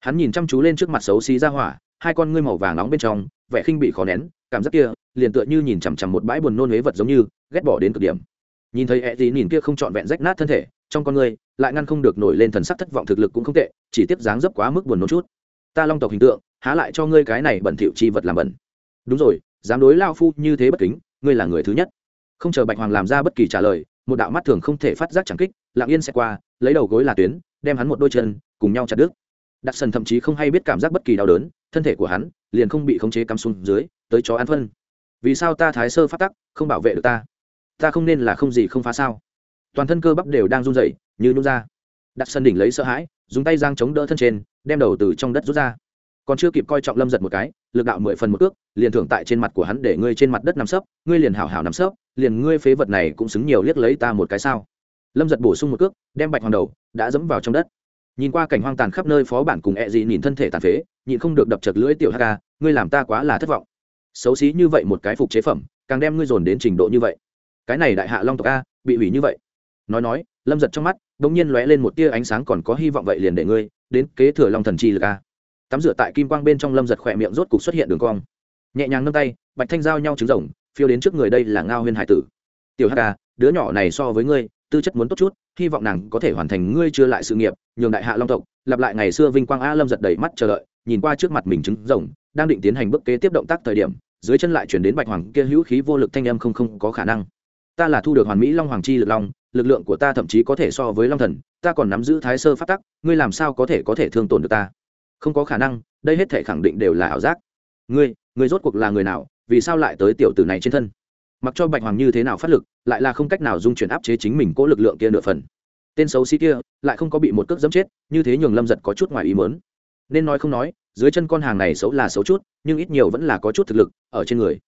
Hắn nhìn chăm chú lên trước mặt xấu xí ra hỏa, hai con ngươi màu vàng nóng bên trong, vẻ khinh bị khó nén, cảm giác kia, liền tựa như nhìn chằm chằm một bãi buồn nôn huế vật giống như, ghét bỏ đến cực điểm. Nhìn thấy ẹ gì nhìn kia không trọn vẹn rách nát thân thể trong con người lại ngăn không được nổi lên thần sắc thất vọng thực lực cũng không tệ, chỉ tiếp dáng dấp quá mức buồn nôn chút. Ta long tộc hình tượng, há lại cho ngươi cái này bẩn thỉu chi vật làm bẩn. Đúng rồi, dám đối lao phu như thế bất kính, ngươi là người thứ nhất. Không chờ bạch hoàng làm ra bất kỳ trả lời, một đạo mắt thường không thể phát giác chẳng kích, lặng yên sẽ qua, lấy đầu gối là tuyến, đem hắn một đôi chân, cùng nhau chặt đứt. Đặt sần thậm chí không hay biết cảm giác bất kỳ đau đớn, thân thể của hắn, liền không bị khống chế cắm xuống dưới, tới chó ăn phân. Vì sao ta thái sơ phát tắc, không bảo vệ được ta? Ta không nên là không gì không phá sao? Toàn thân cơ bắp đều đang run rẩy, như nút ra. Đặt sân đỉnh lấy sợ hãi, dùng tay giang chống đỡ thân trên, đem đầu từ trong đất rút ra. Còn chưa kịp coi trọng lâm giật một cái, lực đạo mười phần một ước liền thưởng tại trên mặt của hắn để ngươi trên mặt đất nằm sấp, ngươi liền hảo hảo nằm sấp, liền ngươi phế vật này cũng xứng nhiều liếc lấy ta một cái sao. Lâm giật bổ sung một cước, đem bạch hoàng đầu, đã dẫm vào trong đất. Nhìn qua cảnh hoang tàn khắp nơi phó bản cùng ẹ、e、dị nhìn thân thể tàn phế, nhịn không được đập chật lưỡi tiểu hk ngươi làm ta quá là thất vọng. Xấu xí như vậy một cái phục chế phẩm, càng đem ngươi dồn đến trình độ như vậy. Cái này đại hạ long tộc a, bị hủy như vậy nói nói, lâm giật trong mắt đ ỗ n g nhiên lóe lên một tia ánh sáng còn có hy vọng vậy liền để ngươi, đến kế thừa long thần chi lực a. Tắm rửa tại kim quang bên trong lâm giật khỏe miệng rốt cục xuất hiện đường cong. Nhẹ nhàng nâng tay, bạch thanh giao nhau trứng rồng, phiêu đến trước người đây là ngao huyên hải tử. Tiểu hk à, đứa nhỏ này so với ngươi, tư chất muốn tốt chút, hy vọng nàng có thể hoàn thành ngươi chưa lại sự nghiệp, nhường đại hạ long tộc, lặp lại ngày xưa vinh quang a lâm giật đầy mắt chờ đợi, nhìn qua trước mặt mình trứng rồng, đang định tiến hành bước kế tiếp động tác thời điểm, dưới chân lại chuyển đến bạch hoàng kia hữu khí vô lực thanh âm không không có khả năng. Ta là thu được hoàn mỹ long hoàng chi lực long lực lượng của ta thậm chí có thể so với long thần, ta còn nắm giữ thái sơ phát tắc, ngươi làm sao có thể có thể thương tổn được ta? Không có khả năng, đây hết thể khẳng định đều là ảo giác. Ngươi ngươi rốt cuộc là người nào, vì sao lại tới tiểu tử này trên thân? Mặc cho bạch hoàng như thế nào phát lực, lại là không cách nào dung chuyển áp chế chính mình cố lực lượng kia nửa phần. Tên xấu xí kia, lại không có bị một cước dẫm chết, như thế nhường lâm giật có chút ngoài ý mớn nên nói không nói, dưới chân con hàng này xấu là xấu chút, nhưng ít nhiều vẫn là có chút thực lực ở trên người.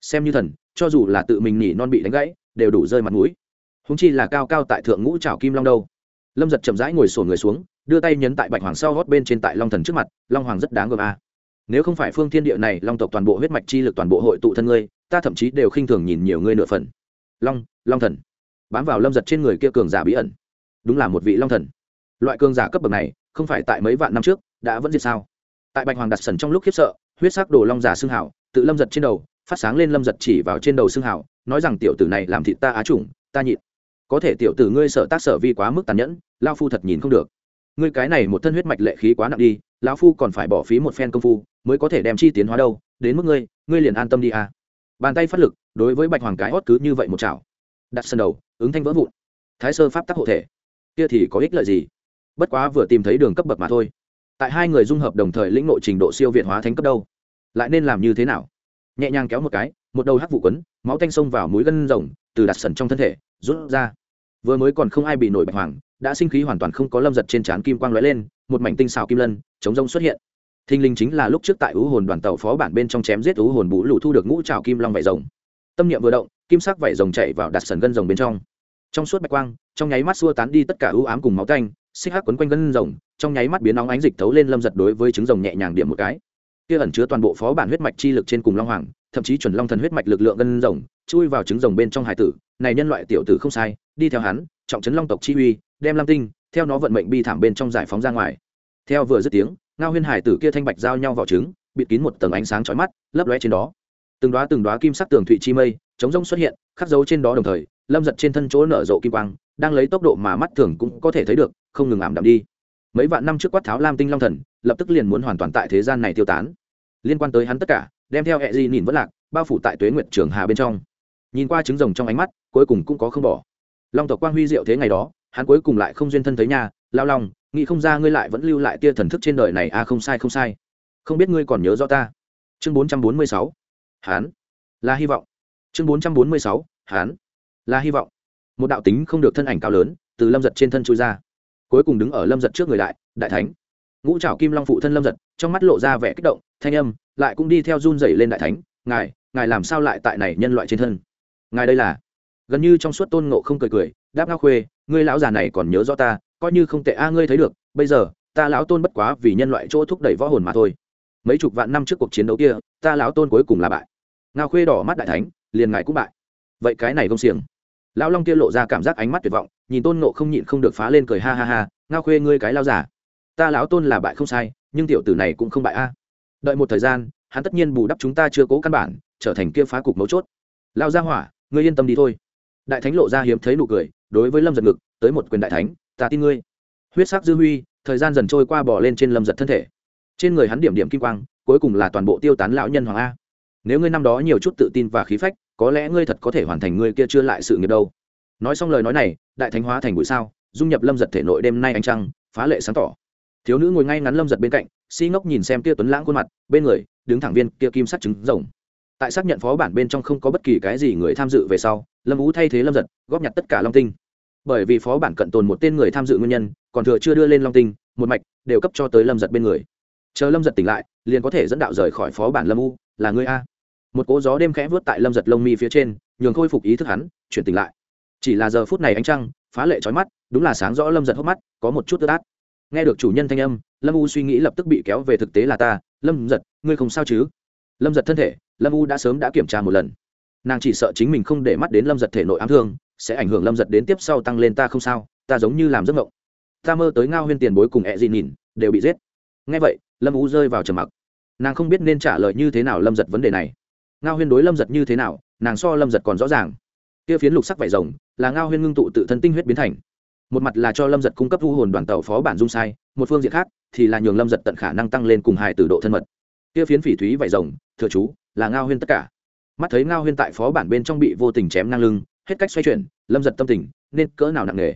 Xem như thần, cho dù là tự mình nhỉ non bị đánh gãy, đều đủ rơi mặt mũi húng chi là cao cao tại thượng ngũ trào kim long đâu. Lâm giật chậm rãi ngồi sổ người xuống, đưa tay nhấn tại bạch hoàng sau gót bên trên tại long thần trước mặt, long hoàng rất đáng gờm a. Nếu không phải phương thiên địa này, long tộc toàn bộ huyết mạch chi lực toàn bộ hội tụ thân ngươi, ta thậm chí đều khinh thường nhìn nhiều ngươi nửa phần. Long long thần. Bám vào lâm giật trên người kia cường giả bí ẩn. Đúng là một vị long thần. Loại cường giả cấp bậc này, không phải tại mấy vạn năm trước, đã vẫn diệt sao? Tại bạch hoàng đặt sần trong lúc khiếp sợ, huyết sắc đồ long giả xương hảo, tự lâm giật trên đầu, phát sáng lên lâm giật chỉ vào trên đầu xương hảo, nói rằng tiểu tử này làm thịt ta á chủng, ta nhịn có thể tiểu tử ngươi sợ tác sở vi quá mức tàn nhẫn lao phu thật nhìn không được. Ngươi cái này một thân huyết mạch lệ khí quá nặng đi, lão phu còn phải bỏ phí một phen công phu, mới có thể đem chi tiến hóa đâu, đến mức ngươi ngươi liền an tâm đi à. Bàn tay phát lực, đối với bạch hoàng cái hót cứ như vậy một chảo. Đặt sân đầu, ứng thanh vỡ vụn. Thái sơ pháp tắc hộ thể. Kia thì có ích lợi gì? Bất quá vừa tìm thấy đường cấp bậc mà thôi. Tại hai người dung hợp đồng thời lĩnh nội trình độ siêu việt hóa thánh cấp đâu. Lại nên làm như thế nào? Nhẹ nhàng kéo một cái, một đầu hắc vụ quấn, máu tanh xông vào mũi gân rồng, từ đặt sần trong thân thể rút ra. Vừa mới còn không ai bị nổi bạch hoàng, đã sinh khí hoàn toàn không có lâm giật trên trán kim quang lóe lên, một mảnh tinh xào kim lân, chống rông xuất hiện. Thinh linh chính là lúc trước tại ứ hồn đoàn tàu phó bản bên trong chém giết ứ hồn bú lụ thu được ngũ trào kim long vải rồng. Tâm niệm vừa động, kim sắc vải rồng chạy vào đặt sần gân rồng bên trong. Trong suốt bạch quang, trong nháy mắt xua tán đi tất cả ưu ám cùng máu canh xích hắc quấn quanh gân rồng, trong nháy mắt biến nóng ánh dịch thấu lên lâm giật đối với trứng rồng nhẹ nhàng điểm một cái. Kia ẩn chứa toàn bộ phó bản huyết mạch chi lực trên cùng long hoàng, thậm chí chuẩn long thần huyết mạch lực lượng gân rồng chui vào trứng rồng bên trong hải tử, này nhân loại tiểu tử không sai, đi theo hắn, trọng trấn long tộc chi uy, đem lam tinh, theo nó vận mệnh bi thảm bên trong giải phóng ra ngoài. Theo vừa dứt tiếng, ngao huyên hải tử kia thanh bạch giao nhau vào trứng, bịt kín một tầng ánh sáng chói mắt, lấp lóe trên đó. Từng đoá từng đoá kim sắc tường thụy chi mây, chống rông xuất hiện, khắc dấu trên đó đồng thời, lâm giật trên thân chỗ nở rộ kim quang, đang lấy tốc độ mà mắt thường cũng có thể thấy được, không ngừng ảm đạm đi. Mấy vạn năm trước quát tháo lam tinh long thần, lập tức liền muốn hoàn toàn tại thế gian này tiêu tán. Liên quan tới hắn tất cả, đem theo hệ di nhìn vất lạc, bao phủ tại tuế nguyệt trường hà bên trong nhìn qua trứng rồng trong ánh mắt, cuối cùng cũng có không bỏ. Long tộc quang huy diệu thế ngày đó, hắn cuối cùng lại không duyên thân thấy nhà, lao lòng nghĩ không ra ngươi lại vẫn lưu lại tia thần thức trên đời này à không sai không sai. Không biết ngươi còn nhớ rõ ta. Chương bốn trăm bốn mươi sáu hán là hy vọng. Chương bốn trăm bốn mươi sáu hán là hy vọng. Một đạo tính không được thân ảnh cao lớn, từ lâm giật trên thân chui ra. Cuối cùng đứng ở lâm giật trước người đại đại thánh. Ngũ trảo kim long phụ thân lâm giật, trong mắt lộ ra vẻ kích động, thanh âm lại cũng đi theo run dày lên đại thánh. Ngài ngài làm sao lại tại này nhân loại trên thân? Ngài đây là gần như trong suốt tôn ngộ không cười cười đáp ngao khuê ngươi lão già này còn nhớ rõ ta coi như không tệ a à, ngươi thấy được bây giờ ta lão tôn bất quá vì nhân loại chỗ thúc đẩy võ hồn mà thôi mấy chục vạn năm trước cuộc chiến đấu kia ta lão tôn cuối cùng là bại ngao khuê đỏ mắt đại thánh liền ngài cũng bại vậy cái này không xiềng lão long kia lộ ra cảm giác ánh mắt tuyệt vọng nhìn tôn nộ không nhịn không được phá lên cười ha ha ha ngao khuê ngươi cái lao giả ta lão tôn là bại không sai nhưng tiểu tử này cũng không bại a à. đợi một thời gian hắn tất nhiên bù đắp chúng ta chưa cố căn bản trở thành kia phá cục mấu chốt lao ra hỏa ngươi yên tâm đi thôi. Đại thánh lộ ra hiếm thấy nụ cười, đối với lâm giật ngực, tới một quyền đại thánh, ta tin ngươi. Huyết sắc dư huy, thời gian dần trôi qua bỏ lên trên lâm giật thân thể. Trên người hắn điểm điểm kim quang, cuối cùng là toàn bộ tiêu tán lão nhân hoàng a. Nếu ngươi năm đó nhiều chút tự tin và khí phách, có lẽ ngươi thật có thể hoàn thành ngươi kia chưa lại sự nghiệp đâu. Nói xong lời nói này, đại thánh hóa thành bụi sao, dung nhập lâm giật thể nội đêm nay ánh trăng, phá lệ sáng tỏ. Thiếu nữ ngồi ngay ngắn lâm giật bên cạnh, si ngốc nhìn xem kia tuấn lãng khuôn mặt, bên người, đứng thẳng viên kia kim sắt trứng rồng tại xác nhận phó bản bên trong không có bất kỳ cái gì người tham dự về sau, lâm ú thay thế lâm giật, góp nhặt tất cả long tinh. Bởi vì phó bản cận tồn một tên người tham dự nguyên nhân, còn thừa chưa đưa lên long tinh, một mạch, đều cấp cho tới lâm giật bên người. Chờ lâm giật tỉnh lại, liền có thể dẫn đạo rời khỏi phó bản lâm u là ngươi a. Một cỗ gió đêm khẽ vớt tại lâm giật lông mi phía trên, nhường khôi phục ý thức hắn, chuyển tỉnh lại. Chỉ là giờ phút này ánh trăng, phá lệ trói mắt, đúng là sáng rõ lâm giật hốc mắt, có một chút tơ tát nghe được chủ nhân thanh âm, lâm u suy nghĩ lập tức bị kéo về thực tế là ta. Lâm giật, ngươi không sao chứ? Lâm giật thân thể, lâm u đã sớm đã kiểm tra một lần. Nàng chỉ sợ chính mình không để mắt đến lâm giật thể nội ám thương, sẽ ảnh hưởng lâm giật đến tiếp sau tăng lên ta không sao, ta giống như làm giấc mộng. Ta mơ tới ngao huyên tiền bối cùng ẹ dị nhìn, đều bị giết. Ngay vậy, lâm u rơi vào trầm mặc. Nàng không biết nên trả lời như thế nào lâm giật vấn đề này. Ngao huyên đối lâm giật như thế nào, nàng so lâm giật còn rõ ràng. Kia phiến lục sắc vải rồng, là ngao huyên ngưng tụ tự thân tinh huyết biến thành. Một mặt là cho lâm giật cung cấp thu hồn đoàn tàu phó bản dung sai, một phương diện khác thì là nhường lâm giật tận khả năng tăng lên cùng hài từ độ thân mật. Kia phiến phỉ thúy vải rồng thừa chú, là ngao huyên tất cả. Mắt thấy ngao huyên tại phó bản bên trong bị vô tình chém ngang lưng, hết cách xoay chuyển, lâm giật tâm tình, nên cỡ nào nặng nề.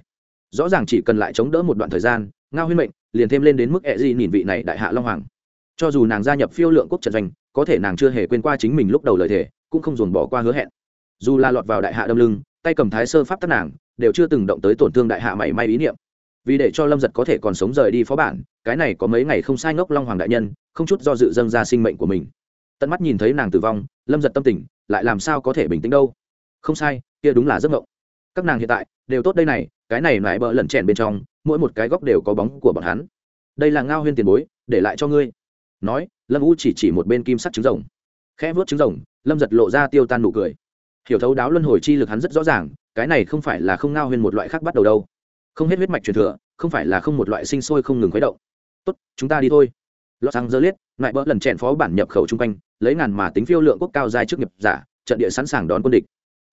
Rõ ràng chỉ cần lại chống đỡ một đoạn thời gian, ngao huyên mệnh, liền thêm lên đến mức e ẹ gì nhìn vị này đại hạ long hoàng. Cho dù nàng gia nhập phiêu lượng quốc trận doanh, có thể nàng chưa hề quên qua chính mình lúc đầu lời thề, cũng không dồn bỏ qua hứa hẹn. Dù là lọt vào đại hạ đâm lưng, tay cầm thái sơ pháp tắc nàng, đều chưa từng động tới tổn thương đại hạ mảy may ý niệm. Vì để cho lâm giật có thể còn sống rời đi phó bản, cái này có mấy ngày không sai ngốc long hoàng đại nhân, không chút do dự dâng ra sinh mệnh của mình tận mắt nhìn thấy nàng tử vong, lâm giật tâm tình, lại làm sao có thể bình tĩnh đâu. Không sai, kia đúng là giấc mộng. Các nàng hiện tại, đều tốt đây này, cái này lại bỡ lẩn chèn bên trong, mỗi một cái góc đều có bóng của bọn hắn. Đây là ngao huyên tiền bối, để lại cho ngươi. Nói, lâm u chỉ chỉ một bên kim sắt trứng rồng. Khẽ vớt trứng rồng, lâm giật lộ ra tiêu tan nụ cười. Hiểu thấu đáo luân hồi chi lực hắn rất rõ ràng, cái này không phải là không ngao huyên một loại khác bắt đầu đâu. Không hết huyết mạch truyền thừa, không phải là không một loại sinh sôi không ngừng khuấy động. Tốt, chúng ta đi thôi. Lọt sang dơ liết lại bỡ lần chèn phó bản nhập khẩu chung quanh lấy ngàn mà tính phiêu lượng quốc cao giai trước nghiệp giả, trận địa sẵn sàng đón quân địch.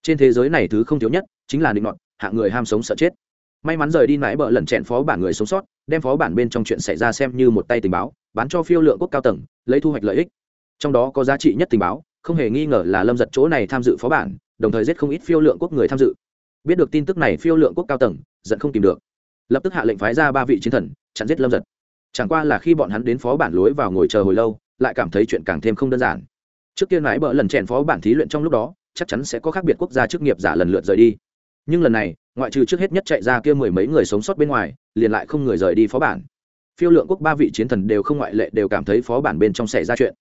Trên thế giới này thứ không thiếu nhất, chính là định ngọn hạng người ham sống sợ chết. May mắn rời đi mãi bờ lần chèn phó bản người sống sót, đem phó bản bên trong chuyện xảy ra xem như một tay tình báo, bán cho phiêu lượng quốc cao tầng, lấy thu hoạch lợi ích. Trong đó có giá trị nhất tình báo, không hề nghi ngờ là lâm giật chỗ này tham dự phó bản, đồng thời giết không ít phiêu lượng quốc người tham dự. Biết được tin tức này phiêu lượng quốc cao tầng, giận không tìm được. Lập tức hạ lệnh phái ra ba vị chiến thần, chặn giết lâm giật. Chẳng qua là khi bọn hắn đến phó bản lối vào ngồi chờ hồi lâu lại cảm thấy chuyện càng thêm không đơn giản. Trước tiên mãi bỡ lần chèn phó bản thí luyện trong lúc đó, chắc chắn sẽ có khác biệt quốc gia chức nghiệp giả lần lượt rời đi. Nhưng lần này, ngoại trừ trước hết nhất chạy ra kia mười mấy người sống sót bên ngoài, liền lại không người rời đi phó bản. Phiêu lượng quốc ba vị chiến thần đều không ngoại lệ đều cảm thấy phó bản bên trong xảy ra chuyện.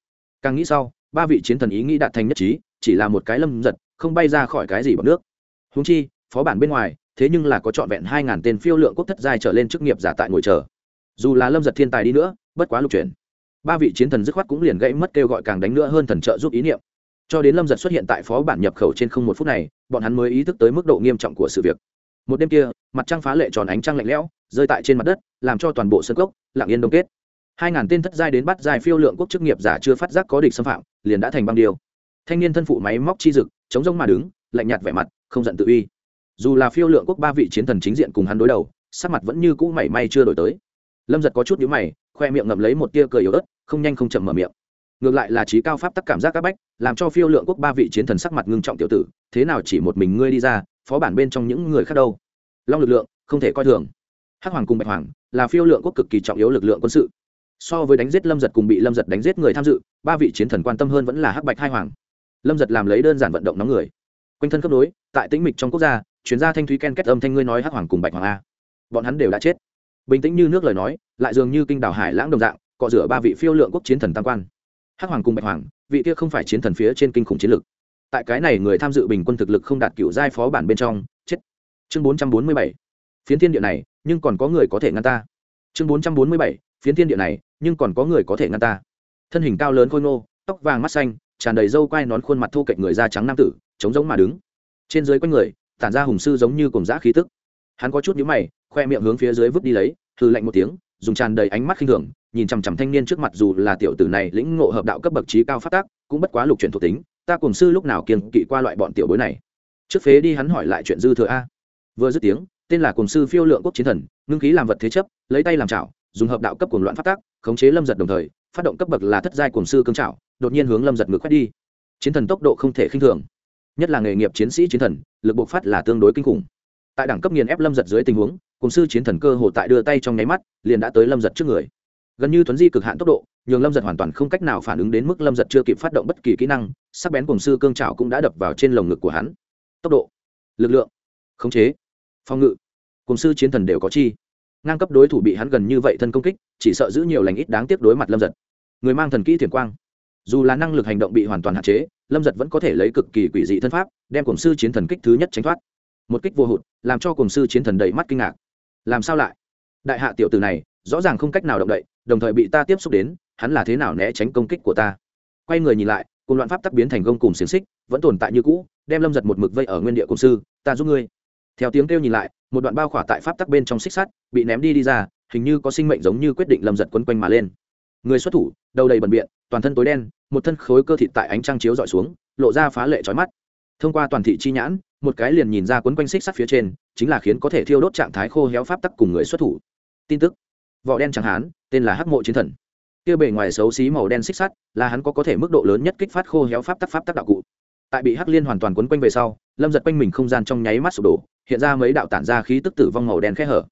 Càng nghĩ sau, ba vị chiến thần ý nghĩ đạt thành nhất trí, chỉ là một cái lâm giật, không bay ra khỏi cái gì bằng nước. Húng chi, phó bản bên ngoài, thế nhưng là có trọn vẹn hai ngàn tên phiêu lượng quốc thất giai trở lên chức nghiệp giả tại ngồi chờ. Dù là lâm giật thiên tài đi nữa, bất quá lục chuyển ba vị chiến thần dứt khoát cũng liền gãy mất kêu gọi càng đánh nữa hơn thần trợ giúp ý niệm. Cho đến lâm giật xuất hiện tại phó bản nhập khẩu trên không một phút này, bọn hắn mới ý thức tới mức độ nghiêm trọng của sự việc. Một đêm kia, mặt trăng phá lệ tròn ánh trăng lạnh lẽo, rơi tại trên mặt đất, làm cho toàn bộ sân cốc lặng yên đông kết. Hai ngàn tên thất giai đến bắt giai phiêu lượng quốc chức nghiệp giả chưa phát giác có địch xâm phạm, liền đã thành băng điều thanh niên thân phụ máy móc chi dực, chống rông mà đứng, lạnh nhạt vẻ mặt, không giận tự uy. Dù là phiêu lượng quốc ba vị chiến thần chính diện cùng hắn đối đầu, sắc mặt vẫn như cũ mảy may chưa đổi tới. Lâm giật có chút nhíu mày, khoe miệng ngậm lấy một tia cười yếu ớt không nhanh không chậm mở miệng. Ngược lại là trí cao pháp tắc cảm giác các bách, làm cho phiêu lượng quốc ba vị chiến thần sắc mặt ngưng trọng tiểu tử, thế nào chỉ một mình ngươi đi ra, phó bản bên trong những người khác đâu? Long lực lượng, không thể coi thường. Hắc hoàng cùng bạch hoàng là phiêu lượng quốc cực kỳ trọng yếu lực lượng quân sự. So với đánh giết lâm giật cùng bị lâm giật đánh giết người tham dự, ba vị chiến thần quan tâm hơn vẫn là hắc bạch hai hoàng. Lâm giật làm lấy đơn giản vận động nóng người. Quanh thân cấp đối, tại tĩnh mịch trong quốc gia, chuyên gia thanh thúy ken kết âm thanh ngươi nói hắc hoàng cùng bạch hoàng a. Bọn hắn đều đã chết. Bình tĩnh như nước lời nói, lại dường như kinh đảo hải lãng đồng dạng cọ rửa ba vị phiêu lượng quốc chiến thần tam quan. Hắc hoàng cùng bạch hoàng, vị kia không phải chiến thần phía trên kinh khủng chiến lực. Tại cái này người tham dự bình quân thực lực không đạt cựu giai phó bản bên trong, chết. Chương bốn trăm bốn mươi bảy. Phiến thiên địa này, nhưng còn có người có thể ngăn ta. Chương bốn trăm bốn mươi bảy. Phiến thiên địa này, nhưng còn có người có thể ngăn ta. Thân hình cao lớn khôi ngô, tóc vàng mắt xanh, tràn đầy râu quai nón khuôn mặt thô cạnh người da trắng nam tử chống giống mà đứng. Trên dưới quanh người, tản ra hùng sư giống như cùng giã khí tức. Hắn có chút nhíu mày, khoe miệng hướng phía dưới vứt đi lấy thử lạnh một tiếng, dùng tràn đầy ánh mắt khinh thường nhìn chằm chằm thanh niên trước mặt dù là tiểu tử này lĩnh ngộ hợp đạo cấp bậc trí cao phát tác, cũng bất quá lục chuyển thuộc tính, ta cùng sư lúc nào kiên kỵ qua loại bọn tiểu bối này. Trước phế đi hắn hỏi lại chuyện dư thừa a. Vừa dứt tiếng, tên là cùng sư phiêu lượng quốc chiến thần, ngưng khí làm vật thế chấp, lấy tay làm chảo, dùng hợp đạo cấp cuồng loạn phát tác, khống chế lâm giật đồng thời, phát động cấp bậc là thất giai cùng sư cương chảo, đột nhiên hướng lâm giật ngược quét đi. Chiến thần tốc độ không thể khinh thường. Nhất là nghề nghiệp chiến sĩ chiến thần, lực bộc phát là tương đối kinh khủng. Tại đẳng cấp nghiền ép lâm giật dưới tình huống cùng sư chiến thần cơ hồ tại đưa tay trong nháy mắt, liền đã tới lâm giật trước người gần như thuấn di cực hạn tốc độ, nhường lâm giật hoàn toàn không cách nào phản ứng đến mức lâm giật chưa kịp phát động bất kỳ kỹ năng, sắc bén cùng sư cương trào cũng đã đập vào trên lồng ngực của hắn. Tốc độ, lực lượng, khống chế, phòng ngự cùng sư chiến thần đều có chi. Ngang cấp đối thủ bị hắn gần như vậy thân công kích, chỉ sợ giữ nhiều lành ít đáng tiếc đối mặt lâm giật. Người mang thần kỹ thiền quang. Dù là năng lực hành động bị hoàn toàn hạn chế, lâm giật vẫn có thể lấy cực kỳ quỷ dị thân pháp, đem cổng sư chiến thần kích thứ nhất tránh thoát. Một kích vô hụt, làm cho cổng sư chiến thần đầy mắt kinh ngạc. Làm sao lại? Đại hạ tiểu tử này rõ ràng không cách nào động đậy, đồng thời bị ta tiếp xúc đến, hắn là thế nào né tránh công kích của ta? Quay người nhìn lại, cùng loạn pháp tắc biến thành gông cùng xiềng xích, vẫn tồn tại như cũ, đem lâm giật một mực vây ở nguyên địa cùng sư, ta giúp ngươi. Theo tiếng kêu nhìn lại, một đoạn bao khỏa tại pháp tắc bên trong xích sắt, bị ném đi đi ra, hình như có sinh mệnh giống như quyết định lâm giật quấn quanh mà lên. Người xuất thủ, đầu đầy bẩn biện, toàn thân tối đen, một thân khối cơ thịt tại ánh trăng chiếu dọi xuống, lộ ra phá lệ trói mắt. Thông qua toàn thị chi nhãn, một cái liền nhìn ra quấn quanh xích sắt phía trên, chính là khiến có thể thiêu đốt trạng thái khô héo pháp tắc cùng người xuất thủ. Tin tức vỏ đen chẳng hán, tên là hắc mộ chiến thần. Kia bề ngoài xấu xí màu đen xích sắt, là hắn có có thể mức độ lớn nhất kích phát khô héo pháp tắc pháp tắc đạo cụ. Tại bị hắc liên hoàn toàn quấn quanh về sau, lâm giật quanh mình không gian trong nháy mắt sụp đổ, hiện ra mấy đạo tản ra khí tức tử vong màu đen khẽ hở.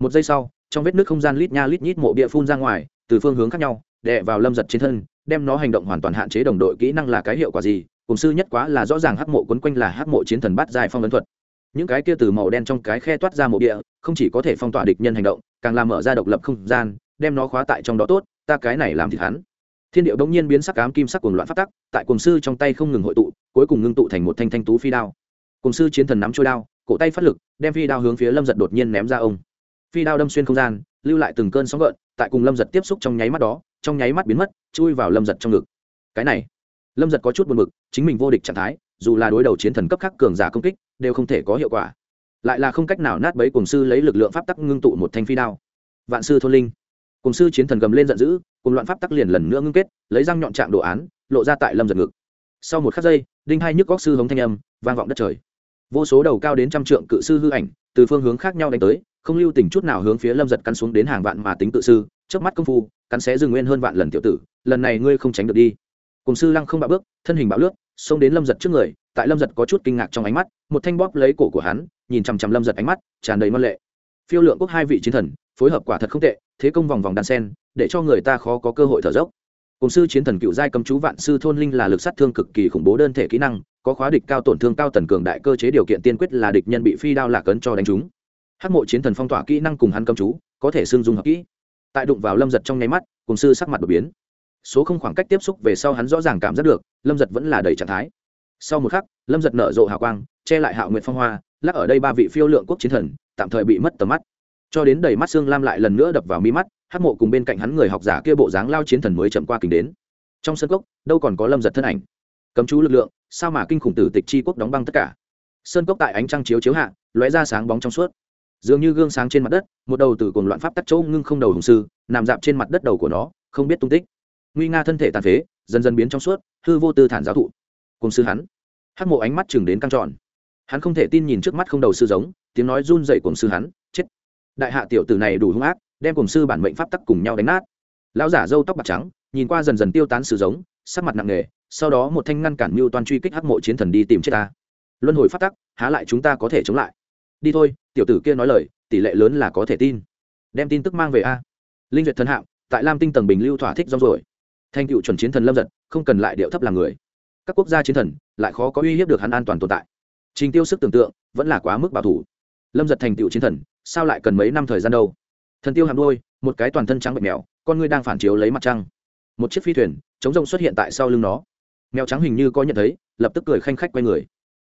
Một giây sau, trong vết nước không gian lít nha lít nhít mộ bia phun ra ngoài, từ phương hướng khác nhau, đè vào lâm giật trên thân, đem nó hành động hoàn toàn hạn chế đồng đội kỹ năng là cái hiệu quả gì, cùng sư nhất quá là rõ ràng hắc mộ quấn quanh là hắc mộ chiến thần bắt dài phong ấn thuật những cái kia từ màu đen trong cái khe toát ra mộ địa, không chỉ có thể phong tỏa địch nhân hành động, càng làm mở ra độc lập không gian, đem nó khóa tại trong đó tốt, ta cái này làm thì hắn. Thiên điệu đống nhiên biến sắc ám kim sắc cuồng loạn phát tắc, tại cuồng sư trong tay không ngừng hội tụ, cuối cùng ngưng tụ thành một thanh thanh tú phi đao. Cuồng sư chiến thần nắm trôi đao, cổ tay phát lực, đem phi đao hướng phía lâm giật đột nhiên ném ra ông. Phi đao đâm xuyên không gian, lưu lại từng cơn sóng gợn, tại cùng lâm giật tiếp xúc trong nháy mắt đó, trong nháy mắt biến mất, chui vào lâm giật trong ngực. Cái này, lâm giật có chút buồn b ự c chính mình vô địch trạng thái dù là đối đầu chiến thần cấp khác cường giả công kích, đều không thể có hiệu quả. Lại là không cách nào nát bấy cùng sư lấy lực lượng pháp tắc ngưng tụ một thanh phi đao. Vạn sư thôn linh. Cùng sư chiến thần gầm lên giận dữ cùng loạn pháp tắc liền lần nữa ngưng kết, lấy răng nhọn trạng đồ án, lộ ra tại lâm giật ngực. Sau một khắc giây, đinh hai nhức góc sư hống thanh âm, vang vọng đất trời. Vô số đầu cao đến trăm trượng cự sư hư ảnh, từ phương hướng khác nhau đánh tới, không lưu tình chút nào hướng phía lâm giật cắn xuống đến hàng vạn mà tính tự sư trước mắt công phu, cắn xé dừng nguyên hơn vạn lần tiểu tử, lần này ngươi không tránh được đi. Cùng sư lăng không bạo bước, thân hình bạo lướt xông đến lâm giật trước người, tại lâm giật có chút kinh ngạc trong ánh mắt, một thanh bóp lấy cổ của hắn, nhìn chằm chằm lâm giật ánh mắt, tràn đầy mân lệ. Phiêu lượng quốc hai vị chiến thần, phối hợp quả thật không tệ, thế công vòng vòng đan sen, để cho người ta khó có cơ hội thở dốc. Cùng sư chiến thần cựu giai cầm chú vạn sư thôn linh là lực sát thương cực kỳ khủng bố đơn thể kỹ năng, có khóa địch cao tổn thương cao tần cường đại cơ chế điều kiện tiên quyết là địch nhân bị phi đao lạc ấn cho đánh trúng. Hắc mộ chiến thần phong tỏa kỹ năng cùng hắn cầm chú, có thể xương dung hợp kỹ. Tại đụng vào lâm giật trong nháy mắt, cùng sư sắc mặt đột biến số không khoảng cách tiếp xúc về sau hắn rõ ràng cảm giác được, lâm giật vẫn là đầy trạng thái. Sau một khắc, lâm giật nở rộ hào quang, che lại hạo nguyện phong hoa, lắc ở đây ba vị phiêu lượng quốc chiến thần, tạm thời bị mất tầm mắt. Cho đến đầy mắt xương lam lại lần nữa đập vào mi mắt hát mộ cùng bên cạnh hắn người học giả kia bộ dáng lao chiến thần mới chậm qua kính đến. Trong sân cốc, đâu còn có lâm giật thân ảnh? Cấm chú lực lượng, sao mà kinh khủng tử tịch chi quốc đóng băng tất cả? Sơn cốc tại ánh trăng chiếu chiếu hạ, lóe ra sáng bóng trong suốt. Dường như gương sáng trên mặt đất, một đầu từ cồn loạn pháp tắc chỗ ngưng không đầu hùng sư, nằm dạp trên mặt đất đầu của nó, không biết tung tích nguy nga thân thể tàn phế, dần dần biến trong suốt, hư vô tư thản giáo thụ. Cùng sư hắn hát mộ ánh mắt chừng đến căng tròn. Hắn không thể tin nhìn trước mắt không đầu sư giống, tiếng nói run dậy cùng sư hắn, chết. Đại hạ tiểu tử này đủ hung ác, đem cùng sư bản mệnh pháp tắc cùng nhau đánh nát. Lão giả râu tóc bạc trắng, nhìn qua dần dần tiêu tán sư giống, sắc mặt nặng nề, sau đó một thanh ngăn cản mưu toàn truy kích hắc mộ chiến thần đi tìm chết ta. Luân hồi pháp tắc, há lại chúng ta có thể chống lại? Đi thôi, tiểu tử kia nói lời, tỷ lệ lớn là có thể tin. Đem tin tức mang về a. Linh duyệt thần hạng tại lam tinh tầng bình lưu thỏa thích rong rồi thành tựu chuẩn chiến thần lâm giật, không cần lại điệu thấp làm người. Các quốc gia chiến thần lại khó có uy hiếp được hắn an toàn tồn tại. Trình tiêu sức tưởng tượng vẫn là quá mức bảo thủ. Lâm giật thành tựu chiến thần, sao lại cần mấy năm thời gian đâu? Thần tiêu hàm đôi một cái toàn thân trắng bệnh mèo, con ngươi đang phản chiếu lấy mặt trăng. Một chiếc phi thuyền, chống rông xuất hiện tại sau lưng nó. Mèo trắng hình như có nhận thấy, lập tức cười khanh khách quay người.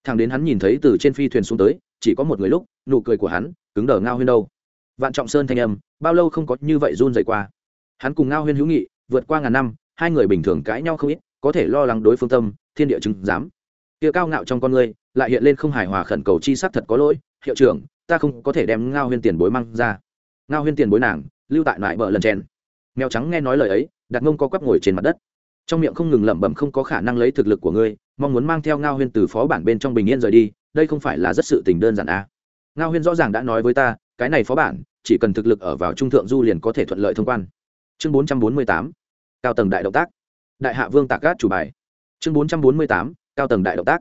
Thằng đến hắn nhìn thấy từ trên phi thuyền xuống tới, chỉ có một người lúc, nụ cười của hắn cứng đờ ngao huyên đâu. Vạn trọng sơn thanh âm, bao lâu không có như vậy run dậy qua. Hắn cùng ngao huyên hữu nghị, vượt qua ngàn năm hai người bình thường cãi nhau không ít, có thể lo lắng đối phương tâm, thiên địa chứng giám. Kia cao ngạo trong con ngươi lại hiện lên không hài hòa khẩn cầu chi sắc thật có lỗi, hiệu trưởng, ta không có thể đem ngao huyên tiền bối mang ra. Ngao huyên tiền bối nàng, lưu tại lại bờ lần chèn. Mèo trắng nghe nói lời ấy, đặt ngông co quắp ngồi trên mặt đất. Trong miệng không ngừng lẩm bẩm không có khả năng lấy thực lực của ngươi, mong muốn mang theo ngao huyên từ phó bản bên trong bình yên rời đi, đây không phải là rất sự tình đơn giản à. ngao huyên rõ ràng đã nói với ta, cái này phó bản, chỉ cần thực lực ở vào trung thượng du liền có thể thuận lợi thông quan. Chương bốn trăm bốn mươi tám cao tầng đại động tác. Đại hạ vương tạc gác chủ bài. Chương bốn trăm bốn mươi tám, cao tầng đại động tác.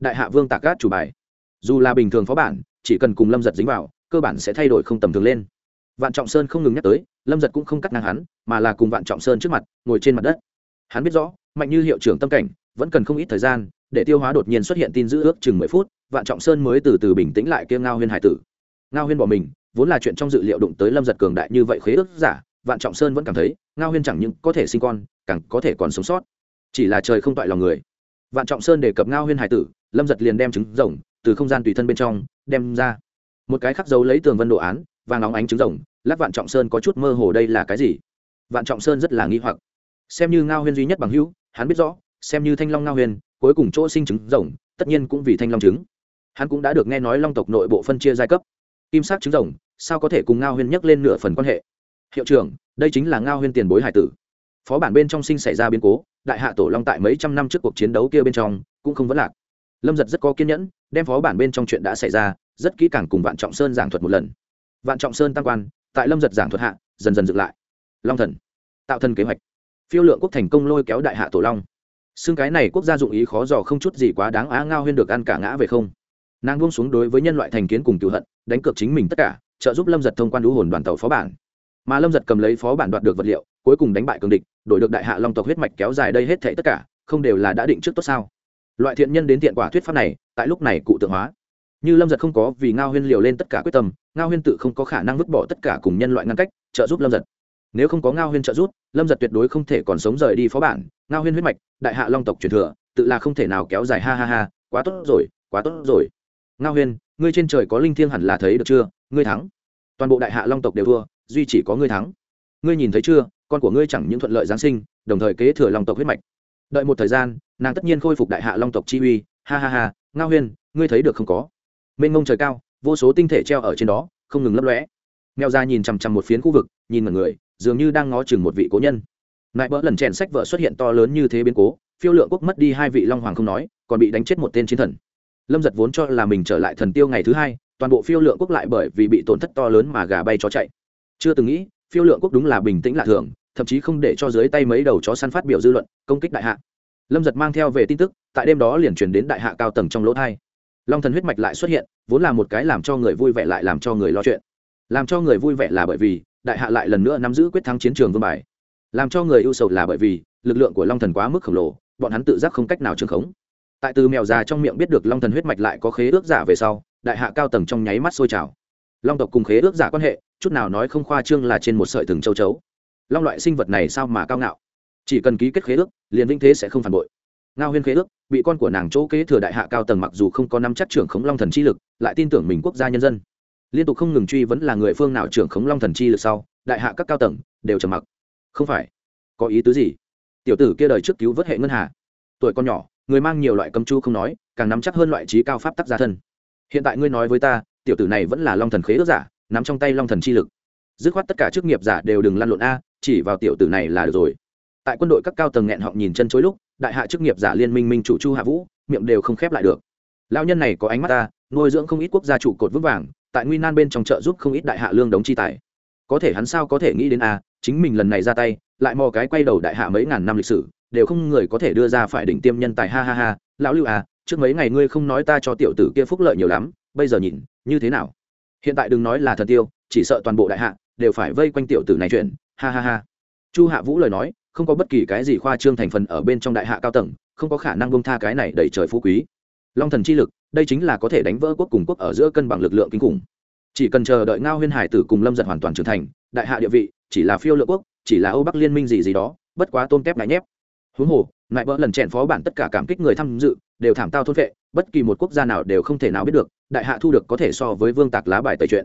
Đại hạ vương tạc gác chủ bài. Dù là bình thường phó bản, chỉ cần cùng lâm giật dính vào, cơ bản sẽ thay đổi không tầm thường lên. Vạn trọng sơn không ngừng nhắc tới, lâm giật cũng không cắt ngang hắn, mà là cùng vạn trọng sơn trước mặt, ngồi trên mặt đất. Hắn biết rõ, mạnh như hiệu trưởng tâm cảnh, vẫn cần không ít thời gian, để tiêu hóa đột nhiên xuất hiện tin giữ ước chừng mười phút, vạn trọng sơn mới từ từ bình tĩnh lại kia ngao huyên hải tử. Ngao huyên bỏ mình, vốn là chuyện trong dự liệu đụng tới lâm giật cường đại như vậy khế ước giả vạn trọng sơn vẫn cảm thấy ngao huyên chẳng những có thể sinh con, càng có thể còn sống sót. Chỉ là trời không toại lòng người. Vạn trọng sơn đề cập ngao huyên hải tử, lâm giật liền đem trứng rồng từ không gian tùy thân bên trong đem ra. Một cái khắc dấu lấy tường vân đồ án và nóng ánh trứng rồng, lát vạn trọng sơn có chút mơ hồ đây là cái gì? Vạn trọng sơn rất là nghi hoặc. Xem như ngao huyên duy nhất bằng hữu, hắn biết rõ, xem như thanh long ngao huyên, cuối cùng chỗ sinh trứng rồng, tất nhiên cũng vì thanh long trứng. Hắn cũng đã được nghe nói long tộc nội bộ phân chia giai cấp. Kim sắc trứng rồng, sao có thể cùng ngao huyên nhắc lên nửa phần quan hệ? Hiệu trưởng, đây chính là ngao huyên tiền bối hải tử. Phó bản bên trong sinh xảy ra biến cố, đại hạ tổ long tại mấy trăm năm trước cuộc chiến đấu kia bên trong, cũng không vấn lạc. Lâm giật rất có kiên nhẫn, đem phó bản bên trong chuyện đã xảy ra, rất kỹ càng cùng vạn trọng sơn giảng thuật một lần. Vạn trọng sơn tăng quan, tại lâm giật giảng thuật hạ, dần dần dựng lại. Long thần, tạo thân kế hoạch. Phiêu lượng quốc thành công lôi kéo đại hạ tổ long. Xương cái này quốc gia dụng ý khó dò không chút gì quá đáng á, ngao huyên được ăn cả ngã về không. Nàng buông xuống đối với nhân loại thành kiến cùng cựu hận, đánh cược chính mình tất cả, trợ giúp lâm giật thông quan lũ hồn đoàn tàu phó bản mà lâm giật cầm lấy phó bản đoạt được vật liệu, cuối cùng đánh bại cường địch, đổi được đại hạ long tộc huyết mạch kéo dài đây hết thệ tất cả, không đều là đã định trước tốt sao? Loại thiện nhân đến thiện quả thuyết pháp này, tại lúc này cụ tượng hóa. Như lâm giật không có vì ngao huyên liều lên tất cả quyết tâm, ngao huyên tự không có khả năng vứt bỏ tất cả cùng nhân loại ngăn cách, trợ giúp lâm giật. Nếu không có ngao huyên trợ giúp, lâm giật tuyệt đối không thể còn sống rời đi phó bản, ngao huyên huyết mạch, đại hạ long tộc truyền thừa, tự là không thể nào kéo dài, ha ha ha, quá tốt rồi, quá tốt rồi. Ngao huyên, ngươi trên trời có linh thiêng hẳn là thấy được chưa? Ngươi thắng. Toàn bộ đại hạ long tộc đều thua duy chỉ có ngươi thắng. Ngươi nhìn thấy chưa, con của ngươi chẳng những thuận lợi giáng sinh, đồng thời kế thừa long tộc huyết mạch. Đợi một thời gian, nàng tất nhiên khôi phục đại hạ long tộc chi uy. Ha ha ha, ngao huyên, ngươi thấy được không có? Mênh ngông trời cao, vô số tinh thể treo ở trên đó, không ngừng lấp lóe. Mèo ra nhìn chằm chằm một phiến khu vực, nhìn mọi người, dường như đang ngó chừng một vị cố nhân. Nại bỡ lần chèn sách vợ xuất hiện to lớn như thế biến cố, phiêu lượng quốc mất đi hai vị long hoàng không nói, còn bị đánh chết một tên chiến thần. Lâm giật vốn cho là mình trở lại thần tiêu ngày thứ hai, toàn bộ phiêu lượng quốc lại bởi vì bị tổn thất to lớn mà gà bay chó chạy chưa từng nghĩ, phiêu lượng quốc đúng là bình tĩnh lạ thường, thậm chí không để cho dưới tay mấy đầu chó săn phát biểu dư luận, công kích đại hạ. Lâm giật mang theo về tin tức, tại đêm đó liền chuyển đến đại hạ cao tầng trong lỗ thai. Long thần huyết mạch lại xuất hiện, vốn là một cái làm cho người vui vẻ lại làm cho người lo chuyện. Làm cho người vui vẻ là bởi vì, đại hạ lại lần nữa nắm giữ quyết thắng chiến trường vương bài. Làm cho người ưu sầu là bởi vì, lực lượng của long thần quá mức khổng lồ, bọn hắn tự giác không cách nào trường khống. Tại từ mèo già trong miệng biết được long thần huyết mạch lại có khế ước giả về sau, đại hạ cao tầng trong nháy mắt sôi trào. Long tộc cùng khế ước giả quan hệ chút nào nói không khoa trương là trên một sợi thừng châu chấu. Long loại sinh vật này sao mà cao ngạo? Chỉ cần ký kết khế ước, liền vĩnh thế sẽ không phản bội. Ngao huyên khế ước, bị con của nàng chỗ kế thừa đại hạ cao tầng mặc dù không có năm chắc trưởng khống long thần chi lực, lại tin tưởng mình quốc gia nhân dân. Liên tục không ngừng truy vấn là người phương nào trưởng khống long thần chi lực sau, đại hạ các cao tầng đều trầm mặc. Không phải. Có ý tứ gì? Tiểu tử kia đời trước cứu vớt hệ ngân hà. Tuổi con nhỏ, người mang nhiều loại cấm chu không nói, càng nắm chắc hơn loại trí cao pháp tắc gia thân. Hiện tại ngươi nói với ta, tiểu tử này vẫn là long thần khế ước giả nắm trong tay long thần chi lực. Dứt khoát tất cả chức nghiệp giả đều đừng lăn lộn a, chỉ vào tiểu tử này là được rồi. Tại quân đội các cao tầng nghẹn họng nhìn chân chối lúc, đại hạ chức nghiệp giả liên minh minh chủ chu hạ vũ, miệng đều không khép lại được. Lao nhân này có ánh mắt ta nuôi dưỡng không ít quốc gia trụ cột vững vàng, tại nguy nan bên trong chợ giúp không ít đại hạ lương đống chi tài. Có thể hắn sao có thể nghĩ đến a, chính mình lần này ra tay, lại mò cái quay đầu đại hạ mấy ngàn năm lịch sử, đều không người có thể đưa ra phải đỉnh tiêm nhân tài, ha ha ha. Lão lưu à trước mấy ngày ngươi không nói ta cho tiểu tử kia phúc lợi nhiều lắm, bây giờ nhìn, như thế nào? Hiện tại đừng nói là thần tiêu, chỉ sợ toàn bộ đại hạ đều phải vây quanh tiểu tử này chuyện. Ha ha ha. Chu hạ vũ lời nói, không có bất kỳ cái gì khoa trương thành phần ở bên trong đại hạ cao tầng, không có khả năng bông tha cái này đẩy trời phú quý. Long thần chi lực, đây chính là có thể đánh vỡ quốc cùng quốc ở giữa cân bằng lực lượng kinh khủng. Chỉ cần chờ đợi ngao huyên hải tử cùng lâm giật hoàn toàn trưởng thành, đại hạ địa vị, chỉ là phiêu lượng quốc, chỉ là âu bắc liên minh gì gì đó, bất quá tôn tép ngại nhép. Huống hồ, ngại bỡ lần chèn phó bản tất cả cảm kích người tham dự, đều thảm tao thôn vệ bất kỳ một quốc gia nào đều không thể nào biết được đại hạ thu được có thể so với vương tạc lá bài tẩy chuyện.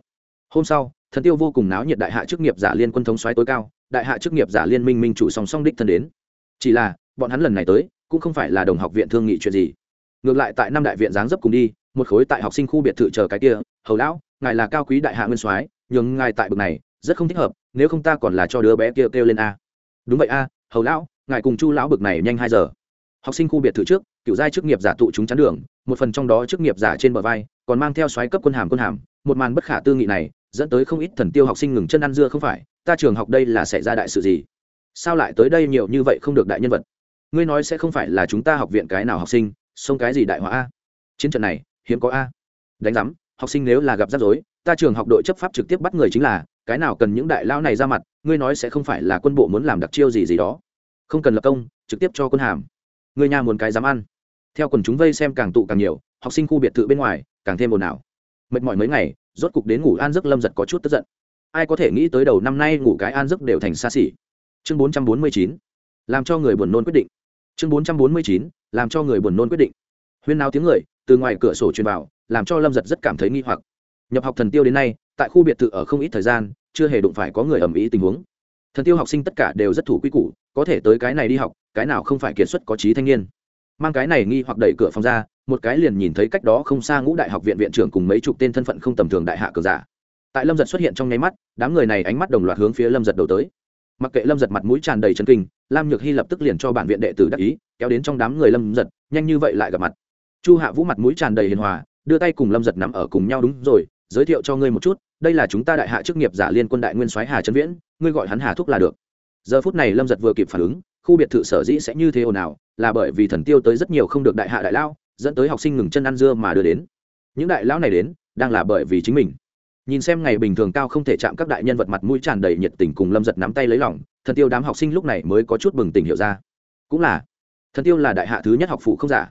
Hôm sau thần tiêu vô cùng náo nhiệt đại hạ chức nghiệp giả liên quân thống xoáy tối cao đại hạ chức nghiệp giả liên minh minh chủ song song đích thân đến. Chỉ là bọn hắn lần này tới cũng không phải là đồng học viện thương nghị chuyện gì. Ngược lại tại năm đại viện giáng dấp cùng đi một khối tại học sinh khu biệt thự chờ cái kia hầu lão ngài là cao quý đại hạ nguyên soái nhường ngài tại bực này rất không thích hợp nếu không ta còn là cho đứa bé kia kêu, lên a. Đúng vậy a hầu lão ngài cùng chu lão bực này nhanh hai giờ. Học sinh khu biệt thự trước cựu giai chức nghiệp giả tụ chúng chắn đường, một phần trong đó chức nghiệp giả trên bờ vai, còn mang theo xoáy cấp quân hàm quân hàm, một màn bất khả tư nghị này, dẫn tới không ít thần tiêu học sinh ngừng chân ăn dưa không phải, ta trường học đây là sẽ ra đại sự gì? Sao lại tới đây nhiều như vậy không được đại nhân vật? Ngươi nói sẽ không phải là chúng ta học viện cái nào học sinh, xông cái gì đại hóa a? Chiến trận này, hiếm có a. Đánh giám, học sinh nếu là gặp rắc rối, ta trường học đội chấp pháp trực tiếp bắt người chính là, cái nào cần những đại lao này ra mặt, ngươi nói sẽ không phải là quân bộ muốn làm đặc chiêu gì gì đó. Không cần lập công, trực tiếp cho quân hàm. Ngươi nhà muốn cái dám ăn theo quần chúng vây xem càng tụ càng nhiều, học sinh khu biệt thự bên ngoài càng thêm ồn ào. Mệt mỏi mấy ngày, rốt cục đến ngủ an giấc lâm giật có chút tức giận. Ai có thể nghĩ tới đầu năm nay ngủ cái an giấc đều thành xa xỉ. Chương bốn trăm bốn mươi chín, làm cho người buồn nôn quyết định. Chương bốn trăm bốn mươi chín, làm cho người buồn nôn quyết định. Huyên náo tiếng người, từ ngoài cửa sổ truyền vào, làm cho lâm giật rất cảm thấy nghi hoặc. Nhập học thần tiêu đến nay, tại khu biệt thự ở không ít thời gian, chưa hề đụng phải có người ầm ĩ tình huống. Thần tiêu học sinh tất cả đều rất thủ quy củ, có thể tới cái này đi học, cái nào không phải kiệt xuất có trí thanh niên mang cái này nghi hoặc đẩy cửa phòng ra, một cái liền nhìn thấy cách đó không xa ngũ đại học viện viện trưởng cùng mấy chục tên thân phận không tầm thường đại hạ cờ giả. Tại lâm giật xuất hiện trong nháy mắt, đám người này ánh mắt đồng loạt hướng phía lâm giật đầu tới. Mặc kệ lâm giật mặt mũi tràn đầy chân kinh, lam nhược hy lập tức liền cho bản viện đệ tử đắc ý, kéo đến trong đám người lâm giật, nhanh như vậy lại gặp mặt. Chu hạ vũ mặt mũi tràn đầy hiền hòa, đưa tay cùng lâm giật nằm ở cùng nhau đúng rồi, giới thiệu cho ngươi một chút, đây là chúng ta đại hạ chức nghiệp giả liên quân đại nguyên soái hà trấn viễn, ngươi gọi hắn hà thúc là được. Giờ phút này lâm giật vừa kịp phản ứng, khu biệt thự sở dĩ sẽ như thế ồn ào là bởi vì thần tiêu tới rất nhiều không được đại hạ đại lao, dẫn tới học sinh ngừng chân ăn dưa mà đưa đến. Những đại lão này đến, đang là bởi vì chính mình. Nhìn xem ngày bình thường cao không thể chạm các đại nhân vật mặt mũi tràn đầy nhiệt tình cùng lâm giật nắm tay lấy lòng, thần tiêu đám học sinh lúc này mới có chút bừng tỉnh hiểu ra. Cũng là, thần tiêu là đại hạ thứ nhất học phụ không giả.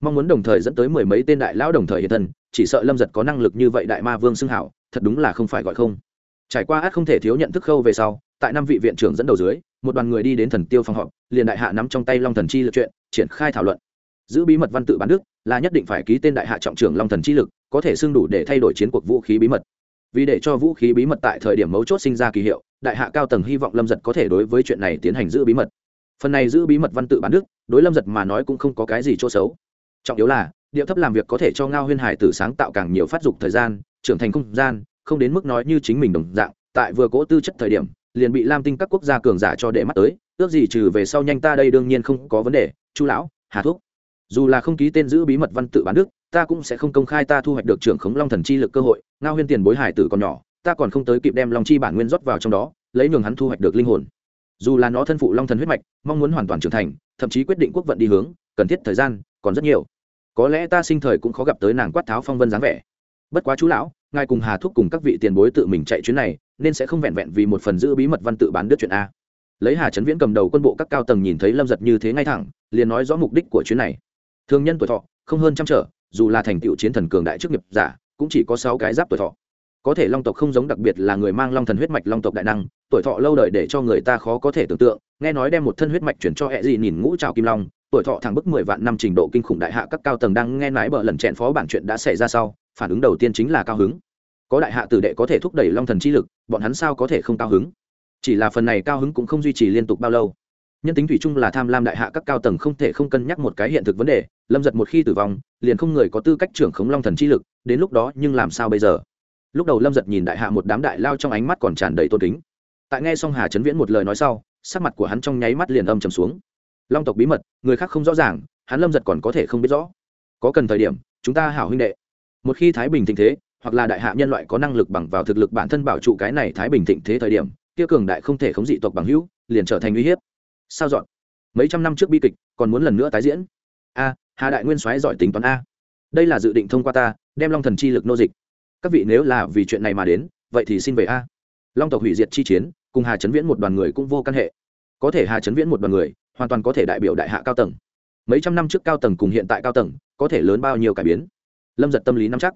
Mong muốn đồng thời dẫn tới mười mấy tên đại lão đồng thời hiện thân, chỉ sợ lâm giật có năng lực như vậy đại ma vương xưng hảo, thật đúng là không phải gọi không. Trải qua át không thể thiếu nhận thức khâu về sau, tại năm vị viện trưởng dẫn đầu dưới một đoàn người đi đến thần tiêu phòng họp, liền đại hạ nắm trong tay long thần chi lực chuyện, triển khai thảo luận. Giữ bí mật văn tự bán đức là nhất định phải ký tên đại hạ trọng trưởng long thần chi lực, có thể xưng đủ để thay đổi chiến cuộc vũ khí bí mật. Vì để cho vũ khí bí mật tại thời điểm mấu chốt sinh ra kỳ hiệu, đại hạ cao tầng hy vọng lâm giật có thể đối với chuyện này tiến hành giữ bí mật. Phần này giữ bí mật văn tự bán đức, đối lâm giật mà nói cũng không có cái gì chỗ xấu. Trọng yếu là, điệu thấp làm việc có thể cho ngao huyên hải tử sáng tạo càng nhiều phát dục thời gian, trưởng thành không gian, không đến mức nói như chính mình đồng dạng, tại vừa cố tư chất thời điểm liền bị lam tinh các quốc gia cường giả cho để mắt tới, ước gì trừ về sau nhanh ta đây đương nhiên không có vấn đề, chu lão, hà thuốc dù là không ký tên giữ bí mật văn tự bán đức, ta cũng sẽ không công khai ta thu hoạch được trưởng khống long thần chi lực cơ hội, ngao huyên tiền bối hải tử còn nhỏ, ta còn không tới kịp đem long chi bản nguyên rót vào trong đó, lấy nhường hắn thu hoạch được linh hồn. Dù là nó thân phụ long thần huyết mạch, mong muốn hoàn toàn trưởng thành, thậm chí quyết định quốc vận đi hướng, cần thiết thời gian, còn rất nhiều. Có lẽ ta sinh thời cũng khó gặp tới nàng quát tháo phong vân dáng vẻ. Bất quá chú lão, ngài cùng hà thúc cùng các vị tiền bối tự mình chạy chuyến này nên sẽ không vẹn vẹn vì một phần giữ bí mật văn tự bán đứt chuyện a. Lấy hà trấn viễn cầm đầu quân bộ các cao tầng nhìn thấy lâm giật như thế ngay thẳng, liền nói rõ mục đích của chuyến này. Thương nhân tuổi thọ, không hơn trăm trở, dù là thành tựu chiến thần cường đại chức nghiệp giả, cũng chỉ có sáu cái giáp tuổi thọ. Có thể long tộc không giống đặc biệt là người mang long thần huyết mạch long tộc đại năng, tuổi thọ lâu đời để cho người ta khó có thể tưởng tượng, nghe nói đem một thân huyết mạch chuyển cho hệ gì nhìn ngũ trào kim long, tuổi thọ thẳng bức mười vạn năm trình độ kinh khủng đại hạ các cao tầng đang nghe nói bờ lần chẹn phó bản chuyện đã xảy ra sau, phản ứng đầu tiên chính là cao hứng. Có đại hạ tử đệ có thể thúc đẩy long thần chi lực bọn hắn sao có thể không cao hứng? Chỉ là phần này cao hứng cũng không duy trì liên tục bao lâu. Nhân tính thủy chung là tham lam đại hạ các cao tầng không thể không cân nhắc một cái hiện thực vấn đề, lâm giật một khi tử vong, liền không người có tư cách trưởng khống long thần chi lực, đến lúc đó nhưng làm sao bây giờ? Lúc đầu lâm giật nhìn đại hạ một đám đại lao trong ánh mắt còn tràn đầy tôn kính. Tại nghe xong hà trấn viễn một lời nói sau, sắc mặt của hắn trong nháy mắt liền âm trầm xuống. Long tộc bí mật, người khác không rõ ràng, hắn lâm giật còn có thể không biết rõ. Có cần thời điểm, chúng ta hảo huynh đệ. Một khi thái bình tình thế hoặc là đại hạ nhân loại có năng lực bằng vào thực lực bản thân bảo trụ cái này thái bình thịnh thế thời điểm, kia cường đại không thể khống dị tộc bằng hữu, liền trở thành uy hiếp. Sao dọn? Mấy trăm năm trước bi kịch, còn muốn lần nữa tái diễn? A, hà đại nguyên soái giỏi tính toán a. Đây là dự định thông qua ta, đem long thần chi lực nô dịch. Các vị nếu là vì chuyện này mà đến, vậy thì xin về a. Long tộc hủy diệt chi chiến, cùng hà trấn viễn một đoàn người cũng vô căn hệ. Có thể hà trấn viễn một đoàn người, hoàn toàn có thể đại biểu đại hạ cao tầng. Mấy trăm năm trước cao tầng cùng hiện tại cao tầng, có thể lớn bao nhiêu cải biến? Lâm giật tâm lý nắm chắc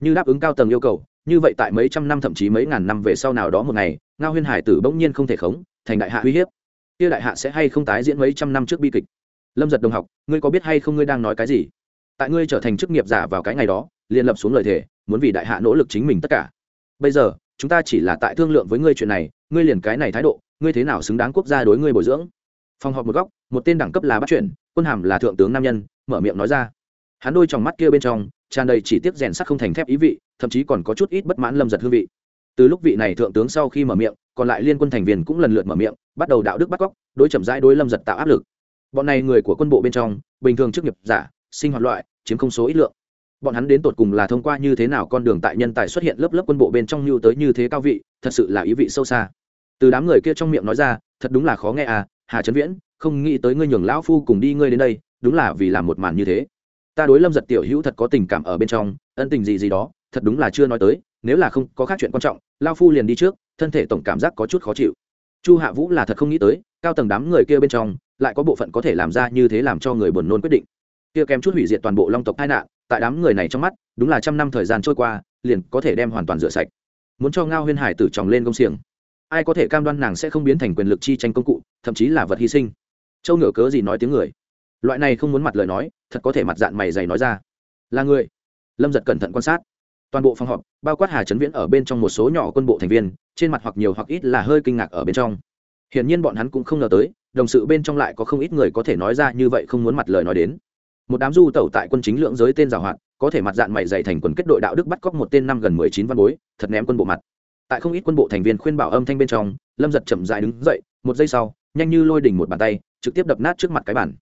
như đáp ứng cao tầng yêu cầu, như vậy tại mấy trăm năm thậm chí mấy ngàn năm về sau nào đó một ngày, ngao huyên hải tử bỗng nhiên không thể khống, thành đại hạ uy hiếp. Kia đại hạ sẽ hay không tái diễn mấy trăm năm trước bi kịch? Lâm giật đồng học, ngươi có biết hay không ngươi đang nói cái gì? Tại ngươi trở thành chức nghiệp giả vào cái ngày đó, liền lập xuống lời thề, muốn vì đại hạ nỗ lực chính mình tất cả. Bây giờ, chúng ta chỉ là tại thương lượng với ngươi chuyện này, ngươi liền cái này thái độ, ngươi thế nào xứng đáng quốc gia đối ngươi bồi dưỡng? Phòng họp một góc, một tên đẳng cấp là bắt chuyển quân hàm là thượng tướng nam nhân, mở miệng nói ra. Hắn đôi tròng mắt kia bên trong tràn đầy chỉ tiếc rèn sắt không thành thép ý vị, thậm chí còn có chút ít bất mãn lâm giật hương vị. Từ lúc vị này thượng tướng sau khi mở miệng, còn lại liên quân thành viên cũng lần lượt mở miệng, bắt đầu đạo đức bắt cóc, đối chậm rãi đối lâm giật tạo áp lực. Bọn này người của quân bộ bên trong, bình thường chức nghiệp giả, sinh hoạt loại, chiếm không số ít lượng. Bọn hắn đến tột cùng là thông qua như thế nào con đường tại nhân tài xuất hiện lớp lớp quân bộ bên trong như tới như thế cao vị, thật sự là ý vị sâu xa. Từ đám người kia trong miệng nói ra, thật đúng là khó nghe à hà trấn viễn, không nghĩ tới ngươi nhường lão phu cùng đi ngươi đến đây, đúng là vì làm một màn như thế ta đối lâm giật tiểu hữu thật có tình cảm ở bên trong, ân tình gì gì đó, thật đúng là chưa nói tới, nếu là không có khác chuyện quan trọng, lao phu liền đi trước, thân thể tổng cảm giác có chút khó chịu. Chu hạ vũ là thật không nghĩ tới, cao tầng đám người kia bên trong, lại có bộ phận có thể làm ra như thế làm cho người buồn nôn quyết định. Kia kém chút hủy diệt toàn bộ long tộc tai nạn, tại đám người này trong mắt, đúng là trăm năm thời gian trôi qua, liền có thể đem hoàn toàn rửa sạch. Muốn cho ngao huyên hải tử tròng lên công xiềng. Ai có thể cam đoan nàng sẽ không biến thành quyền lực chi tranh công cụ, thậm chí là vật hy sinh. Châu ngựa cớ gì nói tiếng người loại này không muốn mặt lời nói, thật có thể mặt dạng mày dày nói ra. Là người. Lâm giật cẩn thận quan sát. Toàn bộ phòng họp, bao quát hà trấn viễn ở bên trong một số nhỏ quân bộ thành viên, trên mặt hoặc nhiều hoặc ít là hơi kinh ngạc ở bên trong. Hiển nhiên bọn hắn cũng không ngờ tới, đồng sự bên trong lại có không ít người có thể nói ra như vậy không muốn mặt lời nói đến. Một đám du tẩu tại quân chính lượng giới tên giảo hoạt, có thể mặt dạng mày dày thành quần kết đội đạo đức bắt cóc một tên năm gần mười chín văn bối, thật ném quân bộ mặt. Tại không ít quân bộ thành viên khuyên bảo âm thanh bên trong, lâm giật chậm dại đứng dậy, một giây sau, nhanh như lôi đỉnh một bàn tay, trực tiếp đập nát trước mặt cái bản